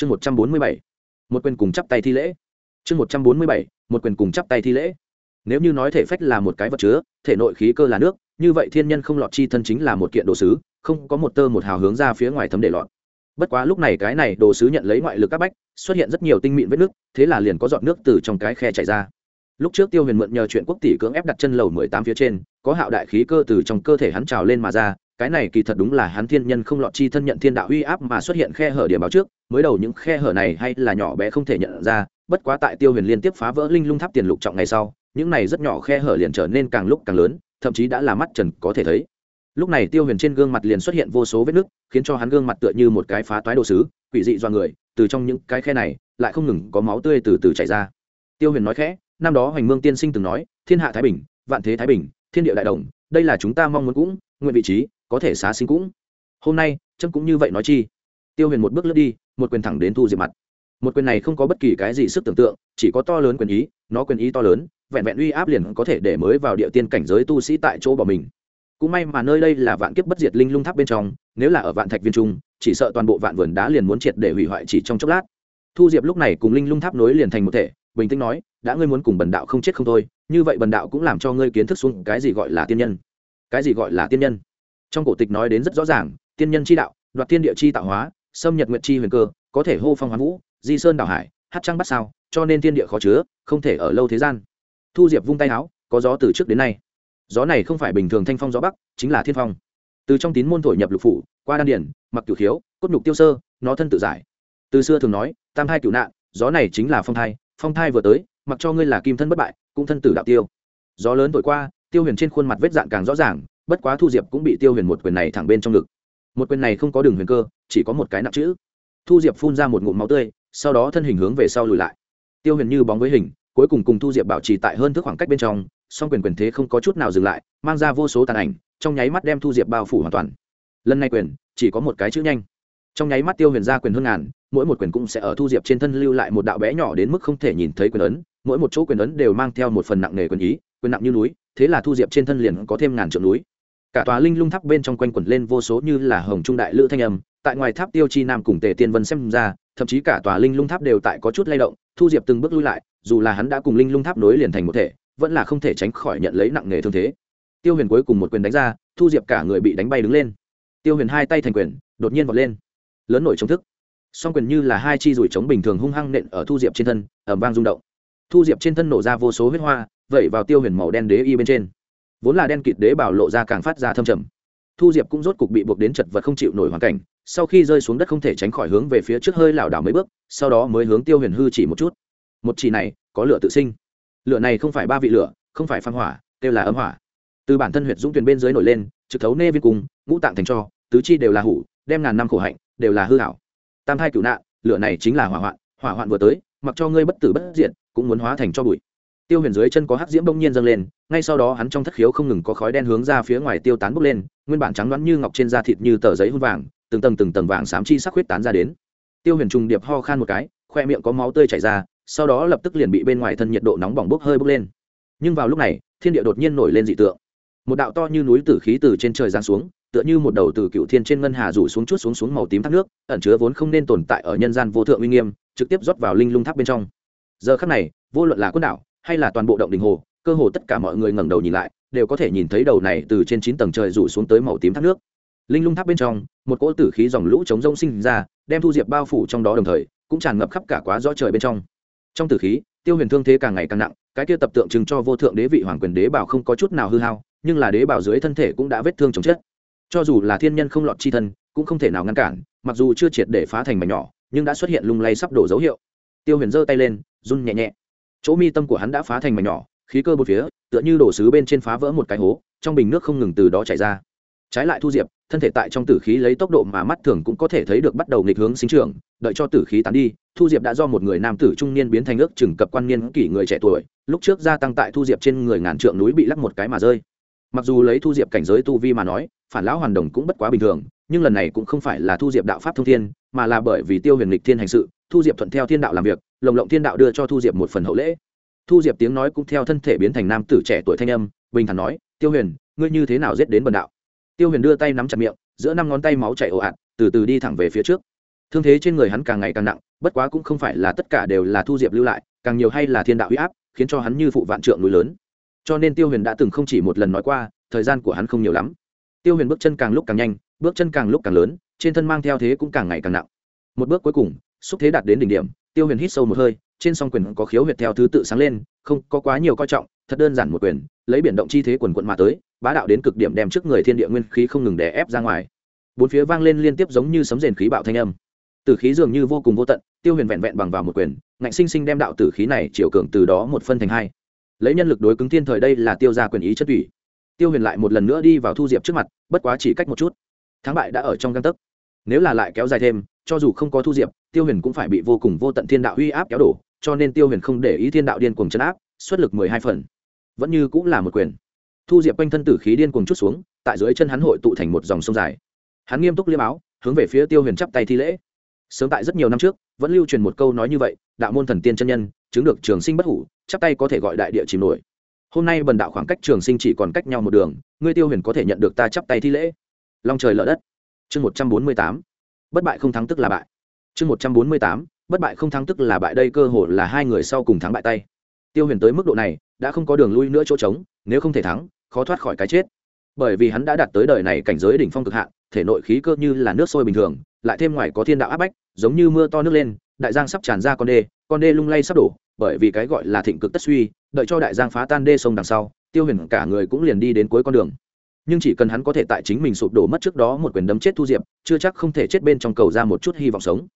chương một trăm bốn mươi bảy, một quyền cùng chắp tay thi lễ. Chương một trăm bốn mươi bảy, một quyền cùng chắp tay thi lễ. Nếu như nói thể phách là một cái vật chứa, thể nội khí cơ là nước, như vậy thiên nhân không lọt chi thân chính là một kiện đồ sứ, không có một tơ một hào hướng ra phía ngoài thấm để lọt. Bất quá lúc này cái này đồ sứ nhận lấy ngoại lực các bách, xuất hiện rất nhiều tinh mịn vết nước, thế là liền có giọt nước từ trong cái khe chảy ra. Lúc trước tiêu huyền mượn nhờ chuyện quốc tỷ cưỡng ép đặt chân lầu mười tám phía trên, có hạo đại khí cơ từ trong cơ thể hắn trào lên mà ra cái này kỳ thật đúng là hắn thiên nhân không lọt chi thân nhận thiên đạo uy áp mà xuất hiện khe hở điểm báo trước, mới đầu những khe hở này hay là nhỏ bé không thể nhận ra, bất quá tại tiêu huyền liên tiếp phá vỡ linh lung tháp tiền lục trọng ngày sau, những này rất nhỏ khe hở liền trở nên càng lúc càng lớn, thậm chí đã là mắt trần có thể thấy. Lúc này tiêu huyền trên gương mặt liền xuất hiện vô số vết nứt, khiến cho hắn gương mặt tựa như một cái phá toái đồ sứ, quỷ dị do người, từ trong những cái khe này, lại không ngừng có máu tươi từ từ chảy ra. Tiêu huyền nói khẽ, năm đó hoành mương tiên sinh từng nói, thiên hạ thái bình, vạn thế thái bình, thiên địa đại đồng, đây là chúng ta mong muốn cũng, nguyện vị trí có thể xá sinh cũng. Hôm nay, trâm cũng như vậy nói chi. Tiêu huyền một bước lướt đi, một quyền thẳng đến thu diệp mặt. Một quyền này không có bất kỳ cái gì sức tưởng tượng, chỉ có to lớn quyền ý, nó quyền ý to lớn, vẹn vẹn uy áp liền có thể để mới vào địa tiên cảnh giới tu sĩ tại chỗ bỏ mình. Cũng may mà nơi đây là vạn kiếp bất diệt linh lung tháp bên trong, nếu là ở vạn thạch viên trung, chỉ sợ toàn bộ vạn vườn đá liền muốn triệt để hủy hoại chỉ trong chốc lát. Thu diệp lúc này cùng linh lung tháp nối liền thành một thể, bình tĩnh nói, đã ngươi muốn cùng bần đạo không chết không thôi, như vậy bần đạo cũng làm cho ngươi kiến thức xuống cái gì gọi là tiên nhân. Cái gì gọi là tiên nhân? Trong cổ tịch nói đến rất rõ ràng, tiên nhân chi đạo, đoạt tiên địa chi tạo hóa, xâm nhật nguyệt chi huyền cơ, có thể hô phong hoán vũ, di sơn đảo hải, hát trăng bắt sao, cho nên tiên địa khó chứa, không thể ở lâu thế gian. Thu diệp vung tay áo, có gió từ trước đến nay. Gió này không phải bình thường thanh phong gió bắc, chính là thiên phong. Từ trong tín môn thổi nhập lục phủ, qua đan điển mặc cửu khiếu, cốt nhục tiêu sơ, nó thân tự giải. Từ xưa thường nói, tam thai cửu nạn, gió này chính là phong thai phong thai vừa tới, mặc cho ngươi là kim thân bất bại, cũng thân tử đạo tiêu. Gió lớn thổi qua, tiêu huyền trên khuôn mặt vết dạn càng rõ ràng bất quá thu diệp cũng bị tiêu huyền một quyền này thẳng bên trong ngực. Một quyền này không có đường huyền cơ, chỉ có một cái nặng chữ. Thu diệp phun ra một ngụm máu tươi, sau đó thân hình hướng về sau lùi lại. Tiêu huyền như bóng với hình, cuối cùng cùng thu diệp bảo trì tại hơn thước khoảng cách bên trong, song quyền quyền thế không có chút nào dừng lại, mang ra vô số tàn ảnh, trong nháy mắt đem thu diệp bao phủ hoàn toàn. Lần này quyền, chỉ có một cái chữ nhanh. Trong nháy mắt tiêu huyền ra quyền hơn ngàn, mỗi một quyền cũng sẽ ở thu diệp trên thân lưu lại một đạo bé nhỏ đến mức không thể nhìn thấy quyền ấn, mỗi một chỗ quyền ấn đều mang theo một phần nặng nề quyền ý, quyền nặng như núi, thế là thu diệp trên thân liền có thêm ngàn trượng núi cả tòa linh lung tháp bên trong quanh quẩn lên vô số như là hồng trung đại lữ thanh âm, tại ngoài tháp tiêu chi nam cùng tề tiên vân xem ra, thậm chí cả tòa linh lung tháp đều tại có chút lay động, thu diệp từng bước lui lại, dù là hắn đã cùng linh lung tháp nối liền thành một thể, vẫn là không thể tránh khỏi nhận lấy nặng nề thương thế. Tiêu huyền cuối cùng một quyền đánh ra, thu diệp cả người bị đánh bay đứng lên. Tiêu huyền hai tay thành quyền, đột nhiên vọt lên. Lớn nổi chống thức. Song quyền như là hai chi rủi trống bình thường hung hăng nện ở thu diệp trên thân ẩm vang rung động. Thu diệp trên thân nổ ra vô số huyết hoa, vẩy vào tiêu huyền màu đen đế y bên trên vốn là đen kịt đế bảo lộ ra càng phát ra thâm trầm. Thu diệp cũng rốt cục bị buộc đến chật vật không chịu nổi hoàn cảnh, sau khi rơi xuống đất không thể tránh khỏi hướng về phía trước hơi lảo đảo mấy bước, sau đó mới hướng tiêu huyền hư chỉ một chút. Một chỉ này, có lửa tự sinh. Lửa này không phải ba vị lửa, không phải phan hỏa, kêu là ấm hỏa. Từ bản thân huyện dũng tuyền bên dưới nổi lên, trực thấu nê viên cung ngũ tạng thành cho, tứ chi đều là hủ, đem ngàn năm khổ hạnh, đều là hư hảo tam thai cửu nạn, lửa này chính là hỏa hoạn hỏa hoạn vừa tới, mặc cho ngươi bất tử bất diện cũng muốn hóa thành cho bụi tiêu huyền dưới chân có hắc diễm bỗng nhiên dâng lên, ngay sau đó hắn trong thất khiếu không ngừng có khói đen hướng ra phía ngoài tiêu tán bốc lên, nguyên bản trắng đoán như ngọc trên da thịt như tờ giấy hun vàng, từng tầng từng tầng vàng xám chi sắc huyết tán ra đến. Tiêu huyền trùng điệp ho khan một cái, khoe miệng có máu tươi chảy ra, sau đó lập tức liền bị bên ngoài thân nhiệt độ nóng bỏng bốc hơi bốc lên. Nhưng vào lúc này, thiên địa đột nhiên nổi lên dị tượng. Một đạo to như núi tử khí từ trên trời giáng xuống, tựa như một đầu từ cựu thiên trên ngân hà rủ xuống chút xuống xuống màu tím thác nước, ẩn chứa vốn không nên tồn tại ở nhân gian vô thượng uy nghiêm, trực tiếp rót vào linh lung tháp bên trong. Giờ khắc này, vô luận là quân đảo hay là toàn bộ động đình hồ, cơ hồ tất cả mọi người ngẩng đầu nhìn lại, đều có thể nhìn thấy đầu này từ trên chín tầng trời rủ xuống tới màu tím thác nước. Linh lung tháp bên trong, một cỗ tử khí dòng lũ chống rông sinh ra, đem thu diệp bao phủ trong đó đồng thời, cũng tràn ngập khắp cả quá rõ trời bên trong. Trong tử khí, tiêu huyền thương thế càng ngày càng nặng, cái kia tập tượng trưng cho vô thượng đế vị hoàng quyền đế bảo không có chút nào hư hao, nhưng là đế bảo dưới thân thể cũng đã vết thương chồng chết. Cho dù là thiên nhân không lọt chi thân, cũng không thể nào ngăn cản, mặc dù chưa triệt để phá thành mảnh nhỏ, nhưng đã xuất hiện lung lay sắp đổ dấu hiệu. Tiêu huyền giơ tay lên, run nhẹ nhẹ chỗ mi tâm của hắn đã phá thành mảnh nhỏ, khí cơ bột phía, tựa như đổ xứ bên trên phá vỡ một cái hố, trong bình nước không ngừng từ đó chảy ra. Trái lại thu diệp, thân thể tại trong tử khí lấy tốc độ mà mắt thường cũng có thể thấy được bắt đầu nghịch hướng sinh trưởng, đợi cho tử khí tán đi, thu diệp đã do một người nam tử trung niên biến thành ước chừng cập quan niên kỷ người trẻ tuổi, lúc trước gia tăng tại thu diệp trên người ngàn trượng núi bị lắc một cái mà rơi. Mặc dù lấy thu diệp cảnh giới tu vi mà nói, phản lão hoàn đồng cũng bất quá bình thường, nhưng lần này cũng không phải là thu diệp đạo pháp thông thiên, mà là bởi vì tiêu huyền lịch thiên hành sự, thu diệp thuận theo thiên đạo làm việc lồng lộng thiên đạo đưa cho thu diệp một phần hậu lễ. Thu diệp tiếng nói cũng theo thân thể biến thành nam tử trẻ tuổi thanh âm, bình thản nói, tiêu huyền, ngươi như thế nào giết đến bần đạo? Tiêu huyền đưa tay nắm chặt miệng, giữa năm ngón tay máu chảy ồ ạt, từ từ đi thẳng về phía trước. Thương thế trên người hắn càng ngày càng nặng, bất quá cũng không phải là tất cả đều là thu diệp lưu lại, càng nhiều hay là thiên đạo huy áp, khiến cho hắn như phụ vạn trượng núi lớn. Cho nên tiêu huyền đã từng không chỉ một lần nói qua, thời gian của hắn không nhiều lắm. Tiêu huyền bước chân càng lúc càng nhanh, bước chân càng lúc càng lớn, trên thân mang theo thế cũng càng ngày càng nặng. Một bước cuối cùng, xúc thế đạt đến đỉnh điểm tiêu huyền hít sâu một hơi, trên song quyền có khiếu huyệt theo thứ tự sáng lên, không có quá nhiều coi trọng, thật đơn giản một quyền, lấy biển động chi thế quần quận mà tới, bá đạo đến cực điểm đem trước người thiên địa nguyên khí không ngừng đè ép ra ngoài. Bốn phía vang lên liên tiếp giống như sấm rền khí bạo thanh âm. Tử khí dường như vô cùng vô tận, tiêu huyền vẹn vẹn bằng vào một quyền, ngạnh sinh sinh đem đạo tử khí này chiều cường từ đó một phân thành hai. Lấy nhân lực đối cứng thiên thời đây là tiêu ra quyền ý chất ủy tiêu huyền lại một lần nữa đi vào thu diệp trước mặt, bất quá chỉ cách một chút. Thắng bại đã ở trong găng tấc. Nếu là lại kéo dài thêm, cho dù không có thu diệp tiêu huyền cũng phải bị vô cùng vô tận thiên đạo uy áp kéo đổ, cho nên tiêu huyền không để ý thiên đạo điên cuồng chấn áp, xuất lực mười hai phần. Vẫn như cũng là một quyền. Thu diệp quanh thân tử khí điên cuồng chút xuống, tại dưới chân hắn hội tụ thành một dòng sông dài. Hắn nghiêm túc liêm áo, hướng về phía tiêu huyền chắp tay thi lễ. Sớm tại rất nhiều năm trước, vẫn lưu truyền một câu nói như vậy, đạo môn thần tiên chân nhân, chứng được trường sinh bất hủ, chắp tay có thể gọi đại địa chìm nổi. Hôm nay bần đạo khoảng cách trường sinh chỉ còn cách nhau một đường, ngươi tiêu huyền có thể nhận được ta chắp tay thi lễ. Long trời lở đất. Chương một trăm bốn mươi tám. Bất bại không thắng tức là bại chương một trăm bốn mươi tám, bất bại không thắng tức là bại đây cơ hội là hai người sau cùng thắng bại tay. Tiêu huyền tới mức độ này, đã không có đường lui nữa chỗ trống, nếu không thể thắng, khó thoát khỏi cái chết. Bởi vì hắn đã đạt tới đời này cảnh giới đỉnh phong cực hạn, thể nội khí cơ như là nước sôi bình thường, lại thêm ngoài có thiên đạo áp bách, giống như mưa to nước lên, đại giang sắp tràn ra con đê con đê lung lay sắp đổ, bởi vì cái gọi là thịnh cực tất suy, đợi cho đại giang phá tan đê sông đằng sau, tiêu huyền cả người cũng liền đi đến cuối con đường. Nhưng chỉ cần hắn có thể tại chính mình sụp đổ mất trước đó một quyền đấm chết thu diệp, chưa chắc không thể chết bên trong cầu ra một chút hy vọng sống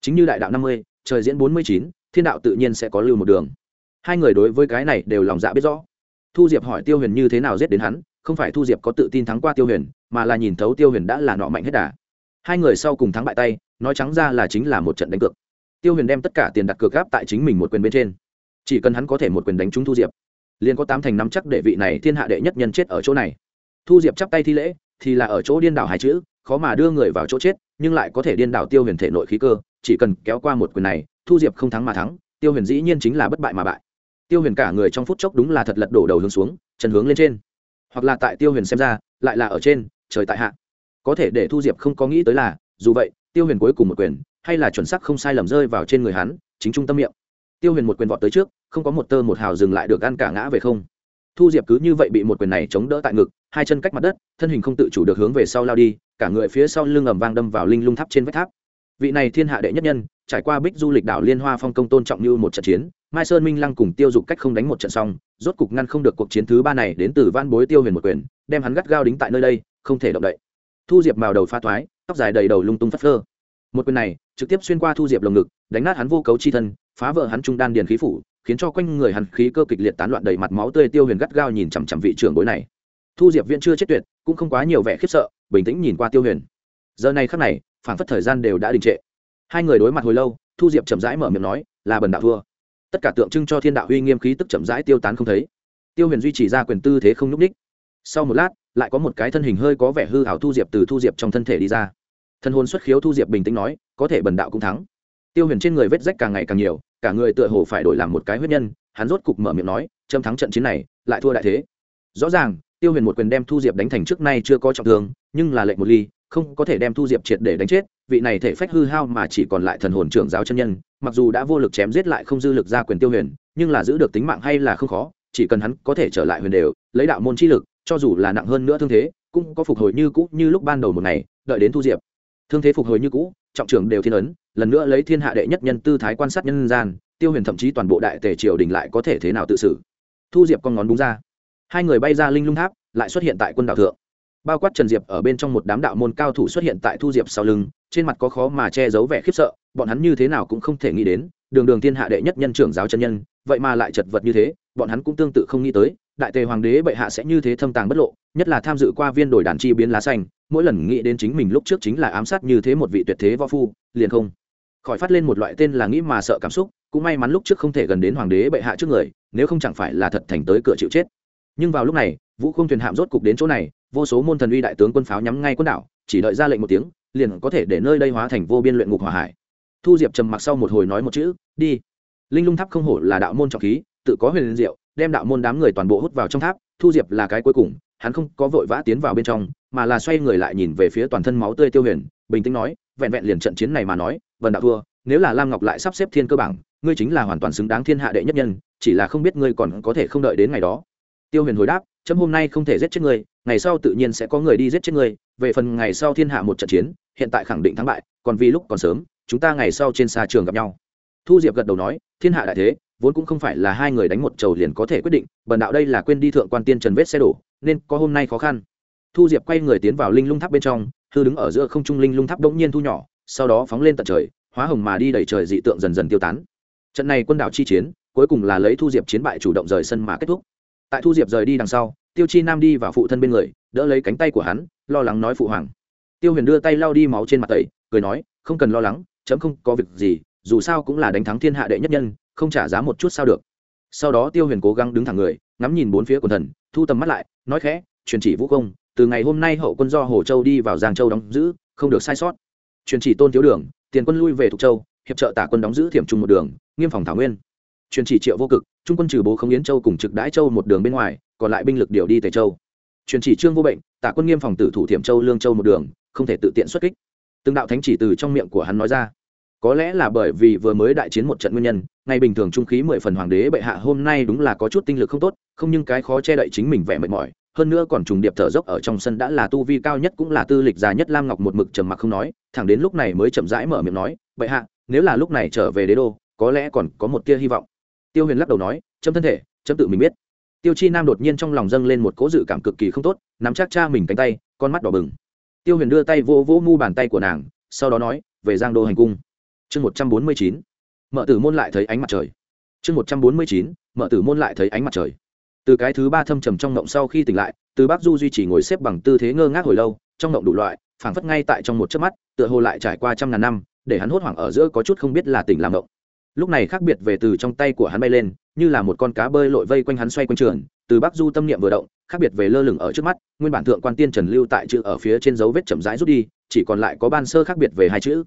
chính như đại đạo năm mươi, trời diễn bốn mươi chín, thiên đạo tự nhiên sẽ có lưu một đường. Hai người đối với cái này đều lòng dạ biết rõ. Thu diệp hỏi tiêu huyền như thế nào giết đến hắn, không phải thu diệp có tự tin thắng qua tiêu huyền, mà là nhìn thấu tiêu huyền đã là nọ mạnh hết đà. Hai người sau cùng thắng bại tay, nói trắng ra là chính là một trận đánh cược. Tiêu huyền đem tất cả tiền đặt cược gáp tại chính mình một quyền bên trên. Chỉ cần hắn có thể một quyền đánh trúng thu diệp, liền có tám thành năm chắc đệ vị này thiên hạ đệ nhất nhân chết ở chỗ này. Thu diệp chắp tay thi lễ, thì là ở chỗ điên đảo hai chữ, khó mà đưa người vào chỗ chết, nhưng lại có thể điên đảo tiêu huyền thể nội khí cơ chỉ cần kéo qua một quyền này, thu diệp không thắng mà thắng, tiêu huyền dĩ nhiên chính là bất bại mà bại. Tiêu huyền cả người trong phút chốc đúng là thật lật đổ đầu hướng xuống, chân hướng lên trên. Hoặc là tại tiêu huyền xem ra, lại là ở trên, trời tại hạ. Có thể để thu diệp không có nghĩ tới là, dù vậy, tiêu huyền cuối cùng một quyền, hay là chuẩn sắc không sai lầm rơi vào trên người hắn, chính trung tâm miệng. Tiêu huyền một quyền vọt tới trước, không có một tơ một hào dừng lại được ăn cả ngã về không. Thu diệp cứ như vậy bị một quyền này chống đỡ tại ngực, hai chân cách mặt đất, thân hình không tự chủ được hướng về sau lao đi, cả người phía sau lưng ầm vang đâm vào linh lung tháp trên vách tháp vị này thiên hạ đệ nhất nhân, trải qua bích du lịch đảo liên hoa phong công tôn trọng như một trận chiến, mai sơn minh lăng cùng tiêu dục cách không đánh một trận xong, rốt cục ngăn không được cuộc chiến thứ ba này đến từ van bối tiêu huyền một quyền, đem hắn gắt gao đính tại nơi đây, không thể động đậy. Thu diệp màu đầu pha thoái, tóc dài đầy đầu lung tung phất phơ. Một quyền này, trực tiếp xuyên qua thu diệp lồng ngực, đánh nát hắn vô cấu chi thân, phá vỡ hắn trung đan điền khí phủ, khiến cho quanh người hắn khí cơ kịch liệt tán loạn đầy mặt máu tươi tiêu huyền gắt gao nhìn chằm chằm vị trưởng bối này. Thu diệp viễn chưa chết tuyệt, cũng không quá nhiều vẻ khiếp sợ, bình tĩnh nhìn qua tiêu huyền. Giờ này khắc này phảng phất thời gian đều đã đình trệ. Hai người đối mặt hồi lâu, thu diệp chậm rãi mở miệng nói, là bần đạo thua. Tất cả tượng trưng cho thiên đạo uy nghiêm khí tức chậm rãi tiêu tán không thấy. Tiêu huyền duy trì ra quyền tư thế không nhúc ních sau một lát, lại có một cái thân hình hơi có vẻ hư hảo thu diệp từ thu diệp trong thân thể đi ra. Thân hồn xuất khiếu thu diệp bình tĩnh nói, có thể bần đạo cũng thắng. Tiêu huyền trên người vết rách càng ngày càng nhiều, cả người tựa hồ phải đổi làm một cái huyết nhân, hắn rốt cục mở miệng nói, châm thắng trận chiến này, lại thua đại thế. Rõ ràng, tiêu huyền một quyền đem thu diệp đánh thành trước nay chưa có trọng thương, nhưng là lệnh một ly không có thể đem thu diệp triệt để đánh chết, vị này thể phách hư hao mà chỉ còn lại thần hồn trưởng giáo chân nhân, mặc dù đã vô lực chém giết lại không dư lực ra quyền tiêu huyền, nhưng là giữ được tính mạng hay là không khó, chỉ cần hắn có thể trở lại huyền đều, lấy đạo môn chi lực, cho dù là nặng hơn nữa thương thế, cũng có phục hồi như cũ như lúc ban đầu một ngày, đợi đến thu diệp. Thương thế phục hồi như cũ, trọng trưởng đều thiên ấn, lần nữa lấy thiên hạ đệ nhất nhân tư thái quan sát nhân gian, tiêu huyền thậm chí toàn bộ đại tề triều đình lại có thể thế nào tự xử. Thu diệp con ngón búng ra. Hai người bay ra linh lung tháp, lại xuất hiện tại quân đảo thượng bao quát trần diệp ở bên trong một đám đạo môn cao thủ xuất hiện tại thu diệp sau lưng, trên mặt có khó mà che giấu vẻ khiếp sợ, bọn hắn như thế nào cũng không thể nghĩ đến, đường đường thiên hạ đệ nhất nhân trưởng giáo chân nhân, vậy mà lại chật vật như thế, bọn hắn cũng tương tự không nghĩ tới, đại tề hoàng đế bệ hạ sẽ như thế thâm tàng bất lộ, nhất là tham dự qua viên đổi đàn chi biến lá xanh, mỗi lần nghĩ đến chính mình lúc trước chính là ám sát như thế một vị tuyệt thế võ phu, liền không khỏi phát lên một loại tên là nghĩ mà sợ cảm xúc, cũng may mắn lúc trước không thể gần đến hoàng đế bệ hạ trước người, nếu không chẳng phải là thật thành tới cửa chịu chết. Nhưng vào lúc này, vũ không thuyền hạm rốt cục đến chỗ này vô số môn thần uy đại tướng quân pháo nhắm ngay quân đảo, chỉ đợi ra lệnh một tiếng, liền có thể để nơi đây hóa thành vô biên luyện ngục hỏa hải. Thu diệp trầm mặc sau một hồi nói một chữ, đi. Linh lung tháp không hổ là đạo môn trọng khí, tự có huyền diệu, đem đạo môn đám người toàn bộ hút vào trong tháp, thu diệp là cái cuối cùng, hắn không có vội vã tiến vào bên trong, mà là xoay người lại nhìn về phía toàn thân máu tươi tiêu huyền, bình tĩnh nói, vẹn vẹn liền trận chiến này mà nói vần đạo thua, nếu là lam ngọc lại sắp xếp thiên cơ bảng, ngươi chính là hoàn toàn xứng đáng thiên hạ đệ nhất nhân, chỉ là không biết ngươi còn có thể không đợi đến ngày đó. Tiêu huyền hồi đáp, chấm hôm nay không thể giết chết ngươi ngày sau tự nhiên sẽ có người đi giết chết ngươi, về phần ngày sau thiên hạ một trận chiến, hiện tại khẳng định thắng bại, còn vì lúc còn sớm, chúng ta ngày sau trên xa trường gặp nhau. Thu diệp gật đầu nói, thiên hạ đại thế, vốn cũng không phải là hai người đánh một trầu liền có thể quyết định, bần đạo đây là quên đi thượng quan tiên trần vết xe đổ, nên có hôm nay khó khăn. Thu diệp quay người tiến vào linh lung tháp bên trong thư đứng ở giữa không trung linh lung tháp bỗng nhiên thu nhỏ, sau đó phóng lên tận trời, hóa hồng mà đi đẩy trời dị tượng dần dần tiêu tán. Trận này quân đảo chi chiến, cuối cùng là lấy thu diệp chiến bại chủ động rời sân mà kết thúc. Tại thu diệp rời đi đằng sau tiêu chi nam đi vào phụ thân bên người, đỡ lấy cánh tay của hắn, lo lắng nói phụ hoàng. Tiêu huyền đưa tay lau đi máu trên mặt tẩy, cười nói, không cần lo lắng, chấm không có việc gì, dù sao cũng là đánh thắng thiên hạ đệ nhất nhân, không trả giá một chút sao được. Sau đó tiêu huyền cố gắng đứng thẳng người, ngắm nhìn bốn phía quần thần, thu tầm mắt lại, nói khẽ, truyền chỉ vũ công từ ngày hôm nay hậu quân do hồ châu đi vào giang châu đóng giữ, không được sai sót. Truyền chỉ tôn thiếu đường, tiền quân lui về thục châu, hiệp trợ tả quân đóng giữ thiểm trung một đường, nghiêm phòng thảo nguyên. Truyền chỉ triệu vô cực trung quân trừ bố không yến châu cùng trực đãi châu một đường bên ngoài, còn lại binh lực điều đi tề châu. Truyền chỉ trương vô bệnh, tả quân nghiêm phòng tử thủ thiểm châu, lương châu một đường, không thể tự tiện xuất kích. Từng đạo thánh chỉ từ trong miệng của hắn nói ra. Có lẽ là bởi vì vừa mới đại chiến một trận nguyên nhân, ngày bình thường trung khí mười phần hoàng đế bệ hạ hôm nay đúng là có chút tinh lực không tốt, không nhưng cái khó che đậy chính mình vẻ mệt mỏi, hơn nữa còn trùng điệp thở dốc ở trong sân đã là tu vi cao nhất cũng là tư lịch già nhất lam ngọc một mực trầm mặc không nói, thẳng đến lúc này mới chậm rãi mở miệng nói, bệ hạ, nếu là lúc này trở về đế đô, có lẽ còn có một tia hy vọng tiêu huyền lắc đầu nói, chấm thân thể, chấm tự mình biết. Tiêu chi nam đột nhiên trong lòng dâng lên một cố dự cảm cực kỳ không tốt, nắm chắc cha mình cánh tay, con mắt đỏ bừng. Tiêu huyền đưa tay vô vỗ mu bàn tay của nàng, sau đó nói, về giang đô hành cung. Chương một trăm bốn mươi chín, mợ tử môn lại thấy ánh mặt trời. Chương một trăm bốn mươi chín, mợ tử môn lại thấy ánh mặt trời. Từ cái thứ ba thâm trầm trong ngộng sau khi tỉnh lại, từ bác du duy trì ngồi xếp bằng tư thế ngơ ngác hồi lâu, trong ngộng đủ loại, phảng phất ngay tại trong một chớp mắt, tựa hồ lại trải qua trăm ngàn năm, để hắn hốt hoảng ở giữa có chút không biết là tỉnh làm ngộng lúc này khác biệt về từ trong tay của hắn bay lên, như là một con cá bơi lội vây quanh hắn xoay quanh trường, từ bắc du tâm niệm vừa động, khác biệt về lơ lửng ở trước mắt, nguyên bản thượng quan tiên trần lưu tại chữ ở phía trên dấu vết chậm rãi rút đi, chỉ còn lại có ban sơ khác biệt về hai chữ.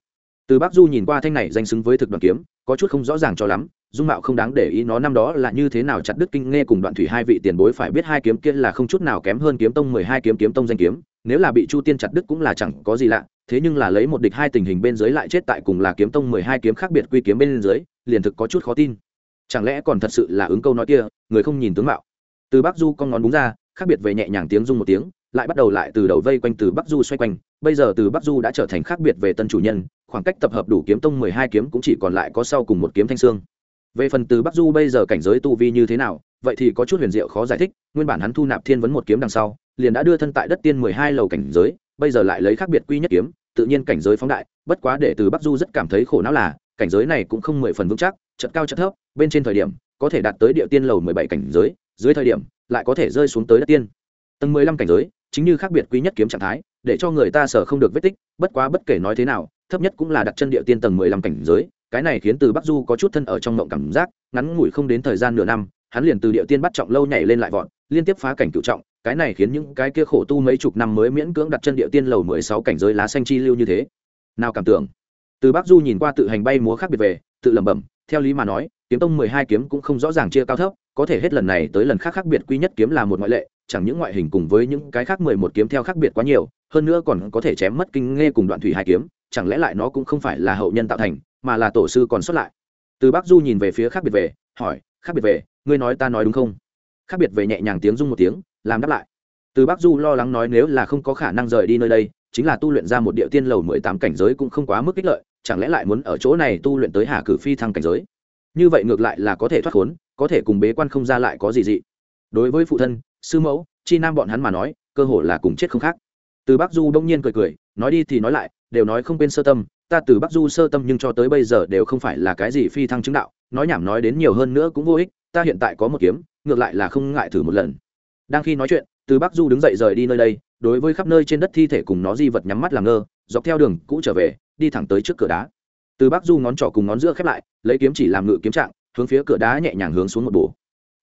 Từ bắc du nhìn qua thanh này danh xứng với thực đoàn kiếm, có chút không rõ ràng cho lắm, dung mạo không đáng để ý nó năm đó là như thế nào chặt đứt kinh nghe cùng đoạn thủy hai vị tiền bối phải biết hai kiếm kia là không chút nào kém hơn kiếm tông mười hai kiếm kiếm tông danh kiếm nếu là bị chu tiên chặt đứt cũng là chẳng có gì lạ, thế nhưng là lấy một địch hai tình hình bên dưới lại chết tại cùng là kiếm tông mười hai kiếm khác biệt quy kiếm bên dưới, liền thực có chút khó tin. Chẳng lẽ còn thật sự là ứng câu nói kia, người không nhìn tướng mạo? Từ bắc du con ngón đúng ra, khác biệt về nhẹ nhàng tiếng dung một tiếng, lại bắt đầu lại từ đầu vây quanh từ bắc du xoay quanh, bây giờ từ bắc du đã trở thành khác biệt về tân chủ nhân, khoảng cách tập hợp đủ kiếm tông mười hai kiếm cũng chỉ còn lại có sau cùng một kiếm thanh sương về phần từ bắc du bây giờ cảnh giới tu vi như thế nào, vậy thì có chút huyền diệu khó giải thích, nguyên bản hắn thu nạp thiên vấn một kiếm đằng sau liền đã đưa thân tại đất tiên mười hai lầu cảnh giới, bây giờ lại lấy khác biệt quy nhất kiếm, tự nhiên cảnh giới phóng đại, bất quá để từ bắc du rất cảm thấy khổ não là, cảnh giới này cũng không mười phần vững chắc, chật cao chật thấp, bên trên thời điểm, có thể đạt tới địa tiên lầu mười bảy cảnh giới, dưới thời điểm, lại có thể rơi xuống tới đất tiên. Tầng mười lăm cảnh giới, chính như khác biệt quý nhất kiếm trạng thái, để cho người ta sở không được vết tích, bất quá bất kể nói thế nào, thấp nhất cũng là đặt chân địa tiên tầng mười lăm cảnh giới, cái này khiến từ bắc du có chút thân ở trong mộng cảm giác, ngắn ngủi không đến thời gian nửa năm, hắn liền từ địa tiên bắt trọng lâu nhảy lên lại vọt, liên tiếp phá cảnh cựu trọng cái này khiến những cái kia khổ tu mấy chục năm mới miễn cưỡng đặt chân địa tiên lầu mười sáu cảnh giới lá xanh chi lưu như thế. Nào cảm tưởng? Từ bắc du nhìn qua tự hành bay múa khác biệt về, tự lẩm bẩm, theo lý mà nói, kiếm tông mười hai kiếm cũng không rõ ràng chia cao thấp, có thể hết lần này tới lần khác khác biệt quy nhất kiếm là một ngoại lệ, chẳng những ngoại hình cùng với những cái khác mười một kiếm theo khác biệt quá nhiều, hơn nữa còn có thể chém mất kinh nghe cùng đoạn thủy hai kiếm, chẳng lẽ lại nó cũng không phải là hậu nhân tạo thành, mà là tổ sư còn xuất lại? Từ bắc du nhìn về phía khác biệt về, hỏi, khác biệt về, ngươi nói ta nói đúng không? Khác biệt về nhẹ nhàng tiếng rung một tiếng làm đáp lại. Từ bắc du lo lắng nói nếu là không có khả năng rời đi nơi đây, chính là tu luyện ra một địa tiên lầu mười tám cảnh giới cũng không quá mức ích lợi, chẳng lẽ lại muốn ở chỗ này tu luyện tới hà cử phi thăng cảnh giới? Như vậy ngược lại là có thể thoát khốn, có thể cùng bế quan không ra lại có gì dị. Đối với phụ thân, sư mẫu, chi nam bọn hắn mà nói, cơ hồ là cùng chết không khác. Từ bắc du đông nhiên cười cười, nói đi thì nói lại, đều nói không quên sơ tâm, ta từ bắc du sơ tâm nhưng cho tới bây giờ đều không phải là cái gì phi thăng chứng đạo, nói nhảm nói đến nhiều hơn nữa cũng vô ích, ta hiện tại có một kiếm, ngược lại là không ngại thử một lần đang khi nói chuyện, từ bắc du đứng dậy rời đi nơi đây, đối với khắp nơi trên đất thi thể cùng nó di vật nhắm mắt làm ngơ, dọc theo đường cũ trở về, đi thẳng tới trước cửa đá. Từ bắc du ngón trỏ cùng ngón giữa khép lại, lấy kiếm chỉ làm ngự kiếm trạng, hướng phía cửa đá nhẹ nhàng hướng xuống một bổ.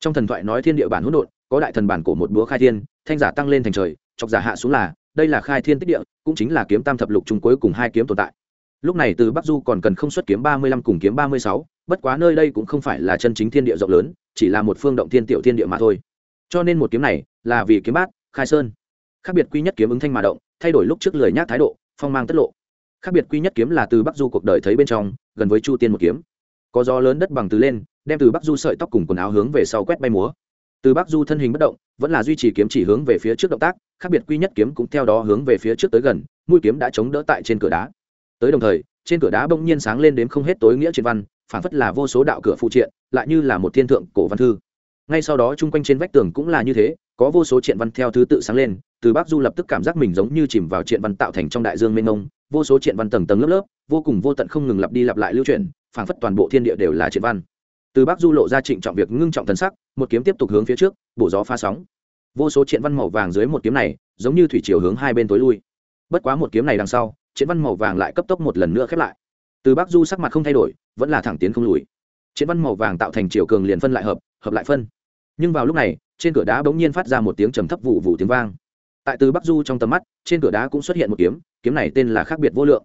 Trong thần thoại nói thiên địa bản hỗn độn, có đại thần bản cổ một búa khai thiên, thanh giả tăng lên thành trời, chọc giả hạ xuống là, đây là khai thiên tích địa, cũng chính là kiếm tam thập lục trung cuối cùng hai kiếm tồn tại. Lúc này từ bắc du còn cần không xuất kiếm ba mươi lăm cùng kiếm ba mươi sáu, bất quá nơi đây cũng không phải là chân chính thiên địa rộng lớn, chỉ là một phương động thiên tiểu thiên địa mà thôi cho nên một kiếm này là vì kiếm bát, khai sơn. Khác biệt quy nhất kiếm ứng thanh mà động, thay đổi lúc trước lười nhác thái độ, phong mang tất lộ. Khác biệt quy nhất kiếm là từ bắc du cuộc đời thấy bên trong, gần với chu tiên một kiếm. Có gió lớn đất bằng từ lên, đem từ bắc du sợi tóc cùng quần áo hướng về sau quét bay múa. Từ bắc du thân hình bất động, vẫn là duy trì kiếm chỉ hướng về phía trước động tác, khác biệt quy nhất kiếm cũng theo đó hướng về phía trước tới gần, mũi kiếm đã chống đỡ tại trên cửa đá. Tới đồng thời, trên cửa đá bỗng nhiên sáng lên đến không hết tối nghĩa trên văn, phản phất là vô số đạo cửa phụ triện, lại như là một thiên thượng cổ văn thư ngay sau đó chung quanh trên vách tường cũng là như thế, có vô số triện văn theo thứ tự sáng lên, từ bắc du lập tức cảm giác mình giống như chìm vào triện văn tạo thành trong đại dương mênh mông, vô số triện văn tầng tầng lớp lớp, vô cùng vô tận không ngừng lặp đi lặp lại lưu truyền phảng phất toàn bộ thiên địa đều là triện văn. Từ bắc du lộ ra trịnh trọng việc ngưng trọng thần sắc, một kiếm tiếp tục hướng phía trước, bổ gió pha sóng. Vô số triện văn màu vàng dưới một kiếm này, giống như thủy chiều hướng hai bên tối lui. Bất quá một kiếm này đằng sau, triện văn màu vàng lại cấp tốc một lần nữa khép lại. Từ bắc du sắc mặt không thay đổi, vẫn là thẳng tiến không lùi. Triện văn màu vàng tạo thành chiều cường liền phân lại hợp hợp lại phân nhưng vào lúc này, trên cửa đá bỗng nhiên phát ra một tiếng trầm thấp vụ vụ tiếng vang. Tại từ bắc du trong tầm mắt, trên cửa đá cũng xuất hiện một kiếm kiếm này tên là khác biệt vô lượng.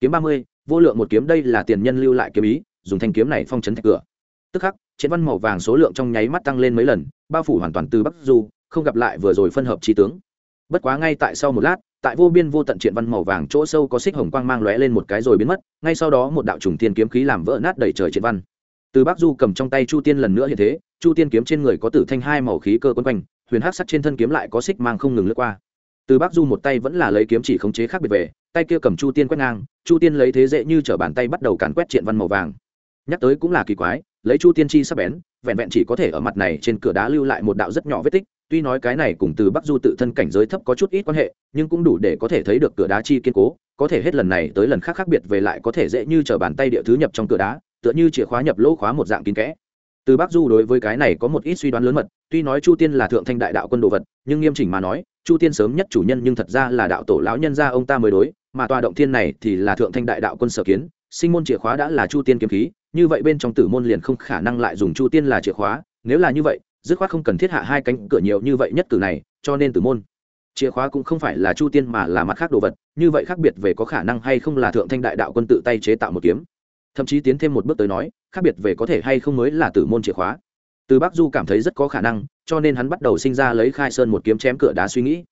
Kiếm ba mươi, vô lượng một kiếm đây là tiền nhân lưu lại kiếm ý, dùng thanh kiếm này phong chấn thạch cửa. Tức khắc chiến văn màu vàng số lượng trong nháy mắt tăng lên mấy lần, bao phủ hoàn toàn từ bắc du, không gặp lại vừa rồi phân hợp trí tướng. Bất quá ngay tại sau một lát, tại vô biên vô tận triện văn màu vàng chỗ sâu có xích hồng quang mang lóe lên một cái rồi biến mất, ngay sau đó một đạo trùng thiên kiếm khí làm vỡ nát đầy trời triện văn. Từ bắc du cầm trong tay chu tiên lần nữa hiện thế chu tiên kiếm trên người có tử thanh hai màu khí cơ quấn quanh, huyền hắc sắc trên thân kiếm lại có xích mang không ngừng lướt qua. Từ bắc du một tay vẫn là lấy kiếm chỉ khống chế khác biệt về, tay kia cầm chu tiên quét ngang, chu tiên lấy thế dễ như t bàn tay bắt đầu càn quét triện văn màu vàng. Nhắc tới cũng là kỳ quái, lấy chu tiên chi sắp bén, vẹn vẹn chỉ có thể ở mặt này trên cửa đá lưu lại một đạo rất nhỏ vết tích, tuy nói cái này cùng từ bắc du tự thân cảnh giới thấp có chút ít quan hệ, nhưng cũng đủ để có thể thấy được cửa đá chi kiên cố, có thể hết lần này tới lần khác khác biệt về lại có thể dễ như t bàn tay địa thứ nhập trong cửa đá, tựa như chìa khóa nhập lỗ khóa một dạng kín kẽ từ bắc du đối với cái này có một ít suy đoán lớn mật, tuy nói chu tiên là thượng thanh đại đạo quân đồ vật, nhưng nghiêm chỉnh mà nói, chu tiên sớm nhất chủ nhân nhưng thật ra là đạo tổ lão nhân gia ông ta mới đối, mà tòa động thiên này thì là thượng thanh đại đạo quân sở kiến, sinh môn chìa khóa đã là chu tiên kiếm khí, như vậy bên trong tử môn liền không khả năng lại dùng chu tiên là chìa khóa, nếu là như vậy, dứt khoát không cần thiết hạ hai cánh cửa nhiều như vậy nhất cử này, cho nên tử môn chìa khóa cũng không phải là chu tiên mà là mặt khác đồ vật, như vậy khác biệt về có khả năng hay không là thượng thanh đại đạo quân tự tay chế tạo một kiếm thậm chí tiến thêm một bước tới nói, khác biệt về có thể hay không mới là tử môn chìa khóa. Từ bắc du cảm thấy rất có khả năng, cho nên hắn bắt đầu sinh ra lấy khai sơn một kiếm chém cửa đá suy nghĩ.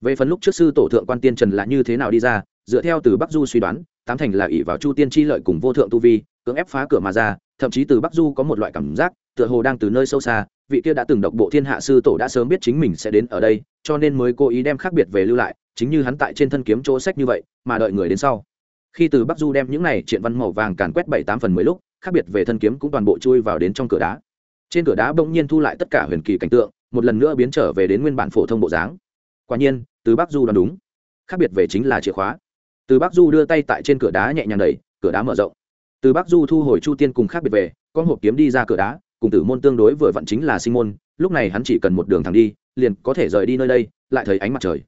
Về phần lúc trước sư tổ thượng quan tiên trần là như thế nào đi ra, dựa theo từ bắc du suy đoán, tám thành là ỷ vào chu tiên chi lợi cùng vô thượng tu vi, cưỡng ép phá cửa mà ra, thậm chí từ bắc du có một loại cảm giác, tựa hồ đang từ nơi sâu xa, vị kia đã từng độc bộ thiên hạ sư tổ đã sớm biết chính mình sẽ đến ở đây, cho nên mới cố ý đem khác biệt về lưu lại, chính như hắn tại trên thân kiếm chỗ sách như vậy, mà đợi người đến sau khi từ bắc du đem những này triện văn màu vàng càn quét bảy tám phần mười lúc, khác biệt về thân kiếm cũng toàn bộ chui vào đến trong cửa đá. Trên cửa đá bỗng nhiên thu lại tất cả huyền kỳ cảnh tượng, một lần nữa biến trở về đến nguyên bản phổ thông bộ dáng. Quả nhiên, từ bắc du đoán đúng. Khác biệt về chính là chìa khóa. Từ bắc du đưa tay tại trên cửa đá nhẹ nhàng đẩy, cửa đá mở rộng. Từ bắc du thu hồi chu tiên cùng khác biệt về, con hộp kiếm đi ra cửa đá, cùng tử môn tương đối vừa vặn chính là sinh môn, lúc này hắn chỉ cần một đường thẳng đi, liền có thể rời đi nơi đây, lại thấy ánh mặt trời.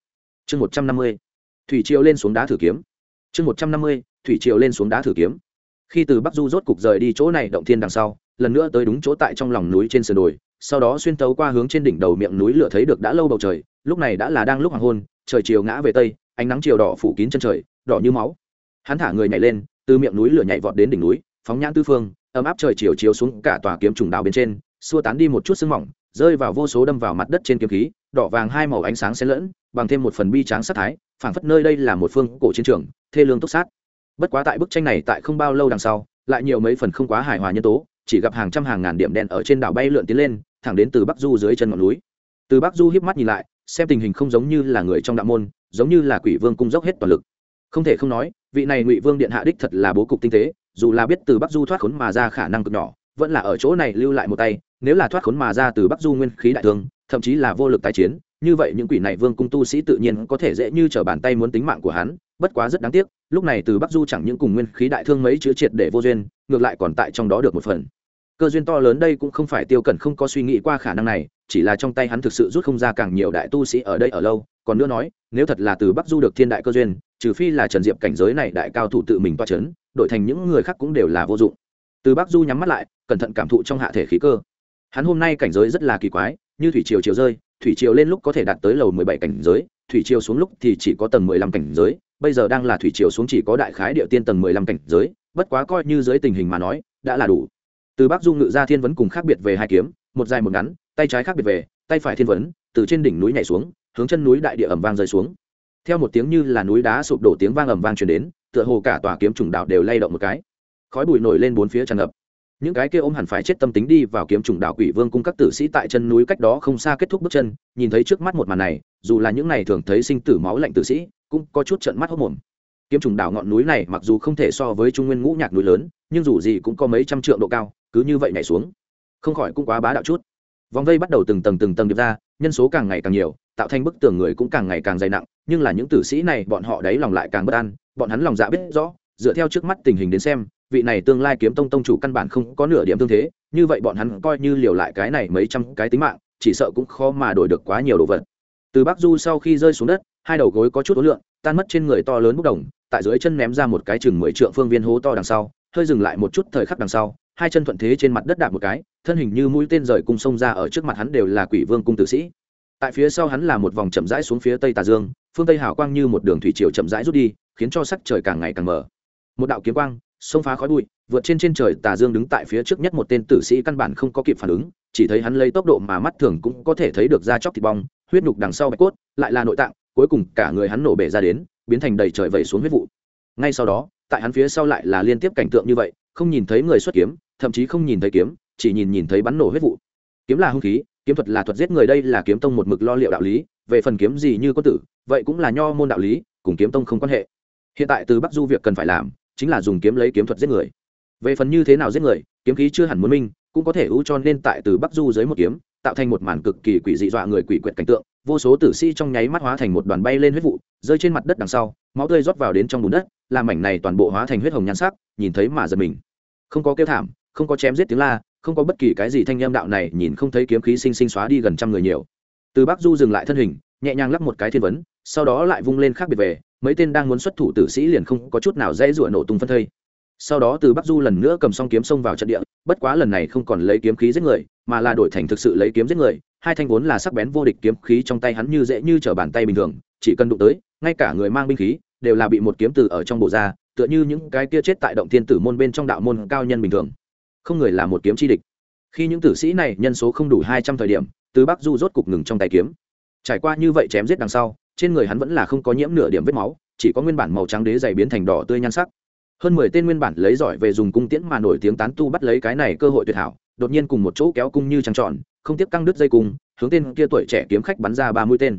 Chương một trăm năm mươi. Thủy triều lên xuống đá thử kiếm chương một trăm năm mươi, thủy triều lên xuống đá thử kiếm. Khi từ bắc du rốt cục rời đi chỗ này động thiên đằng sau, lần nữa tới đúng chỗ tại trong lòng núi trên sườn đồi, sau đó xuyên tấu qua hướng trên đỉnh đầu miệng núi lửa thấy được đã lâu bầu trời, lúc này đã là đang lúc hoàng hôn, trời chiều ngã về tây, ánh nắng chiều đỏ phủ kín chân trời, đỏ như máu. Hắn thả người nhảy lên, từ miệng núi lửa nhảy vọt đến đỉnh núi, phóng nhãn tư phương, ấm áp trời chiều chiếu xuống cả tòa kiếm trùng đào bên trên, xua tán đi một chút sương mỏng, rơi vào vô số đâm vào mặt đất trên kiếm khí, đỏ vàng hai màu ánh sáng xen lẫn, bằng thêm một phần bi tráng sát thái phảng phất nơi đây là một phương cổ chiến trường, thê lương túc sát. Bất quá tại bức tranh này tại không bao lâu đằng sau, lại nhiều mấy phần không quá hài hòa nhân tố, chỉ gặp hàng trăm hàng ngàn điểm đen ở trên đảo bay lượn tiến lên, thẳng đến từ bắc du dưới chân ngọn núi. Từ bắc du híp mắt nhìn lại, xem tình hình không giống như là người trong đạo môn, giống như là quỷ vương cung dốc hết toàn lực. Không thể không nói, vị này ngụy vương điện hạ đích thật là bố cục tinh tế, dù là biết từ bắc du thoát khốn mà ra khả năng cực nhỏ, vẫn là ở chỗ này lưu lại một tay, nếu là thoát khốn mà ra từ bắc du nguyên khí đại thương thậm chí là vô lực tái chiến, như vậy những quỷ này vương cung tu sĩ tự nhiên có thể dễ như trở bàn tay muốn tính mạng của hắn, bất quá rất đáng tiếc, lúc này từ bắc du chẳng những cùng nguyên khí đại thương mấy chữ triệt để vô duyên, ngược lại còn tại trong đó được một phần. Cơ duyên to lớn đây cũng không phải tiêu cẩn không có suy nghĩ qua khả năng này, chỉ là trong tay hắn thực sự rút không ra càng nhiều đại tu sĩ ở đây ở lâu, còn nữa nói, nếu thật là từ bắc du được thiên đại cơ duyên, trừ phi là trần diệp cảnh giới này đại cao thủ tự mình toa c h ấ n đổi thành những người khác cũng đều là vô dụng. Từ bắc du nhắm mắt lại, cẩn thận cảm thụ trong hạ thể khí cơ. Hắn hôm nay cảnh giới rất là kỳ quái như thủy triều chiều rơi, thủy triều lên lúc có thể đạt tới lầu mười bảy cảnh giới, thủy triều xuống lúc thì chỉ có tầng mười lăm cảnh giới, bây giờ đang là thủy triều xuống chỉ có đại khái địa tiên tầng mười lăm cảnh giới, bất quá coi như dưới tình hình mà nói, đã là đủ. Từ bắc dung ngự ra thiên vấn cùng khác biệt về hai kiếm, một dài một ngắn, tay trái khác biệt về, tay phải thiên vấn, từ trên đỉnh núi nhảy xuống, hướng chân núi đại địa ẩm vang rơi xuống. Theo một tiếng như là núi đá sụp đổ tiếng vang ầm vang truyền đến, tựa hồ cả tòa kiếm trùng đạo đều lay động một cái. Khói bụi nổi lên bốn phía tràn ngập những cái kia ôm hẳn phải chết tâm tính đi vào kiếm trùng đảo quỷ vương cung các tử sĩ tại chân núi cách đó không xa kết thúc bước chân, nhìn thấy trước mắt một màn này, dù là những này thường thấy sinh tử máu lạnh tử sĩ, cũng có chút trận mắt hốc mồm. Kiếm trùng đảo ngọn núi này mặc dù không thể so với trung nguyên ngũ nhạc núi lớn, nhưng dù gì cũng có mấy trăm trượng độ cao, cứ như vậy nhảy xuống. Không khỏi cũng quá bá đạo chút. Vòng vây bắt đầu từng tầng từng tầng điệp ra, nhân số càng ngày càng nhiều, tạo thành bức tường người cũng càng ngày càng dày nặng, nhưng là những tử sĩ này bọn họ đấy lòng lại càng bất an, bọn hắn lòng dạ biết rõ, dựa theo trước mắt tình hình đến xem vị này tương lai kiếm tông tông chủ căn bản không có nửa điểm tương thế, như vậy bọn hắn coi như liều lại cái này mấy trăm cái tính mạng, chỉ sợ cũng khó mà đổi được quá nhiều đồ vật. Từ bắc du sau khi rơi xuống đất, hai đầu gối có chút ối lượng tan mất trên người to lớn bốc đồng, tại dưới chân ném ra một cái chừng mười trượng phương viên hố to đằng sau, hơi dừng lại một chút thời khắc đằng sau, hai chân thuận thế trên mặt đất đạp một cái, thân hình như mũi tên rời cung sông ra ở trước mặt hắn đều là quỷ vương cung tử sĩ. Tại phía sau hắn là một vòng chậm rãi xuống phía tây tà dương, phương tây hào quang như một đường thủy triều chậm rãi rút đi, khiến cho sắc trời càng ngày càng mở một đạo kiếm quang xông phá khói bụi, vượt trên trên trời tà dương đứng tại phía trước nhất một tên tử sĩ căn bản không có kịp phản ứng, chỉ thấy hắn lấy tốc độ mà mắt thường cũng có thể thấy được da chóc thịt bong, huyết nhục đằng sau bạch cốt, lại là nội tạng, cuối cùng cả người hắn nổ bể ra đến, biến thành đầy trời vẩy xuống huyết vụ. Ngay sau đó, tại hắn phía sau lại là liên tiếp cảnh tượng như vậy, không nhìn thấy người xuất kiếm, thậm chí không nhìn thấy kiếm, chỉ nhìn nhìn thấy bắn nổ huyết vụ. Kiếm là hung khí, kiếm thuật là thuật giết người, đây là kiếm tông một mực lo liệu đạo lý, về phần kiếm gì như có tử, vậy cũng là nho môn đạo lý, cùng kiếm tông không quan hệ. Hiện tại từ bắc du việc cần phải làm chính là dùng kiếm lấy kiếm thuật giết người. Về phần như thế nào giết người, kiếm khí chưa hẳn muốn minh cũng có thể ưu cho nên tại từ bắc du dưới một kiếm, tạo thành một màn cực kỳ quỷ dị dọa người quỷ quyệt cảnh tượng, vô số tử sĩ trong nháy mắt hóa thành một đoàn bay lên huyết vụ, rơi trên mặt đất đằng sau, máu tươi rót vào đến trong bùn đất, làm mảnh này toàn bộ hóa thành huyết hồng nhan sắc, nhìn thấy mà giật mình. Không có kêu thảm, không có chém giết tiếng la, không có bất kỳ cái gì thanh âm đạo này, nhìn không thấy kiếm khí sinh sinh xóa đi gần trăm người nhiều. Từ bắc du dừng lại thân hình, nhẹ nhàng lắp một cái thiên vấn, sau đó lại vung lên khác biệt về mấy tên đang muốn xuất thủ tử sĩ liền không có chút nào dễ rủa nổ tung phân thây. Sau đó từ bắc du lần nữa cầm song kiếm xông vào trận địa, bất quá lần này không còn lấy kiếm khí giết người, mà là đổi thành thực sự lấy kiếm giết người, hai thanh vốn là sắc bén vô địch kiếm khí trong tay hắn như dễ như t bàn tay bình thường, chỉ cần đụng tới, ngay cả người mang binh khí đều là bị một kiếm từ ở trong bộ ra, tựa như những cái kia chết tại động thiên tử môn bên trong đạo môn cao nhân bình thường. Không người là một kiếm chi địch. Khi những tử sĩ này nhân số không đủ hai trăm thời điểm, từ bắc du rốt cục ngừng trong tay kiếm. Trải qua như vậy chém giết đằng sau trên người hắn vẫn là không có nhiễm nửa điểm vết máu, chỉ có nguyên bản màu trắng đế dày biến thành đỏ tươi nhan sắc. Hơn mười tên nguyên bản lấy giỏi về dùng cung tiễn mà nổi tiếng tán tu bắt lấy cái này cơ hội tuyệt hảo, đột nhiên cùng một chỗ kéo cung như trăng tròn, không tiếp căng đứt dây cung, hướng tên kia tuổi trẻ kiếm khách bắn ra ba mũi tên.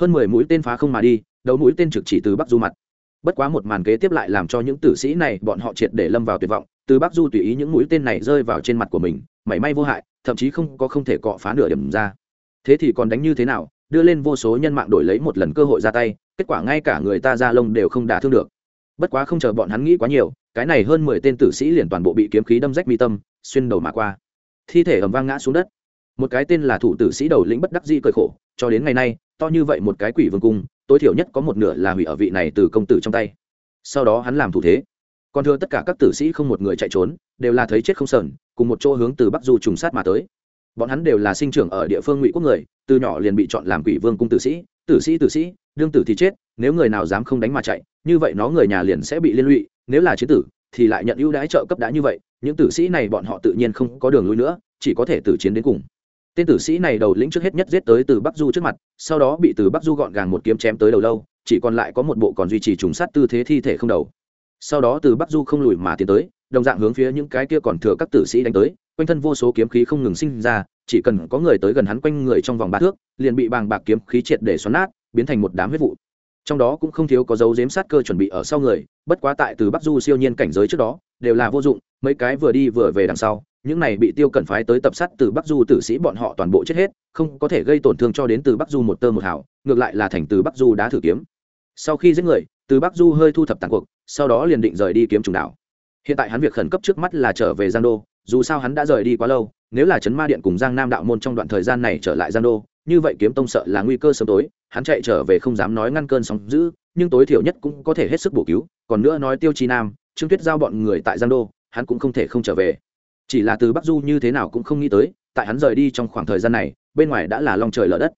Hơn mười mũi tên phá không mà đi, đầu mũi tên trực chỉ từ bắc du mặt. Bất quá một màn kế tiếp lại làm cho những tử sĩ này, bọn họ triệt để lâm vào tuyệt vọng, từ bắc du tùy ý những mũi tên này rơi vào trên mặt của mình, mảy may vô hại, thậm chí không có không thể cọ phá nửa điểm ra. Thế thì còn đánh như thế nào đưa lên vô số nhân mạng đổi lấy một lần cơ hội ra tay, kết quả ngay cả người ta ra lông đều không đả thương được. Bất quá không chờ bọn hắn nghĩ quá nhiều, cái này hơn mười tên tử sĩ liền toàn bộ bị kiếm khí đâm rách mi tâm, xuyên đầu mà qua. Thi thể ầm vang ngã xuống đất. Một cái tên là thủ tử sĩ đầu lĩnh bất đắc dĩ cởi khổ, cho đến ngày nay, to như vậy một cái quỷ vương cung, tối thiểu nhất có một nửa là hủy ở vị này từ công tử trong tay. Sau đó hắn làm thủ thế. Còn thưa tất cả các tử sĩ không một người chạy trốn, đều là thấy chết không sờn, cùng một chỗ hướng từ bắc du trùng sát mà tới bọn hắn đều là sinh trưởng ở địa phương ngụy quốc người, từ nhỏ liền bị chọn làm quỷ vương cung tử sĩ tử sĩ tử sĩ, đương tử thì chết, nếu người nào dám không đánh mà chạy, như vậy nó người nhà liền sẽ bị liên lụy, nếu là chiến tử, thì lại nhận ưu đãi trợ cấp đã như vậy, những tử sĩ này bọn họ tự nhiên không có đường lui nữa, chỉ có thể tử chiến đến cùng. Tên tử sĩ này đầu lĩnh trước hết nhất giết tới từ bắc du trước mặt, sau đó bị từ bắc du gọn gàng một kiếm chém tới đầu lâu, chỉ còn lại có một bộ còn duy trì trùng sát tư thế thi thể không đầu. Sau đó từ bắc du không lùi mà tiến tới, đồng dạng hướng phía những cái kia còn thừa các tử sĩ đánh tới quanh thân vô số kiếm khí không ngừng sinh ra, chỉ cần có người tới gần hắn quanh người trong vòng ba thước, liền bị bàng bạc kiếm khí triệt để xoắn nát, biến thành một đám huyết vụ. Trong đó cũng không thiếu có dấu dếm sát cơ chuẩn bị ở sau người, bất quá tại từ bắc du siêu nhiên cảnh giới trước đó, đều là vô dụng, mấy cái vừa đi vừa về đằng sau, những này bị tiêu cẩn phái tới tập sát từ bắc du tử sĩ bọn họ toàn bộ chết hết, không có thể gây tổn thương cho đến từ bắc du một tơ một hảo ngược lại là thành từ bắc du đã thử kiếm. Sau khi giết người, từ bắc du hơi thu thập tàn cuộc, sau đó liền định rời đi kiếm trùng đảo hiện tại hắn việc khẩn cấp trước mắt là trở về giang đô dù sao hắn đã rời đi quá lâu, nếu là trấn ma điện cùng giang nam đạo môn trong đoạn thời gian này trở lại giang đô, như vậy kiếm tông sợ là nguy cơ sớm tối, hắn chạy trở về không dám nói ngăn cơn sóng giữ nhưng tối thiểu nhất cũng có thể hết sức bổ cứu, còn nữa nói tiêu chi nam, trương tuyết giao bọn người tại giang đô, hắn cũng không thể không trở về. Chỉ là từ bắc du như thế nào cũng không nghĩ tới, tại hắn rời đi trong khoảng thời gian này, bên ngoài đã là long trời lở đất.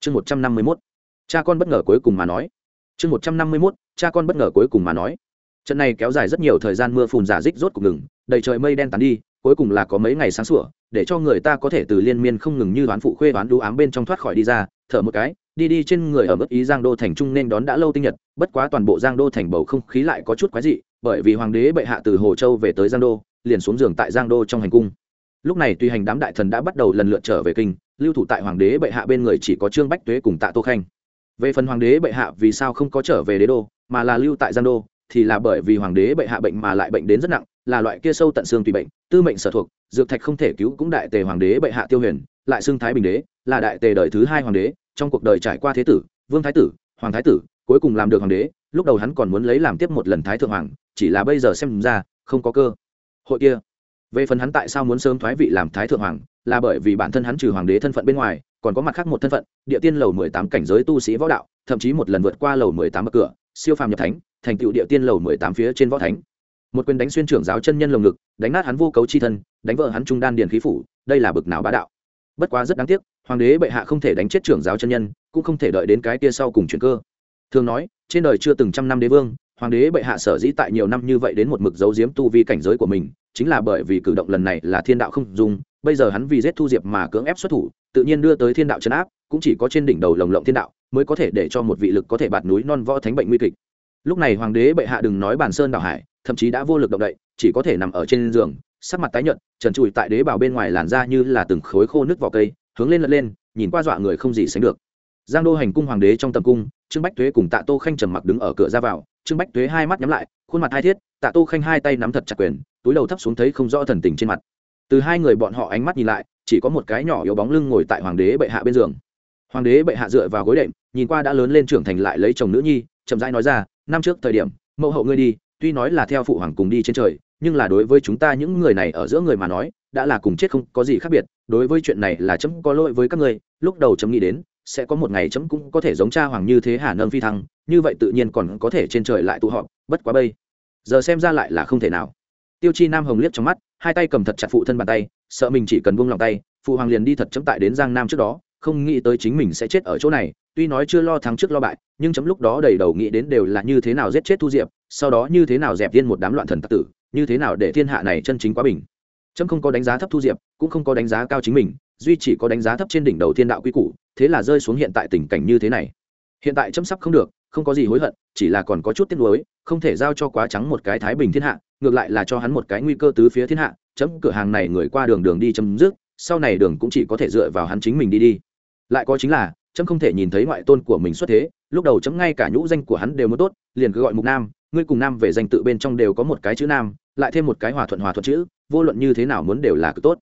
Chương một trăm năm mươi mốt, cha con bất ngờ cuối cùng mà nói. Chương một trăm năm mươi mốt, cha con bất ngờ cuối cùng mà nói. Trận này kéo dài rất nhiều thời gian mưa phùn giả dích rốt cục ngừng, đầy trời mây đen tán đi cuối cùng là có mấy ngày sáng sủa, để cho người ta có thể từ liên miên không ngừng như đoán phụ khuê đoán đũ ám bên trong thoát khỏi đi ra, thở một cái, đi đi trên người ở mức ý giang đô thành trung nên đón đã lâu tinh nhật, bất quá toàn bộ giang đô thành bầu không khí lại có chút quái dị, bởi vì hoàng đế bệ hạ từ hồ châu về tới giang đô, liền xuống giường tại giang đô trong hành cung. Lúc này tùy hành đám đại thần đã bắt đầu lần lượt trở về kinh, lưu thủ tại hoàng đế bệ hạ bên người chỉ có trương bách tuế cùng tạ tô khanh. Về phần hoàng đế bệ hạ vì sao không có trở về đế đô, mà là lưu tại giang đô, thì là bởi vì hoàng đế bệ hạ bệnh mà lại bệnh đến rất nặng là loại kia sâu tận xương tùy bệnh, tư mệnh sở thuộc, dược thạch không thể cứu cũng đại tề hoàng đế bệ hạ tiêu huyền, lại xưng thái bình đế, là đại tề đời thứ hai hoàng đế, trong cuộc đời trải qua thế tử, vương thái tử, hoàng thái tử, cuối cùng làm được hoàng đế, lúc đầu hắn còn muốn lấy làm tiếp một lần thái thượng hoàng, chỉ là bây giờ xem ra, không có cơ hội kia. Về phần hắn tại sao muốn sớm thoái vị làm thái thượng hoàng, là bởi vì bản thân hắn trừ hoàng đế thân phận bên ngoài, còn có mặt khác một thân phận, địa tiên lầu mười tám cảnh giới tu sĩ võ đạo, thậm chí một lần vượt qua lầu mười tám bậc cửa, siêu phàm nhập thánh, thành tựu địa tiên lầu mười tám phía trên võ thánh một quyền đánh xuyên trưởng giáo chân nhân lồng ngực, đánh nát hắn vô cấu chi thân, đánh vợ hắn trung đan điền khí phủ, đây là bực nào bá đạo. Bất quá rất đáng tiếc, hoàng đế bệ hạ không thể đánh chết trưởng giáo chân nhân, cũng không thể đợi đến cái kia sau cùng chuyển cơ. Thường nói, trên đời chưa từng trăm năm đế vương, hoàng đế bệ hạ sở dĩ tại nhiều năm như vậy đến một mực dấu diếm tu vi cảnh giới của mình, chính là bởi vì cử động lần này là thiên đạo không dùng, bây giờ hắn vì giết thu diệp mà cưỡng ép xuất thủ, tự nhiên đưa tới thiên đạo chấn áp, cũng chỉ có trên đỉnh đầu lồng lộng thiên đạo mới có thể để cho một vị lực có thể bạt núi non võ thánh bệnh nguy kịch. Lúc này hoàng đế bệ hạ đừng nói bàn sơn đảo hải thậm chí đã vô lực động đậy, chỉ có thể nằm ở trên giường, sắc mặt tái nhợt, trần trụi tại đế bào bên ngoài làn da như là từng khối khô nước vỏ cây, hướng lên lật lên, nhìn qua dọa người không gì sánh được. Giang đô hành cung hoàng đế trong tầm cung, trương bách tuế cùng tạ tô khanh trầm mặc đứng ở cửa ra vào, trương bách tuế hai mắt nhắm lại, khuôn mặt hai thiết, tạ tô khanh hai tay nắm thật chặt quyền, túi đầu thấp xuống thấy không rõ thần tình trên mặt. Từ hai người bọn họ ánh mắt nhìn lại, chỉ có một cái nhỏ yếu bóng lưng ngồi tại hoàng đế bệ hạ bên giường. Hoàng đế bệ hạ dựa vào gối đệm, nhìn qua đã lớn lên trưởng thành lại lấy chồng nữ nhi, chậm rãi nói ra, năm trước thời điểm, mẫu hậu ngươi đi tuy nói là theo phụ hoàng cùng đi trên trời, nhưng là đối với chúng ta những người này ở giữa người mà nói, đã là cùng chết không có gì khác biệt, đối với chuyện này là chấm có lỗi với các ngươi, lúc đầu chấm nghĩ đến, sẽ có một ngày chấm cũng có thể giống cha hoàng như thế hà nâng phi thăng, như vậy tự nhiên còn có thể trên trời lại tụ họp, bất quá bây giờ xem ra lại là không thể nào. Tiêu chi nam hồng liếc trong mắt, hai tay cầm thật chặt phụ thân bàn tay, sợ mình chỉ cần buông lòng tay, phụ hoàng liền đi thật chấm tại đến giang nam trước đó, không nghĩ tới chính mình sẽ chết ở chỗ này tuy nói chưa lo thắng trước lo bại, nhưng chấm lúc đó đầy đầu nghĩ đến đều là như thế nào giết chết thu diệp, sau đó như thế nào dẹp viên một đám loạn thần tặc tử, như thế nào để thiên hạ này chân chính quá bình. Chấm không có đánh giá thấp thu diệp, cũng không có đánh giá cao chính mình, duy chỉ có đánh giá thấp trên đỉnh đầu thiên đạo quy củ, thế là rơi xuống hiện tại tình cảnh như thế này. Hiện tại chấm sắp không được, không có gì hối hận, chỉ là còn có chút tiếc nuối, không thể giao cho quá trắng một cái thái bình thiên hạ, ngược lại là cho hắn một cái nguy cơ tứ phía thiên hạ, chấm cửa hàng này người qua đường đường đi chấm dứt, sau này đường cũng chỉ có thể dựa vào hắn chính mình đi đi. Lại có chính là chấm không thể nhìn thấy ngoại tôn của mình xuất thế, lúc đầu chấm ngay cả nhũ danh của hắn đều muốn tốt, liền cứ gọi mục nam, ngươi cùng nam về danh tự bên trong đều có một cái chữ nam, lại thêm một cái hòa thuận hòa thuận chữ, vô luận như thế nào muốn đều là cực tốt.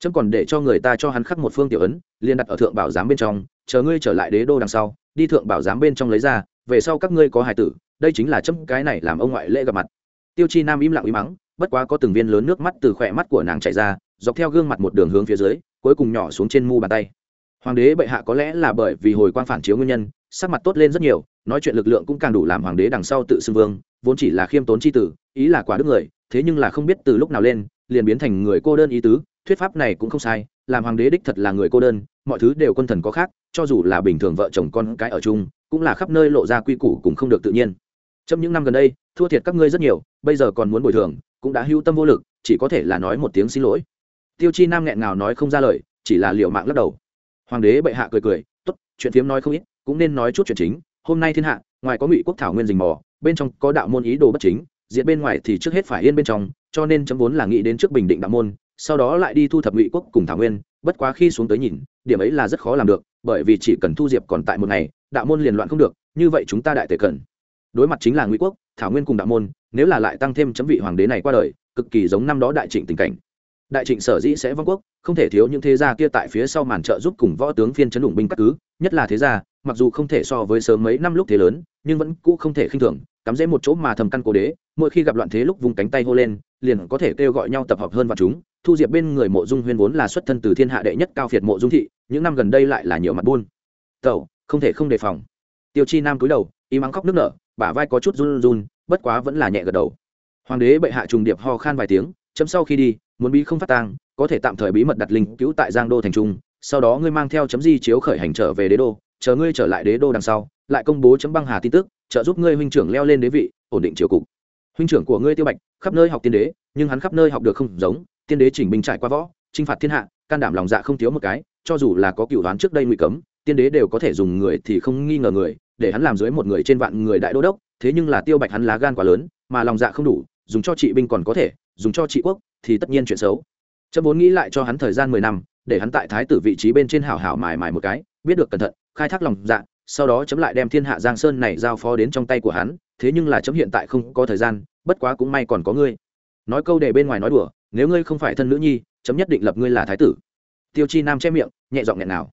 Chấm còn để cho người ta cho hắn khắc một phương tiểu ấn, liền đặt ở thượng bảo giám bên trong, chờ ngươi trở lại đế đô đằng sau, đi thượng bảo giám bên trong lấy ra, về sau các ngươi có hài tử, đây chính là chấm cái này làm ông ngoại lễ gặp mặt. Tiêu chi nam im lặng im mắng, bất quá có từng viên lớn nước mắt từ khỏe mắt của nàng chảy ra, dọc theo gương mặt một đường hướng phía dưới, cuối cùng nhỏ xuống trên mu bàn tay hoàng đế bệ hạ có lẽ là bởi vì hồi quang phản chiếu nguyên nhân, sắc mặt tốt lên rất nhiều, nói chuyện lực lượng cũng càng đủ làm hoàng đế đằng sau tự xưng vương, vốn chỉ là khiêm tốn c h i tử, ý là quả đức người, thế nhưng là không biết từ lúc nào lên, liền biến thành người cô đơn ý tứ, thuyết pháp này cũng không sai, làm hoàng đế đích thật là người cô đơn, mọi thứ đều quân thần có khác, cho dù là bình thường vợ chồng con cái ở chung, cũng là khắp nơi lộ ra quy củ cũng không được tự nhiên. Trong những năm gần đây, thua thiệt các ngươi rất nhiều, bây giờ còn muốn bồi thường, cũng đã hưu tâm vô lực, chỉ có thể là nói một tiếng xin lỗi. Tiêu chi nam nghẹn ngào nói không ra lời, chỉ là liệu mạng lắc đầu hoàng đế bệ hạ cười cười, tốt, chuyện phiếm nói không ít, cũng nên nói chút chuyện chính. Hôm nay thiên hạ, ngoài có ngụy quốc thảo nguyên rình mò, bên trong có đạo môn ý đồ bất chính, diện bên ngoài thì trước hết phải yên bên trong, cho nên chấm vốn là nghĩ đến trước bình định đạo môn, sau đó lại đi thu thập ngụy quốc cùng thảo nguyên, bất quá khi xuống tới nhìn, điểm ấy là rất khó làm được, bởi vì chỉ cần thu diệp còn tại một ngày, đạo môn liền loạn không được, như vậy chúng ta đại tề cần. Đối mặt chính là ngụy quốc, thảo nguyên cùng đạo môn, nếu là lại tăng thêm chấm vị hoàng đế này qua đời, cực kỳ giống năm đó đại trịnh tình cảnh đại trịnh sở dĩ sẽ vong quốc, không thể thiếu những thế gia kia tại phía sau màn trợ giúp cùng võ tướng phiên chấn đủng binh các cứ, nhất là thế gia, mặc dù không thể so với sớm mấy năm lúc thế lớn, nhưng vẫn cũ không thể khinh thường, cắm dễ một chỗ mà thầm căn cố đế, mỗi khi gặp loạn thế lúc vùng cánh tay hô lên, liền có thể kêu gọi nhau tập hợp hơn vào chúng, thu diệp bên người mộ dung huyên vốn là xuất thân từ thiên hạ đệ nhất cao phiệt mộ dung thị, những năm gần đây lại là nhiều mặt buôn. Tẩu, không thể không đề phòng. Tiêu chi nam cúi đầu, y mắng khóc nước nở, bả vai có chút run run, bất quá vẫn là nhẹ gật đầu. Hoàng đế bệ hạ trùng điệp ho khan vài tiếng chấm sau khi đi, muốn bí không phát tang, có thể tạm thời bí mật đặt linh cứu tại giang đô thành trung, sau đó ngươi mang theo chấm di chiếu khởi hành trở về đế đô, chờ ngươi trở lại đế đô đằng sau, lại công bố chấm băng hà tin tức, trợ giúp ngươi huynh trưởng leo lên đế vị, ổn định triều cục. Huynh trưởng của ngươi tiêu bạch, khắp nơi học tiên đế, nhưng hắn khắp nơi học được không giống, tiên đế chỉnh binh trải qua võ, chinh phạt thiên hạ, can đảm lòng dạ không thiếu một cái, cho dù là có cựu đoán trước đây nguy cấm, tiên đế đều có thể dùng người thì không nghi ngờ người, để hắn làm dưới một người trên vạn người đại đô đốc, thế nhưng là tiêu bạch hắn lá gan quá lớn, mà lòng dạ không đủ, dùng cho trị binh còn có thể dùng cho trị quốc, thì tất nhiên chuyện xấu. Trâm vốn nghĩ lại cho hắn thời gian mười năm, để hắn tại thái tử vị trí bên trên hảo hảo mài mài một cái, biết được cẩn thận, khai thác lòng dạ sau đó chấm lại đem thiên hạ giang sơn này giao phó đến trong tay của hắn, thế nhưng là chấm hiện tại không có thời gian, bất quá cũng may còn có ngươi. Nói câu để bên ngoài nói đùa, nếu ngươi không phải thân nữ nhi, chấm nhất định lập ngươi là thái tử. Tiêu chi nam che miệng, nhẹ giọng nghẹn nào.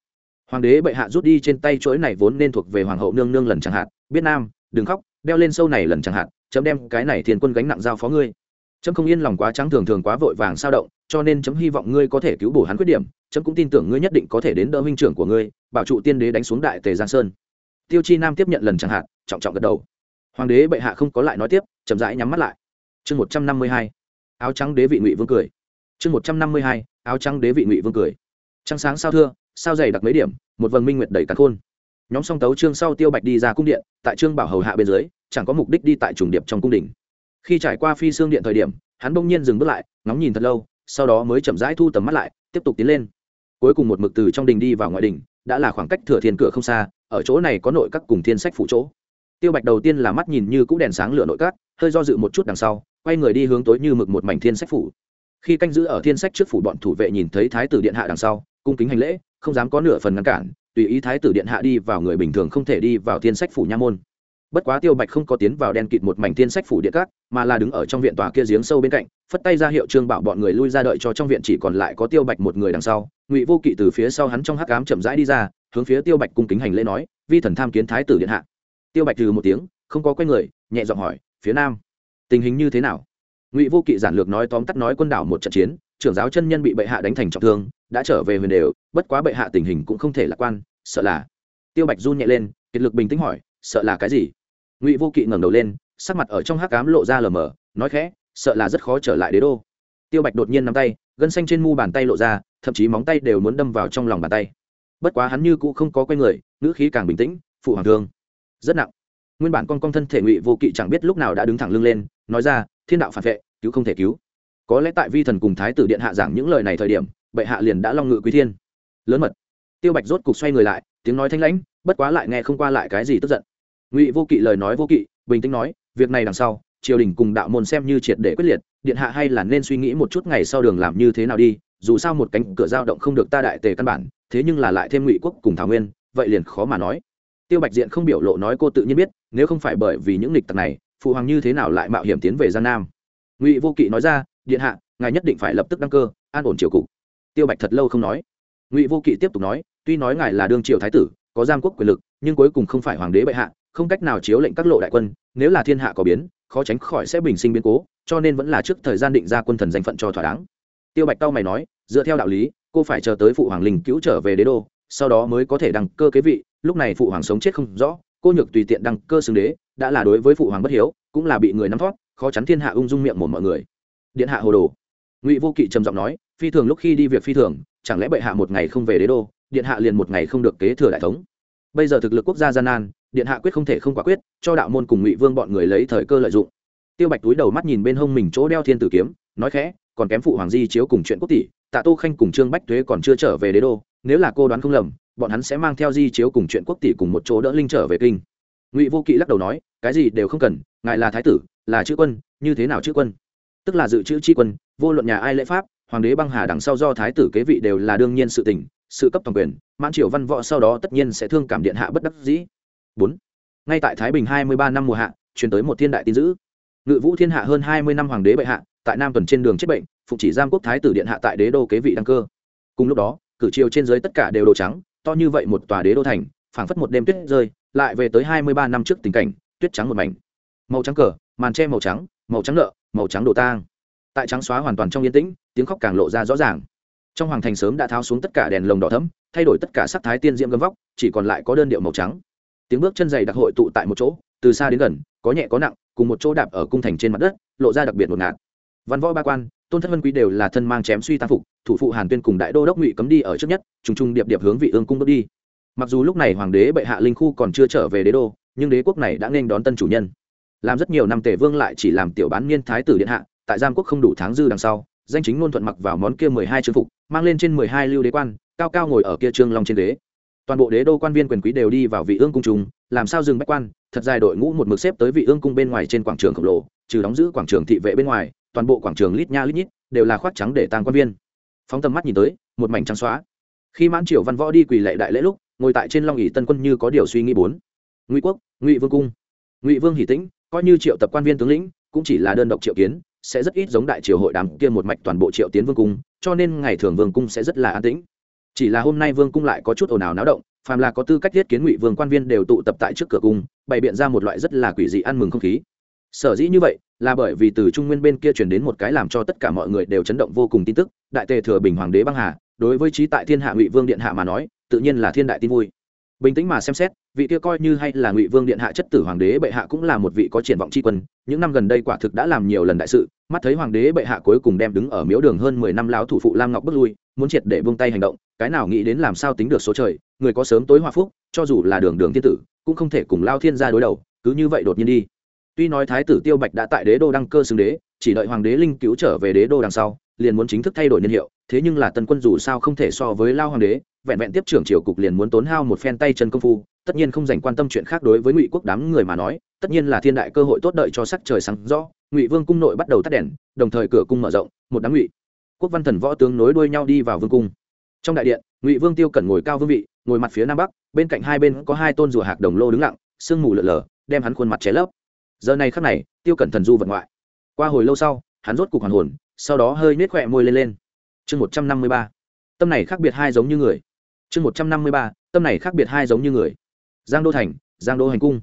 Hoàng đế bệ hạ rút đi trên tay chuỗi này vốn nên thuộc về hoàng hậu nương nương lần chẳng hạn. Biết nam, đừng khóc, đeo lên sâu này lần chẳng hạn, chấm đem cái này thiên quân gánh nặng giao phó ngươi chấm không yên lòng quá trắng thường thường quá vội vàng sao động, cho nên chấm hy vọng ngươi có thể cứu bổ hắn khuyết điểm. Chấm cũng tin tưởng ngươi nhất định có thể đến đỡ huynh trưởng của ngươi, bảo trụ tiên đế đánh xuống đại tề giang sơn. Tiêu chi nam tiếp nhận lần chẳng hạn, trọng trọng gật đầu. Hoàng đế bệ hạ không có lại nói tiếp, chậm rãi nhắm mắt lại. Chương một trăm năm mươi hai, áo trắng đế vị ngụy vương cười. Chương một trăm năm mươi hai, áo trắng đế vị ngụy vương cười. Trăng sáng sao thưa, sao dày đặc mấy điểm, một vầng minh nguyệt đầy cắn khôn. Nhóm song tấu trương sau tiêu bạch đi ra cung điện, tại trương bảo hầu hạ bên dưới, chẳng có mục đích đi tại trùng điệp trong cung đình khi trải qua phi xương điện thời điểm, hắn bỗng nhiên dừng bước lại, ngóng nhìn thật lâu, sau đó mới chậm rãi thu tầm mắt lại, tiếp tục tiến lên. Cuối cùng một mực từ trong đình đi vào ngoại đình, đã là khoảng cách thừa thiên cửa không xa, ở chỗ này có nội các cùng thiên sách phụ chỗ. Tiêu bạch đầu tiên là mắt nhìn như cũ đèn sáng lửa nội các, hơi do dự một chút đằng sau, quay người đi hướng tối như mực một mảnh thiên sách phủ. Khi canh giữ ở thiên sách trước phủ bọn thủ vệ nhìn thấy thái tử điện hạ đằng sau, cung kính hành lễ, không dám có nửa phần ngăn cản, tùy ý thái tử điện hạ đi vào người bình thường không thể đi vào thiên sách phủ nha môn bất quá tiêu bạch không có tiến vào đen kịt một mảnh thiên sách phủ điện cát, mà là đứng ở trong viện tòa kia giếng sâu bên cạnh, phất tay ra hiệu trương bảo bọn người lui ra đợi cho trong viện chỉ còn lại có tiêu bạch một người đằng sau. Ngụy vô kỵ từ phía sau hắn trong hắc cám chậm rãi đi ra, hướng phía tiêu bạch cung kính hành lễ nói, vi thần tham kiến thái tử điện hạ. Tiêu bạch từ một tiếng, không có quay người, nhẹ giọng hỏi, phía nam, tình hình như thế nào? Ngụy vô kỵ giản lược nói tóm tắt nói quân đảo một trận chiến, trưởng giáo chân nhân bị bệ hạ đánh thành trọng thương, đã trở về huyền đều, bất quá bệ hạ tình hình cũng không thể lạc quan, sợ là. Tiêu bạch run nhẹ lên, kiệt lực bình tĩnh hỏi, sợ là cái gì? Ngụy vô kỵ ngẩng đầu lên sắc mặt ở trong hắc cám lộ ra lờ mờ nói khẽ sợ là rất khó trở lại đế đô tiêu bạch đột nhiên nắm tay gân xanh trên mu bàn tay lộ ra thậm chí móng tay đều muốn đâm vào trong lòng bàn tay bất quá hắn như cũ không có quen người ngữ khí càng bình tĩnh phụ hoàng thương rất nặng nguyên bản con con thân thể ngụy vô kỵ chẳng biết lúc nào đã đứng thẳng lưng lên nói ra thiên đạo phản vệ cứu không thể cứu có lẽ tại vi thần cùng thái tử điện hạ giảng những lời này thời điểm bệ hạ liền đã long ngự quý thiên lớn mật tiêu bạch rốt cục xoay người lại tiếng nói thanh lãnh bất quá lại nghe không qua lại cái gì tức giận ngụy vô kỵ lời nói vô kỵ, bình tĩnh nói, việc này đằng sau, triều đình cùng đạo môn xem như triệt để quyết liệt, điện hạ hay là nên suy nghĩ một chút ngày sau đường làm như thế nào đi, dù sao một cánh cửa giao động không được ta đại tề căn bản, thế nhưng là lại thêm ngụy quốc cùng thảo nguyên, vậy liền khó mà nói. Tiêu bạch diện không biểu lộ nói cô tự nhiên biết, nếu không phải bởi vì những lịch tặc này, phụ hoàng như thế nào lại mạo hiểm tiến về gian nam. Ngụy vô kỵ nói ra, điện hạ, ngài nhất định phải lập tức đăng cơ, an ổn triều cục. Tiêu bạch thật lâu không nói. Ngụy vô kỵ tiếp tục nói, tuy nói ngài là đương triều thái tử, có giam quốc quyền lực, nhưng cuối cùng không phải hoàng đế bệ hạ không cách nào chiếu lệnh các lộ đại quân, nếu là thiên hạ có biến, khó tránh khỏi sẽ bình sinh biến cố, cho nên vẫn là trước thời gian định ra quân thần danh phận cho thỏa đáng. Tiêu bạch tao mày nói, dựa theo đạo lý, cô phải chờ tới phụ hoàng linh cứu trở về đế đô, sau đó mới có thể đăng cơ kế vị, lúc này phụ hoàng sống chết không rõ, cô nhược tùy tiện đăng cơ xưng đế, đã là đối với phụ hoàng bất hiếu, cũng là bị người nắm thoát, khó chắn thiên hạ ung dung miệng một mọi người. Điện hạ hồ đồ. Ngụy vô kỵ trầm giọng nói, phi thường lúc khi đi việc phi thường, chẳng lẽ bệ hạ một ngày không về đế đô, điện hạ liền một ngày không được kế thừa đại thống? Bây giờ thực lực quốc gia gian nan điện hạ quyết không thể không quả quyết, cho đạo môn cùng ngụy vương bọn người lấy thời cơ lợi dụng. Tiêu bạch túi đầu mắt nhìn bên hông mình chỗ đeo thiên tử kiếm, nói khẽ, còn kém phụ hoàng di chiếu cùng chuyện quốc tỷ, tạ tô khanh cùng trương bách thuế còn chưa trở về đế đô, nếu là cô đoán không lầm, bọn hắn sẽ mang theo di chiếu cùng chuyện quốc tỷ cùng một chỗ đỡ linh trở về kinh. Ngụy vô kỵ lắc đầu nói, cái gì đều không cần, ngài là thái tử, là chữ quân, như thế nào chữ quân? Tức là dự trữ tri quân, vô luận nhà ai lễ pháp, hoàng đế băng hà đằng sau do thái tử kế vị đều là đương nhiên sự tình, sự cấp toàn quyền, mãn triều văn võ sau đó tất nhiên sẽ thương cảm điện hạ bất đắc dĩ bốn. Ngay tại thái bình hai mươi ba năm mùa hạ, truyền tới một thiên đại tin dữ. Ngự vũ thiên hạ hơn hai mươi năm hoàng đế bệ hạ, tại nam tuần trên đường chết bệnh, phụ chỉ giam quốc thái tử điện hạ tại đế đô kế vị đăng cơ. Cùng lúc đó, cử triều trên dưới tất cả đều đồ trắng, to như vậy một tòa đế đô thành, phảng phất một đêm tuyết rơi, lại về tới hai mươi ba năm trước tình cảnh, tuyết trắng một mảnh. Màu trắng cờ, màn tre màu trắng màu trắng nợ, màu trắng đồ tang. Tại trắng xóa hoàn toàn trong yên tĩnh, tiếng khóc càng lộ ra rõ ràng. Trong hoàng thành sớm đã tháo xuống tất cả đèn lồng đỏ thấm thay đổi tất cả sắc thái tiên diễm gấm vóc, chỉ còn lại có đơn điệu màu trắng tiếng bước chân dày đặc hội tụ tại một chỗ, từ xa đến gần, có nhẹ có nặng, cùng một chỗ đạp ở cung thành trên mặt đất, lộ ra đặc biệt một ngạt. Văn võ ba quan, tôn thất vân quý đều là thân mang chém suy tam phục, thủ phụ hàn tuyên cùng đại đô đốc ngụy cấm đi ở trước nhất, trùng trùng điệp điệp hướng vị ương cung bước đi. Mặc dù lúc này hoàng đế bệ hạ linh khu còn chưa trở về đế đô, nhưng đế quốc này đã nên đón tân chủ nhân. Làm rất nhiều năm tề vương lại chỉ làm tiểu bán niên thái tử điện hạ, tại giam quốc không đủ tháng dư đằng sau, danh chính ngôn thuận mặc vào món kia mười hai chương phục, mang lên trên mười hai lưu đế quan, cao cao ngồi ở kia trương long trên đế toàn bộ đế đô quan viên quyền quý đều đi vào vị ương cung trùng làm sao dừng bách quan? Thật dài đội ngũ một mực xếp tới vị ương cung bên ngoài trên quảng trường khổng lồ, trừ đóng giữ quảng trường thị vệ bên ngoài, toàn bộ quảng trường lít nha lít nhít đều là khoác trắng để tàng quan viên. Phóng tầm mắt nhìn tới, một mảnh trắng xóa. Khi mãn triều văn võ đi quỳ lệ đại lễ lúc, ngồi tại trên long ỉ tân quân như có điều suy nghĩ bốn. Ngụy quốc, ngụy vương cung. Ngụy vương hỷ tĩnh, coi như triệu tập quan viên tướng lĩnh, cũng chỉ là đơn độc triệu kiến, sẽ rất ít giống đại triều hội đàm kia một mạch toàn bộ triệu tiến vương cung, cho nên ngày thường vương cung sẽ rất là an tĩnh chỉ là hôm nay vương cung lại có chút ồn ào náo động, phàm là có tư cách thiết kiến ngụy vương quan viên đều tụ tập tại trước cửa cung, bày biện ra một loại rất là quỷ dị ăn mừng không khí. Sở dĩ như vậy, là bởi vì từ trung nguyên bên kia truyền đến một cái làm cho tất cả mọi người đều chấn động vô cùng tin tức, đại tề thừa bình hoàng đế băng hà, đối với trí tại thiên hạ ngụy vương điện hạ mà nói, tự nhiên là thiên đại tin vui bình tĩnh mà xem xét, vị kia coi như hay là ngụy vương điện hạ chất tử hoàng đế bệ hạ cũng là một vị có triển vọng tri quân, những năm gần đây quả thực đã làm nhiều lần đại sự, mắt thấy hoàng đế bệ hạ cuối cùng đem đứng ở miếu đường hơn mười năm lão thủ phụ lam ngọc bước lui, muốn triệt để buông tay hành động, cái nào nghĩ đến làm sao tính được số trời, người có sớm tối hòa phúc, cho dù là đường đường thiên tử, cũng không thể cùng lao thiên gia đối đầu, cứ như vậy đột nhiên đi. Tuy nói thái tử tiêu bạch đã tại đế đô đăng cơ xưng đế, chỉ đợi hoàng đế linh cứu trở về đế đô đằng sau, liền muốn chính thức thay đổi niên hiệu thế nhưng là tân quân dù sao không thể so với lao hoàng đế, vẹn vẹn tiếp trưởng triều cục liền muốn tốn hao một phen tay chân công phu, tất nhiên không dành quan tâm chuyện khác đối với ngụy quốc đám người mà nói, tất nhiên là thiên đại cơ hội tốt đợi cho sắc trời sáng rõ, ngụy vương cung nội bắt đầu tắt đèn, đồng thời cửa cung mở rộng, một đám ngụy quốc văn thần võ tướng nối đuôi nhau đi vào vương cung. Trong đại điện, ngụy vương tiêu cẩn ngồi cao vương vị, ngồi mặt phía nam bắc, bên cạnh hai bên có hai tôn rùa hạc đồng lô đứng lặng, sương mù lở lở, đem hắn khuôn mặt ché lấp. Giờ này khắc này, tiêu cẩn thần du vật ngoại. Qua hồi lâu sau, hắn rốt cục hoàn hồn, sau đó hơi nết khỏe môi lên lên chương một trăm năm mươi ba. Tâm này khác biệt hai giống như người. Chương một trăm năm mươi ba. Tâm này khác biệt hai giống như người. Giang đô thành, giang đô hành cung.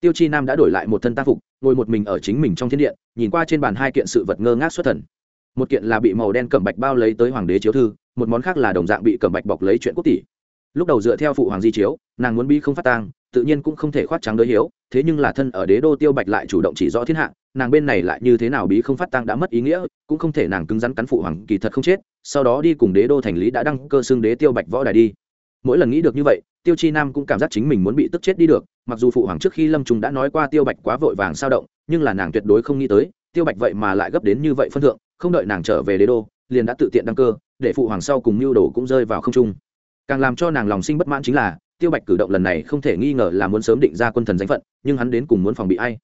Tiêu chi nam đã đổi lại một thân tác phục, ngồi một mình ở chính mình trong thiên điện, nhìn qua trên bàn hai kiện sự vật ngơ ngác xuất thần. Một kiện là bị màu đen cẩm bạch bao lấy tới hoàng đế chiếu thư, một món khác là đồng dạng bị cẩm bạch bọc lấy chuyện quốc tỷ. Lúc đầu dựa theo phụ hoàng di chiếu, nàng muốn bi không phát tang, tự nhiên cũng không thể khoát trắng đối hiếu thế nhưng là thân ở đế đô tiêu bạch lại chủ động chỉ rõ thiên hạ, nàng bên này lại như thế nào bí không phát tăng đã mất ý nghĩa, cũng không thể nàng cứng rắn cắn phụ hoàng kỳ thật không chết, sau đó đi cùng đế đô thành lý đã đăng cơ xương đế tiêu bạch võ đài đi. Mỗi lần nghĩ được như vậy, tiêu chi nam cũng cảm giác chính mình muốn bị tức chết đi được, mặc dù phụ hoàng trước khi lâm trung đã nói qua tiêu bạch quá vội vàng sao động, nhưng là nàng tuyệt đối không nghĩ tới, tiêu bạch vậy mà lại gấp đến như vậy phân thượng, không đợi nàng trở về đế đô, liền đã tự tiện đăng cơ, để phụ hoàng sau cùng mưu đồ cũng rơi vào không trung. Càng làm cho nàng lòng sinh bất mãn chính là tiêu bạch cử động lần này không thể nghi ngờ là muốn sớm định ra quân thần danh phận, nhưng hắn đến cùng muốn phòng bị ai?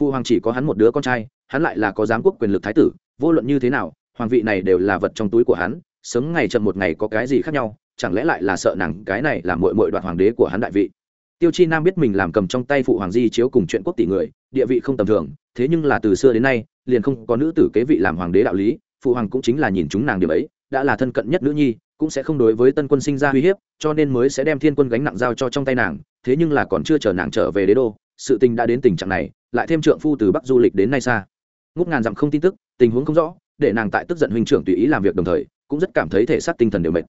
Phụ hoàng chỉ có hắn một đứa con trai, hắn lại là có giám quốc quyền lực thái tử, vô luận như thế nào, hoàng vị này đều là vật trong túi của hắn, sớm ngày chậm một ngày có cái gì khác nhau, chẳng lẽ lại là sợ nàng cái này là mội mội đoạt hoàng đế của hắn đại vị? Tiêu chi nam biết mình làm cầm trong tay phụ hoàng di chiếu cùng chuyện quốc tỷ người, địa vị không tầm thường, thế nhưng là từ xưa đến nay, liền không có nữ tử kế vị làm hoàng đế đạo lý, phụ hoàng cũng chính là nhìn chúng nàng điểm ấy, đã là thân cận nhất nữ nhi cũng sẽ không đối với tân quân sinh ra uy hiếp, cho nên mới sẽ đem thiên quân gánh nặng giao cho trong tay nàng, thế nhưng là còn chưa chờ nàng trở về đế đô, sự tình đã đến tình trạng này, lại thêm trượng phu từ bắc du lịch đến nay xa. Ngút ngàn dặm không tin tức, tình huống không rõ, để nàng tại tức giận huynh trưởng tùy ý làm việc đồng thời, cũng rất cảm thấy thể xác tinh thần đều mệt.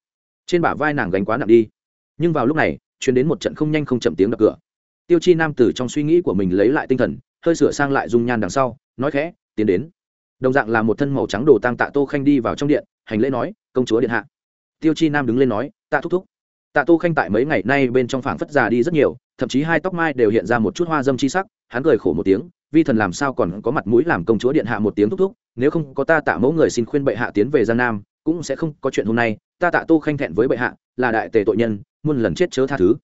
Trên bả vai nàng gánh quá nặng đi. Nhưng vào lúc này chuyến đến một trận không nhanh không chậm tiếng đập cửa. Tiêu chi nam tử trong suy nghĩ của mình lấy lại tinh thần, hơi sửa sang lại dung nhan đằng sau, nói khẽ, tiến đến. Đồng dạng là một thân màu trắng đồ tang tạ tô khanh đi vào trong điện, hành lễ nói, công chúa điện hạ tiêu chi nam đứng lên nói, tạ thúc thúc. Tạ tô khanh tại mấy ngày nay bên trong phảng phất già đi rất nhiều, thậm chí hai tóc mai đều hiện ra một chút hoa dâm chi sắc, hắn cười khổ một tiếng, vi thần làm sao còn có mặt mũi làm công chúa điện hạ một tiếng thúc thúc, nếu không có ta tạ mẫu người xin khuyên bệ hạ tiến về giang nam, cũng sẽ không có chuyện hôm nay, ta tạ tô khanh thẹn với bệ hạ, là đại tề tội nhân, muôn lần chết chớ tha thứ.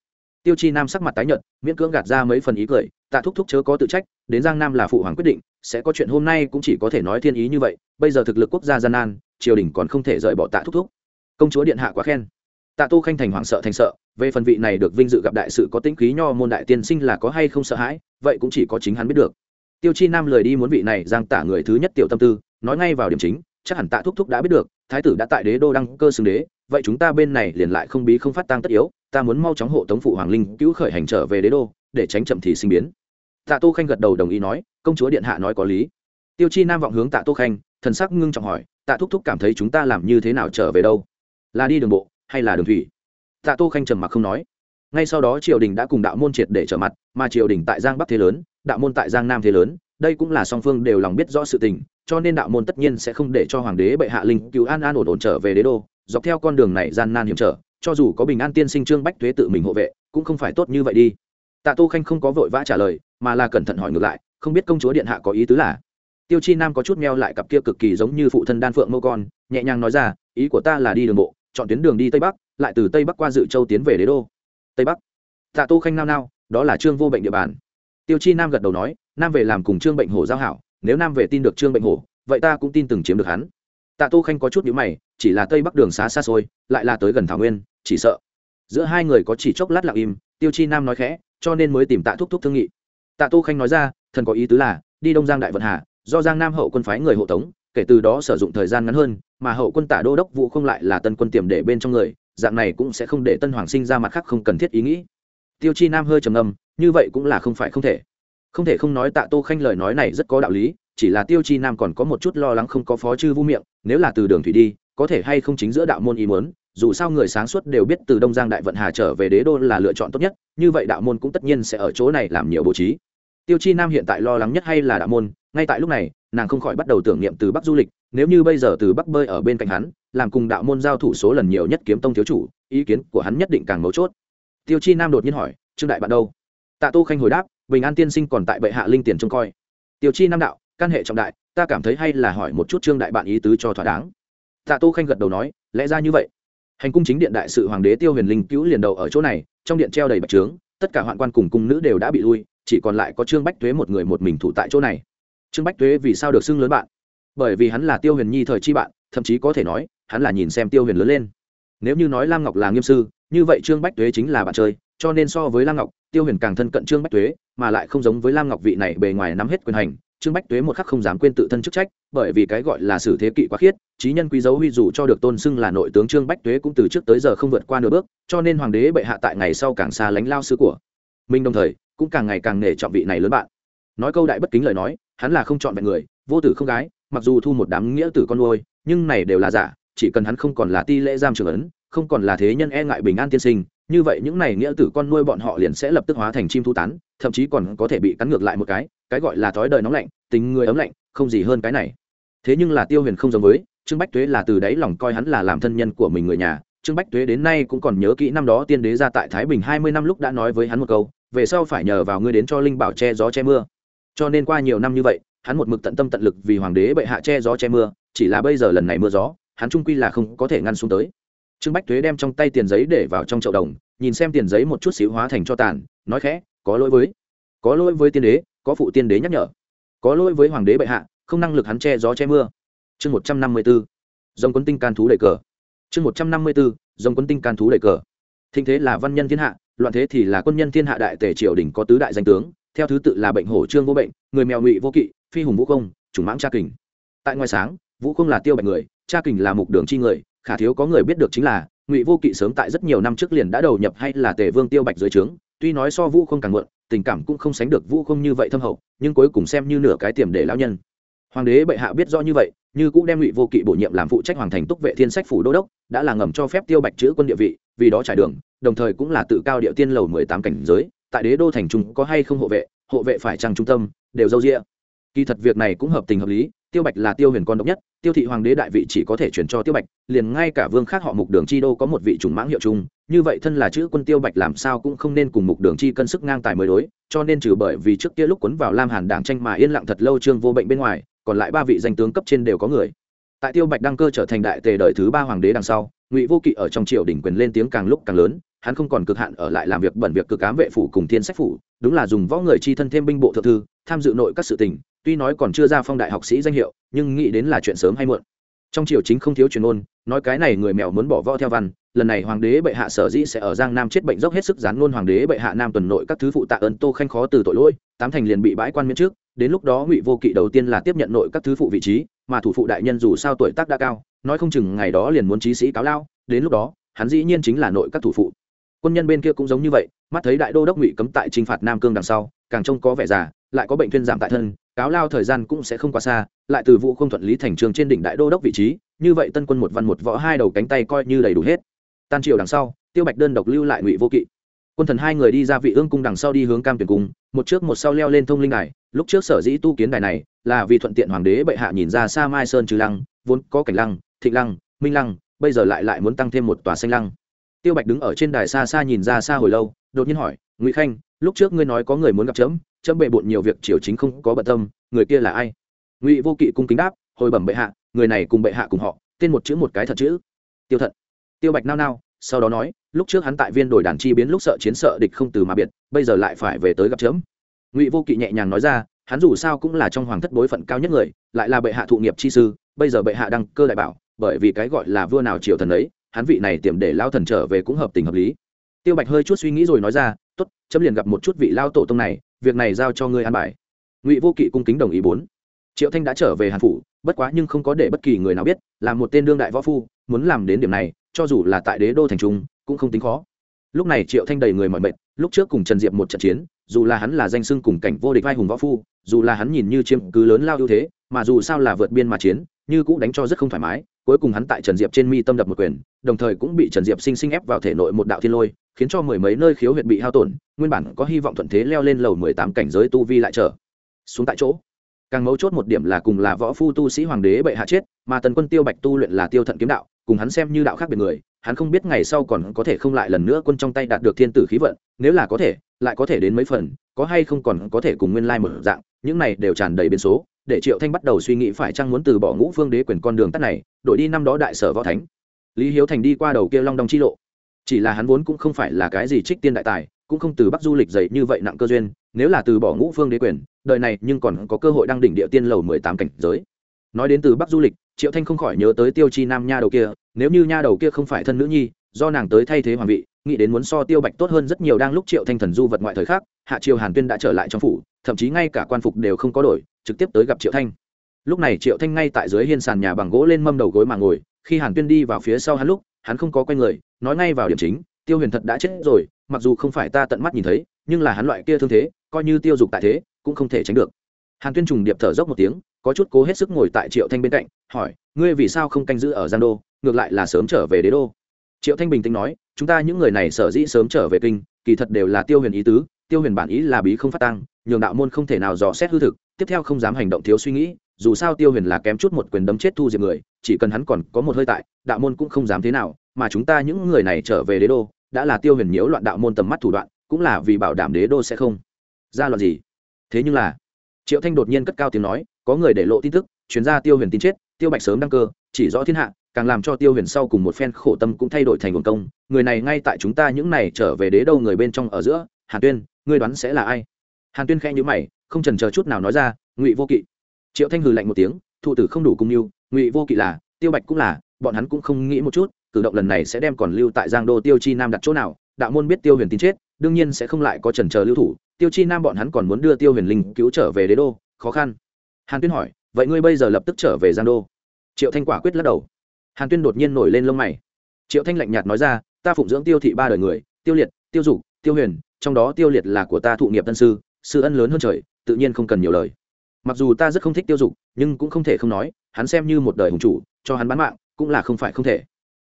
Tiêu chi nam sắc mặt tái nhợt, miễn cưỡng gạt ra mấy phần ý cười, tạ thúc thúc chớ có tự trách, đến giang nam là phụ hoàng quyết định, sẽ có chuyện hôm nay cũng chỉ có thể nói thiên ý như vậy, bây giờ thực lực quốc gia gian nan, triều đình còn không thể rời bỏ tạ thúc thúc công chúa điện hạ quá khen. Tạ tô khanh thành hoảng sợ thành sợ, về phần vị này được vinh dự gặp đại sự có tính khí nho môn đại tiên sinh là có hay không sợ hãi, vậy cũng chỉ có chính hắn biết được. Tiêu chi nam lời đi muốn vị này giang tả người thứ nhất tiểu tâm tư, nói ngay vào điểm chính, chắc hẳn tạ thúc thúc đã biết được, thái tử đã tại đế đô đăng cơ xưng đế, vậy chúng ta bên này liền lại không bí không phát tang tất yếu, ta muốn mau chóng hộ tống phụ hoàng linh cứu khởi hành trở về đế đô, để tránh chậm thì sinh biến. Tạ tô khanh gật đầu đồng ý nói, công chúa điện hạ nói có lý. Tiêu chi nam vọng hướng tạ tô khanh, thần sắc ngưng trọng hỏi, tạ thúc thúc cảm thấy chúng ta làm như thế nào trở về đâu? Là đi đường bộ hay là đường thủy? Tạ tô khanh trầm mặc không nói. Ngay sau đó triều đình đã cùng đạo môn triệt để trở mặt, mà triều đình tại giang bắc thế lớn, đạo môn tại giang nam thế lớn, đây cũng là song phương đều lòng biết rõ sự tình, cho nên đạo môn tất nhiên sẽ không để cho hoàng đế bệ hạ linh cứu an an ổn ổn trở về đế đô, dọc theo con đường này gian nan hiểm trở, cho dù có bình an tiên sinh trương bách thuế tự mình hộ vệ, cũng không phải tốt như vậy đi. Tạ tô khanh không có vội vã trả lời, mà là cẩn thận hỏi ngược lại, không biết công chúa điện hạ có ý tứ là? Tiêu chi nam có chút meo lại cặp kia cực kỳ giống như phụ thân đan phượng mâu con, nhẹ nhàng nói ra, ý của ta là đi đường bộ chọn tuyến đường đi tây bắc, lại từ tây bắc qua dự châu tiến về đế đô. Tây bắc. Tạ tô khanh nao nao, đó là trương vô bệnh địa bàn. Tiêu chi nam gật đầu nói, nam về làm cùng trương bệnh hổ giao hảo, nếu nam về tin được trương bệnh hổ, vậy ta cũng tin từng chiếm được hắn. Tạ tô khanh có chút nhữ mày, chỉ là tây bắc đường xá xa xôi, lại là tới gần thảo nguyên, chỉ sợ. Giữa hai người có chỉ chốc lát lặng im, tiêu chi nam nói khẽ, cho nên mới tìm tạ thúc thúc thương nghị. Tạ tô khanh nói ra, thần có ý tứ là, đi đông giang đại vận hà, do giang nam hậu quân phái người hộ tống kể từ đó sử dụng thời gian ngắn hơn, mà hậu quân tả đô đốc vũ không lại là tân quân tiềm để bên trong người, dạng này cũng sẽ không để tân hoàng sinh ra mặt khác không cần thiết ý nghĩ. Tiêu chi nam hơi trầm ngâm, như vậy cũng là không phải không thể. Không thể không nói tạ tô khanh lời nói này rất có đạo lý, chỉ là tiêu chi nam còn có một chút lo lắng không có phó chư vu miệng, nếu là từ đường thủy đi, có thể hay không chính giữa đạo môn ý mớn dù sao người sáng suốt đều biết từ đông giang đại vận hà trở về đế đô là lựa chọn tốt nhất, như vậy đạo môn cũng tất nhiên sẽ ở chỗ này làm nhiều bố trí. Tiêu chi nam hiện tại lo lắng nhất hay là đạo môn, ngay tại lúc này nàng không khỏi bắt đầu tưởng niệm từ bắc du lịch, nếu như bây giờ từ bắc bơi ở bên cạnh hắn, làm cùng đạo môn giao thủ số lần nhiều nhất kiếm tông thiếu chủ, ý kiến của hắn nhất định càng mấu chốt. Tiêu chi nam đột nhiên hỏi, trương đại bạn đâu? Tạ tô khanh hồi đáp, bình an tiên sinh còn tại bệ hạ linh tiền trông coi. Tiêu chi nam đạo, căn hệ trọng đại, ta cảm thấy hay là hỏi một chút trương đại bạn ý tứ cho thỏa đáng. Tạ tô khanh gật đầu nói, lẽ ra như vậy. Hành cung chính điện đại sự hoàng đế tiêu huyền linh cứu liền đầu ở chỗ này, trong điện treo đầy bạch trướng, tất cả hoạn quan cùng cung nữ đều đã bị lui, chỉ còn lại có trương bách thuế một người một mình thủ tại chỗ này trương bách tuế vì sao được xưng lớn bạn? Bởi vì hắn là tiêu huyền nhi thời chi bạn, thậm chí có thể nói, hắn là nhìn xem tiêu huyền lớn lên. Nếu như nói lam ngọc là nghiêm sư, như vậy trương bách tuế chính là bạn chơi, cho nên so với lam ngọc, tiêu huyền càng thân cận trương bách tuế, mà lại không giống với lam ngọc vị này bề ngoài nắm hết quyền hành, trương bách tuế một khắc không dám quên tự thân chức trách, bởi vì cái gọi là sử thế kỵ quá khiết, trí nhân quý dấu huy dù cho được tôn xưng là nội tướng trương bách tuế cũng từ trước tới giờ không vượt qua nửa bước, cho nên hoàng đế bệ hạ tại ngày sau càng xa lánh lao sư của mình đồng thời, cũng càng ngày càng nể trọng vị này lớn bạn nói câu đại bất kính lời nói, hắn là không chọn vẹn người, vô tử không gái, mặc dù thu một đám nghĩa tử con nuôi, nhưng này đều là giả, chỉ cần hắn không còn là ti lễ giam trường ấn, không còn là thế nhân e ngại bình an tiên sinh, như vậy những này nghĩa tử con nuôi bọn họ liền sẽ lập tức hóa thành chim thu tán, thậm chí còn có thể bị cắn ngược lại một cái cái gọi là thói đời nóng lạnh, tình người ấm lạnh, không gì hơn cái này. Thế nhưng là tiêu huyền không giống với, trương bách tuế là từ đáy lòng coi hắn là làm thân nhân của mình người nhà, trương bách tuế đến nay cũng còn nhớ kỹ năm đó tiên đế ra tại thái bình hai mươi năm lúc đã nói với hắn một câu, về sau phải nhờ vào ngươi đến cho linh bảo che gió che mưa cho nên qua nhiều năm như vậy, hắn một mực tận tâm tận lực vì hoàng đế bệ hạ che gió che mưa, chỉ là bây giờ lần này mưa gió, hắn trung quy là không có thể ngăn xuống tới. Trương bách thuế đem trong tay tiền giấy để vào trong chậu đồng, nhìn xem tiền giấy một chút xíu hóa thành cho tàn, nói khẽ, có lỗi với, có lỗi với tiên đế, có phụ tiên đế nhắc nhở. Có lỗi với hoàng đế bệ hạ, không năng lực hắn che gió che mưa. Chương một trăm năm mươi b ố dòng quân tinh can thú đầy cờ. Chương một trăm năm mươi b ố dòng quân tinh can thú đầy cờ. Thịnh thế là văn nhân thiên hạ, loạn thế thì là quân nhân thiên hạ đại tể triều đình có tứ đại danh tướng theo thứ tự là bệnh hổ trương vô bệnh, người mèo ngụy vô kỵ, phi hùng vũ công chủng mãng cha kình. Tại ngoài sáng, vũ không là tiêu bạch người, cha kình là mục đường chi người, khả thiếu có người biết được chính là, ngụy vô kỵ sớm tại rất nhiều năm trước liền đã đầu nhập hay là tề vương tiêu bạch dưới trướng, tuy nói so vũ không càng mượn tình cảm cũng không sánh được vũ không như vậy thâm hậu, nhưng cuối cùng xem như nửa cái tiềm để lao nhân. Hoàng đế bệ hạ biết rõ như vậy, như cũng đem ngụy vô kỵ bổ nhiệm làm phụ trách hoàng thành túc vệ thiên sách phủ đô đốc, đã là ngầm cho phép tiêu bạch chữ quân địa vị, vì đó trải đường, đồng thời cũng là tự cao địa tiên lầu mười tám cảnh giới tại đế đô thành trung có hay không hộ vệ hộ vệ phải trăng trung tâm, đều dâu rĩa kỳ thật việc này cũng hợp tình hợp lý, tiêu bạch là tiêu huyền con độc nhất, tiêu thị hoàng đế đại vị chỉ có thể chuyển cho tiêu bạch, liền ngay cả vương khác họ mục đường chi đô có một vị trùng mãng hiệu chung, như vậy thân là chữ quân tiêu bạch làm sao cũng không nên cùng mục đường chi cân sức ngang tài mới đối, cho nên trừ bởi vì trước kia lúc quấn vào lam hàn đảng tranh mà yên lặng thật lâu trương vô bệnh bên ngoài, còn lại ba vị danh tướng cấp trên đều có người. Tại tiêu bạch đăng cơ trở thành đại tề đời thứ ba hoàng đế đằng sau ngụy vô kỵ ở trong triều đình quyền lên tiếng càng lúc càng lớn, hắn không còn cực hạn ở lại làm việc bẩn việc cực ám vệ phủ cùng thiên sách phủ, đúng là dùng võ người chi thân thêm binh bộ thượng thư, tham dự nội các sự tình, tuy nói còn chưa ra phong đại học sĩ danh hiệu, nhưng nghĩ đến là chuyện sớm hay muộn. Trong triều chính không thiếu truyền ôn, nói cái này người mèo muốn bỏ võ theo văn, lần này hoàng đế bệ hạ sở dĩ sẽ ở giang nam chết bệnh dốc hết sức gián ngôn hoàng đế bệ hạ nam tuần nội các thứ phụ tạ ơn tô khanh khó từ tội lỗi, tám thành liền bị bãi quan miễn trước, đến lúc đó ngụy vô kỵ đầu tiên là tiếp nhận nội các thứ phụ vị trí, mà thủ phụ đại nhân dù sao tuổi tác đã cao nói không chừng ngày đó liền muốn trí sĩ cáo lao, đến lúc đó, hắn dĩ nhiên chính là nội các thủ phụ. Quân nhân bên kia cũng giống như vậy, mắt thấy đại đô đốc ngụy cấm tại t r i n h phạt nam cương đằng sau, càng trông có vẻ già, lại có bệnh thuyên giảm tại thân, cáo lao thời gian cũng sẽ không quá xa, lại từ vụ không thuận lý thành trường trên đỉnh đại đô đốc vị trí, như vậy tân quân một văn một võ hai đầu cánh tay coi như đầy đủ hết. Tan triều đằng sau, tiêu bạch đơn độc lưu lại ngụy vô kỵ. Quân thần hai người đi ra vị ương cung đằng sau đi hướng cam tuyển cung, một trước một sau leo lên thông linh đài, lúc trước sở dĩ tu kiến đài này là vì thuận tiện hoàng đế bệ hạ nhìn ra xa mai sơn trừ lăng, vốn có cảnh lăng thịnh lăng, minh lăng, bây giờ lại lại muốn tăng thêm một tòa xanh lăng. Tiêu bạch đứng ở trên đài xa xa nhìn ra xa hồi lâu, đột nhiên hỏi, ngụy khanh, lúc trước ngươi nói có người muốn gặp chấm chấm bệ bộn nhiều việc triều chính không có bận tâm, người kia là ai? Ngụy vô kỵ cung kính đáp, hồi bẩm bệ hạ, người này cùng bệ hạ cùng họ, tên một chữ một cái thật chữ. Tiêu thận. Tiêu bạch nao nao, sau đó nói, lúc trước hắn tại viên đổi đàn chi biến lúc sợ chiến sợ địch không từ mà biệt, bây giờ lại phải về tới gặp chớm ngụy vô kỵ nhẹ nhàng nói ra, hắn dù sao cũng là trong hoàng thất bối phận cao nhất người, lại là bệ hạ thụ nghiệp chi sư, bây giờ bệ hạ đăng cơ đại bảo bởi vì cái gọi là vua nào triều thần ấy, hắn vị này tiềm để lao thần trở về cũng hợp tình hợp lý. Tiêu bạch hơi chút suy nghĩ rồi nói ra, tốt, chấm liền gặp một chút vị lao tổ tông này, việc này giao cho ngươi an bài. Ngụy vô kỵ cung kính đồng ý bốn. Triệu thanh đã trở về hàn phủ, bất quá nhưng không có để bất kỳ người nào biết, là một tên đương đại võ phu, muốn làm đến điểm này, cho dù là tại đế đô thành trung, cũng không tính khó. Lúc này triệu thanh đầy người mọi mệt, lúc trước cùng trần diệp một trận chiến, dù là hắn là danh sưng cùng cảnh vô địch vai hùng võ phu, dù là hắn nhìn như chiếm cứ lớn lao ưu thế, mà dù sao là vượt biên mà chiến, như cũng đánh cho rất không thoải mái cuối cùng hắn tại trần diệp trên mi tâm đập một quyền, đồng thời cũng bị trần diệp sinh sinh ép vào thể nội một đạo thiên lôi, khiến cho mười mấy nơi khiếu huyệt bị hao tổn, nguyên bản có hy vọng thuận thế leo lên lầu mười tám cảnh giới tu vi lại trở xuống tại chỗ. Càng mấu chốt một điểm là cùng là võ phu tu sĩ hoàng đế bệ hạ chết, mà tần quân tiêu bạch tu luyện là tiêu thận kiếm đạo, cùng hắn xem như đạo khác biệt người, hắn không biết ngày sau còn có thể không lại lần nữa quân trong tay đạt được thiên tử khí vận, nếu là có thể, lại có thể đến mấy phần, có hay không còn có thể cùng nguyên lai một dạng, những này đều tràn đầy biến số để triệu thanh bắt đầu suy nghĩ phải chăng muốn từ bỏ ngũ phương đế quyền con đường tắt này, đổi đi năm đó đại sở võ thánh. Lý hiếu thành đi qua đầu kia long đong chi lộ. Chỉ là hắn vốn cũng không phải là cái gì trích tiên đại tài, cũng không từ bắc du lịch dày như vậy nặng cơ duyên, nếu là từ bỏ ngũ phương đế quyền, đời này nhưng còn có cơ hội đăng đỉnh địa tiên lầu mười tám cảnh giới. Nói đến từ bắc du lịch, triệu thanh không khỏi nhớ tới tiêu chi nam nha đầu kia, nếu như nha đầu kia không phải thân nữ nhi, do nàng tới thay thế hoàng vị, nghĩ đến muốn so tiêu bạch tốt hơn rất nhiều đang lúc triệu thanh thần du vật ngoại thời khác hạ triều hàn tuyên đã trở lại trong phủ thậm chí ngay cả quan phục đều không có đổi, trực tiếp tới gặp triệu thanh. Lúc này triệu thanh ngay tại dưới hiên sàn nhà bằng gỗ lên mâm đầu gối mà ngồi, khi hàn tuyên đi vào phía sau hắn lúc, hắn không có quay người, nói ngay vào điểm chính, tiêu huyền thật đã chết rồi, mặc dù không phải ta tận mắt nhìn thấy, nhưng là hắn loại kia thương thế, coi như tiêu dục tại thế, cũng không thể tránh được. Hàn tuyên trùng điệp thở dốc một tiếng, có chút cố hết sức ngồi tại triệu thanh bên cạnh, hỏi, ngươi vì sao không canh giữ ở giang đô, ngược lại là sớm trở về đế đô? Triệu thanh bình tĩnh nói, chúng ta những người này sở dĩ sớm trở về kinh, kỳ thật đều là tiêu huyền ý tứ, tiêu huyền bản ý là bí không phát tăng nhường đạo môn không thể nào dò xét hư thực, tiếp theo không dám hành động thiếu suy nghĩ, dù sao tiêu huyền là kém chút một quyền đấm chết thu diệp người, chỉ cần hắn còn có một hơi tại, đạo môn cũng không dám thế nào, mà chúng ta những người này trở về đế đô, đã là tiêu huyền nhiễu loạn đạo môn tầm mắt thủ đoạn, cũng là vì bảo đảm đế đô sẽ không ra loạn gì. Thế nhưng là, triệu thanh đột nhiên cất cao tiếng nói, có người để lộ tin tức, chuyên gia tiêu huyền tin chết, tiêu bạch sớm đăng cơ, chỉ rõ thiên hạ, càng làm cho tiêu huyền sau cùng một phen khổ tâm cũng thay đổi thành nguồn công, người này ngay tại chúng ta những này trở về đế đâu người bên trong ở giữa, hàn tuyên, ngươi đoán sẽ là ai? Hàn tuyên khẽ nhữ mày, không trần chờ chút nào nói ra, ngụy vô kỵ. triệu thanh hừ lạnh một tiếng, thụ tử không đủ cung mưu, ngụy vô kỵ là, tiêu bạch cũng là, bọn hắn cũng không nghĩ một chút, cử động lần này sẽ đem còn lưu tại giang đô tiêu chi nam đặt chỗ nào, đạo môn biết tiêu huyền tin chết, đương nhiên sẽ không lại có trần chờ lưu thủ, tiêu chi nam bọn hắn còn muốn đưa tiêu huyền linh cứu trở về đế đô, khó khăn. hàn tuyên hỏi, vậy ngươi bây giờ lập tức trở về giang đô? triệu thanh quả quyết lắc đầu. hàn tuyên đột nhiên nổi lên lông mày. triệu thanh lạnh nhạt nói ra, ta phụng dưỡng tiêu thị ba đời người, tiêu liệt, tiêu dục, tiêu huyền, trong đó tiêu liệt là của ta thụ nghiệp tân sư sư ân lớn hơn trời, tự nhiên không cần nhiều lời. Mặc dù ta rất không thích tiêu dục, nhưng cũng không thể không nói, hắn xem như một đời hùng chủ, cho hắn bán mạng, cũng là không phải không thể.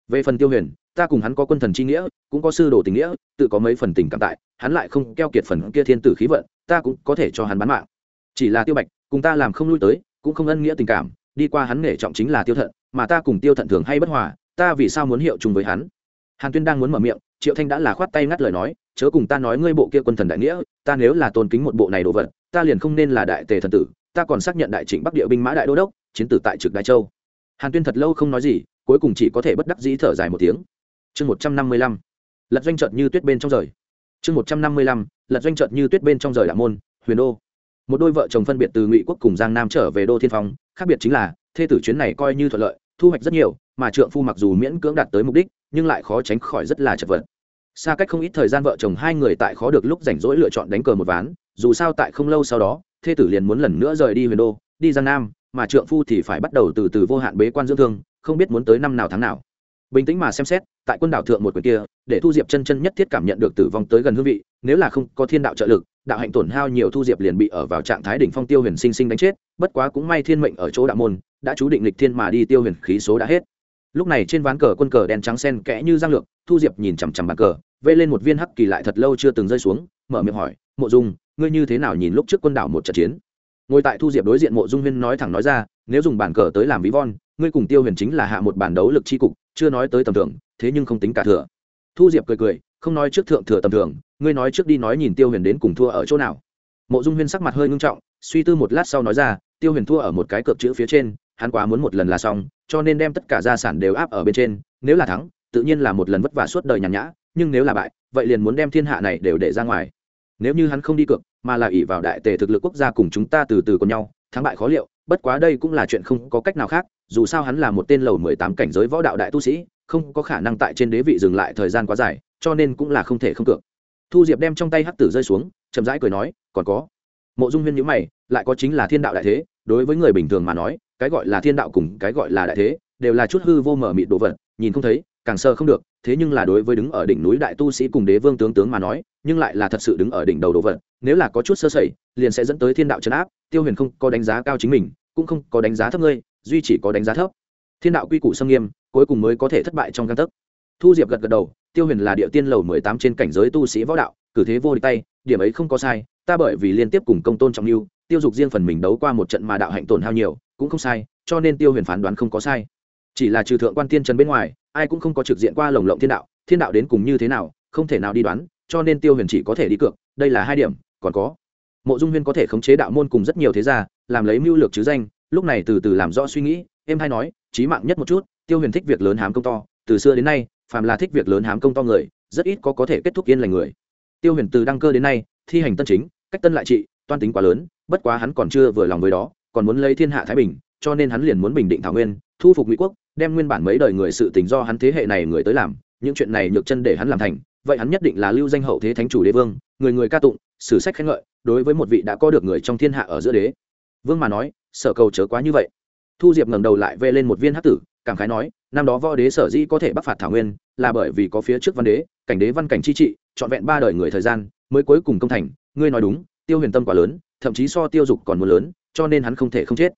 Về phần tiêu huyền, ta cùng hắn có quân thần c h i nghĩa, cũng có sư đồ tình nghĩa, tự có mấy phần tình cảm tại, hắn lại không keo kiệt phần kia thiên tử khí vận, ta cũng có thể cho hắn bán mạng. Chỉ là tiêu bạch, cùng ta làm không lui tới, cũng không ân nghĩa tình cảm, đi qua hắn nể trọng chính là tiêu thận, mà ta cùng tiêu thận thường hay bất hòa, ta vì sao muốn hiệu chung với hắn? Hàn tuyên đang muốn mở miệng, triệu thanh đã là khoát tay ngắt lời nói chớ cùng ta nói ngươi bộ kia quân thần đại nghĩa, ta nếu là tôn kính một bộ này đồ vật, ta liền không nên là đại tề thần tử, ta còn xác nhận đại trịnh bắc địa binh mã đại đô đốc, chiến tử tại trực đại châu. Hàn tuyên thật lâu không nói gì, cuối cùng chỉ có thể bất đắc dĩ thở dài một tiếng. Chương một trăm năm mươi lăm, lật doanh trợt như tuyết bên trong rời. Chương một trăm năm mươi lăm, lật doanh trợt như tuyết bên trong rời đạo môn, huyền đô. Một đôi vợ chồng phân biệt từ ngụy quốc cùng giang nam trở về đô thiên phong, khác biệt chính là, thê tử chuyến này coi như thuận lợi, thu hoạch rất nhiều, mà trượng phu mặc dù miễn cưỡng đạt tới mục đích, nhưng lại khó tránh khỏi rất là chật vật xa cách không ít thời gian vợ chồng hai người tại khó được lúc rảnh rỗi lựa chọn đánh cờ một ván, dù sao tại không lâu sau đó, thê tử liền muốn lần nữa rời đi huyền đô, đi giang nam, mà trượng phu thì phải bắt đầu từ từ vô hạn bế quan dưỡng thương, không biết muốn tới năm nào tháng nào. Bình tĩnh mà xem xét, tại quân đảo thượng một quyền kia, để thu diệp chân chân nhất thiết cảm nhận được tử vong tới gần hương vị, nếu là không có thiên đạo trợ lực, đạo hạnh tổn hao nhiều thu diệp liền bị ở vào trạng thái đỉnh phong tiêu huyền sinh sinh đánh chết, bất quá cũng may thiên mệnh ở chỗ đạo môn, đã chú định lịch thiên mà đi tiêu huyền khí số đã hết lúc này trên ván cờ quân cờ đen trắng sen kẽ như giang lược, thu diệp nhìn chằm chằm bàn cờ, vê lên một viên hắc kỳ lại thật lâu chưa từng rơi xuống, mở miệng hỏi, mộ dung, ngươi như thế nào nhìn lúc trước quân đảo một trận chiến? Ngồi tại thu diệp đối diện mộ dung huyên nói thẳng nói ra, nếu dùng bàn cờ tới làm ví von, ngươi cùng tiêu huyền chính là hạ một bản đấu lực chi cục, chưa nói tới tầm thường, thế nhưng không tính cả thừa. Thu diệp cười cười, không nói trước thượng thừa tầm thường, ngươi nói trước đi nói nhìn tiêu huyền đến cùng thua ở chỗ nào. Mộ dung huyên sắc mặt hơi ngưng trọng, suy tư một lát sau nói ra, tiêu huyền thua ở một cái cược chữ phía trên hắn quá muốn một lần là xong, cho nên đem tất cả gia sản đều áp ở bên trên, nếu là thắng, tự nhiên là một lần vất vả suốt đời nhàn nhã, nhưng nếu là bại, vậy liền muốn đem thiên hạ này đều để ra ngoài. Nếu như hắn không đi cược, mà là ỷ vào đại tề thực lực quốc gia cùng chúng ta từ từ cùng nhau, thắng bại khó liệu, bất quá đây cũng là chuyện không có cách nào khác, dù sao hắn là một tên lầu mười tám cảnh giới võ đạo đại tu sĩ, không có khả năng tại trên đế vị dừng lại thời gian quá dài, cho nên cũng là không thể không cược. Thu diệp đem trong tay hắc tử rơi xuống, chậm rãi cười nói, còn có. Mộ dung huyên nhữ mày, lại có chính là thiên đạo đại thế, đối với người bình thường mà nói cái gọi là thiên đạo cùng cái gọi là đại thế, đều là chút hư vô mở mịt đồ vật, nhìn không thấy, càng sơ không được, thế nhưng là đối với đứng ở đỉnh núi đại tu sĩ cùng đế vương tướng tướng mà nói, nhưng lại là thật sự đứng ở đỉnh đầu đồ vật, nếu là có chút sơ sẩy, liền sẽ dẫn tới thiên đạo chấn áp, tiêu huyền không có đánh giá cao chính mình, cũng không có đánh giá thấp ngươi, duy chỉ có đánh giá thấp. Thiên đạo quy củ xâm nghiêm, cuối cùng mới có thể thất bại trong căn tấc. Thu diệp gật gật đầu, tiêu huyền là địa tiên lầu mười tám trên cảnh giới tu sĩ võ đạo, cử thế vô địch tay, điểm ấy không có sai, ta bởi vì liên tiếp cùng công tôn trọng lưu, tiêu dục riêng phần mình đấu qua một trận mà đạo hạnh tổn hao nhiều cũng không sai, cho nên tiêu huyền phán đoán không có sai. Chỉ là trừ thượng quan tiên trần bên ngoài, ai cũng không có trực diện qua lồng lộng thiên đạo thiên đạo đến cùng như thế nào, không thể nào đi đoán, cho nên tiêu huyền chỉ có thể đi cược, đây là hai điểm, còn có. Mộ dung huyên có thể khống chế đạo môn cùng rất nhiều thế gia, làm lấy mưu lược chứ danh, lúc này từ từ làm rõ suy nghĩ, em hay nói trí mạng nhất một chút, tiêu huyền thích việc lớn hám công to, từ xưa đến nay, phàm là thích việc lớn hám công to người, rất ít có có thể kết thúc yên lành người. Tiêu huyền từ đăng cơ đến nay, thi hành tân chính, cách tân lại trị, toan tính quá lớn, bất quá hắn còn chưa vừa lòng với đó còn muốn lấy thiên hạ thái bình, cho nên hắn liền muốn bình định thảo nguyên, thu phục ngụy quốc, đem nguyên bản mấy đời người sự tình do hắn thế hệ này người tới làm, những chuyện này nhược chân để hắn làm thành. Vậy hắn nhất định là lưu danh hậu thế thánh chủ đế vương, người người ca tụng, sử sách khen ngợi, đối với một vị đã có được người trong thiên hạ ở giữa đế. Vương mà nói, sở cầu chớ quá như vậy. Thu diệp ngẩng đầu lại vê lên một viên hát tử, cảm khái nói, năm đó võ đế sở dĩ có thể bắc phạt thảo nguyên, là bởi vì có phía trước văn đế, cảnh đế văn cảnh chi trị, trọn vẹn ba đời người thời gian, mới cuối cùng công thành. Ngươi nói đúng, tiêu huyền tâm quá lớn, thậm chí so tiêu dục còn muốn lớn cho nên hắn không thể không chết.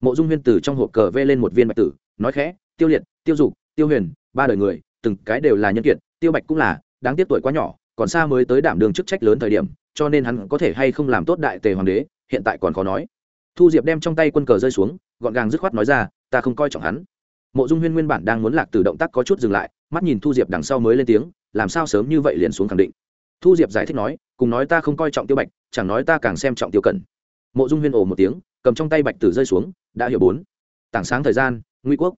Mộ dung huyên từ trong hộp cờ vê lên một viên bạch tử, nói khẽ, tiêu liệt, tiêu dục, tiêu huyền, ba đời người, từng cái đều là nhân kiệt, tiêu bạch cũng là, đáng tiếc tuổi quá nhỏ, còn xa mới tới đảm đường chức trách lớn thời điểm, cho nên hắn có thể hay không làm tốt đại tề hoàng đế, hiện tại còn khó nói. Thu diệp đem trong tay quân cờ rơi xuống, gọn gàng dứt khoát nói ra, ta không coi trọng hắn. Mộ dung huyên nguyên bản đang muốn lạc từ động tác có chút dừng lại, mắt nhìn thu diệp đằng sau mới lên tiếng, làm sao sớm như vậy liền xuống khẳng định? Thu diệp giải thích nói, cùng nói ta không coi trọng tiêu bạch, chẳng nói ta càng xem trọng tiêu cẩn mộ dung huyên ồ một tiếng, cầm trong tay bạch tử rơi xuống, đã hiểu bốn. Tảng sáng thời gian, ngụy quốc.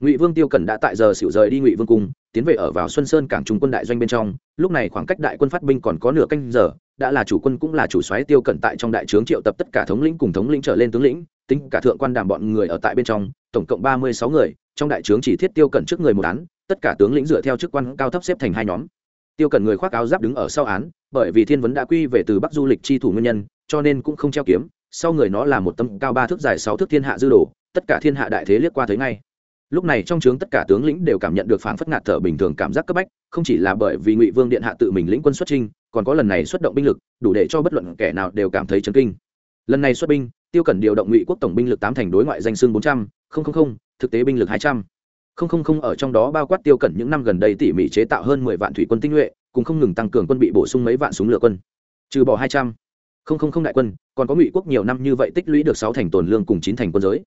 Ngụy vương tiêu cẩn đã tại giờ xỉu rời đi ngụy vương cung, tiến về ở vào xuân sơn cảng trung quân đại doanh bên trong. Lúc này khoảng cách đại quân phát binh còn có nửa canh giờ, đã là chủ quân cũng là chủ soái tiêu cẩn tại trong đại trướng triệu tập tất cả thống lĩnh cùng thống lĩnh trở lên tướng lĩnh, tính cả thượng quan đàm bọn người ở tại bên trong, tổng cộng ba mươi sáu người, trong đại trướng chỉ thiết tiêu cẩn trước người một án, tất cả tướng lĩnh dựa theo chức quan cao thấp xếp thành hai nhóm. Tiêu cẩn người khoác áo giáp đứng ở sau án, bởi vì thiên vấn đã quy về từ bắc du lịch chi thủ nguyên nhân, cho nên cũng không treo kiếm sau người nó là một tâm cao ba thước dài sáu thước thiên hạ dư đồ, tất cả thiên hạ đại thế liếc qua thấy ngay. Lúc này trong trướng tất cả tướng lĩnh đều cảm nhận được phảng phất ngạt thở bình thường cảm giác cấp bách, không chỉ là bởi vì ngụy vương điện hạ tự mình lĩnh quân xuất trinh còn có lần này xuất động binh lực, đủ để cho bất luận kẻ nào đều cảm thấy chấn kinh. Lần này xuất binh, tiêu cẩn điều động ngụy quốc tổng binh lực tám thành đối ngoại danh xương bốn trăm linh thực tế binh lực hai trăm. Linh ở trong đó bao quát tiêu cẩn những năm gần đây tỉ mỉ chế tạo hơn mười vạn thủy quân tinh nhuệ, cùng không ngừng tăng cường quân bị bổ sung mấy vạn súng lửa quân. Trừ bỏ hai trăm không không không đại quân, còn có ngụy quốc nhiều năm như vậy tích lũy được sáu thành tồn lương cùng chín thành quân giới.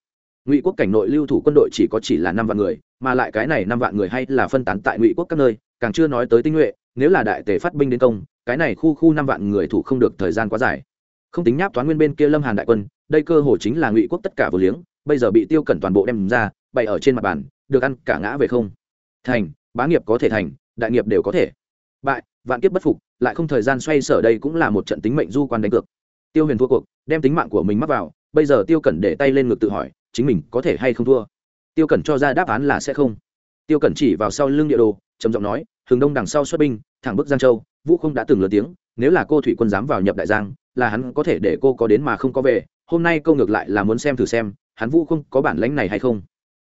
Ngụy quốc cảnh nội lưu thủ quân đội chỉ có chỉ là năm vạn người, mà lại cái này năm vạn người hay là phân tán tại ngụy quốc các nơi, càng chưa nói tới tinh nhuệ, nếu là đại tề phát binh đến công, cái này khu khu năm vạn người thủ không được thời gian quá dài. Không tính nháp toán nguyên bên kia lâm hàn đại quân, đây cơ hồ chính là ngụy quốc tất cả vô liếng, bây giờ bị tiêu cẩn toàn bộ đem ra, bày ở trên mặt bàn, được ăn cả ngã về không. Thành, bá nghiệp có thể thành, đại nghiệp đều có thể. Bại vạn kiếp bất phục, lại không thời gian xoay sở đây cũng là một trận tính mệnh du quan đánh cược. Tiêu huyền thua cuộc, đem tính mạng của mình mắc vào, bây giờ tiêu cẩn để tay lên ngực tự hỏi, chính mình có thể hay không thua? Tiêu cẩn cho ra đáp án là sẽ không. Tiêu cẩn chỉ vào sau lưng địa đồ, trầm giọng nói, hướng đông đằng sau xuất binh, thẳng bức giang châu. Vũ không đã từng lớn tiếng, nếu là cô thủy quân dám vào nhập đại giang, là hắn có thể để cô có đến mà không có về. Hôm nay câu ngược lại là muốn xem thử xem, hắn vũ không có bản lãnh này hay không?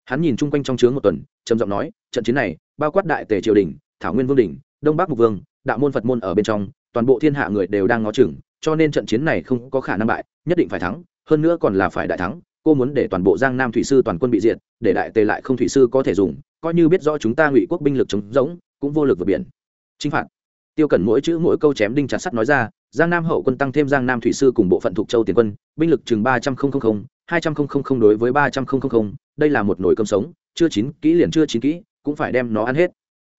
Hắn nhìn chung quanh trong chướng một tuần, trầm giọng nói, trận chiến này, bao quát đại tề triều đình, thảo nguyên vương đình đông bắc mục vương đạo môn phật môn ở bên trong, toàn bộ thiên hạ người đều đang ngó chừng, cho nên trận chiến này không có khả năng bại, nhất định phải thắng, hơn nữa còn là phải đại thắng, cô muốn để toàn bộ giang nam thủy sư toàn quân bị diệt, để đại tề lại không thủy sư có thể dùng, coi như biết rõ chúng ta ngụy quốc binh lực chống rỗng, cũng vô lực vượt biển. Chinh phạt. Tiêu cẩn mỗi chữ mỗi câu chém đinh chặt sắt nói ra, giang nam hậu quân tăng thêm giang nam thủy sư cùng bộ phận thuộc châu tiền quân, binh lực chừng ba trăm linh hai trăm linh đối với ba trăm linh đây là một nồi cơm sống, chưa chín kỹ liền chưa chín kỹ, cũng phải đem nó ăn hết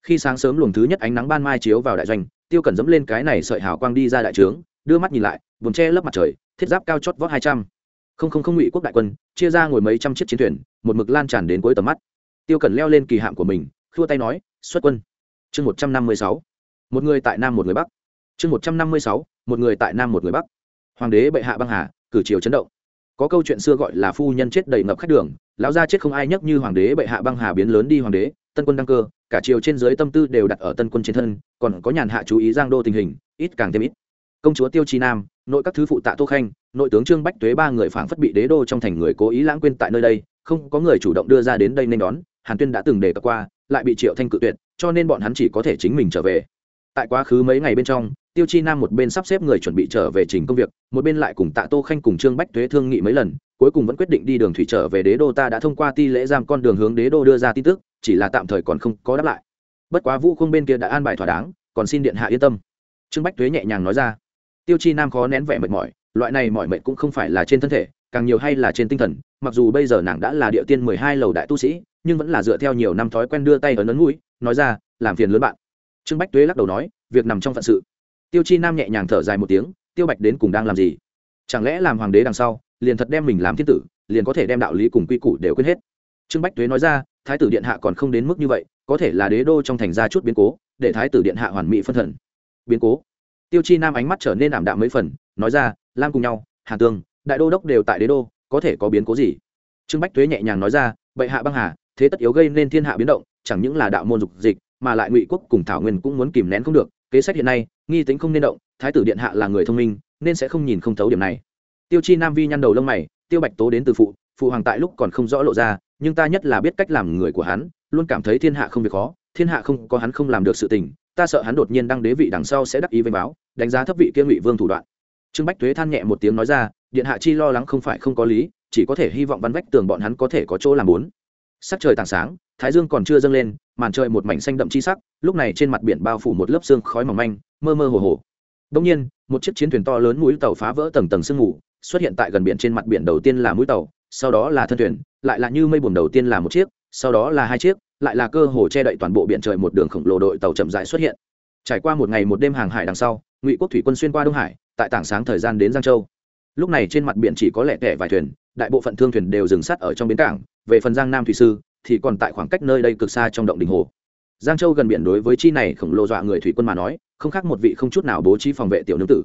khi sáng sớm luồng thứ nhất ánh nắng ban mai chiếu vào đại doanh, tiêu cẩn dẫm lên cái này sợi hào quang đi ra đại trướng, đưa mắt nhìn lại vùng che lấp mặt trời, thiết giáp cao chót vót hai trăm. Không không không ngụy quốc đại quân, chia ra ngồi mấy trăm chiếc chiến thuyền, một mực lan tràn đến cuối tầm mắt. Tiêu cẩn leo lên kỳ hạm của mình, khua tay nói, xuất quân. Chương một trăm năm mươi sáu. Một người tại nam một người bắc. Chương một trăm năm mươi sáu, một người tại nam một người bắc. Hoàng đế bệ hạ băng hà, cử triều chấn động. Có câu chuyện xưa gọi là phu nhân chết đầy ngập khách đường, lão gia chết không ai nhắc như hoàng đế bệ hạ băng hà biến lớn đi hoàng đế tân quân đăng cơ, cả chiều trên dưới tâm tư đều đặt ở tân quân trên thân, còn có nhàn hạ chú ý giang đô tình hình, ít càng thêm ít. Công chúa tiêu chi nam, nội các thứ phụ tạ tô khanh, nội tướng trương bách tuế ba người phảng phất bị đế đô trong thành người cố ý lãng quên tại nơi đây, không có người chủ động đưa ra đến đây nên đón, hàn tuyên đã từng đề cập qua, lại bị triệu thanh cự tuyệt, cho nên bọn hắn chỉ có thể chính mình trở về. Tại quá khứ mấy ngày bên trong, tiêu chi nam một bên sắp xếp người chuẩn bị trở về trình công việc, một bên lại cùng tạ tô khanh cùng trương bách tuế thương nghị mấy lần, cuối cùng vẫn quyết định đi đường thủy trở về đế đô. Ta đã thông qua ti lễ giam con đường hướng đế đô đưa ra tin tức chỉ là tạm thời còn không có đáp lại. Bất quá vũ không bên kia đã an bài thỏa đáng, còn xin điện hạ yên tâm. Trương bách tuế nhẹ nhàng nói ra. Tiêu chi nam khó nén vẻ mệt mỏi, loại này mọi mệt cũng không phải là trên thân thể, càng nhiều hay là trên tinh thần, mặc dù bây giờ nàng đã là địa tiên mười hai lầu đại tu sĩ, nhưng vẫn là dựa theo nhiều năm thói quen đưa tay ở nấn mũi, nói ra, làm phiền lớn bạn. Trương bách tuế lắc đầu nói, việc nằm trong phận sự. Tiêu chi nam nhẹ nhàng thở dài một tiếng, tiêu bạch đến cùng đang làm gì? Chẳng lẽ làm hoàng đế đằng sau, liền thật đem mình làm thiên tử, liền có thể đem đạo lý cùng quy củ đều quên hết? Trương bách tuế nói ra, thái tử điện hạ còn không đến mức như vậy, có thể là đế đô trong thành ra chút biến cố, để thái tử điện hạ hoàn mỹ phân thần. Biến cố. Tiêu chi nam ánh mắt trở nên ảm đạm mấy phần, nói ra, lam cùng nhau, hà tương, đại đô đốc đều tại đế đô, có thể có biến cố gì? Trương bách tuế nhẹ nhàng nói ra, bệ hạ băng hà, thế tất yếu gây nên thiên hạ biến động, chẳng những là đạo môn dục dịch, mà lại ngụy quốc cùng thảo nguyên cũng muốn kìm nén không được. Kế sách hiện nay, nghi tính không nên động, thái tử điện hạ là người thông minh, nên sẽ không nhìn không thấu điểm này. Tiêu chi nam vi nhăn đầu lông mày, tiêu bạch tố đến từ phụ phụ hoàng tại lúc còn không rõ lộ ra nhưng ta nhất là biết cách làm người của hắn, luôn cảm thấy thiên hạ không việc khó, thiên hạ không có hắn không làm được sự tình, ta sợ hắn đột nhiên đăng đế vị đằng sau sẽ đắc ý vênh báo, đánh giá thấp vị kia ngụy vương thủ đoạn. Trương bách thuế than nhẹ một tiếng nói ra, điện hạ chi lo lắng không phải không có lý, chỉ có thể hy vọng văn vách tường bọn hắn có thể có chỗ làm bốn. Sắc trời tảng sáng, thái dương còn chưa dâng lên, màn trời một mảnh xanh đậm chi sắc, lúc này trên mặt biển bao phủ một lớp xương khói mỏng manh, mơ mơ hồ hồ. Đông nhiên, một chiếc chiến thuyền to lớn mũi tàu phá vỡ tầng tầng sương mù, xuất hiện tại gần biển trên mặt biển đầu tiên là mũi tàu, sau đó là thân thuyền lại là như mây buồm đầu tiên là một chiếc, sau đó là hai chiếc, lại là cơ hồ che đậy toàn bộ biển trời một đường khổng lồ đội tàu chậm dài xuất hiện. Trải qua một ngày một đêm hàng hải đằng sau, ngụy quốc thủy quân xuyên qua đông hải, tại tảng sáng thời gian đến giang châu. Lúc này trên mặt biển chỉ có lẻ tẻ vài thuyền, đại bộ phận thương thuyền đều dừng sắt ở trong bến cảng, về phần giang nam thủy sư, thì còn tại khoảng cách nơi đây cực xa trong động đình hồ. Giang châu gần biển đối với chi này khổng lồ dọa người thủy quân mà nói, không khác một vị không chút nào bố trí phòng vệ tiểu nương tử.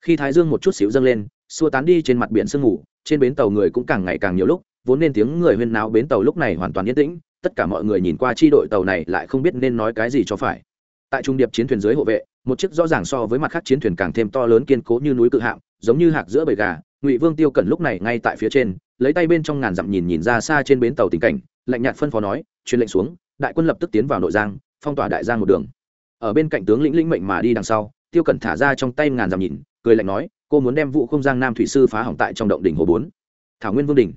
Khi thái dương một chút xíu dâng lên, xua tán đi trên mặt biển sương mù, trên bến tàu người cũng càng ngày càng nhiều lúc vốn nên tiếng người huyên náo bến tàu lúc này hoàn toàn yên tĩnh, tất cả mọi người nhìn qua chi đội tàu này lại không biết nên nói cái gì cho phải. Tại trung điệp chiến thuyền dưới hộ vệ, một chiếc rõ ràng so với mặt khác chiến thuyền càng thêm to lớn kiên cố như núi cự hạm, giống như hạc giữa bầy gà, ngụy vương tiêu cẩn lúc này ngay tại phía trên, lấy tay bên trong ngàn dặm nhìn nhìn ra xa trên bến tàu tình cảnh, lạnh nhạt phân phó nói, truyền lệnh xuống, đại quân lập tức tiến vào nội giang, phong tỏa đại giang một đường. Ở bên cạnh tướng lĩnh lĩnh mệnh mà đi đằng sau, tiêu cẩn thả ra trong tay ngàn dặm nhìn, cười lạnh nói, cô muốn đem vụ không giang nam thủy sư phá hỏng tại trong động đỉnh hồ bốn. Thảo nguyên vương đỉnh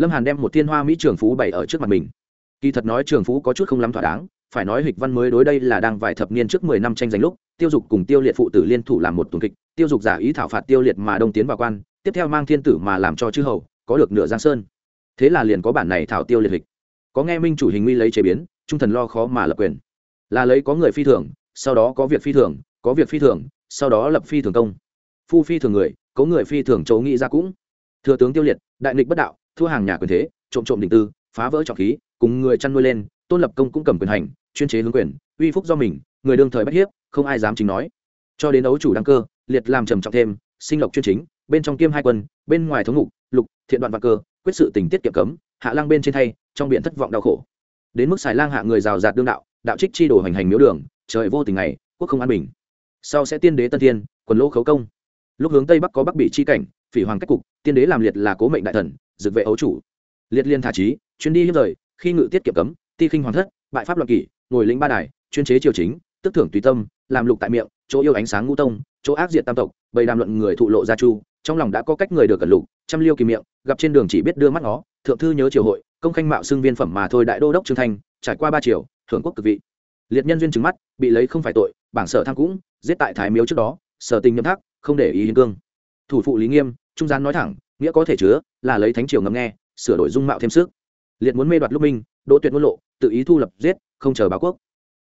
lâm hàn đem một thiên hoa mỹ trường phú bày ở trước mặt mình. Kỳ thật nói trường phú có chút không lắm thỏa đáng, phải nói hịch văn mới đối đây là đang vài thập niên trước mười năm tranh giành lúc, tiêu dục cùng tiêu liệt phụ tử liên thủ làm một tuần kịch, tiêu dục giả ý thảo phạt tiêu liệt mà đông tiến vào quan, tiếp theo mang thiên tử mà làm cho chư hầu, có được nửa giang sơn. Thế là liền có bản này thảo tiêu liệt hịch. Có nghe minh chủ hình nguy lấy chế biến, trung thần lo khó mà lập quyền. Là lấy có người phi thường, sau đó có việc phi thường, có việc phi thường, sau đó lập phi thường công. Phu phi thường người, có người phi thường chấu nghĩ ra cũng. Thừa tướng tiêu liệt, đại nghịch bất đạo thua hàng nhà quyền thế, trộm trộm định tư, phá vỡ trọng khí, cùng người chăn nuôi lên, tôn lập công cũng cầm quyền hành, chuyên chế hướng quyền, uy phúc do mình, người đương thời bất hiếp, không ai dám chính nói. Cho đến đấu chủ đăng cơ, liệt làm trầm trọng thêm, sinh lộc chuyên chính, bên trong kiêm hai quân, bên ngoài thống ngục, lục, thiện đoạn vạn cơ, quyết sự tình tiết kiệm cấm, hạ lang bên trên thay, trong biển thất vọng đau khổ. Đến mức xài lang hạ người rào rạt đương đạo đạo trích chi đổ hành hành miếu đường, trời vô tình ngày, quốc không an bình. Sau sẽ tiên đế tân thiên, quần lỗ khấu công. Lúc hướng tây bắc có bắc bị chi cảnh, phỉ hoàng cách cục, tiên đế làm liệt là cố mệnh đại thần dực vệ ấu chủ. Liệt liên thả trí chuyến đi hiếp rời, khi ngự tiết kiệm cấm, ti khinh hoàng thất, bại pháp loạn kỷ, ngồi lĩnh ba đài, chuyên chế triều chính, tức thưởng tùy tâm, làm lục tại miệng, chỗ yêu ánh sáng ngũ tông, chỗ ác diện tam tộc, bày đàm luận người thụ lộ gia chu, trong lòng đã có cách người được cẩn lục, trăm liêu kỳ miệng, gặp trên đường chỉ biết đưa mắt nó thượng thư nhớ triều hội, công khanh mạo xưng viên phẩm mà thôi đại đô đốc trương thanh, trải qua ba triều, thưởng quốc cực vị. Liệt nhân duyên trừng mắt, bị lấy không phải tội, bảng sở tham cũng, giết tại thái miếu trước đó, sở tình nhậm thác, không để ý hiến cương. Thủ phụ lý nghiêm, trung gian nói thẳng nghĩa có thể chứa là lấy thánh triều ngầm nghe, sửa đổi dung mạo thêm sức. Liệt muốn mê đoạt lúc minh, đỗ tuyệt ngôn lộ, tự ý thu lập giết, không chờ báo quốc.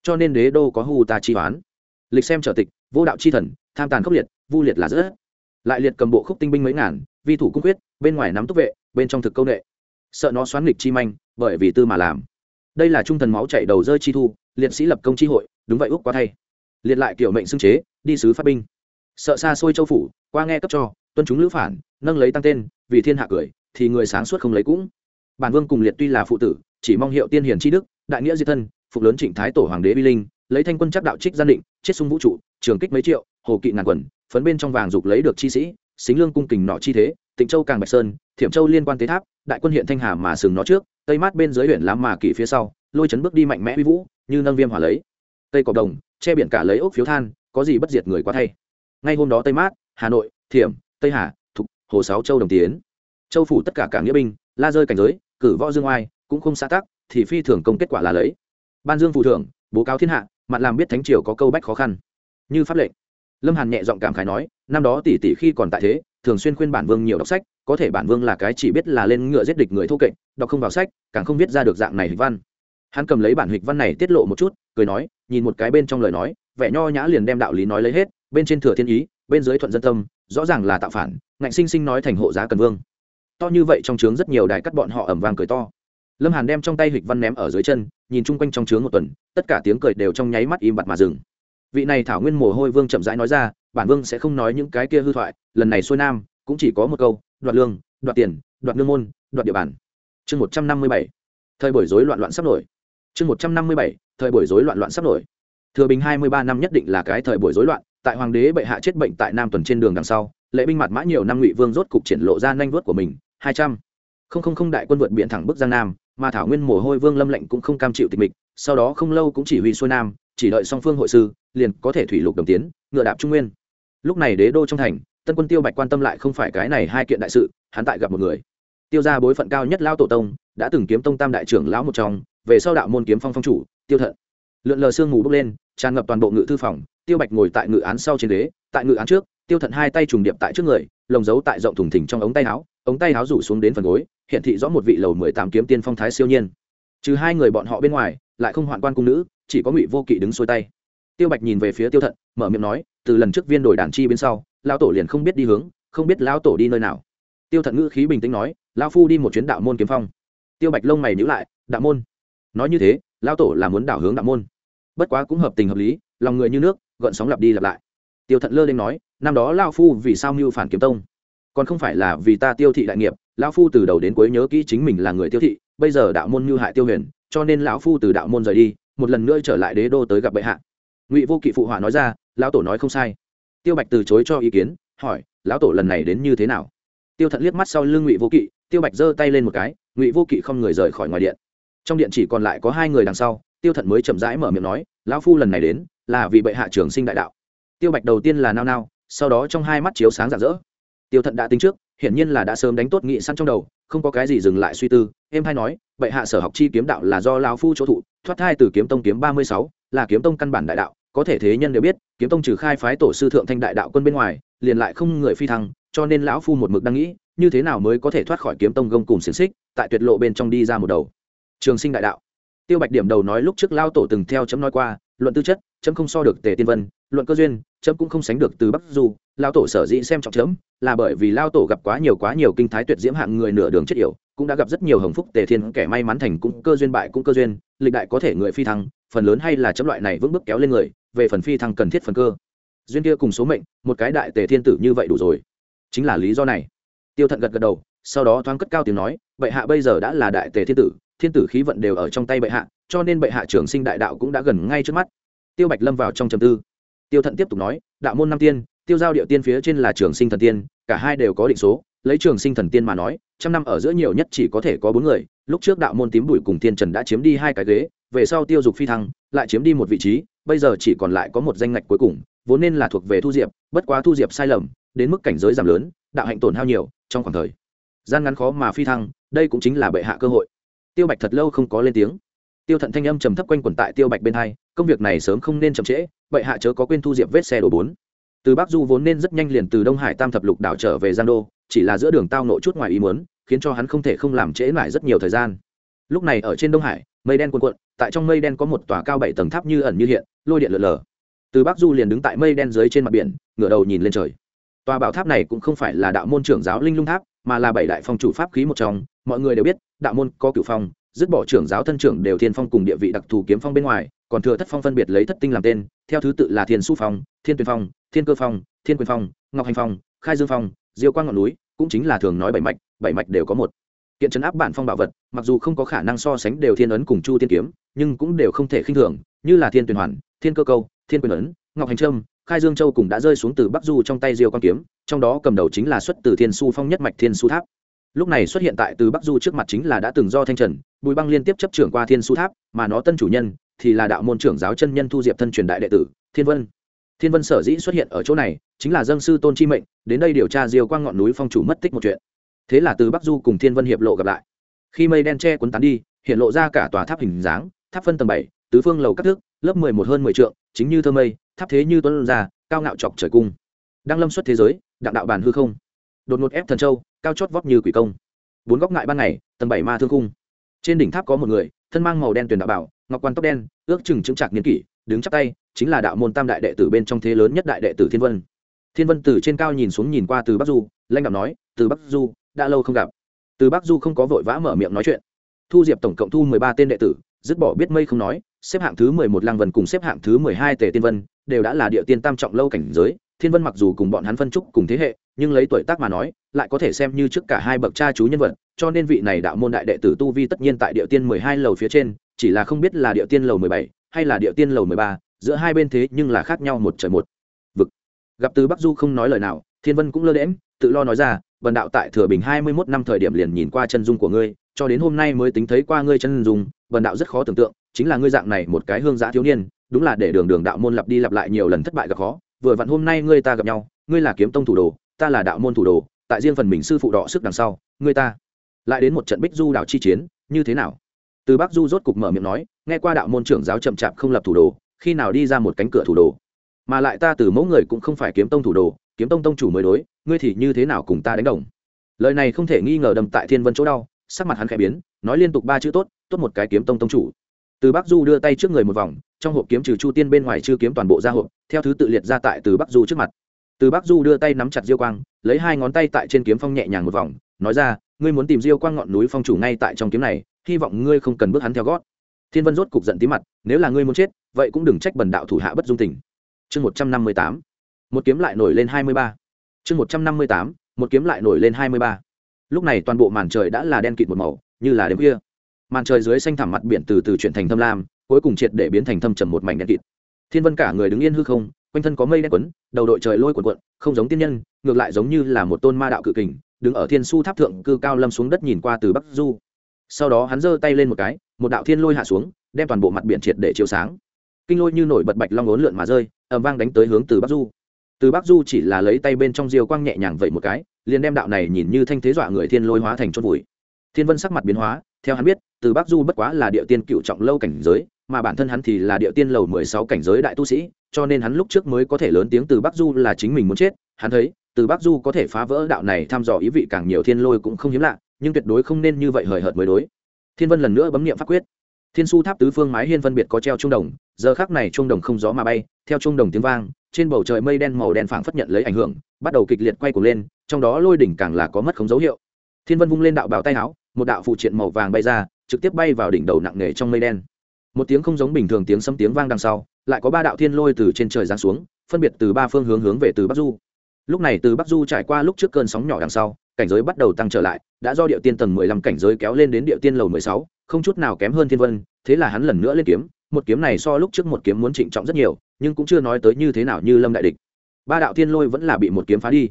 Cho nên đế đô có hù ta chi toán lịch xem trở tịch, vô đạo chi thần, tham tàn khốc liệt, vu liệt là rất. Lại liệt cầm bộ khúc tinh binh mấy ngàn, vi thủ cung quyết, bên ngoài nắm túc vệ, bên trong thực công nghệ sợ nó xoán nghịch chi manh, bởi vì tư mà làm. Đây là trung thần máu chảy đầu rơi chi thu, liệt sĩ lập công chi hội, đúng vậy úc quá thay. Liệt lại kiểu mệnh xưng chế, đi sứ phát binh. Sợ xa xôi châu phủ, qua nghe cấp cho tuân chúng lữ phản, nâng lấy tăng tên, vì thiên hạ cười, thì người sáng suốt không lấy cũng. Bản vương cùng liệt tuy là phụ tử, chỉ mong hiệu tiên hiền tri đức, đại nghĩa diệt thân phục lớn trịnh thái tổ hoàng đế bi linh, lấy thanh quân chắc đạo trích gian định, chết sung vũ trụ, trường kích mấy triệu, hồ kỵ ngàn quần, phấn bên trong vàng dục lấy được chi sĩ, xính lương cung kình nọ chi thế, tịnh châu càng bạch sơn, thiểm châu liên quan tế tháp, đại quân hiện thanh hà mà sừng nó trước, tây mát bên dưới huyện lá mà kỵ phía sau, lôi chấn bước đi mạnh mẽ uy vũ, như nâng viêm hỏa lấy. Tây cọc đồng, che biển cả lấy ốc phiếu than, có gì bất diệt người quá thay. Ngay hôm đó tây mát, hà nội, thiểm tây hà, thục, hồ sáu châu đồng tiến. Châu phủ tất cả cả nghĩa binh, la rơi cảnh giới, cử võ dương oai, cũng không xã tác thì phi thường công kết quả là lấy. Ban dương phù thưởng, bố cáo thiên hạ, mặt làm biết thánh triều có câu bách khó khăn. Như pháp lệnh, lâm hàn nhẹ giọng cảm khái nói, năm đó tỷ tỷ khi còn tại thế, thường xuyên khuyên bản vương nhiều đọc sách, có thể bản vương là cái chỉ biết là lên ngựa giết địch người thô kệch, đọc không vào sách, càng không viết ra được dạng này hịch văn. Hắn cầm lấy bản hịch văn này tiết lộ một chút, cười nói, nhìn một cái bên trong lời nói, vẻ nho nhã liền đem đạo lý nói lấy hết, bên trên thừa thiên ý, bên dưới thuận dân tâm rõ ràng là tạo phản, ngạnh sinh sinh nói thành hộ giá cần vương. To như vậy trong trướng rất nhiều đài cắt bọn họ ẩm vang cười to. Lâm hàn đem trong tay hịch văn ném ở dưới chân, nhìn chung quanh trong trướng một tuần, tất cả tiếng cười đều trong nháy mắt im bặt mà dừng. Vị này thảo nguyên mồ hôi vương chậm rãi nói ra, bản vương sẽ không nói những cái kia hư thoại, lần này xuôi nam, cũng chỉ có một câu, đoạt lương, đoạt tiền, đoạt lương môn, đoạt địa bàn. Chương một trăm năm mươi bảy, thời buổi rối loạn loạn sắp nổi. Chương một trăm năm mươi bảy, thời buổi rối loạn loạn sắp nổi. Thừa bình hai mươi ba năm nhất định là cái thời buổi rối loạn tại hoàng đế bệ hạ chết bệnh tại nam tuần trên đường đằng sau, lệ binh mặt mã nhiều năm ngụy vương rốt cục triển lộ ra nhanh vuốt của mình, hai trăm. Không không không đại quân vượt biển thẳng bức giang nam, mà thảo nguyên mồ hôi vương lâm lệnh cũng không cam chịu tịch mịch, sau đó không lâu cũng chỉ huy xuôi nam, chỉ đợi song phương hội sư, liền có thể thủy lục đồng tiến, ngựa đạp trung nguyên. Lúc này đế đô trong thành, tân quân tiêu bạch quan tâm lại không phải cái này hai kiện đại sự, hắn tại gặp một người. Tiêu ra bối phận cao nhất lão tổ tông, đã từng kiếm tông tam đại trưởng lão một trong, về sau đạo môn kiếm phong phong chủ, tiêu thận. Lượn lờ sương mù bốc lên tràn ngập toàn bộ ngự thư phòng, tiêu bạch ngồi tại ngự án sau trên ghế, tại ngự án trước, tiêu thận hai tay trùng điệp tại trước người, lồng giấu tại rộng thùng thỉnh trong ống tay áo, ống tay áo rủ xuống đến phần gối, hiện thị rõ một vị lầu mười tám kiếm tiên phong thái siêu nhiên. Trừ hai người bọn họ bên ngoài, lại không hoạn quan cung nữ, chỉ có ngụy vô kỵ đứng xuôi tay. Tiêu bạch nhìn về phía tiêu thận, mở miệng nói, từ lần trước viên đổi đàn chi bên sau, lão tổ liền không biết đi hướng, không biết lão tổ đi nơi nào. Tiêu thận ngữ khí bình tĩnh nói, lão phu đi một chuyến đạo môn kiếm phong. Tiêu bạch lông mày nhữ lại, đạo môn? Nói như thế, lão tổ là muốn đảo hướng đạo môn bất quá cũng hợp tình hợp lý, lòng người như nước, gợn sóng lặp đi lặp lại. Tiêu thận lơ lên nói, năm đó lão phu vì sao mưu phản kiếm tông? Còn không phải là vì ta tiêu thị đại nghiệp, lão phu từ đầu đến cuối nhớ kỹ chính mình là người tiêu thị, bây giờ đạo môn mưu hại tiêu huyền, cho nên lão phu từ đạo môn rời đi, một lần nữa trở lại đế đô tới gặp bệ hạ. Ngụy vô kỵ phụ họa nói ra, lão tổ nói không sai. Tiêu bạch từ chối cho ý kiến, hỏi, lão tổ lần này đến như thế nào? Tiêu thận liếc mắt sau lưng ngụy vô kỵ, tiêu bạch giơ tay lên một cái, ngụy vô kỵ không người rời khỏi ngoài điện. Trong điện chỉ còn lại có hai người đằng sau tiêu thận mới chậm rãi mở miệng nói, lão phu lần này đến, là vì bệ hạ trường sinh đại đạo. Tiêu bạch đầu tiên là nao nao, sau đó trong hai mắt chiếu sáng rạng rỡ. Tiêu thận đã tính trước, hiển nhiên là đã sớm đánh tốt nghị săn trong đầu, không có cái gì dừng lại suy tư em hay nói, bệ hạ sở học chi kiếm đạo là do lão phu chỗ thụ, thoát thai từ kiếm tông kiếm ba mươi sáu, là kiếm tông căn bản đại đạo, có thể thế nhân đều biết, kiếm tông trừ khai phái tổ sư thượng thanh đại đạo quân bên ngoài, liền lại không người phi thăng, cho nên lão phu một mực đang nghĩ, như thế nào mới có thể thoát khỏi kiếm tông gông cùng xiềng xích, tại tuyệt lộ bên trong đi ra một đầu. Trường sinh đại đạo tiêu bạch điểm đầu nói lúc trước lao tổ từng theo chấm nói qua, luận tư chất, chấm không so được tề tiên vân, luận cơ duyên, chấm cũng không sánh được từ bắc du. Lao tổ sở dĩ xem trọng chấm là bởi vì lao tổ gặp quá nhiều quá nhiều kinh thái tuyệt diễm hạng người nửa đường chết yểu, cũng đã gặp rất nhiều hồng phúc tề thiên kẻ may mắn thành cũng cơ duyên bại cũng cơ duyên, lịch đại có thể người phi thăng, phần lớn hay là chấm loại này vững bước kéo lên người, về phần phi thăng cần thiết phần cơ. Duyên kia cùng số mệnh, một cái đại tề thiên tử như vậy đủ rồi. Chính là lý do này. Tiêu thận gật gật đầu, sau đó thoáng cất cao tiếng nói vậy hạ bây giờ đã là đại tề thiên tử thiên tử khí vận đều ở trong tay bệ hạ, cho nên bệ hạ trường sinh đại đạo cũng đã gần ngay trước mắt. Tiêu bạch lâm vào trong trầm tư. Tiêu thận tiếp tục nói, đạo môn năm tiên, tiêu giao điệu tiên phía trên là trường sinh thần tiên, cả hai đều có định số, lấy trường sinh thần tiên mà nói, trăm năm ở giữa nhiều nhất chỉ có thể có bốn người, lúc trước đạo môn tím bụi cùng tiên trần đã chiếm đi hai cái ghế, về sau tiêu dục phi thăng, lại chiếm đi một vị trí, bây giờ chỉ còn lại có một danh ngạch cuối cùng, vốn nên là thuộc về thu diệp, bất quá thu diệp sai lầm, đến mức cảnh giới giảm lớn, đạo hạnh tổn hao nhiều, trong khoảng thời gian ngắn khó mà phi thăng, đây cũng chính là bệ hạ cơ hội tiêu bạch thật lâu không có lên tiếng. Tiêu thận thanh âm trầm thấp quanh quẩn tại tiêu bạch bên hai, công việc này sớm không nên chậm trễ vậy hạ chớ có quên thu diệp vết xe đổ bốn. Từ bắc du vốn nên rất nhanh liền từ đông hải tam thập lục đảo trở về giang đô, chỉ là giữa đường tao nộ chút ngoài ý muốn, khiến cho hắn không thể không làm trễ lại rất nhiều thời gian. Lúc này ở trên đông hải, mây đen cuồn cuộn, tại trong mây đen có một tòa cao bảy tầng tháp như ẩn như hiện, lôi điện lượn lờ từ bắc du liền đứng tại mây đen dưới trên mặt biển, ngửa đầu nhìn lên trời. Tòa bảo tháp này cũng không phải là đạo môn trưởng giáo linh lung tháp, mà là bảy đại phong chủ pháp khí một trong, mọi người đều biết đạo môn có cửu phong, dứt bỏ trưởng giáo thân trưởng đều thiên phong cùng địa vị đặc thù kiếm phong bên ngoài, còn thừa thất phong phân biệt lấy thất tinh làm tên, theo thứ tự là thiên su phong, thiên tuyên phong, thiên cơ phong, thiên quyền phong, ngọc hành phong, khai dương phong, diêu quang ngọn núi, cũng chính là thường nói bảy mạch bảy mạch đều có một. Kiện trấn áp bản phong bảo vật, mặc dù không có khả năng so sánh đều thiên ấn cùng chu tiên kiếm, nhưng cũng đều không thể khinh thường, như là thiên tuyền hoàn, thiên cơ câu, thiên quyền ấn, ngọc hành trâm, khai dương châu cùng đã rơi xuống từ bắc du trong tay diêu quang kiếm, trong đó cầm đầu chính là xuất từ thiên su phong nhất mạch thiên su tháp lúc này xuất hiện tại từ bắc du trước mặt chính là đã từng do thanh trần, bùi băng liên tiếp chấp trưởng qua thiên su tháp, mà nó tân chủ nhân thì là đạo môn trưởng giáo chân nhân thu diệp thân truyền đại đệ tử, thiên vân. Thiên vân sở dĩ xuất hiện ở chỗ này chính là dân sư tôn chi mệnh, đến đây điều tra diêu quang ngọn núi phong chủ mất tích một chuyện. Thế là từ bắc du cùng thiên vân hiệp lộ gặp lại. Khi mây đen che cuốn tán đi, hiện lộ ra cả tòa tháp hình dáng, tháp phân tầng bảy, tứ phương lầu các thước, lớp mười một hơn mười trượng, chính như thơ mây, tháp thế như tuấn ra, cao ngạo chọc trời cung. Đang lâm xuất thế giới, đặng đạo bàn hư không. Đột ngột ép thần châu cao chót vót như quỷ công. Bốn góc ngại ban ngày, tầng bảy ma thương cung trên đỉnh tháp có một người, thân mang màu đen tuyển đạo bảo, ngọc quan tóc đen, ước chừng chứng trạc niên kỷ, đứng chắp tay, chính là đạo môn tam đại đệ tử bên trong thế lớn nhất đại đệ tử thiên vân. Thiên vân từ trên cao nhìn xuống nhìn qua từ bắc du lanh đạo nói, từ bắc du, đã lâu không gặp. Từ bắc du không có vội vã mở miệng nói chuyện. Thu diệp tổng cộng thu mười ba tên đệ tử, dứt bỏ biết mây không nói, xếp hạng thứ mười một lăng vân cùng xếp hạng thứ mười hai tề tiên vân, đều đã là địa tiên tam trọng lâu cảnh giới. Thiên vân mặc dù cùng bọn hắn phân trúc cùng thế hệ, nhưng lấy tuổi tác mà nói lại có thể xem như trước cả hai bậc cha chú nhân vật, cho nên vị này đạo môn đại đệ tử tu vi tất nhiên tại địa tiên mười hai lầu phía trên, chỉ là không biết là địa tiên lầu mười bảy hay là địa tiên lầu mười ba, giữa hai bên thế nhưng là khác nhau một trời một vực. Gặp từ bắc du không nói lời nào, thiên vân cũng lơ đễm tự lo nói ra vần đạo tại thừa bình hai mươi mốt năm thời điểm liền nhìn qua chân dung của ngươi, cho đến hôm nay mới tính thấy qua ngươi chân dung vần đạo rất khó tưởng tượng, chính là ngươi dạng này một cái hương giã thiếu niên, đúng là để đường đường đạo môn lặp đi lặp lại nhiều lần thất bại gặp khó, vừa vặn hôm nay ngươi ta gặp nhau, ngươi là kiếm tông thủ đồ, ta là đạo môn thủ đồ tại riêng phần mình sư phụ đọ sức đằng sau, người ta lại đến một trận bích du đạo chi chiến, như thế nào? Từ bắc du rốt cục mở miệng nói, nghe qua đạo môn trưởng giáo chậm chạp không lập thủ đồ, khi nào đi ra một cánh cửa thủ đồ? Mà lại ta từ mẫu người cũng không phải kiếm tông thủ đồ, kiếm tông tông chủ mới đối, ngươi thì như thế nào cùng ta đánh đồng? Lời này không thể nghi ngờ đầm tại thiên vân chỗ đau, sắc mặt hắn khẽ biến, nói liên tục ba chữ tốt tốt một cái kiếm tông tông chủ. Từ bắc du đưa tay trước người một vòng, trong hộp kiếm trừ chu tiên bên ngoài chưa kiếm toàn bộ ra hộp, theo thứ tự liệt ra tại từ bắc du trước mặt từ bắc du đưa tay nắm chặt diêu quang, lấy hai ngón tay tại trên kiếm phong nhẹ nhàng một vòng, nói ra, ngươi muốn tìm diêu quang ngọn núi phong chủ ngay tại trong kiếm này, hy vọng ngươi không cần bước hắn theo gót. Thiên vân rốt cục giận tí mặt, nếu là ngươi muốn chết, vậy cũng đừng trách bần đạo thủ hạ bất dung tình. Chương một trăm năm mươi tám, một kiếm lại nổi lên hai mươi ba. Chương một trăm năm mươi tám, một kiếm lại nổi lên hai mươi ba. Lúc này toàn bộ màn trời đã là đen kịt một màu, như là đêm khuya. Màn trời dưới xanh thẳm mặt biển từ từ chuyển thành thâm lam, cuối cùng triệt để biến thành thâm trầm một mảnh đen kịt. Thiên vân cả người đứng yên hư không quanh thân có mây đen quấn, đầu đội trời lôi cuộn cuộn, không giống tiên nhân, ngược lại giống như là một tôn ma đạo cự kình, đứng ở thiên su tháp thượng, cư cao lâm xuống đất nhìn qua từ bắc du. Sau đó hắn giơ tay lên một cái, một đạo thiên lôi hạ xuống, đem toàn bộ mặt biển triệt để chiếu sáng. Kinh lôi như nổi bật bạch long ốn lượn mà rơi, ầm vang đánh tới hướng từ bắc du. Từ bắc du chỉ là lấy tay bên trong diều quang nhẹ nhàng vậy một cái, liền đem đạo này nhìn như thanh thế dọa người thiên lôi hóa thành chôn vùi. Thiên vân sắc mặt biến hóa, theo hắn biết, từ bắc du bất quá là địa tiên cựu trọng lâu cảnh giới mà bản thân hắn thì là địa tiên lầu mười sáu cảnh giới đại tu sĩ, cho nên hắn lúc trước mới có thể lớn tiếng từ bắc du là chính mình muốn chết. Hắn thấy, từ bắc du có thể phá vỡ đạo này thăm dò ý vị càng nhiều thiên lôi cũng không hiếm lạ, nhưng tuyệt đối không nên như vậy hời hợt mới đối. Thiên vân lần nữa bấm nghiệm pháp quyết. Thiên su tháp tứ phương mái hiên phân biệt có treo trung đồng, giờ khác này trung đồng không gió mà bay, theo trung đồng tiếng vang, trên bầu trời mây đen màu đen phảng phất nhận lấy ảnh hưởng, bắt đầu kịch liệt quay cuồng lên, trong đó lôi đỉnh càng là có mất không dấu hiệu. Thiên vân vung lên đạo bào tay áo, một đạo phụ triện màu vàng bay ra, trực tiếp bay vào đỉnh đầu nặng nề trong mây đen một tiếng không giống bình thường tiếng sấm tiếng vang đằng sau, lại có ba đạo thiên lôi từ trên trời giáng xuống, phân biệt từ ba phương hướng hướng về từ bắc du. Lúc này từ bắc du trải qua lúc trước cơn sóng nhỏ đằng sau, cảnh giới bắt đầu tăng trở lại, đã do địa tiên tầng mười lăm cảnh giới kéo lên đến địa tiên lầu mười sáu, không chút nào kém hơn thiên vân, thế là hắn lần nữa lên kiếm, một kiếm này so lúc trước một kiếm muốn trịnh trọng rất nhiều, nhưng cũng chưa nói tới như thế nào như lâm đại địch. Ba đạo thiên lôi vẫn là bị một kiếm phá đi.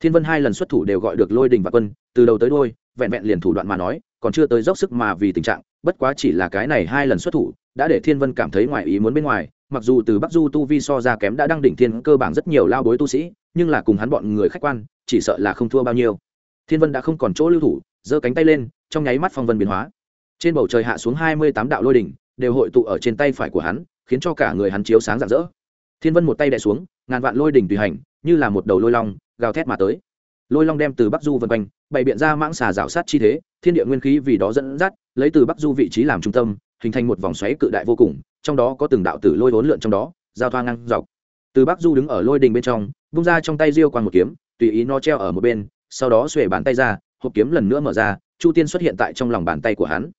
Thiên vân hai lần xuất thủ đều gọi được lôi đình và quân, từ đầu tới đôi vẹn vẹn liền thủ đoạn mà nói, còn chưa tới dốc sức mà vì tình trạng, bất quá chỉ là cái này hai lần xuất thủ đã để thiên vân cảm thấy ngoài ý muốn bên ngoài, mặc dù từ bắc du tu vi so ra kém đã đang đỉnh thiên cơ bản rất nhiều lao bối tu sĩ, nhưng là cùng hắn bọn người khách quan, chỉ sợ là không thua bao nhiêu. Thiên vân đã không còn chỗ lưu thủ, giơ cánh tay lên, trong nháy mắt phong vân biến hóa. Trên bầu trời hạ xuống hai mươi tám đạo lôi đỉnh, đều hội tụ ở trên tay phải của hắn, khiến cho cả người hắn chiếu sáng rạng rỡ. Thiên vân một tay đè xuống, ngàn vạn lôi đỉnh tùy hành, như là một đầu lôi long, gào thét mà tới. Lôi long đem từ bắc du vân quanh, bày biện ra mãng xà rào sát chi thế, thiên địa nguyên khí vì đó dẫn dắt, lấy từ bắc du vị trí làm trung tâm hình thành một vòng xoáy cự đại vô cùng, trong đó có từng đạo tử lôi vốn lượn trong đó, giao thoa ngang dọc. Từ bắc du đứng ở lôi đình bên trong bung ra trong tay riêu quan một kiếm, tùy ý nó treo ở một bên, sau đó xuể bàn tay ra, hộp kiếm lần nữa mở ra, chu tiên xuất hiện tại trong lòng bàn tay của hắn.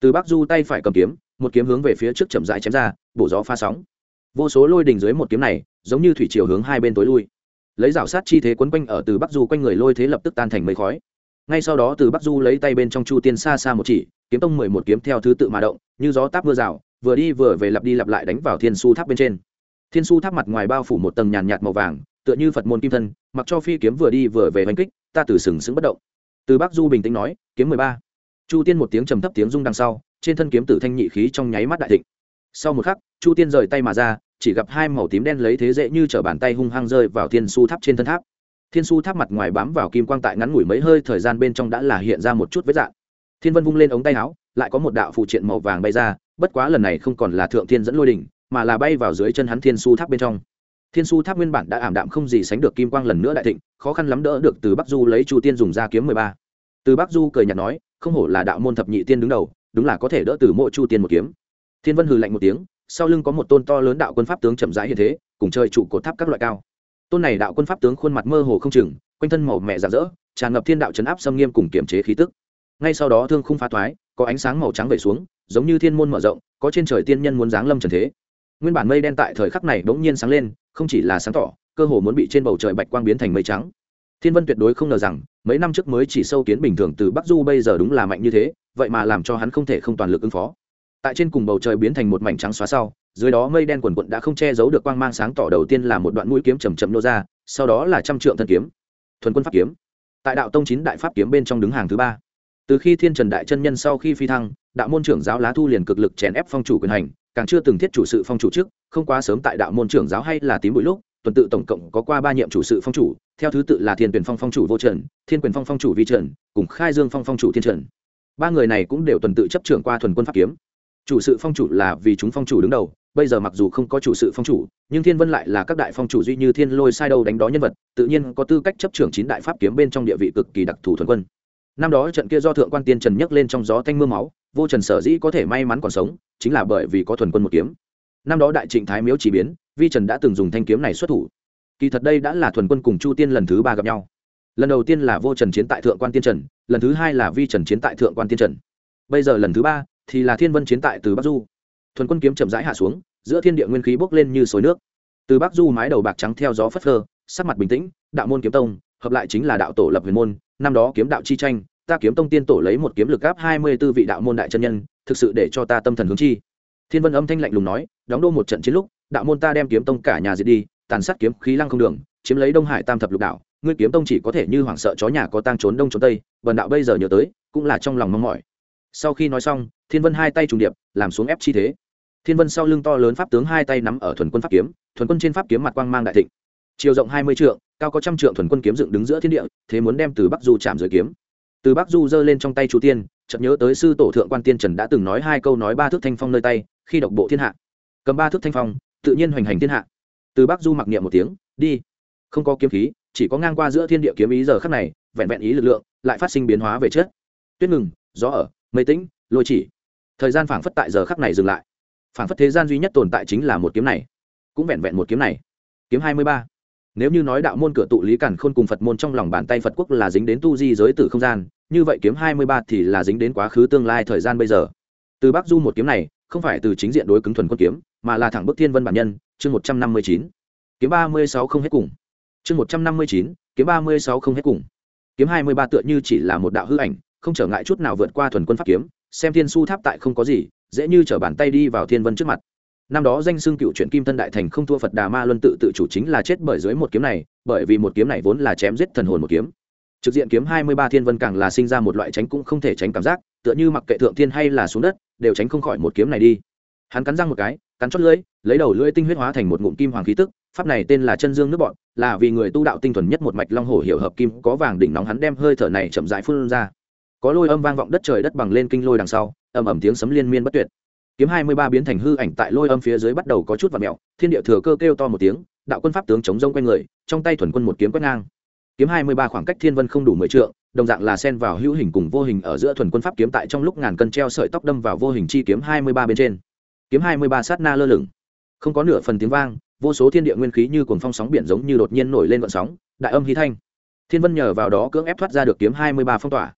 Từ bắc du tay phải cầm kiếm, một kiếm hướng về phía trước chậm rãi chém ra, bổ gió pha sóng. Vô số lôi đình dưới một kiếm này, giống như thủy chiều hướng hai bên tối lui. Lấy rào sát chi thế quấn quanh ở từ bắc du quanh người lôi thế lập tức tan thành mây khói. Ngay sau đó từ bắc du lấy tay bên trong chu tiên xa xa một chỉ kiếm tông mười một kiếm theo thứ tự mà động, như gió táp mưa rào, vừa đi vừa về lặp đi lặp lại đánh vào thiên su tháp bên trên. Thiên su tháp mặt ngoài bao phủ một tầng nhàn nhạt màu vàng, tựa như phật môn kim thân, mặc cho phi kiếm vừa đi vừa về hành kích, ta từ sừng sững bất động. Từ bắc du bình tĩnh nói, kiếm mười ba. Chu tiên một tiếng trầm thấp tiếng rung đằng sau, trên thân kiếm tử thanh nhị khí trong nháy mắt đại thịnh. Sau một khắc, chu tiên rời tay mà ra, chỉ gặp hai màu tím đen lấy thế dễ như t bàn tay hung hăng rơi vào thiên su tháp trên thân tháp. Thiên su tháp mặt ngoài bám vào kim quang tại ngắn ngủi mấy hơi thời gian bên trong đã là hiện ra một chút vết dạng thiên vân vung lên ống tay áo, lại có một đạo phụ triện màu vàng bay ra, bất quá lần này không còn là thượng thiên dẫn lôi đỉnh, mà là bay vào dưới chân hắn thiên su tháp bên trong. Thiên su tháp nguyên bản đã ảm đạm không gì sánh được kim quang lần nữa đại thịnh, khó khăn lắm đỡ được từ bắc du lấy chu tiên dùng ra kiếm mười ba. Từ bắc du cười nhạt nói, không hổ là đạo môn thập nhị tiên đứng đầu, đúng là có thể đỡ từ mộ chu tiên một kiếm. Thiên vân hừ lạnh một tiếng, sau lưng có một tôn to lớn đạo quân pháp tướng chậm rãi hiện thế, cùng chơi trụ cột tháp các loại cao. Tôn này đạo quân pháp tướng khuôn mặt mơ hồ không chừng, quanh thân màu mẹ rạng rỡ, tràn ngập thiên đạo chấn áp xâm nghiêm cùng kiểm chế khí tức ngay sau đó thương khung phá thoái, có ánh sáng màu trắng vẩy xuống, giống như thiên môn mở rộng, có trên trời tiên nhân muốn giáng lâm trần thế. Nguyên bản mây đen tại thời khắc này bỗng nhiên sáng lên, không chỉ là sáng tỏ, cơ hồ muốn bị trên bầu trời bạch quang biến thành mây trắng. Thiên vân tuyệt đối không ngờ rằng, mấy năm trước mới chỉ sâu kiến bình thường từ bắc du bây giờ đúng là mạnh như thế, vậy mà làm cho hắn không thể không toàn lực ứng phó. Tại trên cùng bầu trời biến thành một mảnh trắng xóa sau, dưới đó mây đen quần quận đã không che giấu được quang mang sáng tỏ đầu tiên là một đoạn mũi kiếm chầm chậm nô ra, sau đó là trăm trượng thân kiếm. Thuần quân pháp kiếm. Tại đạo tông chín đại pháp kiếm bên trong đứng hàng thứ ba từ khi thiên trần đại chân nhân sau khi phi thăng, đạo môn trưởng giáo lá thu liền cực lực chèn ép phong chủ quyền hành, càng chưa từng thiết chủ sự phong chủ trước, không quá sớm tại đạo môn trưởng giáo hay là tím bụi lúc, tuần tự tổng cộng có qua ba nhiệm chủ sự phong chủ, theo thứ tự là thiên tuyển phong phong chủ vô trần, thiên quyền phong phong chủ vi trần, cùng khai dương phong phong chủ thiên trần. Ba người này cũng đều tuần tự chấp trưởng qua thuần quân pháp kiếm. Chủ sự phong chủ là vì chúng phong chủ đứng đầu, bây giờ mặc dù không có chủ sự phong chủ, nhưng thiên vân lại là các đại phong chủ duy như thiên lôi sai đâu đánh đó nhân vật, tự nhiên có tư cách chấp trưởng chín đại pháp kiếm bên trong địa vị cực kỳ đặc thù thuần quân năm đó trận kia do thượng quan tiên trần nhấc lên trong gió thanh mưa máu, vô trần sở dĩ có thể may mắn còn sống, chính là bởi vì có thuần quân một kiếm. Năm đó đại trịnh thái miếu chỉ biến, vi trần đã từng dùng thanh kiếm này xuất thủ. Kỳ thật đây đã là thuần quân cùng chu tiên lần thứ ba gặp nhau. Lần đầu tiên là vô trần chiến tại thượng quan tiên trần, lần thứ hai là vi trần chiến tại thượng quan tiên trần. Bây giờ lần thứ ba thì là thiên vân chiến tại từ bắc du. Thuần quân kiếm chậm rãi hạ xuống, giữa thiên địa nguyên khí bốc lên như suối nước. Từ bắc du mái đầu bạc trắng theo gió phất phơ, sắc mặt bình tĩnh, đạo môn kiếm tông hợp lại chính là đạo tổ lập huyền môn, năm đó kiếm đạo chi tranh, ta kiếm tông tiên tổ lấy một kiếm lực áp hai mươi b ố vị đạo môn đại chân nhân, thực sự để cho ta tâm thần hướng chi. Thiên vân âm thanh lạnh lùng nói, đóng đô một trận chiến lúc, đạo môn ta đem kiếm tông cả nhà diệt đi, tàn sát kiếm khí lăng không đường, chiếm lấy đông hải tam thập lục đạo ngươi kiếm tông chỉ có thể như hoảng sợ chó nhà có tang trốn đông trốn tây, vần đạo bây giờ nhớ tới, cũng là trong lòng mong mỏi. Sau khi nói xong, thiên vân hai tay trùng điệp, làm xuống ép chi thế. Thiên vân sau lưng to lớn pháp tướng hai tay nắm ở thuần quân pháp kiếm, thuần quân trên pháp kiếm mặt quang mang đại thịnh chiều rộng hai mươi trượng, cao có trăm trượng thuần quân kiếm dựng đứng giữa thiên địa, thế muốn đem từ bắc du chạm dưới kiếm. Từ bắc du giơ lên trong tay chú tiên, chợt nhớ tới sư tổ thượng quan tiên trần đã từng nói hai câu nói ba thước thanh phong nơi tay, khi độc bộ thiên hạ. Cầm ba thước thanh phong, tự nhiên hoành hành thiên hạ. Từ bắc du mặc niệm một tiếng, đi. Không có kiếm khí, chỉ có ngang qua giữa thiên địa kiếm ý giờ khắc này, vẹn vẹn ý lực lượng, lại phát sinh biến hóa về chết tuyết ngừng, gió ở, mây tĩnh, lôi chỉ. Thời gian phảng phất tại giờ khắc này dừng lại. Phảng phất thế gian duy nhất tồn tại chính là một kiếm này. Cũng vẹn vẹn một kiếm này. Kiếm hai mươi ba nếu như nói đạo môn cửa tụ lý cản khôn cùng phật môn trong lòng bàn tay phật quốc là dính đến tu di giới tử không gian, như vậy kiếm hai mươi ba thì là dính đến quá khứ tương lai thời gian bây giờ. Từ bắc du một kiếm này, không phải từ chính diện đối cứng thuần quân kiếm, mà là thẳng bức thiên vân bản nhân, chương một trăm năm mươi chín. Kiếm ba mươi sáu không hết cùng. Chương một trăm năm mươi chín, kiếm ba mươi sáu không hết cùng. Kiếm hai mươi ba tựa như chỉ là một đạo hư ảnh, không trở ngại chút nào vượt qua thuần quân pháp kiếm, xem thiên su tháp tại không có gì, dễ như trở bàn tay đi vào thiên vân trước mặt năm đó danh xưng cựu truyện kim thân đại thành không thua phật đà ma luân tự tự chủ chính là chết bởi dưới một kiếm này, bởi vì một kiếm này vốn là chém giết thần hồn một kiếm. Trực diện kiếm hai mươi ba thiên vân càng là sinh ra một loại tránh cũng không thể tránh cảm giác, tựa như mặc kệ thượng thiên hay là xuống đất, đều tránh không khỏi một kiếm này đi. Hắn cắn răng một cái, cắn chót lưỡi, lấy đầu lưỡi tinh huyết hóa thành một ngụm kim hoàng khí tức, pháp này tên là chân dương nước bọn, là vì người tu đạo tinh thuần nhất một mạch long hổ hiểu hợp kim, có vàng đỉnh nóng hắn đem hơi thở này chậm rãi phun ra. Có lôi âm vang vọng đất trời đất bằng lên kinh lôi đằng sau, ầm ầm tiếng sấm liên miên bất tuyệt kiếm hai mươi ba biến thành hư ảnh tại lôi âm phía dưới bắt đầu có chút vạt mẹo thiên địa thừa cơ kêu to một tiếng, đạo quân pháp tướng chống rông quanh người, trong tay thuần quân một kiếm quét ngang. Kiếm hai mươi ba khoảng cách thiên vân không đủ mười trượng, đồng dạng là sen vào hữu hình cùng vô hình ở giữa thuần quân pháp kiếm tại trong lúc ngàn cân treo sợi tóc đâm vào vô hình chi kiếm hai mươi ba bên trên. Kiếm hai mươi ba sát na lơ lửng. Không có nửa phần tiếng vang, vô số thiên địa nguyên khí như cuồng phong sóng biển giống như đột nhiên nổi lên vận sóng, đại âm hí thanh. Thiên vân nhờ vào đó cưỡng ép thoát ra được kiếm hai mươi ba phong tỏa.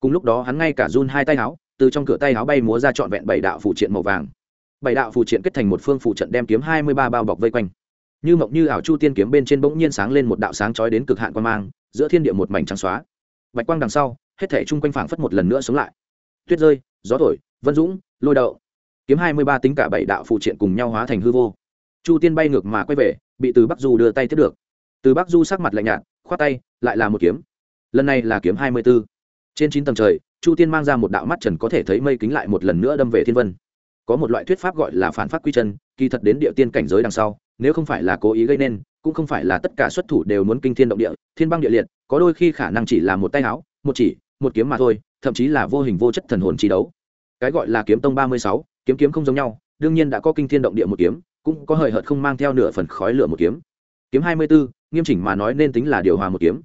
Cùng lúc đó hắn ngay cả run hai tay áo từ trong cửa tay áo bay múa ra trọn vẹn bảy đạo phụ triện màu vàng. Bảy đạo phụ triện kết thành một phương phụ trận đem kiếm hai mươi ba bao bọc vây quanh. Như mộng như ảo chu tiên kiếm bên trên bỗng nhiên sáng lên một đạo sáng chói đến cực hạn quan mang, giữa thiên địa một mảnh trắng xóa. Bạch quang đằng sau, hết thể chung quanh phảng phất một lần nữa sống lại. Tuyết rơi, gió thổi, vân dũng, lôi đậu. Kiếm hai mươi ba tính cả bảy đạo phụ triện cùng nhau hóa thành hư vô. Chu tiên bay ngược mà quay về, bị từ bắc du đưa tay tiếp được. Từ bắc du sắc mặt lạnh nhạt, khoát tay, lại là một kiếm. Lần này là kiếm hai mươi b ố trên chín tầng trời, chu tiên mang ra một đạo mắt trần có thể thấy mây kính lại một lần nữa đâm về thiên vân. Có một loại thuyết pháp gọi là phản phát quy chân, kỳ thật đến địa tiên cảnh giới đằng sau, nếu không phải là cố ý gây nên, cũng không phải là tất cả xuất thủ đều muốn kinh thiên động địa, thiên băng địa liệt, có đôi khi khả năng chỉ là một tay áo, một chỉ, một kiếm mà thôi, thậm chí là vô hình vô chất thần hồn chi đấu. Cái gọi là kiếm tông ba mươi sáu, kiếm kiếm không giống nhau, đương nhiên đã có kinh thiên động địa một kiếm, cũng có hời hợt không mang theo nửa phần khói lửa một kiếm. Kiếm hai mươi b ố nghiêm chỉnh mà nói nên tính là điều hòa một kiếm.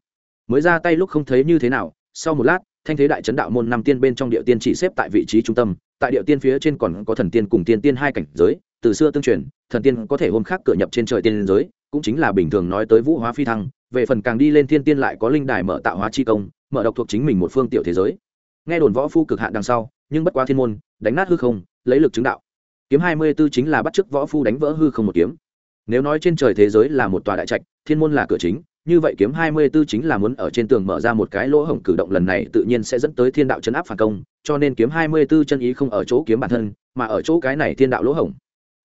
Mới ra tay lúc không thấy như thế nào, sau một lát thanh thế đại chấn đạo môn năm tiên bên trong địa tiên chỉ xếp tại vị trí trung tâm, tại địa tiên phía trên còn có thần tiên cùng tiên tiên hai cảnh giới, từ xưa tương truyền, thần tiên có thể hôm khác cửa nhập trên trời tiên giới, cũng chính là bình thường nói tới vũ hóa phi thăng, về phần càng đi lên thiên tiên lại có linh đài mở tạo hóa chi công, mở độc thuộc chính mình một phương tiểu thế giới. Nghe đồn võ phu cực hạn đằng sau, nhưng bất quá thiên môn, đánh nát hư không, lấy lực chứng đạo. Kiếm hai mươi b ố chính là bắt chước võ phu đánh vỡ hư không một kiếm. Nếu nói trên trời thế giới là một tòa đại trạch, thiên môn là cửa chính như vậy kiếm hai mươi 24 chính là muốn ở trên tường mở ra một cái lỗ hổng cử động lần này tự nhiên sẽ dẫn tới thiên đạo chấn áp phản công, cho nên kiếm hai mươi 24 chân ý không ở chỗ kiếm bản thân, mà ở chỗ cái này thiên đạo lỗ hổng.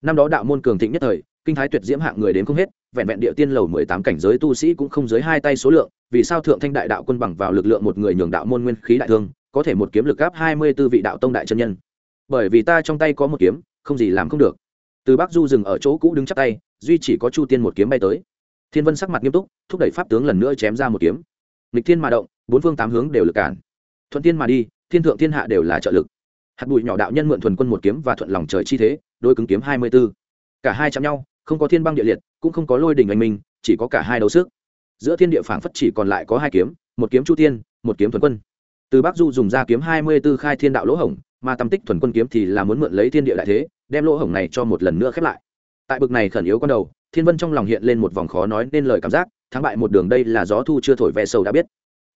Năm đó đạo môn cường thịnh nhất thời, kinh thái tuyệt diễm hạng người đến không hết, vẹn vẹn địa tiên lầu mười tám cảnh giới tu sĩ cũng không dưới hai tay số lượng, vì sao thượng thanh đại đạo quân bằng vào lực lượng một người nhường đạo môn nguyên khí đại thương, có thể một kiếm lực áp hai mươi 24 vị đạo tông đại chân nhân. Bởi vì ta trong tay có một kiếm, không gì làm không được. Từ Bắc Du dừng ở chỗ cũ đứng chắp tay, duy chỉ có Chu Tiên một kiếm bay tới thiên vân sắc mặt nghiêm túc, thúc đẩy pháp tướng lần nữa chém ra một kiếm. Lịch thiên mà động, bốn phương tám hướng đều lực cản. Thuận tiên mà đi, thiên thượng thiên hạ đều là trợ lực. Hạt bụi nhỏ đạo nhân mượn thuần quân một kiếm và thuận lòng trời chi thế, đôi cứng kiếm hai mươi b ố cả hai chạm nhau, không có thiên băng địa liệt, cũng không có lôi đình anh minh, chỉ có cả hai đấu sức. Giữa thiên địa phảng phất chỉ còn lại có hai kiếm, một kiếm chu tiên một kiếm thuần quân. Từ bắc du dùng ra kiếm hai mươi b ố khai thiên đạo lỗ hổng, mà tầm tích thuần quân kiếm thì là muốn mượn lấy thiên địa đại thế, đem lỗ hổng này cho một lần nữa khép lại. Tại bực này khẩn yếu con đầu thiên vân trong lòng hiện lên một vòng khó nói nên lời cảm giác, thắng bại một đường đây là gió thu chưa thổi ve sâu đã biết.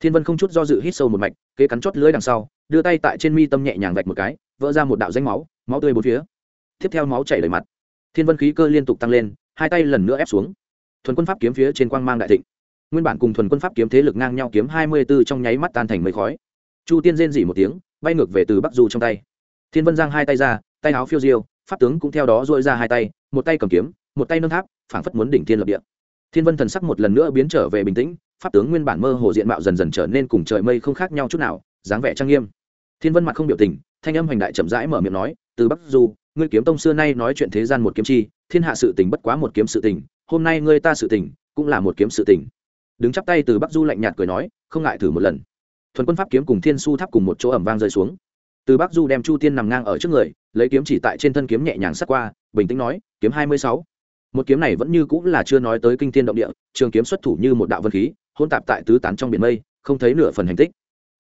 Thiên vân không chút do dự hít sâu một mạch, kế cắn chót lưới đằng sau, đưa tay tại trên mi tâm nhẹ nhàng vạch một cái, vỡ ra một đạo danh máu máu tươi bốn phía. Tiếp theo máu chảy đầy mặt. Thiên vân khí cơ liên tục tăng lên, hai tay lần nữa ép xuống. Thuần quân pháp kiếm phía trên quang mang đại thịnh. Nguyên bản cùng thuần quân pháp kiếm thế lực ngang nhau kiếm hai mươi b ố trong nháy mắt tan thành mây khói. Chu tiên rên dỉ một tiếng, bay ngược về từ bắc du trong tay. Thiên vân giang hai tay ra, tay áo phiêu diêu, pháp tướng cũng theo đó dội ra hai tay, một tay cầm kiếm một tay nâng tháp, phảng phất muốn đỉnh thiên lập địa. Thiên vân thần sắc một lần nữa biến trở về bình tĩnh, pháp tướng nguyên bản mơ hồ diện mạo dần dần trở nên cùng trời mây không khác nhau chút nào, dáng vẻ trang nghiêm. Thiên vân mặt không biểu tình, thanh âm hoành đại chậm rãi mở miệng nói, từ bắc du, ngươi kiếm tông xưa nay nói chuyện thế gian một kiếm chi, thiên hạ sự tình bất quá một kiếm sự tình, hôm nay ngươi ta sự tình, cũng là một kiếm sự tình. Đứng chắp tay từ bắc du lạnh nhạt cười nói, không ngại thử một lần. Thuần quân pháp kiếm cùng thiên su tháp cùng một chỗ ẩm vang rơi xuống. Từ bắc du đem chu tiên nằm ngang ở trước người, lấy kiếm chỉ tại trên thân kiếm nhẹ nhàng sắt qua, bình tĩnh nói, kiếm hai mươi sáu một kiếm này vẫn như cũng là chưa nói tới kinh thiên động địa, trường kiếm xuất thủ như một đạo vân khí hôn tạp tại tứ tán trong biển mây, không thấy nửa phần hành tích.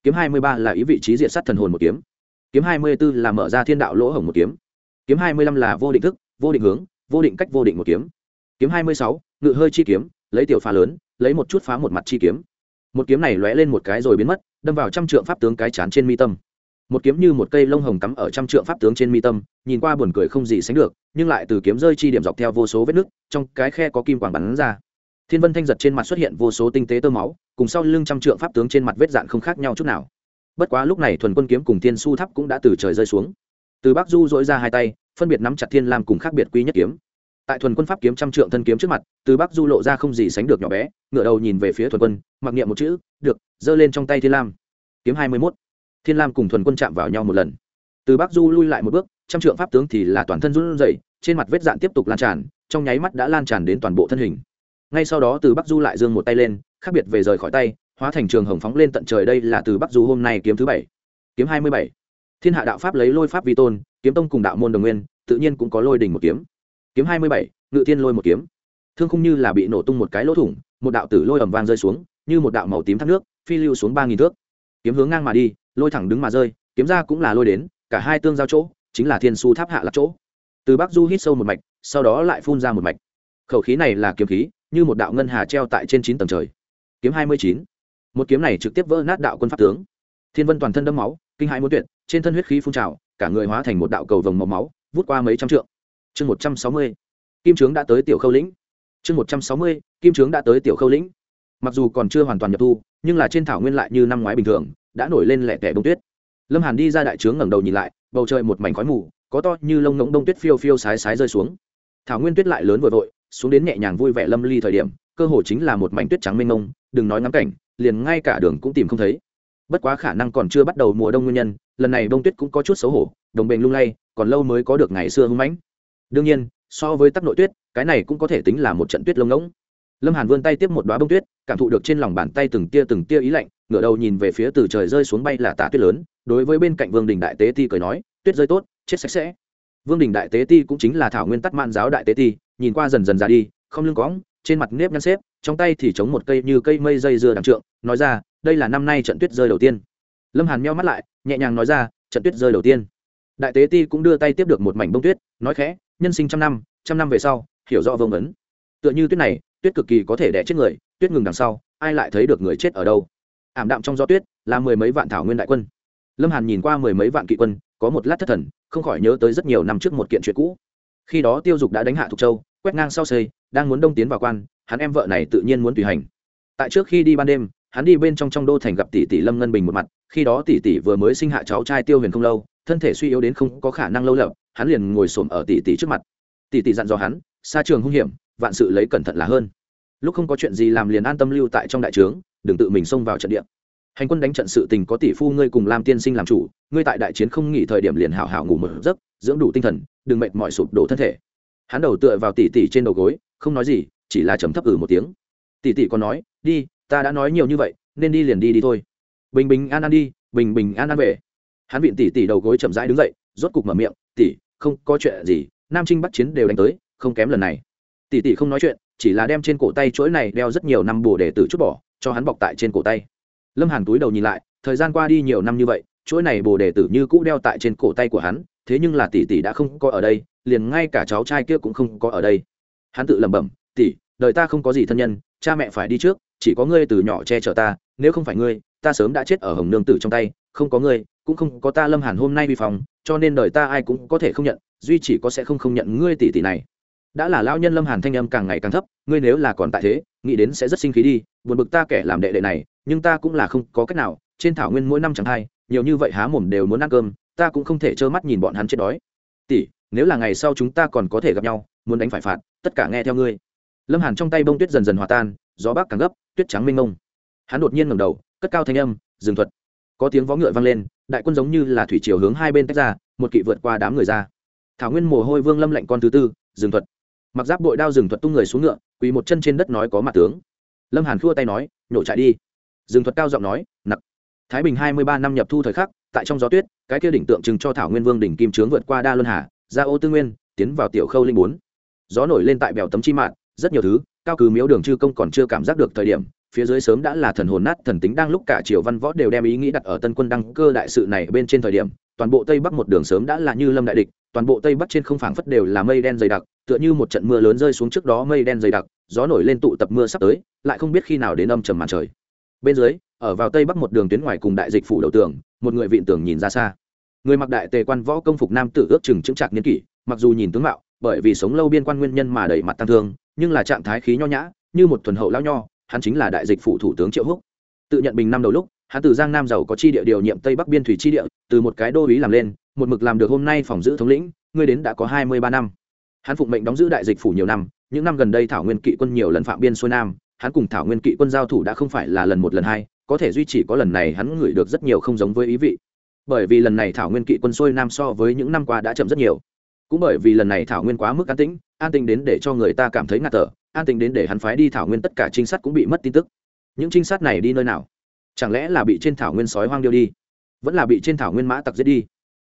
Kiếm hai mươi ba là ý vị trí diện sát thần hồn một kiếm. Kiếm hai mươi b ố là mở ra thiên đạo lỗ hổng một kiếm. Kiếm hai mươi lăm là vô định thức, vô định hướng, vô định cách vô định một kiếm. Kiếm hai mươi sáu, ngự hơi chi kiếm, lấy tiểu phá lớn, lấy một chút phá một mặt chi kiếm. Một kiếm này lóe lên một cái rồi biến mất, đâm vào trăm trượng pháp tướng cái chán trên mi tâm một kiếm như một cây lông hồng cắm ở trăm trượng pháp tướng trên mi tâm, nhìn qua buồn cười không gì sánh được, nhưng lại từ kiếm rơi chi điểm dọc theo vô số vết nứt, trong cái khe có kim quảng bắn ra. Thiên vân thanh giật trên mặt xuất hiện vô số tinh tế tơ máu, cùng sau lưng trăm trượng pháp tướng trên mặt vết dạn không khác nhau chút nào. Bất quá lúc này thuần quân kiếm cùng thiên su tháp cũng đã từ trời rơi xuống. Từ bắc du dỗi ra hai tay, phân biệt nắm chặt thiên lam cùng khác biệt quý nhất kiếm. Tại thuần quân pháp kiếm trăm trượng thân kiếm trước mặt, từ bắc du lộ ra không gì sánh được nhỏ bé ngựa đầu nhìn về phía thuần quân, mặc niệm một chữ, được, giơ lên trong tay thiên lam. Kiếm hai mươi mốt thiên lam cùng thuần quân chạm vào nhau một lần. Từ bắc du lui lại một bước, trăm trượng pháp tướng thì là toàn thân run rẩy, trên mặt vết dạn tiếp tục lan tràn, trong nháy mắt đã lan tràn đến toàn bộ thân hình. Ngay sau đó từ bắc du lại giương một tay lên, khác biệt về rời khỏi tay, hóa thành trường hồng phóng lên tận trời đây là từ bắc du hôm nay kiếm thứ bảy. Kiếm hai mươi bảy. Thiên hạ đạo pháp lấy lôi pháp vi tôn, kiếm tông cùng đạo môn đồng nguyên, tự nhiên cũng có lôi đình một kiếm. Kiếm hai mươi bảy, ngự thiên lôi một kiếm. Thương không như là bị nổ tung một cái lỗ thủng, một đạo tử lôi ẩm vang rơi xuống, như một đạo màu tím thác nước, phi lưu xuống ba nghìn thước. Kiếm hướng ngang mà đi lôi thẳng đứng mà rơi, kiếm ra cũng là lôi đến, cả hai tương giao chỗ, chính là thiên su tháp hạ lạc chỗ. Từ bắc du hít sâu một mạch, sau đó lại phun ra một mạch. Khẩu khí này là kiếm khí, như một đạo ngân hà treo tại trên chín tầng trời. Kiếm hai mươi chín. Một kiếm này trực tiếp vỡ nát đạo quân pháp tướng. Thiên vân toàn thân đâm máu, kinh hãi muốn tuyệt, trên thân huyết khí phun trào, cả người hóa thành một đạo cầu vồng màu máu, vút qua mấy trăm trượng. Chương một trăm sáu mươi. Kim trướng đã tới tiểu khâu lĩnh. Chương một trăm sáu mươi, kim trướng đã tới tiểu khâu lĩnh. Mặc dù còn chưa hoàn toàn nhập thu nhưng là trên thảo nguyên lại như năm ngoái bình thường đã nổi lên lẻ tẻ bông tuyết. Lâm hàn đi ra đại trướng ngẩng đầu nhìn lại, bầu trời một mảnh khói mù, có to như lông ngỗng đông tuyết phiêu phiêu sái sái rơi xuống. Thảo nguyên tuyết lại lớn vội vội, xuống đến nhẹ nhàng vui vẻ lâm ly thời điểm, cơ hồ chính là một mảnh tuyết trắng mênh mông, đừng nói ngắm cảnh, liền ngay cả đường cũng tìm không thấy. Bất quá khả năng còn chưa bắt đầu mùa đông nguyên nhân, lần này bông tuyết cũng có chút xấu hổ, đồng bền lung lay, còn lâu mới có được ngày xưa hưng mãnh. Đương nhiên, so với tắc nội tuyết, cái này cũng có thể tính là một trận tuyết lông ngỗng lâm hàn vươn tay tiếp một đoá bông tuyết cảm thụ được trên lòng bàn tay từng tia từng tia ý lạnh ngửa đầu nhìn về phía từ trời rơi xuống bay là tả tuyết lớn đối với bên cạnh vương đình đại tế ti cười nói tuyết rơi tốt chết sạch sẽ. Vương đình đại tế ti cũng chính là thảo nguyên tắc mạn giáo đại tế ti nhìn qua dần dần ra đi không lưng cóng, trên mặt nếp nhăn xếp trong tay thì chống một cây như cây mây dây dưa đằng trượng nói ra đây là năm nay trận tuyết rơi đầu tiên. Lâm hàn meo mắt lại nhẹ nhàng nói ra trận tuyết rơi đầu tiên. Đại tế ti cũng đưa tay tiếp được một mảnh bông tuyết nói khẽ nhân sinh trăm năm trăm năm về sau hiểu rõ vông ấn tựa như tuyết này tuyết cực kỳ có thể đẻ chết người, tuyết ngừng đằng sau, ai lại thấy được người chết ở đâu? Ảm đạm trong gió tuyết là mười mấy vạn thảo nguyên đại quân. Lâm hàn nhìn qua mười mấy vạn kỵ quân, có một lát thất thần, không khỏi nhớ tới rất nhiều năm trước một kiện chuyện cũ. Khi đó tiêu dục đã đánh hạ thục châu, quét ngang sau xây, đang muốn đông tiến vào quan, hắn em vợ này tự nhiên muốn tùy hành. Tại trước khi đi ban đêm, hắn đi bên trong trong đô thành gặp tỷ tỷ lâm ngân bình một mặt, khi đó tỷ tỷ vừa mới sinh hạ cháu trai tiêu huyền không lâu, thân thể suy yếu đến không có khả năng lâu lập hắn liền ngồi xổm ở tỷ tỷ trước mặt. Tỷ tỷ dặn dò hắn xa trường hung hiểm vạn sự lấy cẩn thận là hơn. Lúc không có chuyện gì làm liền an tâm lưu tại trong đại trướng, đừng tự mình xông vào trận địa. Hành quân đánh trận sự tình có tỷ phu ngươi cùng làm tiên sinh làm chủ, ngươi tại đại chiến không nghỉ thời điểm liền hảo hảo ngủ một giấc, dưỡng đủ tinh thần, đừng mệt mỏi sụp đổ thân thể. Hắn đầu tựa vào tỷ tỷ trên đầu gối, không nói gì, chỉ là chấm thấp ừ một tiếng. Tỷ tỷ còn nói, đi, ta đã nói nhiều như vậy, nên đi liền đi đi thôi. Bình bình an an đi, bình bình an an về. Hắn vịn tỷ tỷ đầu gối chậm rãi đứng dậy, rốt cục mở miệng, tỷ, không có chuyện gì, nam trinh bắc chiến đều đánh tới, không kém lần này tỷ tỷ không nói chuyện, chỉ là đem trên cổ tay chuỗi này đeo rất nhiều năm bồ để tử chút bỏ, cho hắn bọc tại trên cổ tay. Lâm hàn túi đầu nhìn lại, thời gian qua đi nhiều năm như vậy, chuỗi này bồ đề tử như cũ đeo tại trên cổ tay của hắn, thế nhưng là tỷ tỷ đã không có ở đây, liền ngay cả cháu trai kia cũng không có ở đây. Hắn tự lẩm bẩm, tỷ, đời ta không có gì thân nhân, cha mẹ phải đi trước, chỉ có ngươi từ nhỏ che chở ta, nếu không phải ngươi, ta sớm đã chết ở hồng nương tử trong tay, không có ngươi, cũng không có ta lâm hàn hôm nay vi phòng, cho nên đời ta ai cũng có thể không nhận, duy chỉ có sẽ không không nhận ngươi tỷ tỷ này đã là lao nhân lâm hàn thanh âm càng ngày càng thấp, ngươi nếu là còn tại thế, nghĩ đến sẽ rất sinh khí đi, buồn bực ta kẻ làm đệ đệ này, nhưng ta cũng là không có cách nào, trên thảo nguyên mỗi năm chẳng hai nhiều như vậy há mồm đều muốn ăn cơm, ta cũng không thể trơ mắt nhìn bọn hắn chết đói. Tỷ, nếu là ngày sau chúng ta còn có thể gặp nhau, muốn đánh phải phạt, tất cả nghe theo ngươi. Lâm hàn trong tay bông tuyết dần dần hòa tan, gió bắc càng gấp, tuyết trắng mênh mông. Hắn đột nhiên ngẩng đầu, cất cao thanh âm, dừng thuật. Có tiếng vó ngựa vang lên, đại quân giống như là thủy chiều hướng hai bên tách ra, một kỵ vượt qua đám người ra. Thảo nguyên mồ hôi vương lâm lệnh con thứ tư, dừng thuật mặc giáp bội đao dừng thuật tung người xuống ngựa quỳ một chân trên đất nói có mặt tướng. Lâm hàn khua tay nói nhổ chạy đi. Dừng thuật cao giọng nói nặc. Thái bình hai mươi ba năm nhập thu thời khắc tại trong gió tuyết cái kia đỉnh tượng trưng cho thảo nguyên vương đỉnh kim trướng vượt qua đa luân hà ra ô tư nguyên tiến vào tiểu khâu linh bốn. Gió nổi lên tại bèo tấm chi mạn, rất nhiều thứ cao cứ miếu đường chư công còn chưa cảm giác được thời điểm phía dưới sớm đã là thần hồn nát thần tính đang lúc cả triều văn võ đều đem ý nghĩ đặt ở tân quân đăng cơ đại sự này bên trên thời điểm toàn bộ tây bắc một đường sớm đã là như lâm đại địch, toàn bộ tây bắc trên không phảng phất đều là mây đen dày đặc, tựa như một trận mưa lớn rơi xuống trước đó mây đen dày đặc, gió nổi lên tụ tập mưa sắp tới, lại không biết khi nào đến âm trầm màn trời. Bên dưới, ở vào tây bắc một đường tuyến ngoài cùng đại dịch phủ đầu tường, một người vịn tường nhìn ra xa. Người mặc đại tề quan võ công phục nam tử ước chừng chững chạc niên kỷ, mặc dù nhìn tướng mạo, bởi vì sống lâu biên quan nguyên nhân mà đẩy mặt tăng thương, nhưng là trạng thái khí nho nhã, như một thuần hậu lao nho, hắn chính là đại dịch phủ thủ tướng triệu húc. Tự nhận bình năm đầu lúc hắn từ giang nam giàu có chi địa điều nhiệm tây bắc biên thủy chi địa, từ một cái đô ý làm lên, một mực làm được hôm nay phòng giữ thống lĩnh, ngươi đến đã có hai mươi ba năm. Hắn phụng mệnh đóng giữ đại dịch phủ nhiều năm, những năm gần đây thảo nguyên kỵ quân nhiều lần phạm biên xuôi nam, hắn cùng thảo nguyên kỵ quân giao thủ đã không phải là lần một lần hai, có thể duy trì có lần này hắn ngửi được rất nhiều không giống với ý vị. Bởi vì lần này thảo nguyên kỵ quân xuôi nam so với những năm qua đã chậm rất nhiều. Cũng bởi vì lần này thảo nguyên quá mức an tĩnh an tĩnh đến để cho người ta cảm thấy ngạt thở, an tĩnh đến để hắn phái đi thảo nguyên tất cả trinh sát cũng bị mất tin tức. Những trinh sát này đi nơi nào? Chẳng lẽ là bị trên thảo nguyên sói hoang điêu đi? Vẫn là bị trên thảo nguyên mã tặc giết đi?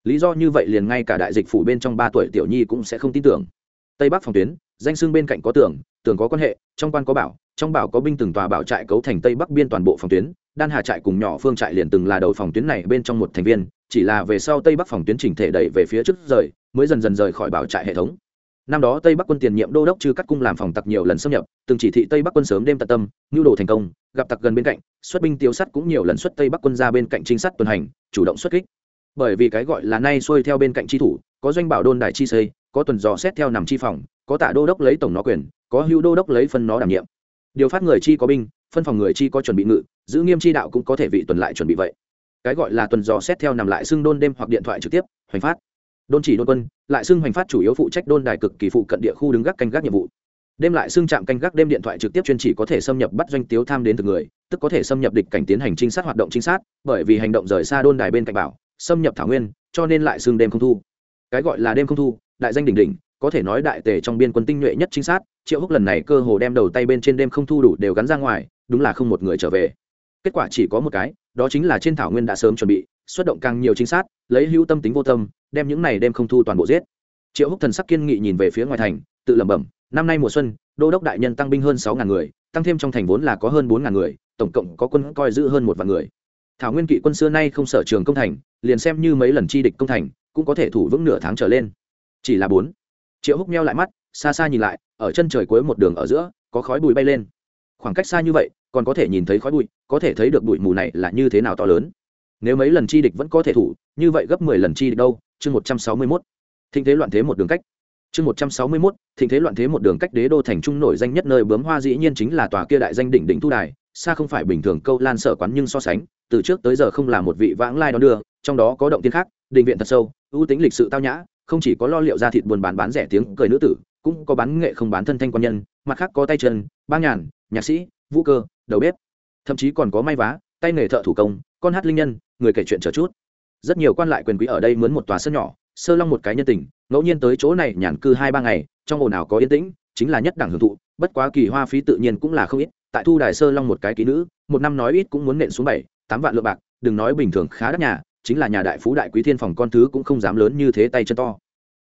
Lý do như vậy liền ngay cả đại dịch phủ bên trong ba tuổi tiểu nhi cũng sẽ không tin tưởng. Tây bắc phòng tuyến, danh xưng bên cạnh có tường tường có quan hệ, trong quan có bảo, trong bảo có binh từng tòa bảo trại cấu thành tây bắc biên toàn bộ phòng tuyến. Đan hà trại cùng nhỏ phương trại liền từng là đầu phòng tuyến này bên trong một thành viên, chỉ là về sau tây bắc phòng tuyến chỉnh thể đẩy về phía trước rời, mới dần dần rời khỏi bảo trại hệ thống năm đó tây bắc quân tiền nhiệm đô đốc chư cắt cung làm phòng tặc nhiều lần xâm nhập, từng chỉ thị tây bắc quân sớm đêm tận tâm nhu đồ thành công, gặp tặc gần bên cạnh, xuất binh tiêu sắt cũng nhiều lần xuất tây bắc quân ra bên cạnh trinh sát tuần hành, chủ động xuất kích. Bởi vì cái gọi là nay xuôi theo bên cạnh chi thủ, có doanh bảo đôn đài chi xây, có tuần dò xét theo nằm chi phòng, có tạ đô đốc lấy tổng nó quyền, có hữu đô đốc lấy phân nó đảm nhiệm. Điều phát người chi có binh, phân phòng người chi có chuẩn bị ngự, giữ nghiêm chi đạo cũng có thể vị tuần lại chuẩn bị vậy. Cái gọi là tuần dò xét theo nằm lại xưng đôn đêm hoặc điện thoại trực tiếp, hoành phát đôn chỉ đôn quân, lại xưng hoành phát chủ yếu phụ trách đôn đài cực kỳ phụ cận địa khu đứng gác canh gác nhiệm vụ. Đêm lại xưng trạm canh gác đêm điện thoại trực tiếp chuyên chỉ có thể xâm nhập bắt doanh tiếu tham đến từ người, tức có thể xâm nhập địch cảnh tiến hành trinh sát hoạt động trinh sát, bởi vì hành động rời xa đôn đài bên cạnh bảo, xâm nhập thảo nguyên, cho nên lại xưng đêm không thu. Cái gọi là đêm không thu, đại danh đỉnh đỉnh, có thể nói đại tề trong biên quân tinh nhuệ nhất trinh sát, triệu húc lần này cơ hồ đem đầu tay bên trên đêm không thu đủ đều gắn ra ngoài, đúng là không một người trở về. Kết quả chỉ có một cái, đó chính là trên thảo nguyên đã sớm chuẩn bị xuất động càng nhiều trinh sát, lấy hữu tâm tính vô tâm, đem những này đem không thu toàn bộ giết. Triệu húc thần sắc kiên nghị nhìn về phía ngoài thành, tự lẩm bẩm, năm nay mùa xuân, đô đốc đại nhân tăng binh hơn sáu ngàn người, tăng thêm trong thành vốn là có hơn bốn ngàn người, tổng cộng có quân coi giữ hơn một vạn người. Thảo nguyên kỵ quân xưa nay không sở trường công thành, liền xem như mấy lần chi địch công thành, cũng có thể thủ vững nửa tháng trở lên. Chỉ là bốn. Triệu húc meo lại mắt, xa xa nhìn lại, ở chân trời cuối một đường ở giữa, có khói bụi bay lên. Khoảng cách xa như vậy, còn có thể nhìn thấy khói bụi, có thể thấy được bụi mù này là như thế nào to lớn nếu mấy lần chi địch vẫn có thể thủ, như vậy gấp mười lần chi địch đâu? Chương một trăm sáu mươi mốt. Thịnh thế loạn thế một đường cách. Chương một trăm sáu mươi mốt, thịnh thế loạn thế một đường cách đế đô thành trung nổi danh nhất nơi bướm hoa dĩ nhiên chính là tòa kia đại danh đỉnh đỉnh thu đài, xa không phải bình thường câu lan sở quán nhưng so sánh, từ trước tới giờ không là một vị vãng lai đón đưa, trong đó có động tiên khác, đình viện thật sâu, ưu tính lịch sự tao nhã, không chỉ có lo liệu ra thịt buôn bán bán rẻ tiếng cười nữ tử, cũng có bán nghệ không bán thân thanh quan nhân, mặt khác có tay chân ba nhàn, nhạc sĩ, vũ cơ, đầu bếp, thậm chí còn có may vá tay nghề thợ thủ công, con hát linh nhân, người kể chuyện chờ chút. Rất nhiều quan lại quyền quý ở đây mướn một tòa sân nhỏ, sơ long một cái nhân tình, ngẫu nhiên tới chỗ này nhàn cư hai ba ngày, trong ồn ào có yên tĩnh, chính là nhất đẳng hưởng thụ, bất quá kỳ hoa phí tự nhiên cũng là không ít, tại thu đài sơ long một cái ký nữ, một năm nói ít cũng muốn nện xuống bảy, tám vạn lượng bạc, đừng nói bình thường khá đắt nhà, chính là nhà đại phú đại quý thiên phòng con thứ cũng không dám lớn như thế tay chân to.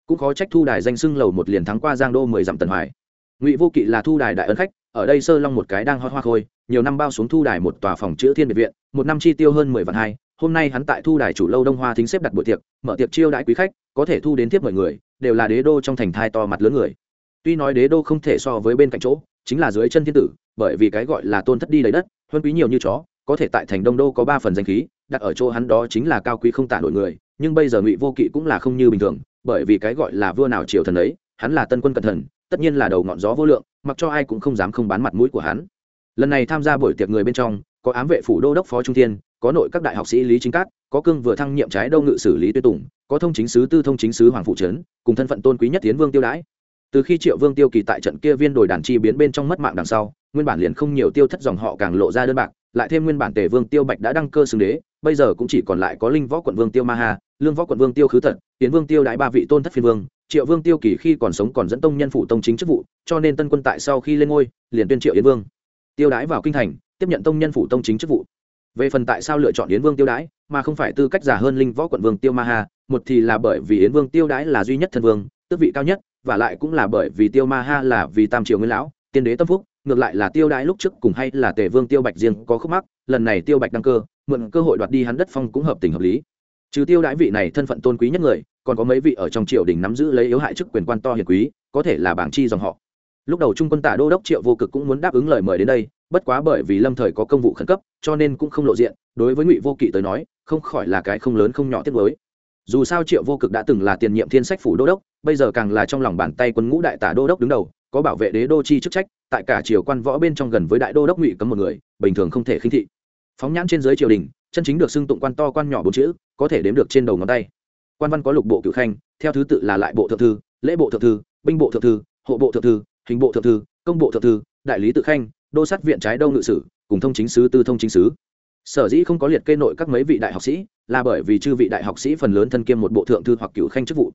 Cũng khó trách thu đài danh sưng lầu một liền thắng qua giang đô mười dặm tần hoài. Ngụy vô kỵ là thu đài đại ân khách ở đây sơ long một cái đang hoa hoa khôi, nhiều năm bao xuống thu đài một tòa phòng chữ thiên biệt viện, một năm chi tiêu hơn mười vạn hai, hôm nay hắn tại thu đài chủ lâu đông hoa thính xếp đặt buổi tiệc, mở tiệc chiêu đãi quý khách, có thể thu đến tiếp mọi người, đều là đế đô trong thành thai to mặt lớn người. Tuy nói đế đô không thể so với bên cạnh chỗ, chính là dưới chân thiên tử, bởi vì cái gọi là tôn thất đi lấy đất, huân quý nhiều như chó, có thể tại thành đông đô có ba phần danh khí, đặt ở chỗ hắn đó chính là cao quý không tả nổi người, nhưng bây giờ ngụy vô kỵ cũng là không như bình thường, bởi vì cái gọi là vua nào triều thần ấy, hắn là tân quân cẩn thận tất nhiên là đầu ngọn gió vô lượng mặc cho ai cũng không dám không bán mặt mũi của hắn. Lần này tham gia buổi tiệc người bên trong có ám vệ phủ đô đốc phó trung thiên có nội các đại học sĩ lý chính cát có cương vừa thăng nhiệm trái đâu ngự xử lý Tuyên tùng có thông chính sứ tư thông chính sứ hoàng phụ trấn cùng thân phận tôn quý nhất tiến vương tiêu đãi. Từ khi triệu vương tiêu kỳ tại trận kia viên đồi đàn chi biến bên trong mất mạng đằng sau nguyên bản liền không nhiều tiêu thất dòng họ càng lộ ra đơn bạc lại thêm nguyên bản tề vương tiêu bạch đã đăng cơ xưng đế bây giờ cũng chỉ còn lại có linh võ quận vương tiêu ma hà lương võ quận vương tiêu khứ Thận, tiến vương tiêu đại ba vị tôn thất phiên vương triệu vương tiêu kỳ khi còn sống còn dẫn tông nhân phụ tông chính chức vụ, cho nên tân quân tại sau khi lên ngôi, liền tuyên triệu yến vương. Tiêu Đái vào kinh thành, tiếp nhận tông nhân phụ tông chính chức vụ. Về phần tại sao lựa chọn yến vương tiêu Đái mà không phải tư cách giả hơn linh võ quận vương tiêu ma ha, một thì là bởi vì yến vương tiêu Đái là duy nhất thân vương, tước vị cao nhất, và lại cũng là bởi vì tiêu ma ha là vì tam Triệu nguyên lão, tiên đế tâm phúc, ngược lại là tiêu Đái lúc trước cùng hay là tề vương tiêu bạch riêng có khúc mắc, lần này tiêu bạch đăng cơ, mượn cơ hội đoạt đi hắn đất phong cũng hợp tình hợp lý trừ tiêu đãi vị này thân phận tôn quý nhất người, còn có mấy vị ở trong triều đình nắm giữ lấy yếu hại chức quyền quan to hiền quý, có thể là bảng chi dòng họ. Lúc đầu trung quân tả đô đốc triệu vô cực cũng muốn đáp ứng lời mời đến đây, bất quá bởi vì lâm thời có công vụ khẩn cấp, cho nên cũng không lộ diện, đối với ngụy vô kỵ tới nói, không khỏi là cái không lớn không nhỏ tiết mới dù sao triệu vô cực đã từng là tiền nhiệm thiên sách phủ đô đốc, bây giờ càng là trong lòng bàn tay quân ngũ đại tả đô đốc đứng đầu, có bảo vệ đế đô chi chức trách, tại cả triều quan võ bên trong gần với đại đô đốc ngụy cấm một người, bình thường không thể khinh thị. Phóng nhãn trên dưới triều đình, chân chính được xưng tụng quan to quan nhỏ bốn chữ có thể đếm được trên đầu ngón tay. Quan văn có lục bộ cựu khanh, theo thứ tự là lại bộ thượng thư, lễ bộ thượng thư, binh bộ thượng thư, hộ bộ thượng thư, hình bộ thượng thư, công bộ thượng thư, đại lý tự khanh, đô sát viện trái đông ngự sử, cùng thông chính sứ, tư thông chính sứ. Sở dĩ không có liệt kê nội các mấy vị đại học sĩ, là bởi vì chư vị đại học sĩ phần lớn thân kiêm một bộ thượng thư hoặc cựu khanh chức vụ.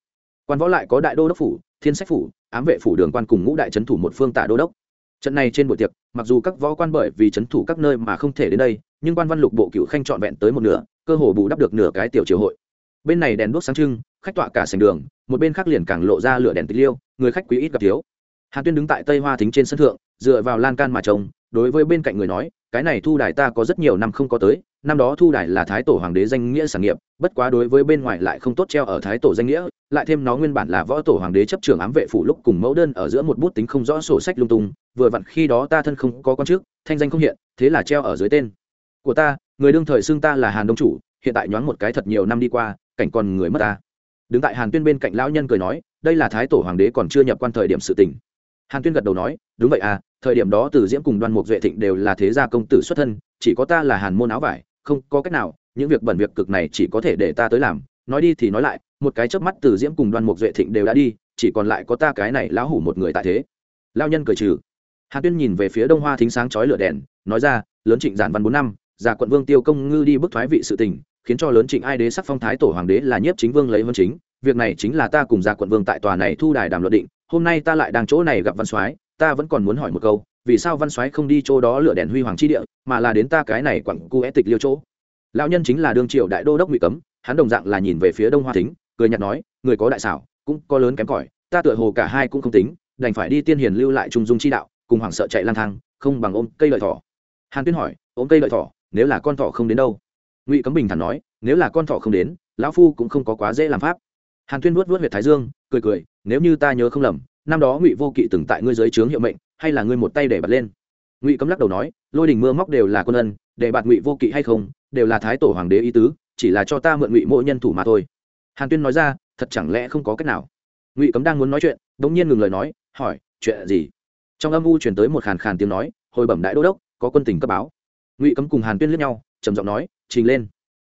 Quan võ lại có đại đô đốc phủ, thiên sách phủ, ám vệ phủ đường quan cùng ngũ đại trấn thủ một phương tả đô đốc. Trận này trên buổi tiệc, mặc dù các võ quan bởi vì trấn thủ các nơi mà không thể đến đây, nhưng quan văn lục bộ cựu khanh trọn vẹn tới một nửa cơ hồ bù đắp được nửa cái tiểu triều hội. Bên này đèn đuốc sáng trưng, khách tọa cả sành đường, một bên khác liền càng lộ ra lửa đèn tịch liêu, người khách quý ít gặp thiếu. Hàn tuyên đứng tại tây hoa thính trên sân thượng, dựa vào lan can mà trông, đối với bên cạnh người nói, cái này thu đài ta có rất nhiều năm không có tới, năm đó thu đài là thái tổ hoàng đế danh nghĩa sản nghiệp, bất quá đối với bên ngoài lại không tốt treo ở thái tổ danh nghĩa, lại thêm nó nguyên bản là võ tổ hoàng đế chấp trưởng ám vệ phủ lúc cùng mẫu đơn ở giữa một bút tính không rõ sổ sách lung tung, vừa vặn khi đó ta thân không có con trước thanh danh không hiện, thế là treo ở dưới tên của ta người đương thời xưng ta là hàn đông chủ, hiện tại nhoáng một cái thật nhiều năm đi qua, cảnh còn người mất ta. Đứng tại hàn tuyên bên cạnh lão nhân cười nói, đây là thái tổ hoàng đế còn chưa nhập quan thời điểm sự tình. Hàn tuyên gật đầu nói, đúng vậy à thời điểm đó từ diễm cùng đoan mục duệ thịnh đều là thế gia công tử xuất thân, chỉ có ta là hàn môn áo vải, không có cách nào, những việc bẩn việc cực này chỉ có thể để ta tới làm. Nói đi thì nói lại, một cái chớp mắt từ diễm cùng đoan mục duệ thịnh đều đã đi, chỉ còn lại có ta cái này lão hủ một người tại thế. Lao nhân cười trừ. Hàn tuyên nhìn về phía đông hoa thính sáng chói lửa đèn, nói ra, lớn trịnh giản văn bốn năm giả quận vương tiêu công ngư đi bức thoái vị sự tình, khiến cho lớn trịnh ai đế sắc phong thái tổ hoàng đế là nhiếp chính vương lấy hơn chính. Việc này chính là ta cùng giả quận vương tại tòa này thu đài đàm luận định, hôm nay ta lại đang chỗ này gặp văn soái, ta vẫn còn muốn hỏi một câu, vì sao văn soái không đi chỗ đó lửa đèn huy hoàng chi địa, mà là đến ta cái này quặng cu é tịch liêu chỗ? Lão nhân chính là đương triều đại đô đốc ngụy cấm, hắn đồng dạng là nhìn về phía đông hoa thính, cười nhạt nói, người có đại xảo, cũng có lớn kém cỏi, ta tựa hồ cả hai cũng không tính, đành phải đi tiên hiền lưu lại trung dung chi đạo, cùng hoàng sợ chạy lang thang, không bằng ôm cây lợi thỏ. Hàn tuyên hỏi, ôm cây lợi thỏ? Nếu là con thỏ không đến đâu. Ngụy cấm bình thản nói, nếu là con thỏ không đến, lão phu cũng không có quá dễ làm pháp. Hàn tuyên vuốt vuốt huyệt thái dương, cười cười, nếu như ta nhớ không lầm, năm đó ngụy vô kỵ từng tại ngươi dưới trướng hiệu mệnh, hay là ngươi một tay để bật lên? Ngụy cấm lắc đầu nói, lôi đình mưa móc đều là quân ân, để bạt ngụy vô kỵ hay không, đều là thái tổ hoàng đế ý tứ, chỉ là cho ta mượn ngụy mộ nhân thủ mà thôi. Hàn tuyên nói ra, thật chẳng lẽ không có cách nào? Ngụy cấm đang muốn nói chuyện đ ỗ n g nhiên ngừng lời nói, hỏi, chuyện gì? Trong âm u chuyển tới một khàn khàn tiếng nói, hồi bẩm đại đô đốc, có quân tình cấp báo ngụy cấm cùng hàn tuyên lướt nhau, trầm giọng nói, trình lên.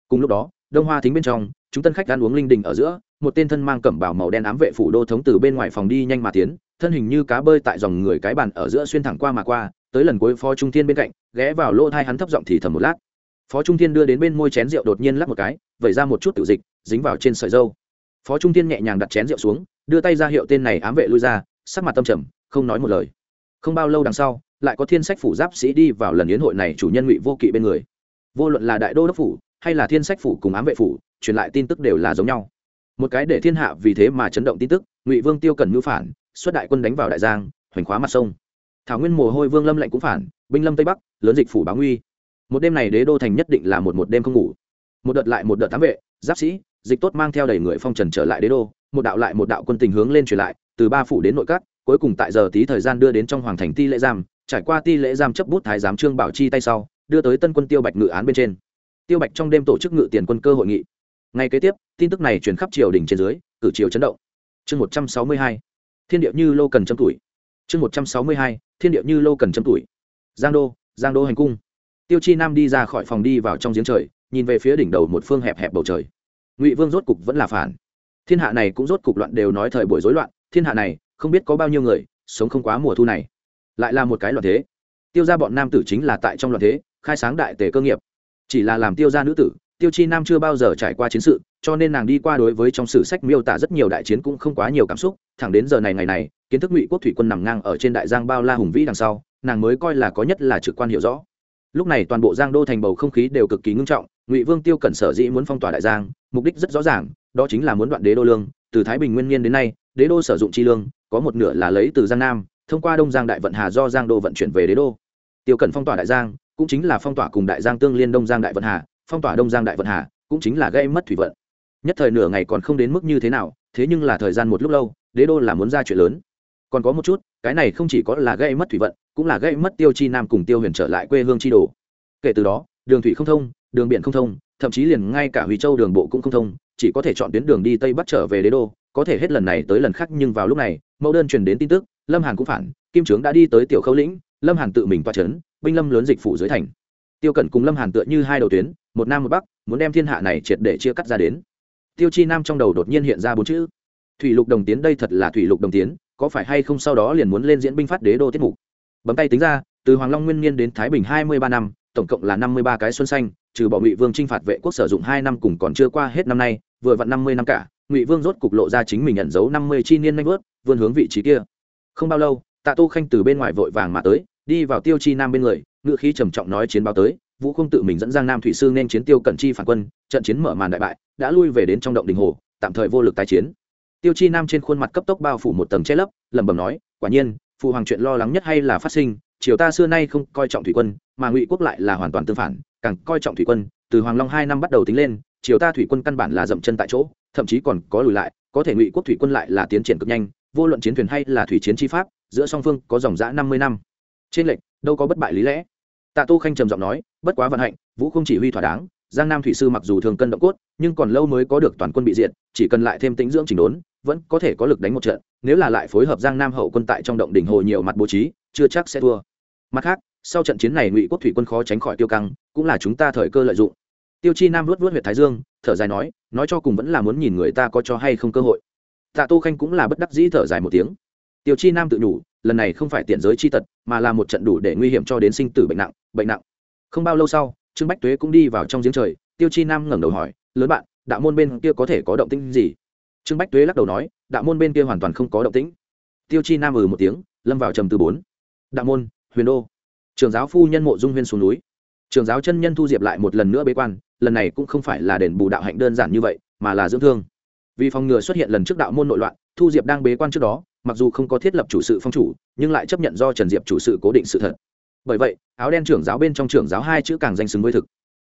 Cùng lúc đó, đông hoa thính bên trong, chúng tân khách ăn uống linh đình ở giữa, một tên thân mang cẩm bảo màu đen ám vệ phủ đô thống từ bên ngoài phòng đi nhanh mà tiến, thân hình như cá bơi tại dòng người cái bàn ở giữa xuyên thẳng qua mà qua, tới lần cuối phó trung thiên bên cạnh, ghé vào lỗ thai hắn thấp giọng thì thầm một lát. Phó trung thiên đưa đến bên môi chén rượu đột nhiên lắp một cái, vẩy ra một chút tự dịch, dính vào trên sợi dâu. Phó trung thiên nhẹ nhàng đặt chén rượu xuống, đưa tay ra hiệu tên này ám vệ lui ra, sắc mặt tâm trầm, không nói một lời. Không bao lâu đằng sau lại có thiên sách phủ giáp sĩ đi vào lần yến hội này chủ nhân ngụy vô kỵ bên người. Vô luận là đại đô đốc phủ hay là thiên sách phủ cùng ám vệ phủ, truyền lại tin tức đều là giống nhau. Một cái để thiên hạ vì thế mà chấn động tin tức, ngụy vương tiêu cần ngưu phản, xuất đại quân đánh vào đại giang, hoành khóa mặt sông. Thảo nguyên mồ hôi vương lâm lệnh cũng phản, binh lâm tây bắc, lớn dịch phủ báo nguy. Một đêm này đế đô thành nhất định là một một đêm không ngủ. Một đợt lại một đợt tám vệ, giáp sĩ, dịch tốt mang theo đầy người phong trần trở lại đế đô, một đạo lại một đạo quân tình hướng lên truyền lại, từ ba phủ đến nội các, cuối cùng tại giờ tí thời gian đưa đến trong hoàng thành ti lễ giam trải qua ti lễ giam chấp bút thái giám trương bảo chi tay sau, đưa tới tân quân tiêu bạch ngự án bên trên. Tiêu bạch trong đêm tổ chức ngự tiền quân cơ hội nghị. Ngay kế tiếp, tin tức này truyền khắp triều đình trên dưới, cử triều chấn động. Chương một trăm sáu mươi hai, thiên địa như lô cần châm tuổi. Chương một trăm sáu mươi hai, thiên địa như lô cần châm tuổi. Giang đô giang đô hành cung. Tiêu chi nam đi ra khỏi phòng đi vào trong giếng trời, nhìn về phía đỉnh đầu một phương hẹp hẹp bầu trời. Ngụy vương rốt cục vẫn là phản. Thiên hạ này cũng rốt cục loạn đều nói thời buổi rối loạn. Thiên hạ này, không biết có bao nhiêu người, sống không quá mùa thu này lại là một cái loạn thế. Tiêu ra bọn nam tử chính là tại trong loạn thế, khai sáng đại tề cơ nghiệp. Chỉ là làm tiêu ra nữ tử, tiêu chi nam chưa bao giờ trải qua chiến sự, cho nên nàng đi qua đối với trong sử sách miêu tả rất nhiều đại chiến cũng không quá nhiều cảm xúc. Thẳng đến giờ này ngày này, kiến thức ngụy quốc thủy quân nằm ngang ở trên đại giang bao la hùng vĩ đằng sau, nàng mới coi là có nhất là trực quan hiểu rõ. Lúc này toàn bộ giang đô thành bầu không khí đều cực kỳ ngưng trọng, ngụy vương tiêu cẩn sở dĩ muốn phong tỏa đại giang, mục đích rất rõ ràng, đó chính là muốn đoạn đế đô lương. Từ thái bình nguyên niên đến nay, đế đô sử dụng chi lương có một nửa là lấy từ giang nam thông qua đông giang đại vận hà do giang đô vận chuyển về đế đô tiêu cẩn phong tỏa đại giang cũng chính là phong tỏa cùng đại giang tương liên đông giang đại vận hà phong tỏa đông giang đại vận hà cũng chính là gây mất thủy vận nhất thời nửa ngày còn không đến mức như thế nào thế nhưng là thời gian một lúc lâu đế đô là muốn ra chuyện lớn còn có một chút cái này không chỉ có là gây mất thủy vận cũng là gây mất tiêu chi nam cùng tiêu huyền trở lại quê hương chi đồ kể từ đó đường thủy không thông đường biển không thông thậm chí liền ngay cả huy châu đường bộ cũng không thông chỉ có thể chọn tuyến đường đi tây bắc trở về đế đô có thể hết lần này tới lần khác nhưng vào lúc này mẫu đơn truyền đến tin tức lâm hàn cũng phản, kim trướng đã đi tới tiểu khâu lĩnh, lâm hàn tự mình toa c h ấ n binh lâm lớn dịch phủ dưới thành. Tiêu cẩn cùng lâm hàn tựa như hai đầu tuyến, một nam một bắc, muốn đem thiên hạ này triệt để chia cắt ra đến. Tiêu chi nam trong đầu đột nhiên hiện ra bốn chữ. Thủy lục đồng tiến đây thật là thủy lục đồng tiến, có phải hay không sau đó liền muốn lên diễn binh phát đế đô tiết mục? Bấm tay tính ra, từ hoàng long nguyên niên đến thái bình hai mươi ba năm, tổng cộng là năm mươi ba cái xuân xanh, trừ bỏ ngụy vương t r i n h phạt vệ quốc sử dụng hai năm cùng còn chưa qua hết năm nay, vừa vặn năm mươi năm cả, ngụy vương rốt cục lộ ra chính mình nhận dấu năm mươi chi niên nanh vớt vươn hướng vị trí kia không bao lâu, tạ tô khanh từ bên ngoài vội vàng mà tới, đi vào tiêu chi nam bên người ngự khí trầm trọng nói chiến báo tới, vũ không tự mình dẫn giang nam thủy sư nên chiến tiêu Cẩn chi phản quân, trận chiến mở màn đại bại, đã lui về đến trong động đình hồ, tạm thời vô lực tái chiến. Tiêu chi nam trên khuôn mặt cấp tốc bao phủ một tầng che lấp, lẩm bẩm nói, quả nhiên, phụ hoàng chuyện lo lắng nhất hay là phát sinh, triều ta xưa nay không coi trọng thủy quân, mà ngụy quốc lại là hoàn toàn tương phản, càng coi trọng thủy quân, từ hoàng long hai năm bắt đầu tính lên, triều ta thủy quân căn bản là dậm chân tại chỗ, thậm chí còn có lùi lại, có thể ngụy quốc thủy quân lại là tiến triển cực nhanh vô luận chiến thuyền hay là thủy chiến chi pháp, giữa song phương có dòng giã năm mươi năm. Trên lệnh đâu có bất bại lý lẽ. Tạ tô khanh trầm giọng nói, bất quá vận hạnh, vũ không chỉ huy thỏa đáng, giang nam thủy sư mặc dù thường cân động cốt, nhưng còn lâu mới có được toàn quân bị diện chỉ cần lại thêm tính dưỡng chỉnh đốn, vẫn có thể có lực đánh một trận, nếu là lại phối hợp giang nam hậu quân tại trong động đỉnh hồ nhiều mặt bố trí, chưa chắc sẽ thua. Mặt khác, sau trận chiến này ngụy quốc thủy quân khó tránh khỏi tiêu căng, cũng là chúng ta thời cơ lợi dụng. Tiêu chi nam luốt luốt huyện thái dương, thở dài nói nói cho cùng vẫn là muốn nhìn người ta có cho hay không cơ hội tạ tô khanh cũng là bất đắc dĩ thở dài một tiếng. Tiêu chi nam tự nhủ, lần này không phải tiện giới chi tật, mà là một trận đủ để nguy hiểm cho đến sinh tử bệnh nặng bệnh nặng. Không bao lâu sau, trương bách tuế cũng đi vào trong giếng trời, tiêu chi nam ngẩng đầu hỏi, lớn bạn, đạo môn bên kia có thể có động tĩnh gì? Trương bách tuế lắc đầu nói, đạo môn bên kia hoàn toàn không có động tĩnh. Tiêu chi nam ừ một tiếng, lâm vào trầm từ bốn. Đạo môn, huyền đô. Trường giáo phu nhân mộ dung huyên xuống núi. Trường giáo chân nhân thu diệp lại một lần nữa bế quan, lần này cũng không phải là đền bù đạo hạnh đơn giản như vậy, mà là dưỡng thương vì phòng ngừa xuất hiện lần trước đạo môn nội loạn, thu diệp đang bế quan trước đó, mặc dù không có thiết lập chủ sự phong chủ, nhưng lại chấp nhận do trần diệp chủ sự cố định sự thật. Bởi vậy, áo đen trưởng giáo bên trong trưởng giáo hai chữ càng danh xứng với thực.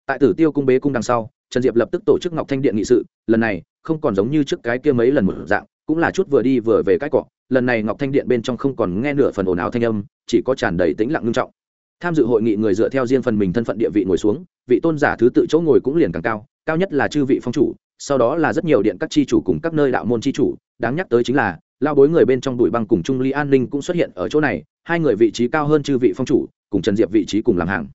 Tại tử tiêu cung bế cung đằng sau, trần diệp lập tức tổ chức ngọc thanh điện nghị sự, lần này, không còn giống như trước cái kia mấy lần một dạng, cũng là chút vừa đi vừa về cái cọ, lần này ngọc thanh điện bên trong không còn nghe nửa phần ồn ào thanh âm, chỉ có tràn đầy tĩnh lặng nghiêm trọng. Tham dự hội nghị người dựa theo riêng phần mình thân phận địa vị ngồi xuống, vị tôn giả thứ tự chỗ ngồi cũng liền càng cao cao nhất là chư vị phong chủ sau đó là rất nhiều điện các chi chủ cùng các nơi đạo môn chi chủ. Đáng nhắc tới chính là, lao bối người bên trong bụi băng cùng trung ly an ninh cũng xuất hiện ở chỗ này, hai người vị trí cao hơn chư vị phong chủ, cùng trần diệp vị trí cùng làm hàng.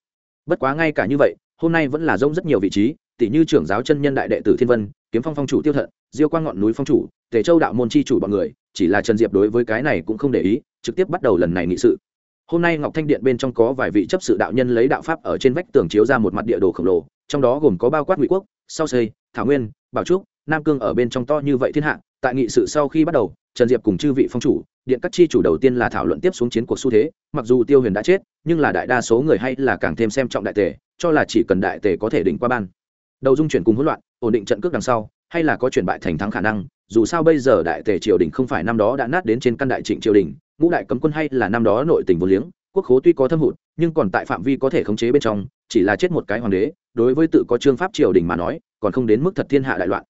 Bất quá ngay cả như vậy, hôm nay vẫn là rông rất nhiều vị trí tỷ như trưởng giáo chân nhân đại đệ tử thiên vân, kiếm phong phong chủ tiêu thận, diêu quang ngọn núi phong chủ, tề châu đạo môn chi chủ bọn người, chỉ là trần diệp đối với cái này cũng không để ý, trực tiếp bắt đầu lần này nghị sự. Hôm nay ngọc thanh điện bên trong có vài vị chấp sự đạo nhân lấy đạo pháp ở trên vách tường chiếu ra một mặt địa đồ khổng lồ, trong đó gồm có bao quát ngụy quốc, sau xây thảo nguyên, bảo trúc, nam cương ở bên trong to như vậy thiên hạ, tại nghị sự sau khi bắt đầu, trần diệp cùng chư vị phong chủ, điện các chi chủ đầu tiên là thảo luận tiếp xuống chiến cuộc xu thế, mặc dù tiêu huyền đã chết, nhưng là đại đa số người hay là càng thêm xem trọng đại tề, cho là chỉ cần đại tề có thể đỉnh qua ban. Đầu dung chuyển cùng hỗn loạn, ổn định trận cước đằng sau, hay là có chuyển bại thành thắng khả năng, dù sao bây giờ đại tề triều đình không phải năm đó đã nát đến trên căn đại trịnh triều đình, ngũ đại cấm quân hay là năm đó nội tình vô liếng, quốc khố tuy có thâm hụt, nhưng còn tại phạm vi có thể khống chế bên trong chỉ là chết một cái hoàng đế, đối với tự có trương pháp triều đình mà nói, còn không đến mức thật thiên hạ đại loạn.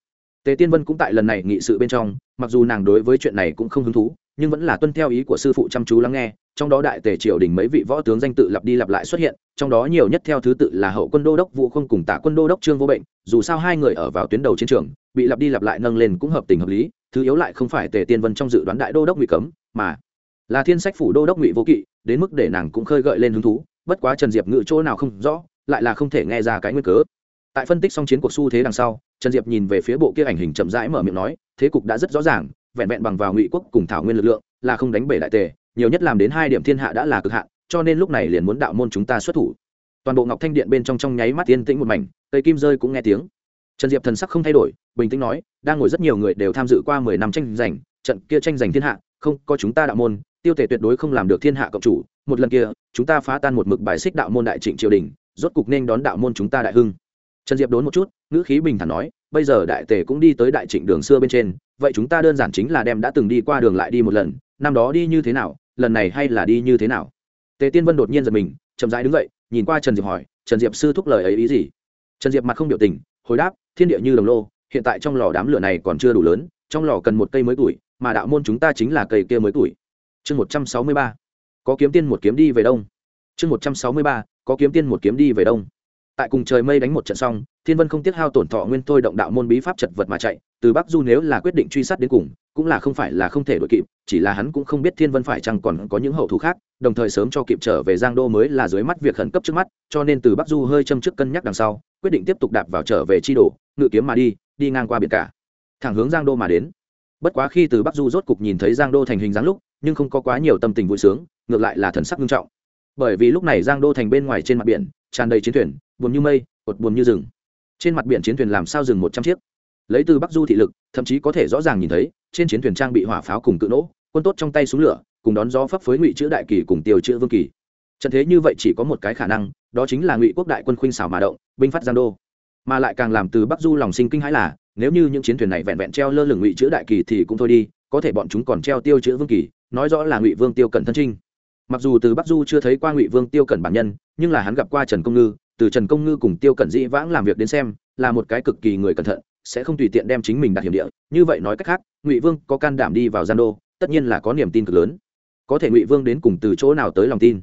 Tề tiên vân cũng tại lần này nghị sự bên trong, mặc dù nàng đối với chuyện này cũng không hứng thú, nhưng vẫn là tuân theo ý của sư phụ chăm chú lắng nghe, trong đó đại tề triều đình mấy vị võ tướng danh tự lặp đi lặp lại xuất hiện, trong đó nhiều nhất theo thứ tự là hậu quân đô đốc vũ không cùng tả quân đô đốc trương vô bệnh, dù sao hai người ở vào tuyến đầu chiến trường, bị lặp đi lặp lại nâng lên cũng hợp tình hợp lý, thứ yếu lại không phải tề tiên vân trong dự đoán đại đô đốc ngụy cấm, mà là thiên sách phủ đô đốc ngụy vô kỵ, đến mức để nàng cũng khơi gợi lên hứng thú bất quá trần diệp ngự chỗ nào không rõ, lại là không thể nghe ra cái nguyên cớ. Tại phân tích xong chiến cuộc xu thế đằng sau, trần diệp nhìn về phía bộ kia ảnh hình chậm rãi mở miệng nói, thế cục đã rất rõ ràng, vẹn vẹn bằng vào ngụy quốc cùng thảo nguyên lực lượng, là không đánh bể đại tề, nhiều nhất làm đến hai điểm thiên hạ đã là cực hạn, cho nên lúc này liền muốn đạo môn chúng ta xuất thủ. Toàn bộ ngọc thanh điện bên trong trong nháy mắt yên tĩnh một mảnh, cây kim rơi cũng nghe tiếng. Trần diệp thần sắc không thay đổi, bình tĩnh nói, đang ngồi rất nhiều người đều tham dự qua mười năm tranh giành, trận kia tranh giành thiên hạ, không có chúng ta đạo môn tiêu tề tuyệt đối không làm được thiên hạ cộng chủ, một lần kia, chúng ta phá tan một mực bài xích đạo môn đại trịnh triều đình, rốt cục nên đón đạo môn chúng ta đại hưng. Trần diệp đốn một chút, ngữ khí bình thản nói, bây giờ đại tề cũng đi tới đại trịnh đường xưa bên trên, vậy chúng ta đơn giản chính là đem đã từng đi qua đường lại đi một lần, năm đó đi như thế nào, lần này hay là đi như thế nào? Tề tiên vân đột nhiên giật mình, chậm rãi đứng dậy, nhìn qua trần diệp hỏi, trần diệp sư thúc lời ấy ý gì? Trần diệp mặt không biểu tình, hồi đáp, thiên địa như đồng lô, hiện tại trong lò đám lửa này còn chưa đủ lớn, trong lò cần một cây mới tuổi, mà đạo môn chúng ta chính là cây kia mới tuổi chương một trăm sáu mươi ba. Có kiếm tiên một kiếm đi về đông. Chương một trăm sáu mươi ba. Có kiếm tiên một kiếm đi về đông. Tại cùng trời mây đánh một trận xong, thiên vân không tiếc hao tổn thọ nguyên tôi động đạo môn bí pháp chật vật mà chạy, từ bắc du nếu là quyết định truy sát đến cùng, cũng là không phải là không thể đội kịp, chỉ là hắn cũng không biết thiên vân phải chăng còn có những hậu thù khác, đồng thời sớm cho kịp trở về giang đô mới là dưới mắt việc khẩn cấp trước mắt, cho nên từ bắc du hơi châm trước cân nhắc đằng sau, quyết định tiếp tục đạp vào trở về chi đổ ngự kiếm mà đi đi ngang qua biển cả. Thẳng hướng giang đô mà đến. Bất quá khi từ bắc du rốt cục nhìn thấy giang đô thành hình dáng lúc nhưng không có quá nhiều tâm tình vui sướng, ngược lại là thần sắc nghiêm trọng. Bởi vì lúc này giang đô thành bên ngoài trên mặt biển, tràn đầy chiến thuyền, buồn như mây, cột buồn như rừng. Trên mặt biển chiến thuyền làm sao dừng một trăm chiếc? Lấy từ bắc du thị lực, thậm chí có thể rõ ràng nhìn thấy, trên chiến thuyền trang bị hỏa pháo cùng cự nỗ, quân tốt trong tay súng lửa, cùng đón gió phấp phới ngụy chữ đại kỳ cùng tiêu chữ vương kỳ. Trận thế như vậy chỉ có một cái khả năng, đó chính là ngụy quốc đại quân khuynh xảo mà động, binh phát giang đô. Mà lại càng làm từ bắc du lòng sinh kinh hãi là, nếu như những chiến thuyền này vẹn vẹn treo lơ lửng ngụy chữ đại kỳ thì cũng thôi đi có thể bọn chúng còn treo tiêu chữ vương kỳ, nói rõ là ngụy vương tiêu cẩn thân trinh. Mặc dù từ bắc du chưa thấy qua ngụy vương tiêu cẩn bản nhân, nhưng là hắn gặp qua trần công ngư, từ trần công ngư cùng tiêu cẩn dĩ vãng làm việc đến xem, là một cái cực kỳ người cẩn thận, sẽ không tùy tiện đem chính mình đặt hiểm địa. Như vậy nói cách khác, ngụy vương có can đảm đi vào gian đô, tất nhiên là có niềm tin cực lớn. Có thể ngụy vương đến cùng từ chỗ nào tới lòng tin.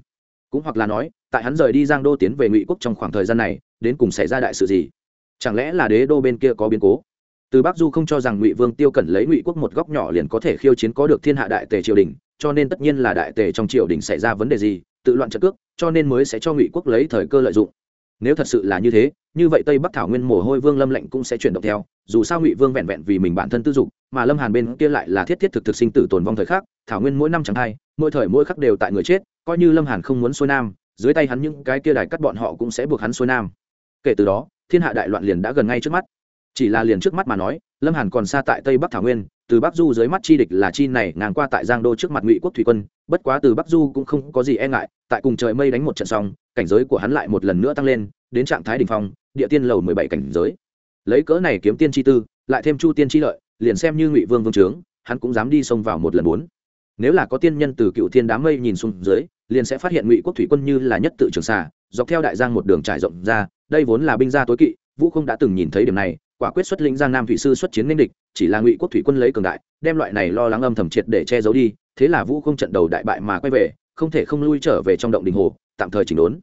Cũng hoặc là nói, tại hắn rời đi giang đô tiến về ngụy quốc trong khoảng thời gian này, đến cùng xảy ra đại sự gì? Chẳng lẽ là đế đô bên kia có biến cố? Từ bắc du không cho rằng ngụy vương tiêu cẩn lấy ngụy quốc một góc nhỏ liền có thể khiêu chiến có được thiên hạ đại tề triều đình, cho nên tất nhiên là đại tề trong triều đình xảy ra vấn đề gì, tự loạn trận cước, cho nên mới sẽ cho ngụy quốc lấy thời cơ lợi dụng. Nếu thật sự là như thế, như vậy tây bắc thảo nguyên mồ hôi vương lâm lệnh cũng sẽ chuyển động theo, dù sao ngụy vương vẹn vẹn vì mình bản thân tư dục, mà lâm hàn bên kia lại là thiết thiết thực thực sinh tử tồn vong thời khắc, thảo nguyên mỗi năm chẳng hai mỗi thời mỗi khắc đều tại người chết, coi như lâm hàn không muốn xuôi nam, dưới tay hắn những cái kia đài cắt bọn họ cũng sẽ buộc hắn xuôi nam. Kể từ đó, thiên hạ đại loạn liền đã gần ngay trước mắt chỉ là liền trước mắt mà nói, lâm hàn còn xa tại tây bắc thảo nguyên, từ bắc du dưới mắt chi địch là chi này ngang qua tại giang đô trước mặt ngụy quốc thủy quân, bất quá từ bắc du cũng không có gì e ngại, tại cùng trời mây đánh một trận xong, cảnh giới của hắn lại một lần nữa tăng lên, đến trạng thái đ ỉ n h phong, địa tiên lầu mười bảy cảnh giới. Lấy cỡ này kiếm tiên chi tư, lại thêm chu tiên chi lợi, liền xem như ngụy vương vương trướng, hắn cũng dám đi xông vào một lần bốn. Nếu là có tiên nhân từ cựu thiên đám mây nhìn xuống dưới, liền sẽ phát hiện ngụy quốc thủy quân như là nhất tự trường xà dọc theo đại giang một đường trải rộng ra, đây vốn là binh gia tối kỵ, vũ không đã từng nhìn thấy điểm này quả quyết xuất lĩnh giang nam thủy sư xuất chiến nên địch, chỉ là ngụy quốc thủy quân lấy cường đại, đem loại này lo lắng âm thầm triệt để che giấu đi, thế là vũ không trận đầu đại bại mà quay về, không thể không lui trở về trong động đình hồ, tạm thời chỉnh đốn.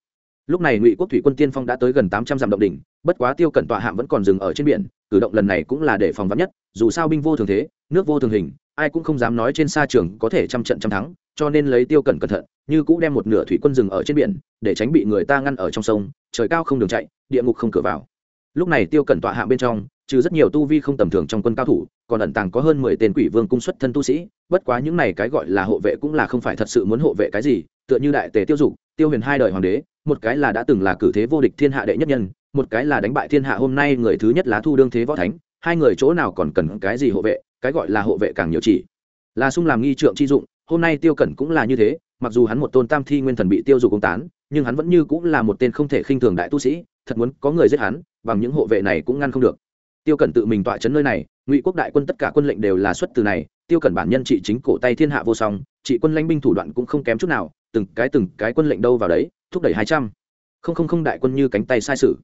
Lúc này ngụy quốc thủy quân tiên phong đã tới gần tám trăm dặm động đỉnh, bất quá tiêu cẩn tọa hạm vẫn còn dừng ở trên biển, cử động lần này cũng là để phòng vắn nhất, dù sao binh vô thường thế, nước vô thường hình, ai cũng không dám nói trên xa trường có thể trăm trận trăm thắng, cho nên lấy tiêu cẩn cẩn thận, như cũ đem một nửa thủy quân dừng ở trên biển, để tránh bị người ta ngăn ở trong sông, trời cao không đường chạy, địa ngục không cửa vào lúc này tiêu cẩn tọa hạ bên trong, trừ rất nhiều tu vi không tầm thường trong quân cao thủ, còn ẩn tàng có hơn mười tên quỷ vương cung xuất thân tu sĩ, bất quá những này cái gọi là hộ vệ cũng là không phải thật sự muốn hộ vệ cái gì, tựa như đại tề tiêu dục, tiêu huyền hai đời hoàng đế, một cái là đã từng là cử thế vô địch thiên hạ đệ nhất nhân, một cái là đánh bại thiên hạ hôm nay người thứ nhất lá thu đương thế võ thánh, hai người chỗ nào còn cần cái gì hộ vệ, cái gọi là hộ vệ càng nhiều chỉ. Là sung làm nghi trượng chi dụng, hôm nay tiêu cẩn cũng là như thế, mặc dù hắn một tôn tam thi nguyên thần bị tiêu dục công tán, nhưng hắn vẫn như cũng là một tên không thể khinh thường đại tu sĩ, thật muốn có người giết hắn bằng những hộ vệ này cũng ngăn không được. Tiêu cẩn tự mình tọa chấn nơi này, ngụy quốc đại quân tất cả quân lệnh đều là xuất từ này, tiêu cẩn bản nhân trị chính cổ tay thiên hạ vô song, trị quân lãnh binh thủ đoạn cũng không kém chút nào, từng cái từng cái quân lệnh đâu vào đấy, thúc đẩy hai trăm. Không không không đại quân như cánh tay sai sự.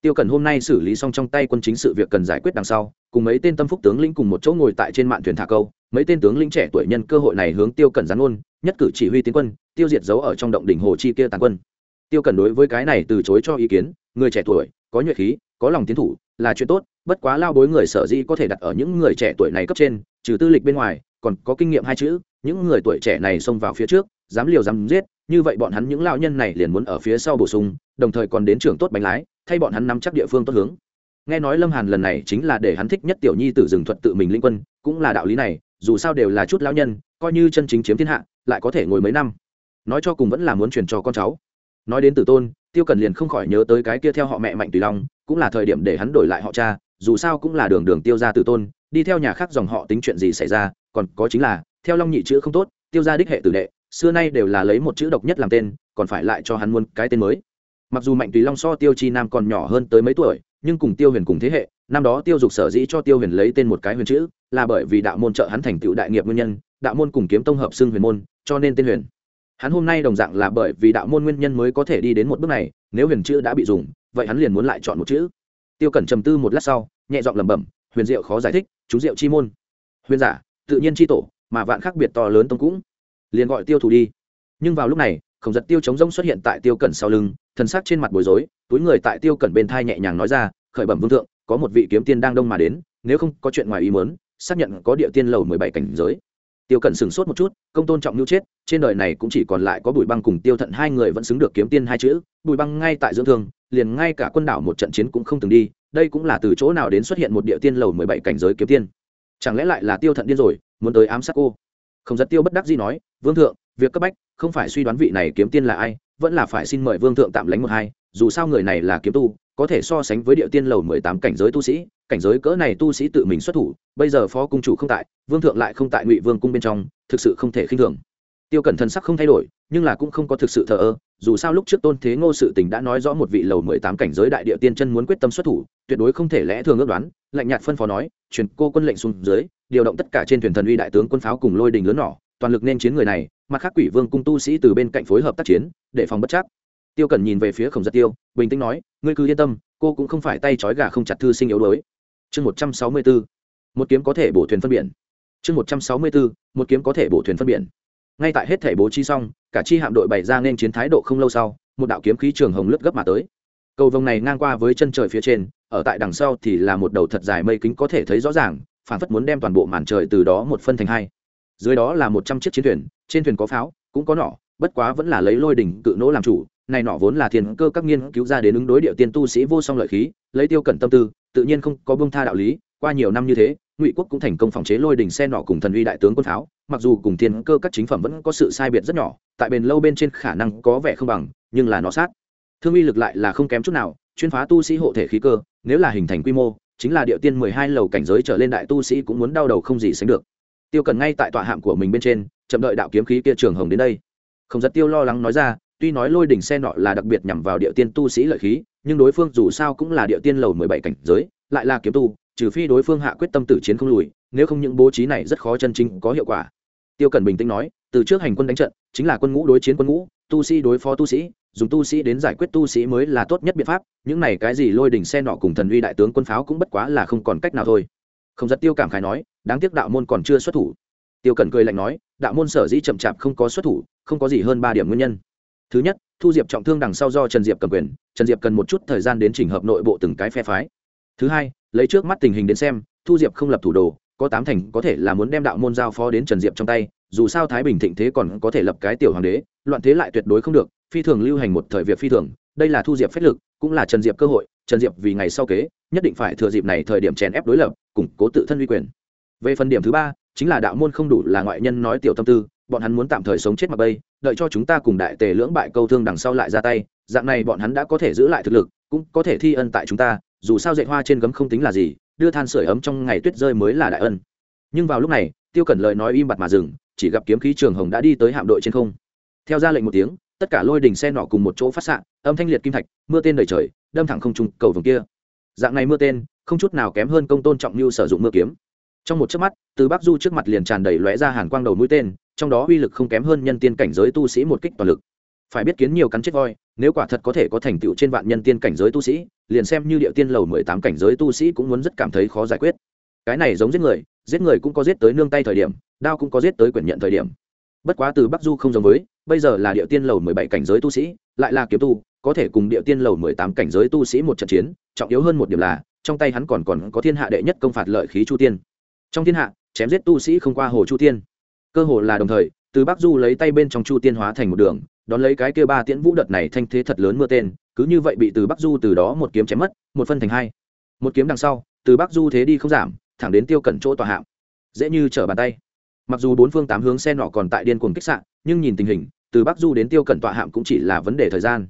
Tiêu cẩn hôm nay xử lý xong trong tay quân chính sự việc cần giải quyết đằng sau, cùng mấy tên tâm phúc tướng lĩnh cùng một chỗ ngồi tại trên mạn thuyền thả câu, mấy tên tướng lĩnh trẻ tuổi nhân cơ hội này hướng tiêu cẩn gián ôn nhất cử chỉ huy tiến quân, tiêu diệt dấu ở trong động đỉnh hồ chi kia tàn quân tiêu cẩn đối với cái này từ chối cho ý kiến, người trẻ tuổi, có nhuệ khí, có lòng tiến thủ, là chuyện tốt, bất quá lao bối người sở dĩ có thể đặt ở những người trẻ tuổi này cấp trên, trừ tư lịch bên ngoài, còn có kinh nghiệm hai chữ, những người tuổi trẻ này xông vào phía trước, dám liều dám giết, như vậy bọn hắn những lao nhân này liền muốn ở phía sau bổ sung, đồng thời còn đến trường tốt bánh lái, thay bọn hắn nắm chắc địa phương tốt hướng. Nghe nói lâm hàn lần này chính là để hắn thích nhất tiểu nhi tử rừng thuật tự mình linh quân, cũng là đạo lý này, dù sao đều là chút lao nhân, coi như chân chính chiếm thiên hạ, lại có thể ngồi mấy năm. Nói cho cùng vẫn là muốn truyền cho con cháu nói đến tử tôn, tiêu cần liền không khỏi nhớ tới cái kia theo họ mẹ mạnh tùy long, cũng là thời điểm để hắn đổi lại họ cha, dù sao cũng là đường đường tiêu ra tử tôn, đi theo nhà khác dòng họ tính chuyện gì xảy ra, còn có chính là, theo long nhị chữ không tốt, tiêu ra đích hệ tử đệ, xưa nay đều là lấy một chữ độc nhất làm tên, còn phải lại cho hắn muốn cái tên mới. Mặc dù mạnh tùy long so tiêu chi nam còn nhỏ hơn tới mấy tuổi, nhưng cùng tiêu huyền cùng thế hệ, năm đó tiêu dục sở dĩ cho tiêu huyền lấy tên một cái huyền chữ, là bởi vì đạo môn trợ hắn thành tựu đại nghiệp nguyên nhân, đạo môn cùng kiếm tông hợp xưng huyền môn, cho nên tên huyền hắn hôm nay đồng dạng là bởi vì đạo môn nguyên nhân mới có thể đi đến một bước này nếu huyền chữ đã bị dùng vậy hắn liền muốn lại chọn một chữ. Tiêu cẩn trầm tư một lát sau nhẹ giọng lẩm bẩm huyền diệu khó giải thích chú diệu chi môn. Huyền giả tự nhiên chi tổ mà vạn khác biệt to lớn tông cũng. Liền gọi tiêu thủ đi. Nhưng vào lúc này khổng giật tiêu chống rông xuất hiện tại tiêu cẩn sau lưng thần sắc trên mặt bối rối túi người tại tiêu cẩn bên thai nhẹ nhàng nói ra khởi bẩm vương thượng có một vị kiếm tiên đang đông mà đến nếu không có chuyện ngoài ý muốn, xác nhận có địa tiên lầu mười bảy cảnh giới. Tiêu cẩn sửng sốt một chút công tôn trọng nhu chết, trên đời này cũng chỉ còn lại có bùi băng cùng tiêu thận hai người vẫn xứng được kiếm tiên hai chữ bùi băng ngay tại dưỡng thương, liền ngay cả quân đảo một trận chiến cũng không từng đi, đây cũng là từ chỗ nào đến xuất hiện một địa tiên lầu mười bảy cảnh giới kiếm tiên. Chẳng lẽ lại là tiêu thận điên rồi, muốn tới ám sát cô? Không giật tiêu bất đắc gì nói, vương thượng, việc cấp bách, không phải suy đoán vị này kiếm tiên là ai, vẫn là phải xin mời vương thượng tạm lánh một hai, dù sao người này là kiếm tu có thể so sánh với địa tiên lầu mười tám cảnh giới tu sĩ, cảnh giới cỡ này tu sĩ tự mình xuất thủ, bây giờ phó cung chủ không tại, vương thượng lại không tại ngụy vương cung bên trong, thực sự không thể khinh thường. Tiêu cẩn thần sắc không thay đổi, nhưng là cũng không có thực sự thờ ơ, dù sao lúc trước tôn thế ngô sự tình đã nói rõ một vị lầu mười tám cảnh giới đại địa tiên chân muốn quyết tâm xuất thủ, tuyệt đối không thể lẽ thường ước đoán, lạnh nhạt phân phó nói, truyền cô quân lệnh xuống dưới, điều động tất cả trên thuyền thần uy đại tướng quân pháo cùng lôi đình lớn nỏ toàn lực nên chiến người này, mặt khác quỷ vương cung tu sĩ từ bên cạnh phối hợp tác chiến, để phòng bất chắc tiêu cẩn nhìn về phía khổng giật tiêu, bình tĩnh nói, ngươi cứ yên tâm, cô cũng không phải tay trói gà không chặt thư sinh yếu đuối. Chương một trăm sáu mươi bốn một kiếm có thể bổ thuyền phân biển. Chương một trăm sáu mươi bốn một kiếm có thể bổ thuyền phân biển. Ngay tại hết thể bố trí xong, cả chi hạm đội bày ra nên chiến thái độ không lâu sau, một đạo kiếm khí trường hồng lướt gấp mà tới. Cầu vồng này ngang qua với chân trời phía trên, ở tại đằng sau thì là một đầu thật dài mây kính có thể thấy rõ ràng phản phất muốn đem toàn bộ màn trời từ đó một phân thành hai. Dưới đó là một trăm chiếc chiến thuyền, trên thuyền có pháo, cũng có nỏ, bất quá vẫn là lấy lôi đỉnh cự nỗ làm chủ này nọ vốn là thiên cơ các nghiên cứu ra đến ứng đối địa tiên tu sĩ vô song lợi khí, lấy tiêu cẩn tâm tư, tự nhiên không có bông tha đạo lý, qua nhiều năm như thế, ngụy quốc cũng thành công phòng chế lôi đỉnh xe nọ cùng thần uy đại tướng quân pháo, mặc dù cùng thiên cơ các chính phẩm vẫn có sự sai biệt rất nhỏ, tại bền lâu bên trên khả năng có vẻ không bằng, nhưng là nó sát. Thương uy lực lại là không kém chút nào, chuyên phá tu sĩ hộ thể khí cơ, nếu là hình thành quy mô, chính là địa tiên mười hai lầu cảnh giới trở lên đại tu sĩ cũng muốn đau đầu không gì sánh được. Tiêu cần ngay tại tọa hạm của mình bên trên, chậm đợi đạo kiếm khí kia trường hồng đến đây. Không giật tiêu lo lắng nói ra tuy nói lôi đỉnh xe nọ là đặc biệt nhằm vào địa tiên tu sĩ lợi khí, nhưng đối phương dù sao cũng là địa tiên lầu mười bảy cảnh giới, lại là kiếm tu, trừ phi đối phương hạ quyết tâm tử chiến không lùi, nếu không những bố trí này rất khó chân chính có hiệu quả. Tiêu cần bình tĩnh nói, từ trước hành quân đánh trận, chính là quân ngũ đối chiến quân ngũ, tu sĩ đối phó tu sĩ, dùng tu sĩ đến giải quyết tu sĩ mới là tốt nhất biện pháp, những này cái gì lôi đỉnh xe nọ cùng thần uy đại tướng quân pháo cũng bất quá là không còn cách nào thôi. Không rất tiêu cảm khai nói, đáng tiếc đạo môn còn chưa xuất thủ. Tiêu cẩn cười lạnh nói, đạo môn sở dĩ chậm chạp không có xuất thủ, không có gì hơn ba điểm nguyên nhân thứ nhất, thu diệp trọng thương đằng sau do trần diệp cầm quyền, trần diệp cần một chút thời gian đến chỉnh hợp nội bộ từng cái phe phái. Thứ hai, lấy trước mắt tình hình đến xem, thu diệp không lập thủ đồ, có tám thành có thể là muốn đem đạo môn giao phó đến trần diệp trong tay, dù sao thái bình thịnh thế còn có thể lập cái tiểu hoàng đế, loạn thế lại tuyệt đối không được, phi thường lưu hành một thời việc phi thường, đây là thu diệp phép lực, cũng là trần diệp cơ hội, trần diệp vì ngày sau kế, nhất định phải thừa dịp này thời điểm chèn ép đối lập, củng cố tự thân uy quyền. Về phần điểm thứ ba, chính là đạo môn không đủ là ngoại nhân nói tiểu tâm tư bọn hắn muốn tạm thời sống chết mặc bây, đợi cho chúng ta cùng đại tề lưỡng bại câu thương đằng sau lại ra tay, dạng này bọn hắn đã có thể giữ lại thực lực, cũng có thể thi ân tại chúng ta, dù sao dạy hoa trên gấm không tính là gì, đưa than sửa ấm trong ngày tuyết rơi mới là đại ân. Nhưng vào lúc này, tiêu cẩn lời nói im bặt mà dừng, chỉ gặp kiếm khí trường hồng đã đi tới hạm đội trên không. Theo ra lệnh một tiếng, tất cả lôi đỉnh xe nọ cùng một chỗ phát xạ, âm thanh liệt kim thạch, mưa tên đầy trời, đâm thẳng không trung cầu vồng kia. Dạng này mưa tên, không chút nào kém hơn công tôn trọng lưu sử dụng mưa kiếm. Trong một chớp mắt, từ bắc du trước mặt liền tràn đầy lóe ra hàn quang đầu mũi tên trong đó uy lực không kém hơn nhân tiên cảnh giới tu sĩ một kích toàn lực. Phải biết kiến nhiều cắn chết voi, nếu quả thật có thể có thành tựu trên vạn nhân tiên cảnh giới tu sĩ, liền xem như địa tiên lầu mười tám cảnh giới tu sĩ cũng muốn rất cảm thấy khó giải quyết. Cái này giống giết người giết người cũng có giết tới nương tay thời điểm, đao cũng có giết tới quyển nhận thời điểm. Bất quá từ bắc du không giống với, bây giờ là địa tiên lầu mười bảy cảnh giới tu sĩ, lại là kiếm tu, có thể cùng địa tiên lầu mười tám cảnh giới tu sĩ một trận chiến, trọng yếu hơn một điểm là, trong tay hắn còn còn có thiên hạ đệ nhất công phạt lợi khí chu tiên. Trong thiên hạ, chém giết tu sĩ không qua hồ chu tiên cơ hồ là đồng thời từ bắc du lấy tay bên trong chu tiên hóa thành một đường đón lấy cái kia ba tiễn vũ đợt này thanh thế thật lớn mưa tên cứ như vậy bị từ bắc du từ đó một kiếm chém mất một phân thành hai. Một kiếm đằng sau từ bắc du thế đi không giảm thẳng đến tiêu cẩn chỗ tòa hạm, dễ như trở bàn tay. Mặc dù bốn phương tám hướng xe nọ còn tại điên cuồng kích sạn nhưng nhìn tình hình từ bắc du đến tiêu cẩn tọa hạm cũng chỉ là vấn đề thời gian.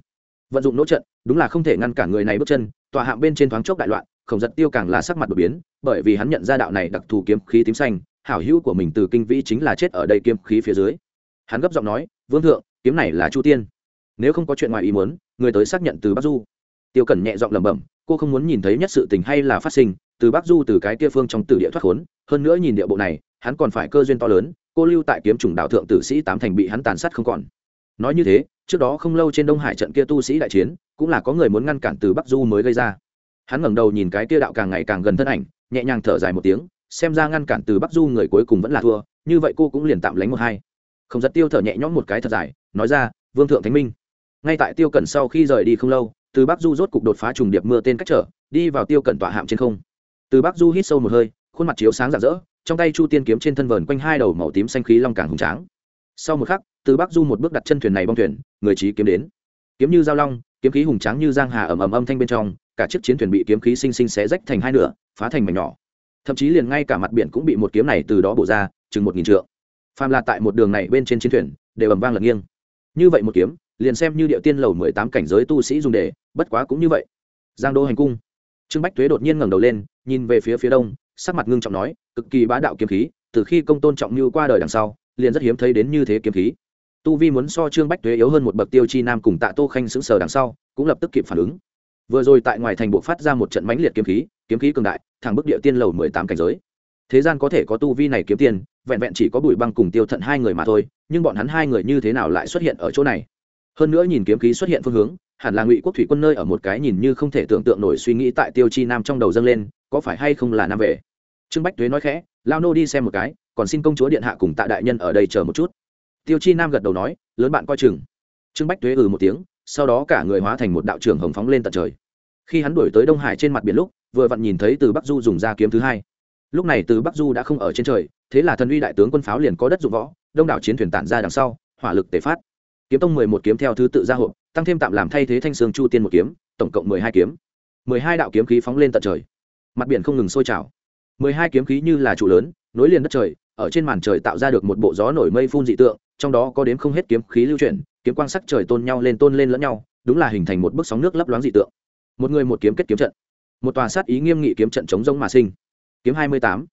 Vận dụng nỗ trận đúng là không thể ngăn cản người này bước chân tọa hạm bên trên thoáng chốc đại loạn khổng giật tiêu càng là sắc mặt đột biến bởi vì hắn nhận ra đạo này đặc thù kiếm khí tím xanh hảo hữu của mình từ kinh vĩ chính là chết ở đây kiếm khí phía dưới. Hắn gấp giọng nói, vương thượng, kiếm này là chu tiên. Nếu không có chuyện ngoài ý muốn, người tới xác nhận từ bắc du. Tiêu cẩn nhẹ giọng lẩm bẩm, cô không muốn nhìn thấy nhất sự tình hay là phát sinh, từ bắc du từ cái kia phương trong tử địa thoát khốn, hơn nữa nhìn địa bộ này, hắn còn phải cơ duyên to lớn, cô lưu tại kiếm trùng đạo thượng tử sĩ tám thành bị hắn tàn sát không còn. Nói như thế, trước đó không lâu trên đông hải trận kia tu sĩ đại chiến, cũng là có người muốn ngăn cản từ bắc du mới gây ra. Hắn ngẩng đầu nhìn cái kia đạo càng ngày càng gần thân ảnh, nhẹ nhàng thở dài một tiếng xem ra ngăn cản từ bắc du người cuối cùng vẫn là thua, như vậy cô cũng liền tạm lánh một hai. Không giật tiêu thở nhẹ nhõm một cái thật dài, nói ra, vương thượng thánh minh. Ngay tại tiêu cẩn sau khi rời đi không lâu, từ bắc du rốt cục đột phá trùng điệp mưa tên cách trở, đi vào tiêu cẩn tọa hạm trên không. Từ bắc du hít sâu một hơi, khuôn mặt chiếu sáng rạng rỡ, trong tay chu tiên kiếm trên thân vờn quanh hai đầu màu tím xanh khí long càng hùng tráng. Sau một khắc, từ bắc du một bước đặt chân thuyền này bong thuyền, người trí kiếm đến. Kiếm như giao long, kiếm khí hùng tráng như giang hà ầm ầm âm thanh bên trong, cả chiếc chiến thuyền bị kiếm khí sinh sinh xé rách thành hai nửa, phá thành mảnh nhỏ thậm chí liền ngay cả mặt biển cũng bị một kiếm này từ đó bổ ra, chừng một nghìn trượng. Phàm là tại một đường này bên trên chiến thuyền, đều ầm vang lật nghiêng. Như vậy một kiếm, liền xem như địa tiên lầu mười tám cảnh giới tu sĩ dùng để, bất quá cũng như vậy. Giang đô hành cung. Trương bách tuế đột nhiên ngẩng đầu lên, nhìn về phía phía đông, sắc mặt ngưng trọng nói, cực kỳ bá đạo kiếm khí, từ khi công tôn trọng như qua đời đằng sau, liền rất hiếm thấy đến như thế kiếm khí. Tu vi muốn so trương bách tuế yếu hơn một bậc tiêu chi nam cùng tạ tô khanh xứng sờ đằng sau, cũng lập tức kịp phản ứng. Vừa rồi tại ngoài thành bộ phát ra một trận mãnh liệt kiếm khí kiếm khí cường đại thẳng bức địa tiên lầu mười tám cảnh giới. Thế gian có thể có tu vi này kiếm tiền, vẹn vẹn chỉ có bùi băng cùng tiêu thận hai người mà thôi, nhưng bọn hắn hai người như thế nào lại xuất hiện ở chỗ này? Hơn nữa nhìn kiếm khí xuất hiện phương hướng, hẳn là ngụy quốc thủy quân nơi ở một cái nhìn như không thể tưởng tượng nổi suy nghĩ tại tiêu chi nam trong đầu dâng lên, có phải hay không là nam về trương bách tuế nói khẽ, lao nô đi xem một cái, còn xin công chúa điện hạ cùng tạ đại nhân ở đây chờ một chút. Tiêu chi nam gật đầu nói, lớn bạn coi chừng. Trương bách tuế ừ một tiếng, sau đó cả người hóa thành một đạo trưởng hồng phóng lên tận trời. Khi hắn đuổi tới đông hải trên mặt biển lúc vừa vặn nhìn thấy từ bắc du dùng ra kiếm thứ hai lúc này từ bắc du đã không ở trên trời thế là thần uy đại tướng quân pháo liền có đất dụng võ đông đảo chiến thuyền tản ra đằng sau hỏa lực tể phát kiếm tông mười một kiếm theo thứ tự ra hộp tăng thêm tạm làm thay thế thanh sương chu tiên một kiếm tổng cộng mười hai kiếm mười hai đạo kiếm khí phóng lên tận trời mặt biển không ngừng sôi trào mười hai kiếm khí như là trụ lớn nối liền đất trời ở trên màn trời tạo ra được một bộ gió nổi mây phun dị tượng trong đó có đến không hết kiếm khí lưu chuyển kiếm quang sắc trời tôn nhau lên tôn lên lẫn nhau đúng là hình thành một bức sóng nước lấp loáng dị tượng một người một kiếm kết kiếm trận một tòa sát ý nghiêm nghị kiếm trận chống rông mà sinh. Kiếm hai mươi tám.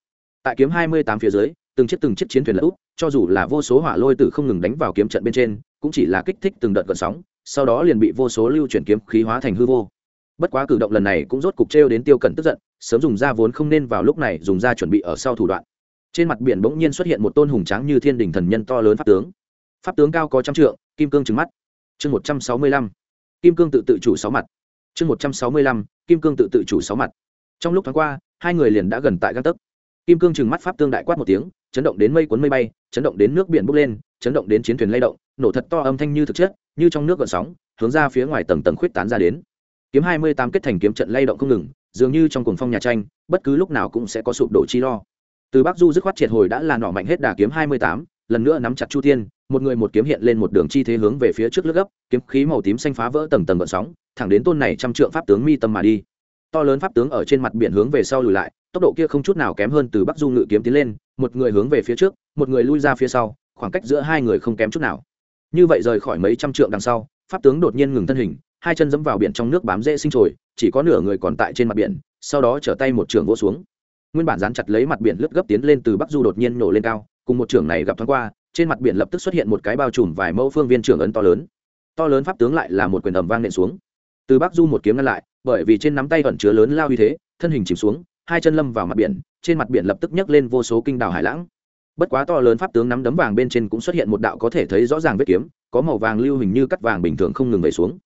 Tại kiếm hai mươi tám phía dưới, từng chiếc từng chiếc chiến thuyền lỡ úp, cho dù là vô số hỏa lôi tử không ngừng đánh vào kiếm trận bên trên, cũng chỉ là kích thích từng đợt gợn sóng, sau đó liền bị vô số lưu chuyển kiếm khí hóa thành hư vô. Bất quá cử động lần này cũng rốt cục trêu đến tiêu cẩn tức giận, sớm dùng ra vốn không nên vào lúc này dùng ra chuẩn bị ở sau thủ đoạn. Trên mặt biển bỗng nhiên xuất hiện một tôn hùng tráng như thiên đình thần nhân to lớn pháp tướng. Pháp tướng cao có trăm trượng, kim cương trứng mắt. Chương một trăm sáu mươi lăm. Kim cương tự tự chủ sáu mặt chương một trăm sáu mươi lăm, kim cương tự tự chủ sáu mặt. Trong lúc thoáng qua, hai người liền đã gần tại găng tấc. Kim cương trừng mắt pháp tương đại quát một tiếng, chấn động đến mây cuốn mây bay, chấn động đến nước biển bốc lên, chấn động đến chiến thuyền lay động, nổ thật to âm thanh như thực chất, như trong nước gợn sóng, hướng ra phía ngoài tầng tầng khuyết tán ra đến. Kiếm hai mươi tám kết thành kiếm trận lay động không ngừng, dường như trong cuồng phong nhà tranh, bất cứ lúc nào cũng sẽ có sụp đổ chi lo. Từ bắc du dứt khoát triệt hồi đã là nỏ mạnh hết đà kiếm hai mươi tám, lần nữa nắm chặt chu tiên một người một kiếm hiện lên một đường chi thế hướng về phía trước lướt gấp, kiếm khí màu tím xanh phá vỡ tầng tầng gợn sóng, thẳng đến tôn này trăm trượng pháp tướng mi tâm mà đi. To lớn pháp tướng ở trên mặt biển hướng về sau lùi lại, tốc độ kia không chút nào kém hơn từ bắc du ngự kiếm tiến lên, một người hướng về phía trước, một người lui ra phía sau, khoảng cách giữa hai người không kém chút nào. Như vậy rời khỏi mấy trăm trượng đằng sau, pháp tướng đột nhiên ngừng thân hình, hai chân dẫm vào biển trong nước bám dễ sinh trồi, chỉ có nửa người còn tại trên mặt biển, sau đó trở tay một trường vỗ xuống. Nguyên bản dán chặt lấy mặt biển lướt gấp tiến lên từ bắc du đột nhiên nổ lên cao, cùng một trường này gặp thoáng qua trên mặt biển lập tức xuất hiện một cái bao trùm vài mẫu phương viên trưởng ấn to lớn. To lớn pháp tướng lại là một quyền ầm vang nện xuống. Từ bắc du một kiếm ngăn lại, bởi vì trên nắm tay ẩn chứa lớn lao uy thế, thân hình chìm xuống, hai chân lâm vào mặt biển, trên mặt biển lập tức nhấc lên vô số kinh đảo hải lãng. Bất quá to lớn pháp tướng nắm đấm vàng bên trên cũng xuất hiện một đạo có thể thấy rõ ràng vết kiếm, có màu vàng lưu hình như cắt vàng bình thường không ngừng về xuống.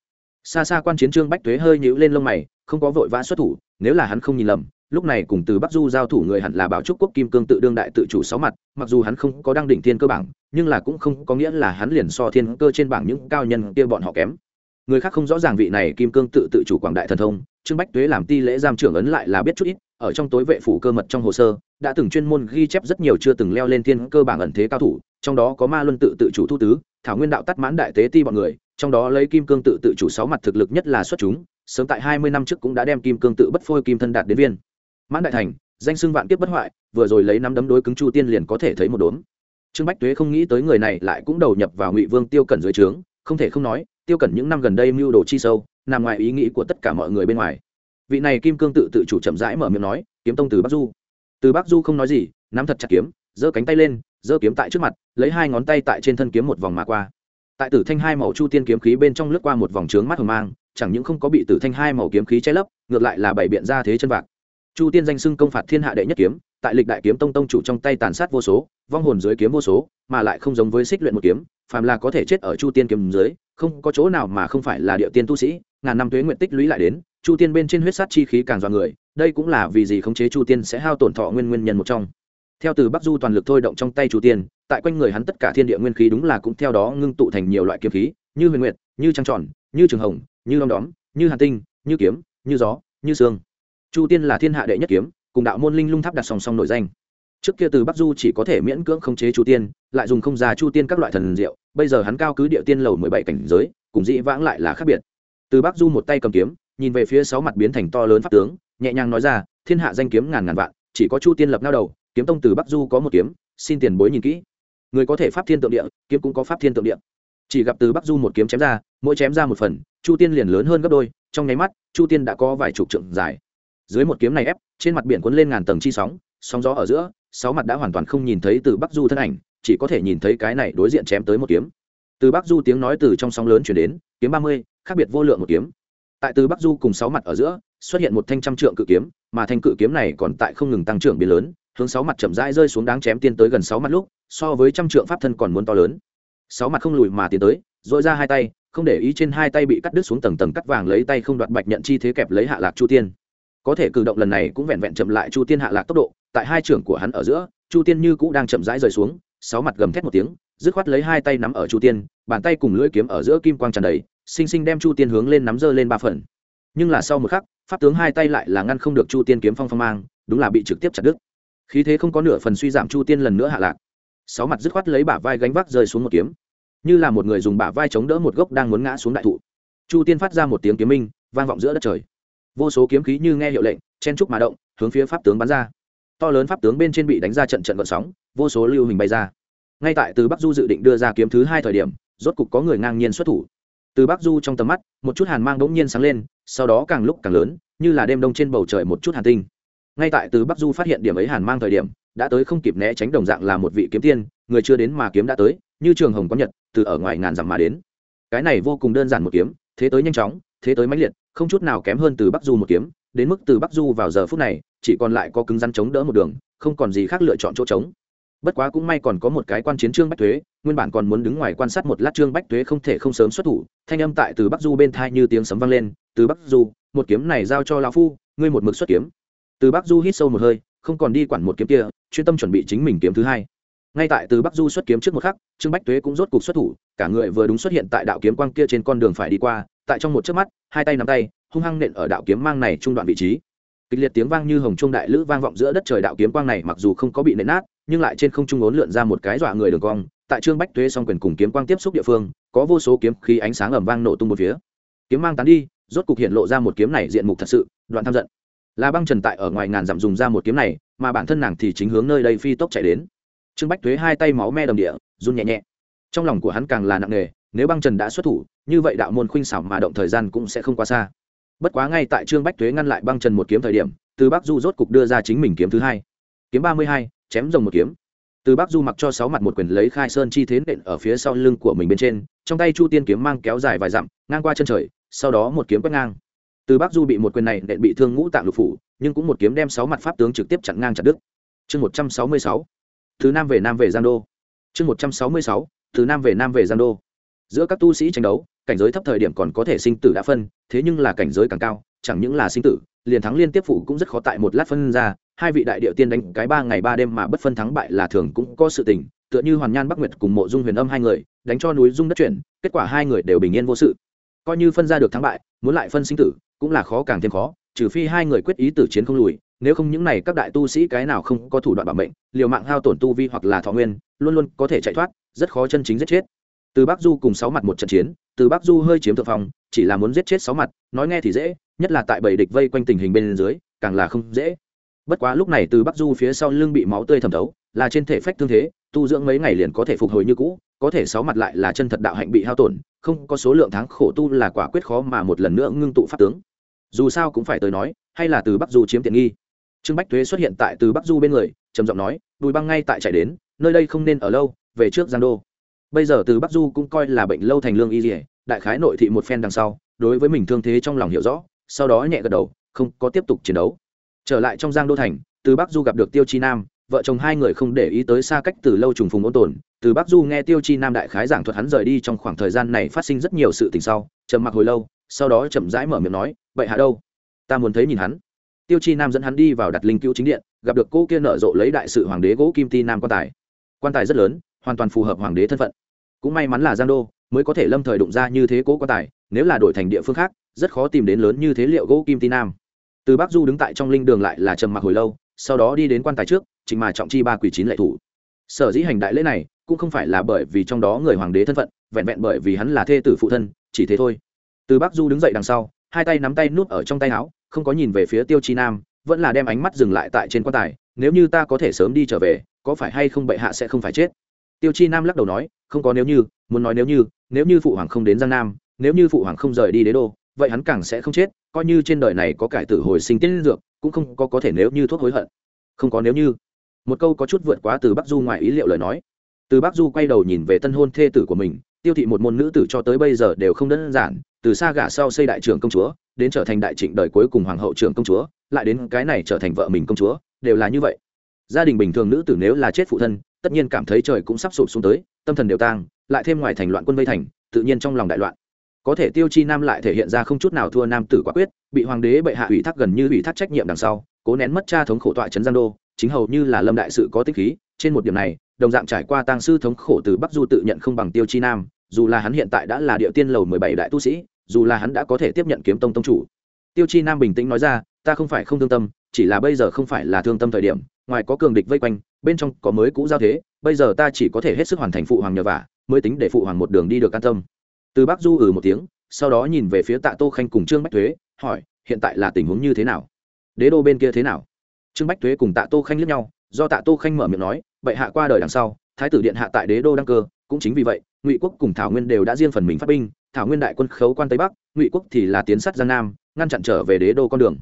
Xa xa quan chiến trương bách thuế hơi nhíu lên lông mày, không có vội vã xuất thủ, nếu là hắn không nhìn lầm lúc này cùng từ bắc du giao thủ người hẳn là bảo trúc quốc kim cương tự đương đại tự chủ sáu mặt, mặc dù hắn không có đăng đỉnh thiên cơ bảng, nhưng là cũng không có nghĩa là hắn liền so thiên cơ trên bảng những cao nhân kia bọn họ kém. Người khác không rõ ràng vị này kim cương tự tự chủ quảng đại thần thông, trương bách tuế làm ti lễ giam trưởng ấn lại là biết chút ít, ở trong tối vệ phủ cơ mật trong hồ sơ, đã từng chuyên môn ghi chép rất nhiều chưa từng leo lên thiên cơ bảng ẩn thế cao thủ, trong đó có ma luân tự tự chủ thu tứ, thảo nguyên đạo tắt mãn đại tế ti bọn người, trong đó lấy kim cương tự tự chủ sáu mặt thực lực nhất là xuất chúng, sớm tại hai mươi năm trước cũng đã đem kim cương tự bất phôi kim thân đạt đến viên mãn đại thành, danh xưng vạn kiếp bất hoại, vừa rồi lấy năm đấm đối cứng chu tiên liền có thể thấy một đốm. Trương bách tuế không nghĩ tới người này lại cũng đầu nhập vào ngụy vương tiêu cẩn dưới trướng, không thể không nói, tiêu cẩn những năm gần đây mưu đồ chi sâu, nằm ngoài ý nghĩ của tất cả mọi người bên ngoài. Vị này kim cương tự tự chủ chậm rãi mở miệng nói, kiếm tông từ bắc du. Từ bắc du không nói gì, nắm thật chặt kiếm, giơ cánh tay lên, giơ kiếm tại trước mặt, lấy hai ngón tay tại trên thân kiếm một vòng mà qua. Tại tử thanh hai màu chu tiên kiếm khí bên trong lướt qua một vòng trướng mắt hờ mang, chẳng những không có bị tử thanh hai màu kiếm khí che lấp, ngược lại là bảy biện ra thế chân vạc chu tiên danh xưng công phạt thiên hạ đệ nhất kiếm, tại lịch đại kiếm tông tông chủ trong tay tàn sát vô số, vong hồn dưới kiếm vô số, mà lại không giống với xích luyện một kiếm, phàm là có thể chết ở chu tiên kiếm dưới, không có chỗ nào mà không phải là địa tiên tu sĩ, ngàn năm tuế nguyện tích lũy lại đến, chu tiên bên trên huyết sát chi khí càng dọa người, đây cũng là vì gì khống chế chu tiên sẽ hao tổn thọ nguyên nguyên nhân một trong. Theo từ bắc du toàn lực thôi động trong tay chu tiên, tại quanh người hắn tất cả thiên địa nguyên khí đúng là cũng theo đó ngưng tụ thành nhiều loại kiếm khí, như huyền nguyệt, như trăng tròn, như trường hồng, như long đóm, như hàn tinh, như kiếm, như gió, như sương chu tiên là thiên hạ đệ nhất kiếm, cùng đạo môn linh lung tháp đặt song song nổi danh. Trước kia từ bắc du chỉ có thể miễn cưỡng khống chế chu tiên, lại dùng không già chu tiên các loại thần diệu, bây giờ hắn cao cứ địa tiên lầu mười bảy cảnh giới, cùng dĩ vãng lại là khác biệt. Từ bắc du một tay cầm kiếm, nhìn về phía sáu mặt biến thành to lớn pháp tướng, nhẹ nhàng nói ra, thiên hạ danh kiếm ngàn ngàn vạn, chỉ có chu tiên lập nao đầu, kiếm tông từ bắc du có một kiếm, xin tiền bối nhìn kỹ. Người có thể pháp thiên tượng địa, kiếm cũng có pháp thiên tượng địa. Chỉ gặp từ bắc du một kiếm chém ra, mỗi chém ra một phần, chu tiên liền lớn hơn gấp đôi, trong nháy mắt, chu tiên đã có vài chục trượng dài dưới một kiếm này ép, trên mặt biển cuốn lên ngàn tầng chi sóng sóng gió ở giữa, sáu mặt đã hoàn toàn không nhìn thấy từ bắc du thân ảnh, chỉ có thể nhìn thấy cái này đối diện chém tới một kiếm. Từ bắc du tiếng nói từ trong sóng lớn chuyển đến, kiếm ba mươi, khác biệt vô lượng một kiếm. Tại từ bắc du cùng sáu mặt ở giữa, xuất hiện một thanh trăm trượng cự kiếm, mà thanh cự kiếm này còn tại không ngừng tăng trưởng biến lớn, hướng sáu mặt chậm rãi rơi xuống đáng chém tiên tới gần sáu mặt lúc, so với trăm trượng pháp thân còn muốn to lớn. Sáu mặt không lùi mà tiến tới dội ra hai tay, không để ý trên hai tay bị cắt đứt xuống tầng tầng cắt vàng lấy tay không đoạt bạch nhận chi thế kẹp lấy hạ lạc chu tiên có thể cử động lần này cũng vẹn vẹn chậm lại chu tiên hạ lạc tốc độ, tại hai trưởng của hắn ở giữa, chu tiên như cũ đang chậm rãi rơi xuống, sáu mặt gầm thét một tiếng, dứt khoát lấy hai tay nắm ở chu tiên, bàn tay cùng lưỡi kiếm ở giữa kim quang tràn đầy sinh sinh đem chu tiên hướng lên nắm dơ lên ba phần. Nhưng là sau một khắc, pháp tướng hai tay lại là ngăn không được chu tiên kiếm phong phong mang, đúng là bị trực tiếp chặt đứt. Khí thế không có nửa phần suy giảm chu tiên lần nữa hạ lạc. Sáu mặt dứt khoát lấy bả vai gánh vác rơi xuống một kiếm. Như là một người dùng bả vai chống đỡ một gốc đang muốn ngã xuống đại thụ. Chu tiên phát ra một tiếng kiếm minh, vang vọng giữa đất trời vô số kiếm khí như nghe hiệu lệnh, chen trúc mà động, hướng phía pháp tướng bắn ra. To lớn pháp tướng bên trên bị đánh ra trận trận gợn sóng, vô số lưu hình bay ra. Ngay tại từ bắc du dự định đưa ra kiếm thứ hai thời điểm, rốt cục có người ngang nhiên xuất thủ. Từ bắc du trong tầm mắt, một chút hàn mang bỗng nhiên sáng lên, sau đó càng lúc càng lớn, như là đêm đông trên bầu trời một chút hàn tinh. Ngay tại từ bắc du phát hiện điểm ấy hàn mang thời điểm, đã tới không kịp né tránh đồng dạng là một vị kiếm tiên, người chưa đến mà kiếm đã tới, như trường hồng có nhật, từ ở ngoài ngàn dặm mà đến. Cái này vô cùng đơn giản một kiếm, thế tới nhanh chóng, thế tới mãnh liệt không chút nào kém hơn từ bắc du một kiếm, đến mức từ bắc du vào giờ phút này, chỉ còn lại có cứng rắn chống đỡ một đường, không còn gì khác lựa chọn chỗ trống. Bất quá cũng may còn có một cái quan chiến trương bách thuế nguyên bản còn muốn đứng ngoài quan sát một lát trương bách thuế không thể không sớm xuất thủ, thanh âm tại từ bắc du bên thai như tiếng sấm vang lên, từ bắc du, một kiếm này giao cho lão phu, ngươi một mực xuất kiếm. Từ bắc du hít sâu một hơi, không còn đi quản một kiếm kia, chuyên tâm chuẩn bị chính mình kiếm thứ hai. Ngay tại từ bắc du xuất kiếm trước một khắc, trương bách tuế cũng rốt cục xuất thủ, cả người vừa đúng xuất hiện tại đạo kiếm quang kia trên con đường phải đi qua tại trong một chớp mắt, hai tay nắm tay, hung hăng nện ở đạo kiếm mang này trung đoạn vị trí. Kịch liệt tiếng vang như hồng trung đại lữ vang vọng giữa đất trời đạo kiếm quang này mặc dù không có bị nện nát, nhưng lại trên không trung ốn lượn ra một cái dọa người đường cong, tại trương bách tuế song quyền cùng kiếm quang tiếp xúc địa phương, có vô số kiếm khí ánh sáng ẩm vang nổ tung một phía. Kiếm mang tán đi, rốt cục hiện lộ ra một kiếm này diện mục thật sự, đoạn tham giận. Là băng trần tại ở ngoài ngàn dặm dùng ra một kiếm này, mà bản thân nàng thì chính hướng nơi đây phi tốc chạy đến. Trương bách tuế hai tay máu me đầm địa, run nhẹ nhẹ. Trong lòng của hắn càng là nặng nề nếu băng trần đã xuất thủ, như vậy đạo môn khuynh xảo mà động thời gian cũng sẽ không quá xa. Bất quá ngay tại trương bách thuế ngăn lại băng trần một kiếm thời điểm, từ bắc du rốt cục đưa ra chính mình kiếm thứ hai. Kiếm ba mươi hai, chém rồng một kiếm. Từ bắc du mặc cho sáu mặt một quyền lấy khai sơn chi thế nện ở phía sau lưng của mình bên trên, trong tay chu tiên kiếm mang kéo dài vài dặm, ngang qua chân trời, sau đó một kiếm quét ngang. Từ bắc du bị một quyền này nện bị thương ngũ tạng lục phủ, nhưng cũng một kiếm đem sáu mặt pháp tướng trực tiếp chặn ngang chặt đứt. Chương một trăm sáu mươi sáu, thứ nam về nam về giang đô. Chương một trăm sáu mươi sáu, thứ nam về nam về giang đô giữa các tu sĩ tranh đấu, cảnh giới thấp thời điểm còn có thể sinh tử đã phân, thế nhưng là cảnh giới càng cao, chẳng những là sinh tử, liền thắng liên tiếp phụ cũng rất khó tại một lát phân ra. Hai vị đại điệu tiên đánh cái ba ngày ba đêm mà bất phân thắng bại là thường cũng có sự tình, tựa như hoàn nhan bắc nguyệt cùng mộ dung huyền âm hai người, đánh cho núi dung đất chuyển, kết quả hai người đều bình yên vô sự. Coi như phân ra được thắng bại, muốn lại phân sinh tử, cũng là khó càng thêm khó, trừ phi hai người quyết ý tử chiến không lùi, nếu không những này các đại tu sĩ cái nào không có thủ đoạn bảo mệnh, liều mạng hao tổn tu vi hoặc là thọ nguyên, luôn luôn có thể chạy thoát, rất khó chân chính giết chết từ bắc du cùng sáu mặt một trận chiến, từ bắc du hơi chiếm thượng phong, chỉ là muốn giết chết sáu mặt, nói nghe thì dễ, nhất là tại bảy địch vây quanh tình hình bên dưới, càng là không dễ. Bất quá lúc này từ bắc du phía sau lưng bị máu tươi thẩm thấu, là trên thể phách thương thế, tu dưỡng mấy ngày liền có thể phục hồi như cũ, có thể sáu mặt lại là chân thật đạo hạnh bị hao tổn, không có số lượng tháng khổ tu là quả quyết khó mà một lần nữa ngưng tụ pháp tướng. Dù sao cũng phải tới nói, hay là từ bắc du chiếm tiện nghi. Trương bách thuế xuất hiện tại từ bắc du bên người, trầm giọng nói, bùi băng ngay tại chạy đến, nơi đây không nên ở lâu, về trước giang đô bây giờ từ bắc du cũng coi là bệnh lâu thành lương y dỉa đại khái nội thị một phen đằng sau, đối với mình thương thế trong lòng hiểu rõ, sau đó nhẹ gật đầu, không có tiếp tục chiến đấu. Trở lại trong giang đô thành, từ bắc du gặp được tiêu chi nam, vợ chồng hai người không để ý tới xa cách từ lâu trùng phùng ôn tồn. Từ bắc du nghe tiêu chi nam đại khái giảng thuật hắn rời đi trong khoảng thời gian này phát sinh rất nhiều sự tình sau, trầm mặc hồi lâu, sau đó chậm rãi mở miệng nói, vậy hạ đâu? Ta muốn thấy nhìn hắn. Tiêu chi nam dẫn hắn đi vào đặt linh cứu chính điện, gặp được cô kia nở rộ lấy đại sự hoàng đế gỗ kim ti nam quan tài. Quan tài rất lớn, hoàn toàn phù hợp hoàng đế thân phận cũng may mắn là giang đô, mới có thể lâm thời đụng ra như thế cố quan tài, nếu là đổi thành địa phương khác, rất khó tìm đến lớn như thế liệu gỗ kim ti nam. Từ bắc du đứng tại trong linh đường lại là trầm mặc hồi lâu, sau đó đi đến quan tài trước trình mà trọng chi ba quỷ chín lệ thủ. Sở dĩ hành đại lễ này, cũng không phải là bởi vì trong đó người hoàng đế thân phận, vẹn vẹn bởi vì hắn là thê tử phụ thân, chỉ thế thôi. Từ bắc du đứng dậy đằng sau, hai tay nắm tay nút ở trong tay áo, không có nhìn về phía tiêu chi nam, vẫn là đem ánh mắt dừng lại tại trên quan tài, nếu như ta có thể sớm đi trở về, có phải hay không bệ hạ sẽ không phải chết? Tiêu chi nam lắc đầu nói, không có nếu như, muốn nói nếu như nếu như phụ hoàng không đến giang nam, nếu như phụ hoàng không rời đi đế đô, vậy hắn càng sẽ không chết, coi như trên đời này có cải tử hồi sinh tiên dược, cũng không có có thể nếu như thuốc hối hận. Không có nếu như. Một câu có chút vượt quá từ bắc du ngoài ý liệu lời nói. Từ bắc du quay đầu nhìn về tân hôn thê tử của mình, tiêu thị một môn nữ tử cho tới bây giờ đều không đơn giản, từ xa gả sau xây đại trưởng công chúa, đến trở thành đại trịnh đời cuối cùng hoàng hậu trưởng công chúa, lại đến cái này trở thành vợ mình công chúa, đều là như vậy. Gia đình bình thường nữ tử nếu là chết phụ thân tất nhiên cảm thấy trời cũng sắp sụp xuống tới, tâm thần đều tang, lại thêm ngoài thành loạn quân vây thành, tự nhiên trong lòng đại loạn. Có thể tiêu chi nam lại thể hiện ra không chút nào thua nam tử quả quyết, bị hoàng đế bệ hạ ủy thác gần như ủy thác trách nhiệm đằng sau, cố nén mất cha thống khổ tọa trấn giang đô, chính hầu như là lâm đại sự có tích khí, trên một điểm này, đồng dạng trải qua tang sư thống khổ từ bắc du tự nhận không bằng tiêu chi nam, dù là hắn hiện tại đã là địa tiên lầu mười bảy đại tu sĩ, dù là hắn đã có thể tiếp nhận kiếm tông tông chủ. Tiêu chi nam bình tĩnh nói ra, ta không phải không thương tâm chỉ là bây giờ không phải là thương tâm thời điểm, ngoài có cường địch vây quanh, bên trong có mới cũ giao thế, bây giờ ta chỉ có thể hết sức hoàn thành phụ hoàng nhờ vả, mới tính để phụ hoàng một đường đi được an tâm. Từ bác du ừ một tiếng, sau đó nhìn về phía tạ tô khanh cùng trương bách thuế, hỏi, hiện tại là tình huống như thế nào? Đế đô bên kia thế nào? Trương bách thuế cùng tạ tô khanh lướt nhau, do tạ tô khanh mở miệng nói, bệ hạ qua đời đằng sau, thái tử điện hạ tại đế đô đăng cơ, cũng chính vì vậy, ngụy quốc cùng thảo nguyên đều đã riêng phần mình phát binh, thảo nguyên đại quân khấu quan tây bắc, ngụy quốc thì là tiến sát giang nam, ngăn chặn trở về đế đô con đường.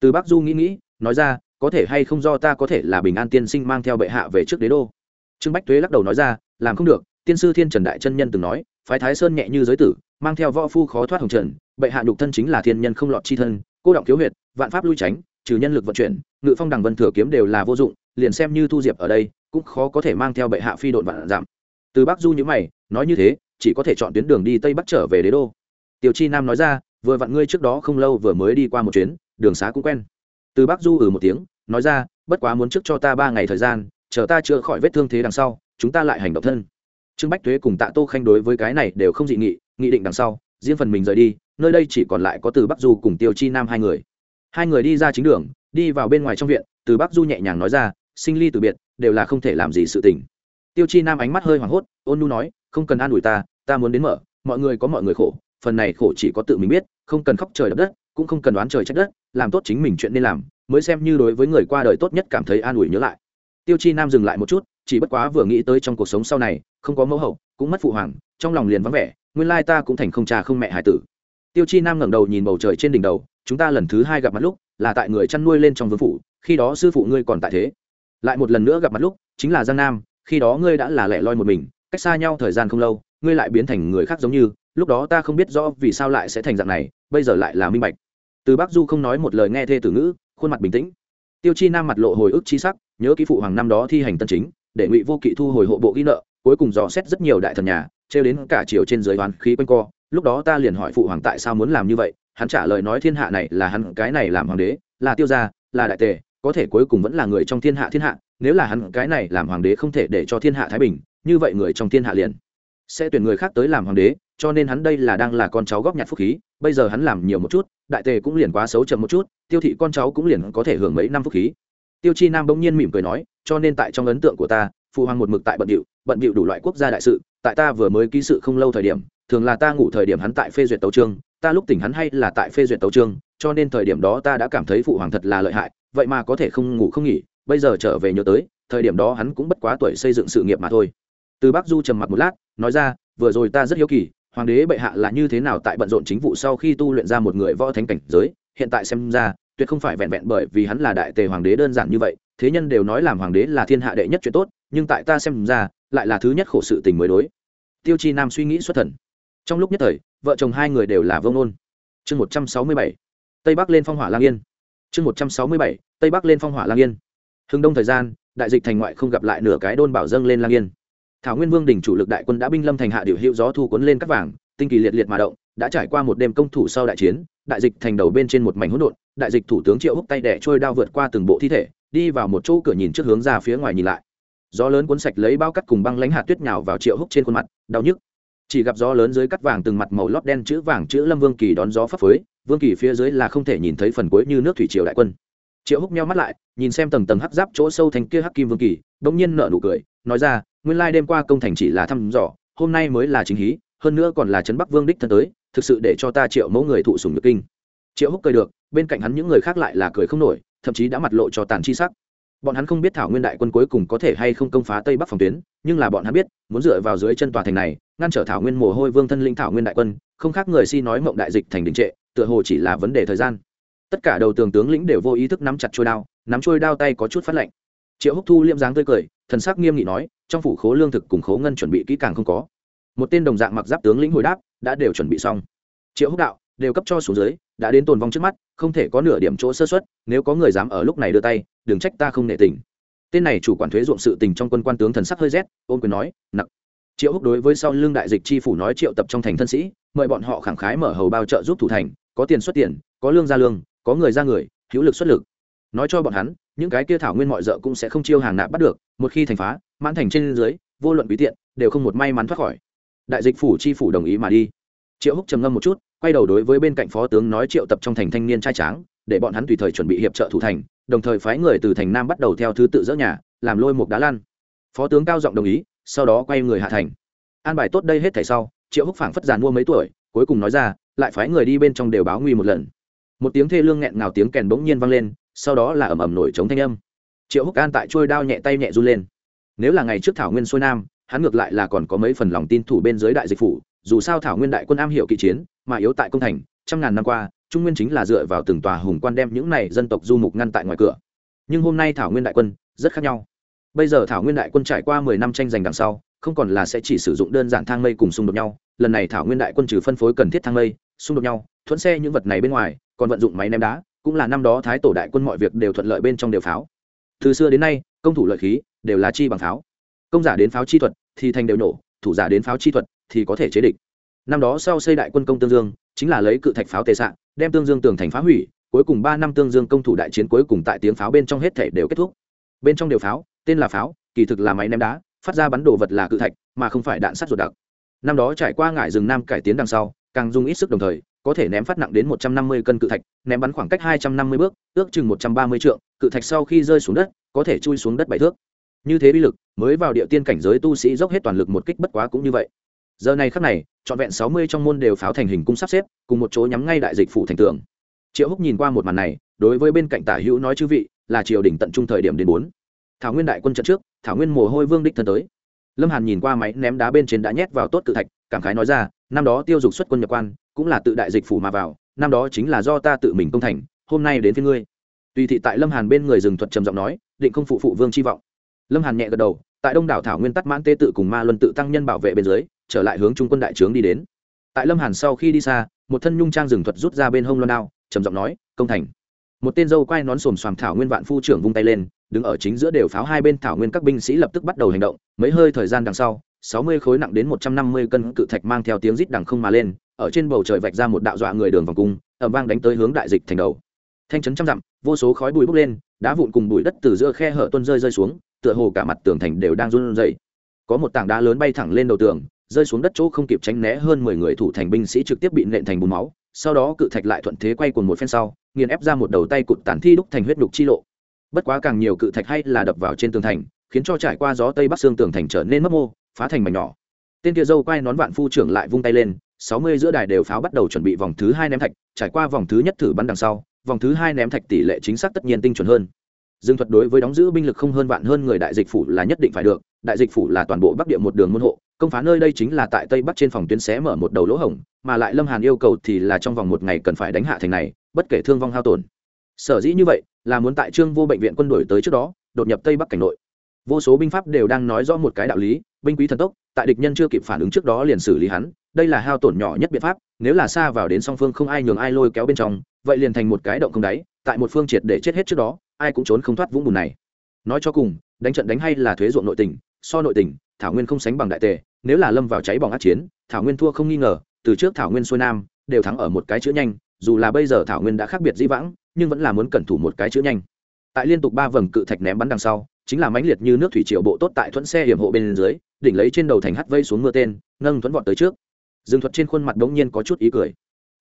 Từ bắc du nghĩ nghĩ nói ra, có thể hay không do ta có thể là bình an tiên sinh mang theo bệ hạ về trước đế đô? Trương bách thuế lắc đầu nói ra, làm không được, tiên sư thiên trần đại chân nhân từng nói, phái thái sơn nhẹ như giới tử, mang theo võ phu khó thoát hồng trần, bệ hạ đục thân chính là thiên nhân không lọt chi thân, cô động thiếu huyệt, vạn pháp lui tránh, trừ nhân lực vận chuyển, ngự phong đằng vân thừa kiếm đều là vô dụng, liền xem như thu diệp ở đây, cũng khó có thể mang theo bệ hạ phi độn vạn giảm. Từ bắc du như mày, nói như thế, chỉ có thể chọn tuyến đường đi tây bắc trở về đế đô. Tiêu chi nam nói ra, vừa vặn ngươi trước đó không lâu vừa mới đi qua một chuyến, đường xá cũng quen từ bắc du ừ một tiếng, nói ra, bất quá muốn trước cho ta ba ngày thời gian, chờ ta chữa khỏi vết thương thế đằng sau, chúng ta lại hành động thân. Trương bách thuế cùng tạ tô khanh đối với cái này đều không dị nghị nghị định đằng sau, riêng phần mình rời đi, nơi đây chỉ còn lại có từ bắc du cùng tiêu chi nam hai người. Hai người đi ra chính đường, đi vào bên ngoài trong viện, từ bắc du nhẹ nhàng nói ra, sinh ly từ biệt, đều là không thể làm gì sự tình. Tiêu chi nam ánh mắt hơi hoảng hốt, ôn nu nói, không cần an ủi ta ta muốn đến mở, mọi người có mọi người khổ, phần này khổ chỉ có tự mình biết, không cần khóc trời đập đất cũng không cần đoán trời trách đất, làm tốt chính mình chuyện nên làm, mới xem như đối với người qua đời tốt nhất cảm thấy an ủi nhớ lại. Tiêu chi nam dừng lại một chút, chỉ bất quá vừa nghĩ tới trong cuộc sống sau này, không có mẫu hậu, cũng mất phụ hoàng, trong lòng liền vắng vẻ, nguyên lai ta cũng thành không cha không mẹ hải tử. Tiêu chi nam ngẩng đầu nhìn bầu trời trên đỉnh đầu, chúng ta lần thứ hai gặp mặt lúc, là tại người chăn nuôi lên trong vương phủ, khi đó sư phụ ngươi còn tại thế. Lại một lần nữa gặp mặt lúc, chính là giang nam, khi đó ngươi đã là lẻ loi một mình, cách xa nhau thời gian không lâu, ngươi lại biến thành người khác giống như, lúc đó ta không biết rõ vì sao lại sẽ thành dạng này, bây giờ lại là minh bạch từ bắc du không nói một lời nghe thê tử ngữ, khuôn mặt bình tĩnh. Tiêu chi nam mặt lộ hồi ức chi sắc, nhớ ký phụ hoàng năm đó thi hành tân chính, để ngụy vô kỵ thu hồi hộ bộ ghi nợ, cuối cùng dò xét rất nhiều đại thần nhà, trêu đến cả chiều trên dưới đoán khí quanh co. Lúc đó ta liền hỏi phụ hoàng tại sao muốn làm như vậy, hắn trả lời nói thiên hạ này là hắn, cái này làm hoàng đế, là tiêu gia, là đại tề, có thể cuối cùng vẫn là người trong thiên hạ thiên hạ, nếu là hắn, cái này làm hoàng đế không thể để cho thiên hạ thái bình, như vậy người trong thiên hạ liền sẽ tuyển người khác tới làm hoàng đế cho nên hắn đây là đang là con cháu góp nhặt phúc khí, bây giờ hắn làm nhiều một chút, đại tề cũng liền quá xấu chậm một chút, tiêu thị con cháu cũng liền có thể hưởng mấy năm phúc khí. Tiêu chi nam bỗng nhiên mỉm cười nói, cho nên tại trong ấn tượng của ta, phụ hoàng một mực tại bận điệu bận điệu đủ loại quốc gia đại sự, tại ta vừa mới ký sự không lâu thời điểm, thường là ta ngủ thời điểm hắn tại phê duyệt tấu trương ta lúc tỉnh hắn hay là tại phê duyệt tấu trương cho nên thời điểm đó ta đã cảm thấy phụ hoàng thật là lợi hại, vậy mà có thể không ngủ không nghỉ, bây giờ trở về nhớ tới, thời điểm đó hắn cũng bất quá tuổi xây dựng sự nghiệp mà thôi. Từ bác du trầm mặc một lát, nói ra, vừa rồi ta rất hiếu kỳ hoàng đế bệ hạ là như thế nào tại bận rộn chính vụ sau khi tu luyện ra một người võ thánh cảnh giới, hiện tại xem ra, tuyệt không phải vẹn vẹn bởi vì hắn là đại tề hoàng đế đơn giản như vậy, thế nhân đều nói làm hoàng đế là thiên hạ đệ nhất chuyện tốt, nhưng tại ta xem ra, lại là thứ nhất khổ sự tình mới đối. Tiêu chi nam suy nghĩ xuất thần. Trong lúc nhất thời, vợ chồng hai người đều là vông nôn chương một trăm sáu mươi bảy, tây bắc lên phong hỏa lang yên. Chương một trăm sáu mươi bảy, tây bắc lên phong hỏa lang yên. Hưng đông thời gian, đại dịch thành ngoại không gặp lại nửa cái đôn bảo dâng lên lang yên thảo nguyên vương đình chủ lực đại quân đã binh lâm thành hạ điều hiệu gió thu cuốn lên các vàng, tinh kỳ liệt liệt mà động, đã trải qua một đêm công thủ sau đại chiến, đại dịch thành đầu bên trên một mảnh hỗn độn, đại dịch thủ tướng triệu húc tay đẻ trôi đao vượt qua từng bộ thi thể, đi vào một chỗ cửa nhìn trước hướng ra phía ngoài nhìn lại. Gió lớn cuốn sạch lấy bao cắt cùng băng lánh hạt tuyết nhào vào triệu húc trên khuôn mặt, đau nhức. Chỉ gặp gió lớn dưới cắt vàng từng mặt màu lót đen chữ vàng chữ lâm vương kỳ đón gió phấp phới, vương kỳ phía dưới là không thể nhìn thấy phần cuối như nước thủy triều đại quân. Triệu húc meo mắt lại, nhìn xem tầng tầng hắc giáp chỗ sâu thành kia hắc kim vương kỳ, bỗng nhiên nở nụ cười, nói ra nguyên lai đêm qua công thành chỉ là thăm dò, hôm nay mới là chính hí, hơn nữa còn là trấn bắc vương đích thân tới, thực sự để cho ta triệu mẫu người thụ sùng nhược kinh. Triệu húc cười được, bên cạnh hắn những người khác lại là cười không nổi, thậm chí đã mặt lộ cho tàn chi sắc. Bọn hắn không biết thảo nguyên đại quân cuối cùng có thể hay không công phá tây bắc phòng tuyến, nhưng là bọn hắn biết, muốn dựa vào dưới chân tòa thành này, ngăn trở thảo nguyên mồ hôi vương thân linh thảo nguyên đại quân, không khác người si nói mộng đại dịch thành đình trệ, tựa hồ chỉ là vấn đề thời gian. Tất cả đầu tường tướng lĩnh đều vô ý thức nắm chặt trôi đao, nắm trôi đao tay có chút phát lạnh triệu húc thu liêm dáng tươi cười, thần sắc nghiêm nghị nói trong phủ khố lương thực cùng khố ngân chuẩn bị kỹ càng không có. Một tên đồng dạng mặc giáp tướng lĩnh hồi đáp, đã đều chuẩn bị xong. Triệu húc đạo, đều cấp cho xuống dưới, đã đến tồn vong trước mắt, không thể có nửa điểm chỗ sơ xuất nếu có người dám ở lúc này đưa tay, đừng trách ta không nể tình. Tên này chủ quản thuế ruộng sự tình trong quân quan tướng thần sắc hơi rét, ôn quyền nói nặng triệu húc đối với sau lương đại dịch chi phủ nói triệu tập trong thành thân sĩ, mời bọn họ khẳng khái mở hầu bao trợ giúp thủ thành, có tiền xuất tiền, có lương ra lương, có người ra người, hữu lực xuất lực. Nói cho bọn hắn những cái kia thảo nguyên mọi rợ cũng sẽ không chiêu hàng nạp bắt được, một khi thành phá, mãn thành trên dưới, vô luận bí tiện, đều không một may mắn thoát khỏi. Đại dịch phủ chi phủ đồng ý mà đi. Triệu húc trầm ngâm một chút, quay đầu đối với bên cạnh phó tướng nói triệu tập trong thành thanh niên trai tráng, để bọn hắn tùy thời chuẩn bị hiệp trợ thủ thành, đồng thời phái người từ thành nam bắt đầu theo thứ tự dỡ nhà, làm lôi một đá lan. Phó tướng cao giọng đồng ý, sau đó quay người hạ thành. An bài tốt đây hết thảy sau, triệu húc phảng phất giàn mua mấy tuổi, cuối cùng nói ra, lại phái người đi bên trong đều báo nguy một lần. Một tiếng thê lương nghẹn ngào tiếng kèn bỗng nhiên vang lên sau đó là ầm ầm nổi trống thanh âm. Triệu húc an tại trôi đao nhẹ tay nhẹ run lên. Nếu là ngày trước thảo nguyên xuôi nam, hắn ngược lại là còn có mấy phần lòng tin thủ bên dưới đại dịch phủ, dù sao thảo nguyên đại quân am hiểu kỵ chiến, mà yếu tại công thành, trăm ngàn năm qua, trung nguyên chính là dựa vào từng tòa hùng quan đem những này dân tộc du mục ngăn tại ngoài cửa. Nhưng hôm nay thảo nguyên đại quân rất khác nhau. Bây giờ thảo nguyên đại quân trải qua mười năm tranh giành đằng sau, không còn là sẽ chỉ sử dụng đơn giản thang mây cùng xung đột nhau, lần này thảo nguyên đại quân trừ phân phối cần thiết thang mây, xung đột nhau, thuẫn xe những vật này bên ngoài, còn vận dụng máy ném đá cũng là năm đó thái tổ đại quân mọi việc đều thuận lợi bên trong đều pháo. Từ xưa đến nay, công thủ lợi khí đều là chi bằng pháo. Công giả đến pháo chi thuật thì thành đều nổ, thủ giả đến pháo chi thuật thì có thể chế địch. Năm đó sau xây đại quân công tương dương, chính là lấy cự thạch pháo tệ sạn đem tương dương tường thành phá hủy, cuối cùng ba năm tương dương công thủ đại chiến cuối cùng tại tiếng pháo bên trong hết thể đều kết thúc. Bên trong đều pháo, tên là pháo, kỳ thực là máy ném đá, phát ra bắn đồ vật là cự thạch, mà không phải đạn sắt ruột đặc. Năm đó trải qua ngải rừng nam cải tiến đằng sau, càng dùng ít sức đồng thời có thể ném phát nặng đến một trăm năm mươi cân cự thạch, ném bắn khoảng cách hai trăm năm mươi bước, ước chừng một trăm ba mươi trượng, cự thạch sau khi rơi xuống đất, có thể chui xuống đất bảy thước. Như thế bi lực, mới vào địa tiên cảnh giới tu sĩ dốc hết toàn lực một kích bất quá cũng như vậy. Giờ này khắc này, trọn vẹn sáu mươi trong môn đều pháo thành hình cung sắp xếp, cùng một chỗ nhắm ngay đại dịch phủ thành tường. Triệu húc nhìn qua một màn này, đối với bên cạnh tả hữu nói chư vị, là triều đình tận trung thời điểm đến bốn. Thảo nguyên đại quân trận trước, thảo nguyên mồ hôi vương đích thân tới. Lâm hàn nhìn qua máy ném đá bên trên đã nhét vào tốt cự thạch, cảm khái nói ra năm đó tiêu dục xuất quân nhập quan, cũng là tự đại dịch phủ mà vào, năm đó chính là do ta tự mình công thành, hôm nay đến với ngươi. Tùy thị tại lâm hàn bên người rừng thuật trầm giọng nói, định không phụ phụ vương chi vọng. Lâm hàn nhẹ gật đầu, tại đông đảo thảo nguyên tắt mãn tê tự cùng ma luân tự tăng nhân bảo vệ bên dưới, trở lại hướng trung quân đại trướng đi đến. Tại lâm hàn sau khi đi xa, một thân nhung trang rừng thuật rút ra bên hông loan đao, trầm giọng nói, công thành. Một tên dâu quai nón xồm xoàm thảo nguyên vạn phu trưởng vung tay lên, đứng ở chính giữa đều pháo hai bên thảo nguyên các binh sĩ lập tức bắt đầu hành động, mấy hơi thời gian đằng sau sáu mươi khối nặng đến một trăm năm mươi cân cự thạch mang theo tiếng rít đằng không mà lên, ở trên bầu trời vạch ra một đạo dọa người đường vòng cung ở vang đánh tới hướng đại dịch thành đầu. Thanh trấn trăm dặm, vô số khói bụi bốc lên, đá vụn cùng bụi đất từ giữa khe hở tuôn rơi rơi xuống, tựa hồ cả mặt tường thành đều đang run rẩy. Có một tảng đá lớn bay thẳng lên đầu tường, rơi xuống đất chỗ không kịp tránh né hơn mười người thủ thành binh sĩ trực tiếp bị nện thành bùn máu, sau đó cự thạch lại thuận thế quay cuồng một phen sau, nghiền ép ra một đầu tay cụt tàn thi đúc thành huyết đục chi lộ. Bất quá càng nhiều cự thạch hay là đập vào trên tường thành, khiến cho trải qua gió tây bắc xương tường thành trở nên mất mô phá thành mảnh nhỏ. Tên kia dâu quay nón vạn phu trưởng lại vung tay lên, sáu mươi giữa đài đều pháo bắt đầu chuẩn bị vòng thứ hai ném thạch, trải qua vòng thứ nhất thử bắn đằng sau, vòng thứ hai ném thạch tỷ lệ chính xác tất nhiên tinh chuẩn hơn. Dương thuật đối với đóng giữ binh lực không hơn vạn hơn người đại dịch phủ là nhất định phải được, đại dịch phủ là toàn bộ bắc địa một đường môn hộ, công phá nơi đây chính là tại tây bắc trên phòng tuyến xé mở một đầu lỗ hổng, mà lại lâm hàn yêu cầu thì là trong vòng một ngày cần phải đánh hạ thành này, bất kể thương vong hao tổn. Sở dĩ như vậy, là muốn tại trương vô bệnh viện quân đội tới trước đó, đột nhập tây bắc cảnh nội. Vô số binh pháp đều đang nói rõ một cái đạo lý binh quý thần tốc, tại địch nhân chưa kịp phản ứng trước đó liền xử lý hắn, đây là hao tổn nhỏ nhất biện pháp, nếu là xa vào đến song phương không ai nhường ai lôi kéo bên trong, vậy liền thành một cái động không đáy, tại một phương triệt để chết hết trước đó, ai cũng trốn không thoát vũng bùn này. Nói cho cùng, đánh trận đánh hay là thuế ruộng nội tình, so nội tình, thảo nguyên không sánh bằng đại tề, nếu là lâm vào cháy bỏng át chiến, thảo nguyên thua không nghi ngờ, từ trước thảo nguyên xuôi nam, đều thắng ở một cái chữ nhanh, dù là bây giờ thảo nguyên đã khác biệt dĩ vãng, nhưng vẫn là muốn cẩn thủ một cái chữ nhanh. Tại liên tục ba vầng cự thạch ném bắn đằng sau, chính là mãnh liệt như nước thủy triều bộ tốt tại thuẫn xe hiểm hộ bên dưới đỉnh lấy trên đầu thành hắt vây xuống mưa tên, nâng thuẫn vọt tới trước. Dương thuật trên khuôn mặt đống nhiên có chút ý cười.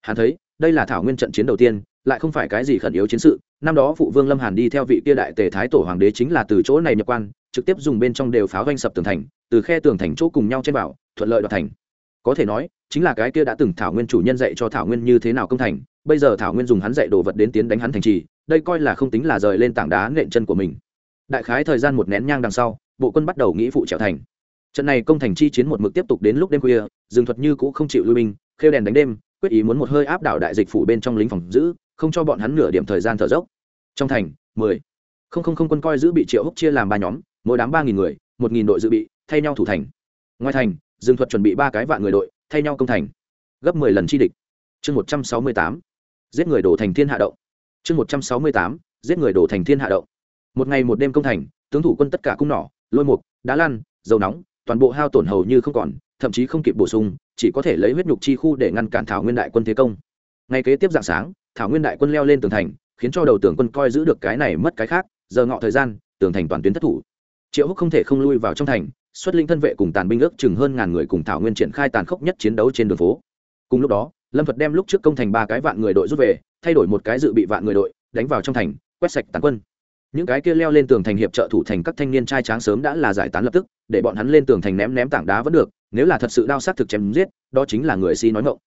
Hắn thấy, đây là thảo nguyên trận chiến đầu tiên, lại không phải cái gì khẩn yếu chiến sự. Năm đó phụ vương lâm hàn đi theo vị kia đại tề thái tổ hoàng đế chính là từ chỗ này nhập quan, trực tiếp dùng bên trong đều pháo doanh sập tường thành, từ khe tường thành chỗ cùng nhau trên bảo, thuận lợi đoạt thành. Có thể nói, chính là cái kia đã từng thảo nguyên chủ nhân dạy cho thảo nguyên như thế nào công thành, bây giờ thảo nguyên dùng hắn dạy đồ vật đến tiến đánh hắn thành trì, đây coi là không tính là rời lên tảng đá nện chân của mình. Đại khái thời gian một nén nhang đằng sau, bộ quân bắt đầu nghĩ phụ trèo thành trận này công thành chi chiến một mực tiếp tục đến lúc đêm khuya dương thuật như cũ không chịu lui binh, khêu đèn đánh đêm, quyết ý muốn một hơi áp đảo đại dịch phủ bên trong lính phòng giữ, không cho bọn hắn nửa điểm thời gian thở dốc. Trong thành, mười. Không không không quân coi giữ bị triệu húc chia làm ba nhóm, mỗi đám ba nghìn người, một nghìn đội dự bị, thay nhau thủ thành. Ngoài thành dương thuật chuẩn bị ba cái vạn người đội, thay nhau công thành. Gấp mười lần chi địch. Chương một trăm sáu mươi tám. Giết người đổ thành thiên hạ động. Chương một trăm sáu mươi tám. Giết người đổ thành thiên hạ động. Một ngày một đêm công thành, tướng thủ quân tất cả cung nỏ, lôi mục, đá lan dầu nóng toàn bộ hao tổn hầu như không còn, thậm chí không kịp bổ sung, chỉ có thể lấy huyết nhục chi khu để ngăn cản thảo nguyên đại quân thế công. Ngay kế tiếp dạng sáng, thảo nguyên đại quân leo lên tường thành, khiến cho đầu tường quân coi giữ được cái này mất cái khác, giờ ngọ thời gian, tường thành toàn tuyến thất thủ. Triệu húc không thể không lui vào trong thành, xuất linh thân vệ cùng tàn binh ước chừng hơn ngàn người cùng thảo nguyên triển khai tàn khốc nhất chiến đấu trên đường phố. Cùng lúc đó, lâm phật đem lúc trước công thành ba cái vạn người đội rút về, thay đổi một cái dự bị vạn người đội, đánh vào trong thành, quét sạch tàn quân những cái kia leo lên tường thành hiệp trợ thủ thành các thanh niên trai tráng sớm đã là giải tán lập tức, để bọn hắn lên tường thành ném ném tảng đá vẫn được, nếu là thật sự đao sát thực chém giết, đó chính là người si nói ngộng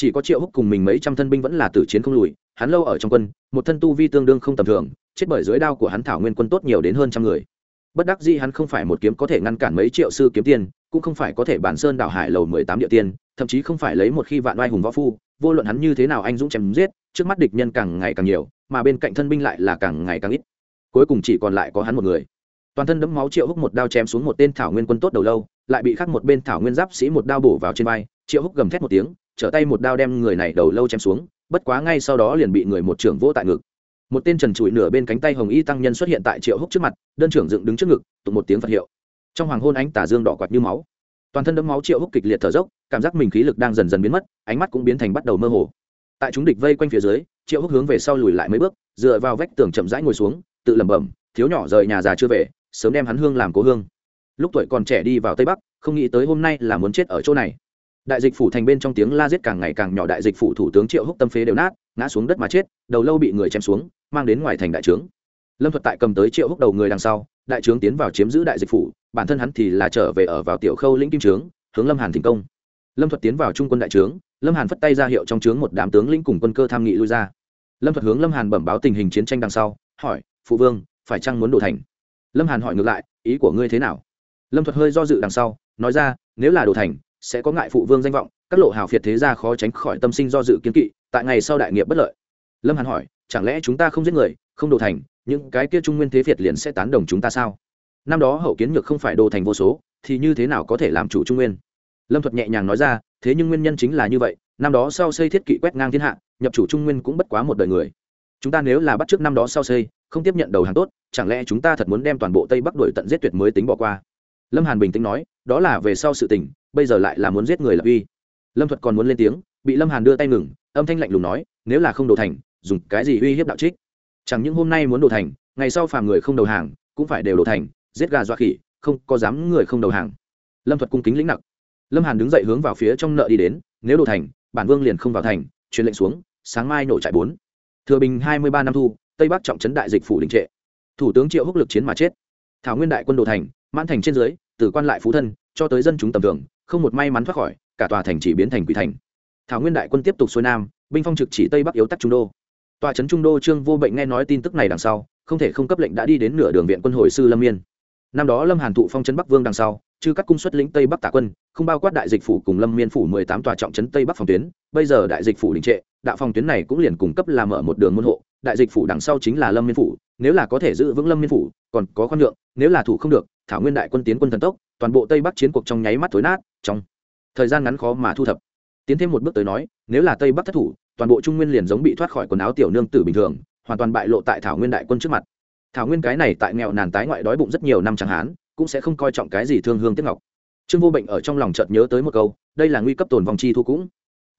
chỉ có triệu húc cùng mình mấy trăm thân binh vẫn là tử chiến không lùi, hắn lâu ở trong quân, một thân tu vi tương đương không tầm thường, chết bởi dưới đao của hắn thảo nguyên quân tốt nhiều đến hơn trăm người. Bất đắc dĩ hắn không phải một kiếm có thể ngăn cản mấy triệu sư kiếm tiền cũng không phải có thể bản sơn đảo hải lầu mười tám địa tiên, thậm chí không phải lấy một khi vạn oai hùng võ phu, vô luận hắn như thế nào anh dũng chém giết, trước mắt địch nhân càng ngày càng nhiều, mà bên cạnh thân binh lại là càng ngày càng ít cuối cùng chỉ còn lại có hắn một người. Toàn thân đẫm máu triệu húc một đao chém xuống một tên thảo nguyên quân tốt đầu lâu, lại bị khắc một bên thảo nguyên giáp sĩ một đao bổ vào trên vai. Triệu húc gầm thét một tiếng, trở tay một đao đem người này đầu lâu chém xuống, bất quá ngay sau đó liền bị người một trưởng vỗ tại ngực. Một tên trần trụi nửa bên cánh tay hồng y tăng nhân xuất hiện tại triệu húc trước mặt, đơn trưởng dựng đứng trước ngực, tụng một tiếng phật hiệu. Trong hoàng hôn ánh tả dương đỏ quạt như máu. Toàn thân đấm máu triệu húc kịch liệt thở dốc, cảm giác mình khí lực đang dần dần biến mất, ánh mắt cũng biến thành bắt đầu mơ hồ. Tại chúng địch vây quanh phía dưới, triệu húc hướng về sau lùi lại mấy bước, dựa vào vách tường chậm rãi ngồi xuống tự lẩm bẩm, thiếu nhỏ rời nhà già chưa về, sớm đem hắn hương làm cố hương. Lúc tuổi còn trẻ đi vào tây bắc, không nghĩ tới hôm nay là muốn chết ở chỗ này. Đại dịch phủ thành bên trong tiếng la giết càng ngày càng nhỏ, đại dịch phủ thủ tướng triệu húc tâm phế đều nát, ngã xuống đất mà chết, đầu lâu bị người chém xuống, mang đến ngoài thành đại trướng. Lâm thuật tại cầm tới triệu húc đầu người đằng sau, đại trướng tiến vào chiếm giữ đại dịch phủ, bản thân hắn thì là trở về ở vào tiểu khâu lĩnh kim trướng, hướng lâm hàn thành công. Lâm thuật tiến vào trung quân đại trướng, lâm hàn phất tay ra hiệu trong trướng một đám tướng lĩnh cùng quân cơ tham nghị lui ra. Lâm thuật hướng lâm hàn bẩm báo tình hình chiến tranh đằng sau, hỏi phụ vương, phải chăng muốn đổ thành? Lâm hàn hỏi ngược lại, ý của ngươi thế nào? Lâm thuật hơi do dự đằng sau, nói ra, nếu là đổ thành, sẽ có ngại phụ vương danh vọng, các lộ hào phiệt thế gia khó tránh khỏi tâm sinh do dự kiến kỵ, tại ngày sau đại nghiệp bất lợi. Lâm hàn hỏi, chẳng lẽ chúng ta không giết người, không đồ thành, những cái kia trung nguyên thế việt liền sẽ tán đồng chúng ta sao? Năm đó hậu kiến nhược không phải đồ thành vô số, thì như thế nào có thể làm chủ trung nguyên? Lâm thuật nhẹ nhàng nói ra, thế nhưng nguyên nhân chính là như vậy, năm đó sau xây thiết kỵ quét ngang thiên hạ, nhập chủ trung nguyên cũng bất quá một đời người. Chúng ta nếu là bắt trước năm đó sau xây không tiếp nhận đầu hàng tốt, chẳng lẽ chúng ta thật muốn đem toàn bộ tây bắc đuổi tận giết tuyệt mới tính bỏ qua? Lâm hàn bình tĩnh nói, đó là về sau sự tình, bây giờ lại là muốn giết người lập uy. Lâm thuật còn muốn lên tiếng, bị lâm hàn đưa tay ngừng, âm thanh lạnh lùng nói, nếu là không đồ thành, dùng cái gì uy hiếp đạo trích? Chẳng những hôm nay muốn đồ thành, ngày sau phàm người không đầu hàng, cũng phải đều đồ thành, giết gà dọa khỉ, không có dám người không đầu hàng. Lâm thuật cung kính lĩnh nặc lâm hàn đứng dậy hướng vào phía trong nợ đi đến, nếu đồ thành, bản vương liền không vào thành, truyền lệnh xuống, sáng mai nổ trại bốn. Thừa bình hai mươi ba năm thu tây bắc trọng trấn đại dịch phủ đình trệ. Thủ tướng triệu húc lực chiến mà chết. Thảo nguyên đại quân đồ thành, mãn thành trên dưới, từ quan lại phú thân, cho tới dân chúng tầm thường, không một may mắn thoát khỏi, cả tòa thành chỉ biến thành quỷ thành. Thảo nguyên đại quân tiếp tục xuôi nam, binh phong trực chỉ tây bắc yếu tắc trung đô. Tòa trấn trung đô trương vô bệnh nghe nói tin tức này đằng sau, không thể không cấp lệnh đã đi đến nửa đường viện quân hồi sư lâm miên năm đó lâm hàn thụ phong trấn bắc vương đằng sau chư các cung xuất lĩnh tây bắc tả quân không bao quát đại dịch phủ cùng lâm miên phủ mười tám tòa trọng trấn tây bắc phòng tuyến. Bây giờ đại dịch phủ đình trệ đạo phòng tuyến này cũng liền cung cấp làm ở một đường môn hộ. Đại dịch phủ đằng sau chính là lâm miên phủ nếu là có thể giữ vững lâm miên phủ còn có khoan lượng, nếu là thủ không được thảo nguyên đại quân tiến quân thần tốc toàn bộ tây bắc chiến cuộc trong nháy mắt thối nát trong thời gian ngắn khó mà thu thập. Tiến thêm một bước tới nói nếu là tây bắc thất thủ toàn bộ trung nguyên liền giống bị thoát khỏi quần áo tiểu nương tử bình thường hoàn toàn bại lộ tại thảo nguyên đại quân trước mặt thảo nguyên cái này tại nghèo nàn tái ngoại đói bụng rất nhiều năm chẳng hán cũng sẽ không coi trọng cái gì thương hương tiếc ngọc. Trương vô bệnh ở trong lòng chợt nhớ tới một câu, đây là nguy cấp tồn vong chi thu cũng.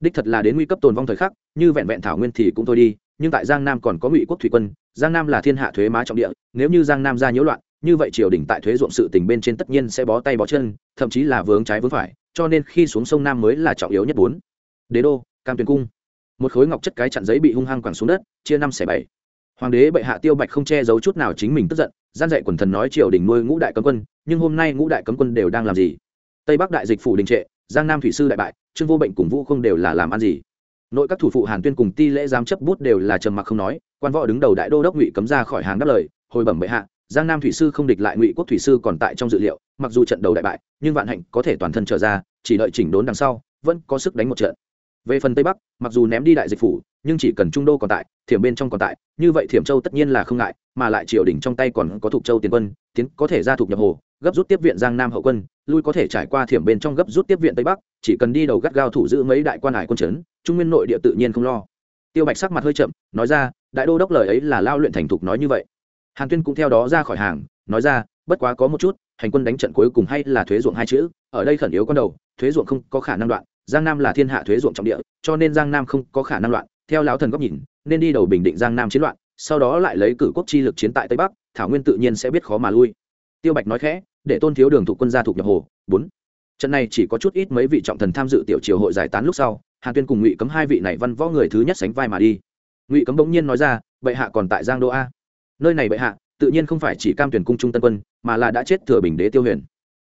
Đích thật là đến nguy cấp tồn vong thời khắc, như vẹn vẹn thảo nguyên thì cũng thôi đi, nhưng tại giang nam còn có ngụy quốc thủy quân, giang nam là thiên hạ thuế má trọng địa, nếu như giang nam ra nhiễu loạn, như vậy triều đình tại thuế ruộng sự tình bên trên tất nhiên sẽ bó tay bó chân, thậm chí là vướng trái vướng phải, cho nên khi xuống sông nam mới là trọng yếu nhất bốn. Đế đô, cam tuyền cung. Một khối ngọc chất cái chặn giấy bị hung hăng quẳng xuống đất, chia năm xẻ bảy hoàng đế bệ hạ tiêu bạch không che giấu chút nào chính mình tức giận, gian dạy quần thần nói triều đình nuôi ngũ đại cấm quân, nhưng hôm nay ngũ đại cấm quân đều đang làm gì? Tây bắc đại dịch phủ đình trệ, giang nam thủy sư đại bại, trương vô bệnh cùng vũ không đều là làm ăn gì? Nội các thủ phụ hàn tuyên cùng ti lễ giám chấp bút đều là trầm mặc không nói, quan võ đứng đầu đại đô đốc ngụy cấm ra khỏi hàng đáp lời, hồi bẩm bệ hạ, giang nam thủy sư không địch lại ngụy quốc thủy sư còn tại trong dự liệu, mặc dù trận đầu đại bại, nhưng vạn hạnh có thể toàn thân trở ra, chỉ đợi chỉnh đốn đằng sau, vẫn có sức đánh một trận về phần tây bắc, mặc dù ném đi đại dịch phủ, nhưng chỉ cần trung đô còn tại, thiểm bên trong còn tại, như vậy thiểm châu tất nhiên là không ngại, mà lại triều đình trong tay còn có thuộc châu tiền quân, tiến có thể ra thuộc nhập hồ, gấp rút tiếp viện giang nam hậu quân, lui có thể trải qua thiểm bên trong gấp rút tiếp viện tây bắc, chỉ cần đi đầu gắt gao thủ giữ mấy đại quan hải quân trấn, trung nguyên nội địa tự nhiên không lo. Tiêu bạch sắc mặt hơi chậm, nói ra, đại đô đốc lời ấy là lao luyện thành thục nói như vậy. Hàn tuyên cũng theo đó ra khỏi hàng, nói ra, bất quá có một chút, hành quân đánh trận cuối cùng hay là thuế ruộng hai chữ, ở đây khẩn yếu con đầu, thuế ruộng không có khả năng đoạn giang nam là thiên hạ thuế ruộng trọng địa, cho nên giang nam không có khả năng loạn. Theo lão thần góc nhìn, nên đi đầu bình định giang nam chiến loạn, sau đó lại lấy cử quốc chi lực chiến tại tây bắc, thảo nguyên tự nhiên sẽ biết khó mà lui. Tiêu bạch nói khẽ, để tôn thiếu đường thuộc quân gia thuộc nhập hồ, bốn. Trận này chỉ có chút ít mấy vị trọng thần tham dự tiểu triều hội giải tán lúc sau, hàn tuyên cùng ngụy cấm hai vị này văn võ người thứ nhất sánh vai mà đi. Ngụy cấm bỗng nhiên nói ra, bệ hạ còn tại giang đô a. Nơi này bệ hạ, tự nhiên không phải chỉ cam tuyển cung trung tân quân, mà là đã chết thừa bình đế tiêu huyền.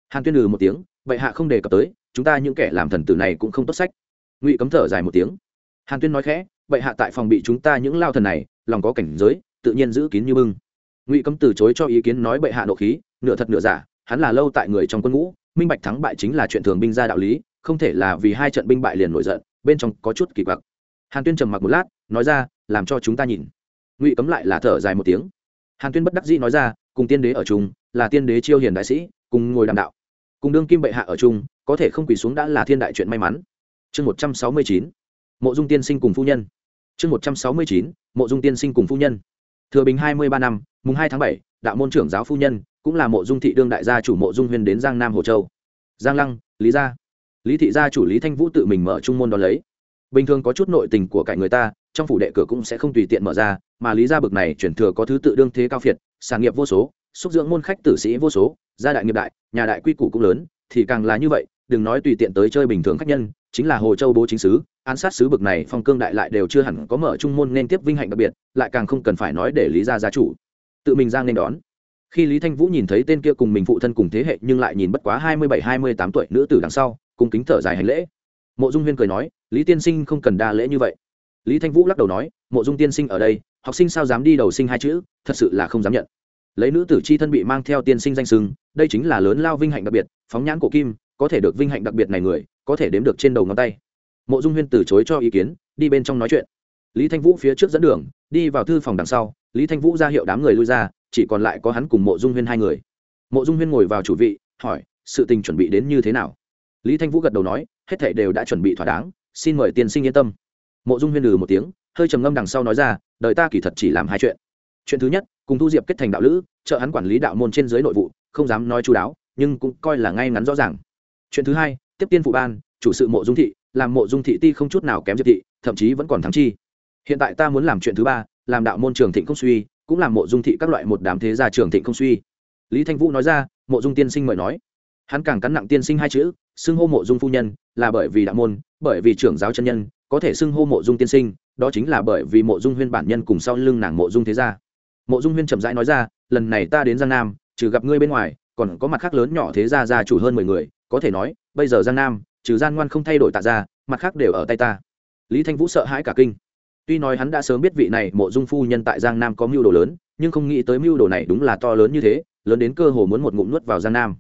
Hàn tuyên lừ một tiếng, bệ hạ không đề cập tới chúng ta những kẻ làm thần tử này cũng không tốt sách. Ngụy cấm thở dài một tiếng. Hàn tuyên nói khẽ, bệ hạ tại phòng bị chúng ta những lao thần này, lòng có cảnh giới, tự nhiên giữ kín như bưng. Ngụy cấm từ chối cho ý kiến nói bệ hạ nộ khí, nửa thật nửa giả, hắn là lâu tại người trong quân ngũ, minh bạch thắng bại chính là chuyện thường binh ra đạo lý, không thể là vì hai trận binh bại liền nổi giận, bên trong có chút kỳ quặc. Hàn tuyên trầm mặc một lát, nói ra, làm cho chúng ta nhìn. Ngụy cấm lại là thở dài một tiếng. Hàn tuyên bất đắc dĩ nói ra, cùng tiên đế ở chung, là tiên đế chiêu hiền đại sĩ, cùng ngồi đàm đạo, cùng đương kim bệ hạ ở chung có thể không quỳ xuống đã là thiên đại chuyện may mắn. Chương một trăm sáu mươi chín, mộ dung tiên sinh cùng phu nhân. Chương một trăm sáu mươi chín, mộ dung tiên sinh cùng phu nhân. Thừa bình hai mươi ba năm, mùng hai tháng bảy, đạo môn trưởng giáo phu nhân, cũng là mộ dung thị đương đại gia chủ mộ dung huyền đến giang nam, hồ châu. Giang lăng, lý gia. Lý thị gia chủ lý thanh vũ tự mình mở trung môn đón lấy. Bình thường có chút nội tình của cải người ta, trong phủ đệ cửa cũng sẽ không tùy tiện mở ra, mà lý gia bực này chuyển thừa có thứ tự đương thế cao phiệt, sản nghiệp vô số, xúc dưỡng môn khách tử sĩ vô số, gia đại nghiệp đại, nhà đại quy củ cũng lớn, thì càng là như vậy đừng nói tùy tiện tới chơi bình thường khách nhân, chính là hồ châu bố chính sứ án sát sứ bực này phong cương đại lại đều chưa hẳn có mở trung môn nên tiếp vinh hạnh đặc biệt, lại càng không cần phải nói để lý gia gia chủ. Tự mình ra nên đón. Khi lý thanh vũ nhìn thấy tên kia cùng mình phụ thân cùng thế hệ nhưng lại nhìn bất quá hai mươi bảy, hai mươi tám tuổi nữ tử đằng sau cùng kính thở dài hành lễ. Mộ dung huyên cười nói, lý tiên sinh không cần đa lễ như vậy. Lý thanh vũ lắc đầu nói, mộ dung tiên sinh ở đây, học sinh sao dám đi đầu sinh hai chữ, thật sự là không dám nhận. Lấy nữ tử c h i thân bị mang theo tiên sinh danh sưng đây chính là lớn lao vinh hạnh đặc biệt, phóng nhãn cổ kim có thể được vinh hạnh đặc biệt này người, có thể đếm được trên đầu ngón tay. Mộ dung huyên từ chối cho ý kiến, đi bên trong nói chuyện. Lý thanh vũ phía trước dẫn đường, đi vào thư phòng đằng sau, lý thanh vũ ra hiệu đám người lui ra, chỉ còn lại có hắn cùng mộ dung huyên hai người. Mộ dung huyên ngồi vào chủ vị, hỏi, sự tình chuẩn bị đến như thế nào? Lý thanh vũ gật đầu nói, hết thảy đều đã chuẩn bị thỏa đáng, xin mời tiên sinh yên tâm. Mộ dung huyên lừ một tiếng, hơi trầm ngâm đằng sau nói ra đời ta kỳ thật chỉ làm hai chuyện. Chuyện thứ nhất, cùng thu diệp kết thành đạo lữ, trợ hắn quản lý đạo môn trên giới nội vụ, không dám nói chú đáo, nhưng cũng coi là ngay ngắn rõ ràng chuyện thứ hai, tiếp tiên phụ ban, chủ sự mộ dung thị, làm mộ dung thị ti không chút nào kém diệp thị, thậm chí vẫn còn thắng chi. Hiện tại ta muốn làm chuyện thứ ba, làm đạo môn trường thịnh không suy, cũng làm mộ dung thị các loại một đám thế gia trường thịnh không suy. Lý thanh vũ nói ra, mộ dung tiên sinh mời nói. Hắn càng cắn nặng tiên sinh hai chữ, xưng hô mộ dung phu nhân, là bởi vì đạo môn, bởi vì trưởng giáo chân nhân, có thể xưng hô mộ dung tiên sinh, đó chính là bởi vì mộ dung huyên bản nhân cùng sau lưng nàng mộ dung thế gia. Mộ dung huyên chậm rãi nói ra, lần này ta đến giang nam, trừ gặp ngươi bên ngoài, còn có mặt khác lớn nhỏ thế gia gia chủ hơn mười người có thể nói, bây giờ giang nam, trừ gian ngoan không thay đổi tạ ra, mặt khác đều ở tay ta. Lý thanh vũ sợ hãi cả kinh. Tuy nói hắn đã sớm biết vị này mộ dung phu nhân tại giang nam có mưu đồ lớn, nhưng không nghĩ tới mưu đồ này đúng là to lớn như thế, lớn đến cơ hồ muốn một ngụm nuốt vào giang nam.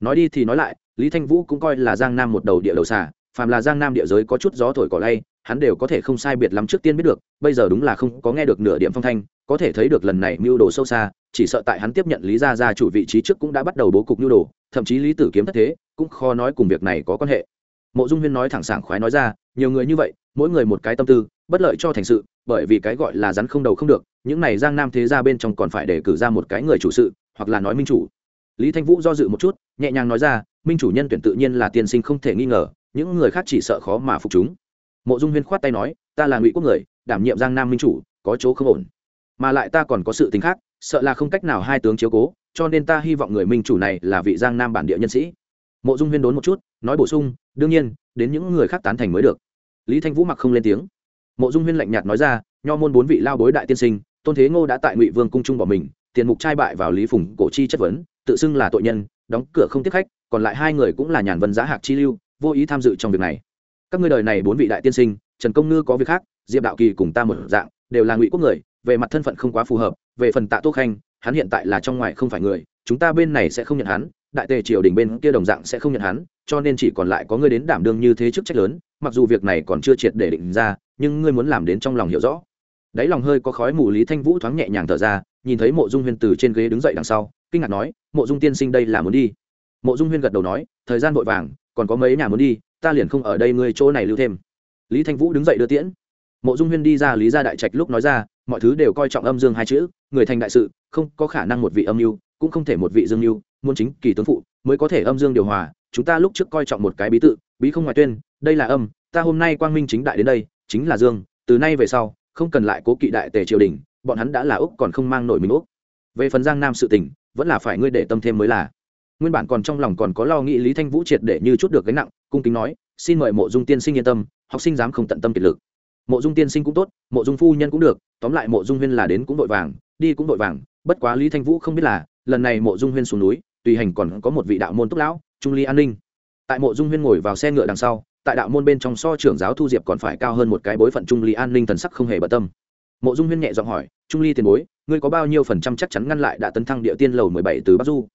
Nói đi thì nói lại, lý thanh vũ cũng coi là giang nam một đầu địa đầu xả phàm là giang nam địa giới có chút gió thổi cỏ lay, hắn đều có thể không sai biệt lắm trước tiên biết được, bây giờ đúng là không có nghe được nửa điểm phong thanh, có thể thấy được lần này mưu đồ sâu xa, chỉ sợ tại hắn tiếp nhận lý gia gia chủ vị trí trước cũng đã bắt đầu bố cục mưu đồ, thậm chí lý tử kiếm thất thế cũng khó nói cùng việc này có quan hệ. Mộ dung huyên nói thẳng sảng khoái nói ra, nhiều người như vậy, mỗi người một cái tâm tư, bất lợi cho thành sự, bởi vì cái gọi là rắn không đầu không được, những này giang nam thế ra bên trong còn phải để cử ra một cái người chủ sự, hoặc là nói minh chủ. Lý thanh vũ do dự một chút, nhẹ nhàng nói ra, minh chủ nhân tuyển tự nhiên là tiên sinh không thể nghi ngờ, những người khác chỉ sợ khó mà phục chúng. Mộ dung huyên khoát tay nói, ta là ngụy quốc người, đảm nhiệm giang nam minh chủ, có chỗ không ổn. Mà lại ta còn có sự tính khác, sợ là không cách nào hai tướng chiếu cố, cho nên ta hy vọng người minh chủ này là vị giang nam bản địa nhân sĩ mộ dung huyên đốn một chút, nói bổ sung, đương nhiên, đến những người khác tán thành mới được. Lý thanh vũ mặc không lên tiếng. Mộ dung huyên lạnh nhạt nói ra, nho môn bốn vị lao bối đại tiên sinh, tôn thế ngô đã tại ngụy vương cung trung bỏ mình, tiền mục trai bại vào lý phùng cổ chi chất vấn, tự xưng là tội nhân, đóng cửa không tiếp khách, còn lại hai người cũng là nhàn vân giá hạc chi lưu, vô ý tham dự trong việc này. Các ngươi đời này bốn vị đại tiên sinh, trần công ngư có việc khác, diệp đạo kỳ cùng ta một dạng, đều là ngụy quốc người, về mặt thân phận không quá phù hợp, về phần tạ tô khanh, hắn hiện tại là trong ngoài không phải người, chúng ta bên này sẽ không nhận hắn đại tề triều đình bên kia đồng dạng sẽ không nhận hắn, cho nên chỉ còn lại có ngươi đến đảm đương như thế chức trách lớn, mặc dù việc này còn chưa triệt để định ra, nhưng ngươi muốn làm đến trong lòng hiểu rõ. Đáy lòng hơi có khói mù lý thanh vũ thoáng nhẹ nhàng thở ra, nhìn thấy mộ dung huyên từ trên ghế đứng dậy đằng sau, kinh ngạc nói, mộ dung tiên sinh đây là muốn đi? Mộ dung huyên gật đầu nói, thời gian vội vàng, còn có mấy nhà muốn đi, ta liền không ở đây ngươi chỗ này lưu thêm. Lý thanh vũ đứng dậy đưa tiễn. Mộ dung huyên đi ra lý gia đại trạch lúc nói ra, mọi thứ đều coi trọng âm dương hai chữ, người thành đại sự, không có khả năng một vị âm mưu, cũng không thể một vị dương mưu muốn chính kỳ tướng phụ mới có thể âm dương điều hòa, chúng ta lúc trước coi trọng một cái bí tự, bí không ngoài tuyên, đây là âm, ta hôm nay quang minh chính đại đến đây, chính là dương, từ nay về sau, không cần lại cố kỵ đại tề triều đình, bọn hắn đã là úc còn không mang nổi mình úc. Về phần giang nam sự tình, vẫn là phải ngươi để tâm thêm mới là. Nguyên bản còn trong lòng còn có lo nghĩ lý thanh vũ triệt để như chút được gánh nặng, cung kính nói, xin mời mộ dung tiên sinh yên tâm, học sinh dám không tận tâm kiệt lực. Mộ dung tiên sinh cũng tốt, mộ dung phu nhân cũng được, tóm lại mộ dung huyên là đến cũng vội vàng, đi cũng vội vàng, bất quá lý thanh vũ không biết là, lần này mộ dung huyên xuống núi tùy hành còn có một vị đạo môn túc lão, trung ly an ninh. Tại mộ dung huyên ngồi vào xe ngựa đằng sau, tại đạo môn bên trong so trưởng giáo thu diệp còn phải cao hơn một cái bối phận trung ly an ninh thần sắc không hề bận tâm. Mộ dung huyên nhẹ giọng hỏi, trung ly tiền bối, ngươi có bao nhiêu phần trăm chắc chắn ngăn lại đã tấn thăng địa tiên lầu mười bảy từ bắc du?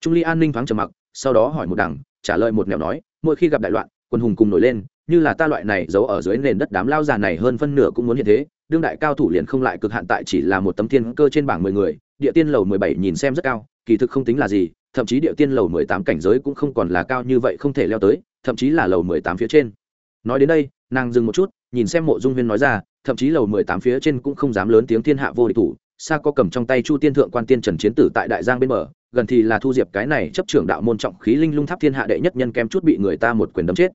Trung ly an ninh thoáng trầm mặc, sau đó hỏi một đằng, trả lời một nẻo nói, mỗi khi gặp đại loạn, quân hùng cùng nổi lên, như là ta loại này giấu ở dưới nền đất đám lao già này hơn phân nửa cũng muốn hiện thế, đương đại cao thủ liền không lại cực hạn tại chỉ là một tấm thiên cơ trên bảng mười người, địa tiên lầu mười bảy nhìn xem rất cao, kỳ thực không tính là gì thậm chí địa tiên lầu mười tám cảnh giới cũng không còn là cao như vậy không thể leo tới, thậm chí là lầu mười tám phía trên. Nói đến đây, nàng dừng một chút, nhìn xem mộ dung huyên nói ra, thậm chí lầu mười tám phía trên cũng không dám lớn tiếng thiên hạ vô địch thủ xa có cầm trong tay chu tiên thượng quan tiên trần chiến tử tại đại giang bên bờ, gần thì là thu diệp cái này chấp trưởng đạo môn trọng khí linh lung tháp thiên hạ đệ nhất nhân kem chút bị người ta một quyền đấm chết.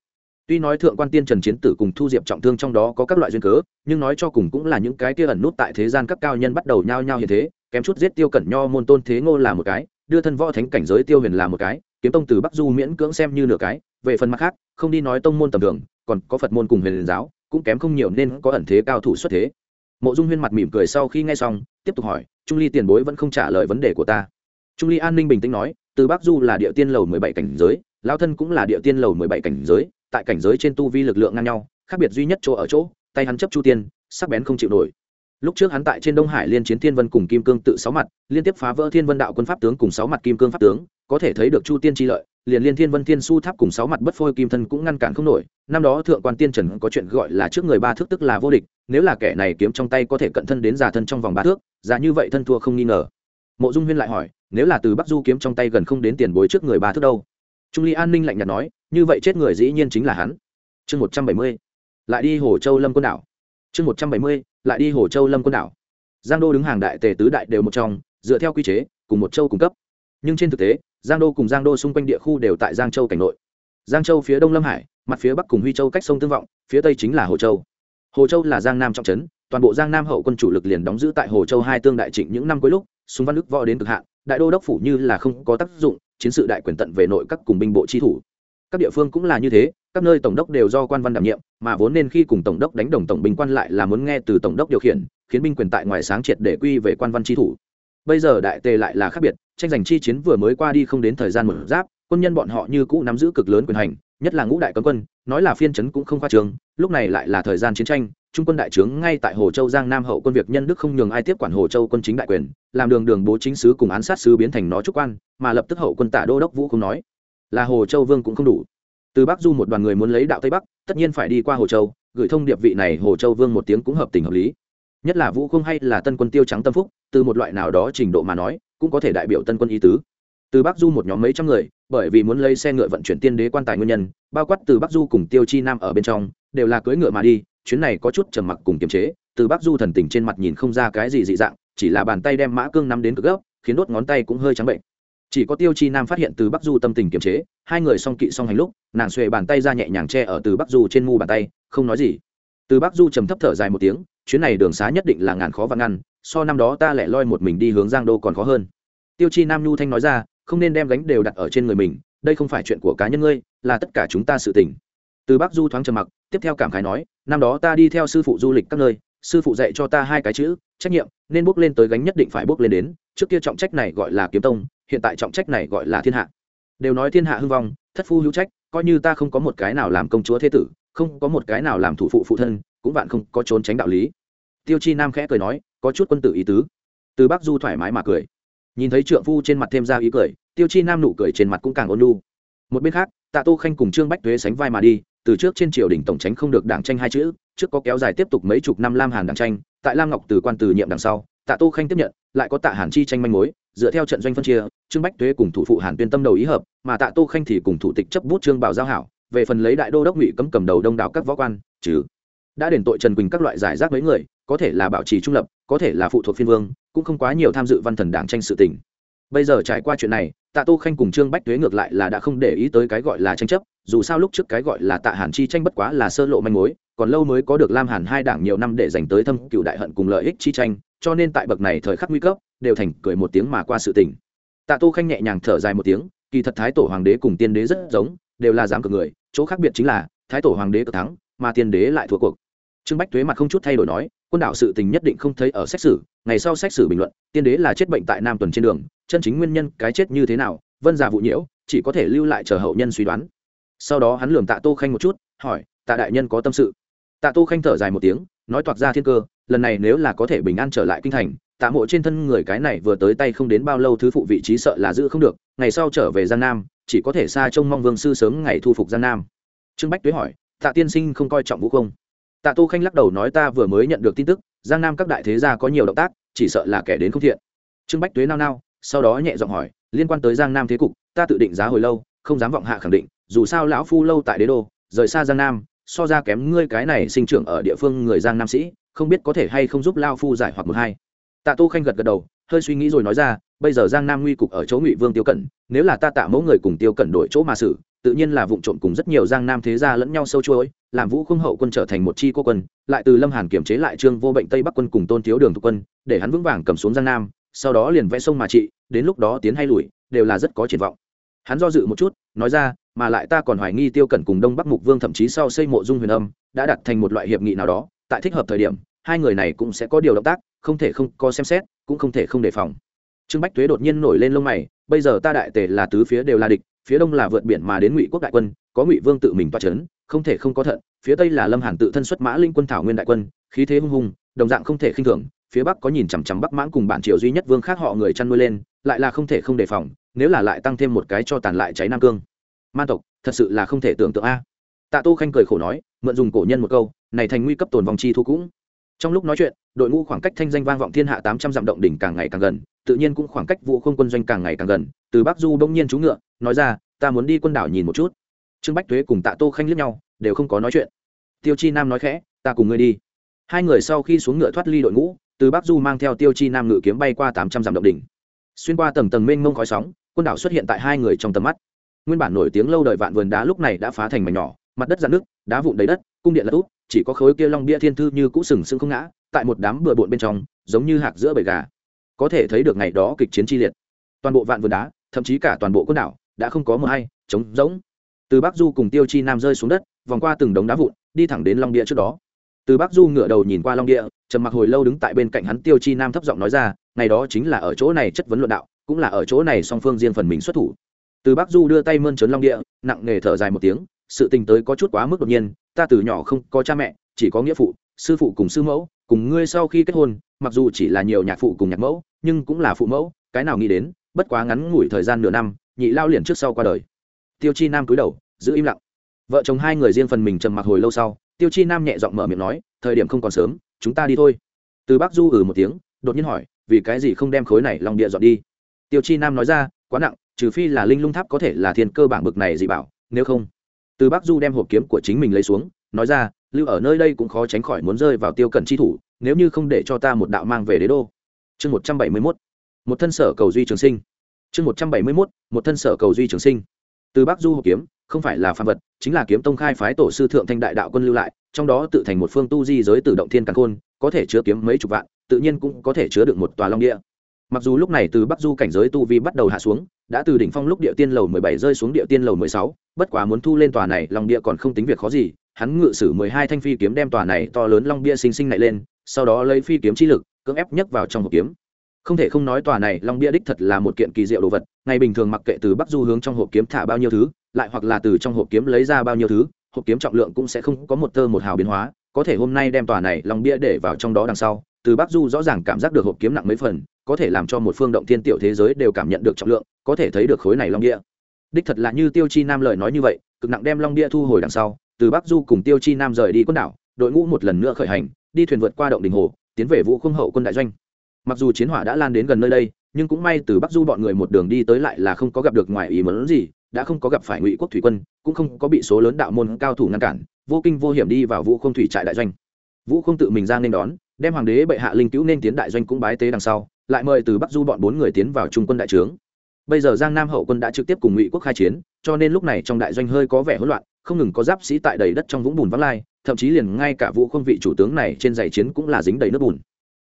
Tuy nói thượng quan tiên trần chiến tử cùng thu diệp trọng thương trong đó có các loại duyên cớ, nhưng nói cho cùng cũng là những cái kia ẩn nút tại thế gian các cao nhân bắt đầu nhao nhao như thế, kém chút giết tiêu cẩn nho môn tôn thế ngô là một cái đưa thân võ thánh cảnh giới tiêu huyền là một cái, kiếm tông từ bắc du miễn cưỡng xem như nửa cái, về phần mặt khác, không đi nói tông môn tầm thường, còn có phật môn cùng huyền giáo, cũng kém không nhiều nên có ẩn thế cao thủ xuất thế. Mộ dung huyên mặt mỉm cười sau khi nghe xong, tiếp tục hỏi, trung ly tiền bối vẫn không trả lời vấn đề của ta? Trung ly an ninh bình tĩnh nói, từ bắc du là địa tiên lầu mười bảy cảnh giới lao thân cũng là địa tiên lầu mười bảy cảnh giới, tại cảnh giới trên tu vi lực lượng ngang nhau, khác biệt duy nhất chỗ ở chỗ, tay hắn chấp chu tiên, sắc bén không chịu nổi lúc trước hắn tại trên đông hải liên chiến thiên vân cùng kim cương tự sáu mặt, liên tiếp phá vỡ thiên vân đạo quân pháp tướng cùng sáu mặt kim cương pháp tướng, có thể thấy được chu tiên tri lợi, liền liên thiên vân thiên su tháp cùng sáu mặt bất phôi kim thân cũng ngăn cản không nổi. Năm đó thượng quan tiên trần có chuyện gọi là trước người ba thước tức là vô địch, nếu là kẻ này kiếm trong tay có thể cận thân đến già thân trong vòng ba thước giá như vậy thân thua không nghi ngờ. Mộ dung huyên lại hỏi, nếu là từ bắc du kiếm trong tay gần không đến tiền bối trước người ba thước đâu? Trung ly an ninh lạnh nhạt nói, như vậy chết người dĩ nhiên chính là hắn. Chương một trăm bảy mươi, lại đi hồ châu lâm quân đảo. Chương một trăm bảy mươi lại đi hồ châu lâm quân đảo. Giang đô đứng hàng đại tề tứ đại đều một trong, dựa theo quy chế, cùng một châu cung cấp. Nhưng trên thực tế, giang đô cùng giang đô xung quanh địa khu đều tại giang châu cảnh nội. Giang châu phía đông lâm hải, mặt phía bắc cùng huy châu cách sông tương vọng, phía tây chính là hồ châu. Hồ châu là giang nam trọng trấn, toàn bộ giang nam hậu quân chủ lực liền đóng giữ tại hồ châu hai tương đại trịnh những năm cuối lúc súng văn đức võ đến cực hạn, đại đô đốc phủ như là không có tác dụng, chiến sự đại quyền tận về nội các cùng binh bộ chi thủ các địa phương cũng là như thế, các nơi tổng đốc đều do quan văn đảm nhiệm, mà vốn nên khi cùng tổng đốc đánh đồng tổng binh quan lại là muốn nghe từ tổng đốc điều khiển, khiến binh quyền tại ngoài sáng triệt để quy về quan văn chi thủ. Bây giờ đại tề lại là khác biệt, tranh giành chi chiến vừa mới qua đi không đến thời gian một giáp, quân nhân bọn họ như cũ nắm giữ cực lớn quyền hành, nhất là ngũ đại cấm quân, nói là phiên chấn cũng không khoa trường, lúc này lại là thời gian chiến tranh, trung quân đại trướng ngay tại hồ châu giang nam hậu quân việc nhân đức không nhường ai tiếp quản hồ châu quân chính đại quyền, làm đường đường bố chính sứ cùng án sát sứ biến thành nó trúc quan, mà lập tức hậu quân tả đô đốc vũ không nói là hồ châu vương cũng không đủ. Từ bắc du một đoàn người muốn lấy đạo tây bắc, tất nhiên phải đi qua hồ châu, gửi thông điệp vị này hồ châu vương một tiếng cũng hợp tình hợp lý. Nhất là vũ không hay là tân quân tiêu trắng tâm phúc, từ một loại nào đó trình độ mà nói, cũng có thể đại biểu tân quân y tứ. Từ bắc du một nhóm mấy trăm người, bởi vì muốn lấy xe ngựa vận chuyển tiên đế quan tài nguyên nhân, bao quát từ bắc du cùng tiêu chi nam ở bên trong, đều là cưỡi ngựa mà đi, chuyến này có chút trầm mặc cùng kiềm chế, từ bắc du thần tình trên mặt nhìn không ra cái gì dị dạng, chỉ là bàn tay đem mã cương nắm đến cực gốc khiến đốt ngón tay cũng hơi trắng bệnh chỉ có tiêu chi nam phát hiện từ bắc du tâm tình kiềm chế, hai người song kỵ song hành lúc, nàng xuề bàn tay ra nhẹ nhàng che ở từ bắc du trên mu bàn tay, không nói gì. Từ bắc du trầm thấp thở dài một tiếng, chuyến này đường xá nhất định là ngàn khó và ngăn, so năm đó ta lẻ loi một mình đi hướng giang đô còn khó hơn. Tiêu chi nam nhu thanh nói ra, không nên đem gánh đều đặt ở trên người mình, đây không phải chuyện của cá nhân ngươi, là tất cả chúng ta sự tình. Từ bắc du thoáng trầm mặc, tiếp theo cảm khái nói, năm đó ta đi theo sư phụ du lịch các nơi sư phụ dạy cho ta hai cái chữ, trách nhiệm, nên bước lên tới gánh nhất định phải bước lên đến, trước kia trọng trách này gọi là kiếm tông, hiện tại trọng trách này gọi là thiên hạ. Đều nói thiên hạ hưng vong, thất phu hữu trách, coi như ta không có một cái nào làm công chúa thế tử, không có một cái nào làm thủ phụ phụ thân, cũng vạn không có trốn tránh đạo lý. Tiêu chi nam khẽ cười nói, có chút quân tử ý tứ. Từ bắc du thoải mái mà cười. Nhìn thấy trượng phu trên mặt thêm ra ý cười, tiêu chi nam nụ cười trên mặt cũng càng ôn lu một bên khác, tạ tô khanh cùng trương bách thuế sánh vai mà đi, từ trước trên triều đình tổng tránh không được đảng tranh hai chữ trước có kéo dài tiếp tục mấy chục năm lam hàn đảng tranh, tại lam ngọc từ quan từ nhiệm đằng sau, tạ tô khanh tiếp nhận, lại có tạ hàn chi tranh manh mối, dựa theo trận doanh phân chia, trương bách thuế cùng thủ phụ hàn tuyên tâm đầu ý hợp, mà tạ tô khanh thì cùng thủ tịch chấp bút trương bảo giao hảo, về phần lấy đại đô đốc ngụy cấm cầm đầu đông đảo các võ quan chứ đã đền tội trần quỳnh các loại giải rác mấy người, có thể là bảo trì trung lập, có thể là phụ thuộc phiên vương, cũng không quá nhiều tham dự văn thần đảng tranh sự tình. Bây giờ trải qua chuyện này, tạ tô khanh cùng trương bách tuế ngược lại là đã không để ý tới cái gọi là tranh chấp, dù sao lúc trước cái gọi là tạ hàn chi tranh bất quá là sơ lộ manh mối còn lâu mới có được lam hàn hai đảng nhiều năm để dành tới thâm cựu đại hận cùng lợi ích chi tranh, cho nên tại bậc này thời khắc nguy cấp, đều thành cười một tiếng mà qua sự tình. Tạ tô khanh nhẹ nhàng thở dài một tiếng, kỳ thật thái tổ hoàng đế cùng tiên đế rất giống, đều là dám cược người, chỗ khác biệt chính là, thái tổ hoàng đế cực thắng, mà tiên đế lại thua cuộc. Trương bách thuế mặt không chút thay đổi nói, quân đạo sự tình nhất định không thấy ở xét xử, ngày sau xét xử bình luận, tiên đế là chết bệnh tại nam tuần trên đường, chân chính nguyên nhân cái chết như thế nào, vân già vụ nhiễu, chỉ có thể lưu lại chờ hậu nhân suy đoán. Sau đó hắn lườm tạ tô khanh một chút, hỏi, tạ đại nhân có tâm sự? Tạ tô khanh thở dài một tiếng, nói toạc ra thiên cơ, lần này nếu là có thể bình an trở lại kinh thành, tạ mộ trên thân người cái này vừa tới tay không đến bao lâu thứ phụ vị trí sợ là giữ không được, ngày sau trở về giang nam, chỉ có thể xa trông mong vương sư sớm ngày thu phục giang nam. Trương bách tuế hỏi, tạ tiên sinh không coi trọng vũ không tạ tô khanh lắc đầu nói ta vừa mới nhận được tin tức, giang nam các đại thế gia có nhiều động tác, chỉ sợ là kẻ đến không thiện. Trương bách tuế nao nao, sau đó nhẹ giọng hỏi, liên quan tới giang nam thế cục, ta tự định giá hồi lâu, không dám vọng hạ khẳng định, dù sao lão phu lâu tại đế đô, rời xa giang nam so ra kém ngươi cái này sinh trưởng ở địa phương người giang nam sĩ, không biết có thể hay không giúp lao phu giải hoặc một hai. Tạ tô khanh gật gật đầu, hơi suy nghĩ rồi nói ra, bây giờ giang nam nguy cục ở chỗ ngụy vương tiêu cẩn, nếu là ta tạ mẫu người cùng tiêu cẩn đổi chỗ mà xử, tự nhiên là vụ trộm cùng rất nhiều giang nam thế gia lẫn nhau sâu chuối làm vũ khung hậu quân trở thành một chi cô quân, lại từ lâm hàn kiểm chế lại trương vô bệnh tây bắc quân cùng tôn thiếu đường thuộc quân, để hắn vững vàng cầm xuống giang nam, sau đó liền vẽ sông mà trị, đến lúc đó tiến hay lùi, đều là rất có triển vọng. Hắn do dự một chút, nói ra mà lại ta còn hoài nghi tiêu cẩn cùng đông bắc mục vương thậm chí sau xây mộ dung huyền âm đã đặt thành một loại hiệp nghị nào đó tại thích hợp thời điểm hai người này cũng sẽ có điều động tác không thể không có xem xét cũng không thể không đề phòng trương bách tuế đột nhiên nổi lên lông mày bây giờ ta đại tề là tứ phía đều là địch phía đông là vượt biển mà đến ngụy quốc đại quân có ngụy vương tự mình toa c không thể không có thận phía tây là lâm hàn tự thân xuất mã linh quân thảo nguyên đại quân khí thế hung hùng đồng dạng không thể khinh thường phía bắc có nhìn chằm chằm bắc mãng cùng bản triều duy nhất vương khác họ người chăn nuôi lên lại là không thể không đề phòng nếu là lại tăng thêm một cái cho tàn lại cháy nam cương man tộc, thật sự là không thể tưởng tượng a. Tạ tô khanh cười khổ nói, mượn dùng cổ nhân một câu, này thành nguy cấp tồn vòng chi thu cũng. Trong lúc nói chuyện, đội ngũ khoảng cách thanh danh vang vọng thiên hạ tám trăm dặm động đỉnh càng ngày càng gần, tự nhiên cũng khoảng cách vụ không quân doanh càng ngày càng gần, từ bắc du đông nhiên chú ngựa, nói ra, ta muốn đi quân đảo nhìn một chút. Trương bách thuế cùng tạ tô khanh liếc nhau, đều không có nói chuyện. Tiêu chi nam nói khẽ, ta cùng ngươi đi. Hai người sau khi xuống ngựa thoát ly đội ngũ, từ bắc du mang theo tiêu chi nam ngự kiếm bay qua tám trăm dặm động đỉnh. Xuyên qua tầng tầng mênh mông khói sóng, quân đảo xuất hiện tại hai người trong tầm mắt nguyên bản nổi tiếng lâu đời vạn vườn đá lúc này đã phá thành mảnh nhỏ, mặt đất dạn nước đá vụn đầy đất, cung điện lật úp, chỉ có khối kia long bia thiên thư như cũ sừng sững không ngã, tại một đám bừa bộn bên trong, giống như hạc giữa bầy gà. Có thể thấy được ngày đó kịch chiến chi liệt. Toàn bộ vạn vườn đá, thậm chí cả toàn bộ quân đảo, đã không có mờ hay, trống rỗng. Từ bắc du cùng tiêu chi nam rơi xuống đất, vòng qua từng đống đá vụn, đi thẳng đến long địa trước đó. Từ bắc du ngửa đầu nhìn qua long địa, trầm mặc hồi lâu đứng tại bên cạnh hắn tiêu chi nam thấp giọng nói ra, ngày đó chính là ở chỗ này chất vấn luận đạo, cũng là ở chỗ này song phương riêng phần mình xuất thủ từ bắc du đưa tay mơn trớn long địa, nặng nề thở dài một tiếng, sự tình tới có chút quá mức đột nhiên, ta từ nhỏ không có cha mẹ, chỉ có nghĩa phụ, sư phụ cùng sư mẫu, cùng ngươi sau khi kết hôn, mặc dù chỉ là nhiều nhạc phụ cùng nhạc mẫu, nhưng cũng là phụ mẫu, cái nào nghĩ đến, bất quá ngắn ngủi thời gian nửa năm, nhị lao liền trước sau qua đời. Tiêu chi nam cúi đầu, giữ im lặng. Vợ chồng hai người riêng phần mình trầm mặc hồi lâu sau, tiêu chi nam nhẹ giọng mở miệng nói, thời điểm không còn sớm, chúng ta đi thôi. Từ bác du ừ một tiếng, đột nhiên hỏi, vì cái gì không đem khối này lòng địa dọn đi? Tiêu chi nam nói ra, quá nặng trừ phi là linh lung tháp có thể là thiên cơ bảng bực này dị bảo, nếu không, từ Bắc du đem hộp kiếm của chính mình lấy xuống, nói ra, lưu ở nơi đây cũng khó tránh khỏi muốn rơi vào tiêu cẩn chi thủ, nếu như không để cho ta một đạo mang về đế đô. Chương một trăm bảy mươi mốt. Một thân sở cầu duy trường sinh. Chương một trăm bảy mươi mốt, một thân sở cầu duy trường sinh. Từ bắc du hộp kiếm, không phải là phạm vật, chính là kiếm tông khai phái tổ sư thượng thanh đại đạo quân lưu lại, trong đó tự thành một phương tu di giới tự động thiên càn khôn, có thể chứa kiếm mấy chục vạn, tự nhiên cũng có thể chứa được một tòa long địa. Mặc dù lúc này từ bắc du cảnh giới tu vi bắt đầu hạ xuống đã từ đỉnh phong lúc địa tiên lầu mười bảy rơi xuống địa tiên lầu mười sáu, bất quá muốn thu lên tòa này, long địa còn không tính việc khó gì, hắn ngự sử mười hai thanh phi kiếm đem tòa này to lớn long bia sinh sinh này lên, sau đó lấy phi kiếm chi lực, cưỡng ép nhấc vào trong hộp kiếm. Không thể không nói tòa này long bia đích thật là một kiện kỳ diệu đồ vật, ngày bình thường mặc kệ từ bắc du hướng trong hộp kiếm thả bao nhiêu thứ, lại hoặc là từ trong hộp kiếm lấy ra bao nhiêu thứ, hộp kiếm trọng lượng cũng sẽ không có một tơ một hào biến hóa, có thể hôm nay đem tòa này long bia để vào trong đó đằng sau, từ bắc du rõ ràng cảm giác được hộp kiếm nặng mấy phần có thể làm cho một phương động thiên tiểu thế giới đều cảm nhận được trọng lượng, có thể thấy được khối này long địa. đích thật là như tiêu chi nam lời nói như vậy, cực nặng đem long địa thu hồi đằng sau, từ bắc du cùng tiêu chi nam rời đi quân đảo, đội ngũ một lần nữa khởi hành, đi thuyền vượt qua động đình hồ, tiến về vũ khung hậu quân đại doanh mặc dù chiến hỏa đã lan đến gần nơi đây, nhưng cũng may từ bắc du bọn người một đường đi tới lại là không có gặp được ngoài ý mớn gì, đã không có gặp phải ngụy quốc thủy quân, cũng không có bị số lớn đạo môn cao thủ ngăn cản, vô kinh vô hiểm đi vào vũ không thủy trại đại doanh vũ không tự mình ra nên đón đem hoàng đế bệ hạ linh cứu nên tiến đại doanh cũng bái tế đằng sau, lại mời từ bắc du bọn bốn người tiến vào trung quân đại trướng. Bây giờ giang nam hậu quân đã trực tiếp cùng ngụy quốc khai chiến, cho nên lúc này trong đại doanh hơi có vẻ hỗn loạn, không ngừng có giáp sĩ tại đầy đất trong vũng bùn vắng lai, thậm chí liền ngay cả vũ không vị chủ tướng này trên giày chiến cũng là dính đầy nước bùn.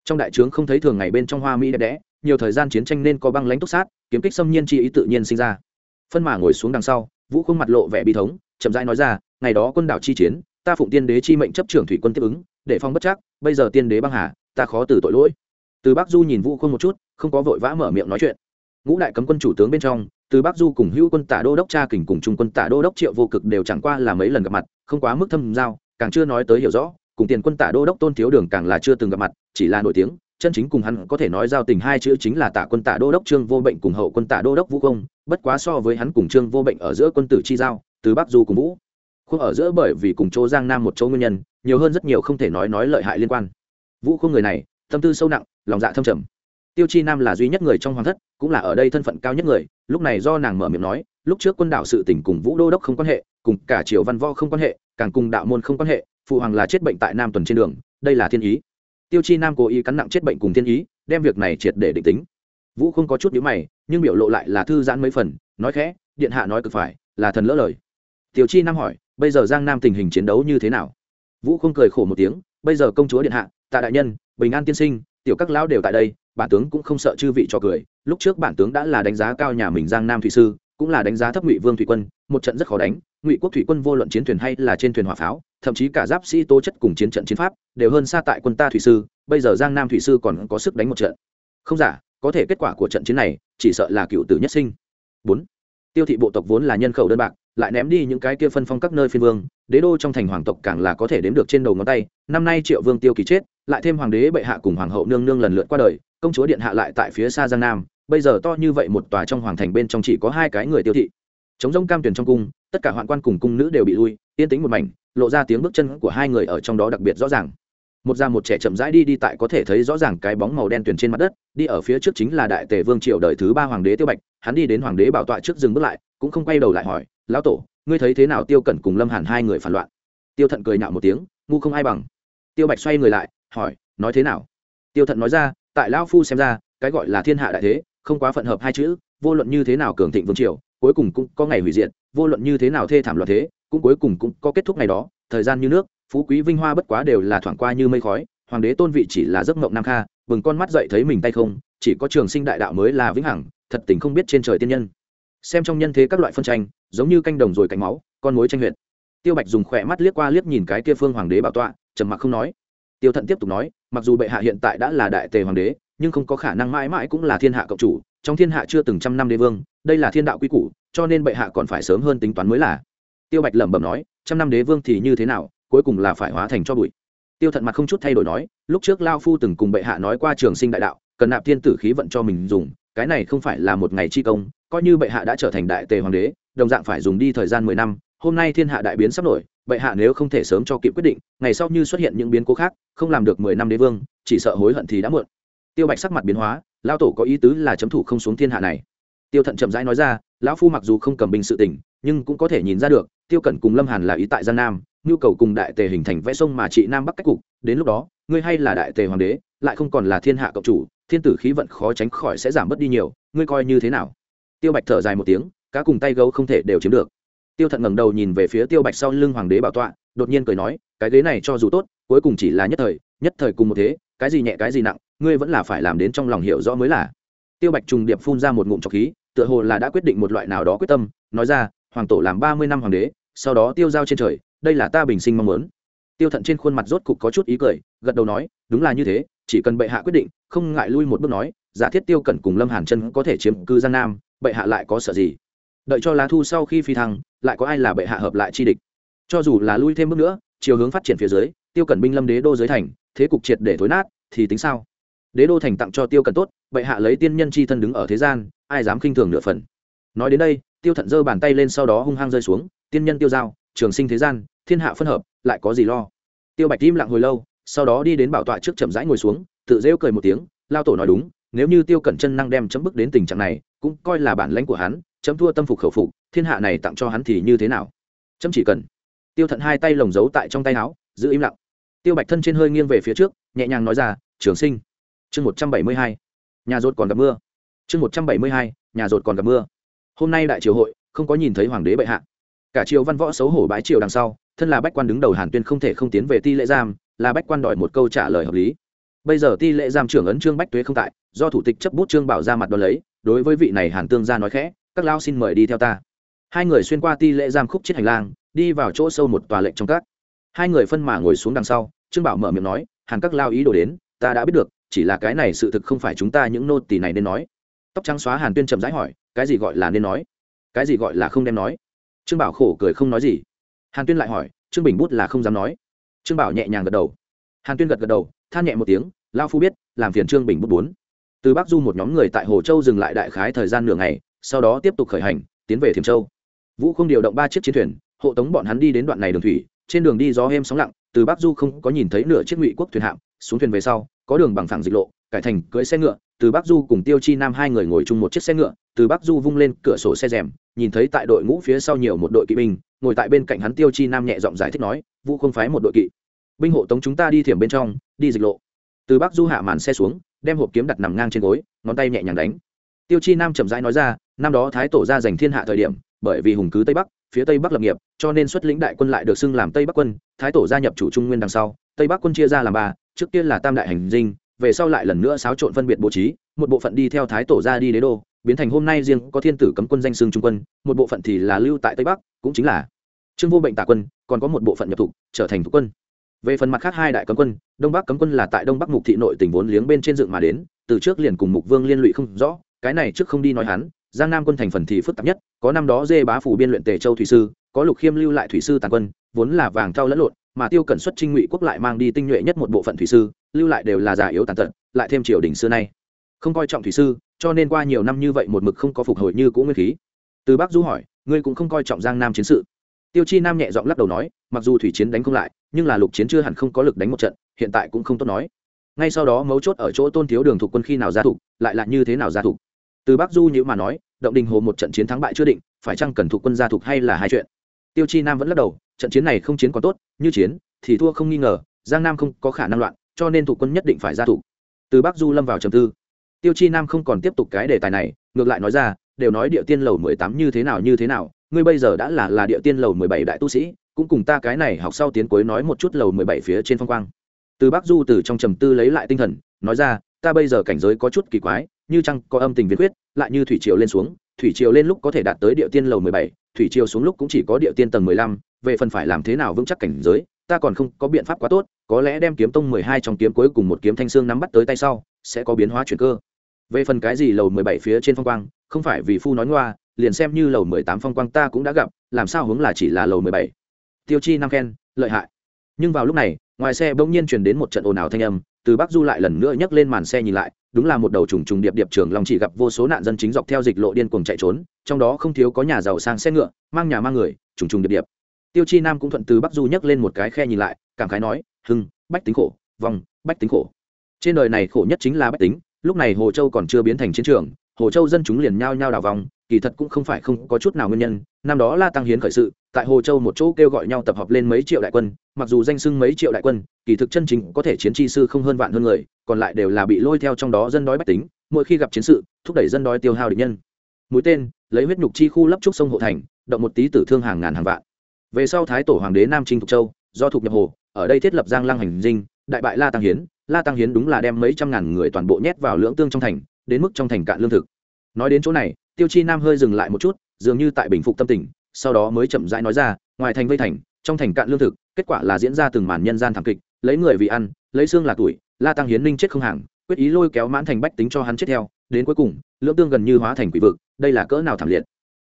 Trong đại trướng không thấy thường ngày bên trong hoa mỹ đẹp đẽ, nhiều thời gian chiến tranh nên có băng lãnh túc sát, kiếm kích xâm nhiên chi ý tự nhiên sinh ra. Phân mà ngồi xuống đằng sau, vũ không mặt lộ vẻ bi thống, chậm rãi nói ra, ngày đó quân đảo chi chiến, ta phụng tiên đế chi mệnh chấp trưởng thủy quân tiếp ứng, để phong bất chắc bây giờ tiên đế băng hà, ta khó từ tội lỗi. Từ bắc du nhìn vũ khuôn một chút, không có vội vã mở miệng nói chuyện. Ngũ đại cấm quân chủ tướng bên trong, từ bắc du cùng hữu quân tả đô đốc cha kình cùng trung quân tả đô đốc triệu vô cực đều chẳng qua là mấy lần gặp mặt, không quá mức thâm giao, càng chưa nói tới hiểu rõ, cùng tiền quân tả đô đốc tôn thiếu đường càng là chưa từng gặp mặt, chỉ là nổi tiếng, chân chính cùng hắn có thể nói giao tình hai chữ chính là tả quân tả đô đốc trương vô bệnh cùng hậu quân tả đô đốc vũ công bất quá so với hắn cùng trương vô bệnh ở giữa quân tử chi giao, từ bắc du cùng vũ không ở giữa bởi vì cùng chỗ giang nam một chỗ nguyên nhân, nhiều hơn rất nhiều không thể nói nói lợi hại liên quan. Vũ không người này, tâm tư sâu nặng, lòng dạ thâm trầm. Tiêu chi nam là duy nhất người trong hoàng thất, cũng là ở đây thân phận cao nhất người, lúc này do nàng mở miệng nói, lúc trước quân đảo sự tỉnh cùng vũ đô đốc không quan hệ, cùng cả triều văn võ không quan hệ, càng cùng đạo môn không quan hệ, phụ hoàng là chết bệnh tại nam tuần trên đường, đây là thiên ý. Tiêu chi nam cố ý cắn nặng chết bệnh cùng thiên ý, đem việc này triệt để định tính. Vũ không có chút nhữ mày, nhưng biểu lộ lại là thư giãn mấy phần, nói khẽ, điện hạ nói cực phải, là thần lỡ lời. Tiêu chi nam hỏi bây giờ giang nam tình hình chiến đấu như thế nào? Vũ không cười khổ một tiếng, bây giờ công chúa điện hạ, tạ đại nhân, bình an tiên sinh, tiểu các lão đều tại đây, bản tướng cũng không sợ chư vị cho cười. Lúc trước bản tướng đã là đánh giá cao nhà mình giang nam thủy sư, cũng là đánh giá thấp ngụy vương thủy quân, một trận rất khó đánh. Ngụy quốc thủy quân vô luận chiến thuyền hay là trên thuyền hỏa pháo, thậm chí cả giáp sĩ tố chất cùng chiến trận chiến pháp, đều hơn xa tại quân ta thủy sư, bây giờ giang nam thủy sư còn có sức đánh một trận. Không giả, có thể kết quả của trận chiến này, chỉ sợ là cựu tử nhất sinh. Bốn tiêu thị bộ tộc vốn là nhân khẩu đơn bạc, lại ném đi những cái kia phân phong các nơi phiên vương, đế đô trong thành hoàng tộc càng là có thể đếm được trên đầu ngón tay. Năm nay triệu vương tiêu kỳ chết, lại thêm hoàng đế bệ hạ cùng hoàng hậu nương nương lần lượt qua đời, công chúa điện hạ lại tại phía xa giang nam. Bây giờ to như vậy một tòa trong hoàng thành bên trong chỉ có hai cái người tiêu thị. Chống rông cam tuyển trong cung, tất cả hoạn quan cùng cung nữ đều bị lui, yên tĩnh một mảnh, lộ ra tiếng bước chân của hai người ở trong đó đặc biệt rõ ràng một già một trẻ chậm rãi đi đi tại có thể thấy rõ ràng cái bóng màu đen tuyền trên mặt đất, đi ở phía trước chính là đại tề vương triều đời thứ ba hoàng đế tiêu bạch, hắn đi đến hoàng đế bảo tọa trước dừng bước lại, cũng không quay đầu lại hỏi, lão tổ, ngươi thấy thế nào tiêu cẩn cùng lâm hàn hai người phản loạn? Tiêu thận cười nhạo một tiếng, ngu không ai bằng. Tiêu bạch xoay người lại, hỏi, nói thế nào? Tiêu thận nói ra, tại lão phu xem ra, cái gọi là thiên hạ đại thế, không quá phận hợp hai chữ, vô luận như thế nào cường thịnh vương triều, cuối cùng cũng có ngày hủy diệt, vô luận như thế nào thê thảm loạn thế cũng cuối cùng cũng có kết thúc ngày đó, thời gian như nước, phú quý vinh hoa bất quá đều là thoảng qua như mây khói, hoàng đế tôn vị chỉ là giấc mộng nam kha, bừng con mắt dậy thấy mình tay không, chỉ có trường sinh đại đạo mới là vĩnh hằng, thật tình không biết trên trời tiên nhân. Xem trong nhân thế các loại phân tranh, giống như canh đồng rồi cánh máu, con mối tranh huyện tiêu bạch dùng khỏe mắt liếc qua liếc nhìn cái kia phương hoàng đế bảo tọa, trầm mặc không nói. Tiêu thận tiếp tục nói, mặc dù bệ hạ hiện tại đã là đại tề hoàng đế, nhưng không có khả năng mãi mãi cũng là thiên hạ cộng chủ, trong thiên hạ chưa từng trăm năm đế vương, đây là thiên đạo quy củ, cho nên bệ hạ còn phải sớm hơn tính toán mới là tiêu bạch lẩm bẩm nói, trăm năm đế vương thì như thế nào, cuối cùng là phải hóa thành cho bụi. Tiêu thận mặt không chút thay đổi nói, lúc trước lao phu từng cùng bệ hạ nói qua trường sinh đại đạo, cần nạp thiên tử khí vận cho mình dùng, cái này không phải là một ngày chi công, coi như bệ hạ đã trở thành đại tề hoàng đế, đồng dạng phải dùng đi thời gian mười năm, hôm nay thiên hạ đại biến sắp nổi, bệ hạ nếu không thể sớm cho kịp quyết định, ngày sau như xuất hiện những biến cố khác, không làm được mười năm đế vương, chỉ sợ hối hận thì đã muộn. Tiêu bạch sắc mặt biến hóa, lao tổ có ý tứ là chấm thủ không xuống thiên hạ này. Tiêu thận chậm rãi nói ra, lão phu mặc dù không cầm binh sự tỉnh nhưng cũng có thể nhìn ra được, tiêu cẩn cùng lâm hàn là ý tại gian nam, nhu cầu cùng đại tề hình thành vẽ sông mà trị nam bắc cách cục, đến lúc đó, ngươi hay là đại tề hoàng đế, lại không còn là thiên hạ cộng chủ, thiên tử khí vận khó tránh khỏi sẽ giảm bớt đi nhiều, ngươi coi như thế nào? Tiêu bạch thở dài một tiếng, cá cùng tay gấu không thể đều chiếm được. Tiêu thận ngẩng đầu nhìn về phía tiêu bạch sau lưng hoàng đế bảo tọa, đột nhiên cười nói, cái ghế này cho dù tốt, cuối cùng chỉ là nhất thời nhất thời cùng một thế, cái gì nhẹ cái gì nặng, ngươi vẫn là phải làm đến trong lòng hiểu rõ mới là. Tiêu bạch trùng điệp phun ra một ngụm trọc khí, tựa hồ là đã quyết định một loại nào đó quyết tâm, nói ra hoàng tổ làm ba mươi năm hoàng đế, sau đó tiêu giao trên trời, đây là ta bình sinh mong muốn. Tiêu thận trên khuôn mặt rốt cục có chút ý cười, gật đầu nói, đúng là như thế, chỉ cần bệ hạ quyết định, không ngại lui một bước nói, giả thiết tiêu cẩn cùng lâm hàn chân có thể chiếm cư Giang nam, bệ hạ lại có sợ gì? Đợi cho lá thu sau khi phi thăng, lại có ai là bệ hạ hợp lại chi địch? Cho dù là lui thêm bước nữa, chiều hướng phát triển phía dưới, tiêu cẩn binh lâm đế đô dưới thành, thế cục triệt để thối nát, thì tính sao? Đế đô thành tặng cho tiêu cẩn tốt, bệ hạ lấy tiên nhân chi thân đứng ở thế gian, ai dám khinh thường nửa phần? Nói đến đây tiêu thận giơ bàn tay lên sau đó hung hăng rơi xuống, tiên nhân tiêu giao, trường sinh thế gian, thiên hạ phân hợp, lại có gì lo? Tiêu bạch im lặng hồi lâu, sau đó đi đến bảo tọa trước chậm rãi ngồi xuống, tự rêu cười một tiếng, lao tổ nói đúng, nếu như tiêu cẩn chân năng đem chấm bức đến tình trạng này, cũng coi là bản lãnh của hắn, chấm thua tâm phục khẩu phục, thiên hạ này tặng cho hắn thì như thế nào? Chấm chỉ cần. Tiêu thận hai tay lồng giấu tại trong tay áo, giữ im lặng. Tiêu bạch thân trên hơi nghiêng về phía trước, nhẹ nhàng nói ra, trường sinh. Chương một trăm bảy mươi hai. Nhà rột còn gặp mưa. Chương một trăm bảy mươi hai, nhà rột còn gặp mưa hôm nay đại triều hội, không có nhìn thấy hoàng đế bệ hạ. Cả triều văn võ xấu hổ bãi triều đằng sau, thân là bách quan đứng đầu hàn tuyên không thể không tiến về ti lễ giam, là bách quan đòi một câu trả lời hợp lý. Bây giờ ti lễ giam trưởng ấn trương bách tuế không tại, do thủ tịch chấp bút trương bảo ra mặt đ lấy, đối với vị này hàn tương gia nói khẽ, các lao xin mời đi theo ta. Hai người xuyên qua ti lễ giam khúc chết hành lang, đi vào chỗ sâu một tòa lệnh trong các. Hai người phân mà ngồi xuống đằng sau, trương bảo mở miệng nói, hàn các lao ý đồ đến, ta đã biết được, chỉ là cái này sự thực không phải chúng ta những nô tỳ này nên nói tóc trắng xóa hàn tuyên chậm rãi hỏi, cái gì gọi là nên nói? Cái gì gọi là không đem nói? Trương bảo khổ cười không nói gì. Hàn tuyên lại hỏi, trương bình bút là không dám nói. Trương bảo nhẹ nhàng gật đầu. Hàn tuyên gật gật đầu, than nhẹ một tiếng lao phu biết, làm phiền trương bình bút bốn. Từ bắc du một nhóm người tại hồ châu dừng lại đại khái thời gian nửa ngày, sau đó tiếp tục khởi hành, tiến về thiểm châu. Vũ không điều động ba chiếc chiến thuyền, hộ tống bọn hắn đi đến đoạn này đường thủy, trên đường đi gió êm sóng lặng, từ bắc du không có nhìn thấy nửa chiếc ngụy quốc thuyền hạm, xuống thuyền về sau, có đường bằng phẳng dịch lộ cải thành cưỡi xe ngựa, từ bắc du cùng tiêu chi nam hai người ngồi chung một chiếc xe ngựa, từ bắc du vung lên cửa sổ xe rèm, nhìn thấy tại đội ngũ phía sau nhiều một đội kỵ binh, ngồi tại bên cạnh hắn tiêu chi nam nhẹ giọng giải thích nói, vũ không phái một đội kỵ. Binh hộ tống chúng ta đi thiểm bên trong, đi dịch lộ. Từ bắc du hạ màn xe xuống, đem hộp kiếm đặt nằm ngang trên gối, ngón tay nhẹ nhàng đánh. Tiêu chi nam chậm rãi nói ra, năm đó thái tổ ra giành thiên hạ thời điểm, bởi vì hùng cứ tây bắc, phía tây bắc lập nghiệp, cho nên xuất lĩnh đại quân lại được xưng làm tây bắc quân, thái tổ gia nhập chủ trung nguyên đằng sau, tây bắc quân chia ra làm ba, trước tiên là tam đại hành dinh về sau lại lần nữa xáo trộn phân biệt bố trí, một bộ phận đi theo thái tổ ra đi đế đô, biến thành hôm nay riêng có thiên tử cấm quân danh xương trung quân, một bộ phận thì là lưu tại tây bắc, cũng chính là trương vô bệnh tả quân, còn có một bộ phận nhập thục, trở thành thuộc quân. Về phần mặt khác hai đại cấm quân, đông bắc cấm quân là tại đông bắc mục thị nội tỉnh vốn liếng bên trên dựng mà đến, từ trước liền cùng mục vương liên lụy không rõ, cái này trước không đi nói hắn, giang nam quân thành phần thì phức tạp nhất, có năm đó dê bá phủ biên luyện tề châu thủy sư, có lục khiêm lưu lại thủy sư tàn quân, vốn là vàng thau lẫn lộn, mà tiêu cẩn xuất trinh ngụy quốc lại mang đi tinh nhuệ nhất một bộ phận thủy sư lưu lại đều là già yếu tàn tật, lại thêm triều đình xưa nay. Không coi trọng thủy sư, cho nên qua nhiều năm như vậy một mực không có phục hồi như cũ nguyên khí. Từ bác du hỏi, ngươi cũng không coi trọng giang nam chiến sự. Tiêu chi nam nhẹ giọng lắc đầu nói, mặc dù thủy chiến đánh không lại, nhưng là lục chiến chưa hẳn không có lực đánh một trận, hiện tại cũng không tốt nói. Ngay sau đó mấu chốt ở chỗ tôn thiếu đường thuộc quân khi nào ra thủ, lại là như thế nào ra thủ. Từ bắc du như mà nói, động đình hồ một trận chiến thắng bại chưa định, phải chăng cần thuộc quân gia thuộc hay là hai chuyện? Tiêu chi nam vẫn lắc đầu, trận chiến này không chiến còn tốt, như chiến, thì thua không nghi ngờ, giang nam không có khả năng loạn cho nên thủ quân nhất định phải ra thủ. Từ bắc du lâm vào trầm tư. Tiêu chi nam không còn tiếp tục cái đề tài này, ngược lại nói ra, đều nói địa tiên lầu mười tám như thế nào, như thế nào, ngươi bây giờ đã là là địa tiên lầu mười bảy đại tu sĩ, cũng cùng ta cái này học sau tiến cuối nói một chút lầu mười bảy phía trên phong quang. Từ bắc du từ trong trầm tư lấy lại tinh thần, nói ra, ta bây giờ cảnh giới có chút kỳ quái, như chăng có âm tình viên huyết lại như thủy triều lên xuống, thủy triều lên lúc có thể đạt tới địa tiên lầu mười bảy, thủy triều xuống lúc cũng chỉ có địa tiên tầng mười lăm, về phần phải làm thế nào vững chắc cảnh giới ta còn không có biện pháp quá tốt, có lẽ đem kiếm tông mười hai trong kiếm cuối cùng một kiếm thanh xương nắm bắt tới tay sau, sẽ có biến hóa chuyển cơ. Về phần cái gì lầu mười bảy phía trên phong quang, không phải vì phu nói ngoa, liền xem như lầu mười tám phong quang ta cũng đã gặp, làm sao hướng là chỉ là lầu mười bảy. Tiêu chi năm khen, lợi hại. Nhưng vào lúc này, ngoài xe bỗng nhiên truyền đến một trận ồn ào thanh âm, từ bắc du lại lần nữa nhấc lên màn xe nhìn lại, đúng là một đầu trùng trùng điệp điệp trường long chỉ gặp vô số nạn dân chính dọc theo dịch lộ điên cuồng chạy trốn, trong đó không thiếu có nhà giàu sang xe ngựa, mang nhà mang người, trùng trùng điệp điệp tiêu chi nam cũng thuận từ bắc du nhấc lên một cái khe nhìn lại, cảm khái nói, hưng, bách tính khổ vòng bách tính khổ. Trên đời này khổ nhất chính là bách tính, lúc này hồ châu còn chưa biến thành chiến trường, hồ châu dân chúng liền nhao nhao đào vòng, kỳ thật cũng không phải không có chút nào nguyên nhân, năm đó la tăng hiến khởi sự, tại hồ châu một chỗ kêu gọi nhau tập hợp lên mấy triệu đại quân, mặc dù danh sưng mấy triệu đại quân, kỳ thực chân chính có thể chiến chi sư không hơn vạn hơn người, còn lại đều là bị lôi theo trong đó dân đói bách tính, mỗi khi gặp chiến sự, thúc đẩy dân đói tiêu hao địch nhân. Mũi tên, lấy huyết nhục chi khu lấp trúc sông hộ thành, động một tí tử thương hàng ngàn hàng vạn về sau thái tổ hoàng đế nam trinh thục châu, do thục nhập hồ, ở đây thiết lập giang lăng hành dinh, đại bại la tăng hiến. La tăng hiến đúng là đem mấy trăm ngàn người toàn bộ nhét vào lưỡng tương trong thành, đến mức trong thành cạn lương thực. Nói đến chỗ này, tiêu chi nam hơi dừng lại một chút, dường như tại bình phục tâm tình, sau đó mới chậm rãi nói ra, ngoài thành vây thành, trong thành cạn lương thực, kết quả là diễn ra từng màn nhân gian thảm kịch, lấy người vì ăn, lấy xương là tuổi, la tăng hiến ninh chết không hàng quyết ý lôi kéo mãn thành bách tính cho hắn chết theo, đến cuối cùng, lưỡng tương gần như hóa thành quỷ vực, đây là cỡ nào thảm liệt.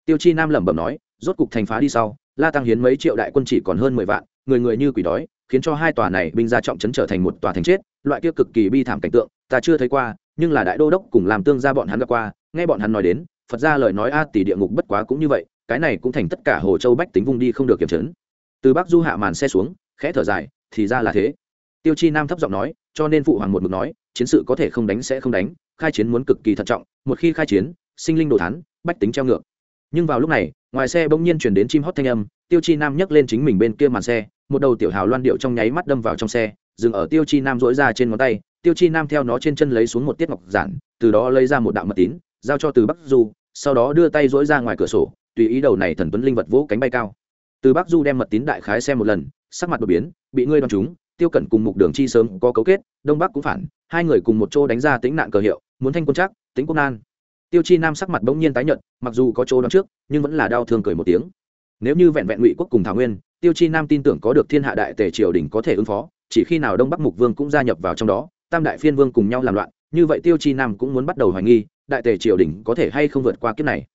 Tiêu chi nam lẩm bẩm nói rốt cục thành phá đi sau, la tăng hiến mấy triệu đại quân chỉ còn hơn mười vạn, người người như quỷ đói, khiến cho hai tòa này binh ra trọng trấn trở thành một tòa thành chết, loại kia cực kỳ bi thảm cảnh tượng, ta chưa thấy qua, nhưng là đại đô đốc cùng làm tương gia bọn hắn gặp qua, nghe bọn hắn nói đến, phật ra lời nói a tỷ địa ngục bất quá cũng như vậy, cái này cũng thành tất cả hồ châu bách tính vùng đi không được kiểm chấn từ bắc du hạ màn xe xuống, khẽ thở dài, thì ra là thế. Tiêu chi nam thấp giọng nói, cho nên phụ hoàng một mực nói, chiến sự có thể không đánh sẽ không đánh, khai chiến muốn cực kỳ thận trọng, một khi khai chiến, sinh linh đồ thán, bách tính treo ngược nhưng vào lúc này, ngoài xe bỗng nhiên chuyển đến chim hót thanh âm, tiêu chi nam nhấc lên chính mình bên kia màn xe, một đầu tiểu hào loan điệu trong nháy mắt đâm vào trong xe, dừng ở tiêu chi nam dỗi ra trên ngón tay, tiêu chi nam theo nó trên chân lấy xuống một tiết ngọc giản, từ đó lấy ra một đạo mật tín, giao cho từ bắc du, sau đó đưa tay dỗi ra ngoài cửa sổ, tùy ý đầu này thần tuấn linh vật vỗ cánh bay cao. Từ bắc du đem mật tín đại khái xem một lần, sắc mặt đột biến, bị ngươi đoán chúng, tiêu cẩn cùng mục đường chi sớm có cấu kết, đông bắc cũng phản, hai người cùng một chỗ đánh ra tính nạn cờ hiệu, muốn thanh quân chắc tính quốc nan tiêu chi nam sắc mặt bỗng nhiên tái nhợt, mặc dù có chỗ đón trước, nhưng vẫn là đau thương cười một tiếng. Nếu như vẹn vẹn ngụy quốc cùng thảo nguyên, tiêu chi nam tin tưởng có được thiên hạ đại tề triều đình có thể ứng phó, chỉ khi nào đông bắc mục vương cũng gia nhập vào trong đó, tam đại phiên vương cùng nhau làm loạn, như vậy tiêu chi nam cũng muốn bắt đầu hoài nghi, đại tề triều đình có thể hay không vượt qua kiếp này.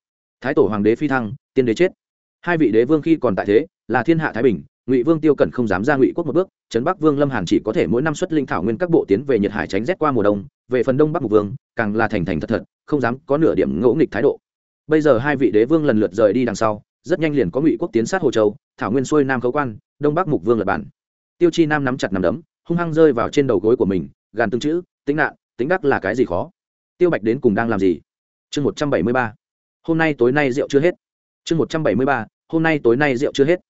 Thái tổ hoàng đế phi thăng, tiên đế chết. Hai vị đế vương khi còn tại thế, là thiên hạ thái bình, ngụy vương tiêu cẩn không dám ra ngụy quốc một bước, trấn bắc vương lâm hàn chỉ có thể mỗi năm xuất linh thảo nguyên các bộ tiến về Nhật hải tránh rét qua mùa đông, về phần đông bắc mục vương, càng là thành thành thật thật không dám có nửa điểm ngỗ nghịch thái độ. Bây giờ hai vị đế vương lần lượt rời đi đằng sau, rất nhanh liền có ngụy quốc tiến sát hồ châu, thảo nguyên xuôi nam khấu quan, đông bắc mục vương lập bản. Tiêu chi nam nắm chặt nắm đấm, hung hăng rơi vào trên đầu gối của mình, gàn tương chữ tính nạn tính đắc là cái gì khó? Tiêu bạch đến cùng đang làm gì? Chương một trăm bảy mươi ba. Hôm nay tối nay rượu chưa hết. Chương một trăm bảy mươi ba. Hôm nay tối nay rượu chưa hết.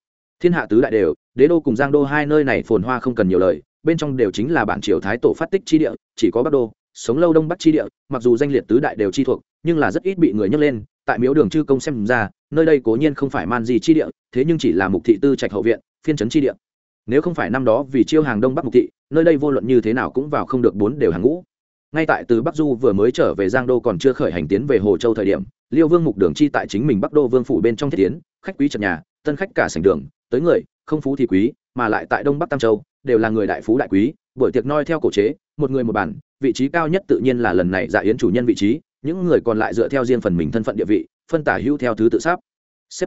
Thiên hạ tứ đại đều, đế đô cùng giang đô hai nơi này phồn hoa không cần nhiều lời, bên trong đều chính là bản triều thái tổ phát tích chi địa, chỉ có bắc đô sống lâu đông bắc chi địa, mặc dù danh liệt tứ đại đều chi thuộc, nhưng là rất ít bị người nhắc lên, tại miếu đường chư công xem ra, nơi đây cố nhiên không phải man gì chi địa, thế nhưng chỉ là mục thị tư trạch hậu viện, phiên trấn chi địa. Nếu không phải năm đó vì chiêu hàng đông bắc mục thị, nơi đây vô luận như thế nào cũng vào không được bốn đều hàng ngũ. Ngay tại từ bắc du vừa mới trở về giang đô còn chưa khởi hành tiến về hồ châu thời điểm, liêu vương mục đường chi tại chính mình bắc đô vương phủ bên trong thiết tiến, khách quý trật nhà, tân khách cả sảnh đường, tới người, không phú thì quý, mà lại tại đông bắc tam châu, đều là người đại phú đại quý, buổi tiệc noi theo cổ chế một người một bản, vị trí cao nhất tự nhiên là lần này dạ yến chủ nhân vị trí, những người còn lại dựa theo riêng phần mình thân phận địa vị, phân tả hữu theo thứ tự sắp xếp.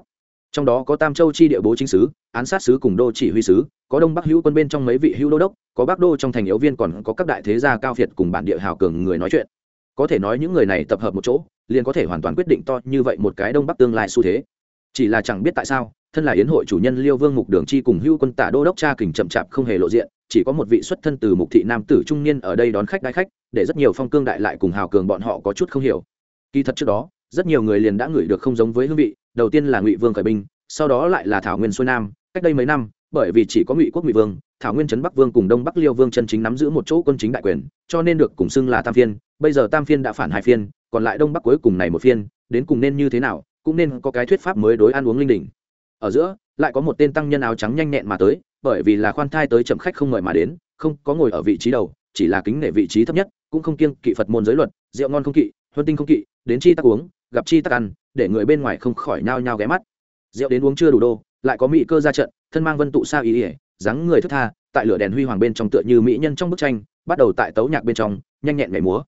Trong đó có tam châu chi địa bố chính sứ, án sát sứ cùng đô chỉ huy sứ, có đông bắc hữu quân bên trong mấy vị hữu đô đốc, có bắc đô trong thành yếu viên còn có các đại thế gia cao việt cùng bản địa hào cường người nói chuyện. Có thể nói những người này tập hợp một chỗ, liền có thể hoàn toàn quyết định to như vậy một cái đông bắc tương lai xu thế. Chỉ là chẳng biết tại sao, thân là yến hội chủ nhân liêu vương mục đường chi cùng hữu quân tả đô đốc cha kình chậm chạp không hề lộ diện chỉ có một vị xuất thân từ mục thị nam tử trung niên ở đây đón khách đái khách, để rất nhiều phong cương đại lại cùng hào cường bọn họ có chút không hiểu. Kỳ thật trước đó, rất nhiều người liền đã ngửi được không giống với hương vị, đầu tiên là ngụy vương khởi binh, sau đó lại là thảo nguyên xuôi nam, cách đây mấy năm, bởi vì chỉ có ngụy quốc ngụy vương, thảo nguyên trấn bắc vương cùng đông bắc liêu vương chân chính nắm giữ một chỗ quân chính đại quyền, cho nên được cùng xưng là tam phiên, bây giờ tam phiên đã phản hai phiên, còn lại đông bắc cuối cùng này một phiên, đến cùng nên như thế nào, cũng nên có cái thuyết pháp mới đối ăn uống linh đỉnh. Ở giữa, lại có một tên tăng nhân áo trắng nhanh nhẹn mà tới bởi vì là khoan thai tới chậm khách không mời mà đến, không có ngồi ở vị trí đầu, chỉ là kính nể vị trí thấp nhất, cũng không kiêng kỵ phật môn giới luật, rượu ngon không kỵ, huân tinh không kỵ, đến chi tắc uống, gặp chi tắc ăn, để người bên ngoài không khỏi nhao nhao ghé mắt. Rượu đến uống chưa đủ đô, lại có mỹ cơ ra trận, thân mang vân tụ sa ý ỉa dáng người thức tha, tại lửa đèn huy hoàng bên trong tựa như mỹ nhân trong bức tranh, bắt đầu tại tấu nhạc bên trong, nhanh nhẹn nhảy múa.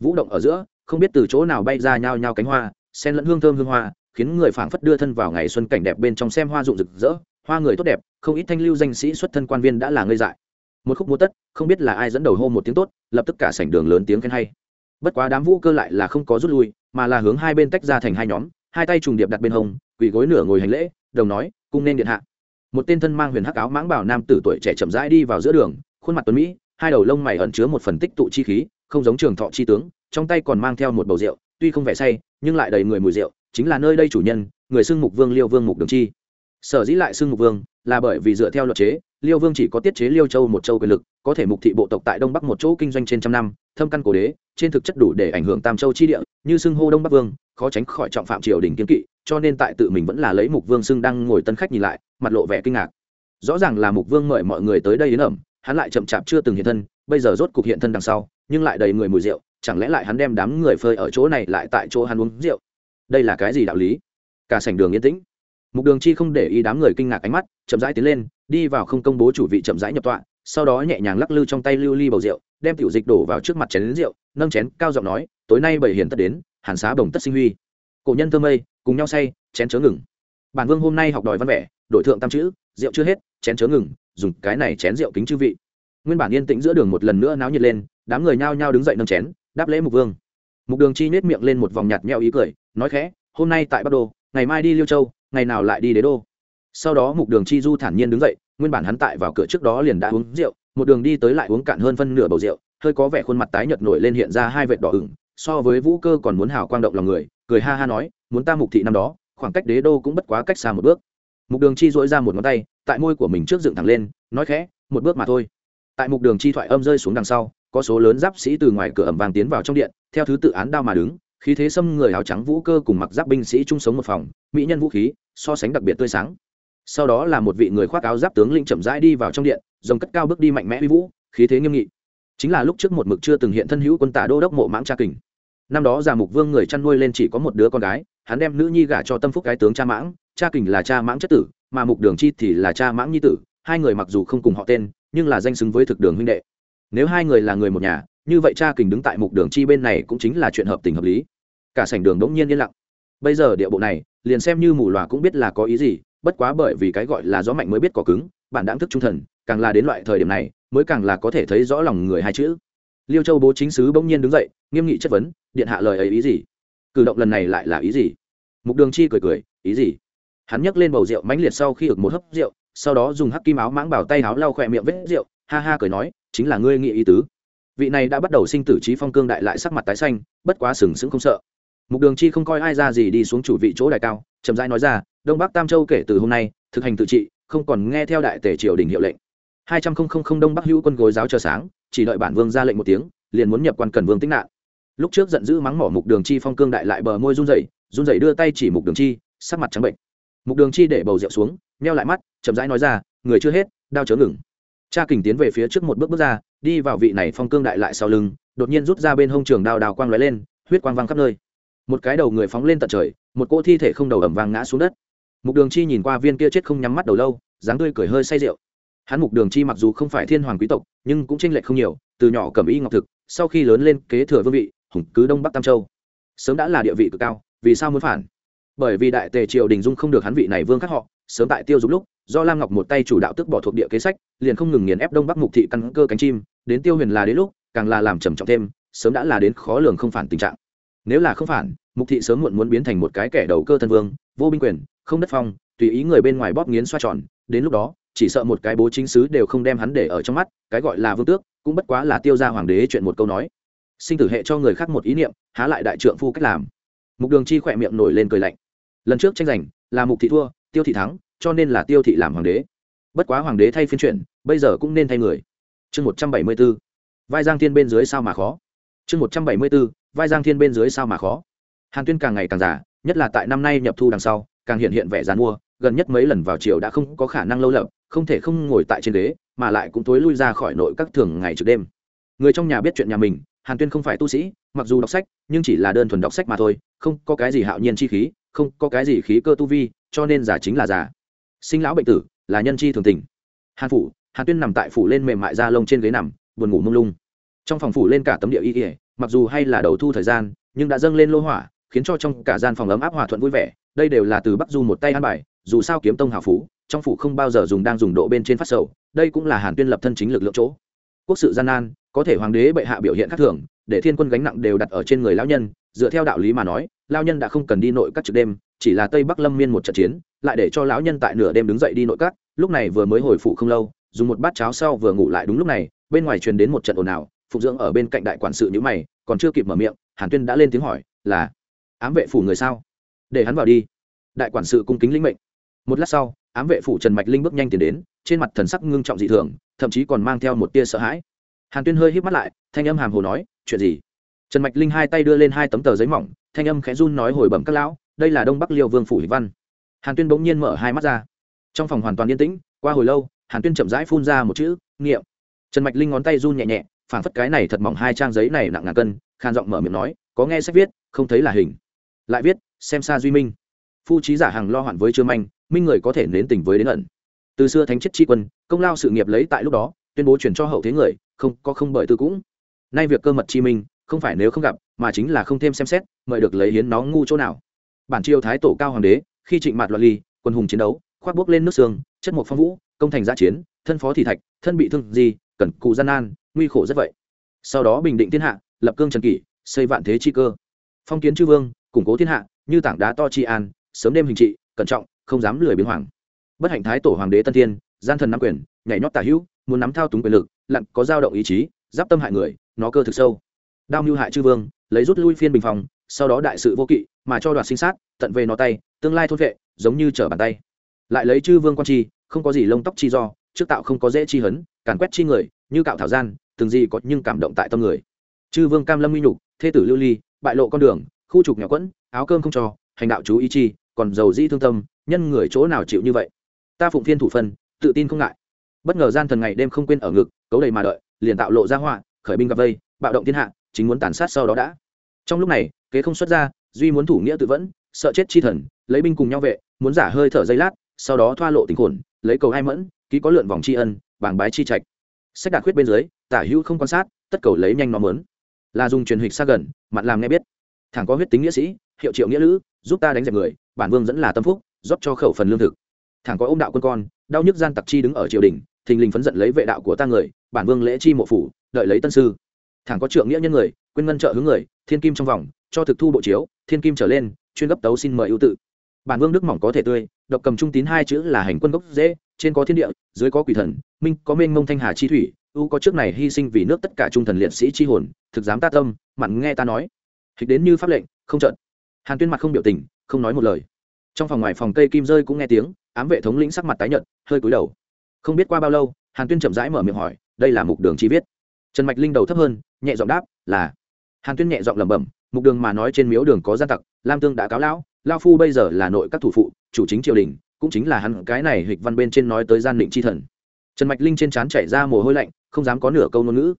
Vũ động ở giữa, không biết từ chỗ nào bay ra nhao nhao cánh hoa sen lẫn hương thơm hương hoa, khiến người phảng phất đưa thân vào ngày xuân cảnh đẹp bên trong xem hoa rụng rực rỡ hoa người tốt đẹp, không ít thanh lưu danh sĩ xuất thân quan viên đã là ngây dại. Một khúc múa tất, không biết là ai dẫn đầu hô một tiếng tốt, lập tức cả sảnh đường lớn tiếng khen hay. Bất quá đám vũ cơ lại là không có rút lui, mà là hướng hai bên tách ra thành hai nhóm, hai tay trùng điệp đặt bên hông, quỳ gối nửa ngồi hành lễ, đồng nói, cung nên điện hạ. Một tên thân mang huyền hắc áo mãng bảo nam tử tuổi trẻ chậm rãi đi vào giữa đường, khuôn mặt tuấn mỹ, hai đầu lông mày ẩn chứa một phần tích tụ chi khí, không giống trường thọ chi tướng, trong tay còn mang theo một bầu rượu, tuy không vẻ say, nhưng lại đầy người mùi rượu, chính là nơi đây chủ nhân, người xưng mục vương liêu vương mục đường chi sở dĩ lại xưng mục vương, là bởi vì dựa theo luật chế, liêu vương chỉ có tiết chế liêu châu một châu quyền lực, có thể mục thị bộ tộc tại đông bắc một chỗ kinh doanh trên trăm năm, thâm căn cổ đế, trên thực chất đủ để ảnh hưởng tam châu chi địa, như xưng hô đông bắc vương, khó tránh khỏi trọng phạm triều đình kiến kỵ, cho nên tại tự mình vẫn là lấy mục vương xưng đang ngồi tân khách nhìn lại, mặt lộ vẻ kinh ngạc. Rõ ràng là mục vương mời mọi người tới đây đến ẩm, hắn lại chậm chạp chưa từng hiện thân, bây giờ rốt cục hiện thân đằng sau, nhưng lại đầy người mùi rượu, chẳng lẽ lại hắn đem đám người phơi ở chỗ này lại tại chỗ hắn uống rượu? Đây là cái gì đạo lý? Cả sảnh đường yên tĩnh mục đường chi không để ý đám người kinh ngạc ánh mắt, chậm rãi tiến lên, đi vào không công bố chủ vị chậm rãi nhập tọa, sau đó nhẹ nhàng lắc lư trong tay lưu ly bầu rượu, đem tiểu dịch đổ vào trước mặt chén lính rượu, nâng chén, cao giọng nói, tối nay bảy hiền tất đến, hàn xá bồng tất sinh huy. Cổ nhân thơ mây, cùng nhau say, chén chớ ngừng. Bản vương hôm nay học đòi văn vẻ, đổi thượng tam chữ, rượu chưa hết, chén chớ ngừng, dùng cái này chén rượu kính chư vị. Nguyên bản yên tĩnh giữa đường một lần nữa náo nhiệt lên, đám người nhao nhao đứng dậy nâng chén, đáp lễ mục vương. Mục đường chi nết miệng lên một vòng nhạt nhẽo ý cười, nói khẽ, hôm nay tại bắc đô, ngày mai đi liêu châu ngày nào lại đi đế đô. Sau đó mục đường chi du thản nhiên đứng dậy, nguyên bản hắn tại vào cửa trước đó liền đã uống rượu, một đường đi tới lại uống cạn hơn phân nửa bầu rượu, hơi có vẻ khuôn mặt tái nhợt nổi lên hiện ra hai vệt đỏ ửng, so với vũ cơ còn muốn hào quang động lòng người, cười ha ha nói, muốn ta mục thị năm đó, khoảng cách đế đô cũng bất quá cách xa một bước. Mục đường chi dỗi ra một ngón tay, tại môi của mình trước dựng thẳng lên, nói khẽ, một bước mà thôi. Tại mục đường chi thoại âm rơi xuống đằng sau, có số lớn giáp sĩ từ ngoài cửa ẩm vàng tiến vào trong điện, theo thứ tự án đao mà đứng khí thế xâm người áo trắng vũ cơ cùng mặc giáp binh sĩ chung sống một phòng, mỹ nhân vũ khí, so sánh đặc biệt tươi sáng. Sau đó là một vị người khoác áo giáp tướng lĩnh chậm rãi đi vào trong điện, dòng cất cao bước đi mạnh mẽ uy vũ, khí thế nghiêm nghị. Chính là lúc trước một mực chưa từng hiện thân hữu quân tả đô đốc mộ mãng tra kình. Năm đó già mục vương người chăn nuôi lên chỉ có một đứa con gái, hắn đem nữ nhi gả cho tâm phúc cái tướng cha mãng, cha kình là cha mãng chất tử, mà mục đường chi thì là cha mãng nhi tử, hai người mặc dù không cùng họ tên, nhưng là danh xứng với thực đường huynh đệ. Nếu hai người là người một nhà như vậy cha kình đứng tại mục đường chi bên này cũng chính là chuyện hợp tình hợp lý. Cả sảnh đường đống nhiên yên lặng. Bây giờ địa bộ này, liền xem như mù loà cũng biết là có ý gì, bất quá bởi vì cái gọi là gió mạnh mới biết có cứng, bản đáng thức trung thần, càng là đến loại thời điểm này, mới càng là có thể thấy rõ lòng người hai chữ. Liêu châu bố chính sứ bỗng nhiên đứng dậy, nghiêm nghị chất vấn, điện hạ lời ấy ý gì? Cử động lần này lại là ý gì? Mục đường chi cười cười, ý gì? Hắn nhấc lên bầu rượu mãnh liệt sau khi ực một hớp rượu, sau đó dùng hắc kim áo mãng bảo tay áo lau khỏe miệng vết rượu, ha ha cười nói, chính là ngươi nghĩ ý tứ vị này đã bắt đầu sinh tử trí phong cương đại lại sắc mặt tái xanh, bất quá sừng sững không sợ. Mục đường chi không coi ai ra gì đi xuống chủ vị chỗ đại cao, chậm rãi nói ra, đông bắc tam châu kể từ hôm nay, thực hành tự trị, không còn nghe theo đại tể triều đình hiệu lệnh. Hai trăm không không không đông bắc hữu quân gối giáo chờ sáng, chỉ đợi bản vương ra lệnh một tiếng, liền muốn nhập quan cần vương tích nạn. Lúc trước giận dữ mắng mỏ mục đường chi phong cương đại lại bờ môi run rẩy run rẩy đưa tay chỉ mục đường chi, sắc mặt trắng bệnh. Mục đường chi để bầu rượu xuống neo lại mắt, chậm rãi nói ra, người chưa hết, đao chớ ngừng. Cha kình tiến về phía trước một bước bước ra đi vào vị này phong cương đại lại sau lưng, đột nhiên rút ra bên hông trường đao đào quang lóe lên, huyết quang văng khắp nơi. Một cái đầu người phóng lên tận trời, một cỗ thi thể không đầu ẩm vàng ngã xuống đất. Mục đường chi nhìn qua viên kia chết không nhắm mắt đầu lâu, dáng tươi cười hơi say rượu. Hắn mục đường chi mặc dù không phải thiên hoàng quý tộc, nhưng cũng tranh lệch không nhiều, từ nhỏ cầm y ngọc thực, sau khi lớn lên kế thừa vương vị, hùng cứ đông bắc tam châu. Sớm đã là địa vị cực cao, vì sao muốn phản? Bởi vì đại tề triều đình dung không được hắn vị này vương khắc họ, sớm tại tiêu dục lúc, do lam ngọc một tay chủ đạo tức bỏ thuộc địa kế sách, liền không ngừng nghiền ép đông bắc mục thị căn cơ cánh chim, đến tiêu huyền là đến lúc, càng là làm trầm trọng thêm, sớm đã là đến khó lường không phản tình trạng. Nếu là không phản, mục thị sớm muộn muốn biến thành một cái kẻ đầu cơ thân vương, vô binh quyền, không đất phong, tùy ý người bên ngoài bóp nghiến xoa tròn, đến lúc đó, chỉ sợ một cái bố chính sứ đều không đem hắn để ở trong mắt, cái gọi là vương tước, cũng bất quá là tiêu ra hoàng đế chuyện một câu nói. Sinh tử hệ cho người khác một ý niệm, há lại đại trượng phu cách làm. Mục đường chi khỏe miệng nổi lên cười lạnh lần trước tranh giành là mục thị thua, tiêu thị thắng, cho nên là tiêu thị làm hoàng đế. Bất quá hoàng đế thay phiên chuyển, bây giờ cũng nên thay người. Chương một trăm bảy mươi b ố vai giang thiên bên dưới sao mà khó? Chương một trăm bảy mươi b ố vai giang thiên bên dưới sao mà khó? Hàn tuyên càng ngày càng già, nhất là tại năm nay nhập thu đằng sau, càng hiện hiện vẻ g mua gần nhất mấy lần vào chiều đã không có khả năng lâu lập không thể không ngồi tại trên ghế, mà lại cũng tối lui ra khỏi nội các thường ngày trực đêm. Người trong nhà biết chuyện nhà mình, hàn tuyên không phải tu sĩ, mặc dù đọc sách, nhưng chỉ là đơn thuần đọc sách mà thôi, không có cái gì hạo nhiên chi khí không có cái gì khí cơ tu vi, cho nên giả chính là giả sinh lão bệnh tử, là nhân chi thường tình. Hàn phủ, hàn tuyên nằm tại phủ lên mềm mại da lông trên ghế nằm, buồn ngủ mông lung. Trong phòng phủ lên cả tấm địa y ỉa mặc dù hay là đầu thu thời gian, nhưng đã dâng lên lô hỏa, khiến cho trong cả gian phòng ấm áp hòa thuận vui vẻ, đây đều là từ bắc du một tay an bài, dù sao kiếm tông hào phú, trong phủ không bao giờ dùng đang dùng độ bên trên phát sầu, đây cũng là hàn tuyên lập thân chính lực lượng chỗ. Quốc sự gian nan, có thể hoàng đế bệ hạ biểu hiện khác thường, để thiên quân gánh nặng đều đặt ở trên người lão nhân, dựa theo đạo lý mà nói lão nhân đã không cần đi nội các trực đêm, chỉ là tây bắc lâm miên một trận chiến, lại để cho lão nhân tại nửa đêm đứng dậy đi nội các, lúc này vừa mới hồi phụ không lâu, dùng một bát cháo sau vừa ngủ lại đúng lúc này, bên ngoài truyền đến một trận ồn ào, phục dưỡng ở bên cạnh đại quản sự nhữ mày, còn chưa kịp mở miệng, hàn tuyên đã lên tiếng hỏi, là ám vệ phủ người sao? Để hắn vào đi. Đại quản sự cung kính linh mệnh. Một lát sau, ám vệ phủ trần mạch linh bước nhanh tiến đến, trên mặt thần sắc ngưng trọng dị thường, thậm chí còn mang theo một tia sợ hãi. Hàn tuyên hơi hít mắt lại, thanh âm hàm hồ nói, chuyện gì? Trần mạch linh hai tay đưa lên hai tấm tờ giấy mỏng thanh âm khẽ run nói hồi bẩm các lão, đây là đông bắc liêu vương phủ hịch văn. Hàn tuyên bỗng nhiên mở hai mắt ra. Trong phòng hoàn toàn yên tĩnh, qua hồi lâu, hàn tuyên chậm rãi phun ra một chữ, nghiệm. Trần mạch linh ngón tay run nhẹ nhẹ phản phất cái này thật mỏng hai trang giấy này nặng ngàn cân, khan giọng mở miệng nói, có nghe sách viết, không thấy là hình. Lại viết, xem xa duy minh. Phu trí giả hàng lo hoạn với chưa manh, minh người có thể nến tình với đến ẩn. Từ xưa thánh chết tri quân, công lao sự nghiệp lấy tại lúc đó, tuyên bố chuyển cho hậu thế người, không, có không bởi tư cũng. Nay việc cơ mật chi minh không phải nếu không gặp mà chính là không thêm xem xét mời được lấy hiến nó ngu chỗ nào. Bản triều thái tổ cao hoàng đế khi trịnh mạt loạn ly quân hùng chiến đấu khoác bước lên nước xương, chất một phong vũ công thành giã chiến thân phó thị thạch thân bị thương gì cẩn cụ gian nan nguy khổ rất vậy. Sau đó bình định thiên hạ lập cương trần kỷ xây vạn thế chi cơ. Phong kiến chư vương củng cố thiên hạ như tảng đá to chi an sớm đêm hình trị cẩn trọng không dám lười biến hoàng. Bất hạnh thái tổ hoàng đế tân thiên gian thần nắm quyền nhảy nhót tả hữu muốn nắm thao túng quyền lực lặn có dao động ý chí giáp tâm hại người nó cơ thực sâu đao mưu hại chư vương, lấy rút lui phiên bình phòng, sau đó đại sự vô kỵ, mà cho đoạt sinh sát, tận về nó tay, tương lai thôn vệ, giống như trở bàn tay. Lại lấy chư vương quan chi, không có gì lông tóc chi do, trước tạo không có dễ chi hấn, càn quét chi người, như cạo thảo gian, từng gì có nhưng cảm động tại tâm người. Chư vương cam lâm nguy nhục, thê tử lưu ly, bại lộ con đường, khu trục nhỏ quẫn, áo cơm không cho, hành đạo chú ý chi, còn giàu dĩ thương tâm, nhân người chỗ nào chịu như vậy? Ta phụng thiên thủ phân, tự tin không ngại. Bất ngờ gian thần ngày đêm không quên ở ngực, cấu đầy mà đợi, liền tạo lộ ra họa, khởi binh gặp vây, bạo động thiên hạ chính muốn tàn sát sau đó đã. Trong lúc này, kế không xuất ra, duy muốn thủ nghĩa tự vẫn, sợ chết chi thần, lấy binh cùng nhau vệ, muốn giả hơi thở giây lát, sau đó thoa lộ tình khổn lấy cầu hai mẫn, ký có lượn vòng tri ân, bảng bái chi trạch. Sách đạt khuyết bên dưới, tả hữu không quan sát, tất cầu lấy nhanh nó mớn. Là dùng truyền hịch xa gần mặn làm nghe biết. Thẳng có huyết tính nghĩa sĩ, hiệu triệu nghĩa lữ, giúp ta đánh dẹp người, bản vương dẫn là tâm phúc, rót cho khẩu phần lương thực. Thẳng có ông đạo quân con, đau nhức gian tặc chi đứng ở triều đình, thình lình phấn giận lấy vệ đạo của ta người, bản vương lễ chi mộ phủ, đợi lấy tân sư thẳng có trượng nghĩa nhân người quyên ngân trợ hướng người, thiên kim trong vòng, cho thực thu bộ chiếu, thiên kim trở lên, chuyên gấp tấu xin mời ưu tự. Bản vương đức mỏng có thể tươi, độc cầm trung tín hai chữ là hành quân gốc dễ, trên có thiên địa, dưới có quỷ thần, minh có mênh mông thanh hà chi thủy, u có trước này hy sinh vì nước tất cả trung thần liệt sĩ chi hồn, thực dám ta tâm, mặn nghe ta nói. Hịch đến như pháp lệnh, không trận hàn tuyên mặt không biểu tình, không nói một lời. Trong phòng ngoài phòng cây kim rơi cũng nghe tiếng, ám vệ thống lĩnh sắc mặt tái nhợt, hơi cúi đầu. Không biết qua bao lâu, hàn tuyên chậm rãi mở miệng hỏi, đây là mục đường chi viết trần mạch linh đầu thấp hơn, nhẹ giọng đáp, là. Hàn tuyên nhẹ giọng lẩm bẩm, mục đường mà nói trên miếu đường có gian tặc, lam tương đã cáo lão lao phu bây giờ là nội các thủ phụ, chủ chính triều đình, cũng chính là hắn, cái này hịch văn bên trên nói tới gian định chi thần. Trần mạch linh trên trán chảy ra mồ hôi lạnh, không dám có nửa câu ngôn ngữ.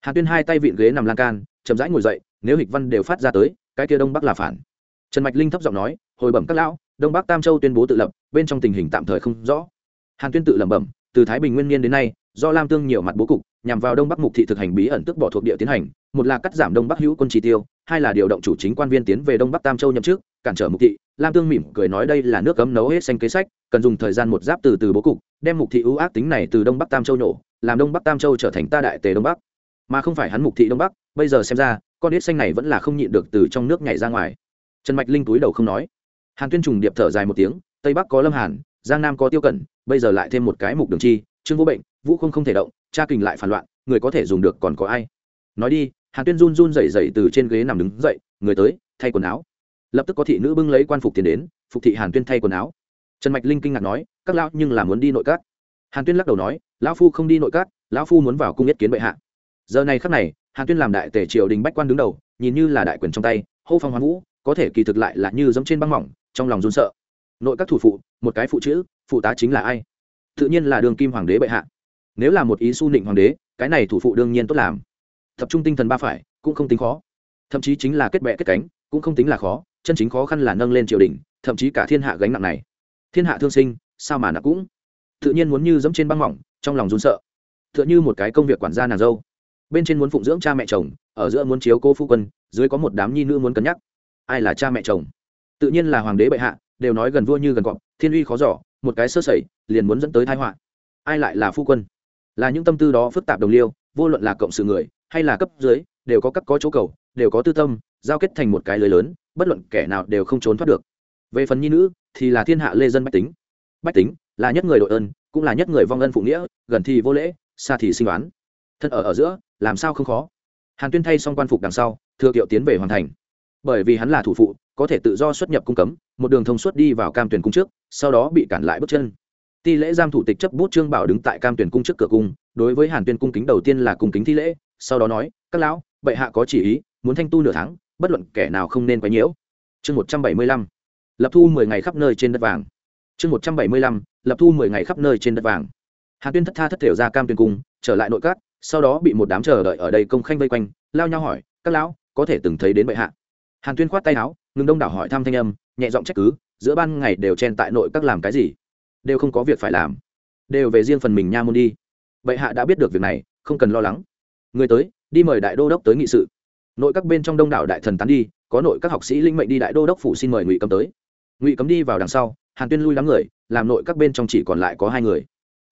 Hàn tuyên hai tay vịn ghế nằm lan can, chậm rãi ngồi dậy, nếu hịch văn đều phát ra tới, cái kia đông bắc là phản. Trần mạch linh thấp giọng nói, hồi bẩm các lão, đông bắc tam châu tuyên bố tự lập, bên trong tình hình tạm thời không rõ. Hàn tuyên tự lẩm bẩm, từ thái bình nguyên niên đến nay, do lam tương nhiều mặt bố cục nhằm vào đông bắc mục thị thực hành bí ẩn tức bỏ thuộc địa tiến hành, một là cắt giảm đông bắc hữu quân chi tiêu, hai là điều động chủ chính quan viên tiến về đông bắc tam châu nhậm chức, cản trở mục thị. Lam tương mỉm cười nói đây là nước cấm nấu hết xanh kế sách, cần dùng thời gian một giáp từ từ bố cục, đem mục thị ưu ác tính này từ đông bắc tam châu nổ làm đông bắc tam châu trở thành ta đại tề đông bắc. Mà không phải hắn mục thị đông bắc, bây giờ xem ra, con hết xanh này vẫn là không nhịn được từ trong nước nhảy ra ngoài. Trần mạch linh túi đầu không nói. Hàn tuyên trùng điệp thở dài một tiếng, tây bắc có lâm hàn, giang nam có tiêu cẩn, bây giờ lại thêm một cái mục đường chi trương vô bệnh, vũ không không thể động cha kình lại phản loạn, người có thể dùng được còn có ai? Nói đi, hàn tuyên run run rẩy rẩy từ trên ghế nằm đứng dậy, người tới, thay quần áo. Lập tức có thị nữ bưng lấy quan phục tiền đến, phục thị hàn tuyên thay quần áo. Trần mạch linh kinh ngạc nói, các lão nhưng là muốn đi nội các. Hàn tuyên lắc đầu nói, lão phu không đi nội các, lão phu muốn vào cung nhất kiến bệ hạ. Giờ này khắc này, hàn tuyên làm đại tể triều đình bách quan đứng đầu, nhìn như là đại quyền trong tay, hô phong hoán vũ, có thể kỳ thực lại là như giống trên băng mỏng, trong lòng run sợ. Nội các thủ phụ, một cái phụ chữ, phụ tá chính là ai? Tự nhiên là đường kim hoàng đế bệ hạ. Nếu là một ý su nịnh hoàng đế, cái này thủ phụ đương nhiên tốt làm. Tập trung tinh thần ba phải, cũng không tính khó. Thậm chí chính là kết bệ kết cánh, cũng không tính là khó, chân chính khó khăn là nâng lên triều đình, thậm chí cả thiên hạ gánh nặng này. Thiên hạ thương sinh, sao mà nặng cũng? Tự nhiên muốn như dẫm trên băng mỏng, trong lòng run sợ. T h ư ợ n h ư một cái công việc quản gia nàng dâu. Bên trên muốn phụng dưỡng cha mẹ chồng, ở giữa muốn chiếu cô phu quân, dưới có một đám nhi nữ muốn cân nhắc. Ai là cha mẹ chồng? Tự nhiên là hoàng đế bệ hạ, đều nói gần vua như gần cọp, thiên uy khó giỏ một cái sơ sẩy, liền muốn dẫn tới thái họa. Ai lại là phu quân? Là những tâm tư đó phức tạp đồng liêu, vô luận là cộng sự người, hay là cấp dưới, đều có các có chỗ cầu, đều có tư tâm, giao kết thành một cái lưới lớn, bất luận kẻ nào đều không trốn thoát được. Về phần nhi nữ, thì là thiên hạ lê dân bách tính. Bách tính, là nhất người đội ơn, cũng là nhất người vong ân phụ nghĩa, gần thì vô lễ, xa thì sinh đoán thân ở ở giữa, làm sao không khó? Hàn tuyên thay xong quan phục đằng sau, thừa kiệu tiến về hoàn thành. Bởi vì hắn là thủ phụ có thể tự do xuất nhập cung cấm, một đường thông suốt đi vào cam tuyển cung trước, sau đó bị cản lại bước chân. Ti lễ giam thủ tịch chấp bút trương bảo đứng tại cam tuyển cung trước cửa cung, đối với hàn tuyên cung kính đầu tiên là cung kính thi lễ, sau đó nói, các lão, bệ hạ có chỉ ý, muốn thanh tu nửa tháng, bất luận kẻ nào không nên quấy nhiễu. Chương một trăm bảy mươi lăm, lập thu mười ngày khắp nơi trên đất vàng. Chương một trăm bảy mươi lăm, lập thu mười ngày khắp nơi trên đất vàng. Hàn tuyên thất tha thất thểu ra cam tuyên cung, trở lại nội các, sau đó bị một đám chờ đợi ở đây công khanh vây quanh, lao nhau hỏi, các lão, có thể từng thấy đến bệ hạ? Hàn tuyên khoát tay áo ngừng đông đảo hỏi thăm thanh âm, nhẹ giọng trách cứ, giữa ban ngày đều chen tại nội các làm cái gì? Đều không có việc phải làm. Đều về riêng phần mình nha môn đi. Bệ hạ đã biết được việc này, không cần lo lắng. Người tới, đi mời đại đô đốc tới nghị sự. Nội các bên trong đông đảo đại thần tán đi, có nội các học sĩ linh mệnh đi đại đô đốc phủ xin mời ngụy cấm tới. Ngụy cấm đi vào đằng sau, hàn tuyên lui lắm người, làm nội các bên trong chỉ còn lại có hai người.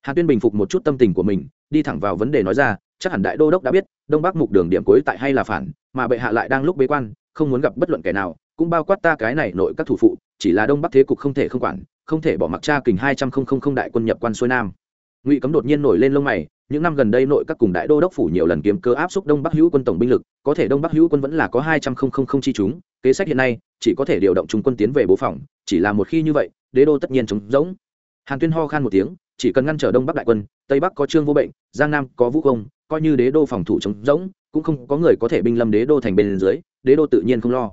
Hàn tuyên bình phục một chút tâm tình của mình, đi thẳng vào vấn đề nói ra, chắc hẳn đại đô đốc đã biết, đông bắc mục đường điểm cuối tại hay là phản, mà bệ hạ lại đang lúc bế quan, không muốn gặp bất luận kẻ nào cũng bao quát ta cái này nội các thủ phụ, chỉ là đông bắc thế cục không thể không quản, không thể bỏ mặc cha kình hai trăm không không đại quân nhập quan xuôi nam. Ngụy cấm đột nhiên nổi lên lông mày, những năm gần đây nội các cùng đại đô đốc phủ nhiều lần kiếm cơ áp xúc đông bắc hữu quân tổng binh lực, có thể đông bắc hữu quân vẫn là có hai trăm không không không chi chúng, kế sách hiện nay, chỉ có thể điều động trung quân tiến về bố phòng, chỉ là một khi như vậy, đế đô tất nhiên trống rỗng. Hàn tuyên ho khan một tiếng, chỉ cần ngăn trở đông bắc đại quân, tây bắc có trương vô bệnh, giang nam có vũ công, coi như đế đô phòng thủ chống rỗng, cũng không có người có thể binh lâm đế đô thành bên dưới, đế đô tự nhiên không lo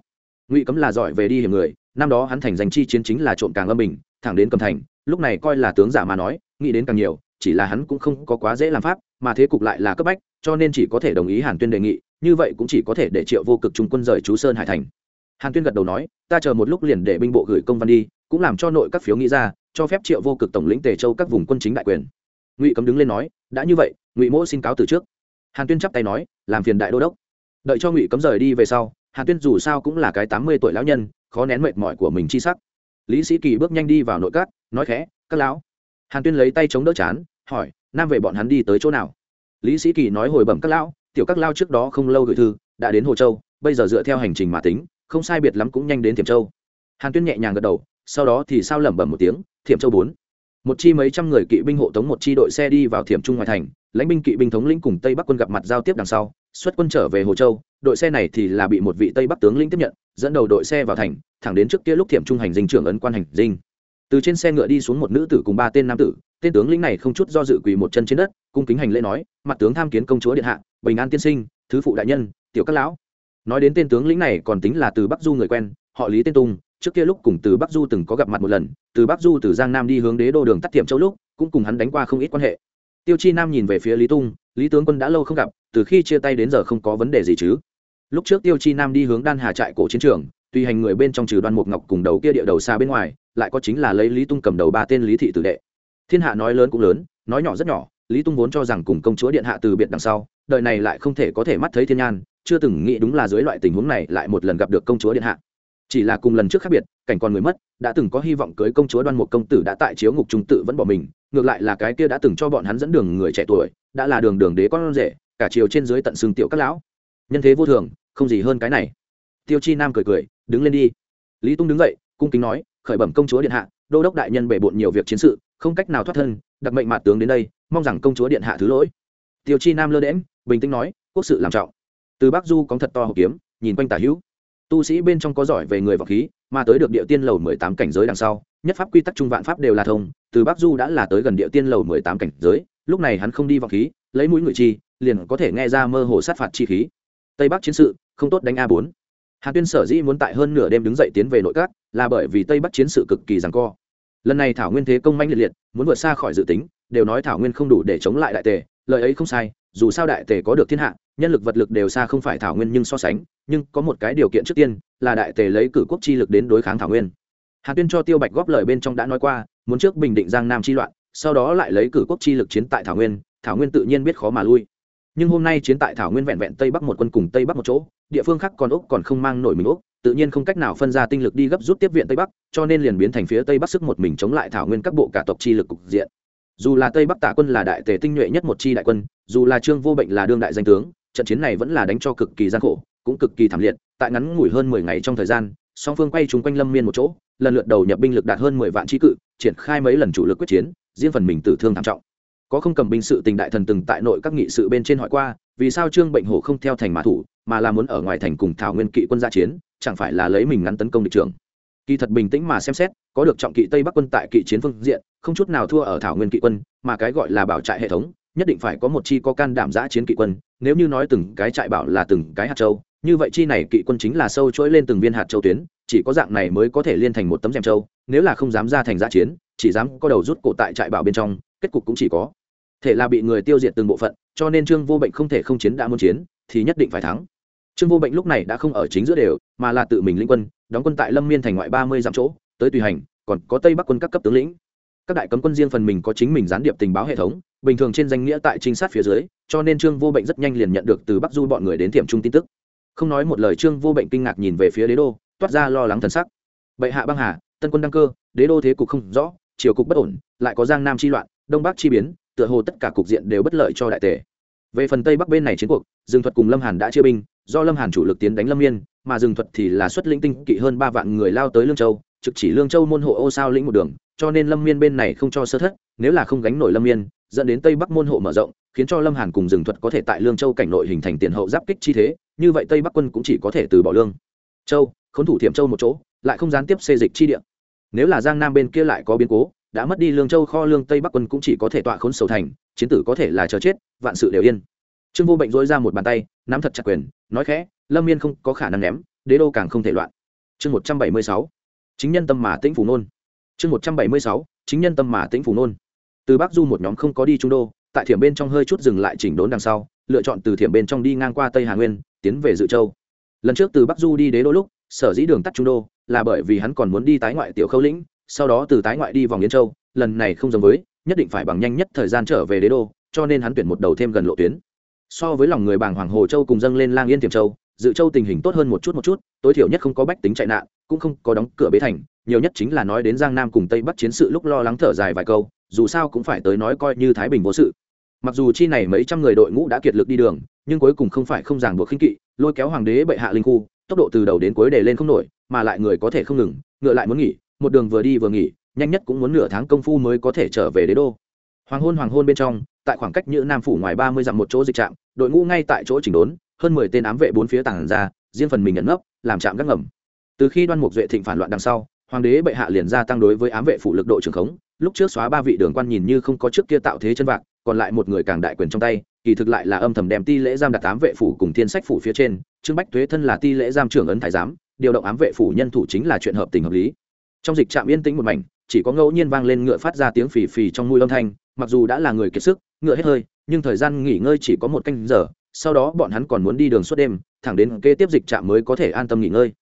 ngụy cấm là giỏi về đi hiểm người, năm đó hắn thành danh chi chiến chính là trộm càng âm bình, thẳng đến cầm thành, lúc này coi là tướng giả mà nói, nghĩ đến càng nhiều, chỉ là hắn cũng không có quá dễ làm pháp, mà thế cục lại là cấp bách, cho nên chỉ có thể đồng ý hàn tuyên đề nghị, như vậy cũng chỉ có thể để triệu vô cực trung quân rời chú sơn hải thành. Hàn tuyên gật đầu nói, ta chờ một lúc liền để binh bộ gửi công văn đi, cũng làm cho nội các phiếu nghĩ ra, cho phép triệu vô cực tổng lĩnh tề châu các vùng quân chính đại quyền. Ngụy cấm đứng lên nói, đã như vậy, ngụy mỗ xin cáo từ trước. Hàn tuyên chắp tay nói, làm phiền đại đô đốc. Đợi cho ngụy cấm rời đi về sau hàn tuyên dù sao cũng là cái tám mươi tuổi lão nhân, khó nén mệt mỏi của mình chi sắc. Lý sĩ kỳ bước nhanh đi vào nội các, nói khẽ, các lão. Hàn tuyên lấy tay chống đỡ chán, hỏi, nam về bọn hắn đi tới chỗ nào? Lý sĩ kỳ nói hồi bẩm các lão, tiểu các lao trước đó không lâu gửi thư, đã đến hồ châu, bây giờ dựa theo hành trình mà tính, không sai biệt lắm cũng nhanh đến thiểm châu. Hàn tuyên nhẹ nhàng gật đầu, sau đó thì sao lẩm bẩm một tiếng, thiểm châu bốn. Một chi mấy trăm người kỵ binh hộ tống một chi đội xe đi vào thiểm trung ngoài thành, lãnh binh kỵ binh thống lĩnh cùng tây bắc quân gặp mặt giao tiếp đằng sau xuất quân trở về hồ châu, đội xe này thì là bị một vị tây bắc tướng lĩnh tiếp nhận, dẫn đầu đội xe vào thành, thẳng đến trước kia lúc thiểm trung hành dinh trưởng ấn quan hành dinh. Từ trên xe ngựa đi xuống một nữ tử cùng ba tên nam tử, tên tướng lĩnh này không chút do dự quỳ một chân trên đất, cung kính hành lễ nói, mặt tướng tham kiến công chúa điện hạ, bình an tiên sinh, thứ phụ đại nhân, tiểu các lão. Nói đến tên tướng lĩnh này còn tính là từ bắc du người quen, họ lý tên tung, trước kia lúc cùng từ bắc du từng có gặp mặt một lần, từ bắc du từ giang nam đi hướng đế đô đường tắt tiệm châu lúc, cũng cùng hắn đánh qua không ít quan hệ tiêu chi nam nhìn về phía lý tung, lý tướng quân đã lâu không gặp, từ khi chia tay đến giờ không có vấn đề gì chứ? Lúc trước tiêu chi nam đi hướng đan hà trại cổ chiến trường tùy hành người bên trong trừ đoan mục ngọc cùng đầu kia địa đầu xa bên ngoài, lại có chính là lấy lý tung cầm đầu ba tên lý thị tử đệ. Thiên hạ nói lớn cũng lớn, nói nhỏ rất nhỏ, lý tung vốn cho rằng cùng công chúa điện hạ từ biệt đằng sau, đời này lại không thể có thể mắt thấy thiên nhan, chưa từng nghĩ đúng là dưới loại tình huống này lại một lần gặp được công chúa điện hạ. Chỉ là cùng lần trước khác biệt, cảnh còn người mất, đã từng có hy vọng cưới công chúa đoan Mục công tử đã tại chiếu ngục trung tự vẫn bỏ mình ngược lại là cái kia đã từng cho bọn hắn dẫn đường người trẻ tuổi, đã là đường đường đế con rể, cả chiều trên dưới tận xương tiểu các lão. Nhân thế vô thường, không gì hơn cái này. Tiêu chi nam cười cười, đứng lên đi. Lý tung đứng dậy, cung kính nói, khởi bẩm công chúa điện hạ, đô đốc đại nhân bể bộn nhiều việc chiến sự, không cách nào thoát thân, đặc mệnh mạt tướng đến đây, mong rằng công chúa điện hạ thứ lỗi. Tiêu chi nam lơ đễm bình tĩnh nói, quốc sự làm trọng. Từ bắc du có thật to hộp kiếm, nhìn quanh tả hữu. Tu sĩ bên trong có giỏi về người và khí mà tới được địa tiên lầu mười tám cảnh giới đằng sau, nhất pháp quy tắc trung vạn pháp đều là thông, từ bắc du đã là tới gần địa tiên lầu mười tám cảnh giới, lúc này hắn không đi vào khí, lấy mũi người chi, liền có thể nghe ra mơ hồ sát phạt chi khí. Tây bắc chiến sự, không tốt đánh a bốn. Hàn tuyên sở dĩ muốn tại hơn nửa đêm đứng dậy tiến về nội các, là bởi vì tây bắc chiến sự cực kỳ rằng co. Lần này thảo nguyên thế công manh liệt liệt, muốn vượt xa khỏi dự tính, đều nói thảo nguyên không đủ để chống lại đại tề, lời ấy không sai, dù sao đại tề có được thiên hạ nhân lực vật lực đều xa không phải thảo nguyên nhưng so sánh, nhưng có một cái điều kiện trước tiên, là đại tề lấy cử quốc chi lực đến đối kháng thảo nguyên. Hàn tuyên cho tiêu bạch góp lời bên trong đã nói qua, muốn trước bình định giang nam chi loạn, sau đó lại lấy cử quốc chi lực chiến tại thảo nguyên thảo nguyên tự nhiên biết khó mà lui. Nhưng hôm nay chiến tại thảo nguyên vẹn vẹn tây bắc một quân cùng tây bắc một chỗ, địa phương khác còn úc còn không mang nổi mình úc, tự nhiên không cách nào phân ra tinh lực đi gấp rút tiếp viện tây bắc, cho nên liền biến thành phía tây bắc sức một mình chống lại thảo nguyên các bộ cả tộc chi lực cục diện. Dù là tây bắc tả quân là đại tề tinh nhuệ nhất một chi đại quân, dù là trương vô bệnh là đương đại danh tướng trận chiến này vẫn là đánh cho cực kỳ gian khổ, cũng cực kỳ thảm liệt, tại ngắn ngủi hơn mười ngày trong thời gian, song phương quay chúng quanh lâm miên một chỗ, lần lượt đầu nhập binh lực đạt hơn mười vạn trí cự, triển khai mấy lần chủ lực quyết chiến, riêng phần mình tử thương thảm trọng. Có không cầm binh sự tình đại thần từng tại nội các nghị sự bên trên hỏi qua, vì sao trương bệnh hổ không theo thành mã thủ, mà là muốn ở ngoài thành cùng thảo nguyên kỵ quân gia chiến, chẳng phải là lấy mình ngắn tấn công địch trưởng? Kỳ thật bình tĩnh mà xem xét, có được trọng kỵ tây bắc quân tại kỵ chiến phương diện, không chút nào thua ở thảo nguyên kỵ quân, mà cái gọi là bảo trại hệ thống nhất định phải có một chi có can đảm giã chiến kỵ quân, nếu như nói từng cái trại bảo là từng cái hạt châu, như vậy chi này kỵ quân chính là sâu chuỗi lên từng viên hạt châu tuyến, chỉ có dạng này mới có thể liên thành một tấm rèm châu, nếu là không dám ra thành giã chiến, chỉ dám có đầu rút cổ tại trại bảo bên trong, kết cục cũng chỉ có thể là bị người tiêu diệt từng bộ phận, cho nên trương vô bệnh không thể không chiến đã muốn chiến, thì nhất định phải thắng. Trương vô bệnh lúc này đã không ở chính giữa đều, mà là tự mình linh quân, đóng quân tại lâm miên thành ngoại ba mươi dặm chỗ, tới tùy hành, còn có tây bắc quân các cấp tướng lĩnh các đại cấm quân riêng phần mình có chính mình gián điệp tình báo hệ thống, bình thường trên danh nghĩa tại trinh sát phía dưới, cho nên trương vô bệnh rất nhanh liền nhận được từ bắc du bọn người đến tiệm trung tin tức. Không nói một lời, trương vô bệnh kinh ngạc nhìn về phía đế đô, toát ra lo lắng thần sắc. Bệ hạ băng hà, tân quân đăng cơ, đế đô thế cục không rõ, triều cục bất ổn, lại có giang nam chi loạn, đông bắc chi biến, tựa hồ tất cả cục diện đều bất lợi cho đại tề. Về phần tây bắc bên này chiến cuộc, dương thuật cùng lâm hàn đã chia binh, do lâm hàn chủ lực tiến đánh lâm yên, mà dương thuật thì là xuất lĩnh tinh kỵ hơn ba vạn người lao tới lương châu trực chỉ lương châu môn hộ ô sao lĩnh một đường, cho nên lâm miên bên này không cho sơ thất, nếu là không gánh nổi lâm miên, dẫn đến tây bắc môn hộ mở rộng, khiến cho lâm hàn cùng rừng thuật có thể tại lương châu cảnh nội hình thành tiền hậu giáp kích chi thế, như vậy tây bắc quân cũng chỉ có thể từ bỏ lương. Châu, khốn thủ thiểm châu một chỗ, lại không gián tiếp xê dịch chi địa. Nếu là giang nam bên kia lại có biến cố, đã mất đi lương châu kho lương tây bắc quân cũng chỉ có thể tọa khốn sầu thành, chiến tử có thể là chờ chết, vạn sự đều yên. Trương vô bệnh dối ra một bàn tay, nắm thật chặt quyền, nói khẽ, lâm miên không có khả năng ném, đế đô càng không thể loạn. Chương một trăm bảy mươi sáu chính nhân tâm mà tĩnh phủ nôn chương một trăm bảy mươi sáu, chính nhân tâm mà tĩnh phủ nôn từ bắc du một nhóm không có đi trung đô, tại thiểm bên trong hơi chút dừng lại chỉnh đốn đằng sau, lựa chọn từ thiểm bên trong đi ngang qua tây hà nguyên, tiến về dự châu. Lần trước từ bắc du đi đế đô lúc, sở dĩ đường tắt trung đô là bởi vì hắn còn muốn đi tái ngoại tiểu khâu lĩnh, sau đó từ tái ngoại đi vòng yên châu, lần này không giống với, nhất định phải bằng nhanh nhất thời gian trở về đế đô, cho nên hắn tuyển một đầu thêm gần lộ tuyến. So với lòng người bàng hoàng hồ châu cùng dâng lên lang yên tiềm châu dự châu tình hình tốt hơn một chút một chút, tối thiểu nhất không có bách tính chạy nạn, cũng không có đóng cửa bế thành, nhiều nhất chính là nói đến giang nam cùng tây bắc chiến sự lúc lo lắng thở dài vài câu, dù sao cũng phải tới nói coi như thái bình vô sự. Mặc dù chi này mấy trăm người đội ngũ đã kiệt lực đi đường, nhưng cuối cùng không phải không ràng buộc khinh kỵ, lôi kéo hoàng đế bệ hạ linh khu, tốc độ từ đầu đến cuối để lên không nổi, mà lại người có thể không ngừng, ngựa lại muốn nghỉ, một đường vừa đi vừa nghỉ, nhanh nhất cũng muốn nửa tháng công phu mới có thể trở về đế đô. Hoàng hôn hoàng hôn bên trong, tại khoảng cách như nam phủ ngoài ba mươi dặm một chỗ dịch trạm, đội ngũ ngay tại chỗ chỉnh đốn hơn mười tên ám vệ bốn phía tảng ra, riêng phần mình nhận ngấp, làm trạm gác ngầm. Từ khi đoan mục duệ thịnh phản loạn đằng sau, hoàng đế bệ hạ liền gia tăng đối với ám vệ phụ lực độ trường khống. Lúc trước xóa ba vị đường quan nhìn như không có trước kia tạo thế chân vạc, còn lại một người càng đại quyền trong tay, kỳ thực lại là âm thầm đem ti lễ giam đặt ám vệ phủ cùng thiên sách phủ phía trên. Trương bách thuế thân là ti lễ giam trưởng ấn thái giám, điều động ám vệ phủ nhân thủ chính là chuyện hợp tình hợp lý. Trong dịch trạm yên tĩnh một mảnh, chỉ có ngẫu nhiên vang lên ngựa phát ra tiếng phì phì trong mũi âm thanh, mặc dù đã là người kiệt sức, ngựa hết hơi, nhưng thời gian nghỉ ngơi chỉ có một canh giờ sau đó bọn hắn còn muốn đi đường suốt đêm, thẳng đến kế tiếp dịch trạm mới có thể an tâm nghỉ ngơi.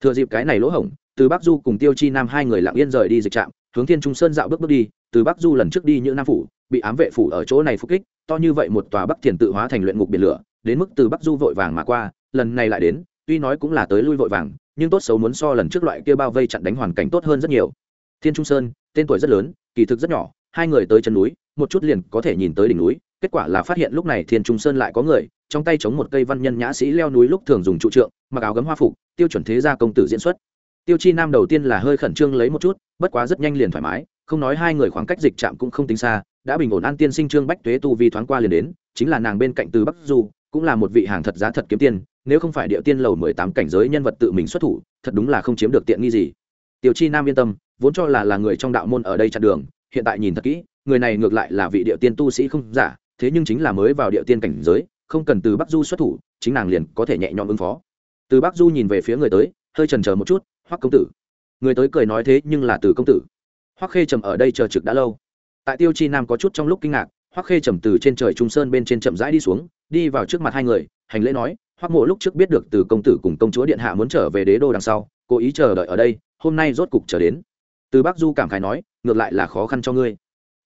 Thừa dịp cái này lỗ hổng, từ bắc du cùng tiêu chi nam hai người lặng yên rời đi dịch trạm, hướng thiên trung sơn dạo bước bước đi, từ bắc du lần trước đi như nam phủ, bị ám vệ phủ ở chỗ này phục kích, to như vậy một tòa bắc thiền tự hóa thành luyện ngục biển lửa, đến mức từ bắc du vội vàng mà qua, lần này lại đến, tuy nói cũng là tới lui vội vàng, nhưng tốt xấu muốn so lần trước loại kia bao vây chặn đánh hoàn cảnh tốt hơn rất nhiều. Thiên trung sơn, tên tuổi rất lớn, kỳ thực rất nhỏ, hai người tới chân núi, một chút liền có thể nhìn tới đỉnh núi kết quả là phát hiện lúc này thiên trung sơn lại có người, trong tay chống một cây văn nhân nhã sĩ leo núi lúc thường dùng trụ trượng, mặc áo gấm hoa phục, tiêu chuẩn thế gia công tử diễn xuất. Tiêu chi nam đầu tiên là hơi khẩn trương lấy một chút, bất quá rất nhanh liền thoải mái, không nói hai người khoảng cách dịch trạm cũng không tính xa, đã bình ổn an tiên sinh trương bách tuế tu vi thoáng qua liền đến, chính là nàng bên cạnh từ bắc du, cũng là một vị hàng thật giá thật kiếm tiền nếu không phải địa tiên lầu mười tám cảnh giới nhân vật tự mình xuất thủ, thật đúng là không chiếm được tiện nghi gì. Tiêu chi nam yên tâm, vốn cho là là người trong đạo môn ở đây chặn đường, hiện tại nhìn thật kỹ, người này ngược lại là vị địa tiên tu sĩ không giả thế nhưng chính là mới vào địa tiên cảnh giới, không cần từ bắc du xuất thủ, chính nàng liền có thể nhẹ nhõm ứng phó. Từ bắc du nhìn về phía người tới, hơi trần chờ một chút, hoắc công tử. Người tới cười nói thế nhưng là từ công tử. Hoắc khê trầm ở đây chờ trực đã lâu. Tại tiêu chi nam có chút trong lúc kinh ngạc, hoắc khê trầm từ trên trời trung sơn bên trên chậm rãi đi xuống, đi vào trước mặt hai người, hành lễ nói, hoắc mộ lúc trước biết được từ công tử cùng công chúa điện hạ muốn trở về đế đô đằng sau, cố ý chờ đợi ở đây, hôm nay rốt cục trở đến. Từ bắc du cảm khái nói, ngược lại là khó khăn cho ngươi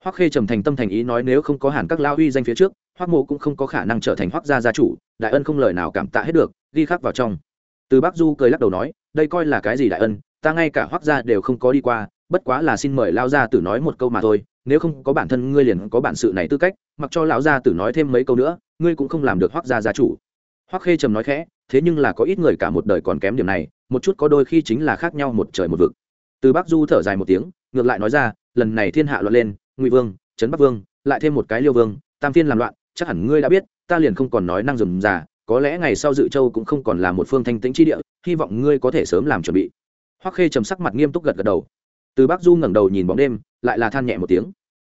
hoắc khê trầm thành tâm thành ý nói nếu không có hàn các lao uy danh phía trước, hoắc mộ cũng không có khả năng trở thành hoắc gia gia chủ, đại ân không lời nào cảm tạ hết được, ghi khắc vào trong. Từ bắc du cười lắc đầu nói, đây coi là cái gì đại ân, ta ngay cả hoắc gia đều không có đi qua, bất quá là xin mời lao gia tử nói một câu mà thôi, nếu không có bản thân ngươi liền có bản sự này tư cách, mặc cho lão gia tử nói thêm mấy câu nữa, ngươi cũng không làm được hoắc gia gia chủ. Hoắc khê trầm nói khẽ, thế nhưng là có ít người cả một đời còn kém điểm này, một chút có đôi khi chính là khác nhau một trời một vực. Từ bắc du thở dài một tiếng, ngược lại nói ra, lần này thiên hạ loạn lên ngụy vương, trấn bắc vương, lại thêm một cái liêu vương, tam phiên làm loạn, chắc hẳn ngươi đã biết, ta liền không còn nói năng dùm già, có lẽ ngày sau dự châu cũng không còn là một phương thanh tĩnh chi địa, hy vọng ngươi có thể sớm làm chuẩn bị. Hoắc khê trầm sắc mặt nghiêm túc gật gật đầu. Từ bắc du ngẩng đầu nhìn bóng đêm, lại là than nhẹ một tiếng.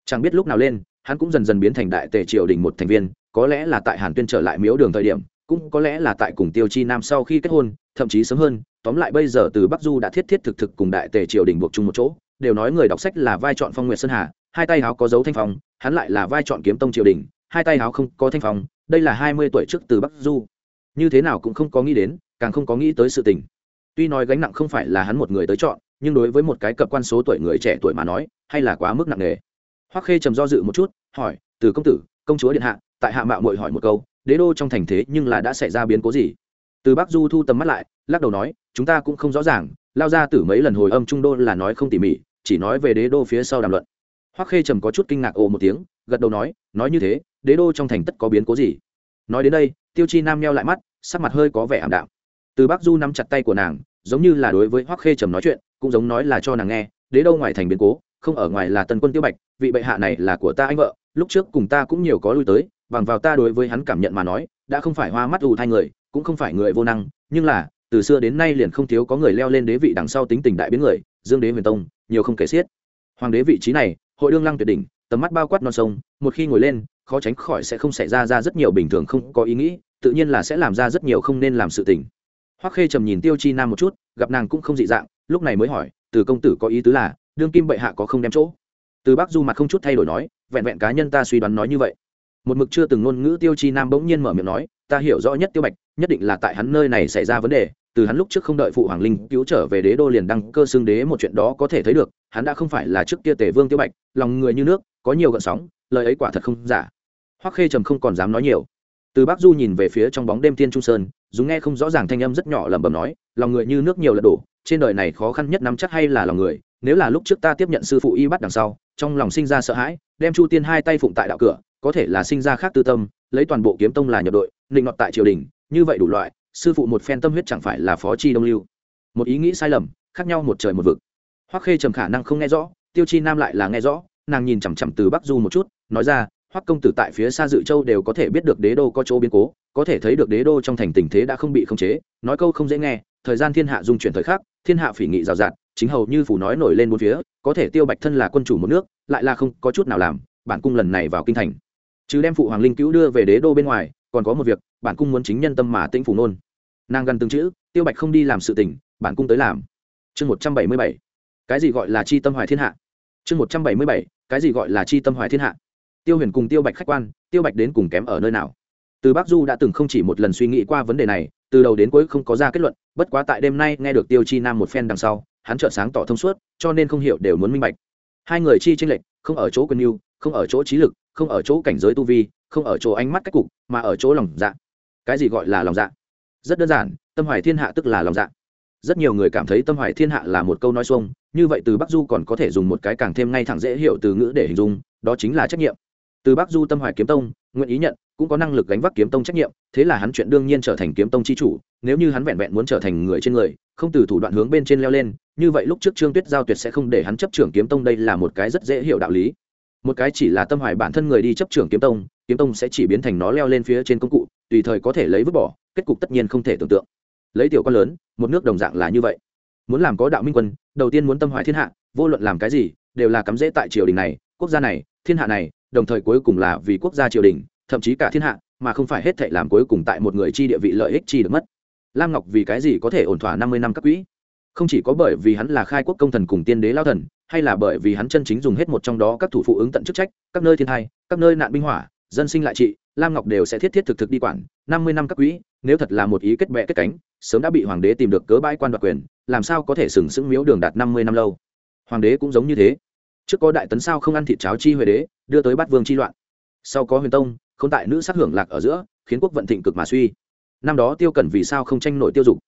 Chẳng biết lúc nào lên, hắn cũng dần dần biến thành đại tề triều đình một thành viên, có lẽ là tại hàn tuyên trở lại miếu đường thời điểm, cũng có lẽ là tại cùng tiêu chi nam sau khi kết hôn, thậm chí sớm hơn, tóm lại bây giờ từ bắc du đã thiết thiết thực thực cùng đại tề triều đình buộc chung một chỗ, đều nói người đọc sách là vai chọn phong nguyệt sơn hà hai tay háo có dấu thanh phong, hắn lại là vai chọn kiếm tông triều đình, hai tay háo không có thanh phong, đây là hai mươi tuổi trước từ bắc du. Như thế nào cũng không có nghĩ đến, càng không có nghĩ tới sự tình. Tuy nói gánh nặng không phải là hắn một người tới chọn, nhưng đối với một cái cập quan số tuổi người trẻ tuổi mà nói, hay là quá mức nặng nề. Hoắc khê trầm do dự một chút, hỏi, từ công tử, công chúa điện hạ, tại hạ mạo muội hỏi một câu, đế đô trong thành thế nhưng là đã xảy ra biến cố gì? Từ bắc du thu tầm mắt lại, lắc đầu nói, chúng ta cũng không rõ ràng, lao ra từ mấy lần hồi âm trung đô là nói không tỉ mỉ, chỉ nói về đế đô phía sau đàm luận hoắc khê trầm có chút kinh ngạc ồ một tiếng, gật đầu nói nói như thế, đế đô trong thành tất có biến cố gì? Nói đến đây, tiêu chi nam nheo lại mắt, sắc mặt hơi có vẻ ảm đạm. Từ bắc du nắm chặt tay của nàng, giống như là đối với hoắc khê trầm nói chuyện, cũng giống nói là cho nàng nghe, đế đô ngoài thành biến cố, không ở ngoài là tần quân tiêu bạch, vị bệ hạ này là của ta anh vợ, lúc trước cùng ta cũng nhiều có lui tới, bằng vào ta đối với hắn cảm nhận mà nói, đã không phải hoa mắt ù thay người, cũng không phải người vô năng, nhưng là, từ xưa đến nay liền không thiếu có người leo lên đế vị đằng sau tính tình đại biến người, dương đế huyền tông, nhiều không kể xiết. Hoàng đế vị trí này hội đương lăng tuyệt đỉnh, tầm mắt bao quát non sông, một khi ngồi lên, khó tránh khỏi sẽ không xảy ra ra rất nhiều bình thường không có ý nghĩ, tự nhiên là sẽ làm ra rất nhiều không nên làm sự tình. Hoắc khê trầm nhìn tiêu chi nam một chút, gặp nàng cũng không dị dạng, lúc này mới hỏi, từ công tử có ý tứ là, đương kim bệ hạ có không đem chỗ? Từ bác du mặt không chút thay đổi nói, vẹn vẹn cá nhân ta suy đoán nói như vậy. Một mực chưa từng ngôn ngữ tiêu chi nam bỗng nhiên mở miệng nói, ta hiểu rõ nhất tiêu bạch, nhất định là tại hắn nơi này xảy ra vấn đề, từ hắn lúc trước không đợi phụ hoàng linh cứu trở về đế đô liền đăng cơ xương đế một chuyện đó có thể thấy được hắn đã không phải là trước kia tề vương tiêu bạch, lòng người như nước, có nhiều gợn sóng, lời ấy quả thật không giả. Hoắc khê trầm không còn dám nói nhiều. Từ bắc du nhìn về phía trong bóng đêm thiên trung sơn dùng nghe không rõ ràng thanh âm rất nhỏ lẩm bẩm nói, lòng người như nước nhiều lật đổ, trên đời này khó khăn nhất nắm chắc hay là lòng người, nếu là lúc trước ta tiếp nhận sư phụ y bắt đằng sau, trong lòng sinh ra sợ hãi, đem chu tiên hai tay phụng tại đạo cửa, có thể là sinh ra khác tư tâm, lấy toàn bộ kiếm tông là nhập đội, định nọt tại triều đình, như vậy đủ loại, sư phụ một phen tâm huyết chẳng phải là phó chi đông lưu. Một ý nghĩ sai lầm, khác nhau một trời một vực hoắc khê trầm khả năng không nghe rõ, tiêu chi nam lại là nghe rõ, nàng nhìn chằm chằm từ bắc du một chút, nói ra, hoắc công tử tại phía xa dự châu đều có thể biết được đế đô có chỗ biến cố, có thể thấy được đế đô trong thành tình thế đã không bị khống chế, nói câu không dễ nghe, thời gian thiên hạ dung chuyển thời khắc, thiên hạ phỉ nghị rào rạt, chính hầu như phủ nói nổi lên bốn phía, có thể tiêu bạch thân là quân chủ một nước, lại là không có chút nào làm, bản cung lần này vào kinh thành. Chứ đem phụ hoàng linh cứu đưa về đế đô bên ngoài, còn có một việc, bản cung muốn chính nhân tâm mà tĩnh phủ nôn. Nàng gần từng chữ, tiêu bạch không đi làm sự tình, bản cung tới làm. Chương một trăm bảy mươi bảy cái gì gọi là chi tâm hoài thiên hạ? Chương một trăm bảy mươi bảy, cái gì gọi là chi tâm hoài thiên hạ? Tiêu huyền cùng tiêu bạch khách quan, tiêu bạch đến cùng kém ở nơi nào? Từ bắc du đã từng không chỉ một lần suy nghĩ qua vấn đề này, từ đầu đến cuối không có ra kết luận, bất quá tại đêm nay nghe được tiêu chi nam một phen đằng sau, hắn trợ sáng tỏ thông suốt, cho nên không hiểu đều muốn minh bạch. Hai người chi tranh lệch, không ở chỗ quân yêu không ở chỗ trí lực, không ở chỗ cảnh giới tu vi, không ở chỗ ánh mắt cách cục, mà ở chỗ lòng dạ. Cái gì gọi là lòng dạ? Rất đơn giản, tâm hoài thiên hạ tức là lòng dạ rất nhiều người cảm thấy tâm hoài thiên hạ là một câu nói xuông, như vậy từ bắc du còn có thể dùng một cái càng thêm ngay thẳng dễ hiểu từ ngữ để hình dung, đó chính là trách nhiệm. Từ bắc du tâm hoài kiếm tông, nguyện ý nhận, cũng có năng lực gánh vác kiếm tông trách nhiệm, thế là hắn chuyện đương nhiên trở thành kiếm tông chi chủ, nếu như hắn vẹn vẹn muốn trở thành người trên người, không từ thủ đoạn hướng bên trên leo lên, như vậy lúc trước trương tuyết giao tuyệt sẽ không để hắn chấp trưởng kiếm tông đây là một cái rất dễ hiểu đạo lý. Một cái chỉ là tâm hoài bản thân người đi chấp trưởng kiếm tông kiếm tông sẽ chỉ biến thành nó leo lên phía trên công cụ, tùy thời có thể lấy vứt bỏ, kết cục tất nhiên không thể tưởng tượng lấy tiểu con lớn, một nước đồng dạng là như vậy. Muốn làm có đạo minh quân, đầu tiên muốn tâm hoài thiên hạ, vô luận làm cái gì, đều là cắm rễ tại triều đình này, quốc gia này, thiên hạ này, đồng thời cuối cùng là vì quốc gia triều đình, thậm chí cả thiên hạ, mà không phải hết thệ làm cuối cùng tại một người chi địa vị lợi ích chi được mất. Lam ngọc vì cái gì có thể ổn thỏa năm mươi năm các quỹ? Không chỉ có bởi vì hắn là khai quốc công thần cùng tiên đế lao thần, hay là bởi vì hắn chân chính dùng hết một trong đó các thủ phụ ứng tận chức trách, các nơi thiên thai, các nơi nạn binh hỏa, dân sinh lại trị, lam ngọc đều sẽ thiết thiết thực thực đi quản, năm mươi năm các quỹ, nếu thật là một ý kết bệ kết cánh sớm đã bị hoàng đế tìm được cớ bãi quan đoạt quyền, làm sao có thể sừng sững miếu đường đạt năm mươi năm lâu? Hoàng đế cũng giống như thế. Trước có đại tấn sao không ăn thịt cháo chi huệ đế, đưa tới bắt vương chi loạn. Sau có huyền tông không tại nữ sắc hưởng lạc ở giữa, khiến quốc vận thịnh cực mà suy. Năm đó tiêu cẩn vì sao không tranh nổi tiêu dục?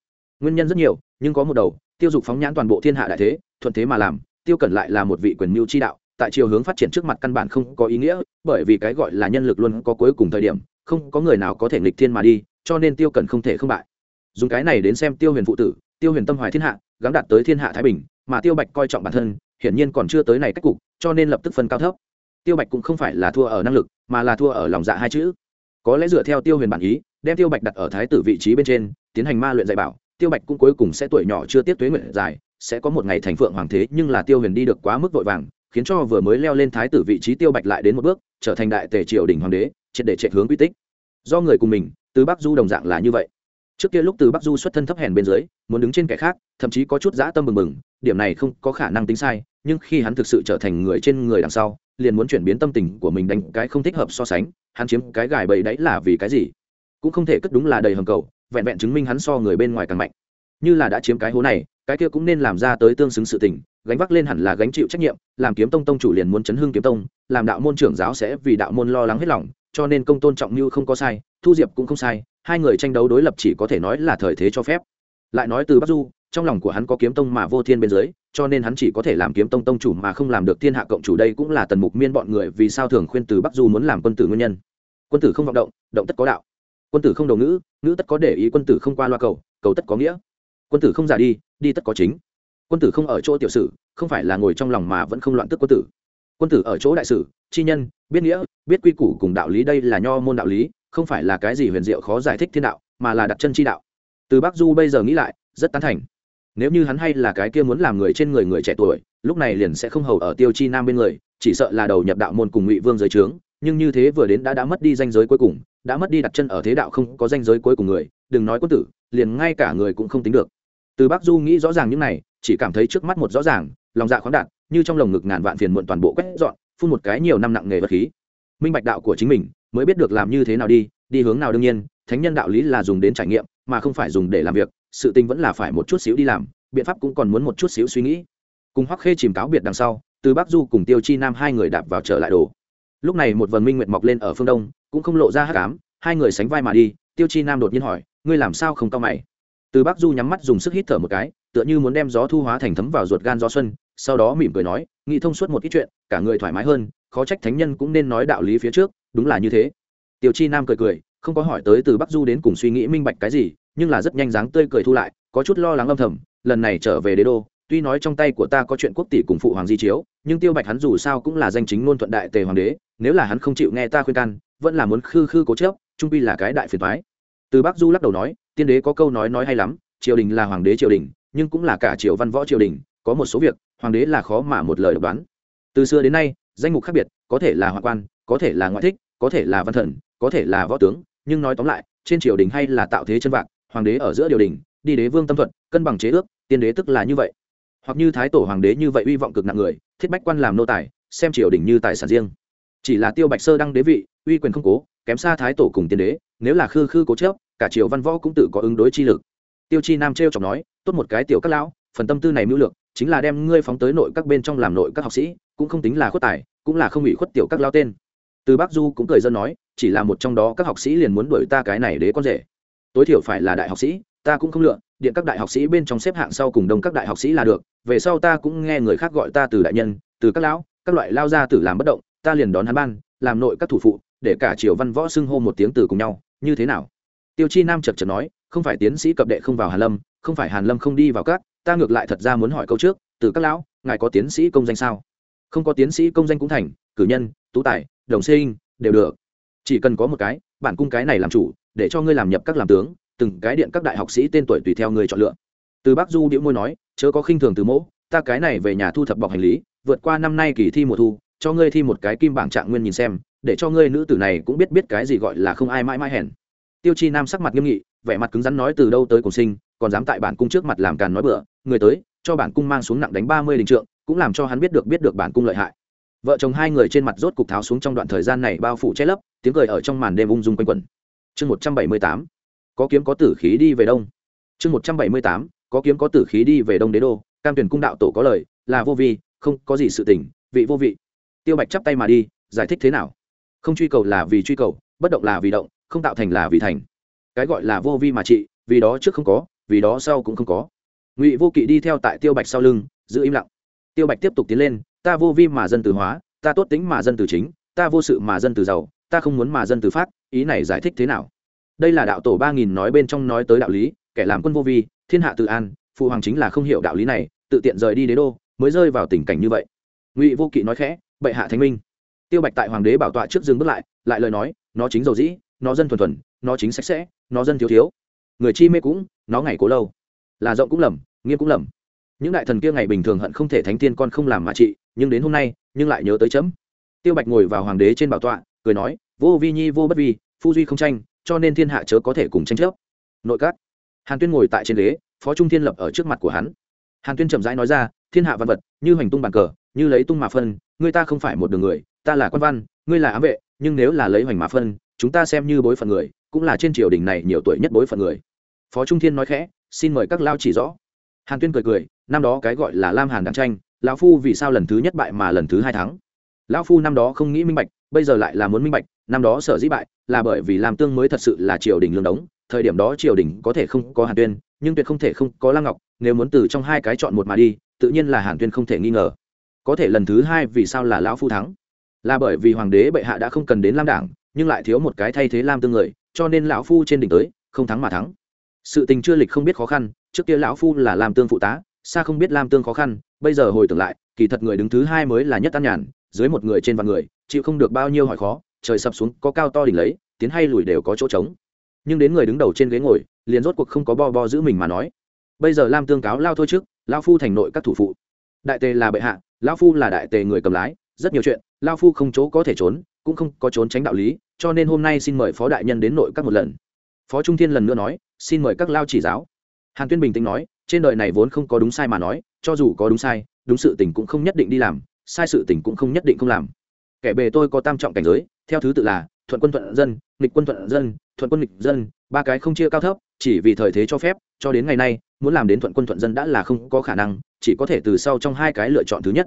Nguyên nhân rất nhiều, nhưng có một đầu, tiêu dục phóng nhãn toàn bộ thiên hạ đại thế, thuận thế mà làm, tiêu cẩn lại là một vị quyền mưu chi đạo, tại chiều hướng phát triển trước mặt căn bản không có ý nghĩa, bởi vì cái gọi là nhân lực luôn có cuối cùng thời điểm, không có người nào có thể nghịch thiên mà đi, cho nên tiêu cẩn không thể không bại dùng cái này đến xem tiêu huyền phụ tử, tiêu huyền tâm hoài thiên hạ, gắng đạt tới thiên hạ thái bình, mà tiêu bạch coi trọng bản thân, hiển nhiên còn chưa tới này cách cục, cho nên lập tức phân cao thấp. Tiêu bạch cũng không phải là thua ở năng lực, mà là thua ở lòng dạ hai chữ. Có lẽ dựa theo tiêu huyền bản ý, đem tiêu bạch đặt ở thái tử vị trí bên trên, tiến hành ma luyện dạy bảo, tiêu bạch cũng cuối cùng sẽ tuổi nhỏ chưa tiếp tuế nguyện dài, sẽ có một ngày thành phượng hoàng thế, nhưng là tiêu huyền đi được quá mức vội vàng, khiến cho vừa mới leo lên thái tử vị trí tiêu bạch lại đến một bước, trở thành đại tề triều đình hoàng đế, triệt để chạy hướng quy tích. Do người cùng mình từ bắc du đồng dạng là như vậy trước kia lúc từ bắc du xuất thân thấp hèn bên dưới, muốn đứng trên kẻ khác, thậm chí có chút dã tâm mừng mừng điểm này không có khả năng tính sai, nhưng khi hắn thực sự trở thành người trên người đằng sau, liền muốn chuyển biến tâm tình của mình đánh cái không thích hợp so sánh, hắn chiếm cái gài bẫy đấy là vì cái gì? Cũng không thể cất đúng là đầy hầm cầu, vẹn vẹn chứng minh hắn so người bên ngoài càng mạnh. Như là đã chiếm cái hố này, cái kia cũng nên làm ra tới tương xứng sự tình, gánh vác lên hẳn là gánh chịu trách nhiệm, làm kiếm tông tông chủ liền muốn chấn hương kiếm tông, làm đạo môn trưởng giáo sẽ vì đạo môn lo lắng hết lòng, cho nên công tôn trọng như không có sai, thu diệp cũng không sai hai người tranh đấu đối lập chỉ có thể nói là thời thế cho phép. Lại nói từ bắc du, trong lòng của hắn có kiếm tông mà vô thiên bên dưới, cho nên hắn chỉ có thể làm kiếm tông tông chủ mà không làm được thiên hạ cộng chủ đây cũng là tần mục miên bọn người vì sao thường khuyên từ bắc du muốn làm quân tử nguyên nhân. Quân tử không vọng động động tất có đạo. Quân tử không đầu ngữ ngữ tất có để ý quân tử không qua loa cầu cầu tất có nghĩa. Quân tử không giả đi đi tất có chính. Quân tử không ở chỗ tiểu sử không phải là ngồi trong lòng mà vẫn không loạn tức quân tử. Quân tử ở chỗ đại sử chi nhân, biết nghĩa, biết quy củ cùng đạo lý đây là nho môn đạo lý không phải là cái gì huyền diệu khó giải thích thiên đạo, mà là đặt chân chi đạo. Từ bắc du bây giờ nghĩ lại, rất tán thành. Nếu như hắn hay là cái kia muốn làm người trên người người trẻ tuổi, lúc này liền sẽ không hầu ở tiêu chi nam bên người, chỉ sợ là đầu nhập đạo môn cùng ngụy vương giới trướng, nhưng như thế vừa đến đã đã mất đi danh giới cuối cùng, đã mất đi đặt chân ở thế đạo không có danh giới cuối cùng người, đừng nói quân tử, liền ngay cả người cũng không tính được. Từ bắc du nghĩ rõ ràng những này, chỉ cảm thấy trước mắt một rõ ràng, lòng dạ khoáng đạt, như trong lồng ngực ngàn vạn phiền muộn toàn bộ quét dọn, phun một cái nhiều năm nặng nghề vật khí. Minh bạch đạo của chính mình mới biết được làm như thế nào đi đi hướng nào đương nhiên, thánh nhân đạo lý là dùng đến trải nghiệm, mà không phải dùng để làm việc, sự tình vẫn là phải một chút xíu đi làm, biện pháp cũng còn muốn một chút xíu suy nghĩ. Cùng hoắc khê chìm cáo biệt đằng sau, từ bắc du cùng tiêu chi nam hai người đạp vào trở lại đồ lúc này một vần minh nguyệt mọc lên ở phương đông, cũng không lộ ra hát cám hai người sánh vai mà đi, tiêu chi nam đột nhiên hỏi, ngươi làm sao không cao mày? Từ bắc du nhắm mắt dùng sức hít thở một cái, tựa như muốn đem gió thu hóa thành thấm vào ruột gan gió xuân, sau đó mỉm cười nói, nghĩ thông suốt một ít chuyện, cả người thoải mái hơn, khó trách thánh nhân cũng nên nói đạo lý phía trước đúng là như thế. Tiêu chi nam cười cười, không có hỏi tới từ bắc du đến cùng suy nghĩ minh bạch cái gì, nhưng là rất nhanh dáng tươi cười thu lại, có chút lo lắng âm thầm, lần này trở về đế đô, tuy nói trong tay của ta có chuyện quốc tỷ cùng phụ hoàng di chiếu, nhưng tiêu bạch hắn dù sao cũng là danh chính ngôn thuận đại tề hoàng đế, nếu là hắn không chịu nghe ta khuyên can, vẫn là muốn khư khư cố chớp trung pi là cái đại phiền thoái từ bắc du lắc đầu nói, tiên đế có câu nói nói hay lắm, triều đình là hoàng đế triều đình, nhưng cũng là cả triều văn võ triều đình, có một số việc, hoàng đế là khó mà một lời độc đoán. Từ xưa đến nay, danh mục khác biệt, có thể là hoàng quan, có thể là ngoại thích có thể là văn thần, có thể là võ tướng, nhưng nói tóm lại, trên triều đình hay là tạo thế chân vạc, hoàng đế ở giữa điều đình, đi đế vương tâm thuận cân bằng chế ước, tiên đế tức là như vậy. Hoặc như thái tổ hoàng đế như vậy uy vọng cực nặng người, thiết bách quan làm nô tài, xem triều đình như tài sản riêng. Chỉ là tiêu bạch sơ đăng đế vị, uy quyền không cố, kém xa thái tổ cùng tiên đế, nếu là khư khư cố chớp cả triều văn võ cũng tự có ứng đối chi lực. Tiêu chi nam trêu chọc nói, tốt một cái tiểu các lão, phần tâm tư này mưu lược, chính là đem ngươi phóng tới nội các bên trong làm nội các học sĩ, cũng không tính là khuất tài, cũng là không ủy khuất tiểu các lao tên từ bác du cũng cười dân nói, chỉ là một trong đó các học sĩ liền muốn đuổi ta cái này đế con rể. Tối thiểu phải là đại học sĩ, ta cũng không lựa, điện các đại học sĩ bên trong xếp hạng sau cùng đông các đại học sĩ là được, về sau ta cũng nghe người khác gọi ta từ đại nhân, từ các lão, các loại lao ra tử làm bất động, ta liền đón hắn ban, làm nội các thủ phụ, để cả triều văn võ xưng hô một tiếng từ cùng nhau, như thế nào? Tiêu chi nam chật chật nói, không phải tiến sĩ cập đệ không vào hàn lâm, không phải hàn lâm không đi vào các, ta ngược lại thật ra muốn hỏi câu trước, từ các lão, ngài có tiến sĩ công danh sao? Không có tiến sĩ công danh cũng thành, cử nhân, tú tài đồng sinh, đều được. Chỉ cần có một cái, bản cung cái này làm chủ, để cho ngươi làm nhập các làm tướng, từng cái điện các đại học sĩ tên tuổi tùy theo người chọn lựa. Từ bác du điệu môi nói, chớ có khinh thường từ mẫu, ta cái này về nhà thu thập bọc hành lý, vượt qua năm nay kỳ thi mùa thu, cho ngươi thi một cái kim bảng trạng nguyên nhìn xem, để cho ngươi nữ tử này cũng biết biết cái gì gọi là không ai mãi mãi hèn. Tiêu chi nam sắc mặt nghiêm nghị, vẻ mặt cứng rắn nói từ đâu tới cùng sinh, còn dám tại bản cung trước mặt làm càn nói bựa người tới, cho bản cung mang xuống nặng đánh ba mươi đình trượng, cũng làm cho hắn biết được biết được bản cung lợi hại vợ chồng hai người trên mặt rốt cục tháo xuống trong đoạn thời gian này bao phủ che lấp, tiếng cười ở trong màn đêm ung dung quanh quẩn. Chương một trăm bảy mươi tám, có kiếm có tử khí đi về đông. Chương một trăm bảy mươi tám, có kiếm có tử khí đi về đông đế đô, cam tuyển cung đạo tổ có lời, là vô vi, không có gì sự tỉnh vị vô vị. Tiêu bạch chắp tay mà đi, giải thích thế nào? Không truy cầu là vì truy cầu, bất động là vì động, không tạo thành là vì thành. Cái gọi là vô vi mà trị, vì đó trước không có, vì đó sau cũng không có. Ngụy vô kỵ đi theo tại tiêu bạch sau lưng, giữ im lặng. Tiêu bạch tiếp tục tiến lên ta vô vi mà dân từ hóa, ta tốt tính mà dân từ chính, ta vô sự mà dân từ giàu, ta không muốn mà dân từ phát ý này giải thích thế nào? Đây là đạo tổ ba nghìn nói bên trong nói tới đạo lý, kẻ làm quân vô vi, thiên hạ tự an, phụ hoàng chính là không hiểu đạo lý này, tự tiện rời đi đế đô, mới rơi vào tình cảnh như vậy. Ngụy vô kỵ nói khẽ, bệ hạ thánh minh. Tiêu bạch tại hoàng đế bảo tọa trước dừng bước lại lại lời nói, nó chính dầu dĩ, nó dân thuần thuần, nó chính sạch sẽ, nó dân thiếu thiếu. Người chi mê cũng, nó ngày cố lâu. Là rộng cũng lầm nghiêm cũng lầm. Những đại thần kia ngày bình thường hận không thể thánh tiên con không làm mà trị nhưng đến hôm nay, nhưng lại nhớ tới chấm. Tiêu bạch ngồi vào hoàng đế trên bảo tọa, cười nói, vô vi nhi, vô bất vi, phu duy không tranh, cho nên thiên hạ chớ có thể cùng tranh chấp. Nội các. Hàn tuyên ngồi tại trên ghế, phó trung thiên lập ở trước mặt của hắn. Hàn tuyên chậm rãi nói ra, thiên hạ văn vật, như hoành tung bàn cờ, như lấy tung mà phân ngươi ta không phải một đường người, ta là quan văn, ngươi là ám vệ, nhưng nếu là lấy hoành mà phân, chúng ta xem như bối phận người, cũng là trên triều đình này nhiều tuổi nhất bối phận người. Phó trung thiên nói khẽ, xin mời các lao chỉ rõ. Hàn tuyên cười cười, năm đó cái gọi là lam hàn đảng tranh lão phu vì sao lần thứ nhất bại mà lần thứ hai thắng? Lão phu năm đó không nghĩ minh bạch, bây giờ lại là muốn minh bạch, năm đó sở dĩ bại là bởi vì làm tương mới thật sự là triều đình lương đống, thời điểm đó triều đình có thể không có hàn tuyên, nhưng tuyệt không thể không có lăng ngọc, nếu muốn từ trong hai cái chọn một mà đi, tự nhiên là hàn tuyên không thể nghi ngờ. Có thể lần thứ hai vì sao là lão phu thắng? Là bởi vì hoàng đế bệ hạ đã không cần đến lam đảng, nhưng lại thiếu một cái thay thế lam tương người, cho nên lão phu trên đỉnh tới, không thắng mà thắng. Sự tình chưa lịch không biết khó khăn, trước kia lão phu là làm tương phụ tá xa không biết lam tương khó khăn, bây giờ hồi tưởng lại, kỳ thật người đứng thứ hai mới là nhất an nhàn, dưới một người trên vạn người, chịu không được bao nhiêu hỏi khó, trời sập xuống, có cao to đỉnh lấy, tiến hay lùi đều có chỗ trống. Nhưng đến người đứng đầu trên ghế ngồi, liền rốt cuộc không có bo bo giữ mình mà nói. Bây giờ lam tương cáo lao thôi trước, lao phu thành nội các thủ phụ. Đại tề là bệ hạ, lao phu là đại tề người cầm lái, rất nhiều chuyện, lao phu không chỗ có thể trốn, cũng không có trốn tránh đạo lý, cho nên hôm nay xin mời phó đại nhân đến nội các một lần. Phó trung thiên lần nữa nói, xin mời các lao chỉ giáo. Hàn tuyên bình tĩnh nói trên đời này vốn không có đúng sai mà nói, cho dù có đúng sai, đúng sự tình cũng không nhất định đi làm, sai sự tình cũng không nhất định không làm. Kẻ bề tôi có tam trọng cảnh giới, theo thứ tự là thuận quân thuận dân, nghịch quân thuận dân, thuận quân nghịch dân, ba cái không chia cao thấp, chỉ vì thời thế cho phép, cho đến ngày nay, muốn làm đến thuận quân thuận dân đã là không có khả năng, chỉ có thể từ sau trong hai cái lựa chọn thứ nhất.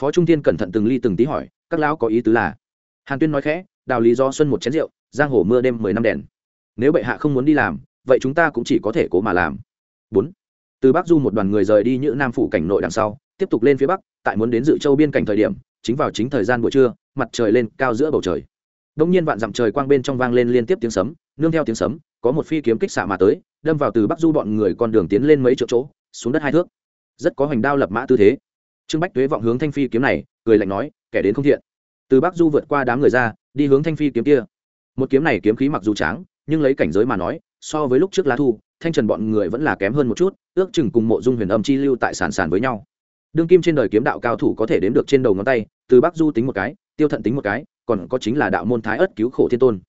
Phó trung tiên cẩn thận từng ly từng tí hỏi, các lão có ý tứ là? Hàn tuyên nói khẽ, đào lý do xuân một chén rượu, giang hồ mưa đêm mười năm đèn. Nếu bệ hạ không muốn đi làm, vậy chúng ta cũng chỉ có thể cố mà làm. Bốn từ bắc du một đoàn người rời đi như nam phủ cảnh nội đằng sau, tiếp tục lên phía bắc, tại muốn đến dự châu biên cảnh thời điểm, chính vào chính thời gian buổi trưa, mặt trời lên cao giữa bầu trời. Đông nhiên vạn dặm trời quang bên trong vang lên liên tiếp tiếng sấm, nương theo tiếng sấm, có một phi kiếm kích xạ mà tới, đâm vào từ bắc du bọn người con đường tiến lên mấy chỗ chỗ, xuống đất hai thước. Rất có hoành đao lập mã tư thế. Trương bách tuế vọng hướng thanh phi kiếm này, cười lạnh nói, kẻ đến không thiện. Từ bắc du vượt qua đám người ra, đi hướng thanh phi kiếm kia. Một kiếm này kiếm khí mặc dù tráng, nhưng lấy cảnh giới mà nói, so với lúc trước lá thu thanh trần bọn người vẫn là kém hơn một chút, ước chừng cùng mộ dung huyền âm chi lưu tại sản sản với nhau. Đương kim trên đời kiếm đạo cao thủ có thể đếm được trên đầu ngón tay, từ bắc du tính một cái, tiêu thận tính một cái, còn có chính là đạo môn thái ất cứu khổ thiên tôn.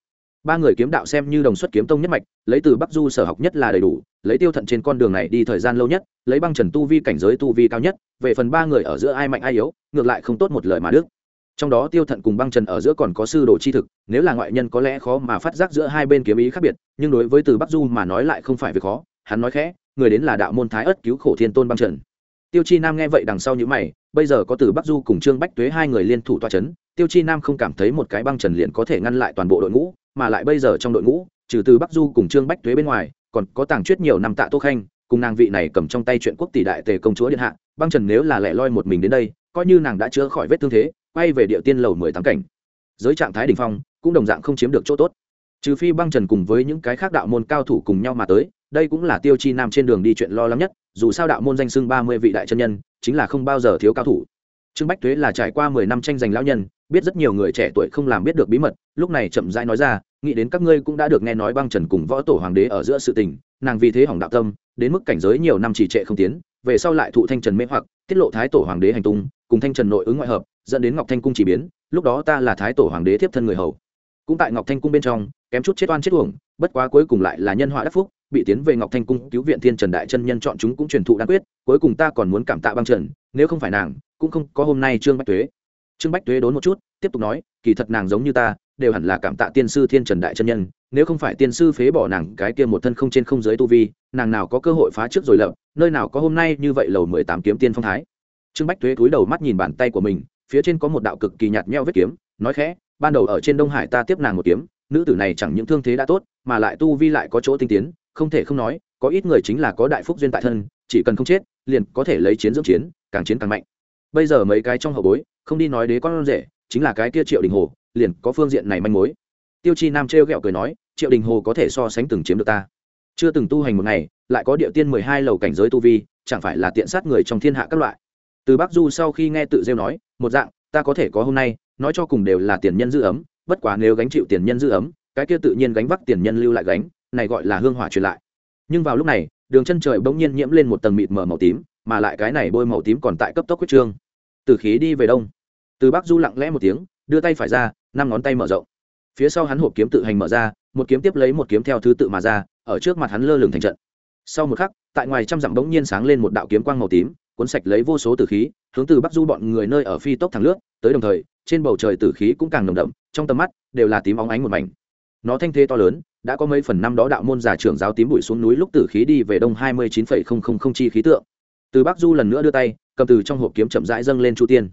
Ba người kiếm đạo xem như đồng xuất kiếm tông nhất mạch, lấy từ bắc du sở học nhất là đầy đủ, lấy tiêu thận trên con đường này đi thời gian lâu nhất, lấy băng trần tu vi cảnh giới tu vi cao nhất, về phần ba người ở giữa ai mạnh ai yếu, ngược lại không tốt một lời mà đức trong đó tiêu thận cùng băng trần ở giữa còn có sư đồ chi thực, nếu là ngoại nhân có lẽ khó mà phát giác giữa hai bên kiếm ý khác biệt, nhưng đối với từ bắc du mà nói lại không phải việc khó, hắn nói khẽ, người đến là đạo môn thái ất cứu khổ thiên tôn băng trần. Tiêu chi nam nghe vậy đằng sau những mày, bây giờ có từ bắc du cùng trương bách tuế hai người liên thủ toa c h ấ n tiêu chi nam không cảm thấy một cái băng trần liền có thể ngăn lại toàn bộ đội ngũ, mà lại bây giờ trong đội ngũ, trừ từ bắc du cùng trương bách tuế bên ngoài, còn có tàng chuyết nhiều năm tạ tô khanh, cùng nàng vị này cầm trong tay chuyện quốc tỷ đại tề công chúa điện hạ, băng trần nếu là lẻ loi một mình đến đây, coi như nàng đã chữa khỏi vết thương thế quay về địa tiên lầu mười tám cảnh. Giới trạng thái đ ỉ n h phong, cũng đồng dạng không chiếm được chỗ tốt. Trừ phi băng trần cùng với những cái khác đạo môn cao thủ cùng nhau mà tới, đây cũng là tiêu chi nam trên đường đi chuyện lo lắng nhất, dù sao đạo môn danh xưng ba mươi vị đại chân nhân, chính là không bao giờ thiếu cao thủ. Trương bách thuế là trải qua mười năm tranh giành lão nhân, biết rất nhiều người trẻ tuổi không làm biết được bí mật, lúc này chậm rãi nói ra, nghĩ đến các ngươi cũng đã được nghe nói băng trần cùng võ tổ hoàng đế ở giữa sự tình, nàng vì thế hỏng đạo tâm, đến mức cảnh giới nhiều năm trì trệ không tiến, về sau lại thụ thanh trần mê hoặc, tiết lộ thái tổ hoàng đế hành tung, cùng thanh trần nội ứng ngoại hợp dẫn đến ngọc thanh cung chỉ biến, lúc đó ta là thái tổ hoàng đế tiếp thân người hầu. Cũng tại ngọc thanh cung bên trong, kém chút chết oan chết uổng, bất quá cuối cùng lại là nhân họa đắc phúc, bị tiến về ngọc thanh cung cứu viện thiên trần đại chân nhân chọn chúng cũng truyền thụ đan quyết, cuối cùng ta còn muốn cảm tạ băng trần, nếu không phải nàng, cũng không có hôm nay trương bách tuế. Trương bách tuế đốn một chút, tiếp tục nói, kỳ thật nàng giống như ta, đều hẳn là cảm tạ tiên sư thiên trần đại chân nhân, nếu không phải tiên sư phế bỏ nàng, cái kia một thân không trên không giới tu vi, nàng nào có cơ hội phá trước rồi lập, nơi nào có hôm nay như vậy lầu mười tám kiếm tiên phong thái. Trương bách tuế cúi đầu mắt nhìn bàn tay của mình phía trên có một đạo cực kỳ nhạt nhẽo vết kiếm, nói khẽ, ban đầu ở trên đông hải ta tiếp nàng một kiếm, nữ tử này chẳng những thương thế đã tốt, mà lại tu vi lại có chỗ tinh tiến, không thể không nói, có ít người chính là có đại phúc duyên tại thân, chỉ cần không chết, liền có thể lấy chiến dưỡng chiến, càng chiến càng mạnh. Bây giờ mấy cái trong hậu bối, không đi nói đế con rể, chính là cái kia triệu đình hồ, liền có phương diện này manh mối. Tiêu chi nam trêu ghẹo cười nói, triệu đình hồ có thể so sánh từng chiếm được ta. Chưa từng tu hành một ngày, lại có địa tiên mười hai lầu cảnh giới tu vi, chẳng phải là tiện sát người trong thiên hạ các loại. Từ bắc du sau khi nghe tự rêu nói một dạng, ta có thể có hôm nay, nói cho cùng đều là tiền nhân dư ấm, bất quá nếu gánh chịu tiền nhân dư ấm, cái kia tự nhiên gánh vác tiền nhân lưu lại gánh, này gọi là hương hỏa truyền lại. Nhưng vào lúc này, đường chân trời bỗng nhiên nhiễm lên một tầng mịt mờ màu tím, mà lại cái này bôi màu tím còn tại cấp tốc huyết trương. Từ khí đi về đông. Từ bắc du lặng lẽ một tiếng, đưa tay phải ra, năm ngón tay mở rộng. Phía sau hắn hộp kiếm tự hành mở ra, một kiếm tiếp lấy một kiếm theo thứ tự mà ra, ở trước mặt hắn lơ lửng thành trận. Sau một khắc, tại ngoài trăm dặm bỗng nhiên sáng lên một đạo kiếm quang màu tím cuốn sạch lấy vô số tử khí, hướng từ bắc du bọn người nơi ở phi tốc thẳng lướt, tới đồng thời, trên bầu trời tử khí cũng càng nồng đậm, trong tầm mắt đều là tím óng ánh một mảnh. Nó thanh thế to lớn, đã có mấy phần năm đó đạo môn giả trưởng giáo tím bụi xuống núi lúc tử khí đi về đông hai mươi chín phẩy không không không chi khí tượng. Từ bắc du lần nữa đưa tay, cầm từ trong hộp kiếm chậm rãi dâng lên chu tiên.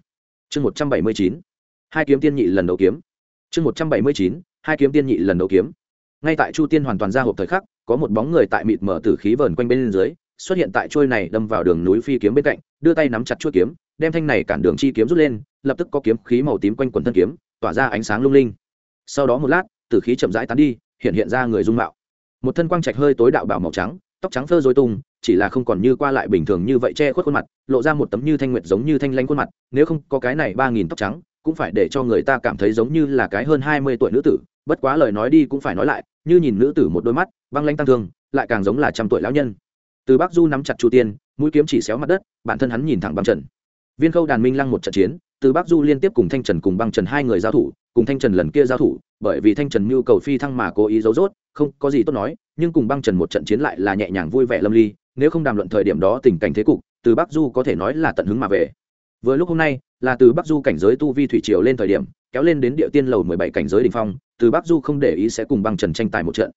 Chương một trăm bảy mươi chín, hai kiếm tiên nhị lần đầu kiếm. Chương một trăm bảy mươi chín, hai kiếm tiên nhị lần đầu kiếm. Ngay tại chu tiên hoàn toàn ra hộp thời khắc, có một bóng người tại mịt mở tử khí vờn quanh bên dưới xuất hiện tại trôi này đâm vào đường núi phi kiếm bên cạnh, đưa tay nắm chặt chuôi kiếm, đem thanh này cản đường chi kiếm rút lên, lập tức có kiếm khí màu tím quanh quần thân kiếm, tỏa ra ánh sáng lung linh. Sau đó một lát, tử khí chậm rãi tán đi, hiện hiện ra người dung mạo. Một thân quang trạch hơi tối đạo bảo màu trắng, tóc trắng phơ dối tung, chỉ là không còn như qua lại bình thường như vậy che khuất khuôn mặt, lộ ra một tấm như thanh nguyệt giống như thanh lanh khuôn mặt, nếu không có cái này ba nghìn tóc trắng, cũng phải để cho người ta cảm thấy giống như là cái hơn hai mươi tuổi nữ tử, bất quá lời nói đi cũng phải nói lại, như nhìn nữ tử một đôi mắt, băng lanh tăng thương, lại càng giống là trăm tuổi lão nhân từ bắc du nắm chặt chu tiên, mũi kiếm chỉ xéo mặt đất, bản thân hắn nhìn thẳng băng trần. Viên khâu đàn minh lăng một trận chiến, từ bắc du liên tiếp cùng thanh trần cùng băng trần hai người giao thủ, cùng thanh trần lần kia giao thủ, bởi vì thanh trần mưu cầu phi thăng mà cố ý giấu dốt không có gì tốt nói, nhưng cùng băng trần một trận chiến lại là nhẹ nhàng vui vẻ lâm ly, nếu không đàm luận thời điểm đó tình cảnh thế cục, từ bắc du có thể nói là tận hứng mà về. Vừa lúc hôm nay, là từ bắc du cảnh giới tu vi thủy triều lên thời điểm, kéo lên đến địa tiên lầu mười bảy cảnh giới đỉnh phong, từ bắc du không để ý sẽ cùng băng trần tranh tài một trận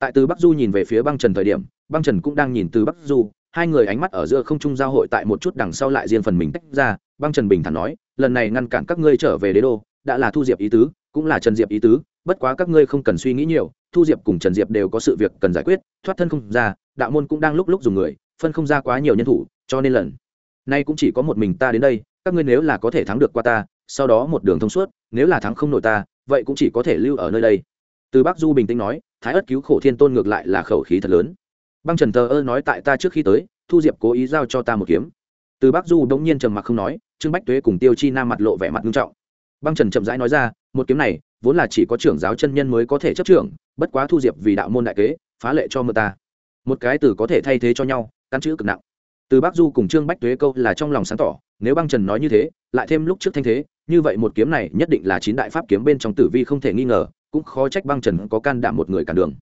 tại từ bắc du nhìn về phía băng trần thời điểm, băng trần cũng đang nhìn từ bắc du. Hai người ánh mắt ở giữa không trung giao hội tại một chút đằng sau lại riêng phần mình tách ra. Băng trần bình thản nói, lần này ngăn cản các ngươi trở về đế đô, đã là thu diệp ý tứ, cũng là trần diệp ý tứ. Bất quá các ngươi không cần suy nghĩ nhiều, thu diệp cùng trần diệp đều có sự việc cần giải quyết, thoát thân không ra, đạo môn cũng đang lúc lúc dùng người, phân không ra quá nhiều nhân thủ, cho nên lần nay cũng chỉ có một mình ta đến đây, các ngươi nếu là có thể thắng được qua ta, sau đó một đường thông suốt, nếu là thắng không nổi ta, vậy cũng chỉ có thể lưu ở nơi đây từ bắc du bình tĩnh nói, thái ất cứu khổ thiên tôn ngược lại là khẩu khí thật lớn. Băng trần thờ ơ nói tại ta trước khi tới, thu diệp cố ý giao cho ta một kiếm. Từ bắc du đống nhiên trầm mặc không nói, trương bách tuế cùng tiêu chi nam mặt lộ vẻ mặt nghiêm trọng. Băng trần chậm rãi nói ra, một kiếm này, vốn là chỉ có trưởng giáo chân nhân mới có thể chấp trưởng, bất quá thu diệp vì đạo môn đại kế, phá lệ cho mưa ta. Một cái từ có thể thay thế cho nhau căn chữ cực nặng. Từ bắc du cùng trương bách tuế câu là trong lòng sáng tỏ, nếu băng trần nói như thế, lại thêm lúc trước thanh thế, như vậy một kiếm này nhất định là chín đại pháp kiếm bên trong tử vi không thể nghi ngờ cũng khó trách băng trần có can đảm một người cản đường.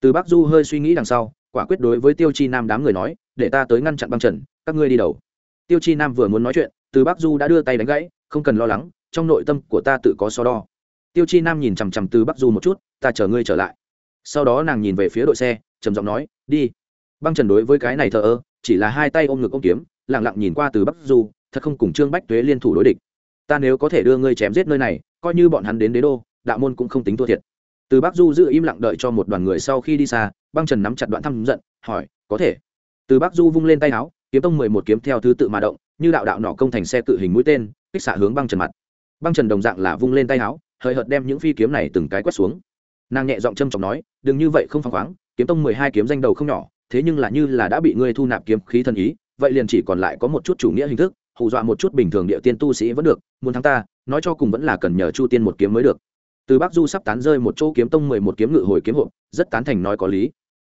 Từ bắc du hơi suy nghĩ đằng sau, quả quyết đối với tiêu chi nam đám người nói, để ta tới ngăn chặn băng trần, các ngươi đi đầu. Tiêu chi nam vừa muốn nói chuyện, từ bắc du đã đưa tay đánh gãy, không cần lo lắng, trong nội tâm của ta tự có so đo. Tiêu chi nam nhìn chằm chằm từ bắc du một chút, ta chờ ngươi trở lại. Sau đó nàng nhìn về phía đội xe, trầm giọng nói, đi. Băng trần đối với cái này thờ ơ, chỉ là hai tay ôm ngực ôm kiếm lẳng lặng nhìn qua từ bắc du, thật không cùng trương bách tuế liên thủ đối địch. Ta nếu có thể đưa ngươi chém giết nơi này, coi như bọn hắn đến đế đô đạo môn cũng không tính thua thiệt. Từ bắc du giữ im lặng đợi cho một đoàn người sau khi đi xa, băng trần nắm chặt đoạn thăm giận, hỏi, có thể? Từ bắc du vung lên tay áo, kiếm tông mười một kiếm theo thứ tự mà động, như đạo đạo nỏ công thành xe cự hình mũi tên, kích xạ hướng băng trần mặt. Băng trần đồng dạng là vung lên tay áo hời hợt đem những phi kiếm này từng cái quét xuống. Nàng nhẹ giọng châm trọng nói, đừng như vậy không phăng khoáng, kiếm tông mười hai kiếm danh đầu không nhỏ, thế nhưng là như là đã bị ngươi thu nạp kiếm khí thân ý, vậy liền chỉ còn lại có một chút chủ nghĩa hình thức, hù dọa một chút bình thường địa tiên tu sĩ vẫn được, muốn thắng ta, nói cho cùng vẫn là cần nhờ chu tiên một kiếm mới được từ bắc du sắp tán rơi một chỗ kiếm tông mười một kiếm ngự hồi kiếm hộp, rất tán thành nói có lý.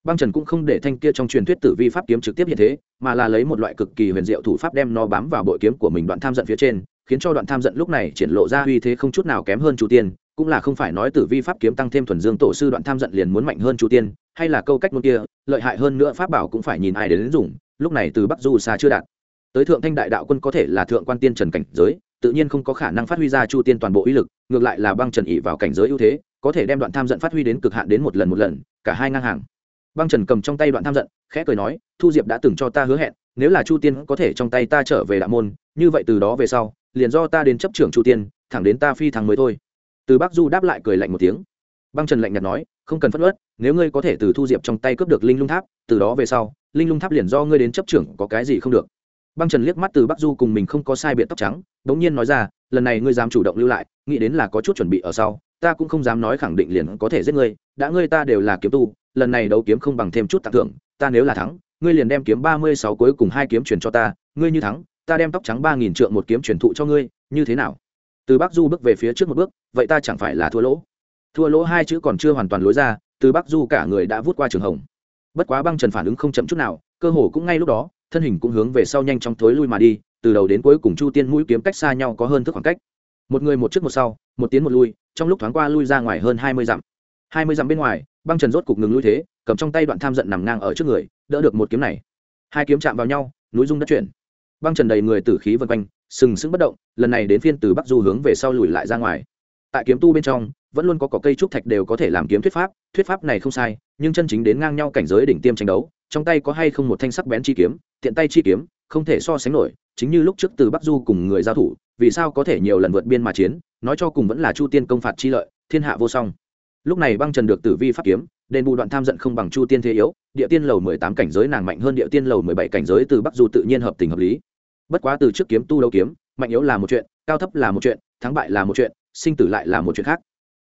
Băng trần cũng không để thanh kia trong truyền thuyết tử vi pháp kiếm trực tiếp hiện thế, mà là lấy một loại cực kỳ huyền diệu thủ pháp đem nó bám vào bội kiếm của mình đoạn tham giận phía trên, khiến cho đoạn tham giận lúc này triển lộ ra uy thế không chút nào kém hơn chu tiên, cũng là không phải nói tử vi pháp kiếm tăng thêm thuần dương tổ sư đoạn tham giận liền muốn mạnh hơn chu tiên, hay là câu cách ngôn kia, lợi hại hơn nữa pháp bảo cũng phải nhìn ai đến dùng, lúc này từ bắc du xa chưa đạt. Tới thượng thanh đại đạo quân có thể là thượng quan tiên trần cảnh giới tự nhiên không có khả năng phát huy ra chu tiên toàn bộ uy lực, ngược lại là băng trần ỉ vào cảnh giới ưu thế, có thể đem đoạn tham giận phát huy đến cực hạn đến một lần một lần, cả hai ngang hàng. Băng trần cầm trong tay đoạn tham giận, khẽ cười nói, thu diệp đã từng cho ta hứa hẹn, nếu là chu tiên có thể trong tay ta trở về đạo môn, như vậy từ đó về sau, liền do ta đến chấp trưởng chu tiên, thẳng đến ta phi thắng mới thôi. Từ bắc du đáp lại cười lạnh một tiếng. Băng trần lạnh nhạt nói, không cần phất ớt nếu ngươi có thể từ thu diệp trong tay cướp được linh lung tháp, từ đó về sau, linh lung tháp liền do ngươi đến chấp trưởng, có cái gì không được. Băng trần liếc mắt từ bắc du cùng mình không có sai biện tóc trắng bỗng nhiên nói ra, lần này ngươi dám chủ động lưu lại, nghĩ đến là có chút chuẩn bị ở sau, ta cũng không dám nói khẳng định liền có thể giết ngươi, đã ngươi ta đều là kiếm tu, lần này đấu kiếm không bằng thêm chút tặng thưởng, ta nếu là thắng, ngươi liền đem kiếm ba mươi sáu cuối cùng hai kiếm truyền cho ta, ngươi như thắng, ta đem tóc trắng ba nghìn trượng một kiếm truyền thụ cho ngươi, như thế nào? Từ bắc du bước về phía trước một bước, vậy ta chẳng phải là thua lỗ? Thua lỗ hai chữ còn chưa hoàn toàn lối ra, từ bắc du cả người đã vút qua trường hồng. Bất quá băng trần phản ứng không chậm chút nào, cơ hồ cũng ngay lúc đó, thân hình cũng hướng về sau nhanh chóng thối lui mà đi từ đầu đến cuối cùng chu tiên mũi kiếm cách xa nhau có hơn thước khoảng cách. Một người một trước một sau, một tiến một lui, trong lúc thoáng qua lui ra ngoài hơn hai mươi dặm. Hai mươi dặm bên ngoài, băng trần rốt cục ngừng lui thế, cầm trong tay đoạn tham giận nằm ngang ở trước người, đỡ được một kiếm này. Hai kiếm chạm vào nhau, núi dung đất chuyển. Băng trần đầy người tử khí vân quanh, sừng sững bất động, lần này đến phiên từ bắc du hướng về sau lùi lại ra ngoài. Tại kiếm tu bên trong, vẫn luôn có cỏ cây trúc thạch đều có thể làm kiếm thuyết pháp thuyết pháp này không sai, nhưng chân chính đến ngang nhau cảnh giới đỉnh tiêm tranh đấu, trong tay có hay không một thanh sắc bén chi kiếm, tiện tay chi kiếm không thể so sánh nổi, chính như lúc trước từ bắc du cùng người giao thủ, vì sao có thể nhiều lần vượt biên mà chiến, nói cho cùng vẫn là chu tiên công phạt chi lợi, thiên hạ vô song. Lúc này băng trần được tử vi pháp kiếm, đền bù đoạn tham giận không bằng chu tiên thế yếu, địa tiên lầu mười tám cảnh giới nàng mạnh hơn địa tiên lầu mười bảy cảnh giới, từ bắc du tự nhiên hợp tình hợp lý. Bất quá từ trước kiếm tu đấu kiếm, mạnh yếu là một chuyện, cao thấp là một chuyện, thắng bại là một chuyện, sinh tử lại là một chuyện khác.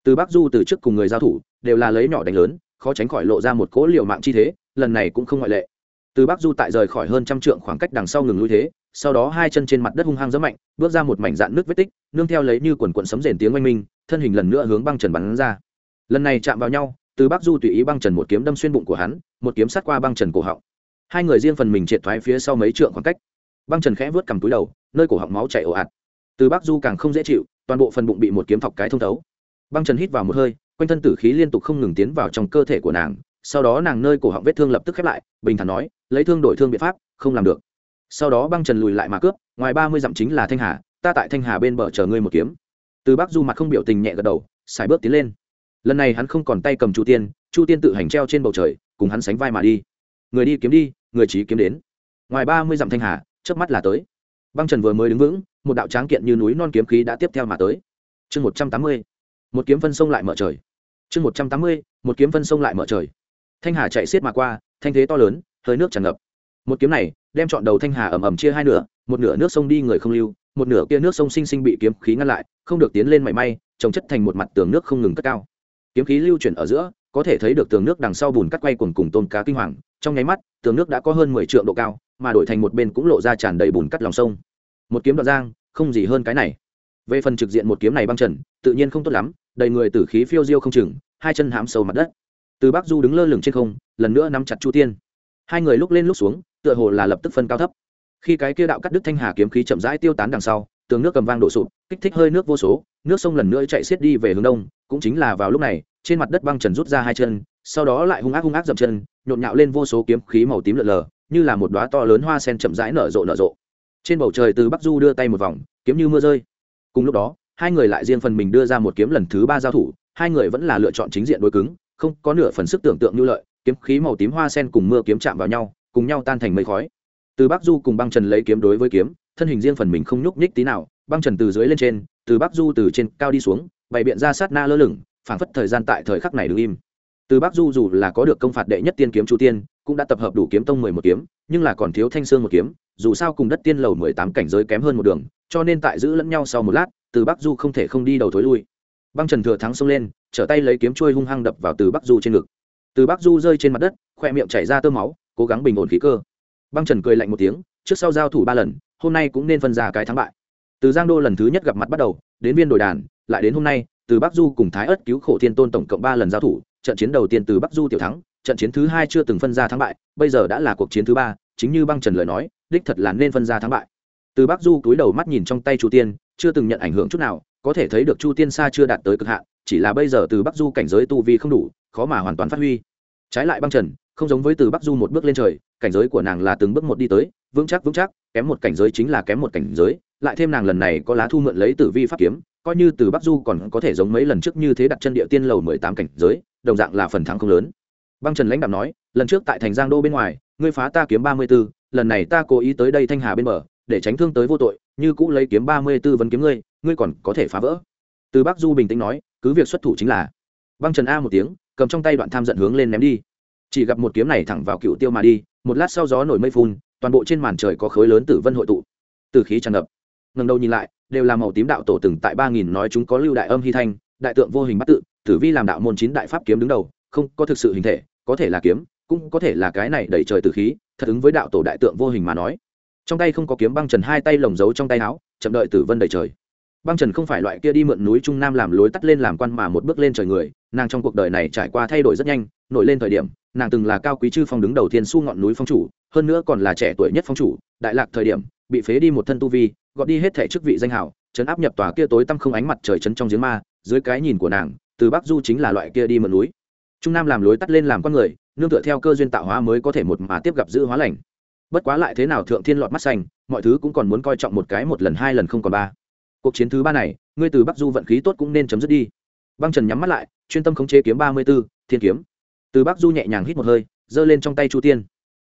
Từ bắc du từ trước cùng người giao thủ, đều là lấy nhỏ đánh lớn, khó tránh khỏi lộ ra một cỗ liều mạng chi thế, lần này cũng không ngoại lệ từ bắc du tại rời khỏi hơn trăm trượng khoảng cách đằng sau ngừng lui thế, sau đó hai chân trên mặt đất hung hăng rất mạnh, bước ra một mảnh dạn nước vết tích, nương theo lấy như quần quận sấm rền tiếng oanh minh, thân hình lần nữa hướng băng trần bắn ra. Lần này chạm vào nhau, từ bắc du tùy ý băng trần một kiếm đâm xuyên bụng của hắn, một kiếm sát qua băng trần cổ họng. Hai người riêng phần mình triệt thoái phía sau mấy trượng khoảng cách. Băng trần khẽ vớt cầm túi đầu, nơi cổ họng máu chảy ồ ạt. Từ bắc du càng không dễ chịu, toàn bộ phần bụng bị một kiếm thọc cái thông thấu. Băng trần hít vào một hơi, quanh thân tử khí liên tục không ngừng tiến vào trong cơ thể của nàng, sau đó nàng nơi cổ họng vết thương lập tức khép lại, bình thản nói lấy thương đổi thương biện pháp, không làm được. Sau đó băng trần lùi lại mà cướp, ngoài ba mươi dặm chính là thanh hà, ta tại thanh hà bên bờ chờ ngươi một kiếm. Từ bắc du mặt không biểu tình nhẹ gật đầu xài bước tiến lên. Lần này hắn không còn tay cầm chu tiên chu tiên tự hành treo trên bầu trời, cùng hắn sánh vai mà đi. Người đi kiếm đi, người trí kiếm đến. Ngoài ba mươi dặm thanh hà trước mắt là tới. Băng trần vừa mới đứng vững, một đạo tráng kiện như núi non kiếm khí đã tiếp theo mà tới. Chương một trăm tám mươi, một kiếm phân sông lại mở trời. Chương một trăm tám mươi, một kiếm phân sông lại mở trời. Thanh hà chạy xiết mà qua, thanh thế to lớn hơi nước tràn ngập. Một kiếm này, đem chọn đầu thanh hà ầm ầm chia hai nửa, một nửa nước sông đi người không lưu, một nửa kia nước sông sinh sinh bị kiếm khí ngăn lại, không được tiến lên mảy may, trồng chất thành một mặt tường nước không ngừng cất cao. Kiếm khí lưu chuyển ở giữa, có thể thấy được tường nước đằng sau bùn cắt quay cuồng cùng tôm cá kinh hoàng, trong nháy mắt, tường nước đã có hơn mười triệu độ cao, mà đổi thành một bên cũng lộ ra tràn đầy bùn cắt lòng sông. Một kiếm đoạn giang, không gì hơn cái này. Về phần trực diện một kiếm này băng trần, tự nhiên không tốt lắm, đầy người tử khí phiêu diêu không chừng, hai chân hãm sâu mặt đất. Từ bắc du đứng lơ lửng trên không, lần nữa nắm chặt chu tiên hai người lúc lên lúc xuống, tựa hồ là lập tức phân cao thấp. Khi cái kia đạo cắt đứt thanh hà kiếm khí chậm rãi tiêu tán đằng sau, tường nước cầm vang đổ sụp, kích thích hơi nước vô số, nước sông lần nữa chạy xiết đi về hướng đông, cũng chính là vào lúc này, trên mặt đất băng trần rút ra hai chân, sau đó lại hung ác hung ác dậm chân, nhộn nhạo lên vô số kiếm khí màu tím lợn lờ, như là một đoá to lớn hoa sen chậm rãi nở rộ nở rộ. Trên bầu trời từ bắc du đưa tay một vòng, kiếm như mưa rơi. Cùng lúc đó, hai người lại riêng phần mình đưa ra một kiếm lần thứ ba giao thủ, hai người vẫn là lựa chọn chính diện đối cứng, không có nửa phần sức tưởng tượng như lợi kiếm khí màu tím hoa sen cùng mưa kiếm chạm vào nhau, cùng nhau tan thành mây khói. Từ bắc du cùng băng trần lấy kiếm đối với kiếm, thân hình riêng phần mình không nhúc nhích tí nào, băng trần từ dưới lên trên, từ bắc du từ trên cao đi xuống, bày biện ra sát na lơ lửng, phảng phất thời gian tại thời khắc này đứng im. Từ bắc du dù là có được công phạt đệ nhất tiên kiếm chu tiên, cũng đã tập hợp đủ kiếm tông mười một kiếm, nhưng là còn thiếu thanh sương một kiếm, dù sao cùng đất tiên lầu mười tám cảnh giới kém hơn một đường, cho nên tại giữ lẫn nhau sau một lát, từ bắc du không thể không đi đầu thối lui. Băng trần thừa thắng xông lên, trở tay lấy kiếm trôi hung hăng đập vào từ bắc du trên ngực từ Bác du rơi trên mặt đất, khoe miệng chảy ra tơ máu, cố gắng bình ổn khí cơ. Băng trần cười lạnh một tiếng, trước sau giao thủ ba lần, hôm nay cũng nên phân ra cái thắng bại. Từ giang đô lần thứ nhất gặp mặt bắt đầu, đến viên đồi đàn, lại đến hôm nay, từ bắc du cùng thái ất cứu khổ thiên tôn tổng cộng ba lần giao thủ, trận chiến đầu tiên từ bắc du tiểu thắng, trận chiến thứ hai chưa từng phân ra thắng bại, bây giờ đã là cuộc chiến thứ ba, chính như băng trần lời nói, đích thật là nên phân ra thắng bại. Từ bắc du cúi đầu mắt nhìn trong tay chu tiên, chưa từng nhận ảnh hưởng chút nào có thể thấy được chu tiên xa chưa đạt tới cực hạn, chỉ là bây giờ từ bắc du cảnh giới tu vi không đủ, khó mà hoàn toàn phát huy. Trái lại băng trần, không giống với từ bắc du một bước lên trời, cảnh giới của nàng là từng bước một đi tới, vững chắc vững chắc, kém một cảnh giới chính là kém một cảnh giới, lại thêm nàng lần này có lá thu mượn lấy tử vi pháp kiếm, coi như từ bắc du còn có thể giống mấy lần trước như thế đặt chân địa tiên lầu mười tám cảnh giới, đồng dạng là phần thắng không lớn. Băng trần lãnh đạo nói, lần trước tại thành giang đô bên ngoài, ngươi phá ta kiếm ba mươi b ố lần này ta cố ý tới đây thanh hà bên bờ để tránh thương tới vô tội, như cũ lấy kiếm ba mươi tư vấn kiếm ngươi ngươi còn có thể phá vỡ. Từ bắc du bình tĩnh nói, cứ việc xuất thủ chính là. Băng trần a một tiếng, cầm trong tay đoạn tham giận hướng lên ném đi. Chỉ gặp một kiếm này thẳng vào cựu tiêu mà đi, một lát sau gió nổi mây phun, toàn bộ trên màn trời có khối lớn tử vân hội tụ. Từ khí tràn ngập. Ngần đầu nhìn lại, đều là màu tím đạo tổ từng tại ba nghìn nói chúng có lưu đại âm hy thanh, đại tượng vô hình bắt tự, tử vi làm đạo môn chín đại pháp kiếm đứng đầu, không có thực sự hình thể, có thể là kiếm, cũng có thể là cái này đẩy trời từ khí, thật ứng với đạo tổ đại tượng vô hình mà nói trong tay không có kiếm băng trần hai tay lồng giấu trong tay áo, chậm đợi tử vân đầy trời. Băng trần không phải loại kia đi mượn núi trung nam làm lối tắt lên làm quan mà một bước lên trời người, nàng trong cuộc đời này trải qua thay đổi rất nhanh, nổi lên thời điểm, nàng từng là cao quý chư phong đứng đầu tiên su ngọn núi phong chủ, hơn nữa còn là trẻ tuổi nhất phong chủ, đại lạc thời điểm, bị phế đi một thân tu vi, gọt đi hết thể chức vị danh hảo chấn áp nhập tòa kia tối tăm không ánh mặt trời chấn trong giếng ma, dưới cái nhìn của nàng, từ bắc du chính là loại kia đi mượn núi. Trung nam làm lối tắt lên làm con người, nương tựa theo cơ duyên tạo hóa mới có thể một mà tiếp gặp giữ hóa lành bất quá lại thế nào thượng thiên lọt mắt xanh, mọi thứ cũng còn muốn coi trọng một cái một lần, hai lần không còn ba. Cuộc chiến thứ ba này, ngươi từ bắc du vận khí tốt cũng nên chấm dứt đi. Băng trần nhắm mắt lại, chuyên tâm khống chế kiếm ba mươi b ố thiên kiếm. Từ bắc du nhẹ nhàng hít một hơi, giơ lên trong tay chu tiên.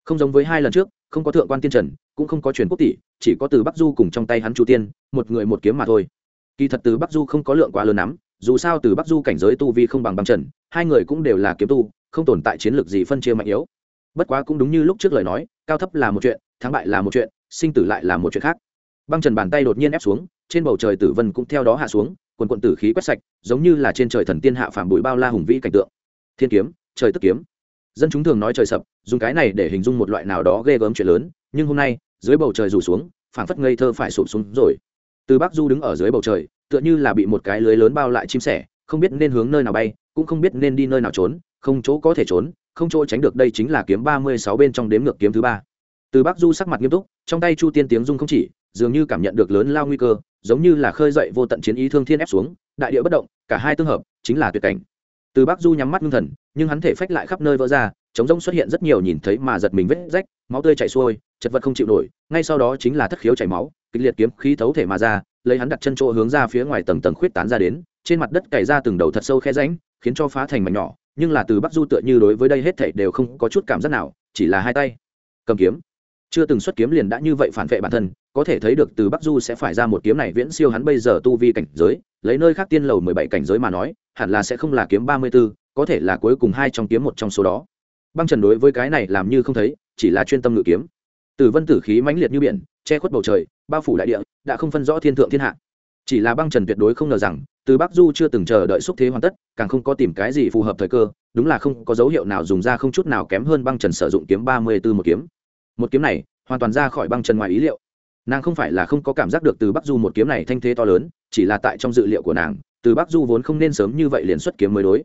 Không giống với hai lần trước, không có thượng quan tiên trần, cũng không có truyền quốc tỷ, chỉ có từ bắc du cùng trong tay hắn chu tiên, một người một kiếm mà thôi. Kỳ thật từ bắc du không có lượng quá lớn lắm, dù sao từ bắc du cảnh giới tu vi không bằng băng trần, hai người cũng đều là kiếm tu, không tồn tại chiến lược gì phân chia mạnh yếu bất quá cũng đúng như lúc trước lời nói, cao thấp là một chuyện, thắng bại là một chuyện, sinh tử lại là một chuyện khác. Băng trần bàn tay đột nhiên ép xuống, trên bầu trời tử vân cũng theo đó hạ xuống, quần quận tử khí quét sạch, giống như là trên trời thần tiên hạ phàm bụi bao la hùng vĩ cảnh tượng. Thiên kiếm, trời tức kiếm. Dân chúng thường nói trời sập, dùng cái này để hình dung một loại nào đó ghê gớm chuyện lớn, nhưng hôm nay, dưới bầu trời rủ xuống, phảng phất ngây thơ phải sụp xuống rồi. Từ bắc du đứng ở dưới bầu trời, tựa như là bị một cái lưới lớn bao lại chim sẻ, không biết nên hướng nơi nào bay, cũng không biết nên đi nơi nào trốn, không chỗ có thể trốn không chỗ tránh được đây chính là kiếm ba mươi sáu bên trong đếm ngược kiếm thứ ba. Từ bắc du sắc mặt nghiêm túc, trong tay chu tiên tiếng dung không chỉ, dường như cảm nhận được lớn lao nguy cơ, giống như là khơi dậy vô tận chiến ý thương thiên ép xuống, đại địa bất động, cả hai tương hợp, chính là tuyệt cảnh. Từ bắc du nhắm mắt ngưng thần, nhưng hắn thể phách lại khắp nơi vỡ ra chống rông xuất hiện rất nhiều nhìn thấy mà giật mình vết rách, máu tươi chảy xuôi, chật vật không chịu nổi, ngay sau đó chính là thất khiếu chảy máu, kịch liệt kiếm khí thấu thể mà ra, lấy hắn đặt chân chỗ hướng ra phía ngoài tầng tầng khuyết tán ra đến, trên mặt đất cày ra từng đầu thật sâu khe rãnh, khiến cho phá thành mảnh nhỏ nhưng là từ bắc du tựa như đối với đây hết thảy đều không có chút cảm giác nào, chỉ là hai tay. Cầm kiếm. Chưa từng xuất kiếm liền đã như vậy phản vệ bản thân, có thể thấy được từ bắc du sẽ phải ra một kiếm này viễn siêu hắn bây giờ tu vi cảnh giới, lấy nơi khác tiên lầu mười bảy cảnh giới mà nói, hẳn là sẽ không là kiếm ba mươi b ố có thể là cuối cùng hai trong kiếm một trong số đó. Băng trần đối với cái này làm như không thấy, chỉ là chuyên tâm ngự kiếm. Từ vân tử khí mãnh liệt như biển, che khuất bầu trời, bao phủ đại địa, đã không phân rõ thiên thượng thiên hạ chỉ là băng trần tuyệt đối không ngờ rằng, từ bắc du chưa từng chờ đợi xúc thế hoàn tất, càng không có tìm cái gì phù hợp thời cơ, đúng là không có dấu hiệu nào dùng ra không chút nào kém hơn băng trần sử dụng kiếm ba mươi b ố một kiếm. Một kiếm này, hoàn toàn ra khỏi băng trần ngoài ý liệu. Nàng không phải là không có cảm giác được từ bắc du một kiếm này thanh thế to lớn, chỉ là tại trong dự liệu của nàng, từ bắc du vốn không nên sớm như vậy liền xuất kiếm mới đối.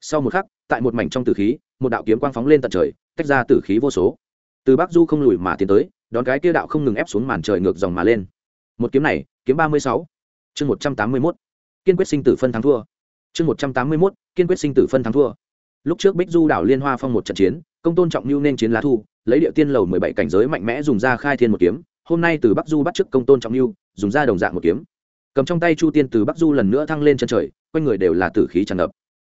Sau một khắc, tại một mảnh trong tử khí, một đạo kiếm quang phóng lên tận trời, tách ra tử khí vô số. Từ bắc du không lùi mà tiến tới, đón cái kia đạo không ngừng ép xuống màn trời ngược dòng mà lên. Một kiếm này, kiếm ba mươi sáu chương một trăm tám mươi mốt kiên quyết sinh tử phân thắng thua. Chương một trăm tám mươi mốt kiên quyết sinh tử phân thắng thua. Lúc trước bích du đảo liên hoa phong một trận chiến công tôn trọng lưu nên chiến lá thu lấy địa tiên lầu mười bảy cảnh giới mạnh mẽ dùng ra khai thiên một kiếm. Hôm nay từ bắc du bắt chức công tôn trọng lưu dùng ra đồng dạng một kiếm. Cầm trong tay chu tiên từ bắc du lần nữa thăng lên chân trời quanh người đều là tử khí tràn ngập.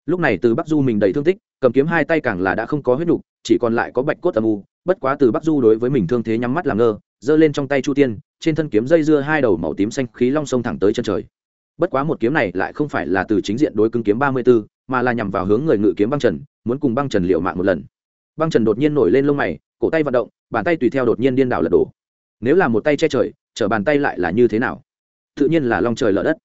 Lúc này từ bắc du mình đầy thương tích cầm kiếm hai tay càng là đã không có huyết đủ, chỉ còn lại có bạch cốt âm u. Bất quá từ bắc du đối với mình thương thế nhắm mắt làm ngơ giơ lên trong tay chu tiên trên thân kiếm dây dưa hai đầu màu tím xanh khí long sông thẳng tới chân trời. Bất quá một kiếm này lại không phải là từ chính diện đối cứng kiếm ba mươi 34, mà là nhằm vào hướng người ngự kiếm băng trần muốn cùng băng trần liệu mạng một lần. Băng trần đột nhiên nổi lên lông mày cổ tay vận động bàn tay tùy theo đột nhiên điên đảo lật đổ. Nếu là một tay che trời chở bàn tay lại là như thế nào? Tự nhiên là long trời lở đất.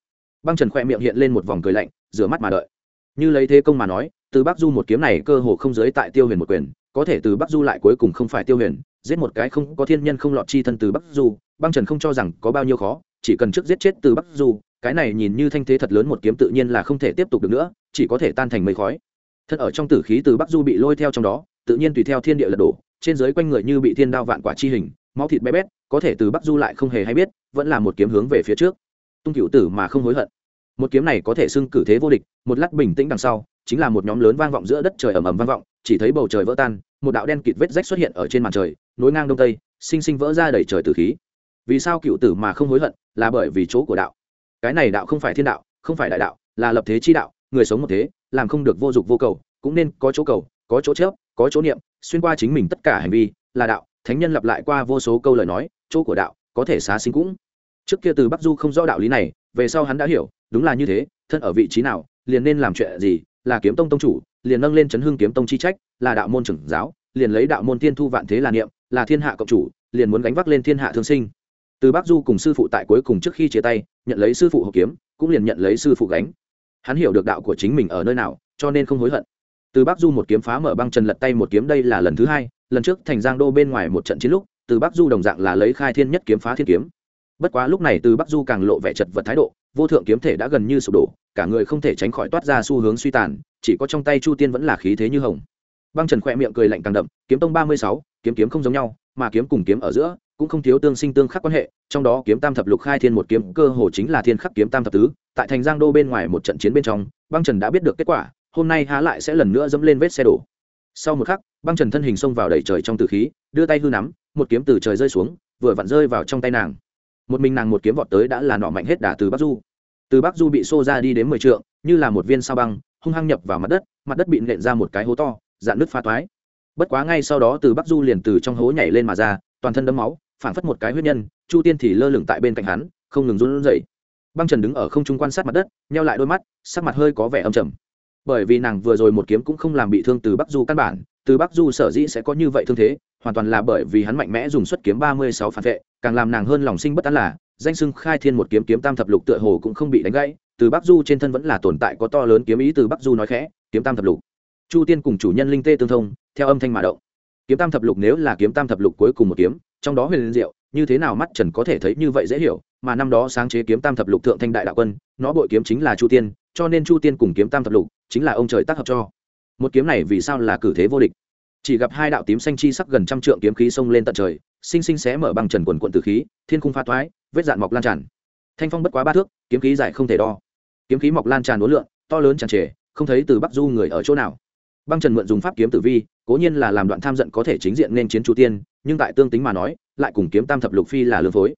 Băng trần khoe miệng hiện lên một vòng cười lạnh rửa mắt mà đợi. Như lấy thế công mà nói từ bắc du một kiếm này cơ hồ không giới tại tiêu huyền một quyền có thể từ bắc du lại cuối cùng không phải tiêu huyền giết một cái không có thiên nhân không lọt chi thân từ bắc du, băng trần không cho rằng có bao nhiêu khó, chỉ cần trước giết chết từ bắc du, cái này nhìn như thanh thế thật lớn một kiếm tự nhiên là không thể tiếp tục được nữa, chỉ có thể tan thành mây khói. Thân ở trong tử khí từ bắc du bị lôi theo trong đó, tự nhiên tùy theo thiên địa lật đổ, trên dưới quanh người như bị thiên đao vạn quả chi hình, máu thịt bé bét, có thể từ bắc du lại không hề hay biết, vẫn là một kiếm hướng về phía trước. Tung cựu tử mà không hối hận. Một kiếm này có thể xưng cử thế vô địch, một lát bình tĩnh đằng sau chính là một nhóm lớn vang vọng giữa đất trời ầm ầm vang vọng, chỉ thấy bầu trời vỡ tan, một đạo đen kịt vết rách xuất hiện ở trên màn trời, nối ngang đông tây, sinh sinh vỡ ra đầy trời tử khí. Vì sao cựu tử mà không hối hận? Là bởi vì chỗ của đạo. Cái này đạo không phải thiên đạo, không phải đại đạo, là lập thế chi đạo, người sống một thế, làm không được vô dụng vô cầu, cũng nên có chỗ cầu, có chỗ chớp, có chỗ niệm, xuyên qua chính mình tất cả hành vi, là đạo. Thánh nhân lặp lại qua vô số câu lời nói, chỗ của đạo có thể xá sinh cũng. Trước kia từ bắc du không rõ đạo lý này, về sau hắn đã hiểu, đúng là như thế, thân ở vị trí nào, liền nên làm chuyện gì là kiếm tông tông chủ, liền nâng lên chấn hưng kiếm tông chi trách, là đạo môn trưởng giáo, liền lấy đạo môn tiên thu vạn thế là niệm, là thiên hạ cộng chủ, liền muốn gánh vác lên thiên hạ thương sinh. Từ bắc du cùng sư phụ tại cuối cùng trước khi chia tay, nhận lấy sư phụ hộ kiếm, cũng liền nhận lấy sư phụ gánh. Hắn hiểu được đạo của chính mình ở nơi nào, cho nên không hối hận. Từ bắc du một kiếm phá mở băng trần lật tay một kiếm đây là lần thứ hai, lần trước thành giang đô bên ngoài một trận chiến lúc, từ bắc du đồng dạng là lấy khai thiên nhất kiếm phá thiên kiếm bất quá lúc này từ bắc du càng lộ vẻ chật vật thái độ, vô thượng kiếm thể đã gần như sụp đổ, cả người không thể tránh khỏi toát ra xu hướng suy tàn, chỉ có trong tay chu tiên vẫn là khí thế như hồng. Băng trần khỏe miệng cười lạnh càng đậm, kiếm tông ba mươi sáu, kiếm kiếm không giống nhau, mà kiếm cùng kiếm ở giữa, cũng không thiếu tương sinh tương khắc quan hệ, trong đó kiếm tam thập lục khai thiên một kiếm, cơ hồ chính là thiên khắc kiếm tam thập tứ, tại thành giang đô bên ngoài một trận chiến bên trong, băng trần đã biết được kết quả, hôm nay há lại sẽ lần nữa dẫm lên vết xe đổ. Sau một khắc, băng trần thân hình xông vào đầy trời trong tử khí, đưa tay hư nắm, một kiếm từ trời rơi xuống, vừa vặn rơi vào trong tay nàng một mình nàng một kiếm vọt tới đã là nọ mạnh hết đà từ bắc du. Từ bắc du bị xô ra đi đến mười trượng, như là một viên sao băng, hung hăng nhập vào mặt đất mặt đất bị nện ra một cái hố to, dạn nước pha toái. Bất quá ngay sau đó từ bắc du liền từ trong hố nhảy lên mà ra, toàn thân đấm máu phản phất một cái huyết nhân, chu tiên thì lơ lửng tại bên cạnh hắn, không ngừng run rẩy. Băng trần đứng ở không trung quan sát mặt đất neo lại đôi mắt, sắc mặt hơi có vẻ âm trầm. Bởi vì nàng vừa rồi một kiếm cũng không làm bị thương từ bắc du căn bản, từ bắc du sở dĩ sẽ có như vậy thương thế hoàn toàn là bởi vì hắn mạnh mẽ dùng xuất kiếm ba mươi sáu phản vệ, càng làm nàng hơn lòng sinh bất an là, danh sưng khai thiên một kiếm kiếm tam thập lục tựa hồ cũng không bị đánh gãy, từ bắc du trên thân vẫn là tồn tại có to lớn kiếm ý từ bắc du nói khẽ, kiếm tam thập lục. Chu tiên cùng chủ nhân linh tê tương thông, theo âm thanh mà động. Kiếm tam thập lục nếu là kiếm tam thập lục cuối cùng một kiếm, trong đó huyền diệu, như thế nào mắt trần có thể thấy như vậy dễ hiểu, mà năm đó sáng chế kiếm tam thập lục thượng thanh đại đạo quân, nó bội kiếm chính là chu tiên, cho nên chu tiên cùng kiếm tam thập lục chính là ông trời tác hợp cho. Một kiếm này vì sao là cử thế vô địch? Chỉ gặp hai đạo tím xanh chi sắc gần trăm trượng kiếm khí xông lên tận trời, sinh sinh xé mở bằng trần quần quận từ khí, thiên khung pha toái vết dạn mọc lan tràn. Thanh phong bất quá ba thước, kiếm khí dài không thể đo. Kiếm khí mọc lan tràn đối lượng to lớn tràn trề, không thấy từ bắc du người ở chỗ nào. Băng trần mượn dùng pháp kiếm tử vi, cố nhiên là làm đoạn tham giận có thể chính diện nên chiến chu tiên, nhưng tại tương tính mà nói, lại cùng kiếm tam thập lục phi là lương phối.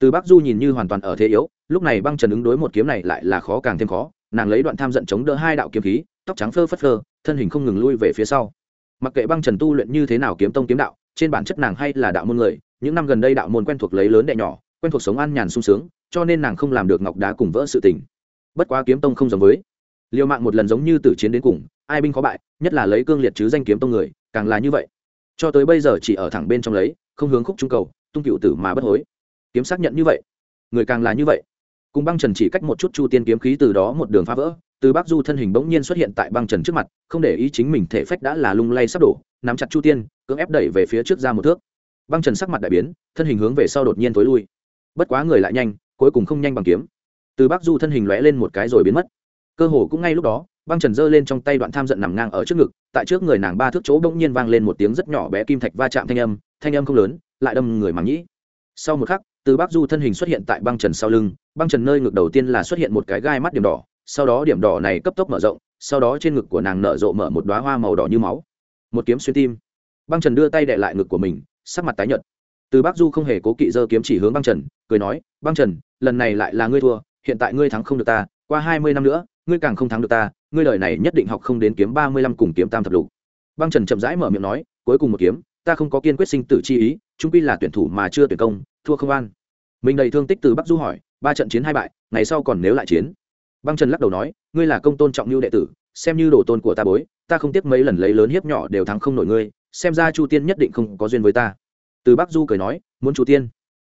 Từ bắc du nhìn như hoàn toàn ở thế yếu, lúc này băng trần ứng đối một kiếm này lại là khó càng thêm khó, nàng lấy đoạn tham giận chống đỡ hai đạo kiếm khí, tóc trắng phơ phất phơ, thân hình không ngừng lui về phía sau mặc kệ băng trần tu luyện như thế nào kiếm tông kiếm đạo, trên bản chất nàng hay là đạo môn người, những năm gần đây đạo môn quen thuộc lấy lớn đệ nhỏ, quen thuộc sống an nhàn sung sướng, cho nên nàng không làm được ngọc đá cùng vỡ sự tình. Bất quá kiếm tông không giống với. Liều mạng một lần giống như tử chiến đến cùng, ai binh khó bại, nhất là lấy cương liệt chứ danh kiếm tông người, càng là như vậy. Cho tới bây giờ chỉ ở thẳng bên trong lấy, không hướng khúc trung cầu, tung cựu tử mà bất hối. Kiếm xác nhận như vậy. Người càng là như vậy. Cùng băng trần chỉ cách một chút chu tiên kiếm khí từ đó một đường phá vỡ từ bắc du thân hình bỗng nhiên xuất hiện tại băng trần trước mặt, không để ý chính mình thể phách đã là lung lay sắp đổ, nắm chặt chu tiên, cưỡng ép đẩy về phía trước ra một thước. Băng trần sắc mặt đại biến, thân hình hướng về sau đột nhiên t ố i lui. Bất quá người lại nhanh, cuối cùng không nhanh bằng kiếm. Từ bắc du thân hình lóe lên một cái rồi biến mất. Cơ hồ cũng ngay lúc đó, băng trần giơ lên trong tay đoạn tham giận nằm ngang ở trước ngực, tại trước người nàng ba thước chỗ bỗng nhiên vang lên một tiếng rất nhỏ bé kim thạch va chạm thanh âm thanh âm không lớn, lại đâm người màng nhĩ. Sau một khắc, từ bắc du thân hình xuất hiện tại băng trần sau lưng, băng trần nơi ngực đầu tiên là xuất hiện một cái gai mắt điểm đỏ sau đó điểm đỏ này cấp tốc mở rộng, sau đó trên ngực của nàng nở rộ mở một đoá hoa màu đỏ như máu. Một kiếm xuyên tim. Băng trần đưa tay đệ lại ngực của mình, sắc mặt tái nhợt. Từ bắc du không hề cố kỵ dơ kiếm chỉ hướng băng trần, cười nói, băng trần, lần này lại là ngươi thua, hiện tại ngươi thắng không được ta, qua hai mươi năm nữa, ngươi càng không thắng được ta, ngươi lời này nhất định học không đến kiếm ba mươi lăm cùng kiếm tam thập lục. Băng trần chậm rãi mở miệng nói, cuối cùng một kiếm, ta không có kiên quyết sinh tử chi ý trung quy là tuyển thủ mà chưa tuyển công, thua không an. Mình đầy thương tích từ bắc du hỏi, ba trận chiến hai bại, ngày sau còn nếu lại chiến? Băng trần lắc đầu nói, ngươi là công tôn trọng lưu đệ tử, xem như đồ tôn của ta bối, ta không tiếc mấy lần lấy lớn hiếp nhỏ đều thắng không nổi ngươi, xem ra chu tiên nhất định không có duyên với ta. Từ bắc du cười nói, muốn chu tiên.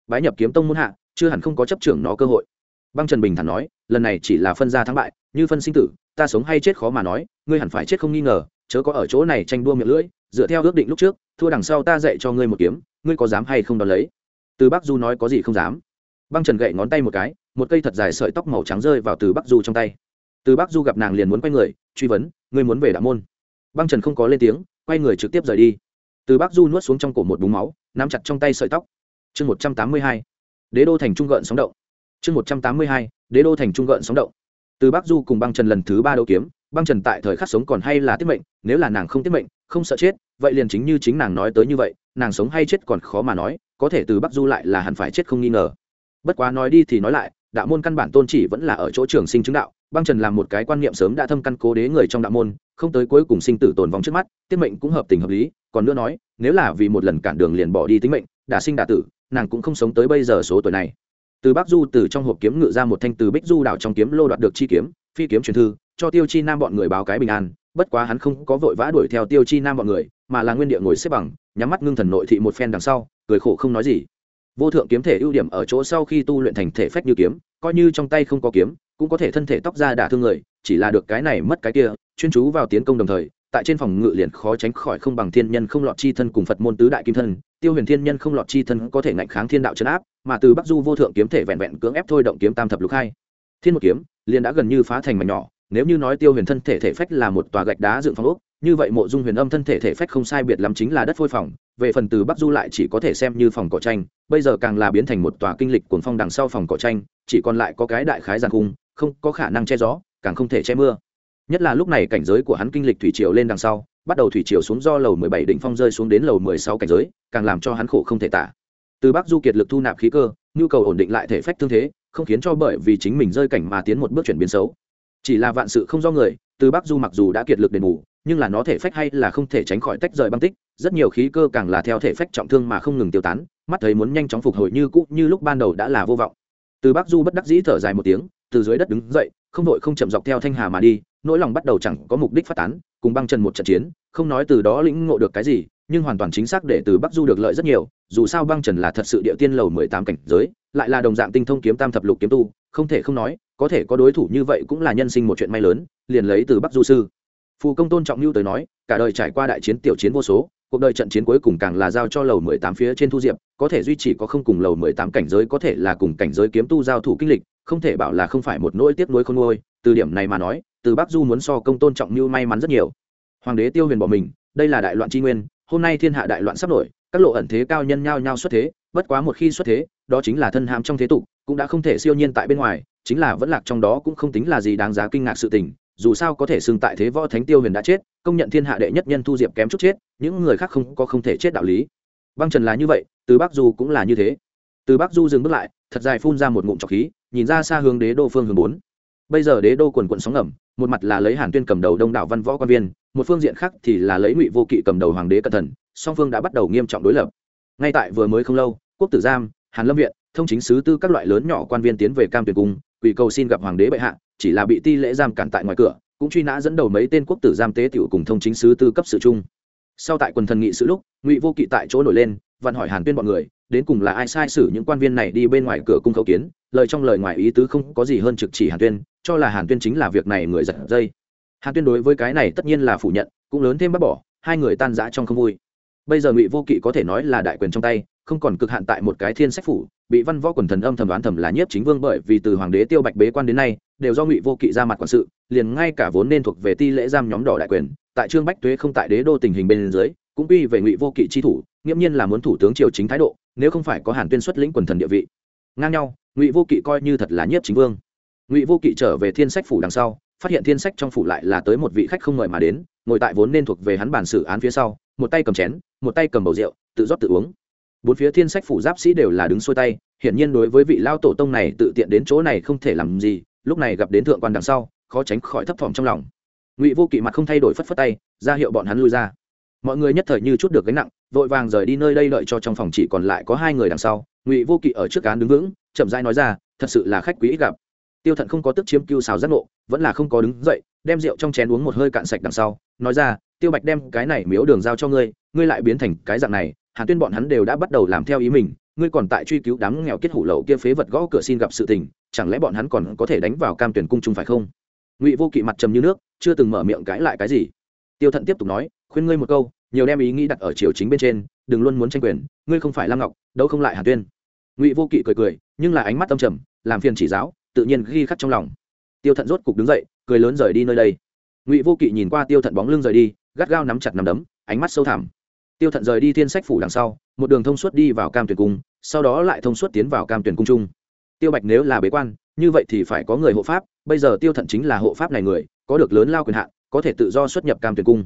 Bái nhập kiếm tông muốn hạ, chưa hẳn không có chấp trưởng nó cơ hội. Băng trần bình thản nói, lần này chỉ là phân ra thắng bại, như phân sinh tử, ta sống hay chết khó mà nói, ngươi hẳn phải chết không nghi ngờ, chớ có ở chỗ này tranh đua miệng lưỡi, dựa theo ước định lúc trước, thua đằng sau ta dạy cho ngươi một kiếm, ngươi có dám hay không đón lấy? Từ bắc du nói, có gì không dám. Băng trần gậy ngón tay một cái một cây thật dài sợi tóc màu trắng rơi vào từ bắc du trong tay từ bắc du gặp nàng liền muốn quay người truy vấn ngươi muốn về đạo môn băng trần không có lên tiếng quay người trực tiếp rời đi từ bắc du nuốt xuống trong cổ một búng máu nắm chặt trong tay sợi tóc chương một trăm tám mươi hai đế đô thành trung gợn sóng động chương một trăm tám mươi hai đế đô thành trung gợn sóng động từ bắc du cùng băng trần lần thứ ba đấu kiếm băng trần tại thời khắc sống còn hay là tiết mệnh nếu là nàng không tiết mệnh không sợ chết vậy liền chính như chính nàng nói tới như vậy nàng sống hay chết còn khó mà nói có thể từ bắc du lại là hẳn phải chết không nghi ngờ bất quá nói đi thì nói lại đạo môn căn bản tôn chỉ vẫn là ở chỗ trường sinh chứng đạo. Băng trần làm một cái quan niệm sớm đã thâm căn cố đế người trong đạo môn, không tới cuối cùng sinh tử tồn vong trước mắt, tiết mệnh cũng hợp tình hợp lý. Còn nữa nói, nếu là vì một lần cản đường liền bỏ đi tính mệnh, đả sinh đả tử, nàng cũng không sống tới bây giờ số tuổi này. Từ bắc du từ trong hộp kiếm ngự ra một thanh từ bích du đảo trong kiếm lô đoạt được chi kiếm, phi kiếm truyền thư, cho tiêu chi nam bọn người báo cái bình an. Bất quá hắn không có vội vã đuổi theo tiêu chi nam bọn người, mà là nguyên địa ngồi xếp bằng, nhắm mắt ngưng thần nội thị một phen đằng sau, cười khổ không nói gì vô thượng kiếm thể ưu điểm ở chỗ sau khi tu luyện thành thể phách như kiếm, coi như trong tay không có kiếm, cũng có thể thân thể tóc ra đả thương người, chỉ là được cái này mất cái kia, chuyên chú vào tiến công đồng thời, tại trên phòng ngự liền khó tránh khỏi không bằng thiên nhân không lọt chi thân cùng phật môn tứ đại kim thân, tiêu huyền thiên nhân không lọt chi thân có thể ngạnh kháng thiên đạo chấn áp, mà từ bắc du vô thượng kiếm thể vẹn vẹn cưỡng ép thôi động kiếm tam thập lục hai. Thiên một kiếm, liền đã gần như phá thành mảnh nhỏ, nếu như nói tiêu huyền thân thể thể phách là một tòa gạch đá dựng phong ốc, như vậy mộ dung huyền âm thân thể thể phách không sai biệt lắm chính là đất phôi phòng về phần từ bắc du lại chỉ có thể xem như phòng cỏ tranh, bây giờ càng là biến thành một tòa kinh lịch cuồng phong đằng sau phòng cỏ tranh, chỉ còn lại có cái đại khái giàn khung, không có khả năng che gió, càng không thể che mưa. Nhất là lúc này cảnh giới của hắn kinh lịch thủy triều lên đằng sau, bắt đầu thủy triều xuống do lầu mười bảy đỉnh phong rơi xuống đến lầu mười sáu cảnh giới, càng làm cho hắn khổ không thể tả. Từ bắc du kiệt lực thu nạp khí cơ, nhu cầu ổn định lại thể phách thương thế, không khiến cho bởi vì chính mình rơi cảnh mà tiến một bước chuyển biến xấu. Chỉ là vạn sự không do người, từ bắc du mặc dù đã kiệt lực đền bù nhưng là nó thể phách hay là không thể tránh khỏi tách rời băng tích, rất nhiều khí cơ càng là theo thể phách trọng thương mà không ngừng tiêu tán, mắt thấy muốn nhanh chóng phục hồi như cũ, như lúc ban đầu đã là vô vọng. Từ bắc du bất đắc dĩ thở dài một tiếng, từ dưới đất đứng dậy, không đội không chậm dọc theo thanh hà mà đi, nỗi lòng bắt đầu chẳng có mục đích phát tán, cùng băng trần một trận chiến, không nói từ đó lĩnh ngộ được cái gì, nhưng hoàn toàn chính xác để từ bắc du được lợi rất nhiều, dù sao băng trần là thật sự địa tiên lầu mười tám cảnh giới, lại là đồng dạng tinh thông kiếm tam thập lục kiếm tu, không thể không nói, có thể có đối thủ như vậy cũng là nhân sinh một chuyện may lớn, liền lấy từ bắc du sư phù công tôn trọng lưu tới nói, cả đời trải qua đại chiến tiểu chiến vô số, cuộc đời trận chiến cuối cùng càng là giao cho lầu mười tám phía trên thu diệp, có thể duy trì có không cùng lầu mười tám cảnh giới có thể là cùng cảnh giới kiếm tu giao thủ kinh lịch, không thể bảo là không phải một nỗi tiếc nuối không ngôi từ điểm này mà nói, từ bắc du muốn so công tôn trọng lưu may mắn rất nhiều. Hoàng đế tiêu huyền bỏ mình, đây là đại loạn tri nguyên, hôm nay thiên hạ đại loạn sắp nổi, các lộ ẩn thế cao nhân nhao nhao xuất thế, bất quá một khi xuất thế, đó chính là thân hàm trong thế tục, cũng đã không thể siêu nhiên tại bên ngoài, chính là vẫn lạc trong đó cũng không tính là gì đáng giá kinh ngạc sự tình dù sao có thể xưng tại thế võ thánh tiêu huyền đã chết, công nhận thiên hạ đệ nhất nhân thu diệp kém chút chết, những người khác không có không thể chết đạo lý. Băng trần là như vậy, từ bắc du cũng là như thế. Từ bắc du dừng bước lại, thật dài phun ra một ngụm trọc khí, nhìn ra xa hướng đế đô phương hướng bốn. Bây giờ đế đô quần quận sóng ngầm, một mặt là lấy hàn tuyên cầm đầu đông đảo văn võ quan viên, một phương diện khác thì là lấy ngụy vô kỵ cầm đầu hoàng đế cẩn thần. song phương đã bắt đầu nghiêm trọng đối lập. Ngay tại vừa mới không lâu, quốc tử giam, hàn lâm viện, thông chính sứ tư các loại lớn nhỏ quan viên tiến về cam tuyển cung quỷ cầu xin gặp hoàng đế bệ hạ chỉ là bị ti lễ giam cản tại ngoài cửa, cũng truy nã dẫn đầu mấy tên quốc tử giam tế tiểu cùng thông chính sứ tư cấp sự chung. Sau tại quần thần nghị sự lúc, ngụy vô kỵ tại chỗ nổi lên, vặn hỏi hàn tuyên bọn người, đến cùng là ai sai sử những quan viên này đi bên ngoài cửa cung khẩu kiến, lời trong lời ngoài ý tứ không có gì hơn trực chỉ hàn tuyên, cho là hàn tuyên chính là việc này người giật dây. Hàn tuyên đối với cái này tất nhiên là phủ nhận, cũng lớn thêm bác bỏ, hai người tan rã trong không vui. Bây giờ ngụy vô kỵ có thể nói là đại quyền trong tay, không còn cực hạn tại một cái thiên sách phủ, bị văn võ quần thần âm thầm đoán thầm là nhiếp chính vương bởi vì từ hoàng đế tiêu bạch bế quan đến nay đều do ngụy vô kỵ ra mặt quản sự, liền ngay cả vốn nên thuộc về ti lễ giam nhóm đỏ đại quyền, tại trương bách tuế không tại đế đô tình hình bên dưới, cũng quy về ngụy vô kỵ chi thủ, nghiễm nhiên là muốn thủ tướng triều chính thái độ, nếu không phải có hàn tuyên xuất lĩnh quần thần địa vị. Ngang nhau, ngụy vô kỵ coi như thật là nhiếp chính vương. Ngụy vô kỵ trở về thiên sách phủ đằng sau, phát hiện thiên sách trong phủ lại là tới một vị khách không mời mà đến, ngồi tại vốn nên thuộc về hắn bản xử án phía sau, một tay cầm chén, một tay cầm bầu rượu, tự rót tự uống. Bốn phía thiên sách phủ giáp sĩ đều là đứng xuôi tay, hiển nhiên đối với vị lao tổ tông này tự tiện đến chỗ này không thể làm gì lúc này gặp đến thượng quan đằng sau, khó tránh khỏi thấp thỏm trong lòng. Ngụy vô kỵ mặt không thay đổi phất phất tay, ra hiệu bọn hắn lui ra. Mọi người nhất thời như chút được gánh nặng, vội vàng rời đi nơi đây đợi cho trong phòng chỉ còn lại có hai người đằng sau. Ngụy vô kỵ ở trước cán đứng vững, chậm rãi nói ra, thật sự là khách quý ít gặp. Tiêu thận không có tức chiếm cưu xào giác nộ vẫn là không có đứng dậy, đem rượu trong chén uống một hơi cạn sạch đằng sau, nói ra, tiêu bạch đem cái này miếu đường giao cho ngươi ngươi lại biến thành cái dạng này, hàn tuyên bọn hắn đều đã bắt đầu làm theo ý mình, ngươi còn tại truy cứu đám nghèo kết hủ lậu kia phế vật gõ cửa xin gặp sự tình chẳng lẽ bọn hắn còn có thể đánh vào cam tuyển cung chung phải không? Ngụy vô kỵ mặt trầm như nước, chưa từng mở miệng cãi lại cái gì. Tiêu thận tiếp tục nói, khuyên ngươi một câu, nhiều đem ý nghĩ đặt ở triều chính bên trên, đừng luôn muốn tranh quyền, ngươi không phải lam ngọc đâu không lại hàn tuyên. Ngụy vô kỵ cười cười, nhưng là ánh mắt tâm trầm, làm phiền chỉ giáo, tự nhiên ghi khắc trong lòng. Tiêu thận rốt cục đứng dậy, cười lớn rời đi nơi đây. Ngụy vô kỵ nhìn qua tiêu thận bóng lưng rời đi, gắt gao nắm chặt nắm đấm, ánh mắt sâu thẳm. Tiêu thận rời đi thiên sách phủ đằng sau, một đường thông suốt đi vào cam tuyển cung, sau đó lại thông suốt tiến vào cam tuyển cung trung tiêu bạch nếu là bế quan, như vậy thì phải có người hộ pháp, bây giờ tiêu thận chính là hộ pháp này người, có được lớn lao quyền hạn, có thể tự do xuất nhập cam tuyển cung.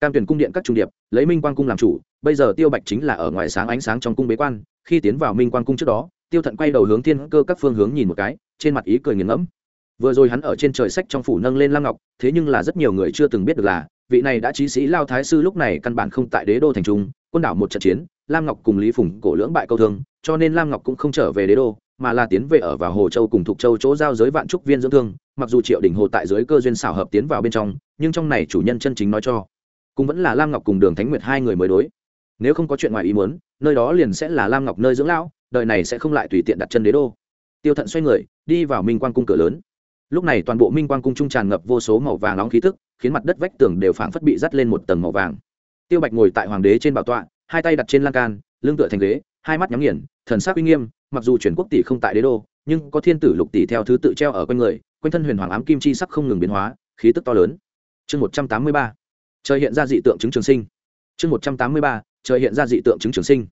Cam tuyển cung điện các trung điệp, lấy minh quan cung làm chủ, bây giờ tiêu bạch chính là ở ngoài sáng ánh sáng trong cung bế quan, khi tiến vào minh quan cung trước đó, tiêu thận quay đầu hướng thiên cơ các phương hướng nhìn một cái, trên mặt ý cười nghiền ngẫm. Vừa rồi hắn ở trên trời sách trong phủ nâng lên lam ngọc, thế nhưng là rất nhiều người chưa từng biết được là, vị này đã trí sĩ lao thái sư lúc này căn bản không tại đế đô thành trung, quân đảo một trận chiến, lam ngọc cùng lý phùng cổ lưỡng bại câu thương, cho nên lam ngọc cũng không trở về đế đô mà là tiến về ở vào hồ châu cùng thục châu chỗ giao giới vạn trúc viên dưỡng thương, mặc dù triệu đình hồ tại dưới cơ duyên xảo hợp tiến vào bên trong, nhưng trong này chủ nhân chân chính nói cho, cũng vẫn là lam ngọc cùng đường thánh nguyệt hai người mới đối. Nếu không có chuyện ngoài ý muốn, nơi đó liền sẽ là lam ngọc nơi dưỡng lão, đời này sẽ không lại tùy tiện đặt chân đế đô. Tiêu thận xoay người, đi vào minh quan cung cửa lớn. Lúc này toàn bộ minh quan cung trung tràn ngập vô số màu vàng nóng khí tức, khiến mặt đất vách tường đều phảng phất bị dắt lên một tầng màu vàng. Tiêu bạch ngồi tại hoàng đế trên bảo tọa, hai tay đặt trên lan can, lưng tựa thành ghế, hai mắt nhắm nghiền thần sắc uy nghiêm, mặc dù chuyển quốc tỷ không tại đế đô, nhưng có thiên tử lục tỷ theo thứ tự treo ở quanh người, quanh thân huyền hoàng ám kim chi sắc không ngừng biến hóa, khí tức to lớn. Chương một trăm tám mươi ba, trời hiện ra dị tượng chứng trường sinh. Chương một trăm tám mươi ba, trời hiện ra dị tượng chứng trường sinh.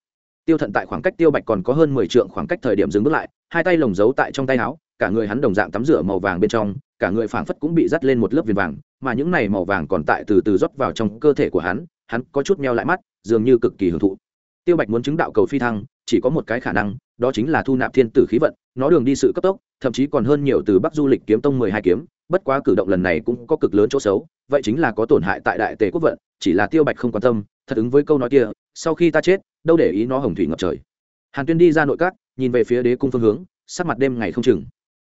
Tiêu thận tại khoảng cách tiêu bạch còn có hơn mười trượng khoảng cách thời điểm dừng bước lại, hai tay lồng giấu tại trong tay áo, cả người hắn đồng dạng tắm rửa màu vàng bên trong, cả người phảng phất cũng bị dắt lên một lớp viền vàng, mà những này màu vàng còn tại từ từ rót vào trong cơ thể của hắn hắn có chút meo lại mắt, dường như cực kỳ hưởng thụ tiêu bạch muốn chứng đạo cầu phi thăng, chỉ có một cái khả năng, đó chính là thu nạp thiên tử khí vận, nó đường đi sự cấp tốc, thậm chí còn hơn nhiều từ bắc du lịch kiếm tông mười hai kiếm, bất quá cử động lần này cũng có cực lớn chỗ xấu, vậy chính là có tổn hại tại đại tề quốc vận, chỉ là tiêu bạch không quan tâm, thật ứng với câu nói kia, sau khi ta chết, đâu để ý nó hồng thủy ngập trời. Hàn tuyên đi ra nội các, nhìn về phía đế cung phương hướng, sắc mặt đêm ngày không chừng.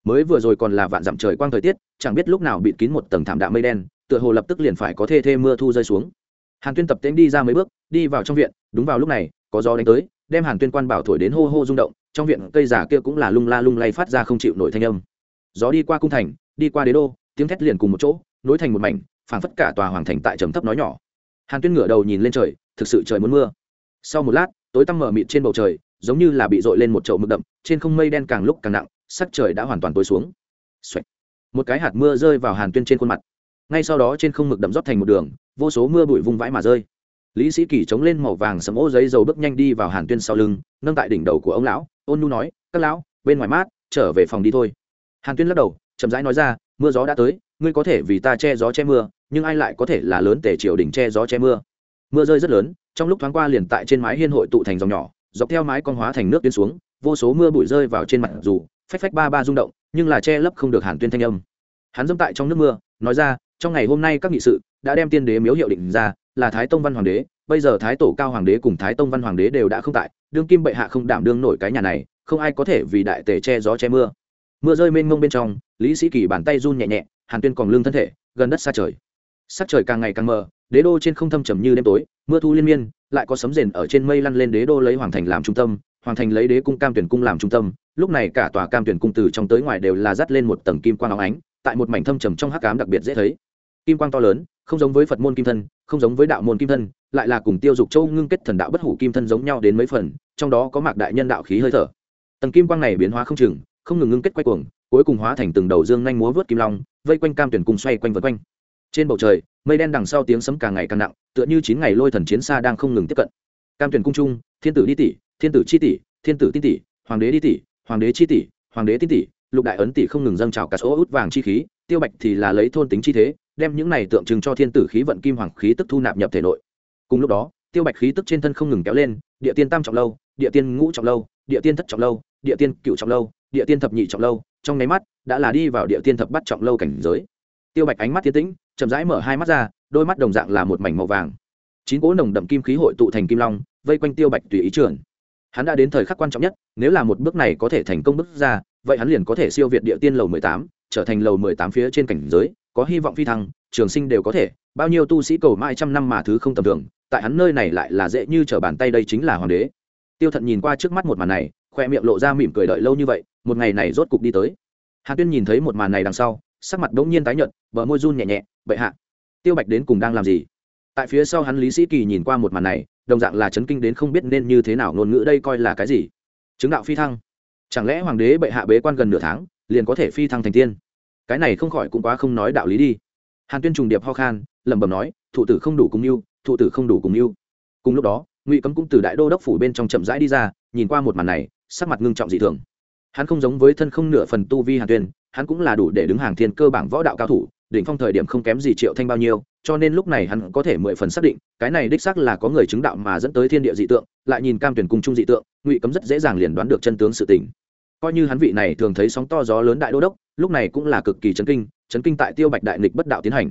Mới vừa rồi còn là vạn dặm trời quang thời tiết, chẳng biết lúc nào bịt kín một tầng thảm đạm mây đen, tựa hồ lập tức liền phải có thê thê mưa thu rơi xuống. Hàn tuyên tập tễnh đi ra mấy bước, đi vào trong viện, đúng vào lúc này có gió đánh tới, đem hàn tuyên quan bảo thổi đến hô hô rung động, trong viện cây giả kia cũng là lung la lung lay phát ra không chịu nổi thanh âm. Gió đi qua cung thành, đi qua đế đô, tiếng thét liền cùng một chỗ, nối thành một mảnh, phảng phất cả tòa hoàng thành tại trầm thấp nói nhỏ. Hàn tuyên ngửa đầu nhìn lên trời, thực sự trời muốn mưa. Sau một lát, tối tăm mở mịt trên bầu trời, giống như là bị dội lên một chậu mực đậm, trên không mây đen càng lúc càng nặng, sắc trời đã hoàn toàn tối xuống. Một cái hạt mưa rơi vào hàn tuyên trên khuôn mặt. Ngay sau đó trên không mực đậm rót thành một đường, vô số mưa bụi vung vãi mà rơi lý sĩ kỳ chống lên màu vàng sầm ô giấy dầu bước nhanh đi vào hàn tuyên sau lưng, nâng tại đỉnh đầu của ông lão, ôn nu nói, các lão, bên ngoài mát, trở về phòng đi thôi. Hàn tuyên lắc đầu, chậm rãi nói ra, mưa gió đã tới, ngươi có thể vì ta che gió che mưa, nhưng ai lại có thể là lớn tể triều đỉnh che gió che mưa? Mưa rơi rất lớn, trong lúc thoáng qua liền tại trên mái hiên hội tụ thành dòng nhỏ, dọc theo mái con hóa thành nước tiến xuống, vô số mưa bụi rơi vào trên mặt dù, phách phách ba ba rung động, nhưng là che lấp không được hàn tuyên thanh âm. Hắn dẫm tại trong nước mưa, nói ra, trong ngày hôm nay các nghị sự đã đem tiên đế miếu hiệu định ra là thái tông văn hoàng đế, bây giờ thái tổ cao hoàng đế cùng thái tông văn hoàng đế đều đã không tại, đương kim bệ hạ không đảm đương nổi cái nhà này, không ai có thể vì đại tề che gió che mưa. Mưa rơi mênh mông bên trong, lý sĩ kỳ bàn tay run nhẹ nhẹ, hàn tuyên còn lương thân thể, gần đất xa trời. Sắc trời càng ngày càng mờ, đế đô trên không thâm trầm như đêm tối, mưa thu liên miên, lại có sấm rền ở trên mây lăn lên đế đô lấy hoàng thành làm trung tâm, hoàng thành lấy đế cung cam tuyển cung làm trung tâm, lúc này cả tòa cam tuyển cung từ trong tới ngoài đều là dắt lên một tầng kim quang áo ánh, tại một mảnh thâm trầm trong hắc cám đặc biệt dễ thấy. Kim quang to lớn, không giống với phật môn kim thân không giống với đạo môn kim thân, lại là cùng tiêu dục châu ngưng kết thần đạo bất hủ kim thân giống nhau đến mấy phần, trong đó có mạc đại nhân đạo khí hơi thở. Tầng kim quang này biến hóa không chừng, không ngừng ngưng kết quay cuồng, cuối cùng hóa thành từng đầu dương nhanh múa vớt kim long, vây quanh cam tuyển cung xoay quanh vật quanh. Trên bầu trời, mây đen đằng sau tiếng sấm càng ngày càng nặng, tựa như chín ngày lôi thần chiến xa đang không ngừng tiếp cận. Cam tuyển cung trung, thiên tử đi tỷ, thiên tử chi tỷ, thiên tử tin tỷ, hoàng đế đi tỷ, hoàng đế chi tỷ, hoàng đế tin tỷ, lục đại ấn tỷ không ngừng dâng trào cả số út vàng chi khí, tiêu bạch thì là lấy thôn tính chi thế đem những này tượng trưng cho thiên tử khí vận kim hoàng khí tức thu nạp nhập thể nội. Cùng lúc đó, tiêu bạch khí tức trên thân không ngừng kéo lên, địa tiên tam trọng lâu, địa tiên ngũ trọng lâu, địa tiên thất trọng lâu, địa tiên cựu trọng lâu, địa tiên thập nhị trọng lâu, trong nháy mắt đã là đi vào địa tiên thập bắt trọng lâu cảnh giới. Tiêu bạch ánh mắt thiên tĩnh, chậm rãi mở hai mắt ra, đôi mắt đồng dạng là một mảnh màu vàng. Chín cỗ nồng đậm kim khí hội tụ thành kim long, vây quanh tiêu bạch tùy ý trưởng hắn đã đến thời khắc quan trọng nhất, nếu là một bước này có thể thành công bước ra, vậy hắn liền có thể siêu việt địa tiên lầu mười tám trở thành lầu mười tám phía trên cảnh giới, có hy vọng phi thăng, trường sinh đều có thể. Bao nhiêu tu sĩ cầu mai trăm năm mà thứ không tầm thường, tại hắn nơi này lại là dễ như trở bàn tay đây chính là hoàng đế. Tiêu thận nhìn qua trước mắt một màn này, khoe miệng lộ ra mỉm cười đợi lâu như vậy, một ngày này rốt cục đi tới. Hàn tuyên nhìn thấy một màn này đằng sau, sắc mặt đống nhiên tái nhợt, bờ môi run nhẹ nhẹ, bệ hạ, tiêu bạch đến cùng đang làm gì? Tại phía sau hắn lý sĩ kỳ nhìn qua một màn này, đồng dạng là chấn kinh đến không biết nên như thế nào, ngôn ngữ đây coi là cái gì? Chứng đạo phi thăng. Chẳng lẽ hoàng đế bệ hạ bế quan gần nửa tháng liền có thể phi thăng thành tiên. Cái này không khỏi cũng quá không nói đạo lý đi. Hàn tuyên trùng điệp ho khan, lẩm bẩm nói, thụ tử không đủ cùng mưu, thụ tử không đủ cùng mưu. Cùng lúc đó, ngụy cấm cũng từ đại đô đốc phủ bên trong chậm rãi đi ra, nhìn qua một màn này, sắc mặt ngưng trọng dị thường. Hắn không giống với thân không nửa phần tu vi hàn tuyên, hắn cũng là đủ để đứng hàng thiên cơ bảng võ đạo cao thủ, đỉnh phong thời điểm không kém gì triệu thanh bao nhiêu, cho nên lúc này hắn có thể mười phần xác định, cái này đích xác là có người chứng đạo mà dẫn tới thiên địa dị tượng, lại nhìn cam tuyển cung trung dị tượng, ngụy cấm rất dễ dàng liền đoán được chân tướng sự tình coi như hắn vị này thường thấy sóng to gió lớn đại đô đốc, lúc này cũng là cực kỳ chấn kinh chấn kinh tại tiêu bạch đại nghịch bất đạo tiến hành.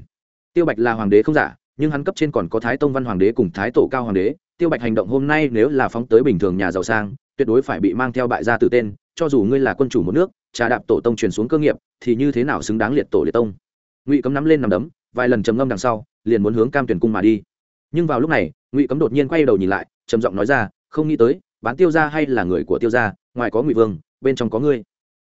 Tiêu bạch là hoàng đế không giả, nhưng hắn cấp trên còn có thái tông văn hoàng đế cùng thái tổ cao hoàng đế, tiêu bạch hành động hôm nay nếu là phóng tới bình thường nhà giàu sang, tuyệt đối phải bị mang theo bại gia tử tên, cho dù ngươi là quân chủ một nước, trà đạp tổ tông truyền xuống cơ nghiệp, thì như thế nào xứng đáng liệt tổ liệt tông? Ngụy cấm nắm lên nằm đấm, vài lần trầm ngâm đằng sau, liền muốn hướng cam tuyển cung mà đi. Nhưng vào lúc này, ngụy cấm đột nhiên quay đầu nhìn lại, trầm giọng nói ra, không nghĩ tới, bán tiêu gia hay là người của tiêu gia, ngoài có ngụy vương bên trong có ngươi.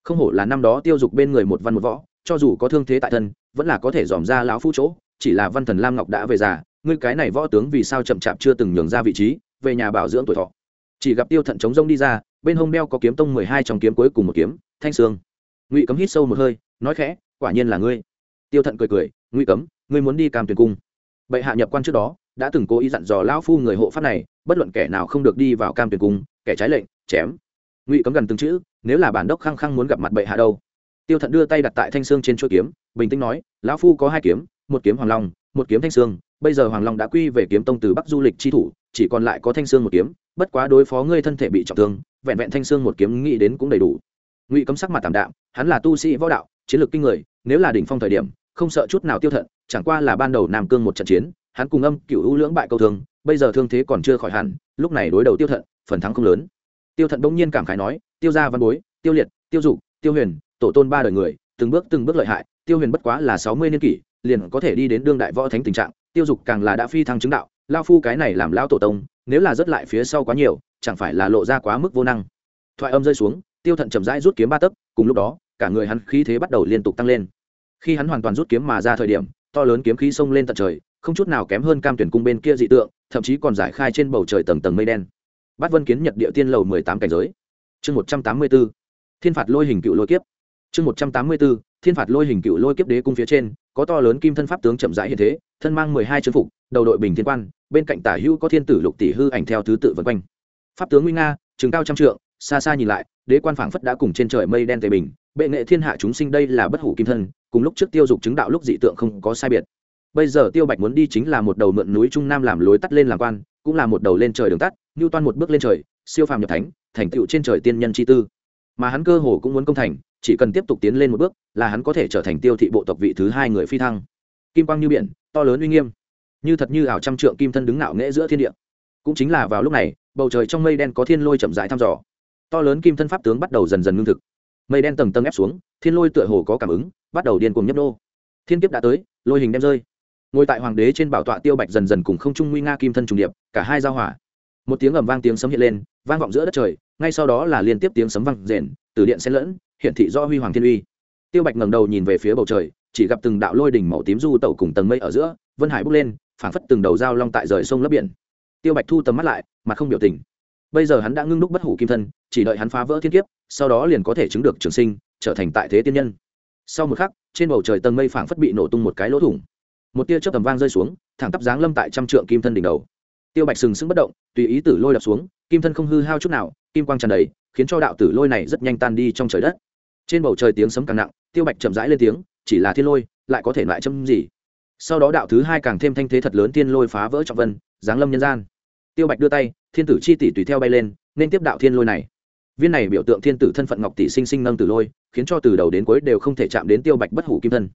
Không hổ là năm đó tiêu dục bên người một văn một võ, cho dù có thương thế tại thân, vẫn là có thể dòm ra lão phu chỗ, chỉ là văn thần lam ngọc đã về già, ngươi cái này võ tướng vì sao chậm chạp chưa từng nhường ra vị trí, về nhà bảo dưỡng tuổi thọ. Chỉ gặp tiêu thận chống rông đi ra, bên hông đeo có kiếm tông mười hai trong kiếm cuối cùng một kiếm, thanh sương. Ngụy cấm hít sâu một hơi, nói khẽ, quả nhiên là ngươi. Tiêu thận cười cười, ngụy cấm, ngươi muốn đi cam tuyển cung. Bệ hạ nhập quan trước đó, đã từng cố ý dặn dò lão phu người hộ pháp này, bất luận kẻ nào không được đi vào cam tuyển cung, kẻ trái lệnh, chém. Ngụy cấm gần từng chữ nếu là bản đốc khăng khăng muốn gặp mặt bệ hạ đâu? Tiêu thận đưa tay đặt tại thanh sương trên chuỗi kiếm, bình tĩnh nói, lão phu có hai kiếm, một kiếm hoàng long, một kiếm thanh sương. Bây giờ hoàng long đã quy về kiếm tông từ bắc du lịch chi thủ, chỉ còn lại có thanh sương một kiếm. Bất quá đối phó ngươi thân thể bị trọng thương, vẹn vẹn thanh sương một kiếm nghĩ đến cũng đầy đủ. Ngụy cấm sắc mặt tảm đạm, hắn là tu sĩ võ đạo, chiến lược kinh người, nếu là đỉnh phong thời điểm, không sợ chút nào tiêu thận, chẳng qua là ban đầu nam cương một trận chiến, hắn cùng âm cựu hữu lưỡng bại câu thương, bây giờ thương thế còn chưa khỏi hẳn, lúc này đối đầu tiêu thận, phần thắng không lớn. Tiêu thận bỗng nhiên cảm khái nói tiêu gia văn bối, tiêu liệt, tiêu dục, tiêu huyền, tổ tôn ba đời người, từng bước từng bước lợi hại, tiêu huyền bất quá là sáu mươi niên kỷ, liền có thể đi đến đương đại võ thánh tình trạng, tiêu dục càng là đã phi thăng chứng đạo lao phu cái này làm lao tổ tông, nếu là rớt lại phía sau quá nhiều, chẳng phải là lộ ra quá mức vô năng. Thoại âm rơi xuống, tiêu thận chậm rãi rút kiếm ba tấc, cùng lúc đó, cả người hắn khí thế bắt đầu liên tục tăng lên. Khi hắn hoàn toàn rút kiếm mà ra thời điểm, to lớn kiếm khí xông lên tận trời, không chút nào kém hơn cam tuyển cung bên kia dị tượng, thậm chí còn giải khai trên bầu trời tầng tầng mây đen. Bắt vân kiến nhật địa tiên lầu mười tám cảnh giới chương một trăm tám mươi b ố thiên phạt lôi hình cựu lôi kiếp. Chương một trăm tám mươi b ố thiên phạt lôi hình cựu lôi kiếp đế cung phía trên, có to lớn kim thân pháp tướng chậm rãi hiện thế, thân mang mười hai chân phục, đầu đội bình thiên quan, bên cạnh tả hữu có thiên tử lục tỷ hư ảnh theo thứ tự vân quanh. Pháp tướng nguy nga chừng cao trăm trượng, xa xa nhìn lại, đế quan phảng phất đã cùng trên trời mây đen tề bình, bệ nghệ thiên hạ chúng sinh đây là bất hủ kim thân, cùng lúc trước tiêu dục chứng đạo lúc dị tượng không có sai biệt. Bây giờ tiêu bạch muốn đi chính là một đầu mượn núi trung nam làm lối tắt lên làm quan, cũng là một đầu lên trời đường tắt như toan một bước lên trời, siêu phàm nhập thánh thành tựu trên trời tiên nhân chi tư. Mà hắn cơ hồ cũng muốn công thành, chỉ cần tiếp tục tiến lên một bước, là hắn có thể trở thành tiêu thị bộ tộc vị thứ hai người phi thăng. Kim quang như biển, to lớn uy nghiêm. Như thật như ảo trăm trượng kim thân đứng ngạo nghễ giữa thiên địa. Cũng chính là vào lúc này, bầu trời trong mây đen có thiên lôi chậm rãi thăm dò. To lớn kim thân pháp tướng bắt đầu dần dần ngưng thực. Mây đen tầng tầng ép xuống, thiên lôi tựa hồ có cảm ứng, bắt đầu điên cuồng nhấp nô. Thiên kiếp đã tới, lôi hình đem rơi. Ngồi tại hoàng đế trên bảo tọa tiêu bạch dần dần cùng không trung nguy nga kim thân trùng điệp, cả hai giao hỏa một tiếng ầm vang tiếng sấm hiện lên vang vọng giữa đất trời, ngay sau đó là liên tiếp tiếng sấm vang rền, từ điện xen lẫn, hiển thị do huy hoàng thiên uy. Tiêu bạch ngẩng đầu nhìn về phía bầu trời, chỉ gặp từng đạo lôi đỉnh màu tím du tẩu cùng tầng mây ở giữa, vân hải bốc lên, phảng phất từng đầu dao long tại rời sông lấp biển. Tiêu bạch thu tầm mắt lại mà không biểu tình. Bây giờ hắn đã ngưng đúc bất hủ kim thân, chỉ đợi hắn phá vỡ thiên kiếp, sau đó liền có thể chứng được trường sinh, trở thành tại thế tiên nhân. Sau một khắc, trên bầu trời tầng mây phảng phất bị nổ tung một cái lỗ thủng. Một tia chớp tầm vang rơi xuống, thẳng tắp dáng lâm tại trăm trượng kim thân đỉnh đầu. Tiêu bạch sừng sững bất động, tùy ý tử lôi đập xuống kim thân không hư hao chút nào, kim quang tràn đầy, khiến cho đạo tử lôi này rất nhanh tan đi trong trời đất. Trên bầu trời tiếng sấm càng nặng, tiêu bạch chậm rãi lên tiếng, chỉ là thiên lôi, lại có thể loại châm gì? Sau đó đạo thứ hai càng thêm thanh thế thật lớn thiên lôi phá vỡ trọng vân, giáng lâm nhân gian. Tiêu bạch đưa tay, thiên tử chi tỷ tùy theo bay lên, nên tiếp đạo thiên lôi này. Viên này biểu tượng thiên tử thân phận ngọc tỷ sinh sinh nâng tử lôi, khiến cho từ đầu đến cuối đều không thể chạm đến tiêu bạch bất hủ kim thân.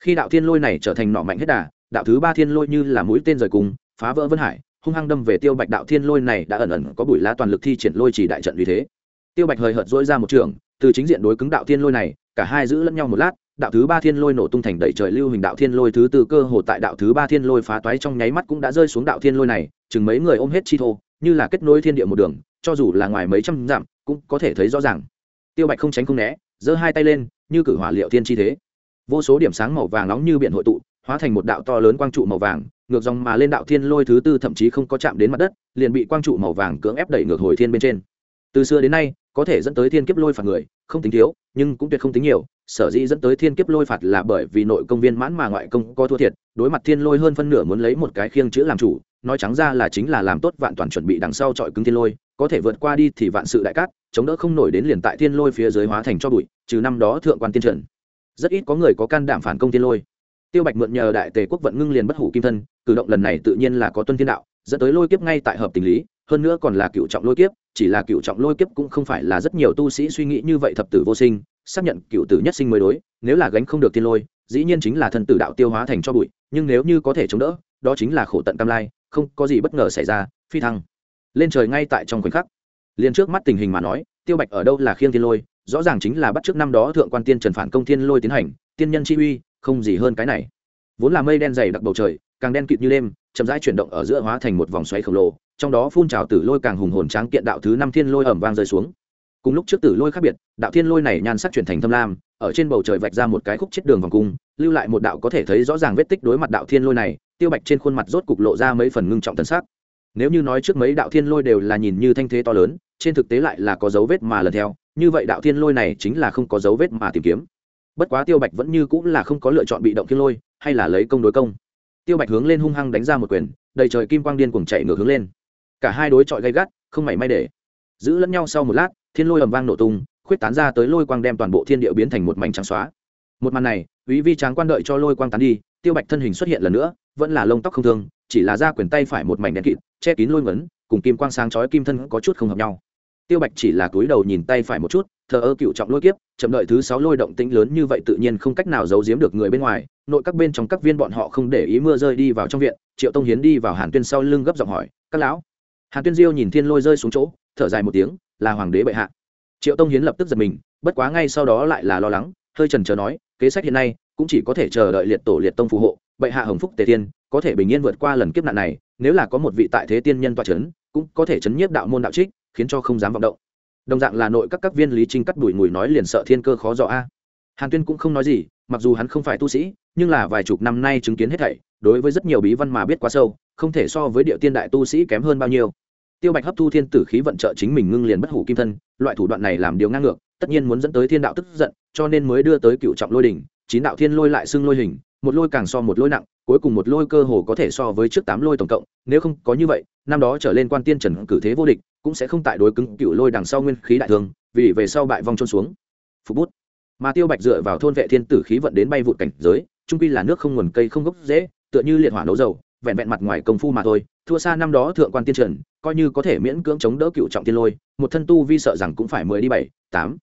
Khi đạo thiên lôi này trở thành nọ mạnh hết đà, đạo thứ ba thiên lôi như là mũi tên rời cùng, phá vỡ vân hải hung hăng đâm về tiêu bạch đạo thiên lôi này đã ẩn ẩn có bụi lá toàn lực thi triển lôi chỉ đại trận vì thế. Tiêu bạch hời hợt dỗi ra một trường, từ chính diện đối cứng đạo thiên lôi này, cả hai giữ lẫn nhau một lát, đạo thứ ba thiên lôi nổ tung thành đẩy trời lưu hình đạo thiên lôi thứ tư cơ hồ tại đạo thứ ba thiên lôi phá toái trong nháy mắt cũng đã rơi xuống đạo thiên lôi này, chừng mấy người ôm hết chi thô, như là kết nối thiên địa một đường, cho dù là ngoài mấy trăm dặm, cũng có thể thấy rõ ràng. Tiêu bạch không tránh không né, giơ hai tay lên, như cử hỏa liệu thiên chi thế. Vô số điểm sáng màu vàng nóng như biển hội tụ, hóa thành một đạo to lớn quang trụ màu vàng ngược dòng mà lên đạo thiên lôi thứ tư thậm chí không có chạm đến mặt đất, liền bị quang trụ màu vàng cưỡng ép đẩy ngược hồi thiên bên trên. Từ xưa đến nay, có thể dẫn tới thiên kiếp lôi phạt người, không tính thiếu, nhưng cũng tuyệt không tính nhiều. Sở dĩ dẫn tới thiên kiếp lôi phạt là bởi vì nội công viên mãn mà ngoại công có thua thiệt, đối mặt thiên lôi hơn phân nửa muốn lấy một cái khiêng chữ làm chủ, nói trắng ra là chính là làm tốt vạn toàn chuẩn bị đằng sau trọi cứng thiên lôi, có thể vượt qua đi thì vạn sự đại cát, chống đỡ không nổi đến liền tại thiên lôi phía dưới hóa thành cho bụi, trừ năm đó thượng quan tiên trần. Rất ít có người có can đảm phản công thiên lôi tiêu bạch mượn nhờ đại tề quốc vận ngưng liền bất hủ kim thân, cử động lần này tự nhiên là có tuân thiên đạo, dẫn tới lôi kiếp ngay tại hợp tình lý, hơn nữa còn là cựu trọng lôi kiếp, chỉ là cựu trọng lôi kiếp cũng không phải là rất nhiều tu sĩ suy nghĩ như vậy thập tử vô sinh, xác nhận cựu tử nhất sinh mới đối, nếu là gánh không được thiên lôi, dĩ nhiên chính là thân tử đạo tiêu hóa thành cho bụi, nhưng nếu như có thể chống đỡ, đó chính là khổ tận tam lai, không có gì bất ngờ xảy ra, phi thăng. Lên trời ngay tại trong khoảnh khắc, liền trước mắt tình hình mà nói, tiêu bạch ở đâu là khiêng thiên lôi, rõ ràng chính là bắt trước năm đó thượng quan tiên trần phản công thiên lôi tiến hành, tiên nhân chi uy không gì hơn cái này. Vốn là mây đen dày đặc bầu trời, càng đen kịt như đêm, chậm rãi chuyển động ở giữa hóa thành một vòng xoáy khổng lồ, trong đó phun trào tử lôi càng hùng hồn tráng kiện đạo thứ năm thiên lôi ẩm vang rơi xuống. Cùng lúc trước tử lôi khác biệt, đạo thiên lôi này nhan sắc chuyển thành thâm lam, ở trên bầu trời vạch ra một cái khúc chết đường vòng cung, lưu lại một đạo có thể thấy rõ ràng vết tích đối mặt đạo thiên lôi này, tiêu bạch trên khuôn mặt rốt cục lộ ra mấy phần ngưng trọng tân sắc. Nếu như nói trước mấy đạo thiên lôi đều là nhìn như thanh thế to lớn, trên thực tế lại là có dấu vết mà lần theo, như vậy đạo thiên lôi này chính là không có dấu vết mà tìm kiếm bất quá tiêu bạch vẫn như cũng là không có lựa chọn bị động thiên lôi, hay là lấy công đối công. Tiêu bạch hướng lên hung hăng đánh ra một quyền, đầy trời kim quang điên cùng chạy ngược hướng lên. Cả hai đối chọi gay gắt, không mảy may để. Giữ lẫn nhau sau một lát, thiên lôi ầm vang nổ tung, khuyết tán ra tới lôi quang đem toàn bộ thiên địa biến thành một mảnh trắng xóa. Một màn này, quý vi tráng quan đợi cho lôi quang tán đi, tiêu bạch thân hình xuất hiện lần nữa, vẫn là lông tóc không thương, chỉ là ra quyền tay phải một mảnh đen kịt, che kín lôi ngấn, cùng kim quang sáng chói kim thân có chút không hợp nhau tiêu bạch chỉ là cúi đầu nhìn tay phải một chút, thờ ơ cựu trọng lôi kiếp, chậm đợi thứ sáu lôi động tĩnh lớn như vậy tự nhiên không cách nào giấu giếm được người bên ngoài, nội các bên trong các viên bọn họ không để ý mưa rơi đi vào trong viện, triệu tông hiến đi vào hàn tuyên sau lưng gấp giọng hỏi, các lão? Hàn tuyên diêu nhìn thiên lôi rơi xuống chỗ, thở dài một tiếng, là hoàng đế bệ hạ. Triệu tông hiến lập tức giật mình, bất quá ngay sau đó lại là lo lắng, hơi trần chờ nói, kế sách hiện nay cũng chỉ có thể chờ đợi liệt tổ liệt tông phù hộ, bệ hạ hồng phúc tề tiên, có thể bình yên vượt qua lần kiếp nạn này, nếu là có một vị tại thế tiên nhân toa c h ấ n cũng có thể chấn nhiếp đạo môn đạo trích khiến cho không dám vọng động. Đồng dạng là nội các các viên lý trinh cắt đuổi mùi nói liền sợ thiên cơ khó dò a. Hàn tuyên cũng không nói gì, mặc dù hắn không phải tu sĩ, nhưng là vài chục năm nay chứng kiến hết thảy, đối với rất nhiều bí văn mà biết quá sâu, không thể so với địa tiên đại tu sĩ kém hơn bao nhiêu. Tiêu bạch hấp thu thiên tử khí vận trợ chính mình ngưng liền bất hủ kim thân, loại thủ đoạn này làm điều ngang ngược, tất nhiên muốn dẫn tới thiên đạo tức giận, cho nên mới đưa tới cựu trọng lôi đỉnh, chín đạo thiên lôi lại xưng lôi hình, một lôi càng so một lôi nặng, cuối cùng một lôi cơ hồ có thể so với trước tám lôi tổng cộng, nếu không có như vậy, năm đó trở lên quan tiên trần cử thế vô địch cũng sẽ không tại đối cứng cựu lôi đằng sau nguyên khí đại thương, vì về sau bại vong trôn xuống. Phục bút. Mà tiêu bạch dựa vào thôn vệ thiên tử khí vận đến bay vụt cảnh giới trung quy là nước không nguồn cây không gốc dễ, tựa như liệt hỏa nấu dầu, vẹn vẹn mặt ngoài công phu mà thôi, thua xa năm đó thượng quan tiên trần, coi như có thể miễn cưỡng chống đỡ cựu trọng tiên lôi, một thân tu vi sợ rằng cũng phải mười đi bảy, tám.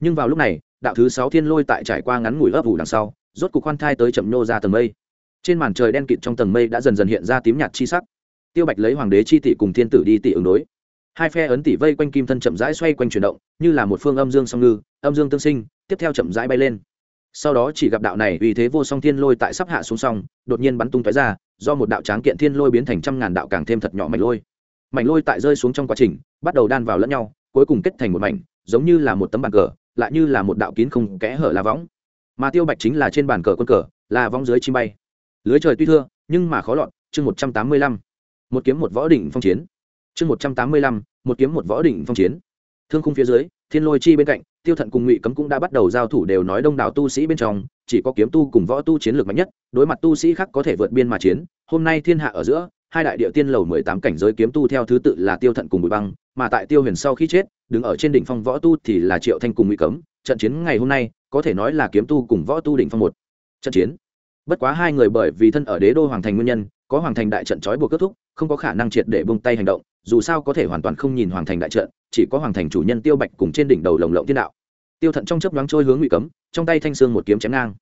Nhưng vào lúc này, đạo thứ sáu thiên lôi tại trải qua ngắn ngủi ấp ủ đằng sau, rốt cục khoan thai tới chậm nhô ra tầng mây. Trên màn trời đen kịt trong tầng mây đã dần dần hiện ra tím nhạt chi sắc. Tiêu bạch lấy hoàng đế chi tỷ cùng thiên tử đi tỷ ứng đối hai phe ấn tỷ vây quanh kim thân chậm rãi xoay quanh chuyển động, như là một phương âm dương song ngư, âm dương tương sinh, tiếp theo chậm rãi bay lên. Sau đó chỉ gặp đạo này vì thế vô song thiên lôi tại sắp hạ xuống song, đột nhiên bắn tung tói ra, do một đạo tráng kiện thiên lôi biến thành trăm ngàn đạo càng thêm thật nhỏ mảnh lôi. Mảnh lôi tại rơi xuống trong quá trình, bắt đầu đan vào lẫn nhau, cuối cùng kết thành một mảnh, giống như là một tấm bàn cờ, lại như là một đạo kín không kẽ hở là võng. Mà tiêu bạch chính là trên bàn cờ quân cờ, là võng dưới chim bay. Lưới trời tuy thưa, nhưng mà khó lọt, chương một trăm tám mươi lăm. Một kiếm một võ đỉnh phong chiến chương một trăm tám mươi lăm, một kiếm một võ đỉnh phong chiến. Thương khung phía dưới, thiên lôi chi bên cạnh, tiêu thận cùng ngụy cấm cũng đã bắt đầu giao thủ đều nói đông đảo tu sĩ bên trong, chỉ có kiếm tu cùng võ tu chiến lược mạnh nhất, đối mặt tu sĩ khác có thể vượt biên mà chiến. Hôm nay thiên hạ ở giữa, hai đại địa tiên lầu mười tám cảnh giới kiếm tu theo thứ tự là tiêu thận cùng bùi băng, mà tại tiêu huyền sau khi chết, đứng ở trên đỉnh phong võ tu thì là triệu thanh cùng ngụy cấm. Trận chiến ngày hôm nay, có thể nói là kiếm tu cùng võ tu đỉnh phong một. Trận chiến. Bất quá hai người bởi vì thân ở đế đô hoàng thành nguyên nhân, có hoàng thành đại trận trói buộc kết thúc, không có khả năng triệt để bông tay hành động dù sao có thể hoàn toàn không nhìn hoàng thành đại trận, chỉ có hoàng thành chủ nhân tiêu bạch cùng trên đỉnh đầu lồng lộng thiên đạo. Tiêu thận trong chớp nhoáng trôi hướng ngụy cấm, trong tay thanh sương một kiếm chém ngang.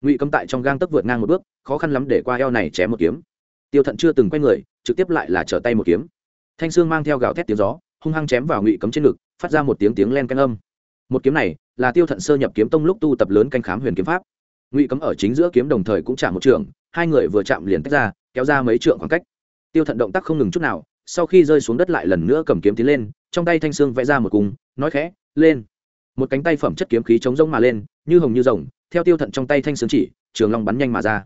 Ngụy cấm tại trong gang tấc vượt ngang một bước, khó khăn lắm để qua eo này chém một kiếm. Tiêu thận chưa từng quay người, trực tiếp lại là trở tay một kiếm. Thanh sương mang theo gạo thét tiếng gió, hung hăng chém vào ngụy cấm trên ngực, phát ra một tiếng tiếng len canh âm. Một kiếm này là tiêu thận sơ nhập kiếm tông lúc tu tập lớn canh khám huyền kiếm pháp. Ngụy cấm ở chính giữa kiếm đồng thời cũng chạm một trường, hai người vừa chạm liền tách ra, kéo ra mấy trượng khoảng cách. Tiêu thận động tác không ngừng chút nào sau khi rơi xuống đất lại lần nữa cầm kiếm tiến lên, trong tay thanh sương vẽ ra một cung, nói khẽ, lên. Một cánh tay phẩm chất kiếm khí chống rông mà lên, như hồng như rồng, theo tiêu thận trong tay thanh sương chỉ, trường long bắn nhanh mà ra.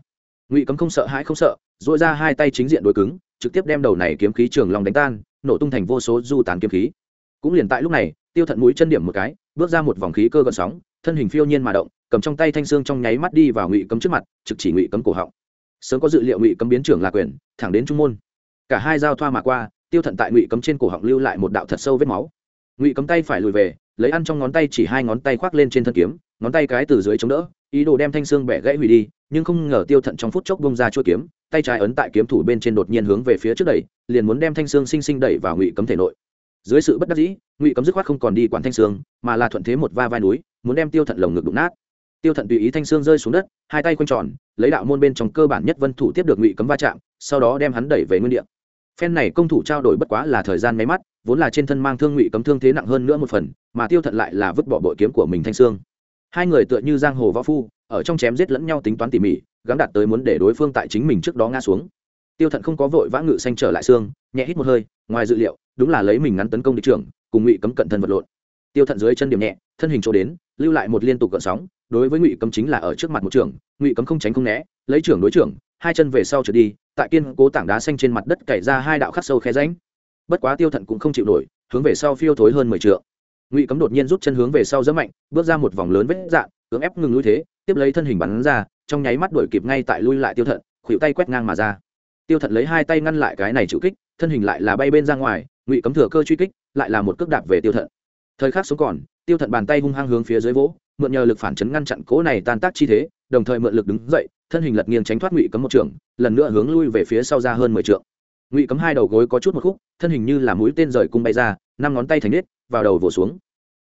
Ngụy cấm không sợ hãi không sợ dội ra hai tay chính diện đối cứng, trực tiếp đem đầu này kiếm khí trường long đánh tan, nổ tung thành vô số du tán kiếm khí. Cũng liền tại lúc này, tiêu thận mũi chân điểm một cái, bước ra một vòng khí cơ gợn sóng, thân hình phiêu nhiên mà động, cầm trong tay thanh sương trong nháy mắt đi vào ngụy cấm trước mặt, trực chỉ ngụy cấm cổ họng. Sớm có dự liệu ngụy cấm biến trưởng là quyền, thẳng đến trung môn cả hai giao thoa mà qua, tiêu thận tại ngụy cấm trên cổ họng lưu lại một đạo thật sâu vết máu. Ngụy cấm tay phải lùi về, lấy ăn trong ngón tay chỉ hai ngón tay khoác lên trên thân kiếm, ngón tay cái từ dưới chống đỡ, ý đồ đem thanh xương bẻ gãy hủy đi, nhưng không ngờ tiêu thận trong phút chốc bông ra chua kiếm, tay trái ấn tại kiếm thủ bên trên đột nhiên hướng về phía trước đẩy, liền muốn đem thanh xương sinh sinh đẩy vào ngụy cấm thể nội. Dưới sự bất đắc dĩ, ngụy cấm dứt khoát không còn đi quản thanh xương, mà là thuận thế một va vai núi, muốn đem tiêu thận lồng ngực đụng nát. Tiêu thận tùy ý thanh xương rơi xuống đất, hai tay quanh tròn, lấy đạo môn bên trong cơ bản nhất vân thủ tiếp được ngụy cấm va chạm, sau đó đem hắn đẩy về nguyên địa phen này công thủ trao đổi bất quá là thời gian máy mắt, vốn là trên thân mang thương ngụy cấm thương thế nặng hơn nữa một phần, mà tiêu thận lại là vứt bỏ bội kiếm của mình thanh xương. Hai người tựa như giang hồ võ phu, ở trong chém giết lẫn nhau tính toán tỉ mỉ gắn đạt tới muốn để đối phương tại chính mình trước đó ngã xuống. Tiêu thận không có vội vã ngự xanh trở lại xương, nhẹ hít một hơi, ngoài dự liệu, đúng là lấy mình ngắn tấn công địch trưởng, cùng ngụy cấm cận thân vật lộn. Tiêu thận dưới chân điểm nhẹ, thân hình chỗ đến, lưu lại một liên tục cận sóng, đối với ngụy cấm chính là ở trước mặt một trưởng, ngụy cấm không tránh không né, lấy trưởng đối trưởng, hai chân về sau trở đi tại kiên cố tảng đá xanh trên mặt đất cày ra hai đạo khắc sâu khe ránh bất quá tiêu thận cũng không chịu nổi, hướng về sau phiêu thối hơn mười t ngụy cấm đột nhiên rút chân hướng về sau dẫn mạnh, bước ra một vòng lớn vết dạn, cưỡng ép ngừng lui thế, tiếp lấy thân hình bắn ra, trong nháy mắt đuổi kịp ngay tại lui lại tiêu thận khuỵu tay quét ngang mà ra. Tiêu thận lấy hai tay ngăn lại cái này chịu kích, thân hình lại là bay bên ra ngoài, ngụy cấm thừa cơ truy kích, lại là một cước đạp về tiêu thận. Thời khắc sống còn, tiêu thận bàn tay hung hăng hướng phía dưới vỗ, mượn nhờ lực phản chấn ngăn chặn cố này tan tác chi thế đồng thời mượn lực đứng dậy, thân hình lật nghiêng tránh thoát ngụy cấm một trường, lần nữa hướng lui về phía sau ra hơn mười trượng. Ngụy cấm hai đầu gối có chút một khúc, thân hình như là mũi tên rời cung bay ra, năm ngón tay thành nết, vào đầu vỗ xuống.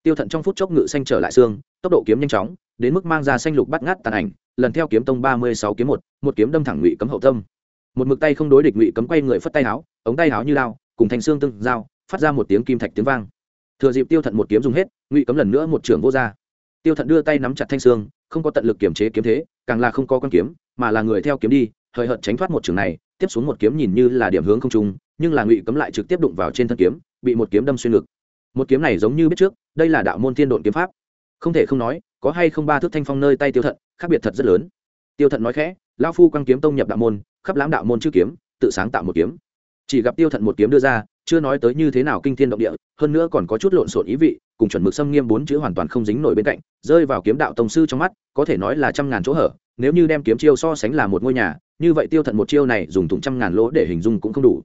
Tiêu thận trong phút chốc ngự xanh trở lại xương, tốc độ kiếm nhanh chóng, đến mức mang ra xanh lục bắt ngát tàn ảnh, lần theo kiếm tông ba mươi sáu kiếm một một kiếm đâm thẳng ngụy cấm hậu tâm. Một mực tay không đối địch ngụy cấm quay người phất tay áo, ống tay áo như lao, cùng thành xương tương giao, phát ra một tiếng kim thạch tiếng vang. Thừa dịp tiêu thận một kiếm dùng hết, ngụy cấm lần nữa một trưởng vô r tiêu thận đưa tay nắm chặt thanh xương, không có tận lực kiểm chế kiếm thế, càng là không có con kiếm, mà là người theo kiếm đi, hời hợt tránh thoát một trường này, tiếp xuống một kiếm nhìn như là điểm hướng không trung, nhưng là ngụy cấm lại trực tiếp đụng vào trên thân kiếm, bị một kiếm đâm xuyên ngực. Một kiếm này giống như biết trước, đây là đạo môn thiên độn kiếm pháp. Không thể không nói, có hay không ba thước thanh phong nơi tay tiêu thận, khác biệt thật rất lớn. Tiêu thận nói khẽ lao phu quang kiếm tông nhập đạo môn, khắp lãm đạo môn chữ kiếm, tự sáng tạo một kiếm. Chỉ gặp tiêu thận một kiếm đưa ra, chưa nói tới như thế nào kinh thiên động địa, hơn nữa còn có chút lộn xộn ý vị cùng chuẩn mực xâm nghiêm bốn chữ hoàn toàn không dính nổi bên cạnh, rơi vào kiếm đạo tông sư trong mắt, có thể nói là trăm ngàn chỗ hở, nếu như đem kiếm chiêu so sánh là một ngôi nhà, như vậy tiêu thận một chiêu này dùng thủng trăm ngàn lỗ để hình dung cũng không đủ.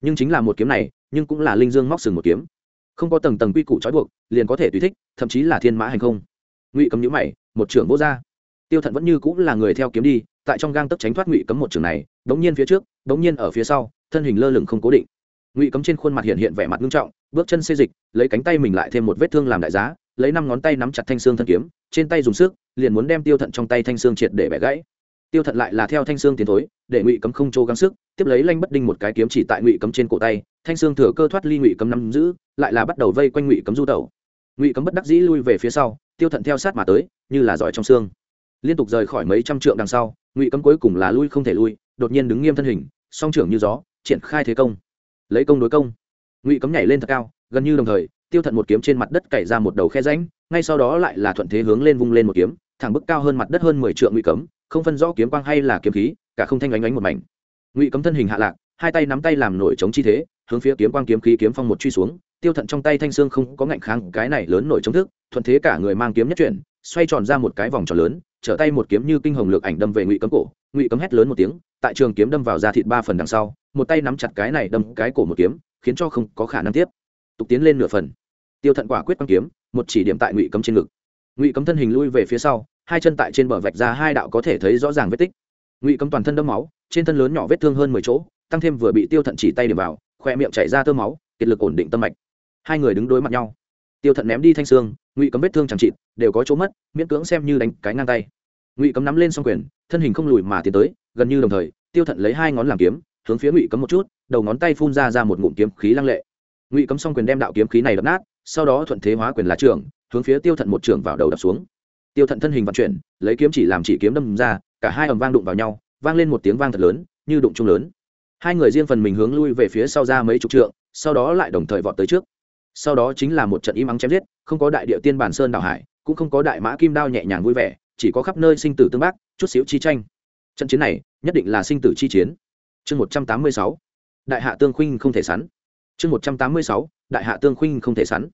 Nhưng chính là một kiếm này, nhưng cũng là linh dương móc sừng một kiếm. Không có tầng tầng quy củ trói buộc, liền có thể tùy thích, thậm chí là thiên mã hành không. Ngụy cấm nhữ mày, một trưởng vô gia. Tiêu thận vẫn như cũng là người theo kiếm đi, tại trong gang tấc tránh thoát ngụy cấm một trường này, đống nhiên phía trước, đống nhiên ở phía sau, thân hình lơ lửng không cố định. Ngụy cấm trên khuôn mặt hiện hiện vẻ mặt nghiêm trọng bước chân xê dịch, lấy cánh tay mình lại thêm một vết thương làm đại giá, lấy năm ngón tay nắm chặt thanh xương thân kiếm, trên tay dùng sức, liền muốn đem tiêu thận trong tay thanh xương triệt để bẻ gãy. Tiêu thận lại là theo thanh xương tiến thối, để ngụy cấm không trô gắng sức, tiếp lấy lanh bất đinh một cái kiếm chỉ tại ngụy cấm trên cổ tay, thanh xương thừa cơ thoát ly ngụy cấm nắm giữ, lại là bắt đầu vây quanh ngụy cấm du tẩu. Ngụy cấm bất đắc dĩ lui về phía sau, tiêu thận theo sát mà tới, như là giỏi trong xương. Liên tục rời khỏi mấy trăm trượng đằng sau, ngụy cấm cuối cùng là lui không thể lui, đột nhiên đứng nghiêm thân hình, song trưởng như gió, triển khai thế công. Lấy công đối công ngụy cấm nhảy lên thật cao, gần như đồng thời, tiêu thận một kiếm trên mặt đất cày ra một đầu khe ránh ngay sau đó lại là thuận thế hướng lên vung lên một kiếm, thẳng bức cao hơn mặt đất hơn mười trượng ngụy cấm, không phân rõ kiếm quang hay là kiếm khí, cả không thanh ánh ánh một mảnh. Ngụy cấm thân hình hạ lạc, hai tay nắm tay làm nổi chống chi thế, hướng phía kiếm quang kiếm khí kiếm phong một truy xuống, tiêu thận trong tay thanh xương không có ngạnh kháng, cái này lớn nổi chống thức, thuận thế cả người mang kiếm nhất chuyển, xoay tròn ra một cái vòng tròn lớn, trở tay một kiếm như kinh hồng lược ảnh đâm về ngụy cấm cổ, ngụy cấm hét lớn một tiếng, tại trường kiếm đâm vào da thịt ba phần đằng sau, một tay nắm chặt cái này đâm cái cổ một kiếm khiến cho không có khả năng tiếp. Tục tiến lên nửa phần. Tiêu thận quả quyết băng kiếm, một chỉ điểm tại ngụy cấm trên ngực. Ngụy cấm thân hình lui về phía sau, hai chân tại trên bờ vạch ra hai đạo có thể thấy rõ ràng vết tích. Ngụy cấm toàn thân đâm máu, trên thân lớn nhỏ vết thương hơn mười chỗ, tăng thêm vừa bị tiêu thận chỉ tay điểm vào, khoe miệng chảy ra tơ máu, kiệt lực ổn định tâm mạch. Hai người đứng đối mặt nhau. Tiêu thận ném đi thanh xương, ngụy cấm vết thương chẳng chịt, đều có chỗ mất, miễn cưỡng xem như đánh cái ngang tay. Ngụy cấm nắm lên s o n g quyền, thân hình không lùi mà tiến tới, gần như đồng thời, tiêu thận lấy hai ngón làm kiếm hướng phía ngụy cấm một chút, đầu ngón tay phun ra ra một ngụm kiếm khí lăng lệ. Ngụy cấm xong quyền đem đạo kiếm khí này đập nát, sau đó thuận thế hóa quyền lá trường hướng phía tiêu thận một trường vào đầu đập xuống. Tiêu thận thân hình vận chuyển, lấy kiếm chỉ làm chỉ kiếm đâm ra, cả hai ầm vang đụng vào nhau, vang lên một tiếng vang thật lớn, như đụng chung lớn. Hai người riêng phần mình hướng lui về phía sau ra mấy chục trượng, sau đó lại đồng thời vọt tới trước. Sau đó chính là một trận im ắng chém giết, không có đại địa tiên bản sơn đảo hải, cũng không có đại mã kim đao nhẹ nhàng vui vẻ, chỉ có khắp nơi sinh tử tương bác, chút xíu chi tranh. Trận chiến này, nhất định là sinh tử chi chiến chương một trăm tám mươi sáu, đại hạ tương khuynh không thể sắn. Chương một trăm tám mươi sáu, đại hạ tương khuynh không thể sắn.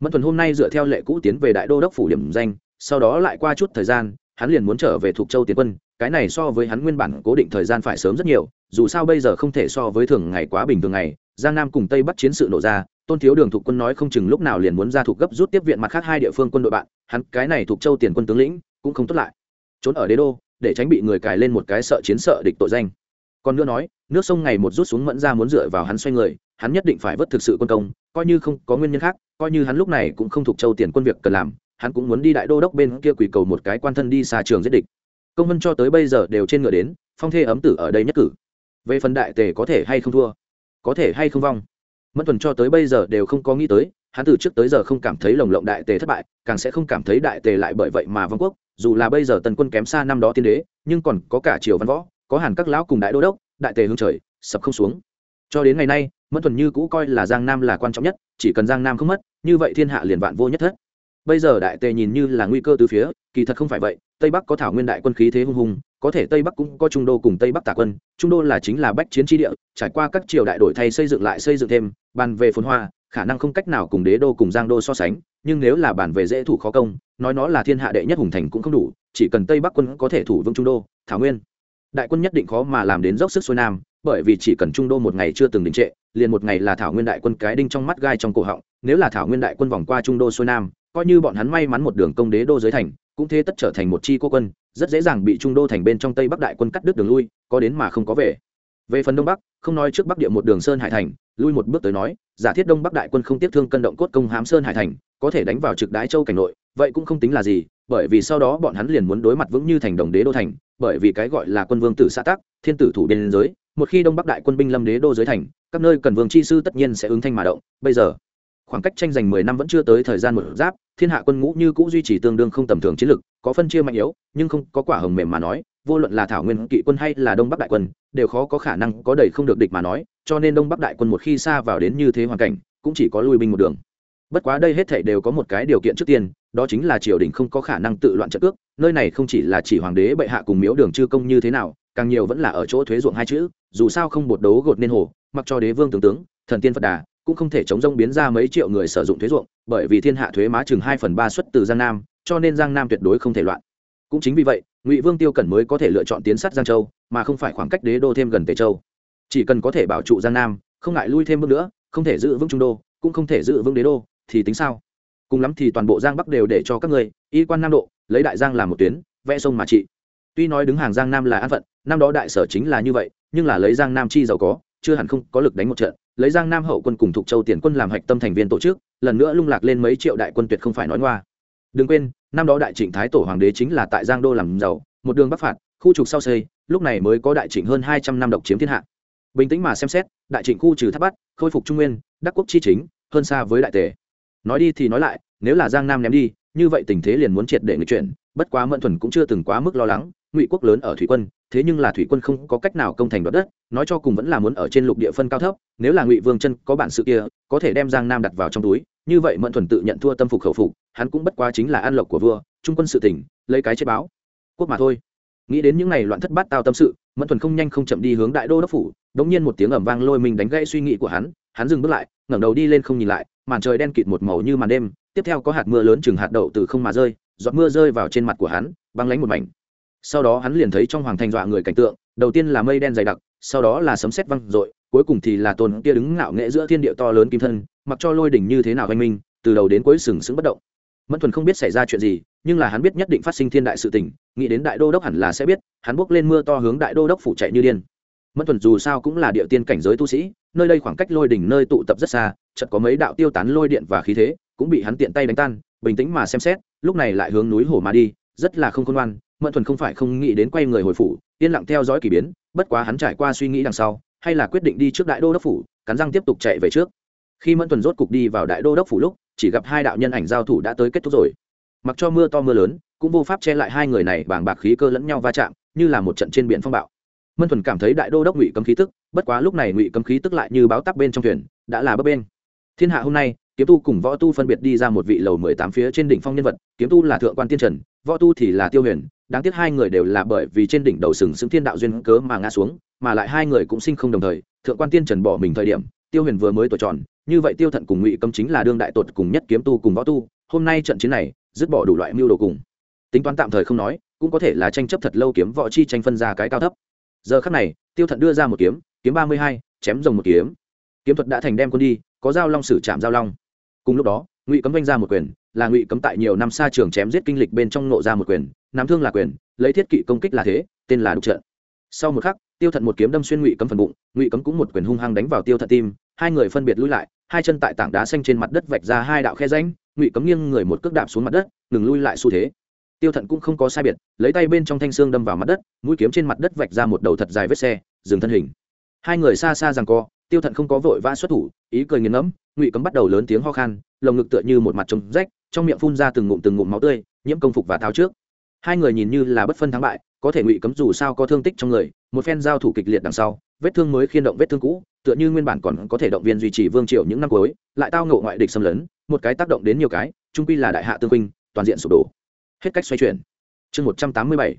Mẫn thuần hôm nay dựa theo lệ cũ tiến về đại đô đốc phủ điểm danh, sau đó lại qua chút thời gian, hắn liền muốn trở về thuộc châu tiến quân, cái này so với hắn nguyên bản cố định thời gian phải sớm rất nhiều, dù sao bây giờ không thể so với thường ngày quá bình thường ngày, giang nam cùng tây bắc chiến sự nổ ra, tôn thiếu đường thuộc quân nói không chừng lúc nào liền muốn ra thuộc gấp rút tiếp viện mặt khác hai địa phương quân đội bạn, hắn cái này thuộc châu tiền quân tướng lĩnh cũng không tốt lại. Trốn ở đế đô, để tránh bị người cài lên một cái sợ chiến sợ địch tội danh còn nữa nói, nước sông ngày một rút xuống mẫn ra muốn dựa vào hắn xoay người, hắn nhất định phải vất thực sự quân công, coi như không có nguyên nhân khác, coi như hắn lúc này cũng không thuộc châu tiền quân việc cần làm, hắn cũng muốn đi đại đô đốc bên kia quỳ cầu một cái quan thân đi xa trường giết địch. Công vân cho tới bây giờ đều trên ngựa đến, phong thê ấm tử ở đây nhất cử. Về phần đại tề có thể hay không thua? Có thể hay không vong? Mẫn thuần cho tới bây giờ đều không có nghĩ tới, hắn từ trước tới giờ không cảm thấy lồng lộng đại tề thất bại, càng sẽ không cảm thấy đại tề lại bởi vậy mà vong quốc, dù là bây giờ tần quân kém xa năm đó tiên đế, nhưng còn có cả triều văn võ có hàn các lão cùng đại đô đốc, đại tề hương trời, sập không xuống. Cho đến ngày nay, mẫn thuần như cũ coi là giang nam là quan trọng nhất, chỉ cần giang nam không mất, như vậy thiên hạ liền vạn vô nhất thất. Bây giờ đại tề nhìn như là nguy cơ từ phía, kỳ thật không phải vậy, tây bắc có thảo nguyên đại quân khí thế hung hùng, có thể tây bắc cũng có trung đô cùng tây bắc tả quân, trung đô là chính là bách chiến tri địa, trải qua các triều đại đổi thay xây dựng lại xây dựng thêm, bàn về phồn hoa, khả năng không cách nào cùng đế đô cùng giang đô so sánh, nhưng nếu là bàn về dễ thủ khó công, nói nó là thiên hạ đệ nhất hùng thành cũng không đủ, chỉ cần tây bắc quân có thể thủ vững trung đô, thảo nguyên đại quân nhất định khó mà làm đến dốc sức xuôi nam, bởi vì chỉ cần trung đô một ngày chưa từng đình trệ, liền một ngày là thảo nguyên đại quân cái đinh trong mắt gai trong cổ họng, nếu là thảo nguyên đại quân vòng qua trung đô xuôi nam, coi như bọn hắn may mắn một đường công đế đô giới thành, cũng thế tất trở thành một chi cô quân, rất dễ dàng bị trung đô thành bên trong tây bắc đại quân cắt đứt đường lui, có đến mà không có về. Về phần đông bắc, không nói trước bắc địa một đường sơn hải thành, lui một bước tới nói, giả thiết đông bắc đại quân không tiếp thương cân động cốt công hám sơn hải thành, có thể đánh vào trực đái châu cảnh nội vậy cũng không tính là gì, bởi vì sau đó bọn hắn liền muốn đối mặt vững như thành đồng đế đô thành, bởi vì cái gọi là quân vương tử xã tắc, thiên tử thủ biên giới, một khi đông bắc đại quân binh lâm đế đô giới thành, các nơi cần vương chi sư tất nhiên sẽ ứng thanh mà động. Bây giờ, khoảng cách tranh giành mười năm vẫn chưa tới thời gian một giáp, thiên hạ quân ngũ như cũ duy trì tương đương không tầm thường chiến lực có phân chia mạnh yếu, nhưng không có quả hồng mềm mà nói, vô luận là thảo nguyên, kỵ quân hay là đông bắc đại quân, đều khó có khả năng có đầy không được địch mà nói, cho nên đông bắc đại quân một khi xa vào đến như thế hoàn cảnh, cũng chỉ có lui binh một đường. Bất quá đây hết thảy đều có một cái điều kiện trước tiên đó chính là triều đình không có khả năng tự loạn trận cước, nơi này không chỉ là chỉ hoàng đế bệ hạ cùng miếu đường chư công như thế nào, càng nhiều vẫn là ở chỗ thuế ruộng hai chữ, dù sao không bột đấu gột nên hồ, mặc cho đế vương tướng tướng, thần tiên phật đà, cũng không thể chống rông biến ra mấy triệu người sử dụng thuế ruộng, bởi vì thiên hạ thuế má chừng hai phần ba xuất từ giang nam, cho nên giang nam tuyệt đối không thể loạn. Cũng chính vì vậy, ngụy vương tiêu cẩn mới có thể lựa chọn tiến sát giang châu, mà không phải khoảng cách đế đô thêm gần tề châu. Chỉ cần có thể bảo trụ giang nam, không ngại lui thêm bước nữa, không thể giữ vững trung đô, cũng không thể giữ vững đế đô, thì tính sao? Cùng lắm thì toàn bộ giang bắc đều để cho các người y quan nam độ, lấy đại giang làm một tuyến, vẽ sông mà trị. Tuy nói đứng hàng giang nam là an phận, năm đó đại sở chính là như vậy, nhưng là lấy giang nam chi giàu có, chưa hẳn không có lực đánh một trận. Lấy giang nam hậu quân cùng thục châu tiền quân làm hạch tâm thành viên tổ chức, lần nữa lung lạc lên mấy triệu đại quân tuyệt không phải nói ngoa. Đừng quên, năm đó đại trịnh thái tổ hoàng đế chính là tại giang đô làm giàu, một đường bắc phạt, khu trục sau xây, lúc này mới có đại trịnh hơn hai trăm năm độc chiếm thiên hạ. Bình tĩnh mà xem xét, đại trịnh khu trừ tháp bắt khôi phục trung nguyên, đắc quốc chi chính, hơn xa với đại tề. Nói đi thì nói lại nếu là giang nam ném đi, như vậy tình thế liền muốn triệt để người chuyển, bất quá mẫn thuần cũng chưa từng quá mức lo lắng, ngụy quốc lớn ở thủy quân, thế nhưng là thủy quân không có cách nào công thành đoạt đất, nói cho cùng vẫn là muốn ở trên lục địa phân cao thấp, nếu là ngụy vương chân có bản sự kia, có thể đem giang nam đặt vào trong túi, như vậy mẫn thuần tự nhận thua tâm phục khẩu phục, hắn cũng bất quá chính là an lộc của vua, trung quân sự tỉnh lấy cái chế báo. Quốc mà thôi. Nghĩ đến những ngày loạn thất bát tao tâm sự, mẫn thuần không nhanh không chậm đi hướng đại đô đốc phủ, đống nhiên một tiếng ẩm vang lôi mình đánh gãy suy nghĩ của hắn hắn dừng bước lại, ngẩng đầu đi lên không nhìn lại, màn trời đen kịt một màu như màn đêm tiếp theo có hạt mưa lớn chừng hạt đậu từ không mà rơi, giọt mưa rơi vào trên mặt của hắn, băng lánh một mảnh. Sau đó hắn liền thấy trong hoàng thành dọa người cảnh tượng, đầu tiên là mây đen dày đặc, sau đó là sấm sét văng rội cuối cùng thì là tôn kia đứng ngạo nghệ giữa thiên địa to lớn kim thân, mặc cho lôi đỉnh như thế nào anh minh, từ đầu đến cuối sừng sững bất động. Mẫn thuần không biết xảy ra chuyện gì, nhưng là hắn biết nhất định phát sinh thiên đại sự tình, nghĩ đến đại đô đốc hẳn là sẽ biết, hắn bước lên mưa to hướng đại đô đốc phủ chạy như điên. Mẫn thuần dù sao cũng là địa tiên cảnh giới tu sĩ, nơi đây khoảng cách lôi đỉnh nơi tụ tập rất xa, chợt có mấy đạo tiêu tán lôi điện và khí thế cũng bị hắn tiện tay đánh tan, bình tĩnh mà xem xét, lúc này lại hướng núi hổ mà đi, rất là không khôn ngoan, mẫn thuần không phải không nghĩ đến quay người hồi phủ, yên lặng theo dõi k ỳ biến, bất quá hắn trải qua suy nghĩ đằng sau, hay là quyết định đi trước đại đô đốc phủ, cắn răng tiếp tục chạy về trước. Khi mẫn thuần rốt cục đi vào đại đô đốc phủ lúc, chỉ gặp hai đạo nhân ảnh giao thủ đã tới kết thúc rồi. Mặc cho mưa to mưa lớn, cũng vô pháp che lại hai người này bàng bạc khí cơ lẫn nhau va chạm, như là một trận trên biển phong bạo. Mân thuần cảm thấy đại đô đốc ngụy cấm khí tức, bất quá lúc này ngụy cấm khí tức lại như báo tắc bên trong thuyền, đã là bấp bên thiên hạ hôm nay kiếm tu cùng võ tu phân biệt đi ra một vị lầu mười tám phía trên đỉnh phong nhân vật, kiếm tu là thượng quan tiên trần, võ tu thì là tiêu huyền, đáng tiếc hai người đều là bởi vì trên đỉnh đầu sừng sững thiên đạo duyên cớ mà ngã xuống, mà lại hai người cũng sinh không đồng thời, thượng quan tiên trần bỏ mình thời điểm, tiêu huyền vừa mới tuổi tròn, như vậy tiêu thận cùng ngụy cấm chính là đương đại tột cùng nhất kiếm tu cùng võ tu, hôm nay trận chiến này, dứt bỏ đủ loại mưu đồ cùng. Tính toán tạm thời không nói, cũng có thể là tranh chấp thật lâu kiếm võ chi tranh phân ra cái cao thấp. Giờ khắc này, tiêu thận đưa ra một kiếm kiếm ba mươi hai, chém rồng một kiếm. Kiếm thuật đã thành đem quân đi, có giao long sử chạm giao long cùng lúc đó, ngụy cấm vanh ra một quyền, là ngụy cấm tại nhiều năm xa trường chém giết kinh lịch bên trong nộ ra một quyền nắm thương là quyền, lấy thiết kỵ công kích là thế, tên là đục trận. Sau một khắc, tiêu thận một kiếm đâm xuyên ngụy cấm phần bụng, ngụy cấm cũng một quyền hung hăng đánh vào tiêu thận tim, hai người phân biệt lui lại, hai chân tại tảng đá xanh trên mặt đất vạch ra hai đạo khe ránh ngụy cấm nghiêng người một cước đạp xuống mặt đất, ngừng lui lại xu thế. Tiêu thận cũng không có sai biệt, lấy tay bên trong thanh xương đâm vào mặt đất, mũi kiếm trên mặt đất vạch ra một đầu thật dài vết xe, dừng thân hình. Hai người xa xa rằng co tiêu thận không có vội vã xuất thủ, ý cười nghiền ngẫm, ngụy cấm bắt đầu lớn tiếng ho khan, lồng ngực tựa như một mặt trống rách, trong miệng phun ra từng ngụm từng ngụm máu tươi, nhiễm công phục và tháo trước. Hai người nhìn như là bất phân thắng bại, có thể ngụy cấm dù sao có thương tích trong người, một phen giao thủ kịch liệt đằng sau, vết thương mới khiên động vết thương cũ, tựa như nguyên bản còn có thể động viên duy trì vương triều những năm cuối, lại tao ngộ ngoại địch xâm lấn, một cái tác động đến nhiều cái, trung quy là đại hạ tương huynh, toàn diện sụp đổ. Hết cách xoay chuyển. Chương một trăm tám mươi bảy.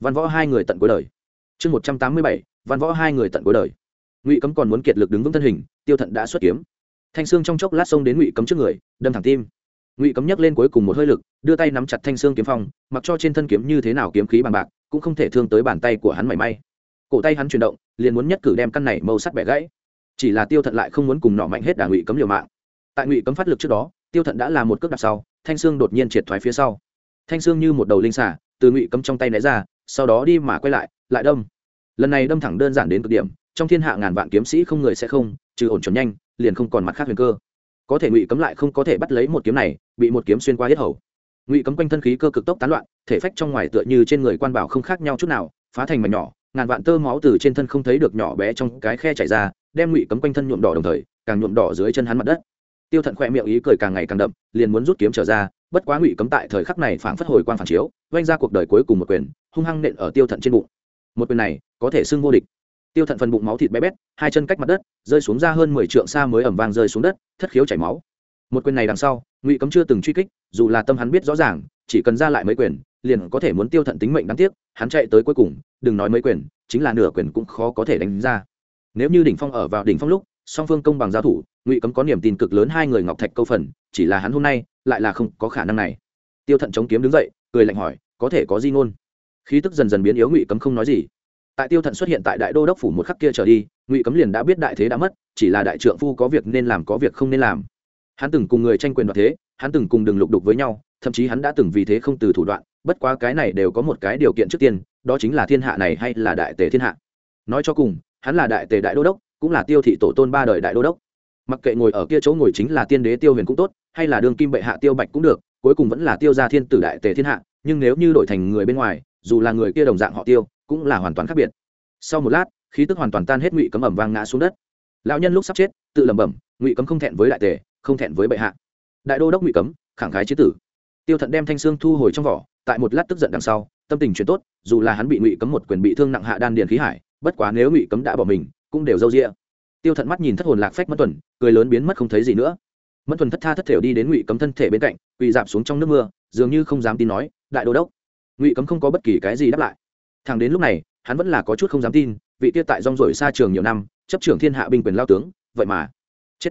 Văn võ hai người tận cuối đời. Chương một trăm tám mươi bảy. Văn võ hai người tận cuối đời ngụy cấm còn muốn kiệt lực đứng vững thân hình, tiêu thận đã xuất kiếm. Thanh sương trong chốc lát xông đến ngụy cấm trước người, đâm thẳng tim. Ngụy cấm nhấc lên cuối cùng một hơi lực, đưa tay nắm chặt thanh sương kiếm phong, mặc cho trên thân kiếm như thế nào kiếm khí bằng bạc, cũng không thể thương tới bàn tay của hắn mảy may. Cổ tay hắn chuyển động, liền muốn nhất cử đem căn này mâu sắt bẻ gãy. Chỉ là tiêu thận lại không muốn cùng nọ mạnh hết đà ngụy cấm liều mạng. Tại ngụy cấm phát lực trước đó, tiêu thận đã là một cước đạp sau, thanh sương đột nhiên triệt thoái phía sau. Thanh sương như một đầu linh xả từ ngụy cấm trong tay né ra, sau đó đi mà quay lại lại đâm. Lần này đâm thẳng đơn giản đến cực điểm trong thiên hạ ngàn vạn kiếm sĩ không người sẽ không, trừ ổn chuẩn nhanh, liền không còn mặt khác huyền cơ. Có thể ngụy cấm lại không có thể bắt lấy một kiếm này, bị một kiếm xuyên qua hết hầu. Ngụy cấm quanh thân khí cơ cực tốc tán loạn, thể phách trong ngoài tựa như trên người quan bảo không khác nhau chút nào, phá thành mảnh nhỏ, ngàn vạn tơ máu từ trên thân không thấy được nhỏ bé trong cái khe chảy ra, đem ngụy cấm quanh thân nhuộm đỏ đồng thời, càng nhuộm đỏ dưới chân hắn mặt đất. Tiêu thận khoe miệng ý cười càng ngày càng đậm, liền muốn rút kiếm trở ra, bất quá ngụy cấm tại thời khắc này phảng phất hồi quan phản chiếu vanh ra cuộc đời cuối cùng một quyền, hung hăng nện ở tiêu thận trên bụng. Một quyền này, có thể xưng vô địch tiêu thận phần bụng máu thịt bé bét, hai chân cách mặt đất, rơi xuống ra hơn mười trượng xa mới ẩm vang rơi xuống đất, thất khiếu chảy máu. Một quyền này đằng sau, ngụy cấm chưa từng truy kích, dù là tâm hắn biết rõ ràng, chỉ cần ra lại mấy quyền, liền có thể muốn tiêu thận tính mệnh đáng tiếc, hắn chạy tới cuối cùng, đừng nói mấy quyền, chính là nửa quyền cũng khó có thể đánh ra. Nếu như đỉnh phong ở vào đỉnh phong lúc, song phương công bằng giao thủ, ngụy cấm có niềm tin cực lớn hai người ngọc thạch câu phần, chỉ là hắn hôm nay, lại là không có khả năng này. Tiêu thận chống kiếm đứng dậy, cười lạnh hỏi, có thể có gì ngôn? Khí tức dần dần biến yếu, ngụy cấm không nói gì tại tiêu thận xuất hiện tại đại đô đốc phủ một khắc kia trở đi, ngụy cấm liền đã biết đại thế đã mất, chỉ là đại trượng phu có việc nên làm có việc không nên làm. Hắn từng cùng người tranh quyền đoạt thế, hắn từng cùng đừng lục đục với nhau, thậm chí hắn đã từng vì thế không từ thủ đoạn, bất quá cái này đều có một cái điều kiện trước tiên, đó chính là thiên hạ này hay là đại tề thiên hạ. Nói cho cùng, hắn là đại tề đại đô đốc, cũng là tiêu thị tổ tôn ba đời đại đô đốc. Mặc kệ ngồi ở kia chỗ ngồi chính là tiên đế tiêu huyền cũng tốt, hay là đương kim bệ hạ tiêu bạch cũng được, cuối cùng vẫn là tiêu gia thiên tử đại tề thiên hạ, nhưng nếu như đổi thành người bên ngoài, dù là người kia đồng dạng họ tiêu cũng là hoàn toàn khác biệt. Sau một lát, khí tức hoàn toàn tan hết ngụy cấm ẩm vang ngã xuống đất. Lão nhân lúc sắp chết, tự lẩm bẩm, ngụy cấm không thẹn với đại tề, không thẹn với bệ hạ. Đại đô đốc ngụy cấm, khẳng khái chế tử. Tiêu thận đem thanh xương thu hồi trong vỏ, tại một lát tức giận đằng sau, tâm tình chuyển tốt, dù là hắn bị ngụy cấm một quyền bị thương nặng hạ đan điền khí hải, bất quá nếu ngụy cấm đã bỏ mình, cũng đều râu rĩa tiêu thận mắt nhìn thất hồn lạc phách mất tuần cười lớn biến mất không thấy gì nữa. Mất tuần thất tha thất thểu đi đến ngụy cấm thân thể bên cạnh, quỳ dạp xuống trong nước mưa, dường như không dám tin nói, đại đô đốc. Ngụy cấm không có bất kỳ cái gì đáp lại thằng đến lúc này, hắn vẫn là có chút không dám tin, vị tiết tại rong rổi xa trường nhiều năm, chấp trưởng thiên hạ binh quyền lao tướng, vậy mà, chết.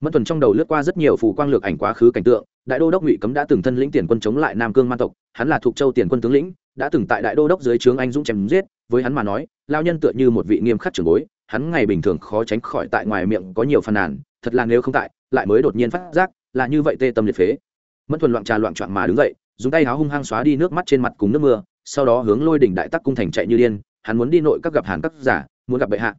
Mất tuần trong đầu lướt qua rất nhiều phù quang lược ảnh quá khứ cảnh tượng, đại đô đốc ngụy cấm đã từng thân lĩnh tiền quân chống lại nam cương man tộc, hắn là thuộc châu tiền quân tướng lĩnh, đã từng tại đại đô đốc dưới trướng anh dũng chém giết, với hắn mà nói, lao nhân tựa như một vị nghiêm khắc trưởng bối, hắn ngày bình thường khó tránh khỏi tại ngoài miệng có nhiều phàn nàn, thật là nếu không tại, lại mới đột nhiên phát giác, là như vậy tê tâm liệt phế. Mất thuần loạn trà loạn trọn mà đứng dậy, dùng tay háo hung hăng xóa đi nước mắt trên mặt cùng nước mưa sau đó hướng lôi đỉnh đại tắc cung thành chạy như điên, hắn muốn đi nội các gặp hàn các giả, muốn gặp bệ hạ.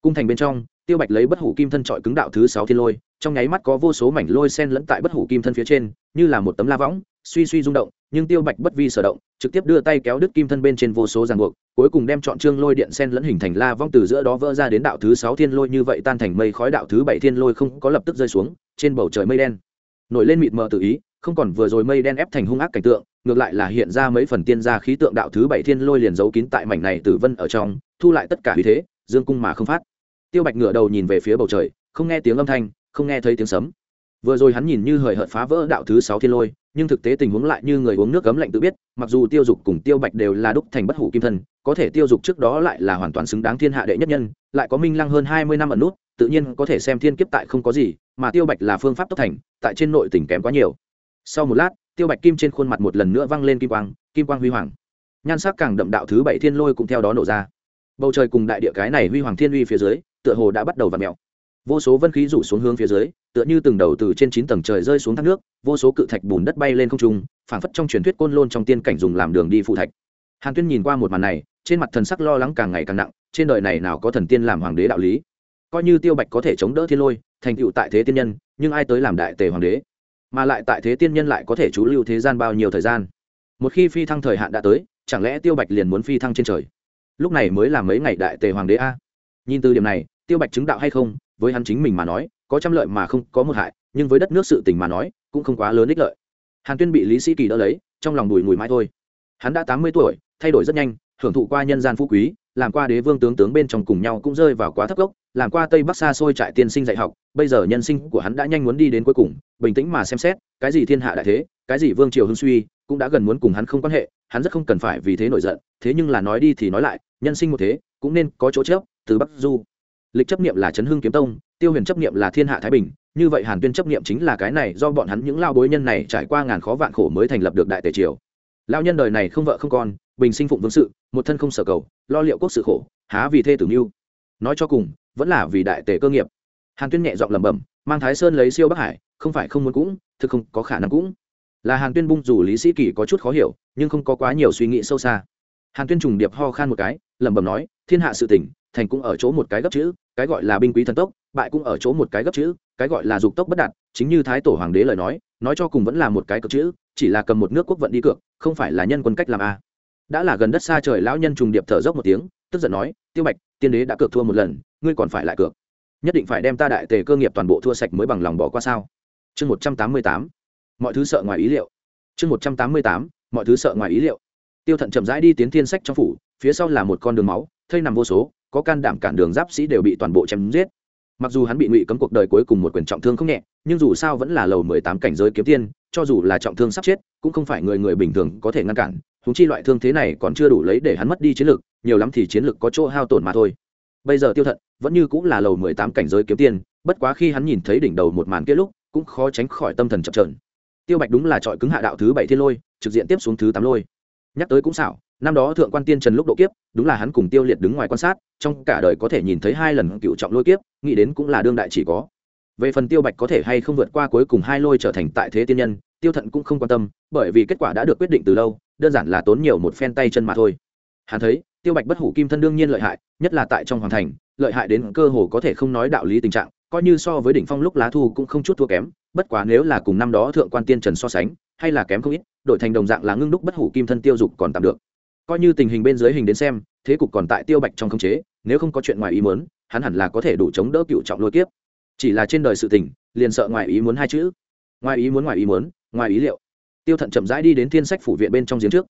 Cung thành bên trong, tiêu bạch lấy bất hủ kim thân trọi cứng đạo thứ sáu thiên lôi, trong nháy mắt có vô số mảnh lôi sen lẫn tại bất hủ kim thân phía trên, như là một tấm la võng, suy suy rung động, nhưng tiêu bạch bất vi sở động, trực tiếp đưa tay kéo đứt kim thân bên trên vô số ràng buộc, cuối cùng đem chọn trương lôi điện sen lẫn hình thành la vong từ giữa đó vỡ ra đến đạo thứ sáu thiên lôi như vậy tan thành mây khói đạo thứ bảy thiên lôi không có lập tức rơi xuống, trên bầu trời mây đen. Nổi lên mịt mờ tự ý không còn vừa rồi mây đen ép thành hung ác cảnh tượng, ngược lại là hiện ra mấy phần tiên gia khí tượng đạo thứ bảy thiên lôi liền giấu kín tại mảnh này tử vân ở trong, thu lại tất cả vì thế, dương cung mà không phát. Tiêu bạch ngửa đầu nhìn về phía bầu trời, không nghe tiếng âm thanh, không nghe thấy tiếng sấm. Vừa rồi hắn nhìn như hời hợt phá vỡ đạo thứ sáu thiên lôi, nhưng thực tế tình huống lại như người uống nước cấm lạnh tự biết, mặc dù tiêu dục cùng tiêu bạch đều là đúc thành bất hủ kim thân, có thể tiêu dục trước đó lại là hoàn toàn xứng đáng thiên hạ đệ nhất nhân, lại có minh lăng hơn hai mươi năm ẩn nút, tự nhiên có thể xem thiên kiếp tại không có gì, mà tiêu bạch là phương pháp tốc thành, tại trên nội tỉnh kém quá nhiều sau một lát, tiêu bạch kim trên khuôn mặt một lần nữa văng lên kim quang kim quang huy hoàng. Nhan sắc càng đậm đạo thứ bảy thiên lôi cũng theo đó nổ ra. Bầu trời cùng đại địa cái này huy hoàng thiên uy phía dưới, tựa hồ đã bắt đầu v ặ mẹo vô số vân khí rủ xuống hướng phía dưới, tựa như từng đầu từ trên chín tầng trời rơi xuống thác nước, vô số cự thạch bùn đất bay lên không trung, phảng phất trong truyền thuyết côn lôn trong tiên cảnh dùng làm đường đi phụ thạch. Hàn tuyên nhìn qua một màn này, trên mặt thần sắc lo lắng càng ngày càng nặng, trên đời này nào có thần tiên làm hoàng đế đạo lý? Coi như tiêu bạch có thể chống đỡ thiên lôi, thành tựu tại thế tiên nhân, nhưng ai tới làm đại tề hoàng đế? Mà lại tại thế tiên nhân lại có thể trú lưu thế gian bao nhiêu thời gian? Một khi phi thăng thời hạn đã tới, chẳng lẽ tiêu bạch liền muốn phi thăng trên trời? Lúc này mới là mấy ngày đại tề hoàng đế a. Nhìn từ điểm này, tiêu bạch chứng đạo hay không, với hắn chính mình mà nói, có trăm lợi mà không có một hại, nhưng với đất nước sự tình mà nói, cũng không quá lớn ích lợi. Hàn tuyên bị lý sĩ kỳ đỡ lấy, trong lòng đùi mùi mãi thôi. Hắn đã tám mươi tuổi, thay đổi rất nhanh, hưởng thụ qua nhân gian phú quý làm qua đế vương tướng tướng bên trong cùng nhau cũng rơi vào quá thấp gốc, làm qua tây bắc xa xôi trại tiên sinh dạy học, bây giờ nhân sinh của hắn đã nhanh muốn đi đến cuối cùng, bình tĩnh mà xem xét, cái gì thiên hạ đại thế, cái gì vương triều hưng suy, cũng đã gần muốn cùng hắn không quan hệ, hắn rất không cần phải vì thế nổi giận, thế nhưng là nói đi thì nói lại, nhân sinh một thế, cũng nên có chỗ chớp, từ bắc du. Lịch chấp niệm là chấn hưng kiếm tông, tiêu huyền chấp niệm là thiên hạ thái bình, như vậy hàn tuyên chấp niệm chính là cái này do bọn hắn những lao bối nhân này trải qua ngàn khó vạn khổ mới thành lập được đại tề triều. Lao nhân đời này không vợ không con bình sinh phụng vương sự, một thân không sở cầu, lo liệu quốc sự khổ, há vì thê tử mưu. Nói cho cùng, vẫn là vì đại tề cơ nghiệp. Hàn tuyên nhẹ giọng lẩm bẩm, mang thái sơn lấy siêu bắc hải, không phải không muốn cũng, thực không có khả năng cũng. Là hàn tuyên bung dù lý sĩ kỳ có chút khó hiểu, nhưng không có quá nhiều suy nghĩ sâu xa. Hàn tuyên trùng điệp ho khan một cái, lẩm bẩm nói, thiên hạ sự tỉnh thành cũng ở chỗ một cái gấp chữ, cái gọi là binh quý thần tốc, bại cũng ở chỗ một cái gấp chữ, cái gọi là dục tốc bất đạt, chính như thái tổ hoàng đế lời nói nói cho cùng vẫn là một cái cực chữ, chỉ là cầm một nước quốc vận đi cược, không phải là nhân quân cách làm a đã là gần đất xa trời lão nhân trùng điệp thở dốc một tiếng, tức giận nói, tiêu bạch, tiên đế đã cược thua một lần, ngươi còn phải lại cược. Nhất định phải đem ta đại tề cơ nghiệp toàn bộ thua sạch mới bằng lòng bỏ qua sao? Chương một trăm tám mươi tám. Mọi thứ sợ ngoài ý liệu. Chương một trăm tám mươi tám. Mọi thứ sợ ngoài ý liệu. Tiêu thận chậm rãi đi tiến thiên sách trong phủ, phía sau là một con đường máu, thây nằm vô số, có can đảm cản đường giáp sĩ đều bị toàn bộ chém giết. Mặc dù hắn bị ngụy cấm cuộc đời cuối cùng một quyền trọng thương không nhẹ, nhưng dù sao vẫn là lầu mười tám cảnh giới kiếm tiên, cho dù là trọng thương sắp chết, cũng không phải người người bình thường có thể ngăn cản huống chi loại thương thế này còn chưa đủ lấy để hắn mất đi chiến lực, nhiều lắm thì chiến lực có chỗ hao tổn mà thôi. Bây giờ tiêu thận vẫn như cũng là lầu mười tám cảnh giới kiếm tiên bất quá khi hắn nhìn thấy đỉnh đầu một màn kết lúc, cũng khó tránh khỏi tâm thần chập chờn. tiêu bạch đúng là trọi cứng hạ đạo thứ bảy thiên lôi, trực diện tiếp xuống thứ tám lôi. Nhắc tới cũng xảo, năm đó thượng quan tiên trần lúc độ kiếp, đúng là hắn cùng tiêu liệt đứng ngoài quan sát, trong cả đời có thể nhìn thấy hai lần cựu trọng lôi kiếp, nghĩ đến cũng là đương đại chỉ có. Về phần tiêu bạch có thể hay không vượt qua cuối cùng hai lôi trở thành tại thế tiên nhân tiêu thận cũng không quan tâm, bởi vì kết quả đã được quyết định từ lâu, đơn giản là tốn nhiều một phen tay chân mà thôi. Hắn thấy, tiêu bạch bất hủ kim thân đương nhiên lợi hại, nhất là tại trong hoàng thành, lợi hại đến cơ hồ có thể không nói đạo lý tình trạng, coi như so với đỉnh phong lúc lá thu cũng không chút thua kém, bất quá nếu là cùng năm đó thượng quan tiên trần so sánh, hay là kém không ít đổi thành đồng dạng là ngưng đúc bất hủ kim thân tiêu dục còn tạm được. Coi như tình hình bên dưới hình đến xem, thế cục còn tại tiêu bạch trong khống chế, nếu không có chuyện ngoài ý muốn, hắn hẳn là có thể đủ chống đỡ cựu trọng lôi kiếp. Chỉ là trên đời sự tình, liền sợ ngoài ý muốn hai chữ. Ngoài ý muốn, ngoài ý muốn ngoài ý liệu. Tiêu thận chậm rãi đi đến thiên sách phủ viện bên trong giếng trước.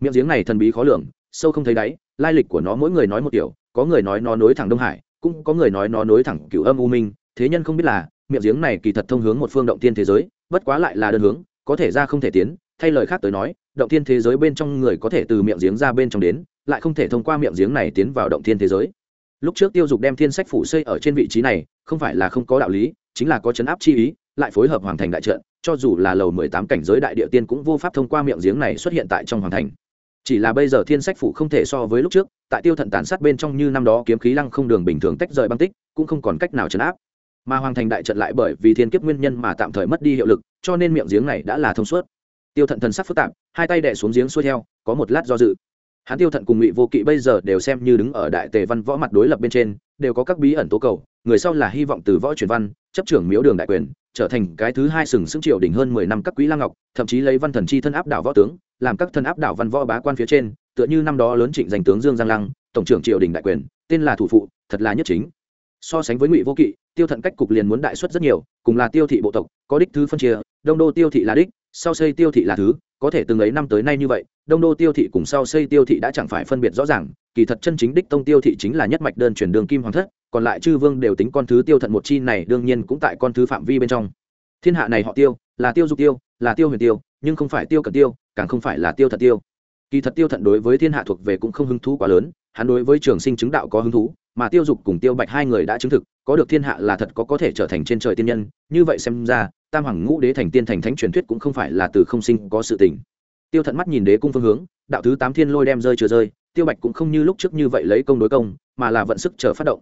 Miệng giếng này thần bí khó lường, sâu không thấy đáy, lai lịch của nó mỗi người nói một kiểu, có người nói nó nối thẳng đông hải, cũng có người nói nó nối thẳng cửu âm u minh, thế nhân không biết là, miệng giếng này kỳ thật thông hướng một phương động tiên thế giới, bất quá lại là đơn hướng, có thể ra không thể tiến, thay lời khác tới nói, động thiên thế giới bên trong người có thể từ miệng giếng ra bên trong đến, lại không thể thông qua miệng giếng này tiến vào động thiên thế giới. Lúc trước tiêu dục đem thiên sách phủ xây ở trên vị trí này, không phải là không có đạo lý, chính là có chấn áp chi ý, lại phối hợp hoàn thành đại trận cho dù là lầu mười tám cảnh giới đại địa tiên cũng vô pháp thông qua miệng giếng này xuất hiện tại trong hoàng thành. Chỉ là bây giờ thiên sách phủ không thể so với lúc trước, tại tiêu thận tàn sát bên trong như năm đó kiếm khí lăng không đường bình thường tách rời băng tích, cũng không còn cách nào chấn áp. Mà hoàng thành đại trận lại bởi vì thiên kiếp nguyên nhân mà tạm thời mất đi hiệu lực, cho nên miệng giếng này đã là thông suốt. Tiêu thận thần sắc phức tạp, hai tay đẻ xuống giếng xuôi theo, có một lát do dự. Hắn tiêu thận cùng ngụy vô kỵ bây giờ đều xem như đứng ở đại tề văn võ mặt đối lập bên trên, đều có các bí ẩn tố cầu, người sau là hy vọng từ võ truyền văn, chấp trưởng miếu đường đại quyền trở thành cái thứ hai sừng sững triều đỉnh hơn mười năm các quý lang ngọc, thậm chí lấy văn thần chi thân áp đảo võ tướng, làm các thân áp đảo văn võ bá quan phía trên, tựa như năm đó lớn trịnh danh tướng dương giang lăng, tổng trưởng triều đình đại quyền, tên là thủ phụ, thật là nhất chính. So sánh với ngụy vô kỵ, tiêu thận cách cục liền muốn đại xuất rất nhiều, cùng là tiêu thị bộ tộc, có đích thứ phân chia, đông đô tiêu thị là đích, sau xây tiêu thị là thứ, có thể từng ấy năm tới nay như vậy, đông đô tiêu thị cùng sau xây tiêu thị đã chẳng phải phân biệt rõ ràng, kỳ thật chân chính đích tông tiêu thị chính là nhất mạch đơn chuyển đường kim hoàng thất còn lại chư vương đều tính con thứ tiêu thận một chi này, đương nhiên cũng tại con thứ phạm vi bên trong. Thiên hạ này họ tiêu, là tiêu dục tiêu, là tiêu huyền tiêu, nhưng không phải tiêu cận tiêu, càng không phải là tiêu thật tiêu. Kỳ thật tiêu thận đối với thiên hạ thuộc về cũng không hứng thú quá lớn, hắn đối với trường sinh chứng đạo có hứng thú, mà tiêu dục cùng tiêu bạch hai người đã chứng thực, có được thiên hạ là thật có có thể trở thành trên trời tiên nhân. Như vậy xem ra, tam hoàng ngũ đế thành tiên thành thánh truyền thuyết cũng không phải là từ không sinh có sự tình. Tiêu thận mắt nhìn đế cung phương hướng, đạo thứ tám thiên lôi đem rơi chưa rơi, tiêu bạch cũng không như lúc trước như vậy lấy công đối công, mà là vận sức chờ phát động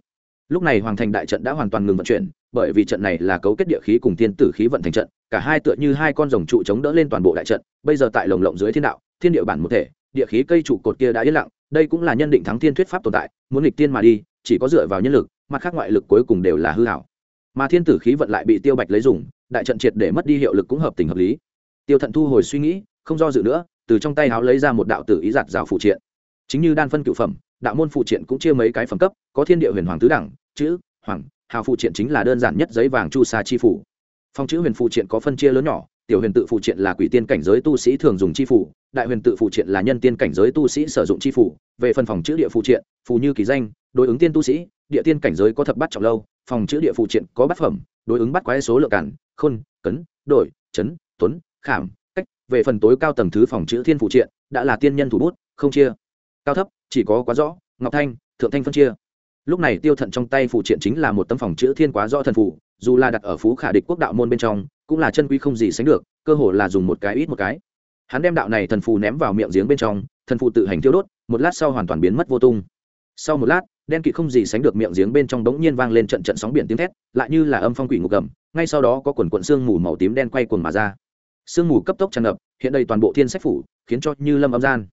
lúc này hoàng thành đại trận đã hoàn toàn ngừng vận chuyển, bởi vì trận này là cấu kết địa khí cùng thiên tử khí vận thành trận, cả hai tựa như hai con rồng trụ chống đỡ lên toàn bộ đại trận, bây giờ tại lồng lộng dưới thiên đạo, thiên địa bản một thể, địa khí cây trụ cột kia đã yên lặng, đây cũng là nhân định thắng thiên thuyết pháp tồn tại, muốn nghịch tiên mà đi, chỉ có dựa vào nhân lực, mặt khác ngoại lực cuối cùng đều là hư hảo. Mà thiên tử khí vận lại bị tiêu bạch lấy dùng, đại trận triệt để mất đi hiệu lực cũng hợp tình hợp lý. Tiêu thận thu hồi suy nghĩ, không do dự nữa, từ trong tay háo lấy ra một đạo tử ý giạt rào phụ triện. Chính như đan phân cựu phẩm, đạo môn phụ triện cũng chia mấy cái phẩm cấp, có thiên địa huyền hoàng tứ đẳng chữ, hoàng, hào phụ triện chính là đơn giản nhất giấy vàng chu sa chi phủ. Phong chữ huyền phụ triện có phân chia lớn nhỏ, tiểu huyền tự phụ triện là quỷ tiên cảnh giới tu sĩ thường dùng chi phủ, đại huyền tự phụ triện là nhân tiên cảnh giới tu sĩ sử dụng chi phủ. Về phần phòng chữ địa phụ triện, phù như kỳ danh, đối ứng tiên tu sĩ, địa tiên cảnh giới có thập bát trọng lâu, phòng chữ địa phụ triện có bát phẩm, đối ứng bắt quái số lượng cản, khôn, cấn, đổi, chấn, tuấn, khảm, cách. Về phần tối cao tầng thứ phòng chữ thiên phụ triện, đã là tiên nhân thủ bút, không chia. Cao thấp, chỉ có quá rõ, ngọc thanh, thượng thanh phân chia lúc này tiêu thận trong tay phụ triện chính là một tấm phòng chữ thiên quá rõ thần phụ dù là đặt ở phú khả địch quốc đạo môn bên trong, cũng là chân quý không gì sánh được, cơ hồ là dùng một cái ít một cái. Hắn đem đạo này thần phù ném vào miệng giếng bên trong, thần phù tự hành thiêu đốt, một lát sau hoàn toàn biến mất vô tung. Sau một lát, đen kịt không gì sánh được miệng giếng bên trong đống nhiên vang lên trận trận sóng biển tiếng thét, lại như là âm phong quỷ ngục gầm, ngay sau đó có quần quận sương mù màu tím đen quay cuồng mà ra. Sương mù cấp tốc tràn ngập, hiện đây toàn bộ thiên sách phủ, khiến cho như lâm âm gian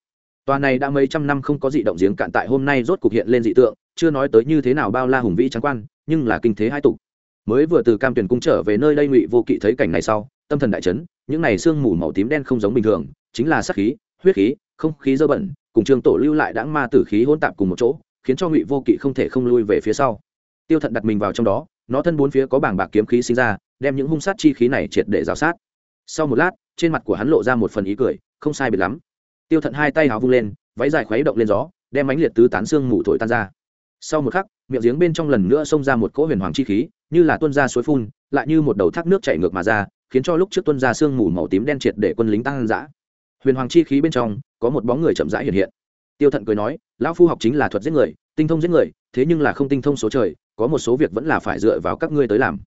tòa này đã mấy trăm năm không có dị động giếng cạn tại hôm nay rốt cục hiện lên dị tượng, chưa nói tới như thế nào bao la hùng vĩ trắng quan, nhưng là kinh thế hai tục. Mới vừa từ cam tuyển cung trở về nơi đây ngụy vô kỵ thấy cảnh này sau, tâm thần đại chấn, những này sương mù màu tím đen không giống bình thường, chính là sắc khí, huyết khí, không khí dơ bẩn, cùng trường tổ lưu lại đãng ma tử khí hỗn tạp cùng một chỗ, khiến cho ngụy vô kỵ không thể không lui về phía sau. Tiêu thận đặt mình vào trong đó, nó thân bốn phía có bảng bạc kiếm khí sinh ra, đem những hung sát chi khí này triệt để rào sát. Sau một lát, trên mặt của hắn lộ ra một phần ý cười, không sai biệt lắm tiêu thận hai tay háo vung lên, váy dài khuấy động lên gió, đem ánh liệt tứ tán xương mù thổi tan ra. Sau một khắc, miệng giếng bên trong lần nữa xông ra một cỗ huyền hoàng chi khí, như là tuân ra suối phun, lại như một đầu thác nước chảy ngược mà ra, khiến cho lúc trước tuân ra sương mù màu tím đen triệt để quân lính tăng dã. Huyền hoàng chi khí bên trong, có một bóng người chậm rãi hiện hiện. Tiêu thận cười nói, lão phu học chính là thuật giết người, tinh thông giết người, thế nhưng là không tinh thông số trời, có một số việc vẫn là phải dựa vào các ngươi tới làm.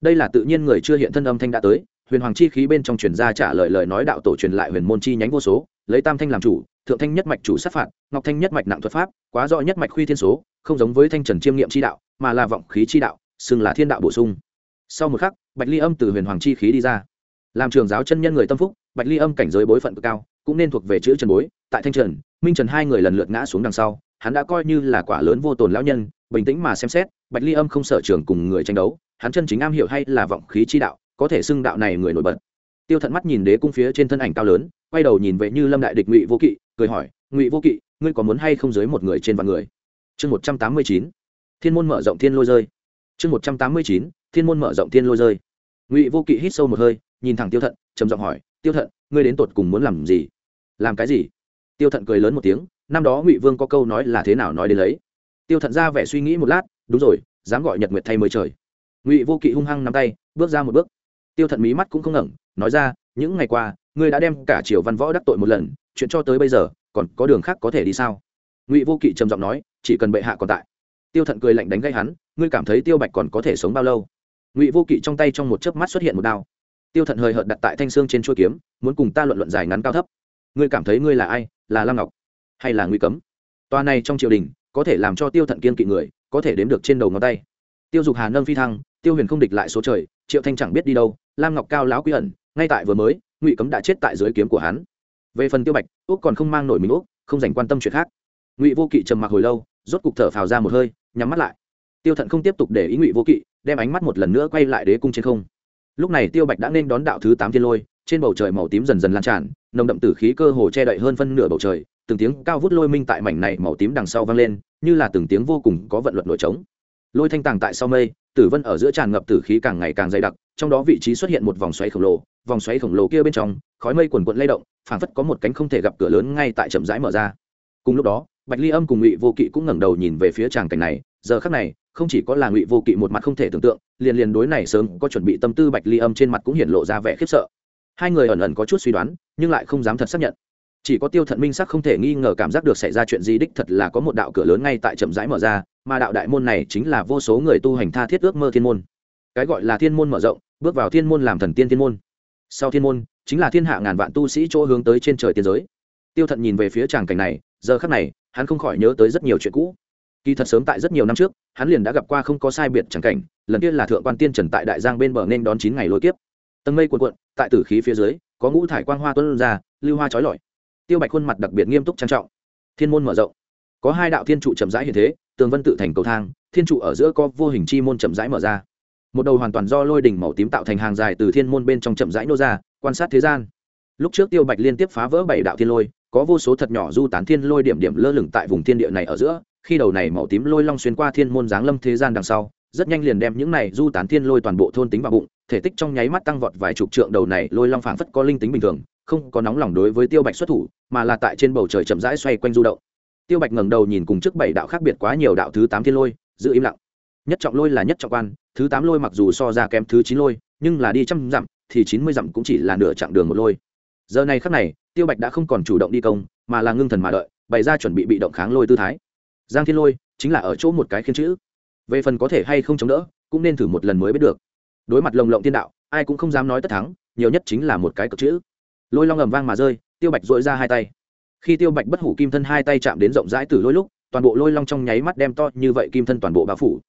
Đây là tự nhiên người chưa hiện thân âm thanh đã tới, huyền hoàng chi khí bên trong truyền ra trả lời lời nói đạo tổ truyền lại huyền môn chi nhánh vô số lấy tam thanh làm chủ, thượng thanh nhất mạch chủ sát phạt, ngọc thanh nhất mạch nặng thuật pháp, quá rõ nhất mạch khuy thiên số, không giống với thanh trần chiêm nghiệm chi đạo, mà là vọng khí chi đạo, xưng là thiên đạo bổ sung. Sau một khắc, bạch ly âm từ huyền hoàng chi khí đi ra. Làm trường giáo chân nhân người tâm phúc, bạch ly âm cảnh giới bối phận cực cao, cũng nên thuộc về chữ trần bối, tại thanh trần, minh trần hai người lần lượt ngã xuống đằng sau, hắn đã coi như là quả lớn vô tồn lão nhân, bình tĩnh mà xem xét, bạch ly âm không sợ trường cùng người tranh đấu, hắn chân chính am hiểu hay là vọng khí chi đạo, có thể xưng đạo này người nổi bật tiêu thận mắt nhìn đế cung phía trên thân ảnh cao lớn, quay đầu nhìn về như lâm đại địch ngụy vô kỵ, cười hỏi, ngụy vô kỵ, ngươi có muốn hay không dưới một người trên vạn người? Chương một trăm tám mươi chín, thiên môn mở rộng thiên lôi rơi. Chương một trăm tám mươi chín, thiên môn mở rộng thiên lôi rơi. Ngụy vô kỵ hít sâu một hơi, nhìn thẳng tiêu thận, trầm giọng hỏi, tiêu thận, ngươi đến tột cùng muốn làm gì? Làm cái gì? Tiêu thận cười lớn một tiếng, năm đó ngụy vương có câu nói là thế nào nói đến lấy? Tiêu thận ra vẻ suy nghĩ một lát, đúng rồi, dám gọi nhật nguyệt thay mới trời. Ngụy vô kỵ hung hăng nắm tay, bước ra một bước tiêu thận mí mắt cũng không ngẩng, nói ra, những ngày qua, ngươi đã đem cả triều văn võ đắc tội một lần, chuyện cho tới bây giờ, còn có đường khác có thể đi sao? Ngụy vô kỵ trầm giọng nói, chỉ cần bệ hạ còn tại. Tiêu thận cười lạnh đánh gây hắn, ngươi cảm thấy tiêu bạch còn có thể sống bao lâu? Ngụy vô kỵ trong tay trong một chớp mắt xuất hiện một đao. Tiêu thận hời hợt đặt tại thanh xương trên chuôi kiếm, muốn cùng ta luận luận dài ngắn cao thấp. Ngươi cảm thấy ngươi là ai? Là lam ngọc hay là nguy cấm? Toa này trong triều đình, có thể làm cho tiêu thận kiên kỵ người, có thể đếm được trên đầu ngón tay. Tiêu dục hà nâng phi thăng tiêu huyền không địch lại số trời, triệu thanh chẳng biết đi đâu, lam ngọc cao lão quy ẩn, ngay tại vừa mới, ngụy cấm đã chết tại dưới kiếm của hắn. Về phần tiêu bạch, úc còn không mang nổi mình úc, không dành quan tâm chuyện khác. Ngụy vô kỵ trầm mặc hồi lâu, rốt cục thở phào ra một hơi, nhắm mắt lại. Tiêu thận không tiếp tục để ý ngụy vô kỵ, đem ánh mắt một lần nữa quay lại đế cung trên không. Lúc này tiêu bạch đã nên đón đạo thứ tám thiên lôi, trên bầu trời màu tím dần dần lan tràn, nồng đậm tử khí cơ hồ che đậy hơn phân nửa bầu trời, từng tiếng cao vút lôi minh tại mảnh này màu tím đằng sau vang lên, như là từng tiếng vô cùng có vận luật nổi trống. Lôi thanh tàng tại sau mây tử vân ở giữa tràn ngập tử khí càng ngày càng dày đặc, trong đó vị trí xuất hiện một vòng xoáy khổng lồ, vòng xoáy khổng lồ kia bên trong, khói mây quần quận lay động, phảng phất có một cánh không thể gặp cửa lớn ngay tại chậm rãi mở ra. Cùng lúc đó, bạch ly âm cùng ngụy vô kỵ cũng ngẩng đầu nhìn về phía tràng cảnh này, giờ khắc này, không chỉ có là ngụy vô kỵ một mặt không thể tưởng tượng, liền liền đối này sớm có chuẩn bị tâm tư bạch ly âm trên mặt cũng hiện lộ ra vẻ khiếp sợ. Hai người ẩn ẩn có chút suy đoán, nhưng lại không dám thật xác nhận chỉ có tiêu thận minh sắc không thể nghi ngờ cảm giác được xảy ra chuyện gì đích thật là có một đạo cửa lớn ngay tại chậm rãi mở ra, mà đạo đại môn này chính là vô số người tu hành tha thiết ước mơ thiên môn. Cái gọi là thiên môn mở rộng, bước vào thiên môn làm thần tiên thiên môn. Sau thiên môn, chính là thiên hạ ngàn vạn tu sĩ chỗ hướng tới trên trời tiên giới. Tiêu thận nhìn về phía tràng cảnh này, giờ khắc này, hắn không khỏi nhớ tới rất nhiều chuyện cũ. Kỳ thật sớm tại rất nhiều năm trước, hắn liền đã gặp qua không có sai biệt tràng cảnh, lần kia là thượng quan tiên trần tại đại giang bên bờ nên đón chín ngày lối kiếp. Tầng mây cuộn cuộn, tại tử khí phía dưới, có ngũ thải quang hoa tuân ra, lưu hoa trói lọi tiêu bạch khuôn mặt đặc biệt nghiêm túc trang trọng. Thiên môn mở rộng. Có hai đạo thiên trụ chậm rãi hiện thế, tường vân tự thành cầu thang, thiên trụ ở giữa có vô hình chi môn chậm rãi mở ra. Một đầu hoàn toàn do lôi đỉnh màu tím tạo thành hàng dài từ thiên môn bên trong chậm rãi nô ra, quan sát thế gian. Lúc trước tiêu bạch liên tiếp phá vỡ bảy đạo thiên lôi, có vô số thật nhỏ du tán thiên lôi điểm điểm lơ lửng tại vùng thiên địa này ở giữa, khi đầu này màu tím lôi long xuyên qua thiên môn giáng lâm thế gian đằng sau, rất nhanh liền đem những này du tán thiên lôi toàn bộ thôn tính vào bụng, thể tích trong nháy mắt tăng vọt vài chục trượng đầu này lôi long phảng phất có linh tính bình thường không có nóng lòng đối với tiêu bạch xuất thủ, mà là tại trên bầu trời chậm rãi xoay quanh du động. Tiêu bạch ngẩng đầu nhìn cùng trước bảy đạo khác biệt quá nhiều đạo thứ tám thiên lôi, giữ im lặng. Nhất trọng lôi là nhất trọng quan, thứ tám lôi mặc dù so ra kém thứ chín lôi, nhưng là đi trăm dặm, thì chín mươi dặm cũng chỉ là nửa chặng đường một lôi. Giờ này khắc này, tiêu bạch đã không còn chủ động đi công, mà là ngưng thần mà đợi, bày ra chuẩn bị bị động kháng lôi tư thái. Giang thiên lôi chính là ở chỗ một cái khiên chữ. Về phần có thể hay không chống đỡ, cũng nên thử một lần mới biết được. Đối mặt lồng lộng thiên đạo, ai cũng không dám nói tất thắng, nhiều nhất chính là một cái cực chữ lôi long ầm vang mà rơi, tiêu bạch dội ra hai tay. Khi tiêu bạch bất hủ kim thân hai tay chạm đến rộng rãi từ lôi lúc, toàn bộ lôi long trong nháy mắt đem to như vậy kim thân toàn bộ bao phủ.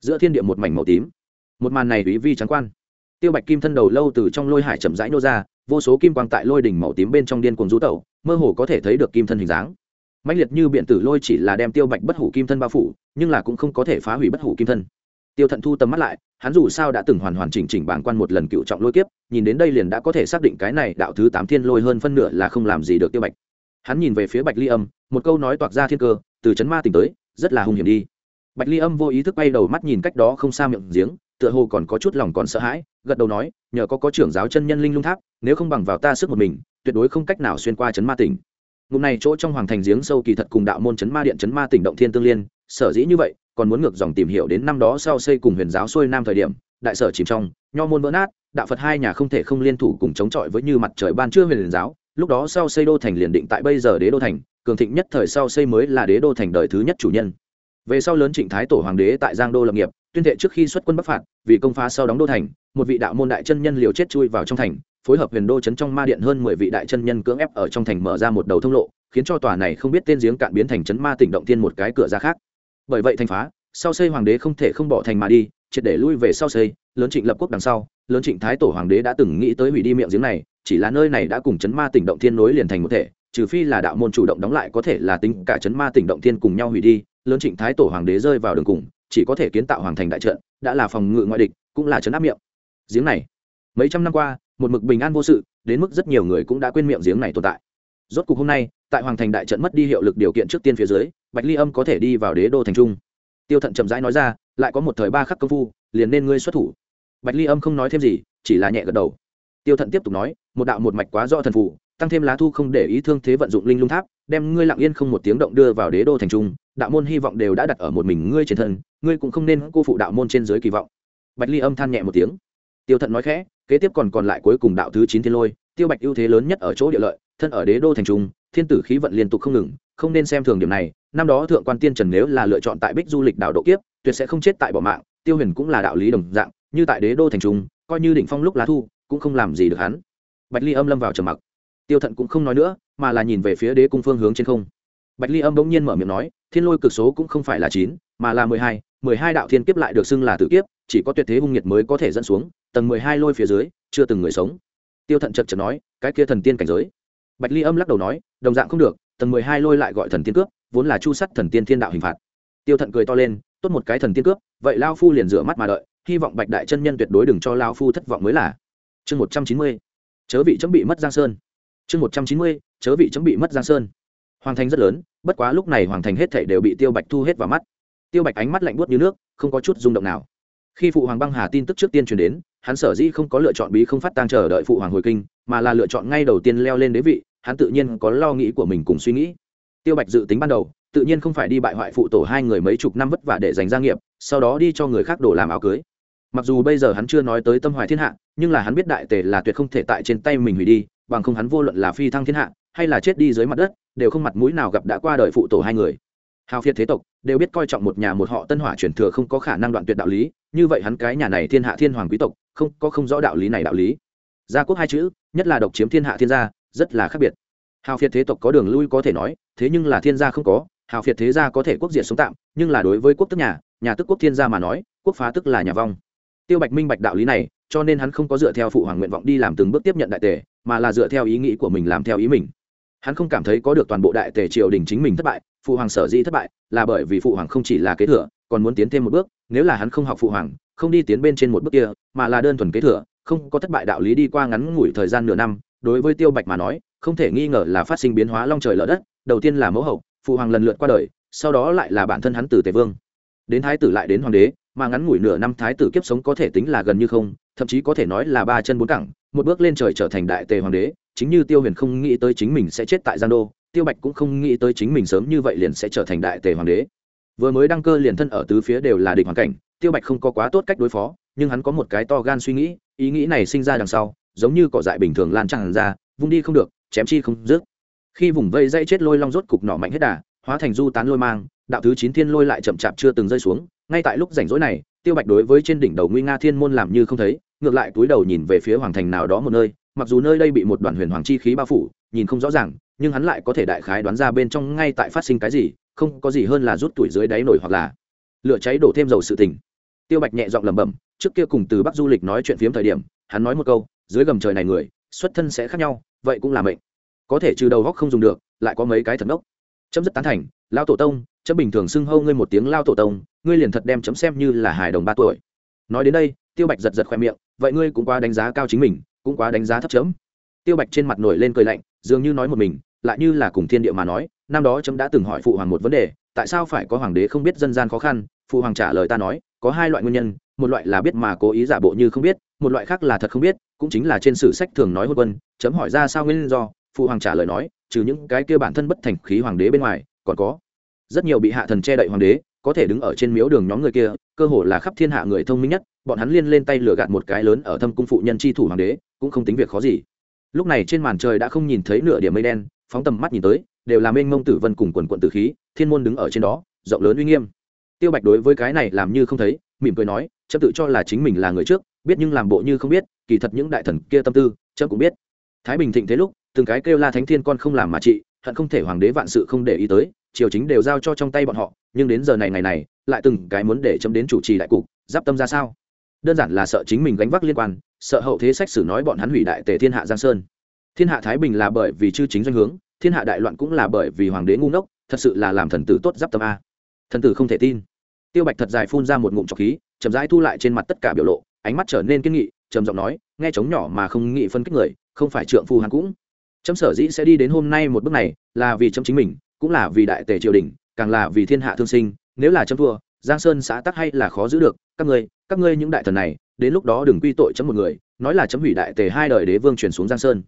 Giữa thiên địa một mảnh màu tím, một màn này quý vi trắng quan. Tiêu bạch kim thân đầu lâu từ trong lôi hải chậm rãi nô ra, vô số kim quang tại lôi đỉnh màu tím bên trong điên cuồng rú tẩu, mơ hồ có thể thấy được kim thân hình dáng. Mạnh liệt như biện tử lôi chỉ là đem tiêu bạch bất hủ kim thân bao phủ, nhưng là cũng không có thể phá hủy bất hủ kim thân. Tiêu thận thu tầm mắt lại hắn dù sao đã từng hoàn hoàn chỉnh chỉnh bảng quan một lần cựu trọng lôi kiếp, nhìn đến đây liền đã có thể xác định cái này đạo thứ tám thiên lôi hơn phân nửa là không làm gì được tiêu bạch. Hắn nhìn về phía bạch ly âm, một câu nói toạc ra thiên cơ, từ chấn ma tỉnh tới, rất là hung hiểm đi. Bạch ly âm vô ý thức bay đầu mắt nhìn cách đó không xa miệng giếng, tựa hồ còn có chút lòng còn sợ hãi, gật đầu nói, nhờ có có trưởng giáo chân nhân linh lung tháp, nếu không bằng vào ta sức một mình, tuyệt đối không cách nào xuyên qua chấn ma tỉnh. Ngụm này chỗ trong hoàng thành giếng sâu kỳ thật cùng đạo môn chấn ma điện chấn ma tỉnh động thiên tương liên, sở dĩ như vậy còn muốn ngược dòng tìm hiểu đến năm đó sau xây cùng huyền giáo xuôi nam thời điểm, đại sở chìm trong, nho môn vỡ nát, đạo phật hai nhà không thể không liên thủ cùng chống chọi với như mặt trời ban trưa huyền giáo, lúc đó sau xây đô thành liền định tại bây giờ đế đô thành, cường thịnh nhất thời sau xây mới là đế đô thành đời thứ nhất chủ nhân. Về sau lớn trịnh thái tổ hoàng đế tại giang đô lập nghiệp, tuyên thệ trước khi xuất quân bắc phạt, vì công phá sau đóng đô thành, một vị đạo môn đại chân nhân liều chết chui vào trong thành, phối hợp huyền đô chấn trong ma điện hơn mười vị đại chân nhân cưỡng ép ở trong thành mở ra một đầu thông lộ, khiến cho tòa này không biết tên giếng cạn biến thành chấn ma tỉnh động tiên một cái cửa ra khác bởi vậy thành phá, sau xây hoàng đế không thể không bỏ thành mà đi, triệt để lui về sau xây, lớn trịnh lập quốc đằng sau, lớn trịnh thái tổ hoàng đế đã từng nghĩ tới hủy đi miệng giếng này, chỉ là nơi này đã cùng chấn ma tỉnh động thiên nối liền thành một thể, trừ phi là đạo môn chủ động đóng lại có thể là tính cả chấn ma tỉnh động thiên cùng nhau hủy đi, lớn trịnh thái tổ hoàng đế rơi vào đường cùng, chỉ có thể kiến tạo hoàng thành đại trận, đã là phòng ngự ngoại địch, cũng là chấn áp miệng giếng này. Mấy trăm năm qua, một mực bình an vô sự, đến mức rất nhiều người cũng đã quên miệng giếng này tồn tại rốt cục hôm nay, tại hoàng thành đại trận mất đi hiệu lực điều kiện trước tiên phía dưới, bạch ly âm có thể đi vào đế đô thành trung. Tiêu thận chậm rãi nói ra, lại có một thời ba khắc công phu, liền nên ngươi xuất thủ. Bạch ly âm không nói thêm gì, chỉ là nhẹ gật đầu. Tiêu thận tiếp tục nói, một đạo một mạch quá do thần phủ tăng thêm lá thu không để ý thương thế vận dụng linh lung tháp, đem ngươi lặng yên không một tiếng động đưa vào đế đô thành trung, đạo môn hy vọng đều đã đặt ở một mình ngươi trên thân, ngươi cũng không nên cô phụ đạo môn trên dưới kỳ vọng. Bạch ly âm than nhẹ một tiếng. Tiêu thận nói khẽ, kế tiếp còn còn lại cuối cùng đạo thứ chín thiên lôi, tiêu bạch ưu thế lớn nhất ở chỗ địa lợi thân ở đế đô thành trung, thiên tử khí vận liên tục không ngừng, không nên xem thường điểm này. Năm đó thượng quan tiên trần nếu là lựa chọn tại bích du lịch đảo độ kiếp, tuyệt sẽ không chết tại bỏ mạng, tiêu huyền cũng là đạo lý đồng dạng, như tại đế đô thành trung, coi như đỉnh phong lúc lá thu, cũng không làm gì được hắn. Bạch ly âm lâm vào trầm mặc. Tiêu thận cũng không nói nữa, mà là nhìn về phía đế cung phương hướng trên không. Bạch ly âm bỗng nhiên mở miệng nói, thiên lôi cực số cũng không phải là chín, mà là mười hai mười hai đạo thiên kiếp lại được xưng là tự kiếp, chỉ có tuyệt thế hung nhiệt mới có thể dẫn xuống, tầng mười hai lôi phía dưới, chưa từng người sống. Tiêu thận chật chật nói, cái kia thần tiên cảnh giới bạch ly âm lắc đầu nói, đồng dạng không được, tầng mười hai lôi lại gọi thần tiên cướp, vốn là chu sắt thần tiên thiên đạo hình phạt. Tiêu thận cười to lên, tốt một cái thần tiên cướp, vậy lao phu liền rửa mắt mà đợi, hy vọng bạch đại chân nhân tuyệt đối đừng cho lao phu thất vọng mới là. Chương một trăm chín mươi, chớ vị chấm bị mất giang sơn. Chương một trăm chín mươi, chớ vị chấm bị mất giang sơn. Hoàng thành rất lớn, bất quá lúc này hoàng thành hết thảy đều bị tiêu bạch thu hết vào mắt. Tiêu bạch ánh mắt lạnh buốt như nước, không có chút rung động nào. Khi phụ hoàng băng hà tin tức trước tiên truyền đến, hắn sở dĩ không có lựa chọn bí không phát tang chờ đợi phụ hoàng hồi kinh, mà là lựa chọn ngay đầu tiên leo lên đế vị hắn tự nhiên có lo nghĩ của mình cùng suy nghĩ. Tiêu bạch dự tính ban đầu, tự nhiên không phải đi bại hoại phụ tổ hai người mấy chục năm vất vả để giành gia nghiệp, sau đó đi cho người khác đổ làm áo cưới. Mặc dù bây giờ hắn chưa nói tới tâm hoài thiên hạ, nhưng là hắn biết đại tề là tuyệt không thể tại trên tay mình hủy đi, bằng không hắn vô luận là phi thăng thiên hạ, hay là chết đi dưới mặt đất, đều không mặt mũi nào gặp đã qua đời phụ tổ hai người. Hào phiệt thế tộc đều biết coi trọng một nhà một họ tân hỏa truyền thừa không có khả năng đoạn tuyệt đạo lý, như vậy hắn cái nhà này thiên hạ thiên hoàng quý tộc, không, có không rõ đạo lý này đạo lý. Gia quốc hai chữ, nhất là độc chiếm thiên hạ thiên gia rất là khác biệt. Hào phiệt thế tộc có đường lui có thể nói, thế nhưng là thiên gia không có, hào phiệt thế gia có thể quốc diệt sống tạm, nhưng là đối với quốc tức nhà nhà tức quốc thiên gia mà nói, quốc phá tức là nhà vong. Tiêu bạch minh bạch đạo lý này, cho nên hắn không có dựa theo phụ hoàng nguyện vọng đi làm từng bước tiếp nhận đại tề, mà là dựa theo ý nghĩ của mình làm theo ý mình. Hắn không cảm thấy có được toàn bộ đại tề triều đình chính mình thất bại, phụ hoàng sở dĩ thất bại, là bởi vì phụ hoàng không chỉ là kế thừa, còn muốn tiến thêm một bước, nếu là hắn không học phụ hoàng, không đi tiến bên trên một bước kia, mà là đơn thuần kế thừa, không có thất bại đạo lý đi qua ngắn ngủi thời gian nửa năm đối với tiêu bạch mà nói, không thể nghi ngờ là phát sinh biến hóa long trời lở đất, đầu tiên là mẫu hậu, phụ hoàng lần lượt qua đời, sau đó lại là bản thân hắn tử tề vương. Đến thái tử lại đến hoàng đế, mà ngắn ngủi nửa năm thái tử kiếp sống có thể tính là gần như không, thậm chí có thể nói là ba chân bốn cẳng, một bước lên trời trở thành đại tề hoàng đế, chính như tiêu huyền không nghĩ tới chính mình sẽ chết tại giang đô, tiêu bạch cũng không nghĩ tới chính mình sớm như vậy liền sẽ trở thành đại tề hoàng đế. Vừa mới đăng cơ liền thân ở tứ phía đều là địch hoàn cảnh, tiêu bạch không có quá tốt cách đối phó, nhưng hắn có một cái to gan suy nghĩ, ý nghĩ này sinh ra đằng sau giống như cỏ dại bình thường lan tràn ra, vung đi không được, chém chi không dứt. Khi vùng vây dây chết lôi long rốt cục nỏ mạnh hết đà, hóa thành du tán lôi mang, đạo thứ chín thiên lôi lại chậm chạp chưa từng rơi xuống. Ngay tại lúc rảnh rỗi này, tiêu bạch đối với trên đỉnh đầu nguy nga thiên môn làm như không thấy, ngược lại túi đầu nhìn về phía hoàng thành nào đó một nơi, mặc dù nơi đây bị một đoàn huyền hoàng chi khí bao phủ, nhìn không rõ ràng, nhưng hắn lại có thể đại khái đoán ra bên trong ngay tại phát sinh cái gì, không có gì hơn là rút tuổi dưới đáy nổi hoặc là lửa cháy đổ thêm dầu sự tình. Tiêu bạch nhẹ giọng lẩm bẩm, trước kia cùng từ bắc du lịch nói chuyện phiếm thời điểm, hắn nói một câu dưới gầm trời này người, xuất thân sẽ khác nhau, vậy cũng là mệnh. Có thể trừ đầu góc không dùng được, lại có mấy cái thật ngốc chấm rất tán thành, lao tổ tông, chấm bình thường xưng hâu ngươi một tiếng lao tổ tông, ngươi liền thật đem chấm xem như là hài đồng ba tuổi. Nói đến đây, tiêu bạch giật giật khoe miệng, vậy ngươi cũng quá đánh giá cao chính mình, cũng quá đánh giá thấp chấm. Tiêu bạch trên mặt nổi lên cười lạnh, dường như nói một mình, lại như là cùng thiên địa mà nói, năm đó chấm đã từng hỏi phụ hoàng một vấn đề, tại sao phải có hoàng đế không biết dân gian khó khăn? Phụ hoàng trả lời ta nói, có hai loại nguyên nhân, một loại là biết mà cố ý giả bộ như không biết một loại khác là thật không biết, cũng chính là trên sử sách thường nói hôn quân, chấm hỏi ra sao nguyên do, phụ hoàng trả lời nói, trừ những cái kia bản thân bất thành khí hoàng đế bên ngoài, còn có rất nhiều bị hạ thần che đậy hoàng đế, có thể đứng ở trên miếu đường nhóm người kia, cơ hồ là khắp thiên hạ người thông minh nhất, bọn hắn liên lên tay lừa gạt một cái lớn ở thâm cung phụ nhân chi thủ hoàng đế, cũng không tính việc khó gì. Lúc này trên màn trời đã không nhìn thấy nửa điểm mây đen, phóng tầm mắt nhìn tới, đều là mênh mông tử vân cùng quần quận tử khí, thiên môn đứng ở trên đó, rộng lớn uy nghiêm. Tiêu bạch đối với cái này làm như không thấy, mỉm cười nói chấp tự cho là chính mình là người trước biết nhưng làm bộ như không biết, kỳ thật những đại thần kia tâm tư, chấm cũng biết. Thái bình thịnh thế lúc, từng cái kêu la thánh thiên con không làm mà trị, hận không thể hoàng đế vạn sự không để ý tới, triều chính đều giao cho trong tay bọn họ, nhưng đến giờ này ngày này, lại từng cái muốn để chấm đến chủ trì đại cục, giáp tâm ra sao? Đơn giản là sợ chính mình gánh vác liên quan, sợ hậu thế sách sử nói bọn hắn hủy đại tề thiên hạ giang sơn. Thiên hạ thái bình là bởi vì chư chính doanh hướng, thiên hạ đại loạn cũng là bởi vì hoàng đế ngu ngốc, thật sự là làm thần tử tốt giáp tâm a. Thần tử không thể tin. Tiêu bạch thật dài phun ra một ngụm trọc khí, chậm rãi thu lại trên mặt tất cả biểu lộ ánh mắt trở nên kiên nghị, trầm giọng nói, nghe chống nhỏ mà không nghị phân kích người, không phải trượng phu hắn cũng. Chấm sở dĩ sẽ đi đến hôm nay một bước này, là vì chấm chính mình, cũng là vì đại tề triều đình, càng là vì thiên hạ thương sinh. Nếu là chấm thua, giang sơn xã tắc hay là khó giữ được. Các ngươi các ngươi những đại thần này, đến lúc đó đừng quy tội chấm một người. Nói là chấm hủy đại tề hai đời đế vương chuyển xuống giang sơn.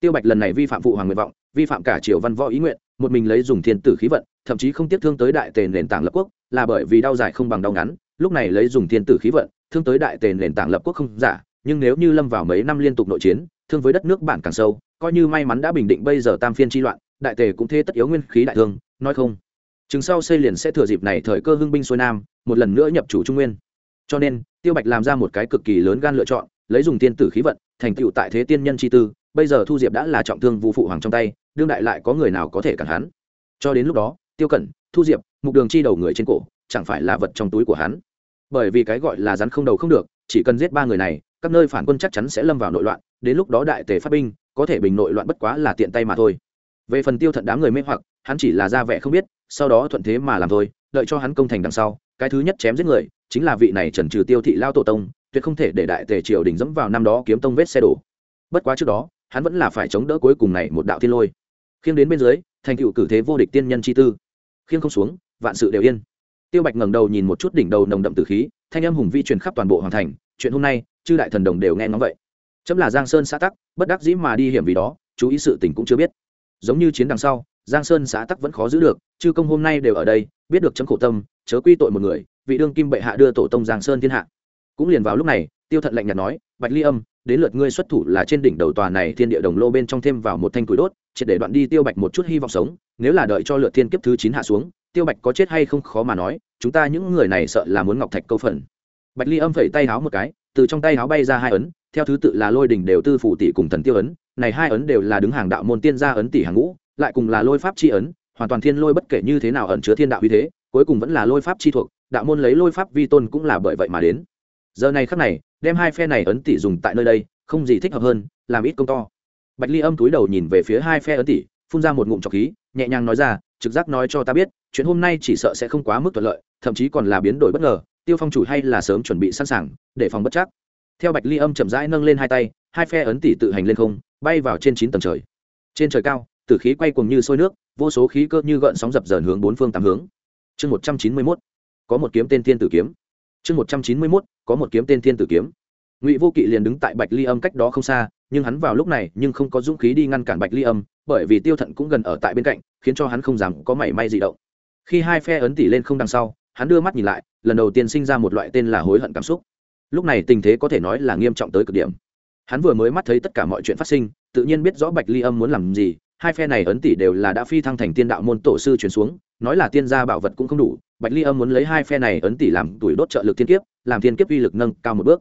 Tiêu bạch lần này vi phạm phụ hoàng nguyện vọng, vi phạm cả triều văn võ ý nguyện, một mình lấy dùng thiên tử khí vận, thậm chí không tiếp thương tới đại tề nền tảng lập quốc, là bởi vì đau dài không bằng đau ngắn lúc này lấy dùng thiên tử khí vận, thương tới đại tề nền tảng lập quốc không giả, nhưng nếu như lâm vào mấy năm liên tục nội chiến, thương với đất nước bản càng sâu, coi như may mắn đã bình định bây giờ tam phiên chi loạn, đại tề cũng thế tất yếu nguyên khí đại thương, nói không. Chừng sau xây liền sẽ thừa dịp này thời cơ hưng binh xuôi nam, một lần nữa nhập chủ trung nguyên. Cho nên, tiêu bạch làm ra một cái cực kỳ lớn gan lựa chọn, lấy dùng tiên tử khí vận, thành tựu tại thế tiên nhân chi tư, bây giờ thu diệp đã là trọng thương vũ phụ hoàng trong tay, đương đại lại có người nào có thể cản hắn. Cho đến lúc đó, tiêu cẩn, thu diệp, mục đường chi đầu người trên cổ chẳng phải là vật trong túi của hắn. Bởi vì cái gọi là rắn không đầu không được, chỉ cần giết ba người này, các nơi phản quân chắc chắn sẽ lâm vào nội loạn, đến lúc đó đại tề phát binh, có thể bình nội loạn bất quá là tiện tay mà thôi. Về phần tiêu thận đám người mê hoặc, hắn chỉ là ra vẻ không biết, sau đó thuận thế mà làm thôi, đợi cho hắn công thành đằng sau, cái thứ nhất chém giết người, chính là vị này trần trừ tiêu thị lao tổ tông, tuyệt không thể để đại tề triều đình dẫm vào năm đó kiếm tông vết xe đổ. Bất quá trước đó, hắn vẫn là phải chống đỡ cuối cùng này một đạo thiên lôi. Khiêng đến bên dưới, thành cựu cử thế vô địch tiên nhân chi tư. Khiêng không xuống, vạn sự đều yên tiêu bạch ngẩng đầu nhìn một chút đỉnh đầu nồng đậm tử khí, thanh âm hùng vi truyền khắp toàn bộ hoàng thành, chuyện hôm nay, chư đại thần đồng đều nghe ngóng vậy. Chấm là giang sơn xã tắc, bất đắc dĩ mà đi hiểm vì đó, chú ý sự tình cũng chưa biết. Giống như chiến đằng sau, giang sơn xã tắc vẫn khó giữ được, chư công hôm nay đều ở đây, biết được chấm khổ tâm, chớ quy tội một người, vị đương kim bệ hạ đưa tổ tông giang sơn thiên hạ. Cũng liền vào lúc này, tiêu thận lạnh nhạt nói, bạch ly âm, đến lượt ngươi xuất thủ là trên đỉnh đầu tòa này thiên địa đồng lô bên trong thêm vào một thanh củi đốt, triệt để đoạn đi tiêu bạch một chút hy vọng sống, nếu là đợi cho lượt thiên kiếp thứ chín hạ xuống tiêu bạch có chết hay không khó mà nói, chúng ta những người này sợ là muốn ngọc thạch câu phần. Bạch ly âm phẩy tay háo một cái, từ trong tay háo bay ra hai ấn, theo thứ tự là lôi đỉnh đều tư phủ tỷ cùng thần tiêu ấn, này hai ấn đều là đứng hàng đạo môn tiên gia ấn tỷ hàng ngũ, lại cùng là lôi pháp chi ấn, hoàn toàn thiên lôi bất kể như thế nào ẩn chứa thiên đạo uy thế, cuối cùng vẫn là lôi pháp chi thuộc, đạo môn lấy lôi pháp vi tôn cũng là bởi vậy mà đến. Giờ này khắc này, đem hai phe này ấn tỷ dùng tại nơi đây, không gì thích hợp hơn, làm ít công to. Bạch ly âm túi đầu nhìn về phía hai phe ấn tỷ, phun ra một ngụm trọc khí, nhẹ nhàng nói ra trực giác nói cho ta biết, chuyện hôm nay chỉ sợ sẽ không quá mức thuận lợi, thậm chí còn là biến đổi bất ngờ, tiêu phong chủ hay là sớm chuẩn bị sẵn sàng, để phòng bất chắc. Theo bạch ly âm chậm rãi nâng lên hai tay, hai phe ấn tỷ tự hành lên không, bay vào trên chín tầng trời. Trên trời cao, tử khí quay cuồng như sôi nước, vô số khí cơ như gợn sóng dập dờn hướng bốn phương tám hướng. Chương một trăm chín mươi mốt, có một kiếm tên thiên tử kiếm. Chương một trăm chín mươi mốt, có một kiếm tên thiên tử kiếm. Ngụy vô kỵ liền đứng tại bạch ly âm cách đó không xa, nhưng hắn vào lúc này nhưng không có dũng khí đi ngăn cản bạch ly âm, bởi vì tiêu thận cũng gần ở tại bên cạnh khiến cho hắn không dám có mảy may gì động. Khi hai phe ấn tỷ lên không đằng sau, hắn đưa mắt nhìn lại, lần đầu tiên sinh ra một loại tên là hối hận cảm xúc. Lúc này tình thế có thể nói là nghiêm trọng tới cực điểm. Hắn vừa mới mắt thấy tất cả mọi chuyện phát sinh, tự nhiên biết rõ bạch ly âm muốn làm gì, hai phe này ấn tỷ đều là đã phi thăng thành tiên đạo môn tổ sư chuyển xuống, nói là tiên gia bảo vật cũng không đủ, bạch ly âm muốn lấy hai phe này ấn tỷ làm tuổi đốt trợ lực thiên kiếp, làm thiên kiếp uy lực nâng cao một bước.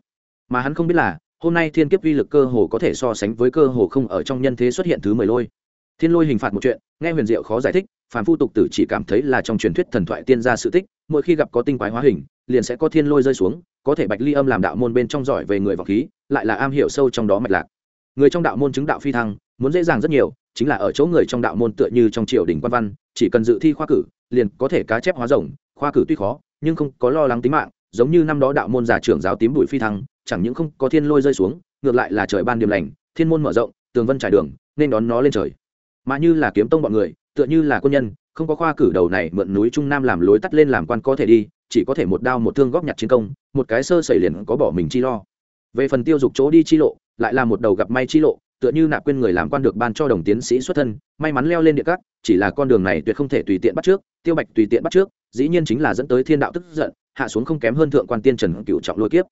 Mà hắn không biết là, hôm nay thiên kiếp uy lực cơ hồ có thể so sánh với cơ hồ không ở trong nhân thế xuất hiện thứ mười lôi thiên lôi hình phạt một chuyện, nghe huyền diệu khó giải thích, phàm phu tục tử chỉ cảm thấy là trong truyền thuyết thần thoại tiên gia sự tích, mỗi khi gặp có tinh quái hóa hình, liền sẽ có thiên lôi rơi xuống, có thể bạch ly âm làm đạo môn bên trong giỏi về người vọng khí, lại là am hiểu sâu trong đó mạch lạc. Người trong đạo môn chứng đạo phi thăng, muốn dễ dàng rất nhiều, chính là ở chỗ người trong đạo môn tựa như trong triều đình quan văn, chỉ cần dự thi khoa cử, liền có thể cá chép hóa rồng, khoa cử tuy khó, nhưng không có lo lắng tính mạng, giống như năm đó đạo môn giả trưởng giáo tím bụi phi thăng, chẳng những không có thiên lôi rơi xuống, ngược lại là trời ban điểm lành, thiên môn mở rộng, tường vân trải đường, nên đón nó lên trời mà như là kiếm tông bọn người, tựa như là quân nhân, không có khoa cử đầu này mượn núi trung nam làm lối tắt lên làm quan có thể đi, chỉ có thể một đao một thương góp nhặt chiến công, một cái sơ xảy liền có bỏ mình chi lo. Về phần tiêu dục chỗ đi chi lộ, lại là một đầu gặp may chi lộ, tựa như nạp quên người làm quan được ban cho đồng tiến sĩ xuất thân, may mắn leo lên địa cát, chỉ là con đường này tuyệt không thể tùy tiện bắt trước, tiêu bạch tùy tiện bắt trước, dĩ nhiên chính là dẫn tới thiên đạo tức giận, hạ xuống không kém hơn thượng quan tiên trần cựu trọng lôi kiếp.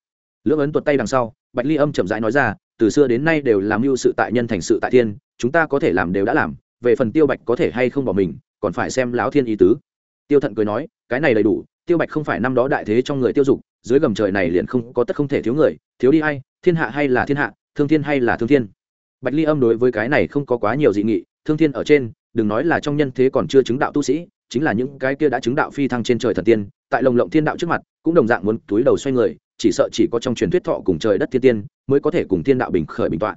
Lưỡng ấn tuột tay đằng sau, bạch ly âm chậm rãi nói ra, từ xưa đến nay đều làm mưu sự tại nhân thành sự tại thiên, chúng ta có thể làm đều đã làm về phần tiêu bạch có thể hay không bỏ mình, còn phải xem lão thiên ý tứ. Tiêu thận cười nói, cái này đầy đủ, tiêu bạch không phải năm đó đại thế trong người tiêu dục, dưới gầm trời này liền không, có tất không thể thiếu người, thiếu đi hay thiên hạ hay là thiên hạ, thương thiên hay là thương thiên. Bạch ly âm đối với cái này không có quá nhiều dị nghị, thương thiên ở trên, đừng nói là trong nhân thế còn chưa chứng đạo tu sĩ, chính là những cái kia đã chứng đạo phi thăng trên trời thần tiên, tại lồng lộng thiên đạo trước mặt, cũng đồng dạng muốn túi đầu xoay người, chỉ sợ chỉ có trong truyền thuyết thọ cùng trời đất thiên tiên, mới có thể cùng thiên đạo bình khởi bình tọa.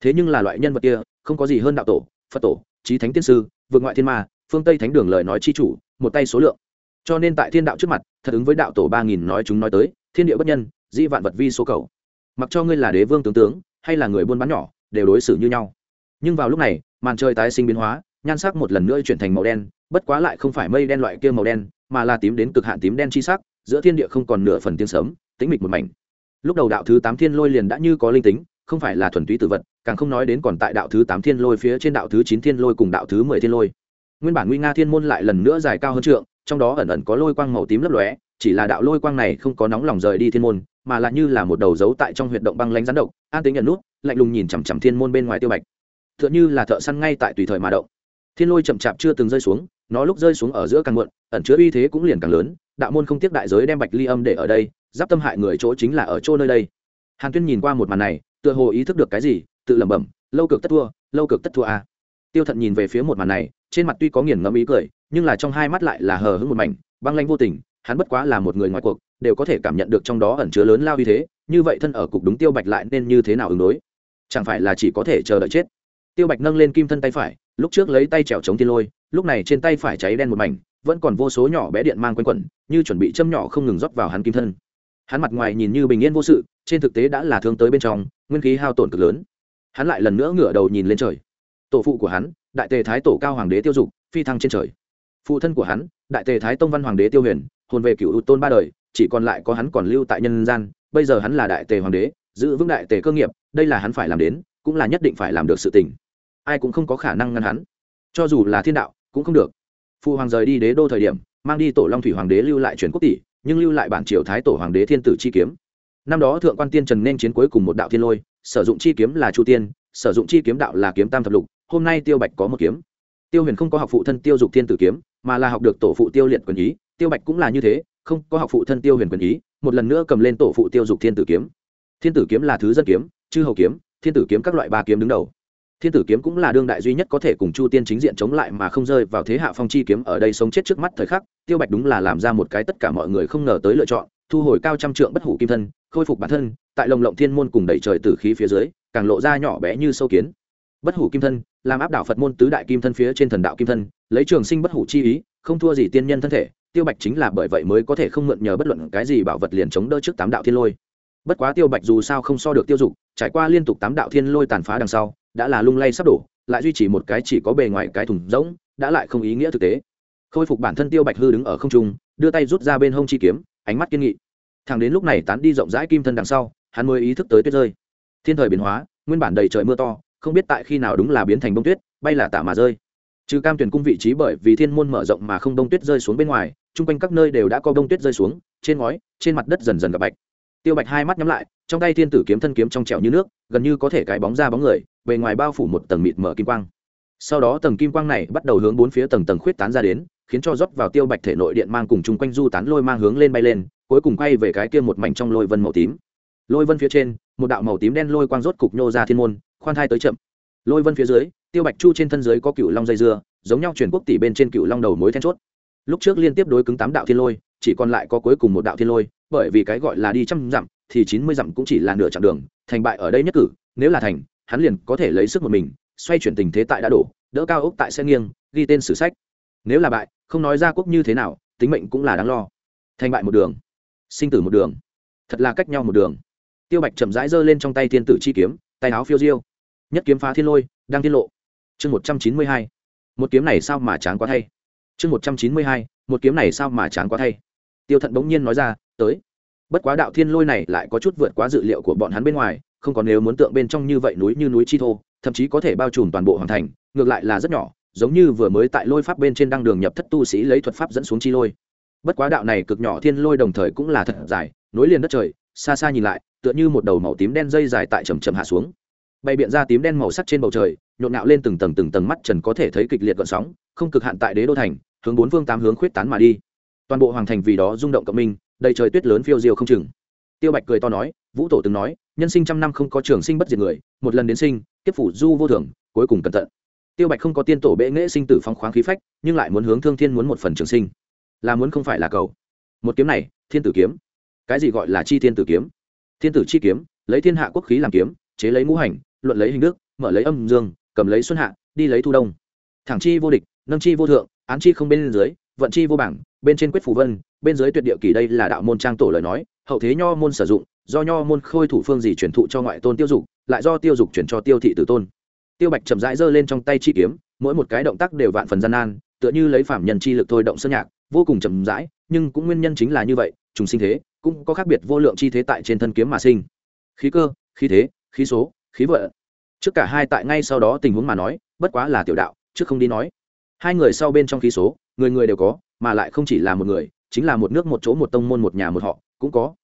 Thế nhưng là loại nhân vật kia, không có gì hơn đạo tổ, phật tổ trí thánh tiên sư, vượt ngoại thiên ma, phương tây thánh đường lời nói chi chủ, một tay số lượng. Cho nên tại thiên đạo trước mặt, thật ứng với đạo tổ ba nghìn nói chúng nói tới, thiên địa bất nhân di vạn vật vi số cầu. Mặc cho ngươi là đế vương tướng tướng, hay là người buôn bán nhỏ, đều đối xử như nhau. Nhưng vào lúc này, màn trời tái sinh biến hóa, nhan sắc một lần nữa chuyển thành màu đen, bất quá lại không phải mây đen loại kia màu đen, mà là tím đến cực hạn tím đen chi sắc, giữa thiên địa không còn nửa phần tiếng sớm tĩnh mịch một mảnh. Lúc đầu đạo thứ tám thiên lôi liền đã như có linh tính, không phải là thuần túy tử vật càng không nói đến còn tại đạo thứ tám thiên lôi phía trên đạo thứ chín thiên lôi cùng đạo thứ mười thiên lôi. Nguyên bản nguy nga thiên môn lại lần nữa dài cao hơn trượng, trong đó ẩn ẩn có lôi quang màu tím lấp lóe, chỉ là đạo lôi quang này không có nóng lòng rời đi thiên môn, mà là như là một đầu dấu tại trong huyệt động băng lánh rắn độc, an tính nhận nút, lạnh lùng nhìn chằm chằm thiên môn bên ngoài tiêu bạch. T h ư ợ n h ư là thợ săn ngay tại tùy thời mà động. Thiên lôi chậm chạp chưa từng rơi xuống, nó lúc rơi xuống ở giữa càng muộn, ẩn chứa uy thế cũng liền càng lớn, đạo môn không tiếc đại giới đem bạch ly âm để ở đây, giáp tâm hại người chỗ chính là ở chỗ nơi đây. Hàn tuyên nhìn qua một màn này, tựa hồ ý thức được cái gì tự lẩm bẩm, lâu cực tất thua, lâu cực tất thua a. À. tiêu thận nhìn về phía một màn này, trên mặt tuy có nghiền ngẫm ý cười, nhưng là trong hai mắt lại là hờ hững một mảnh, băng lanh vô tình, hắn bất quá là một người ngoài cuộc, đều có thể cảm nhận được trong đó ẩn chứa lớn lao như thế, như vậy thân ở cục đúng tiêu bạch lại nên như thế nào ứng đối? Chẳng phải là chỉ có thể chờ đợi chết? Tiêu bạch nâng lên kim thân tay phải, lúc trước lấy tay trèo chống tiên lôi, lúc này trên tay phải cháy đen một mảnh, vẫn còn vô số nhỏ bé điện mang quanh quẩn, như chuẩn bị châm nhỏ không ngừng rót vào hắn kim thân. Hắn mặt ngoài nhìn như bình yên vô sự, trên thực tế đã là thương tới bên trong, nguyên khí hao tổn cực lớn hắn lại lần nữa ngửa đầu nhìn lên trời. Tổ phụ của hắn, đại tề thái tổ cao hoàng đế tiêu dục, phi thăng trên trời. Phụ thân của hắn, đại tề thái tông văn hoàng đế tiêu huyền, hồn về cựu tôn ba đời, chỉ còn lại có hắn còn lưu tại nhân gian, bây giờ hắn là đại tề hoàng đế, giữ vững đại tề cơ nghiệp, đây là hắn phải làm đến, cũng là nhất định phải làm được sự tình. Ai cũng không có khả năng ngăn hắn. Cho dù là thiên đạo, cũng không được. Phụ hoàng rời đi đế đô thời điểm, mang đi tổ long thủy hoàng đế lưu lại truyền quốc tỷ, nhưng lưu lại bản triều thái tổ hoàng đế thiên tử chi kiếm. Năm đó thượng quan tiên trần nên chiến cuối cùng một đạo thiên lôi sử dụng chi kiếm là chu tiên, sử dụng chi kiếm đạo là kiếm tam thập lục, hôm nay tiêu bạch có một kiếm. Tiêu huyền không có học phụ thân tiêu dục thiên tử kiếm, mà là học được tổ phụ tiêu liệt quần ý. Tiêu bạch cũng là như thế, không có học phụ thân tiêu huyền quần ý, một lần nữa cầm lên tổ phụ tiêu dục thiên tử kiếm. Thiên tử kiếm là thứ dân kiếm, chư hầu kiếm, thiên tử kiếm các loại ba kiếm đứng đầu. Thiên tử kiếm cũng là đương đại duy nhất có thể cùng chu tiên chính diện chống lại mà không rơi vào thế hạ phong chi kiếm ở đây sống chết trước mắt thời khắc. Tiêu bạch đúng là làm ra một cái tất cả mọi người không ngờ tới lựa chọn thu hồi cao trăm trượng bất hủ kim thân, khôi phục bản thân, tại lồng lộng thiên môn cùng đẩy trời tử khí phía dưới, càng lộ ra nhỏ bé như sâu kiến. Bất hủ kim thân, làm áp đảo phật môn tứ đại kim thân phía trên thần đạo kim thân, lấy trường sinh bất hủ chi ý, không thua gì tiên nhân thân thể, tiêu bạch chính là bởi vậy mới có thể không mượn nhờ bất luận cái gì bảo vật liền chống đỡ trước tám đạo thiên lôi. Bất quá tiêu bạch dù sao không so được tiêu dục, trải qua liên tục tám đạo thiên lôi tàn phá đằng sau, đã là lung lay sắp đổ, lại duy trì một cái chỉ có bề ngoài cái thùng rỗng, đã lại không ý nghĩa thực tế. Khôi phục bản thân tiêu bạch hư đứng ở không trung, đưa tay rút ra bên hông chi kiếm, ánh mắt kiên nghị thằng đến lúc này tán đi rộng rãi kim thân đằng sau, hắn mới ý thức tới tuyết rơi. Thiên thời biến hóa, nguyên bản đầy trời mưa to, không biết tại khi nào đúng là biến thành bông tuyết, bay là tả mà rơi. Trừ cam tuyển cung vị trí bởi vì thiên môn mở rộng mà không bông tuyết rơi xuống bên ngoài, chung quanh các nơi đều đã có bông tuyết rơi xuống, trên ngói, trên mặt đất dần dần gặp bạch. Tiêu bạch hai mắt nhắm lại, trong tay thiên tử kiếm thân kiếm trong trẻo như nước, gần như có thể cái bóng ra bóng người, bề ngoài bao phủ một tầng mịt mở kim quang. Sau đó tầng kim quang này bắt đầu hướng bốn phía tầng tầng khuyết tán ra đến, khiến cho rót vào tiêu bạch thể nội điện mang cùng chung quanh du tán lôi mang hướng lên bay lên cuối cùng quay về cái kia một mảnh trong lôi vân màu tím. Lôi vân phía trên, một đạo màu tím đen lôi quang rốt cục nhô ra thiên môn, khoan thai tới chậm. Lôi vân phía dưới, tiêu bạch chu trên thân dưới có cựu long dây dưa, giống nhau chuyển quốc tỷ bên trên cựu long đầu mối then chốt. Lúc trước liên tiếp đối cứng tám đạo thiên lôi, chỉ còn lại có cuối cùng một đạo thiên lôi, bởi vì cái gọi là đi trăm dặm, thì chín mươi dặm cũng chỉ là nửa chặng đường, thành bại ở đây nhất cử, nếu là thành, hắn liền có thể lấy sức một mình, xoay chuyển tình thế tại đã đổ, đỡ cao ốc tại xe nghiêng, ghi tên sử sách. Nếu là bại, không nói ra quốc như thế nào, tính mệnh cũng là đáng lo. Thành bại một đường sinh tử một đường. Thật là cách nhau một đường. Tiêu bạch chậm rãi giơ lên trong tay thiên tử chi kiếm, tay áo phiêu diêu. Nhất kiếm phá thiên lôi, đang tiết lộ. Chương một trăm chín mươi hai. Một kiếm này sao mà tráng quá thay? Chương một trăm chín mươi hai. Một kiếm này sao mà tráng quá thay? Tiêu thận bỗng nhiên nói ra, tới. Bất quá đạo thiên lôi này lại có chút vượt quá dự liệu của bọn hắn bên ngoài, không còn nếu muốn tượng bên trong như vậy núi như núi chi thô, thậm chí có thể bao trùm toàn bộ hoàn thành, ngược lại là rất nhỏ, giống như vừa mới tại lôi pháp bên trên đăng đường nhập thất tu sĩ lấy thuật pháp dẫn xuống chi lôi bất quá đạo này cực nhỏ thiên lôi đồng thời cũng là thật dài, nối liền đất trời, xa xa nhìn lại, tựa như một đầu màu tím đen dây dài tại chầm chầm hạ xuống. Bay biện ra tím đen màu sắc trên bầu trời, nhộn nạo lên từng tầng từng tầng mắt trần có thể thấy kịch liệt gợn sóng, không cực hạn tại đế đô thành, hướng bốn phương tám hướng khuyết tán mà đi. Toàn bộ hoàng thành vì đó rung động cộng minh, đầy trời tuyết lớn phiêu diêu không chừng. Tiêu bạch cười to nói, vũ tổ từng nói, nhân sinh trăm năm không có trường sinh bất diệt người, một lần đến sinh tiếp phủ du vô thường, cuối cùng cẩn thận. Tiêu bạch không có tiên tổ bệ nghệ sinh tử phong khoáng khí phách, nhưng lại muốn hướng thương thiên muốn một phần trường sinh là muốn không phải là cầu. Một kiếm này, thiên tử kiếm. Cái gì gọi là chi thiên tử kiếm? Thiên tử chi kiếm, lấy thiên hạ quốc khí làm kiếm, chế lấy ngũ hành, luận lấy hình đức, mở lấy âm dương, cầm lấy xuân hạ, đi lấy thu đông. Thẳng chi vô địch, nâng chi vô thượng, án chi không bên dưới, vận chi vô bảng, bên trên quyết phù vân, bên dưới tuyệt địa kỳ đây là đạo môn trang tổ lời nói, hậu thế nho môn sử dụng, do nho môn khôi thủ phương gì truyền thụ cho ngoại tôn tiêu dục, lại do tiêu dục chuyển cho tiêu thị tử tôn. Tiêu bạch chậm rãi giơ lên trong tay chi kiếm, mỗi một cái động tác đều vạn phần gian nan, tựa như lấy phạm nhân chi lực thôi động sơn nhạc vô cùng chậm rãi, nhưng cũng nguyên nhân chính là như vậy, trùng sinh thế, cũng có khác biệt vô lượng chi thế tại trên thân kiếm mà sinh. Khí cơ, khí thế, khí số, khí vợ. Trước cả hai tại ngay sau đó tình huống mà nói, bất quá là tiểu đạo, trước không đi nói. Hai người sau bên trong khí số, người người đều có, mà lại không chỉ là một người, chính là một nước một chỗ, một tông môn, một nhà một họ, cũng có.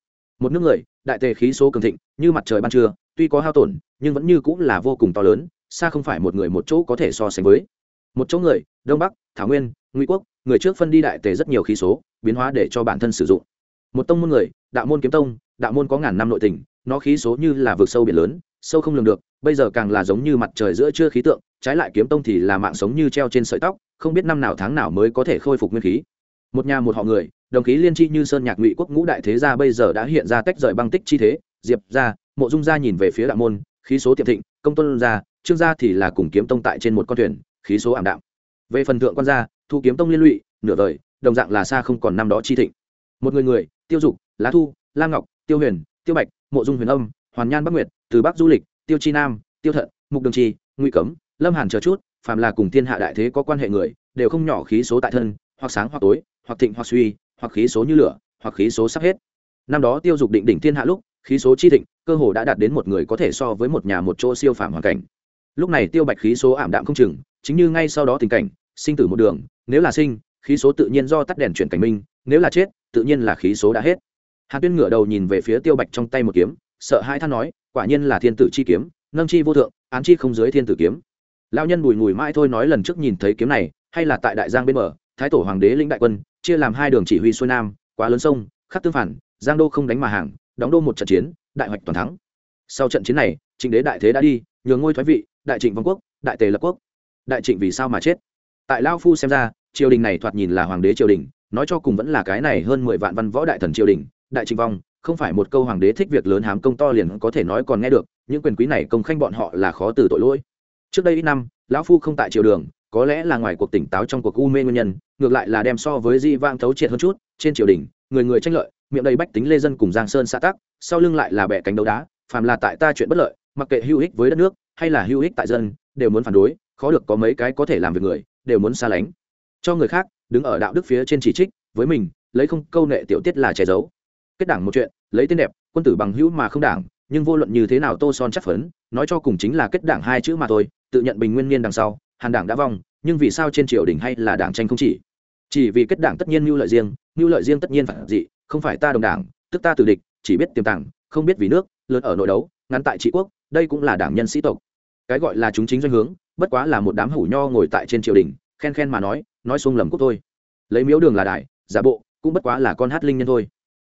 Một nước người, đại tề khí số cường thịnh, như mặt trời ban trưa, tuy có hao tổn, nhưng vẫn như cũng là vô cùng to lớn, xa không phải một người một chỗ có thể so sánh với. Một chỗ người, đông bắc, thảo nguyên, ngụy quốc người trước phân đi đại tề rất nhiều khí số, biến hóa để cho bản thân sử dụng. Một tông môn người, đạo môn kiếm tông, đạo môn có ngàn năm nội tình, nó khí số như là vực sâu biển lớn, sâu không lường được, bây giờ càng là giống như mặt trời giữa trưa khí tượng, trái lại kiếm tông thì là mạng sống như treo trên sợi tóc, không biết năm nào tháng nào mới có thể khôi phục nguyên khí. Một nhà một họ người, đồng khí liên tri như sơn nhạc ngụy quốc ngũ đại thế gia bây giờ đã hiện ra tách rời băng tích chi thế, diệp ra mộ dung gia nhìn về phía đạo môn, khí số tiệm thịnh, công tôn gia, trương gia thì là cùng kiếm tông tại trên một con thuyền, khí số ảm đạm. Về phần thượng quan gia thu kiếm tông liên lụy nửa đời đồng dạng là xa không còn năm đó chi thịnh. Một người người tiêu dục lá thu lam ngọc tiêu huyền tiêu bạch mộ dung huyền âm hoàn nhan bắc nguyệt từ bắc du lịch tiêu chi nam tiêu thận mục đường trì, ngụy cấm lâm hàn chờ chút phàm là cùng thiên hạ đại thế có quan hệ người đều không nhỏ khí số tại thân hoặc sáng hoặc tối hoặc thịnh hoặc suy hoặc khí số như lửa hoặc khí số sắp hết. Năm đó tiêu dục định đỉnh thiên hạ lúc khí số chi thịnh cơ hồ đã đạt đến một người có thể so với một nhà một chỗ siêu phàm hoàn cảnh. Lúc này tiêu bạch khí số ảm đạm không chừng chính như ngay sau đó tình cảnh sinh tử một đường, nếu là sinh, khí số tự nhiên do tắt đèn chuyển cảnh minh, nếu là chết, tự nhiên là khí số đã hết. Hàn tuyên ngửa đầu nhìn về phía tiêu bạch trong tay một kiếm, sợ hai than nói, quả nhiên là thiên tử chi kiếm, nâng chi vô thượng, án chi không dưới thiên tử kiếm. Lao nhân bùi ngùi mãi thôi nói lần trước nhìn thấy kiếm này, hay là tại đại giang bên bờ, thái tổ hoàng đế lĩnh đại quân, chia làm hai đường chỉ huy xuôi nam, quá lớn sông khắc tương phản, giang đô không đánh mà hàng, đóng đô một trận chiến, đại hoạch toàn thắng. Sau trận chiến này, trịnh đế đại thế đã đi, nhường ngôi thoái vị, đại trịnh vong quốc, đại tề lập quốc. Đại trịnh vì sao mà chết? Tại lao phu xem ra, triều đình này thoạt nhìn là hoàng đế triều đình, nói cho cùng vẫn là cái này hơn mười vạn văn võ đại thần triều đình, đại trịnh vong, không phải một câu hoàng đế thích việc lớn hám công to liền có thể nói còn nghe được, những quyền quý này công khanh bọn họ là khó từ tội lỗi. Trước đây ít năm, lão phu không tại triều đường, có lẽ là ngoài cuộc tỉnh táo trong cuộc u mê nguyên nhân, ngược lại là đem so với di vang thấu triệt hơn chút, trên triều đình, người người tranh lợi, miệng đầy bách tính lê dân cùng giang sơn xã tắc, sau lưng lại là bẻ cánh đấu đá, phàm là tại ta chuyện bất lợi, mặc kệ hữu ích với đất nước, hay là hữu ích tại dân, đều muốn phản đối, khó được có mấy cái có thể làm việc người đều muốn xa lánh. Cho người khác, đứng ở đạo đức phía trên chỉ trích, với mình, lấy không câu nệ tiểu tiết là che giấu. Kết đảng một chuyện, lấy tên đẹp, quân tử bằng hữu mà không đảng, nhưng vô luận như thế nào tô son chắc phấn, nói cho cùng chính là kết đảng hai chữ mà thôi, tự nhận bình nguyên niên đằng sau, hàn đảng đã vong, nhưng vì sao trên triều đình hay là đảng tranh không chỉ? Chỉ vì kết đảng tất nhiên mưu lợi riêng, mưu lợi riêng tất nhiên phản dị, không phải ta đồng đảng, tức ta từ địch, chỉ biết tiềm tàng, không biết vì nước, lớn ở nội đấu, ngắn tại trị quốc, đây cũng là đảng nhân sĩ tộc. Cái gọi là chúng chính doanh hướng bất quá là một đám hủ nho ngồi tại trên triều đình, khen khen mà nói nói xuông lầm quốc thôi. Lấy miếu đường là đại, giả bộ, cũng bất quá là con hát linh nhân thôi.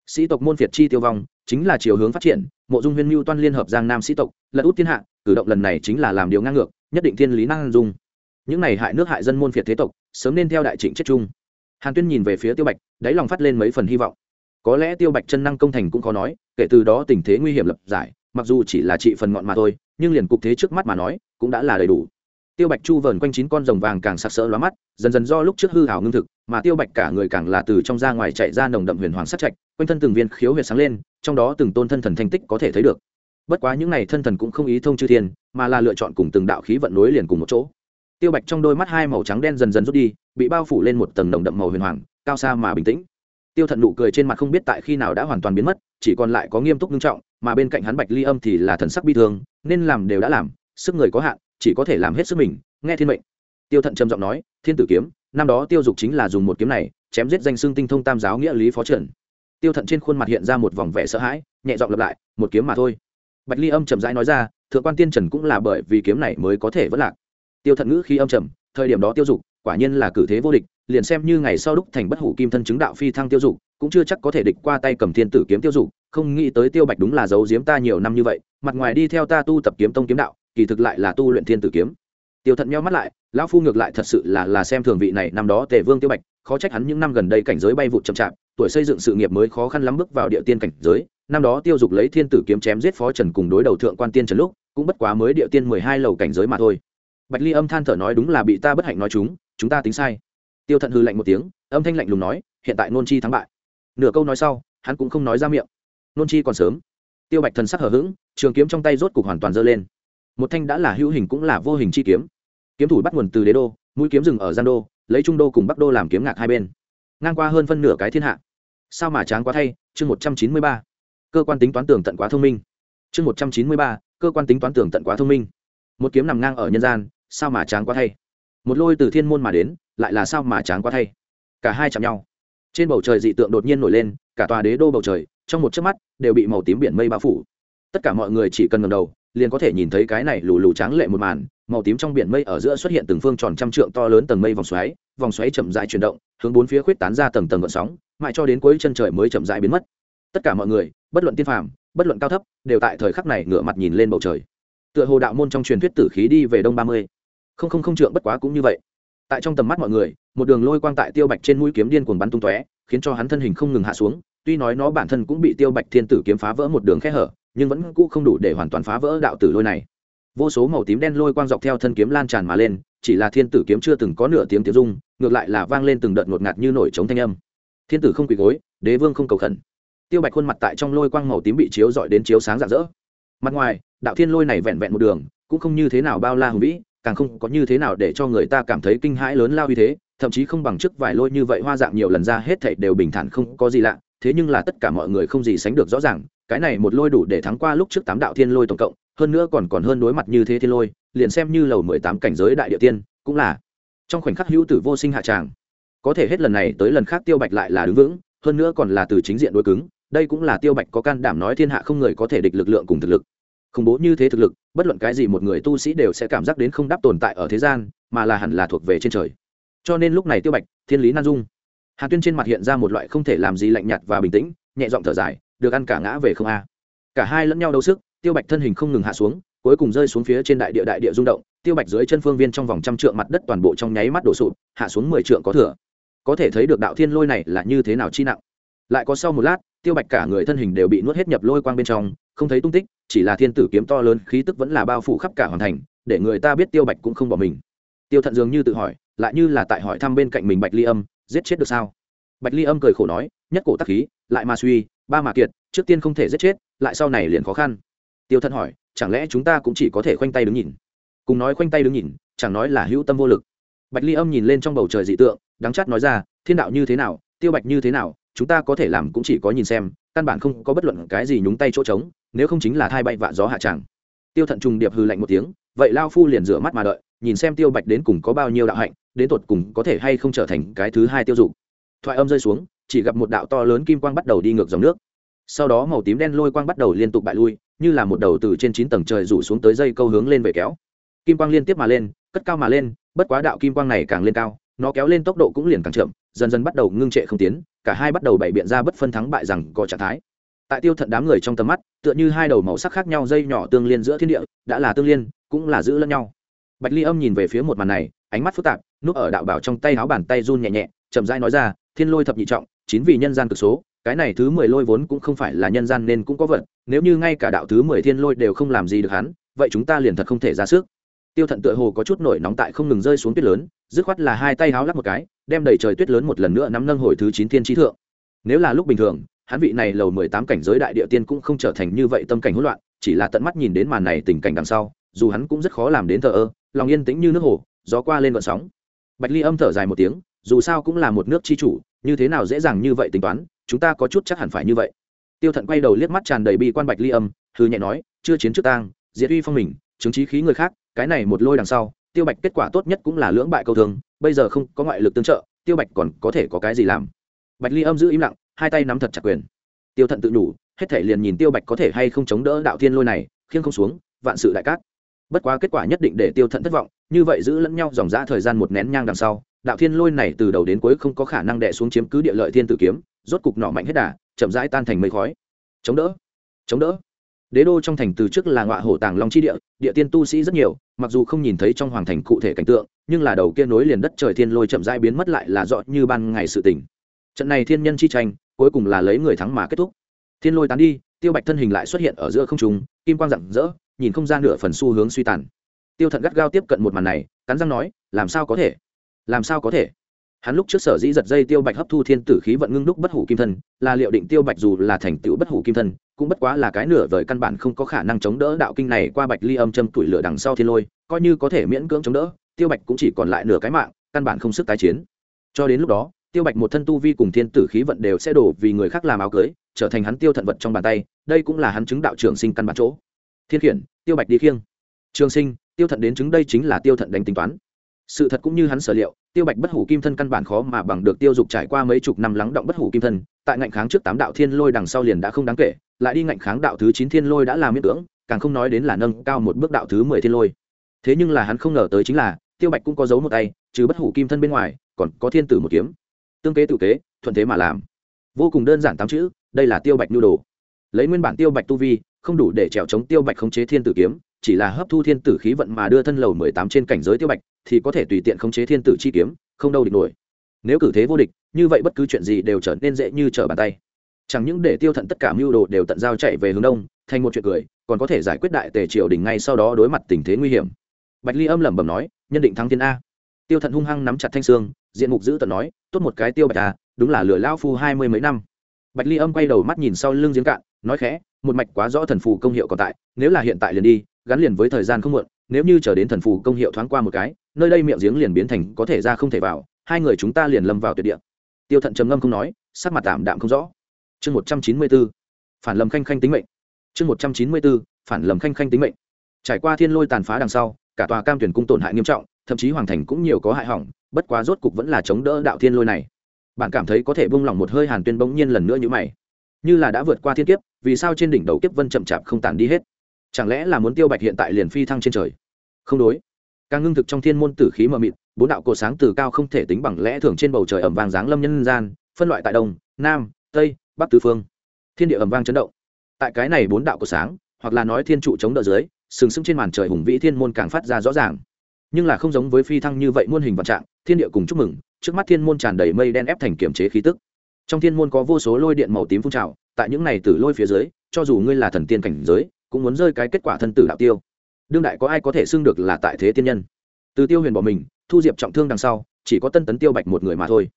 Sĩ tộc môn phiệt chi tiêu vong, chính là chiều hướng phát triển, mộ dung huyên mưu toan liên hợp giang nam sĩ tộc, lật út thiên hạ, cử động lần này chính là làm điều ngang ngược, nhất định thiên lý năng dung. Những này hại nước hại dân môn phiệt thế tộc, sớm nên theo đại trịnh chết chung. Hàn tuyên nhìn về phía tiêu bạch, đáy lòng phát lên mấy phần hy vọng. Có lẽ tiêu bạch chân năng công thành cũng khó nói, kể từ đó tình thế nguy hiểm lập giải, mặc dù chỉ là trị phần ngọn mà thôi, nhưng liền cục thế trước mắt mà nói, cũng đã là đầy đủ tiêu bạch chu vờn quanh chín con rồng vàng càng sặc sỡ lóa mắt, dần dần do lúc trước hư hảo ngưng thực, mà tiêu bạch cả người càng là từ trong ra ngoài chạy ra nồng đậm huyền hoàng sắc trạch, quanh thân từng viên khiếu huyệt sáng lên, trong đó từng tôn thân thần thanh tích có thể thấy được. Bất quá những n à y thân thần cũng không ý thông chư thiên, mà là lựa chọn cùng từng đạo khí vận nối liền cùng một chỗ. Tiêu bạch trong đôi mắt hai màu trắng đen dần dần rút đi, bị bao phủ lên một tầng nồng đậm màu huyền hoàng, cao xa mà bình tĩnh. Tiêu thận nụ cười trên mặt không biết tại khi nào đã hoàn toàn biến mất, chỉ còn lại có nghiêm túc nghiêm trọng, mà bên cạnh hắn bạch ly âm thì là thần sắc bi thương, nên làm đều đã làm, sức người có hạn chỉ có thể làm hết sức mình, nghe thiên mệnh. Tiêu thận trầm giọng nói, thiên tử kiếm, năm đó tiêu dục chính là dùng một kiếm này, chém giết danh xương tinh thông tam giáo nghĩa lý phó trần tiêu thận trên khuôn mặt hiện ra một vòng vẻ sợ hãi, nhẹ giọng lặp lại, một kiếm mà thôi. Bạch ly âm trầm rãi nói ra, thượng quan tiên trần cũng là bởi vì kiếm này mới có thể vất lạc. Tiêu thận ngữ khi âm trầm, thời điểm đó tiêu dục, quả nhiên là cử thế vô địch, liền xem như ngày sau đúc thành bất hủ kim thân chứng đạo phi thăng tiêu dục, cũng chưa chắc có thể địch qua tay cầm thiên tử kiếm tiêu dục, không nghĩ tới tiêu bạch đúng là giấu giếm ta nhiều năm như vậy, mặt ngoài đi theo ta tu tập kiếm tông kiếm đạo kỳ thực lại là tu luyện thiên tử kiếm. Tiêu thận nhau mắt lại, lão phu ngược lại thật sự là là xem thường vị này năm đó tề vương tiêu bạch, khó trách hắn những năm gần đây cảnh giới bay vụt chậm chạp, tuổi xây dựng sự nghiệp mới khó khăn lắm bước vào địa tiên cảnh giới. Năm đó tiêu dục lấy thiên tử kiếm chém giết phó trần cùng đối đầu thượng quan tiên trần lúc, cũng bất quá mới địa tiên mười hai lầu cảnh giới mà thôi. Bạch ly âm than thở nói đúng là bị ta bất hạnh nói chúng chúng ta tính sai. Tiêu thận hư lạnh một tiếng, âm thanh lạnh lùng nói, hiện tại nôn chi thắng bại. Nửa câu nói sau, hắn cũng không nói ra miệng. Nôn chi còn sớm. Tiêu bạch thần sắc hở h ữ g trường kiếm trong tay rốt cục hoàn toàn dơ lên một thanh đã là hữu hình cũng là vô hình chi kiếm. Kiếm thủ bắt nguồn từ đế đô, mũi kiếm rừng ở gian đô, lấy trung đô cùng bắc đô làm kiếm ngạc hai bên. Ngang qua hơn phân nửa cái thiên hạ. Sao mà tráng quá thay, chương một trăm chín mươi ba. Cơ quan tính toán tường tận quá thông minh. Chương một trăm chín mươi ba, cơ quan tính toán tường tận quá thông minh. Một kiếm nằm ngang ở nhân gian, sao mà tráng quá thay? Một lôi từ thiên môn mà đến, lại là sao mà tráng quá thay? Cả hai chạm nhau. Trên bầu trời dị tượng đột nhiên nổi lên, cả tòa đế đô bầu trời, trong một chớp mắt, đều bị màu tím biển mây bao phủ. Tất cả mọi người chỉ cần ngầm đầu liền có thể nhìn thấy cái này lù lù tráng lệ một màn, màu tím trong biển mây ở giữa xuất hiện từng phương tròn trăm trượng to lớn tầng mây vòng xoáy vòng xoáy chậm rãi chuyển động, hướng bốn phía khuyết tán ra tầng tầng gợn sóng, mãi cho đến cuối chân trời mới chậm rãi biến mất. Tất cả mọi người, bất luận tiên phàm, bất luận cao thấp, đều tại thời khắc này ngửa mặt nhìn lên bầu trời. Tựa hồ đạo môn trong truyền thuyết tử khí đi về đông ba mươi. Không không không trượng bất quá cũng như vậy. Tại trong tầm mắt mọi người, một đường lôi quang tại tiêu bạch trên mũi kiếm điên cuồng bắn tung tóe, khiến cho hắn thân hình không ngừng hạ xuống, tuy nói nó bản thân cũng bị tiêu bạch thiên tử kiếm phá vỡ một đường khe hở nhưng vẫn cũ không đủ để hoàn toàn phá vỡ đạo tử lôi này. Vô số màu tím đen lôi quang dọc theo thân kiếm lan tràn mà lên, chỉ là thiên tử kiếm chưa từng có nửa tiếng tiếng rung, ngược lại là vang lên từng đợt ngột ngạt như nổi trống thanh âm. Thiên tử không quỳ gối, đế vương không cầu khẩn. Tiêu bạch khuôn mặt tại trong lôi quang màu tím bị chiếu dọi đến chiếu sáng rạng rỡ. Mặt ngoài, đạo thiên lôi này vẹn vẹn một đường, cũng không như thế nào bao la hùng vĩ, càng không có như thế nào để cho người ta cảm thấy kinh hãi lớn lao như thế, thậm chí không bằng trước vài lôi như vậy hoa dạng nhiều lần ra hết thảy đều bình thản không có gì lạ, thế nhưng là tất cả mọi người không gì sánh được rõ ràng cái này một lôi đủ để thắng qua lúc trước tám đạo thiên lôi tổng cộng, hơn nữa còn còn hơn đối mặt như thế thiên lôi, liền xem như lầu mười tám cảnh giới đại địa tiên, cũng là trong khoảnh khắc hữu tử vô sinh hạ tràng. Có thể hết lần này tới lần khác tiêu bạch lại là đứng vững, hơn nữa còn là từ chính diện đối cứng, đây cũng là tiêu bạch có can đảm nói thiên hạ không người có thể địch lực lượng cùng thực lực. Khủng bố như thế thực lực, bất luận cái gì một người tu sĩ đều sẽ cảm giác đến không đáp tồn tại ở thế gian, mà là hẳn là thuộc về trên trời. Cho nên lúc này tiêu bạch, thiên lý nan dung. Hàn tuyên trên mặt hiện ra một loại không thể làm gì lạnh nhạt và bình tĩnh, nhẹ giọng thở dài được ăn cả ngã về không a. Cả hai lẫn nhau đấu sức, tiêu bạch thân hình không ngừng hạ xuống, cuối cùng rơi xuống phía trên đại địa đại địa rung động, tiêu bạch dưới chân phương viên trong vòng trăm trượng mặt đất toàn bộ trong nháy mắt đổ sụp, hạ xuống mười trượng có thừa. Có thể thấy được đạo thiên lôi này là như thế nào chi nặng. Lại có sau một lát, tiêu bạch cả người thân hình đều bị nuốt hết nhập lôi quang bên trong, không thấy tung tích, chỉ là thiên tử kiếm to lớn, khí tức vẫn là bao phủ khắp cả hoàn thành, để người ta biết tiêu bạch cũng không bỏ mình. Tiêu thận dường như tự hỏi, lại như là tại hỏi thăm bên cạnh mình bạch ly âm, giết chết được sao? Bạch ly âm cười khổ nói, nhất cổ tắc khí, lại mà suy ba mà kiệt, trước tiên không thể giết chết, lại sau này liền khó khăn. Tiêu thận hỏi, chẳng lẽ chúng ta cũng chỉ có thể khoanh tay đứng nhìn? Cùng nói khoanh tay đứng nhìn, chẳng nói là hữu tâm vô lực. Bạch ly âm nhìn lên trong bầu trời dị tượng, đắng chát nói ra, thiên đạo như thế nào, tiêu bạch như thế nào, chúng ta có thể làm cũng chỉ có nhìn xem, căn bản không có bất luận cái gì nhúng tay chỗ trống, nếu không chính là thai bay vạ gió hạ tràng tiêu thận trùng điệp hư lạnh một tiếng, vậy lao phu liền rửa mắt mà đợi, nhìn xem tiêu bạch đến cùng có bao nhiêu đạo hạnh, đến tột cùng có thể hay không trở thành cái thứ hai tiêu dục. Thoại âm rơi xuống chỉ gặp một đạo to lớn kim quang bắt đầu đi ngược dòng nước. Sau đó màu tím đen lôi quang bắt đầu liên tục bại lui, như là một đầu từ trên chín tầng trời rủ xuống tới dây câu hướng lên về kéo. Kim quang liên tiếp mà lên, cất cao mà lên, bất quá đạo kim quang này càng lên cao, nó kéo lên tốc độ cũng liền càng chậm, dần dần bắt đầu ngưng trệ không tiến, cả hai bắt đầu bày biện ra bất phân thắng bại rằng có trạng thái. Tại tiêu thận đám người trong tầm mắt, tựa như hai đầu màu sắc khác nhau dây nhỏ tương liên giữa thiên địa, đã là tương liên, cũng là giữ lẫn nhau. Bạch ly âm nhìn về phía một màn này, ánh mắt phức tạp, núp ở đạo bảo trong tay áo bàn tay run nhẹ nhẹ, chậm rãi nói ra, thiên lôi thập nhị trọng chín vì nhân gian cực số, cái này thứ mười lôi vốn cũng không phải là nhân gian nên cũng có vật, nếu như ngay cả đạo thứ mười thiên lôi đều không làm gì được hắn, vậy chúng ta liền thật không thể ra sức. Tiêu thận tựa hồ có chút nổi nóng tại không ngừng rơi xuống tuyết lớn, dứt khoát là hai tay háo lắc một cái, đem đầy trời tuyết lớn một lần nữa nắm nâng hồi thứ chín thiên trí thượng. Nếu là lúc bình thường, hắn vị này lầu mười tám cảnh giới đại địa tiên cũng không trở thành như vậy tâm cảnh hỗn loạn, chỉ là tận mắt nhìn đến màn này tình cảnh đằng sau, dù hắn cũng rất khó làm đến thờ ơ, lòng yên tĩnh như nước hồ, gió qua lên vận sóng. Bạch ly âm thở dài một tiếng dù sao cũng là một nước chi chủ, như thế nào dễ dàng như vậy tính toán, chúng ta có chút chắc hẳn phải như vậy. Tiêu thận quay đầu liếc mắt tràn đầy bi quan bạch ly âm hư nhẹ nói, chưa chiến trước tang, diệt uy phong mình, chứng trí khí người khác, cái này một lôi đằng sau, tiêu bạch kết quả tốt nhất cũng là lưỡng bại câu thương, bây giờ không có ngoại lực tương trợ, tiêu bạch còn có thể có cái gì làm? Bạch ly âm giữ im lặng, hai tay nắm thật chặt quyền. Tiêu thận tự đủ, hết thể liền nhìn tiêu bạch có thể hay không chống đỡ đạo thiên lôi này, khiêng không xuống, vạn sự đại cát. Bất quá kết quả nhất định để tiêu thận thất vọng, như vậy giữ lẫn nhau dòng dã thời gian một nén nhang đằng sau đạo thiên lôi này từ đầu đến cuối không có khả năng đè xuống chiếm cứ địa lợi thiên tử kiếm, rốt cục nọ mạnh hết đà, chậm rãi tan thành mây khói. Chống đỡ chống đỡ. Đế đô trong thành từ trước là ngọa hổ tàng long chi địa địa tiên tu sĩ rất nhiều, mặc dù không nhìn thấy trong hoàng thành cụ thể cảnh tượng, nhưng là đầu kia nối liền đất trời thiên lôi chậm rãi biến mất lại là rõ như ban ngày sự tỉnh trận này thiên nhân chi tranh, cuối cùng là lấy người thắng mà kết thúc. Thiên lôi tán đi, tiêu bạch thân hình lại xuất hiện ở giữa không trung, kim quang rạng rỡ, nhìn không gian nửa phần xu hướng suy tàn. Tiêu thận gắt gao tiếp cận một màn này, cắn răng nói, làm sao có thể? Làm sao có thể? Hắn lúc trước sở dĩ giật dây tiêu bạch hấp thu thiên tử khí vận ngưng đúc bất hủ kim thân, là liệu định tiêu bạch dù là thành tựu bất hủ kim thân, cũng bất quá là cái nửa vời căn bản không có khả năng chống đỡ đạo kinh này qua bạch ly âm châm tuổi lửa đằng sau thiên lôi, coi như có thể miễn cưỡng chống đỡ, tiêu bạch cũng chỉ còn lại nửa cái mạng, căn bản không sức tái chiến. Cho đến lúc đó, tiêu bạch một thân tu vi cùng thiên tử khí vận đều sẽ đổ vì người khác làm áo cưới, trở thành hắn tiêu thận vật trong bàn tay, đây cũng là hắn chứng đạo trường sinh căn bản chỗ. Thiên khiển, tiêu bạch đi khiêng. Trường sinh, tiêu thận đến chứng đây chính là tiêu thận đánh tính toán sự thật cũng như hắn sở liệu, tiêu bạch bất hủ kim thân căn bản khó mà bằng được tiêu dục trải qua mấy chục năm lắng động bất hủ kim thân, tại ngạnh kháng trước tám đạo thiên lôi đằng sau liền đã không đáng kể, lại đi ngạnh kháng đạo thứ chín thiên lôi đã làm miễn cưỡng, càng không nói đến là nâng cao một bước đạo thứ mười thiên lôi. Thế nhưng là hắn không ngờ tới chính là, tiêu bạch cũng có dấu một tay, trừ bất hủ kim thân bên ngoài, còn có thiên tử một kiếm. Tương kế tự kế, thuận thế mà làm. Vô cùng đơn giản tám chữ, đây là tiêu bạch nhu đồ. Lấy nguyên bản tiêu bạch tu vi, không đủ để trèo chống tiêu bạch khống chế thiên tử kiếm, chỉ là hấp thu thiên tử khí vận mà đưa thân lầu mười tám trên cảnh giới tiêu bạch thì có thể tùy tiện khống chế thiên tử chi kiếm, không đâu địch nổi. Nếu cử thế vô địch, như vậy bất cứ chuyện gì đều trở nên dễ như trở bàn tay. Chẳng những để tiêu thận tất cả mưu đồ đều tận giao chạy về hướng đông, thành một chuyện cười, còn có thể giải quyết đại tề triều đình ngay sau đó đối mặt tình thế nguy hiểm. Bạch ly âm lẩm bẩm nói, nhân định thắng thiên a. Tiêu thận hung hăng nắm chặt thanh sương diện mục giữ tận nói, tốt một cái tiêu bạch a, đúng là lừa lao phu hai mươi mấy năm. Bạch ly âm quay đầu mắt nhìn sau lưng giếng cạn, nói khẽ, một mạch quá rõ thần phù công hiệu còn tại, nếu là hiện tại liền đi, gắn liền với thời gian không muộn, nếu như chờ đến thần phù công hiệu thoáng qua một cái nơi đây miệng giếng liền biến thành có thể ra không thể vào, hai người chúng ta liền lâm vào tuyệt địa. Tiêu thận trầm ngâm không nói, sắc mặt tạm đạm không rõ. Chương một trăm chín mươi b ố phản lầm khanh khanh tính mệnh. Chương một trăm chín mươi b ố phản lầm khanh khanh tính mệnh. Trải qua thiên lôi tàn phá đằng sau, cả tòa cam tuyển cung tổn hại nghiêm trọng, thậm chí hoàng thành cũng nhiều có hại hỏng, bất quá rốt cục vẫn là chống đỡ đạo thiên lôi này. Bạn cảm thấy có thể bung lỏng một hơi hàn tuyên bỗng nhiên lần nữa như mày. Như là đã vượt qua thiên kiếp, vì sao trên đỉnh đầu kiếp vân chậm chạp không tàn đi hết? Chẳng lẽ là muốn tiêu bạch hiện tại liền phi thăng trên trời? Không đối càng ngưng thực trong thiên môn tử khí mờ mịt, bốn đạo cổ sáng từ cao không thể tính bằng lẽ thường trên bầu trời ẩm vàng dáng lâm nhân gian, phân loại tại đông, nam, tây, bắc tứ phương. Thiên địa ẩm vang chấn động. Tại cái này bốn đạo cổ sáng, hoặc là nói thiên trụ chống đỡ dưới, sừng sững trên màn trời hùng vĩ thiên môn càng phát ra rõ ràng. Nhưng là không giống với phi thăng như vậy muôn hình vạn trạng, thiên địa cùng chúc mừng, trước mắt thiên môn tràn đầy mây đen ép thành kiểm chế khí tức. Trong thiên môn có vô số lôi điện màu tím phun trào, tại những này tử lôi phía dưới, cho dù ngươi là thần tiên cảnh giới, cũng muốn rơi cái kết quả thân tử đạo tiêu đương đại có ai có thể xưng được là tại thế tiên nhân? Từ tiêu huyền bỏ mình, thu diệp trọng thương đằng sau, chỉ có tân tấn tiêu bạch một người mà thôi.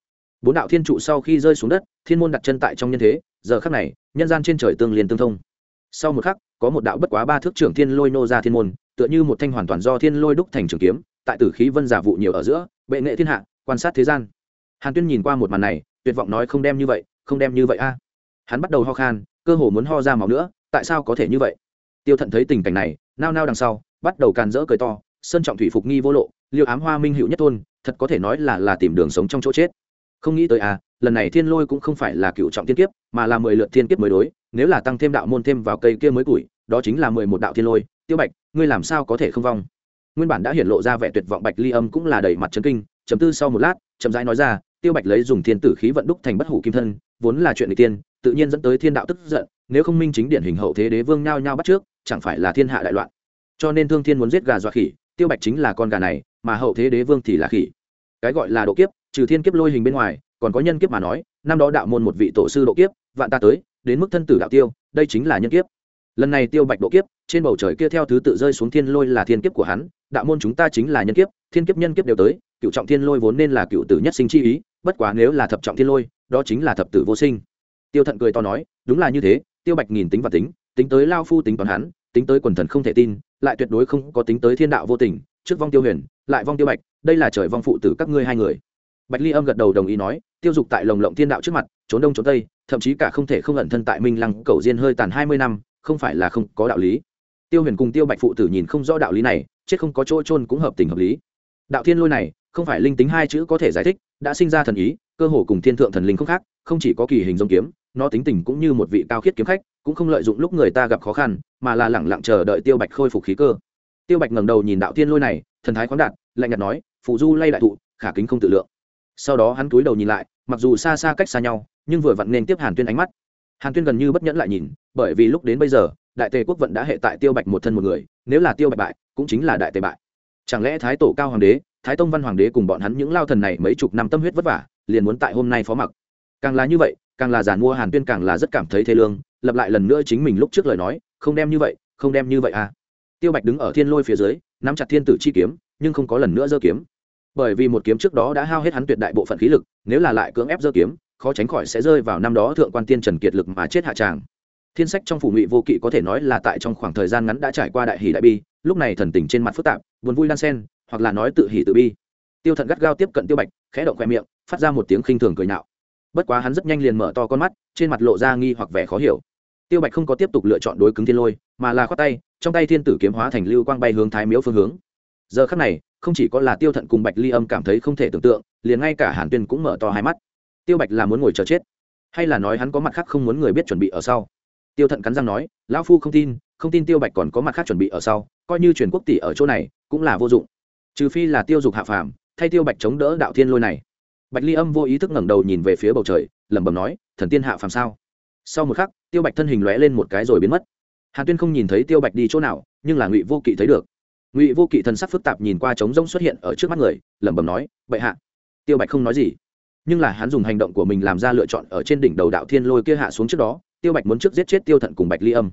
Bốn đạo thiên trụ sau khi rơi xuống đất, thiên môn đặt chân tại trong nhân thế, giờ khắc này, nhân gian trên trời tương liền tương thông. Sau một khắc, có một đạo bất quá ba thước trưởng thiên lôi nô ra thiên môn, tựa như một thanh hoàn toàn do thiên lôi đúc thành trường kiếm, tại tử khí vân giả vụ nhiều ở giữa, bệ nghệ thiên hạ, quan sát thế gian. Hàn tuyên nhìn qua một màn này, tuyệt vọng nói không đem như vậy, không đem như vậy a. Hắn bắt đầu ho khan, cơ hồ muốn ho ra máu nữa, tại sao có thể như vậy? Tiêu thận thấy tình cảnh này nao nao đằng sau bắt đầu càn rỡ cười to sơn trọng thủy phục nghi vô lộ liệu ám hoa minh hữu nhất thôn, thật có thể nói là là tìm đường sống trong chỗ chết. Không nghĩ tới à lần này thiên lôi cũng không phải là cựu trọng thiên kiếp mà là mười lượt thiên kiếp mới đối nếu là tăng thêm đạo môn thêm vào cây kia mới củi đó chính là mười một đạo thiên lôi. Tiêu bạch ngươi làm sao có thể không vong? Nguyên bản đã hiển lộ ra vẻ tuyệt vọng bạch ly âm cũng là đầy mặt trấn kinh chấm tư sau một lát chậm rãi nói ra tiêu bạch lấy dùng thiên tử khí vận đúc thành bất hủ kim thân vốn là chuyện người tiên tự nhiên dẫn tới thiên đạo tức giận nếu không minh chính điển hình hậu thế đế vương nhao nhao bắt trước chẳng phải là thiên hạ đại loạn. Cho nên thương thiên muốn giết gà dọa khỉ, tiêu bạch chính là con gà này, mà hậu thế đế vương thì là khỉ. Cái gọi là độ kiếp, trừ thiên kiếp lôi hình bên ngoài, còn có nhân kiếp mà nói, năm đó đạo môn một vị tổ sư độ kiếp, vạn ta tới, đến mức thân tử đạo tiêu, đây chính là nhân kiếp. Lần này tiêu bạch độ kiếp, trên bầu trời kia theo thứ tự rơi xuống thiên lôi là thiên kiếp của hắn, đạo môn chúng ta chính là nhân kiếp, thiên kiếp nhân kiếp đều tới cựu trọng thiên lôi vốn nên là cựu tử nhất sinh chi ý, bất quá nếu là thập trọng thiên lôi, đó chính là thập tử vô sinh. Tiêu thận cười to nói, đúng là như thế, tiêu bạch nghìn tính và tính tính tới lao phu tính toán hắn, tính tới quần thần không thể tin, lại tuyệt đối không có tính tới thiên đạo vô tình, trước vong tiêu huyền, lại vong tiêu bạch, đây là trời vong phụ tử các ngươi hai người. Bạch ly âm gật đầu đồng ý nói, tiêu dục tại lồng lộng thiên đạo trước mặt, trốn đông trốn tây, thậm chí cả không thể không ẩn thân tại minh lăng cầu diên hơi tàn hai mươi năm, không phải là không có đạo lý. Tiêu huyền cùng tiêu bạch phụ tử nhìn không rõ đạo lý này, chết không có chỗ trôn cũng hợp tình hợp lý. Đạo thiên lôi này, không phải linh tính hai chữ có thể giải thích, đã sinh ra thần ý, cơ hồ cùng thiên thượng thần linh không khác, không chỉ có kỳ hình giống kiếm nó tính tình cũng như một vị cao khiết kiếm khách, cũng không lợi dụng lúc người ta gặp khó khăn, mà là lẳng lặng chờ đợi tiêu bạch khôi phục khí cơ. Tiêu bạch ngẩng đầu nhìn đạo thiên lôi này, thần thái khoáng đạt, lạnh nhạt nói, phụ du lay đại thụ, khả kính không tự lượng. Sau đó hắn cúi đầu nhìn lại, mặc dù xa xa cách xa nhau, nhưng vừa vặn nên tiếp hàn tuyên ánh mắt. Hàn tuyên gần như bất nhẫn lại nhìn, bởi vì lúc đến bây giờ, đại tề quốc vận đã hệ tại tiêu bạch một thân một người, nếu là tiêu bạch bại, cũng chính là đại tề bại. Chẳng lẽ thái tổ cao hoàng đế, thái tông văn hoàng đế cùng bọn hắn những lao thần này mấy chục năm tâm huyết vất vả, liền muốn tại hôm nay phó mặc? Càng là như vậy càng là giàn mua hàn tuyên càng là rất cảm thấy thế lương, lặp lại lần nữa chính mình lúc trước lời nói, không đem như vậy, không đem như vậy à. Tiêu bạch đứng ở thiên lôi phía dưới, nắm chặt thiên tử chi kiếm, nhưng không có lần nữa giơ kiếm. Bởi vì một kiếm trước đó đã hao hết hắn tuyệt đại bộ phận khí lực, nếu là lại cưỡng ép giơ kiếm, khó tránh khỏi sẽ rơi vào năm đó thượng quan tiên trần kiệt lực mà chết hạ tràng. Thiên sách trong phủ ngụy vô kỵ có thể nói là tại trong khoảng thời gian ngắn đã trải qua đại hỷ đại bi, lúc này thần tình trên mặt phức tạp, buồn vui đan sen, hoặc là nói tự hỷ tự bi. Tiêu thận gắt gao tiếp cận tiêu bạch, khẽ động khoe miệng, phát ra một tiếng khinh thường cười nạo bất quá hắn rất nhanh liền mở to con mắt, trên mặt lộ ra nghi hoặc vẻ khó hiểu. Tiêu bạch không có tiếp tục lựa chọn đối cứng thiên lôi, mà là khoát tay, trong tay thiên tử kiếm hóa thành lưu quang bay hướng thái miếu phương hướng. Giờ khắc này, không chỉ có là tiêu thận cùng bạch ly âm cảm thấy không thể tưởng tượng, liền ngay cả hàn tuyên cũng mở to hai mắt. Tiêu bạch là muốn ngồi chờ chết, hay là nói hắn có mặt khác không muốn người biết chuẩn bị ở sau? Tiêu thận cắn răng nói, lão phu không tin không tin tiêu bạch còn có mặt khác chuẩn bị ở sau, coi như truyền quốc tỷ ở chỗ này, cũng là vô dụng. Trừ phi là tiêu dục hạ phàm, thay tiêu bạch chống đỡ đạo thiên lôi này bạch ly âm vô ý thức ngẩng đầu nhìn về phía bầu trời, lẩm bẩm nói, thần tiên hạ phàm sao? Sau một khắc, tiêu bạch thân hình lóe lên một cái rồi biến mất. Hàn tuyên không nhìn thấy tiêu bạch đi chỗ nào, nhưng là ngụy vô kỵ thấy được. Ngụy vô kỵ thần sắc phức tạp nhìn qua trống rỗng xuất hiện ở trước mắt người, lẩm bẩm nói, bệ hạ. Tiêu bạch không nói gì. Nhưng là hắn dùng hành động của mình làm ra lựa chọn ở trên đỉnh đầu đạo thiên lôi kia hạ xuống trước đó, tiêu bạch muốn trước giết chết tiêu thận cùng bạch ly âm.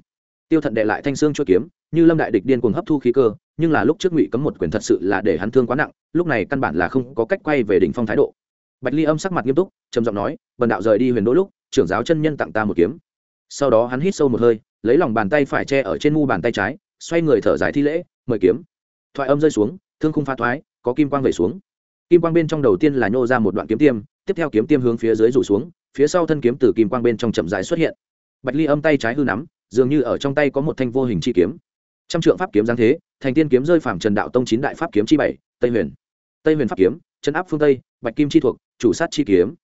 Tiêu thận đệ lại thanh xương chua kiếm, như lâm đại địch điên cuồng hấp thu khí cơ, nhưng là lúc trước ngụy cấm một quyền thật sự là để hắn thương quá nặng, lúc này căn bản là không có cách quay về đỉnh phong thái độ bạch ly âm sắc mặt nghiêm túc, trầm giọng nói, "Bần đạo rời đi huyền đỗ lúc, trưởng giáo chân nhân tặng ta một kiếm. Sau đó hắn hít sâu một hơi, lấy lòng bàn tay phải che ở trên mu bàn tay trái, xoay người thở dài thi lễ, mời kiếm. Thoại âm rơi xuống, thương khung pha thoái, có kim quang vẩy xuống. Kim quang bên trong đầu tiên là nhô ra một đoạn kiếm tiêm, tiếp theo kiếm tiêm hướng phía dưới rủ xuống, phía sau thân kiếm từ kim quang bên trong chậm rãi xuất hiện. Bạch ly âm tay trái hư nắm, dường như ở trong tay có một thanh vô hình chi kiếm. Trăm trượng pháp kiếm giáng thế, thành tiên kiếm rơi phạm trần đạo tông chín đại pháp kiếm chi bảy, tây huyền. Tây huyền pháp kiếm, chân áp phương tây, bạch kim chi thuộc chủ sát chi kiếm.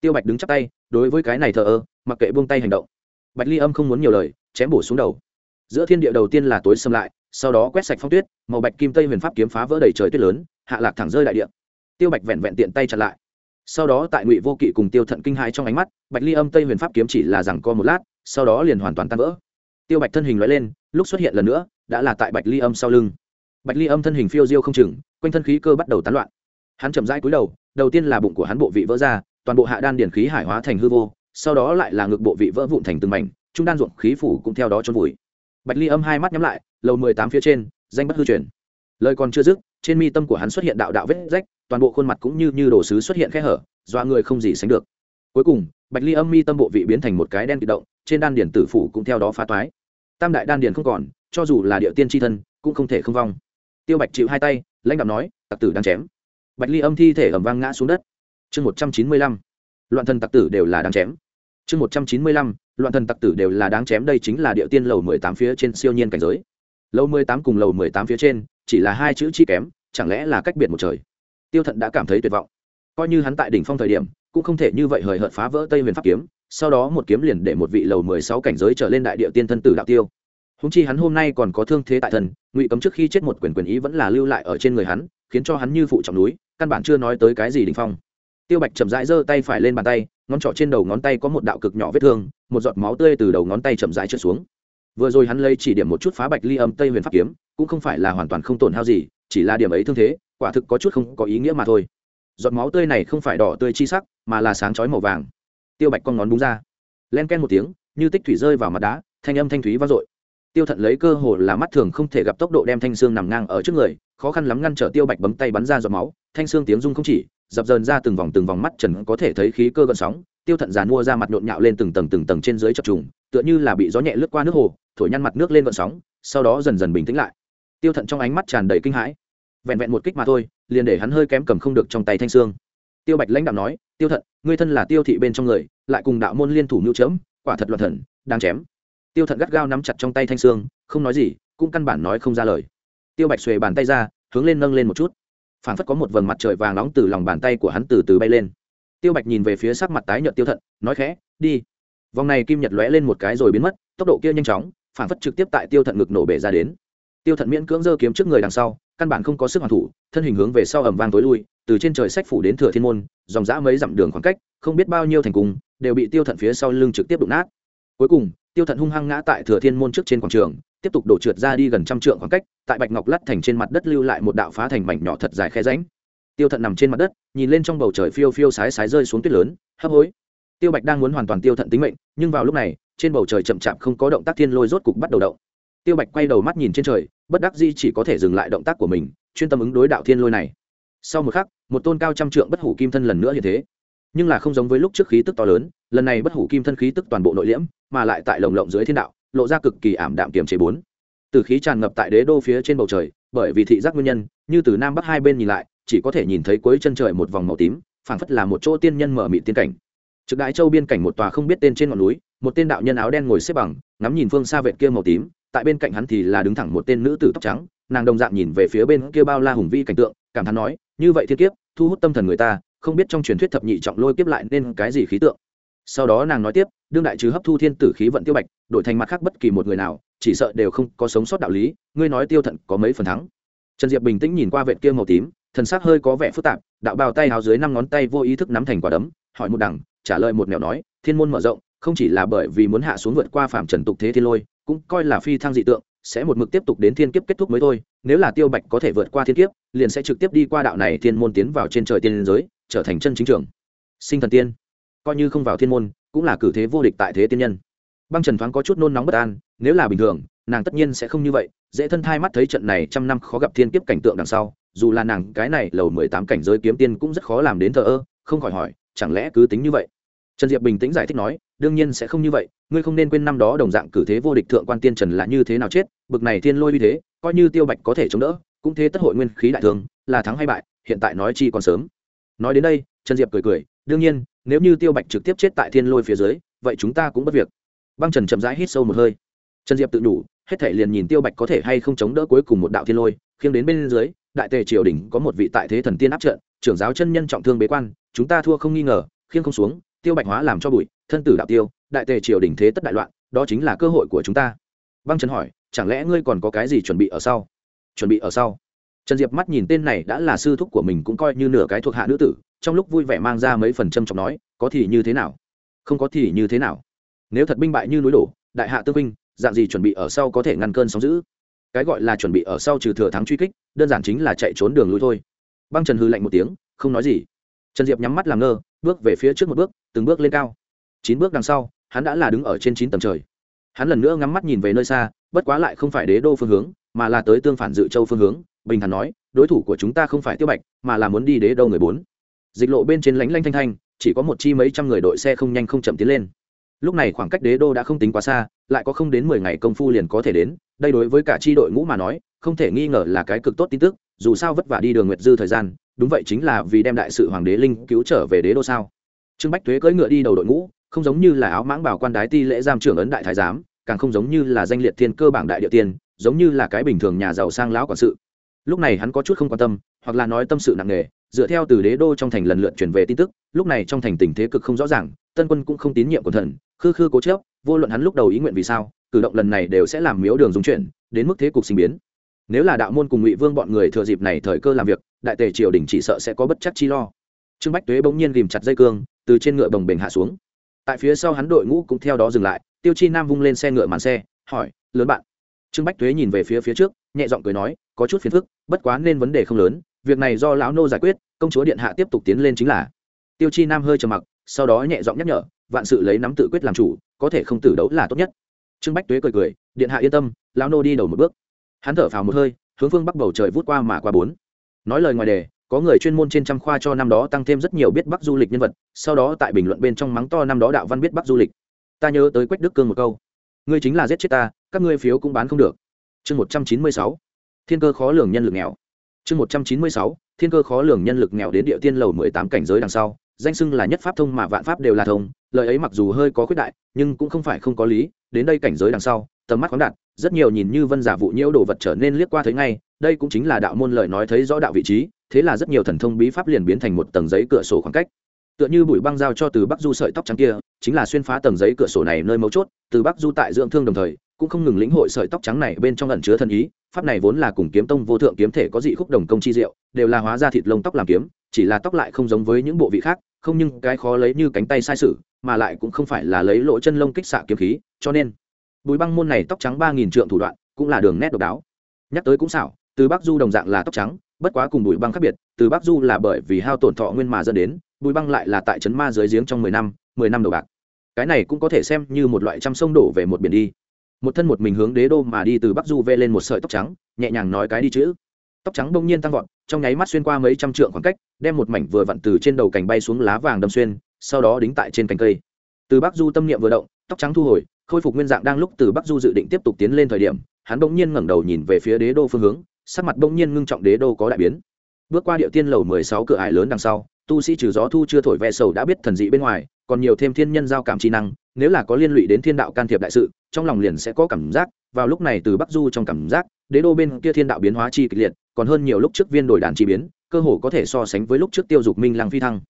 Tiêu bạch đứng chắp tay, đối với cái này thờ ơ, mặc kệ buông tay hành động. Bạch ly âm không muốn nhiều lời, chém bổ xuống đầu. Giữa thiên địa đầu tiên là tối xâm lại, sau đó quét sạch phong tuyết, màu bạch kim tây huyền pháp kiếm phá vỡ đầy trời tuyết lớn, hạ lạc thẳng rơi đại địa. Tiêu bạch vẹn vẹn tiện tay chặn lại. Sau đó tại ngụy vô kỵ cùng tiêu thận kinh hai trong ánh mắt, bạch ly âm tây huyền pháp kiếm chỉ là rằng co một lát, sau đó liền hoàn toàn tan vỡ. Tiêu bạch thân hình nói lên, lúc xuất hiện lần nữa, đã là tại bạch ly âm sau lưng. Bạch ly âm thân hình phiêu diêu không chừng, quanh thân khí cơ bắt đầu tán loạn. Hắn chậm rãi cúi đầu đầu tiên là bụng của hắn bộ vị vỡ ra, toàn bộ hạ đan điển khí hải hóa thành hư vô, sau đó lại là ngực bộ vị vỡ vụn thành từng mảnh, trung đan ruộng khí phủ cũng theo đó trôn vùi. Bạch ly âm hai mắt nhắm lại, lầu mười tám phía trên, danh bất hư truyền. Lời còn chưa dứt, trên mi tâm của hắn xuất hiện đạo đạo vết rách, toàn bộ khuôn mặt cũng như như đồ sứ xuất hiện khe hở, dọa người không gì sánh được. Cuối cùng, bạch ly âm mi tâm bộ vị biến thành một cái đen kịt động, trên đan điển tử phủ cũng theo đó phá toái. Tam đại đan điển không còn, cho dù là địa tiên tri thân, cũng không thể không vong. Tiêu bạch chịu hai tay, lãnh đạo nói, tặc tử đang chém bạch ly âm thi thể ẩm vang ngã xuống đất. Chương một trăm chín mươi lăm. Loạn thần tặc tử đều là đáng chém. Chương một trăm chín mươi lăm. Loạn thần tặc tử đều là đáng chém, đây chính là địa tiên lầu mười tám phía trên siêu nhiên cảnh giới. Lầu mười tám cùng lầu mười tám phía trên, chỉ là hai chữ chi kém, chẳng lẽ là cách biệt một trời? Tiêu thận đã cảm thấy tuyệt vọng. Coi như hắn tại đỉnh phong thời điểm, cũng không thể như vậy hời hợt phá vỡ tây huyền pháp kiếm, sau đó một kiếm liền để một vị lầu mười sáu cảnh giới trở lên đại địa tiên thân tử đạo tiêu húng chi hắn hôm nay còn có thương thế tại thần ngụy cấm trước khi chết một quyền quyền ý vẫn là lưu lại ở trên người hắn, khiến cho hắn như phụ trọng núi, căn bản chưa nói tới cái gì đỉnh phong. Tiêu bạch chậm rãi giơ tay phải lên bàn tay, ngón trỏ trên đầu ngón tay có một đạo cực nhỏ vết thương, một giọt máu tươi từ đầu ngón tay chậm rãi trượt xuống. Vừa rồi hắn lây chỉ điểm một chút phá bạch ly âm tây huyền pháp kiếm, cũng không phải là hoàn toàn không tổn hao gì, chỉ là điểm ấy thương thế, quả thực có chút không có ý nghĩa mà thôi. Giọt máu tươi này không phải đỏ tươi chi sắc, mà là sáng chói màu vàng. Tiêu bạch con ngón búng ra. Len ken một tiếng, như tích thủy rơi vào mặt đá, thanh âm thanh thúy vang dội tiêu thận lấy cơ hồ là mắt thường không thể gặp tốc độ đem thanh xương nằm ngang ở trước người, khó khăn lắm ngăn trở tiêu bạch bấm tay bắn ra giọt máu. Thanh xương tiếng rung không chỉ, dập dờn ra từng vòng từng vòng mắt trần có thể thấy khí cơ gợn sóng. Tiêu thận giàn mua ra mặt nhộn nhạo lên từng tầng từng tầng trên dưới chập trùng, tựa như là bị gió nhẹ lướt qua nước hồ, thổi nhăn mặt nước lên gợn sóng, sau đó dần dần bình tĩnh lại. Tiêu thận trong ánh mắt tràn đầy kinh hãi. Vẹn vẹn một kích mà thôi, liền để hắn hơi kém cầm không được trong tay thanh xương tiêu bạch lãnh đạo nói, tiêu thận, ngươi thân là tiêu thị bên trong người, lại cùng đạo môn liên thủ nhu chớm quả thật loạn thần đang chém tiêu thận gắt gao nắm chặt trong tay thanh xương, không nói gì, cũng căn bản nói không ra lời. Tiêu bạch xuề bàn tay ra, hướng lên nâng lên một chút. Phảng phất có một vầng mặt trời vàng nóng từ lòng bàn tay của hắn từ từ bay lên. Tiêu bạch nhìn về phía sắc mặt tái nhợt tiêu thận, nói khẽ, đi. Vòng này kim nhật lóe lên một cái rồi biến mất, tốc độ kia nhanh chóng, phảng phất trực tiếp tại tiêu thận ngực nổ bể ra đến. Tiêu thận miễn cưỡng giơ kiếm trước người đằng sau, căn bản không có sức hoàn thủ, thân hình hướng về sau ẩm vang tối lui, từ trên trời sách phủ đến thừa thiên môn, dòng dã mấy dặm đường khoảng cách, không biết bao nhiêu thành cung đều bị tiêu thận phía sau lưng trực tiếp đụng nát. Cuối cùng tiêu thận hung hăng ngã tại thừa thiên môn trước trên quảng trường, tiếp tục đổ trượt ra đi gần trăm trượng khoảng cách, tại bạch ngọc lắt thành trên mặt đất lưu lại một đạo phá thành mảnh nhỏ thật dài khe ránh tiêu thận nằm trên mặt đất, nhìn lên trong bầu trời phiêu phiêu sái sái rơi xuống tuyết lớn, hấp hối. Tiêu bạch đang muốn hoàn toàn tiêu thận tính mệnh, nhưng vào lúc này, trên bầu trời chậm chạp không có động tác thiên lôi rốt cục bắt đầu động. Tiêu bạch quay đầu mắt nhìn trên trời, bất đắc di chỉ có thể dừng lại động tác của mình, chuyên tâm ứng đối đạo thiên lôi này. Sau một khắc, một tôn cao trăm trượng bất hủ kim thân lần nữa như thế. Nhưng là không giống với lúc trước khí tức to lớn lần này bất hủ kim thân khí tức toàn bộ nội liễm, mà lại tại lồng lộng dưới thiên đạo, lộ ra cực kỳ ảm đạm kiềm chế bốn. Từ khí tràn ngập tại đế đô phía trên bầu trời, bởi vì thị giác nguyên nhân, như từ nam bắc hai bên nhìn lại, chỉ có thể nhìn thấy cuối chân trời một vòng màu tím, phảng phất là một chỗ tiên nhân mở mị tiên cảnh. Trực đại châu biên cảnh một tòa không biết tên trên ngọn núi, một tên đạo nhân áo đen ngồi xếp bằng, ngắm nhìn phương xa vệt kia màu tím, tại bên cạnh hắn thì là đứng thẳng một tên nữ tử tóc trắng, nàng đồng dạng nhìn về phía bên kia bao la hùng vi cảnh tượng, cảm thán nói, như vậy thiên kiếp, thu hút tâm thần người ta, không biết trong truyền thuyết thập nhị trọng lôi kiếp lại nên cái gì khí tượng sau đó nàng nói tiếp, đương đại chứ hấp thu thiên tử khí vận tiêu bạch, đổi thành mặt khác bất kỳ một người nào, chỉ sợ đều không có sống sót đạo lý, ngươi nói tiêu thận có mấy phần thắng? Trần diệp bình tĩnh nhìn qua vệt kia màu tím, thần sắc hơi có vẻ phức tạp, đạo bào tay háo dưới năm ngón tay vô ý thức nắm thành quả đấm, hỏi một đằng, trả lời một mẹo nói, thiên môn mở rộng, không chỉ là bởi vì muốn hạ xuống vượt qua phạm trần tục thế thiên lôi, cũng coi là phi thăng dị tượng, sẽ một mực tiếp tục đến thiên kiếp kết thúc mới thôi, nếu là tiêu bạch có thể vượt qua thiên kiếp, liền sẽ trực tiếp đi qua đạo này thiên môn tiến vào trên trời tiên giới, trở thành chân chính trường. Sinh thần tiên coi như không vào thiên môn, cũng là cử thế vô địch tại thế tiên nhân. Băng trần thoáng có chút nôn nóng bất an, nếu là bình thường, nàng tất nhiên sẽ không như vậy, dễ thân thai mắt thấy trận này trăm năm khó gặp thiên kiếp cảnh tượng đằng sau, dù là nàng cái này lầu mười tám cảnh giới kiếm tiên cũng rất khó làm đến thờ ơ, không khỏi hỏi, chẳng lẽ cứ tính như vậy? Trần diệp bình tĩnh giải thích nói, đương nhiên sẽ không như vậy, ngươi không nên quên năm đó đồng dạng cử thế vô địch thượng quan tiên trần là như thế nào chết, bực này thiên lôi uy thế, coi như tiêu bạch có thể chống đỡ, cũng thế tất hội nguyên khí đại thương, là thắng hay bại, hiện tại nói chi còn sớm. Nói đến đây, trần diệp cười cười, đương nhiên nếu như tiêu bạch trực tiếp chết tại thiên lôi phía dưới, vậy chúng ta cũng bất việc. Băng trần chậm rãi hít sâu một hơi. Trần diệp tự đủ, hết thể liền nhìn tiêu bạch có thể hay không chống đỡ cuối cùng một đạo thiên lôi, khiêng đến bên dưới, đại tề triều đình có một vị tại thế thần tiên áp trận, trưởng giáo chân nhân trọng thương bế quan, chúng ta thua không nghi ngờ, khiêng không xuống, tiêu bạch hóa làm cho bụi, thân tử đạo tiêu, đại tề triều đình thế tất đại loạn, đó chính là cơ hội của chúng ta. Băng trần hỏi, chẳng lẽ ngươi còn có cái gì chuẩn bị ở sau? Chuẩn bị ở sau? Trần diệp mắt nhìn tên này đã là sư thúc của mình cũng coi như nửa cái thuộc hạ nữ tử trong lúc vui vẻ mang ra mấy phần châm trọng nói, có thì như thế nào? Không có thì như thế nào? Nếu thật binh bại như núi đổ, đại hạ tương binh dạng gì chuẩn bị ở sau có thể ngăn cơn sóng giữ cái gọi là chuẩn bị ở sau trừ thừa thắng truy kích, đơn giản chính là chạy trốn đường lui thôi. Băng trần hư lạnh một tiếng, không nói gì. Trần diệp nhắm mắt làm ngơ, bước về phía trước một bước, từng bước lên cao. Chín bước đằng sau, hắn đã là đứng ở trên chín tầng trời. Hắn lần nữa ngắm mắt nhìn về nơi xa, bất quá lại không phải đế đô phương hướng, mà là tới tương phản dự châu phương hướng, bình thản nói, đối thủ của chúng ta không phải tiêu bạch, mà là muốn đi đế đô người bốn dịch lộ bên trên lánh lanh thanh thanh, chỉ có một chi mấy trăm người đội xe không nhanh không chậm tiến lên. Lúc này khoảng cách đế đô đã không tính quá xa, lại có không đến mười ngày công phu liền có thể đến, đây đối với cả chi đội ngũ mà nói, không thể nghi ngờ là cái cực tốt tin tức, dù sao vất vả đi đường nguyệt dư thời gian, đúng vậy chính là vì đem đại sự hoàng đế linh cứu trở về đế đô sao. Trương bách thuế cưỡi ngựa đi đầu đội ngũ, không giống như là áo mãng bảo quan đái ti lễ giam trưởng ấn đại thái giám, càng không giống như là danh liệt thiên cơ bảng đại địa tiên, giống như là cái bình thường nhà giàu sang lão quản sự. Lúc này hắn có chút không quan tâm, hoặc là nói tâm sự nặng nề dựa theo từ đế đô trong thành lần lượt chuyển về tin tức, lúc này trong thành tình thế cực không rõ ràng, tân quân cũng không tín nhiệm của thần, khư khư cố chớp vô luận hắn lúc đầu ý nguyện vì sao, cử động lần này đều sẽ làm miếu đường dung chuyển, đến mức thế cục sinh biến. Nếu là đạo môn cùng ngụy vương bọn người thừa dịp này thời cơ làm việc, đại tề triều đình chỉ sợ sẽ có bất chắc chi lo. Trương bách tuế bỗng nhiên ghìm chặt dây cương, từ trên ngựa bồng bềnh hạ xuống. Tại phía sau hắn đội ngũ cũng theo đó dừng lại, tiêu chi nam vung lên xe ngựa màn xe, hỏi, lớn bạn? Trương bách tuế nhìn về phía phía trước, nhẹ giọng cười nói, có chút phiền phức, bất quá nên vấn đề không lớn việc này do lão nô giải quyết, công chúa điện hạ tiếp tục tiến lên chính là. Tiêu chi nam hơi trầm mặc, sau đó nhẹ giọng nhắc nhở, vạn sự lấy nắm tự quyết làm chủ, có thể không tử đấu là tốt nhất. Trương bách tuế cười cười, điện hạ yên tâm, lão nô đi đầu một bước. Hắn thở phào một hơi, hướng phương bắc bầu trời vút qua mà qua bốn. Nói lời ngoài đề, có người chuyên môn trên trăm khoa cho năm đó tăng thêm rất nhiều biết bắc du lịch nhân vật, sau đó tại bình luận bên trong mắng to năm đó đạo văn biết bắc du lịch. Ta nhớ tới quách đức cương một câu, ngươi chính là giết chết ta, các ngươi phiếu cũng bán không được. Chương một trăm chín mươi sáu. Thiên cơ khó lường nhân lực nghèo chương một trăm chín mươi sáu, thiên cơ khó lường nhân lực nghèo đến địa tiên lầu mười tám cảnh giới đằng sau, danh xưng là nhất pháp thông mà vạn pháp đều là thông, lời ấy mặc dù hơi có khuyết đại, nhưng cũng không phải không có lý, đến đây cảnh giới đằng sau, tầm mắt khoáng đạt, rất nhiều nhìn như vân giả vụ nhiễu đồ vật trở nên liếc qua thấy ngay, đây cũng chính là đạo môn lời nói thấy rõ đạo vị trí, thế là rất nhiều thần thông bí pháp liền biến thành một tầng giấy cửa sổ khoảng cách. Tựa như bụi băng giao cho từ bắc du sợi tóc trắng kia, chính là xuyên phá tầng giấy cửa sổ này nơi mấu chốt, từ bắc du tại dưỡng thương đồng thời cũng không ngừng lĩnh hội sợi tóc trắng này bên trong ẩn chứa thần ý, pháp này vốn là cùng kiếm tông vô thượng kiếm thể có dị khúc đồng công chi diệu, đều là hóa ra thịt lông tóc làm kiếm, chỉ là tóc lại không giống với những bộ vị khác, không nhưng cái khó lấy như cánh tay sai sử mà lại cũng không phải là lấy lỗ chân lông kích xạ kiếm khí, cho nên, bùi băng môn này tóc trắng ba nghìn trượng thủ đoạn, cũng là đường nét độc đáo. Nhắc tới cũng xảo, từ bắc du đồng dạng là tóc trắng, bất quá cùng bùi băng khác biệt, từ bắc du là bởi vì hao tổn thọ nguyên mà dẫn đến, bùi băng lại là tại trấn ma dưới giếng trong mười năm mười năm đầu bạc. Cái này cũng có thể xem như một loại trăm sông đổ về một biển đi một thân một mình hướng đế đô mà đi từ bắc du vê lên một sợi tóc trắng, nhẹ nhàng nói cái đi chữ. Tóc trắng bỗng nhiên tăng vọt, trong nháy mắt xuyên qua mấy trăm trượng khoảng cách, đem một mảnh vừa vặn từ trên đầu cành bay xuống lá vàng đâm xuyên, sau đó đính tại trên cành cây. Từ bắc du tâm niệm vừa động, tóc trắng thu hồi, khôi phục nguyên dạng đang lúc từ bắc du dự định tiếp tục tiến lên thời điểm, hắn bỗng nhiên ngẩng đầu nhìn về phía đế đô phương hướng, sắc mặt bỗng nhiên ngưng trọng đế đô có đại biến. Bước qua địa tiên lầu mười sáu cửa ải lớn đằng sau tu sĩ trừ gió thu chưa thổi ve sầu đã biết thần dị bên ngoài, còn nhiều thêm thiên nhân giao cảm trí năng, nếu là có liên lụy đến thiên đạo can thiệp đại sự, trong lòng liền sẽ có cảm giác, vào lúc này từ bắc du trong cảm giác, đế đô bên kia thiên đạo biến hóa chi kịch liệt, còn hơn nhiều lúc trước viên đổi đàn chi biến, cơ hồ có thể so sánh với lúc trước tiêu dục minh lăng phi thăng.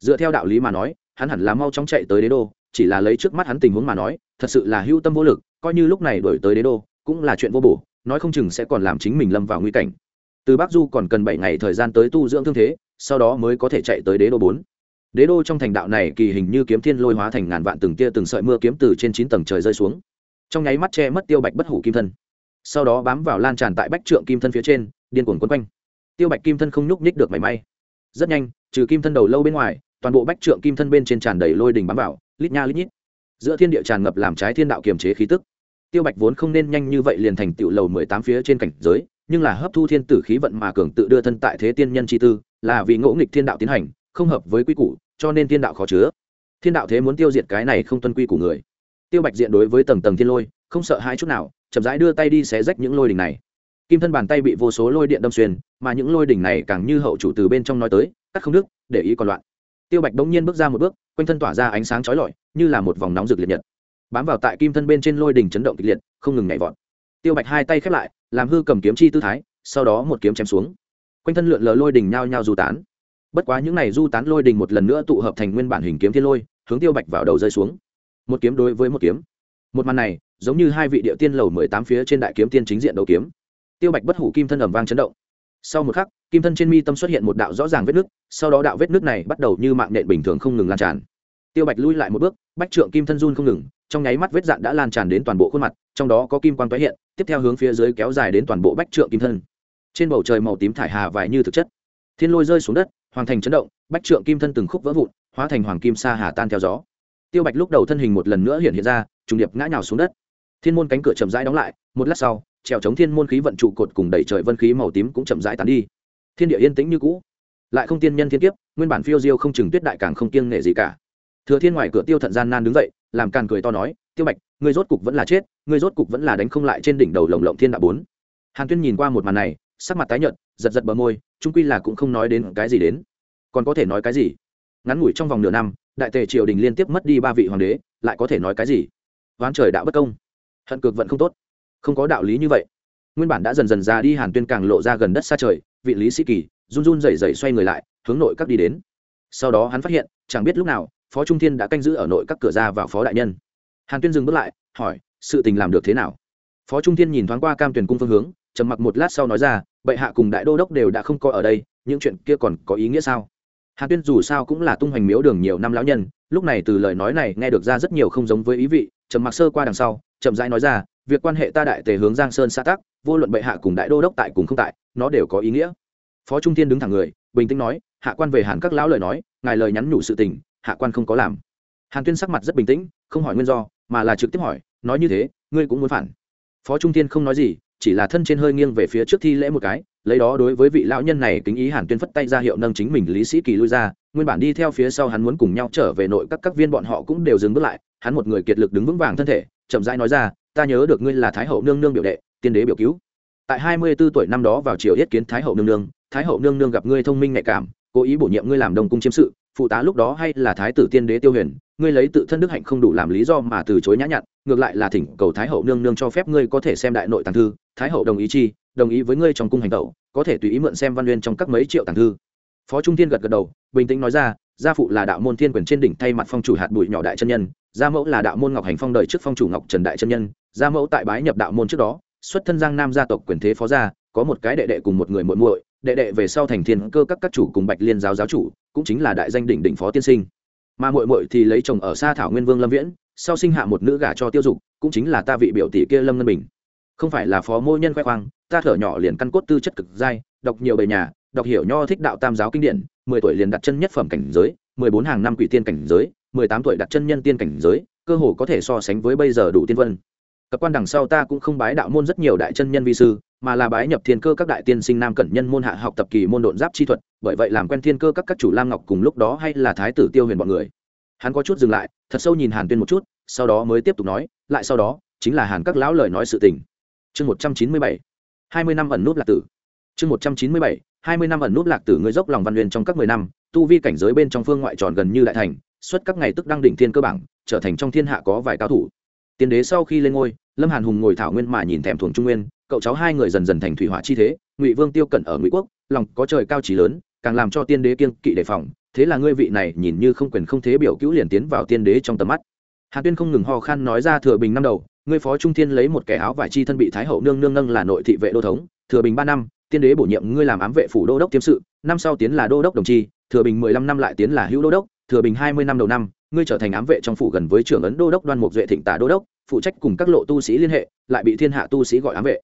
Dựa theo đạo lý mà nói, hắn hẳn là mau chóng chạy tới đế đô, chỉ là lấy trước mắt hắn tình huống mà nói, thật sự là hưu tâm vô lực, coi như lúc này đổi tới đế đô, cũng là chuyện vô bổ, nói không chừng sẽ còn làm chính mình lâm vào nguy cảnh. Từ bắc du còn cần bảy ngày thời gian tới tu dưỡng thương thế sau đó mới có thể chạy tới đế đô bốn. Đế đô trong thành đạo này kỳ hình như kiếm thiên lôi hóa thành ngàn vạn từng tia từng sợi mưa kiếm từ trên chín tầng trời rơi xuống. Trong nháy mắt che mất tiêu bạch bất hủ kim thân. Sau đó bám vào lan tràn tại bách trượng kim thân phía trên, điên cuồng quấn quanh. Tiêu bạch kim thân không nhúc nhích được mảy may. Rất nhanh, trừ kim thân đầu lâu bên ngoài, toàn bộ bách trượng kim thân bên trên tràn đầy lôi đình bám vào, lít nha lít nhít. Giữa thiên địa tràn ngập làm trái thiên đạo kiềm chế khí tức. Tiêu bạch vốn không nên nhanh như vậy liền thành tựu lầu mười tám phía trên cảnh giới, nhưng là hấp thu thiên tử khí vận mà cường tự đưa thân tại thế tiên nhân chi tư là vì ngỗ nghịch thiên đạo tiến hành, không hợp với quy củ, cho nên thiên đạo khó chứa. Thiên đạo thế muốn tiêu diệt cái này không tuân quy của người. Tiêu bạch diện đối với tầng tầng thiên lôi, không sợ hai chút nào, chậm rãi đưa tay đi xé rách những lôi đỉnh này. Kim thân bàn tay bị vô số lôi điện đâm xuyên, mà những lôi đỉnh này càng như hậu chủ từ bên trong nói tới, cắt không đức để ý còn loạn. Tiêu bạch đống nhiên bước ra một bước, quanh thân tỏa ra ánh sáng chói lọi, như là một vòng nóng rực liệt nhật. Bám vào tại kim thân bên trên lôi đỉnh chấn động kịch liệt, không ngừng nhảy vọt. Tiêu bạch hai tay khép lại, làm hư cầm kiếm chi tư thái, sau đó một kiếm chém xuống quanh thân lượn lờ lôi đình nhao nhao du tán. Bất quá những này du tán lôi đình một lần nữa tụ hợp thành nguyên bản hình kiếm thiên lôi, hướng tiêu bạch vào đầu rơi xuống. Một kiếm đối với một kiếm. Một màn này, giống như hai vị địa tiên lầu mười tám phía trên đại kiếm tiên chính diện đầu kiếm. Tiêu bạch bất hủ kim thân ẩm vang chấn động. Sau một khắc, kim thân trên mi tâm xuất hiện một đạo rõ ràng vết nước, sau đó đạo vết nước này bắt đầu như mạng nện bình thường không ngừng lan tràn. Tiêu bạch lui lại một bước, bách trượng kim thân run không ngừng, trong nháy mắt vết dạn đã lan tràn đến toàn bộ khuôn mặt, trong đó có kim quan tái hiện, tiếp theo hướng phía dưới kéo dài đến toàn bộ bách trượng kim thân trên bầu trời màu tím thải hà vải như thực chất. Thiên lôi rơi xuống đất, hoàng thành chấn động, bách trượng kim thân từng khúc vỡ vụn, hóa thành hoàng kim sa hà tan theo gió. Tiêu bạch lúc đầu thân hình một lần nữa hiện hiện ra, trùng điệp ngã nhào xuống đất. Thiên môn cánh cửa chậm rãi đóng lại, một lát sau, trèo chống thiên môn khí vận trụ cột cùng đẩy trời vân khí màu tím cũng chậm rãi tán đi. Thiên địa yên tĩnh như cũ. Lại không tiên nhân thiên kiếp, nguyên bản phiêu diêu không chừng tuyết đại càng không kiêng nghệ gì cả. Thừa thiên ngoài cửa tiêu thận gian nan đứng dậy, làm càn cười to nói, tiêu bạch người rốt cục vẫn là chết người rốt cục vẫn là đánh không lại trên đỉnh đầu lồng lộng thiên đạo bốn. Hàn tuyên nhìn qua một màn này sắc mặt tái nhợt, giật giật bờ môi trung quy là cũng không nói đến cái gì đến. Còn có thể nói cái gì? Ngắn ngủi trong vòng nửa năm, đại tề triều đình liên tiếp mất đi ba vị hoàng đế, lại có thể nói cái gì? Ván trời đã bất công. Hận cực vẫn không tốt. Không có đạo lý như vậy. Nguyên bản đã dần dần ra đi hàn tuyên càng lộ ra gần đất xa trời, vị lý sĩ kỳ, run run rẩy rẩy xoay người lại, hướng nội các đi đến. Sau đó hắn phát hiện, chẳng biết lúc nào, phó trung thiên đã canh giữ ở nội các cửa ra vào phó đại nhân. Hàn tuyên dừng bước lại, hỏi, sự tình làm được thế nào? Phó trung thiên nhìn thoáng qua cam tuyển cung phương hướng, trầm mặc một lát sau nói ra bệ hạ cùng đại đô đốc đều đã không coi ở đây, những chuyện kia còn có ý nghĩa sao? Hàn tuyên dù sao cũng là tung hoành miếu đường nhiều năm lão nhân, lúc này từ lời nói này nghe được ra rất nhiều không giống với ý vị, trầm mặc sơ qua đằng sau, chậm rãi nói ra, việc quan hệ ta đại tề hướng giang sơn xã tắc, vô luận bệ hạ cùng đại đô đốc tại cùng không tại, nó đều có ý nghĩa. Phó trung thiên đứng thẳng người, bình tĩnh nói, hạ quan về hàn các lão lời nói, ngài lời nhắn nhủ sự tình, hạ quan không có làm. Hàn tuyên sắc mặt rất bình tĩnh, không hỏi nguyên do, mà là trực tiếp hỏi, nói như thế, ngươi cũng muốn phản. Phó trung thiên không nói gì chỉ là thân trên hơi nghiêng về phía trước thi lễ một cái, lấy đó đối với vị lão nhân này kính ý hàn tuyên phất tay ra hiệu nâng chính mình lý sĩ kỳ lui ra, nguyên bản đi theo phía sau hắn muốn cùng nhau trở về nội các các viên bọn họ cũng đều dừng bước lại, hắn một người kiệt lực đứng vững vàng thân thể, chậm rãi nói ra, ta nhớ được ngươi là thái hậu nương nương biểu đệ, tiên đế biểu cứu. Tại hai mươi 24 tuổi năm đó vào triều yết kiến thái hậu nương nương, thái hậu nương nương gặp ngươi thông minh nhạy cảm, cố ý bổ nhiệm ngươi làm đồng cung chiêm sự, phụ tá lúc đó hay là thái tử tiên đế tiêu huyền, ngươi lấy tự thân đức hạnh không đủ làm lý do mà từ chối nhã nhặn, ngược lại là thỉnh cầu thái hậu nương nương cho phép ngươi có thể xem đại nội tàng thư thái hậu đồng ý chi, đồng ý với ngươi trong cung hành tẩu, có thể tùy ý mượn xem văn nguyên trong các mấy triệu tàng thư. Phó trung thiên gật gật đầu, bình tĩnh nói ra, gia phụ là đạo môn thiên quyền trên đỉnh thay mặt phong chủ hạt bụi nhỏ đại chân nhân, gia mẫu là đạo môn ngọc hành phong đời trước phong chủ ngọc trần đại chân nhân, gia mẫu tại bái nhập đạo môn trước đó, xuất thân giang nam gia tộc quyền thế phó gia, có một cái đệ đệ cùng một người muội muội, đệ đệ về sau thành thiên cơ các các chủ cùng bạch liên giáo giáo chủ, cũng chính là đại danh đỉnh đỉnh phó tiên sinh. Mà muội muội thì lấy chồng ở xa thảo nguyên vương lâm viễn, sau sinh hạ một nữ gả cho tiêu dục, cũng chính là ta vị biểu tỷ kia lâm ngân bình không phải là phó mô nhân khoe khoang, ta thở nhỏ liền căn cốt tư chất cực dai, đọc nhiều bề nhà, đọc hiểu nho thích đạo tam giáo kinh điển, mười tuổi liền đặt chân nhất phẩm cảnh giới, mười bốn hàng năm quỷ tiên cảnh giới, mười tám tuổi đặt chân nhân tiên cảnh giới, cơ hồ có thể so sánh với bây giờ đủ tiên vân. Cập quan đằng sau ta cũng không bái đạo môn rất nhiều đại chân nhân vi sư, mà là bái nhập thiên cơ các đại tiên sinh nam cẩn nhân môn hạ học tập kỳ môn độn giáp chi thuật, bởi vậy làm quen thiên cơ các các chủ lam ngọc cùng lúc đó hay là thái tử tiêu huyền bọn người. Hắn có chút dừng lại, thật sâu nhìn hàn tuyên một chút, sau đó mới tiếp tục nói, lại sau đó, chính là hàn các lão lời nói sự tình chương một trăm chín mươi bảy, hai mươi năm ẩn nút lạc tử. Chương một trăm chín mươi bảy, hai mươi năm ẩn nút lạc tử người dốc lòng văn huyền trong các mười năm, tu vi cảnh giới bên trong phương ngoại tròn gần như đại thành suốt các ngày tức đăng đỉnh thiên cơ bảng, trở thành trong thiên hạ có vài cao thủ. Tiên đế sau khi lên ngôi, lâm hàn hùng ngồi thảo nguyên mà nhìn thèm thuồng trung nguyên, cậu cháu hai người dần dần thành thủy hỏa chi thế, ngụy vương tiêu cẩn ở ngụy quốc, lòng có trời cao trí lớn, càng làm cho tiên đế kiên kỵ đề phòng, thế là ngươi vị này nhìn như không quyền không thế biểu cứu liền tiến vào tiên đế trong tầm mắt. Hàn tuyên không ngừng ho khan nói ra thừa bình năm đầu ngươi phó trung thiên lấy một kẻ áo vải chi thân bị thái hậu nương nương nâng là nội thị vệ đô thống, thừa bình ba năm, tiên đế bổ nhiệm ngươi làm ám vệ phủ đô đốc tiêm sự, năm sau tiến là đô đốc đồng chi, thừa bình mười lăm năm lại tiến là hữu đô đốc, thừa bình hai mươi năm đầu năm, ngươi trở thành ám vệ trong phủ gần với trưởng ấn đô đốc đoan mục duệ thịnh tả đô đốc, phụ trách cùng các lộ tu sĩ liên hệ, lại bị thiên hạ tu sĩ gọi ám vệ.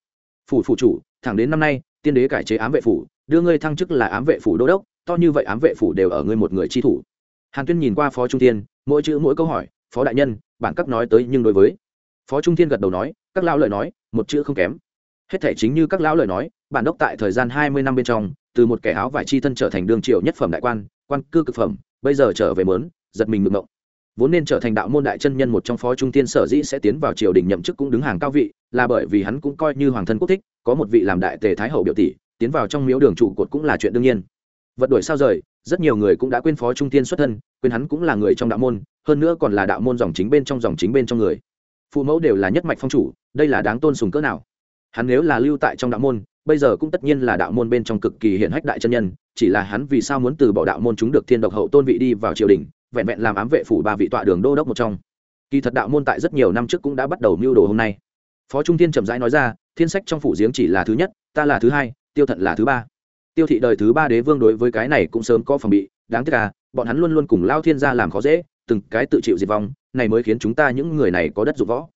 Phủ phủ chủ, thẳng đến năm nay, tiên đế cải chế ám vệ phủ, đưa ngươi thăng chức là ám vệ phủ đô đốc, to như vậy ám vệ phủ đều ở ngươi một người chi thủ. Hàn tuyên nhìn qua phó trung tiên mỗi chữ mỗi câu hỏi, phó đại nhân, bản các nói tới nhưng đối với phó trung Thiên gật đầu nói, các lão lời nói, một chữ không kém. Hết thể chính như các lão lời nói, bản đốc tại thời gian hai mươi năm bên trong, từ một kẻ áo vải chi thân trở thành đương triệu nhất phẩm đại quan quan cư cực phẩm, bây giờ trở về mớn giật mình ngược ngộng vốn nên trở thành đạo môn đại chân nhân một trong phó trung tiên sở dĩ sẽ tiến vào triều đình nhậm chức cũng đứng hàng cao vị, là bởi vì hắn cũng coi như hoàng thân quốc thích, có một vị làm đại tề thái hậu biểu tỷ, tiến vào trong miếu đường trụ cột cũng là chuyện đương nhiên. Vật đổi sao rời, rất nhiều người cũng đã quên phó trung tiên xuất thân, quên hắn cũng là người trong đạo môn, hơn nữa còn là đạo môn dòng chính bên trong dòng chính bên trong người phụ mẫu đều là nhất mạch phong chủ, đây là đáng tôn sùng cỡ nào? Hắn nếu là lưu tại trong đạo môn, bây giờ cũng tất nhiên là đạo môn bên trong cực kỳ hiển hách đại chân nhân, chỉ là hắn vì sao muốn từ bỏ đạo môn chúng được thiên độc hậu tôn vị đi vào triều đình, vẹn vẹn làm ám vệ phủ ba vị tọa đường đô đốc một trong. Kỳ thật đạo môn tại rất nhiều năm trước cũng đã bắt đầu mưu đồ hôm nay. Phó trung thiên trầm rãi nói ra, thiên sách trong phủ giếng chỉ là thứ nhất, ta là thứ hai, tiêu thận là thứ ba. Tiêu thị đời thứ ba đế vương đối với cái này cũng sớm có phòng bị, đáng tiếc à bọn hắn luôn luôn cùng lao thiên gia làm khó dễ, từng cái tự chịu diệt vong này mới khiến chúng ta những người này có đất dụng võ.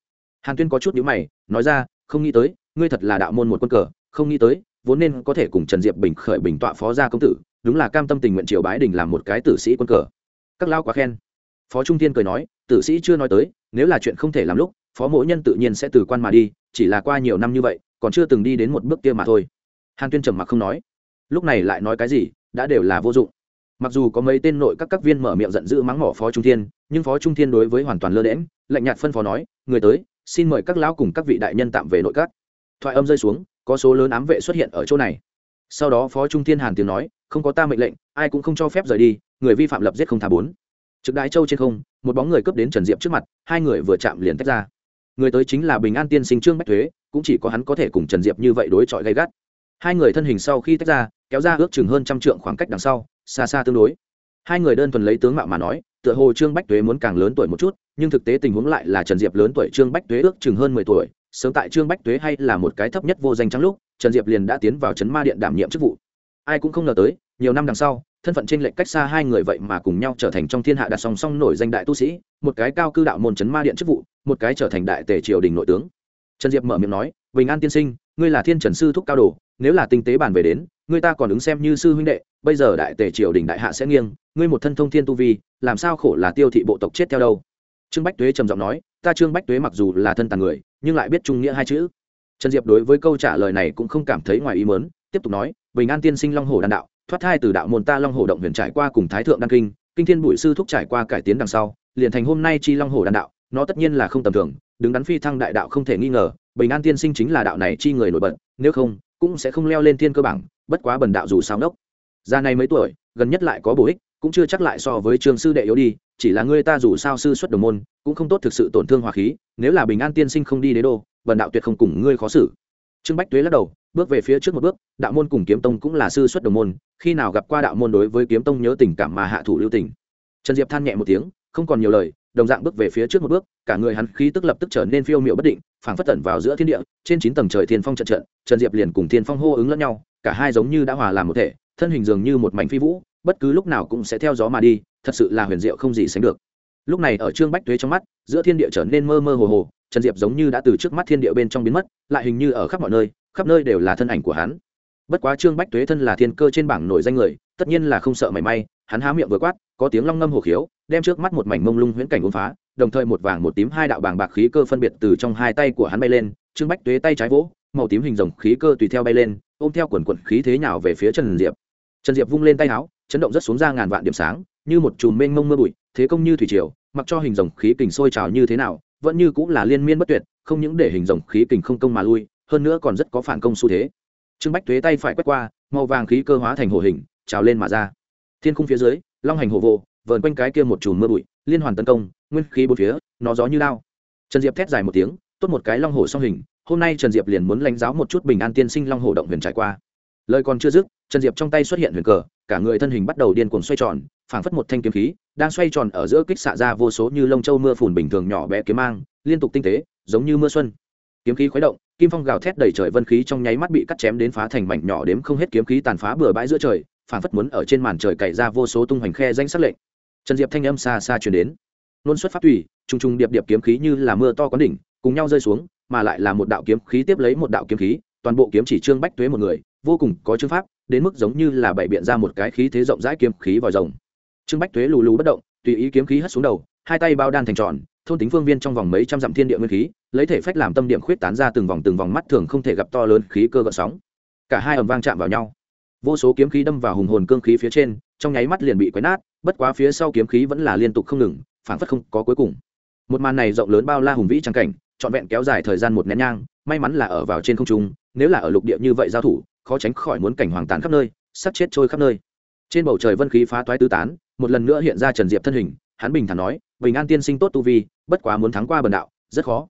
Hàn tuyên có chút nhíu mày, nói ra, không nghĩ tới, ngươi thật là đạo môn một quân cờ, không nghĩ tới, vốn nên có thể cùng trần diệp bình khởi bình tọa phó gia công tử, đúng là cam tâm tình nguyện triều bái đình làm một cái tử sĩ quân cờ. Các lao quá khen. Phó trung tiên cười nói, tử sĩ chưa nói tới, nếu là chuyện không thể làm lúc, phó mỗi nhân tự nhiên sẽ từ quan mà đi, chỉ là qua nhiều năm như vậy, còn chưa từng đi đến một bước kia mà thôi. Hàn tuyên trầm mặc không nói. Lúc này lại nói cái gì, đã đều là vô dụng mặc dù có mấy tên nội các các viên mở miệng giận dữ mắng mỏ phó trung thiên, nhưng phó trung thiên đối với hoàn toàn lơ đễm lạnh nhạt phân phó nói, người tới, xin mời các lão cùng các vị đại nhân tạm về nội các. Thoại âm rơi xuống, có số lớn ám vệ xuất hiện ở chỗ này. Sau đó phó trung thiên hàn tiếng nói, không có ta mệnh lệnh, ai cũng không cho phép rời đi, người vi phạm lập giết không thả bốn. Trực đại châu trên không, một bóng người cướp đến trần diệp trước mặt, hai người vừa chạm liền tách ra. Người tới chính là bình an tiên sinh trương bách thuế, cũng chỉ có hắn có thể cùng trần diệp như vậy đối chọi gay gắt. Hai người thân hình sau khi tách ra kéo ra ước chừng hơn trăm trượng khoảng cách đằng sau, xa xa tương đối. Hai người đơn thuần lấy tướng mạo mà nói, tựa hồ trương bách tuế muốn càng lớn tuổi một chút, nhưng thực tế tình huống lại là trần diệp lớn tuổi trương bách tuế ước chừng hơn mười tuổi, sớm tại trương bách tuế hay là một cái thấp nhất vô danh trắng lúc, trần diệp liền đã tiến vào trấn ma điện đảm nhiệm chức vụ. Ai cũng không ngờ tới, nhiều năm đằng sau, thân phận trên lệnh cách xa hai người vậy mà cùng nhau trở thành trong thiên hạ đặt song song nổi danh đại tu sĩ, một cái cao cư đạo môn trấn ma điện chức vụ, một cái trở thành đại tề triều đình nội tướng. Trần diệp mở miệng nói, bình an tiên sinh, ngươi là thiên trần sư thúc cao đồ nếu là tinh tế bàn về đến, người ta còn ứng xem như sư huynh đệ, bây giờ đại tề triều đình đại hạ sẽ nghiêng, ngươi một thân thông thiên tu vi, làm sao khổ là tiêu thị bộ tộc chết theo đâu? Trương bách tuế trầm giọng nói, ta trương bách tuế mặc dù là thân tàn người, nhưng lại biết trung nghĩa hai chữ. Trần diệp đối với câu trả lời này cũng không cảm thấy ngoài ý mớn tiếp tục nói, bình an tiên sinh long hồ đan đạo, thoát thai từ đạo môn ta long hồ động huyền trải qua cùng thái thượng đan kinh kinh thiên bụi sư thúc trải qua cải tiến đằng sau, liền thành hôm nay chi long hồ đan đạo, nó tất nhiên là không tầm thường, đứng đắn phi thăng đại đạo không thể nghi ngờ, bình an tiên sinh chính là đạo này chi người nổi bật, nếu không cũng sẽ không leo lên thiên cơ bảng, bất quá bần đạo dù sao nốc. Ra này mấy tuổi, gần nhất lại có bổ ích, cũng chưa chắc lại so với trường sư đệ yếu đi, chỉ là ngươi ta dù sao sư xuất đồng môn, cũng không tốt thực sự tổn thương hòa khí, nếu là bình an tiên sinh không đi đế đô, bần đạo tuyệt không cùng ngươi khó xử. Trương bách tuế lắc đầu, bước về phía trước một bước, đạo môn cùng kiếm tông cũng là sư xuất đồng môn, khi nào gặp qua đạo môn đối với kiếm tông nhớ tình cảm mà hạ thủ lưu tình. Trần diệp than nhẹ một tiếng không còn nhiều lời, đồng dạng bước về phía trước một bước, cả người hắn khí tức lập tức trở nên phiêu miệu bất định, phảng phất tẩn vào giữa thiên địa, trên chín tầng trời thiên phong trận trận, trần diệp liền cùng thiên phong hô ứng lẫn nhau, cả hai giống như đã hòa làm một thể, thân hình dường như một mảnh phi vũ, bất cứ lúc nào cũng sẽ theo gió mà đi, thật sự là huyền diệu không gì sánh được. Lúc này ở trương bách tuế trong mắt, giữa thiên địa trở nên mơ mơ hồ hồ, trần diệp giống như đã từ trước mắt thiên địa bên trong biến mất, lại hình như ở khắp mọi nơi, khắp nơi đều là thân ảnh của hắn. Bất quá trương bách tuế thân là thiên cơ trên bảng nổi danh người, tất nhiên là không sợ mảy may, hắn há miệng vừa quát có tiếng long ngâm hồ khiếu, đem trước mắt một mảnh mông lung huyễn cảnh uốn phá, đồng thời một vàng một tím hai đạo bàng bạc khí cơ phân biệt từ trong hai tay của hắn bay lên, trương bách tuế tay trái vỗ, màu tím hình rồng khí cơ tùy theo bay lên, ôm theo quần quần khí thế nào về phía trần diệp. Trần diệp vung lên tay áo, chấn động rất xuống ra ngàn vạn điểm sáng, như một chùm mênh mông mưa bụi, thế công như thủy triều, mặc cho hình rồng khí kình sôi trào như thế nào, vẫn như cũng là liên miên bất tuyệt, không những để hình rồng khí kình không công mà lui, hơn nữa còn rất có phản công xu thế. Trương bách thuế tay phải quét qua, màu vàng khí cơ hóa thành hồ hình, trào lên mà ra. Thiên khung phía dưới long hành hồ vô, vờn quanh cái kia một chùm mưa bụi, liên hoàn tấn công, nguyên khí bốn phía, nó gió như lao. Trần diệp thét dài một tiếng, tốt một cái long hồ song hình, hôm nay trần diệp liền muốn lãnh giáo một chút bình an tiên sinh long hồ động huyền trải qua. Lời còn chưa dứt, trần diệp trong tay xuất hiện huyền cờ, cả người thân hình bắt đầu điên cuồng xoay tròn, phảng phất một thanh kiếm khí, đang xoay tròn ở giữa kích xạ ra vô số như lông châu mưa phùn bình thường nhỏ bé kiếm mang, liên tục tinh tế, giống như mưa xuân. Kiếm khí khuấy động, kim phong gào thét đầy trời vân khí trong nháy mắt bị cắt chém đến phá thành mảnh nhỏ đếm không hết kiếm khí tàn phá bừa bãi giữa trời Phản phất muốn ở trên màn trời cày ra vô số tung hoành khe danh sắc lệnh. Trần diệp thanh âm xa xa truyền đến. Nôn xuất phát tùy, trùng trùng điệp điệp kiếm khí như là mưa to có đỉnh, cùng nhau rơi xuống, mà lại là một đạo kiếm khí tiếp lấy một đạo kiếm khí, toàn bộ kiếm chỉ trương bách tuế một người, vô cùng có chương pháp, đến mức giống như là bảy biện ra một cái khí thế rộng rãi kiếm khí vòi rồng. Trương bách tuế lù lù bất động, tùy ý kiếm khí hất xuống đầu, hai tay bao đan thành tròn, thôn tính phương viên trong vòng mấy trăm dặm thiên địa nguyên khí, lấy thể phách làm tâm điểm khuyết tán ra từng vòng từng vòng mắt thường không thể gặp to lớn khí cơ gợn sóng. Cả hai ầm vang chạm vào nhau vô số kiếm khí đâm vào hùng hồn cương khí phía trên, trong nháy mắt liền bị quấy nát, bất quá phía sau kiếm khí vẫn là liên tục không ngừng phản phất không có cuối cùng. Một màn này rộng lớn bao la hùng vĩ trang cảnh, trọn vẹn kéo dài thời gian một nén nhang, may mắn là ở vào trên không trung, nếu là ở lục địa như vậy giao thủ, khó tránh khỏi muốn cảnh hoàng tàn khắp nơi, sắp chết trôi khắp nơi. Trên bầu trời vân khí phá toái tứ tán, một lần nữa hiện ra trần diệp thân hình, hắn bình thản nói, bình an tiên sinh tốt tu vi, bất quá muốn thắng qua bần đạo, rất khó.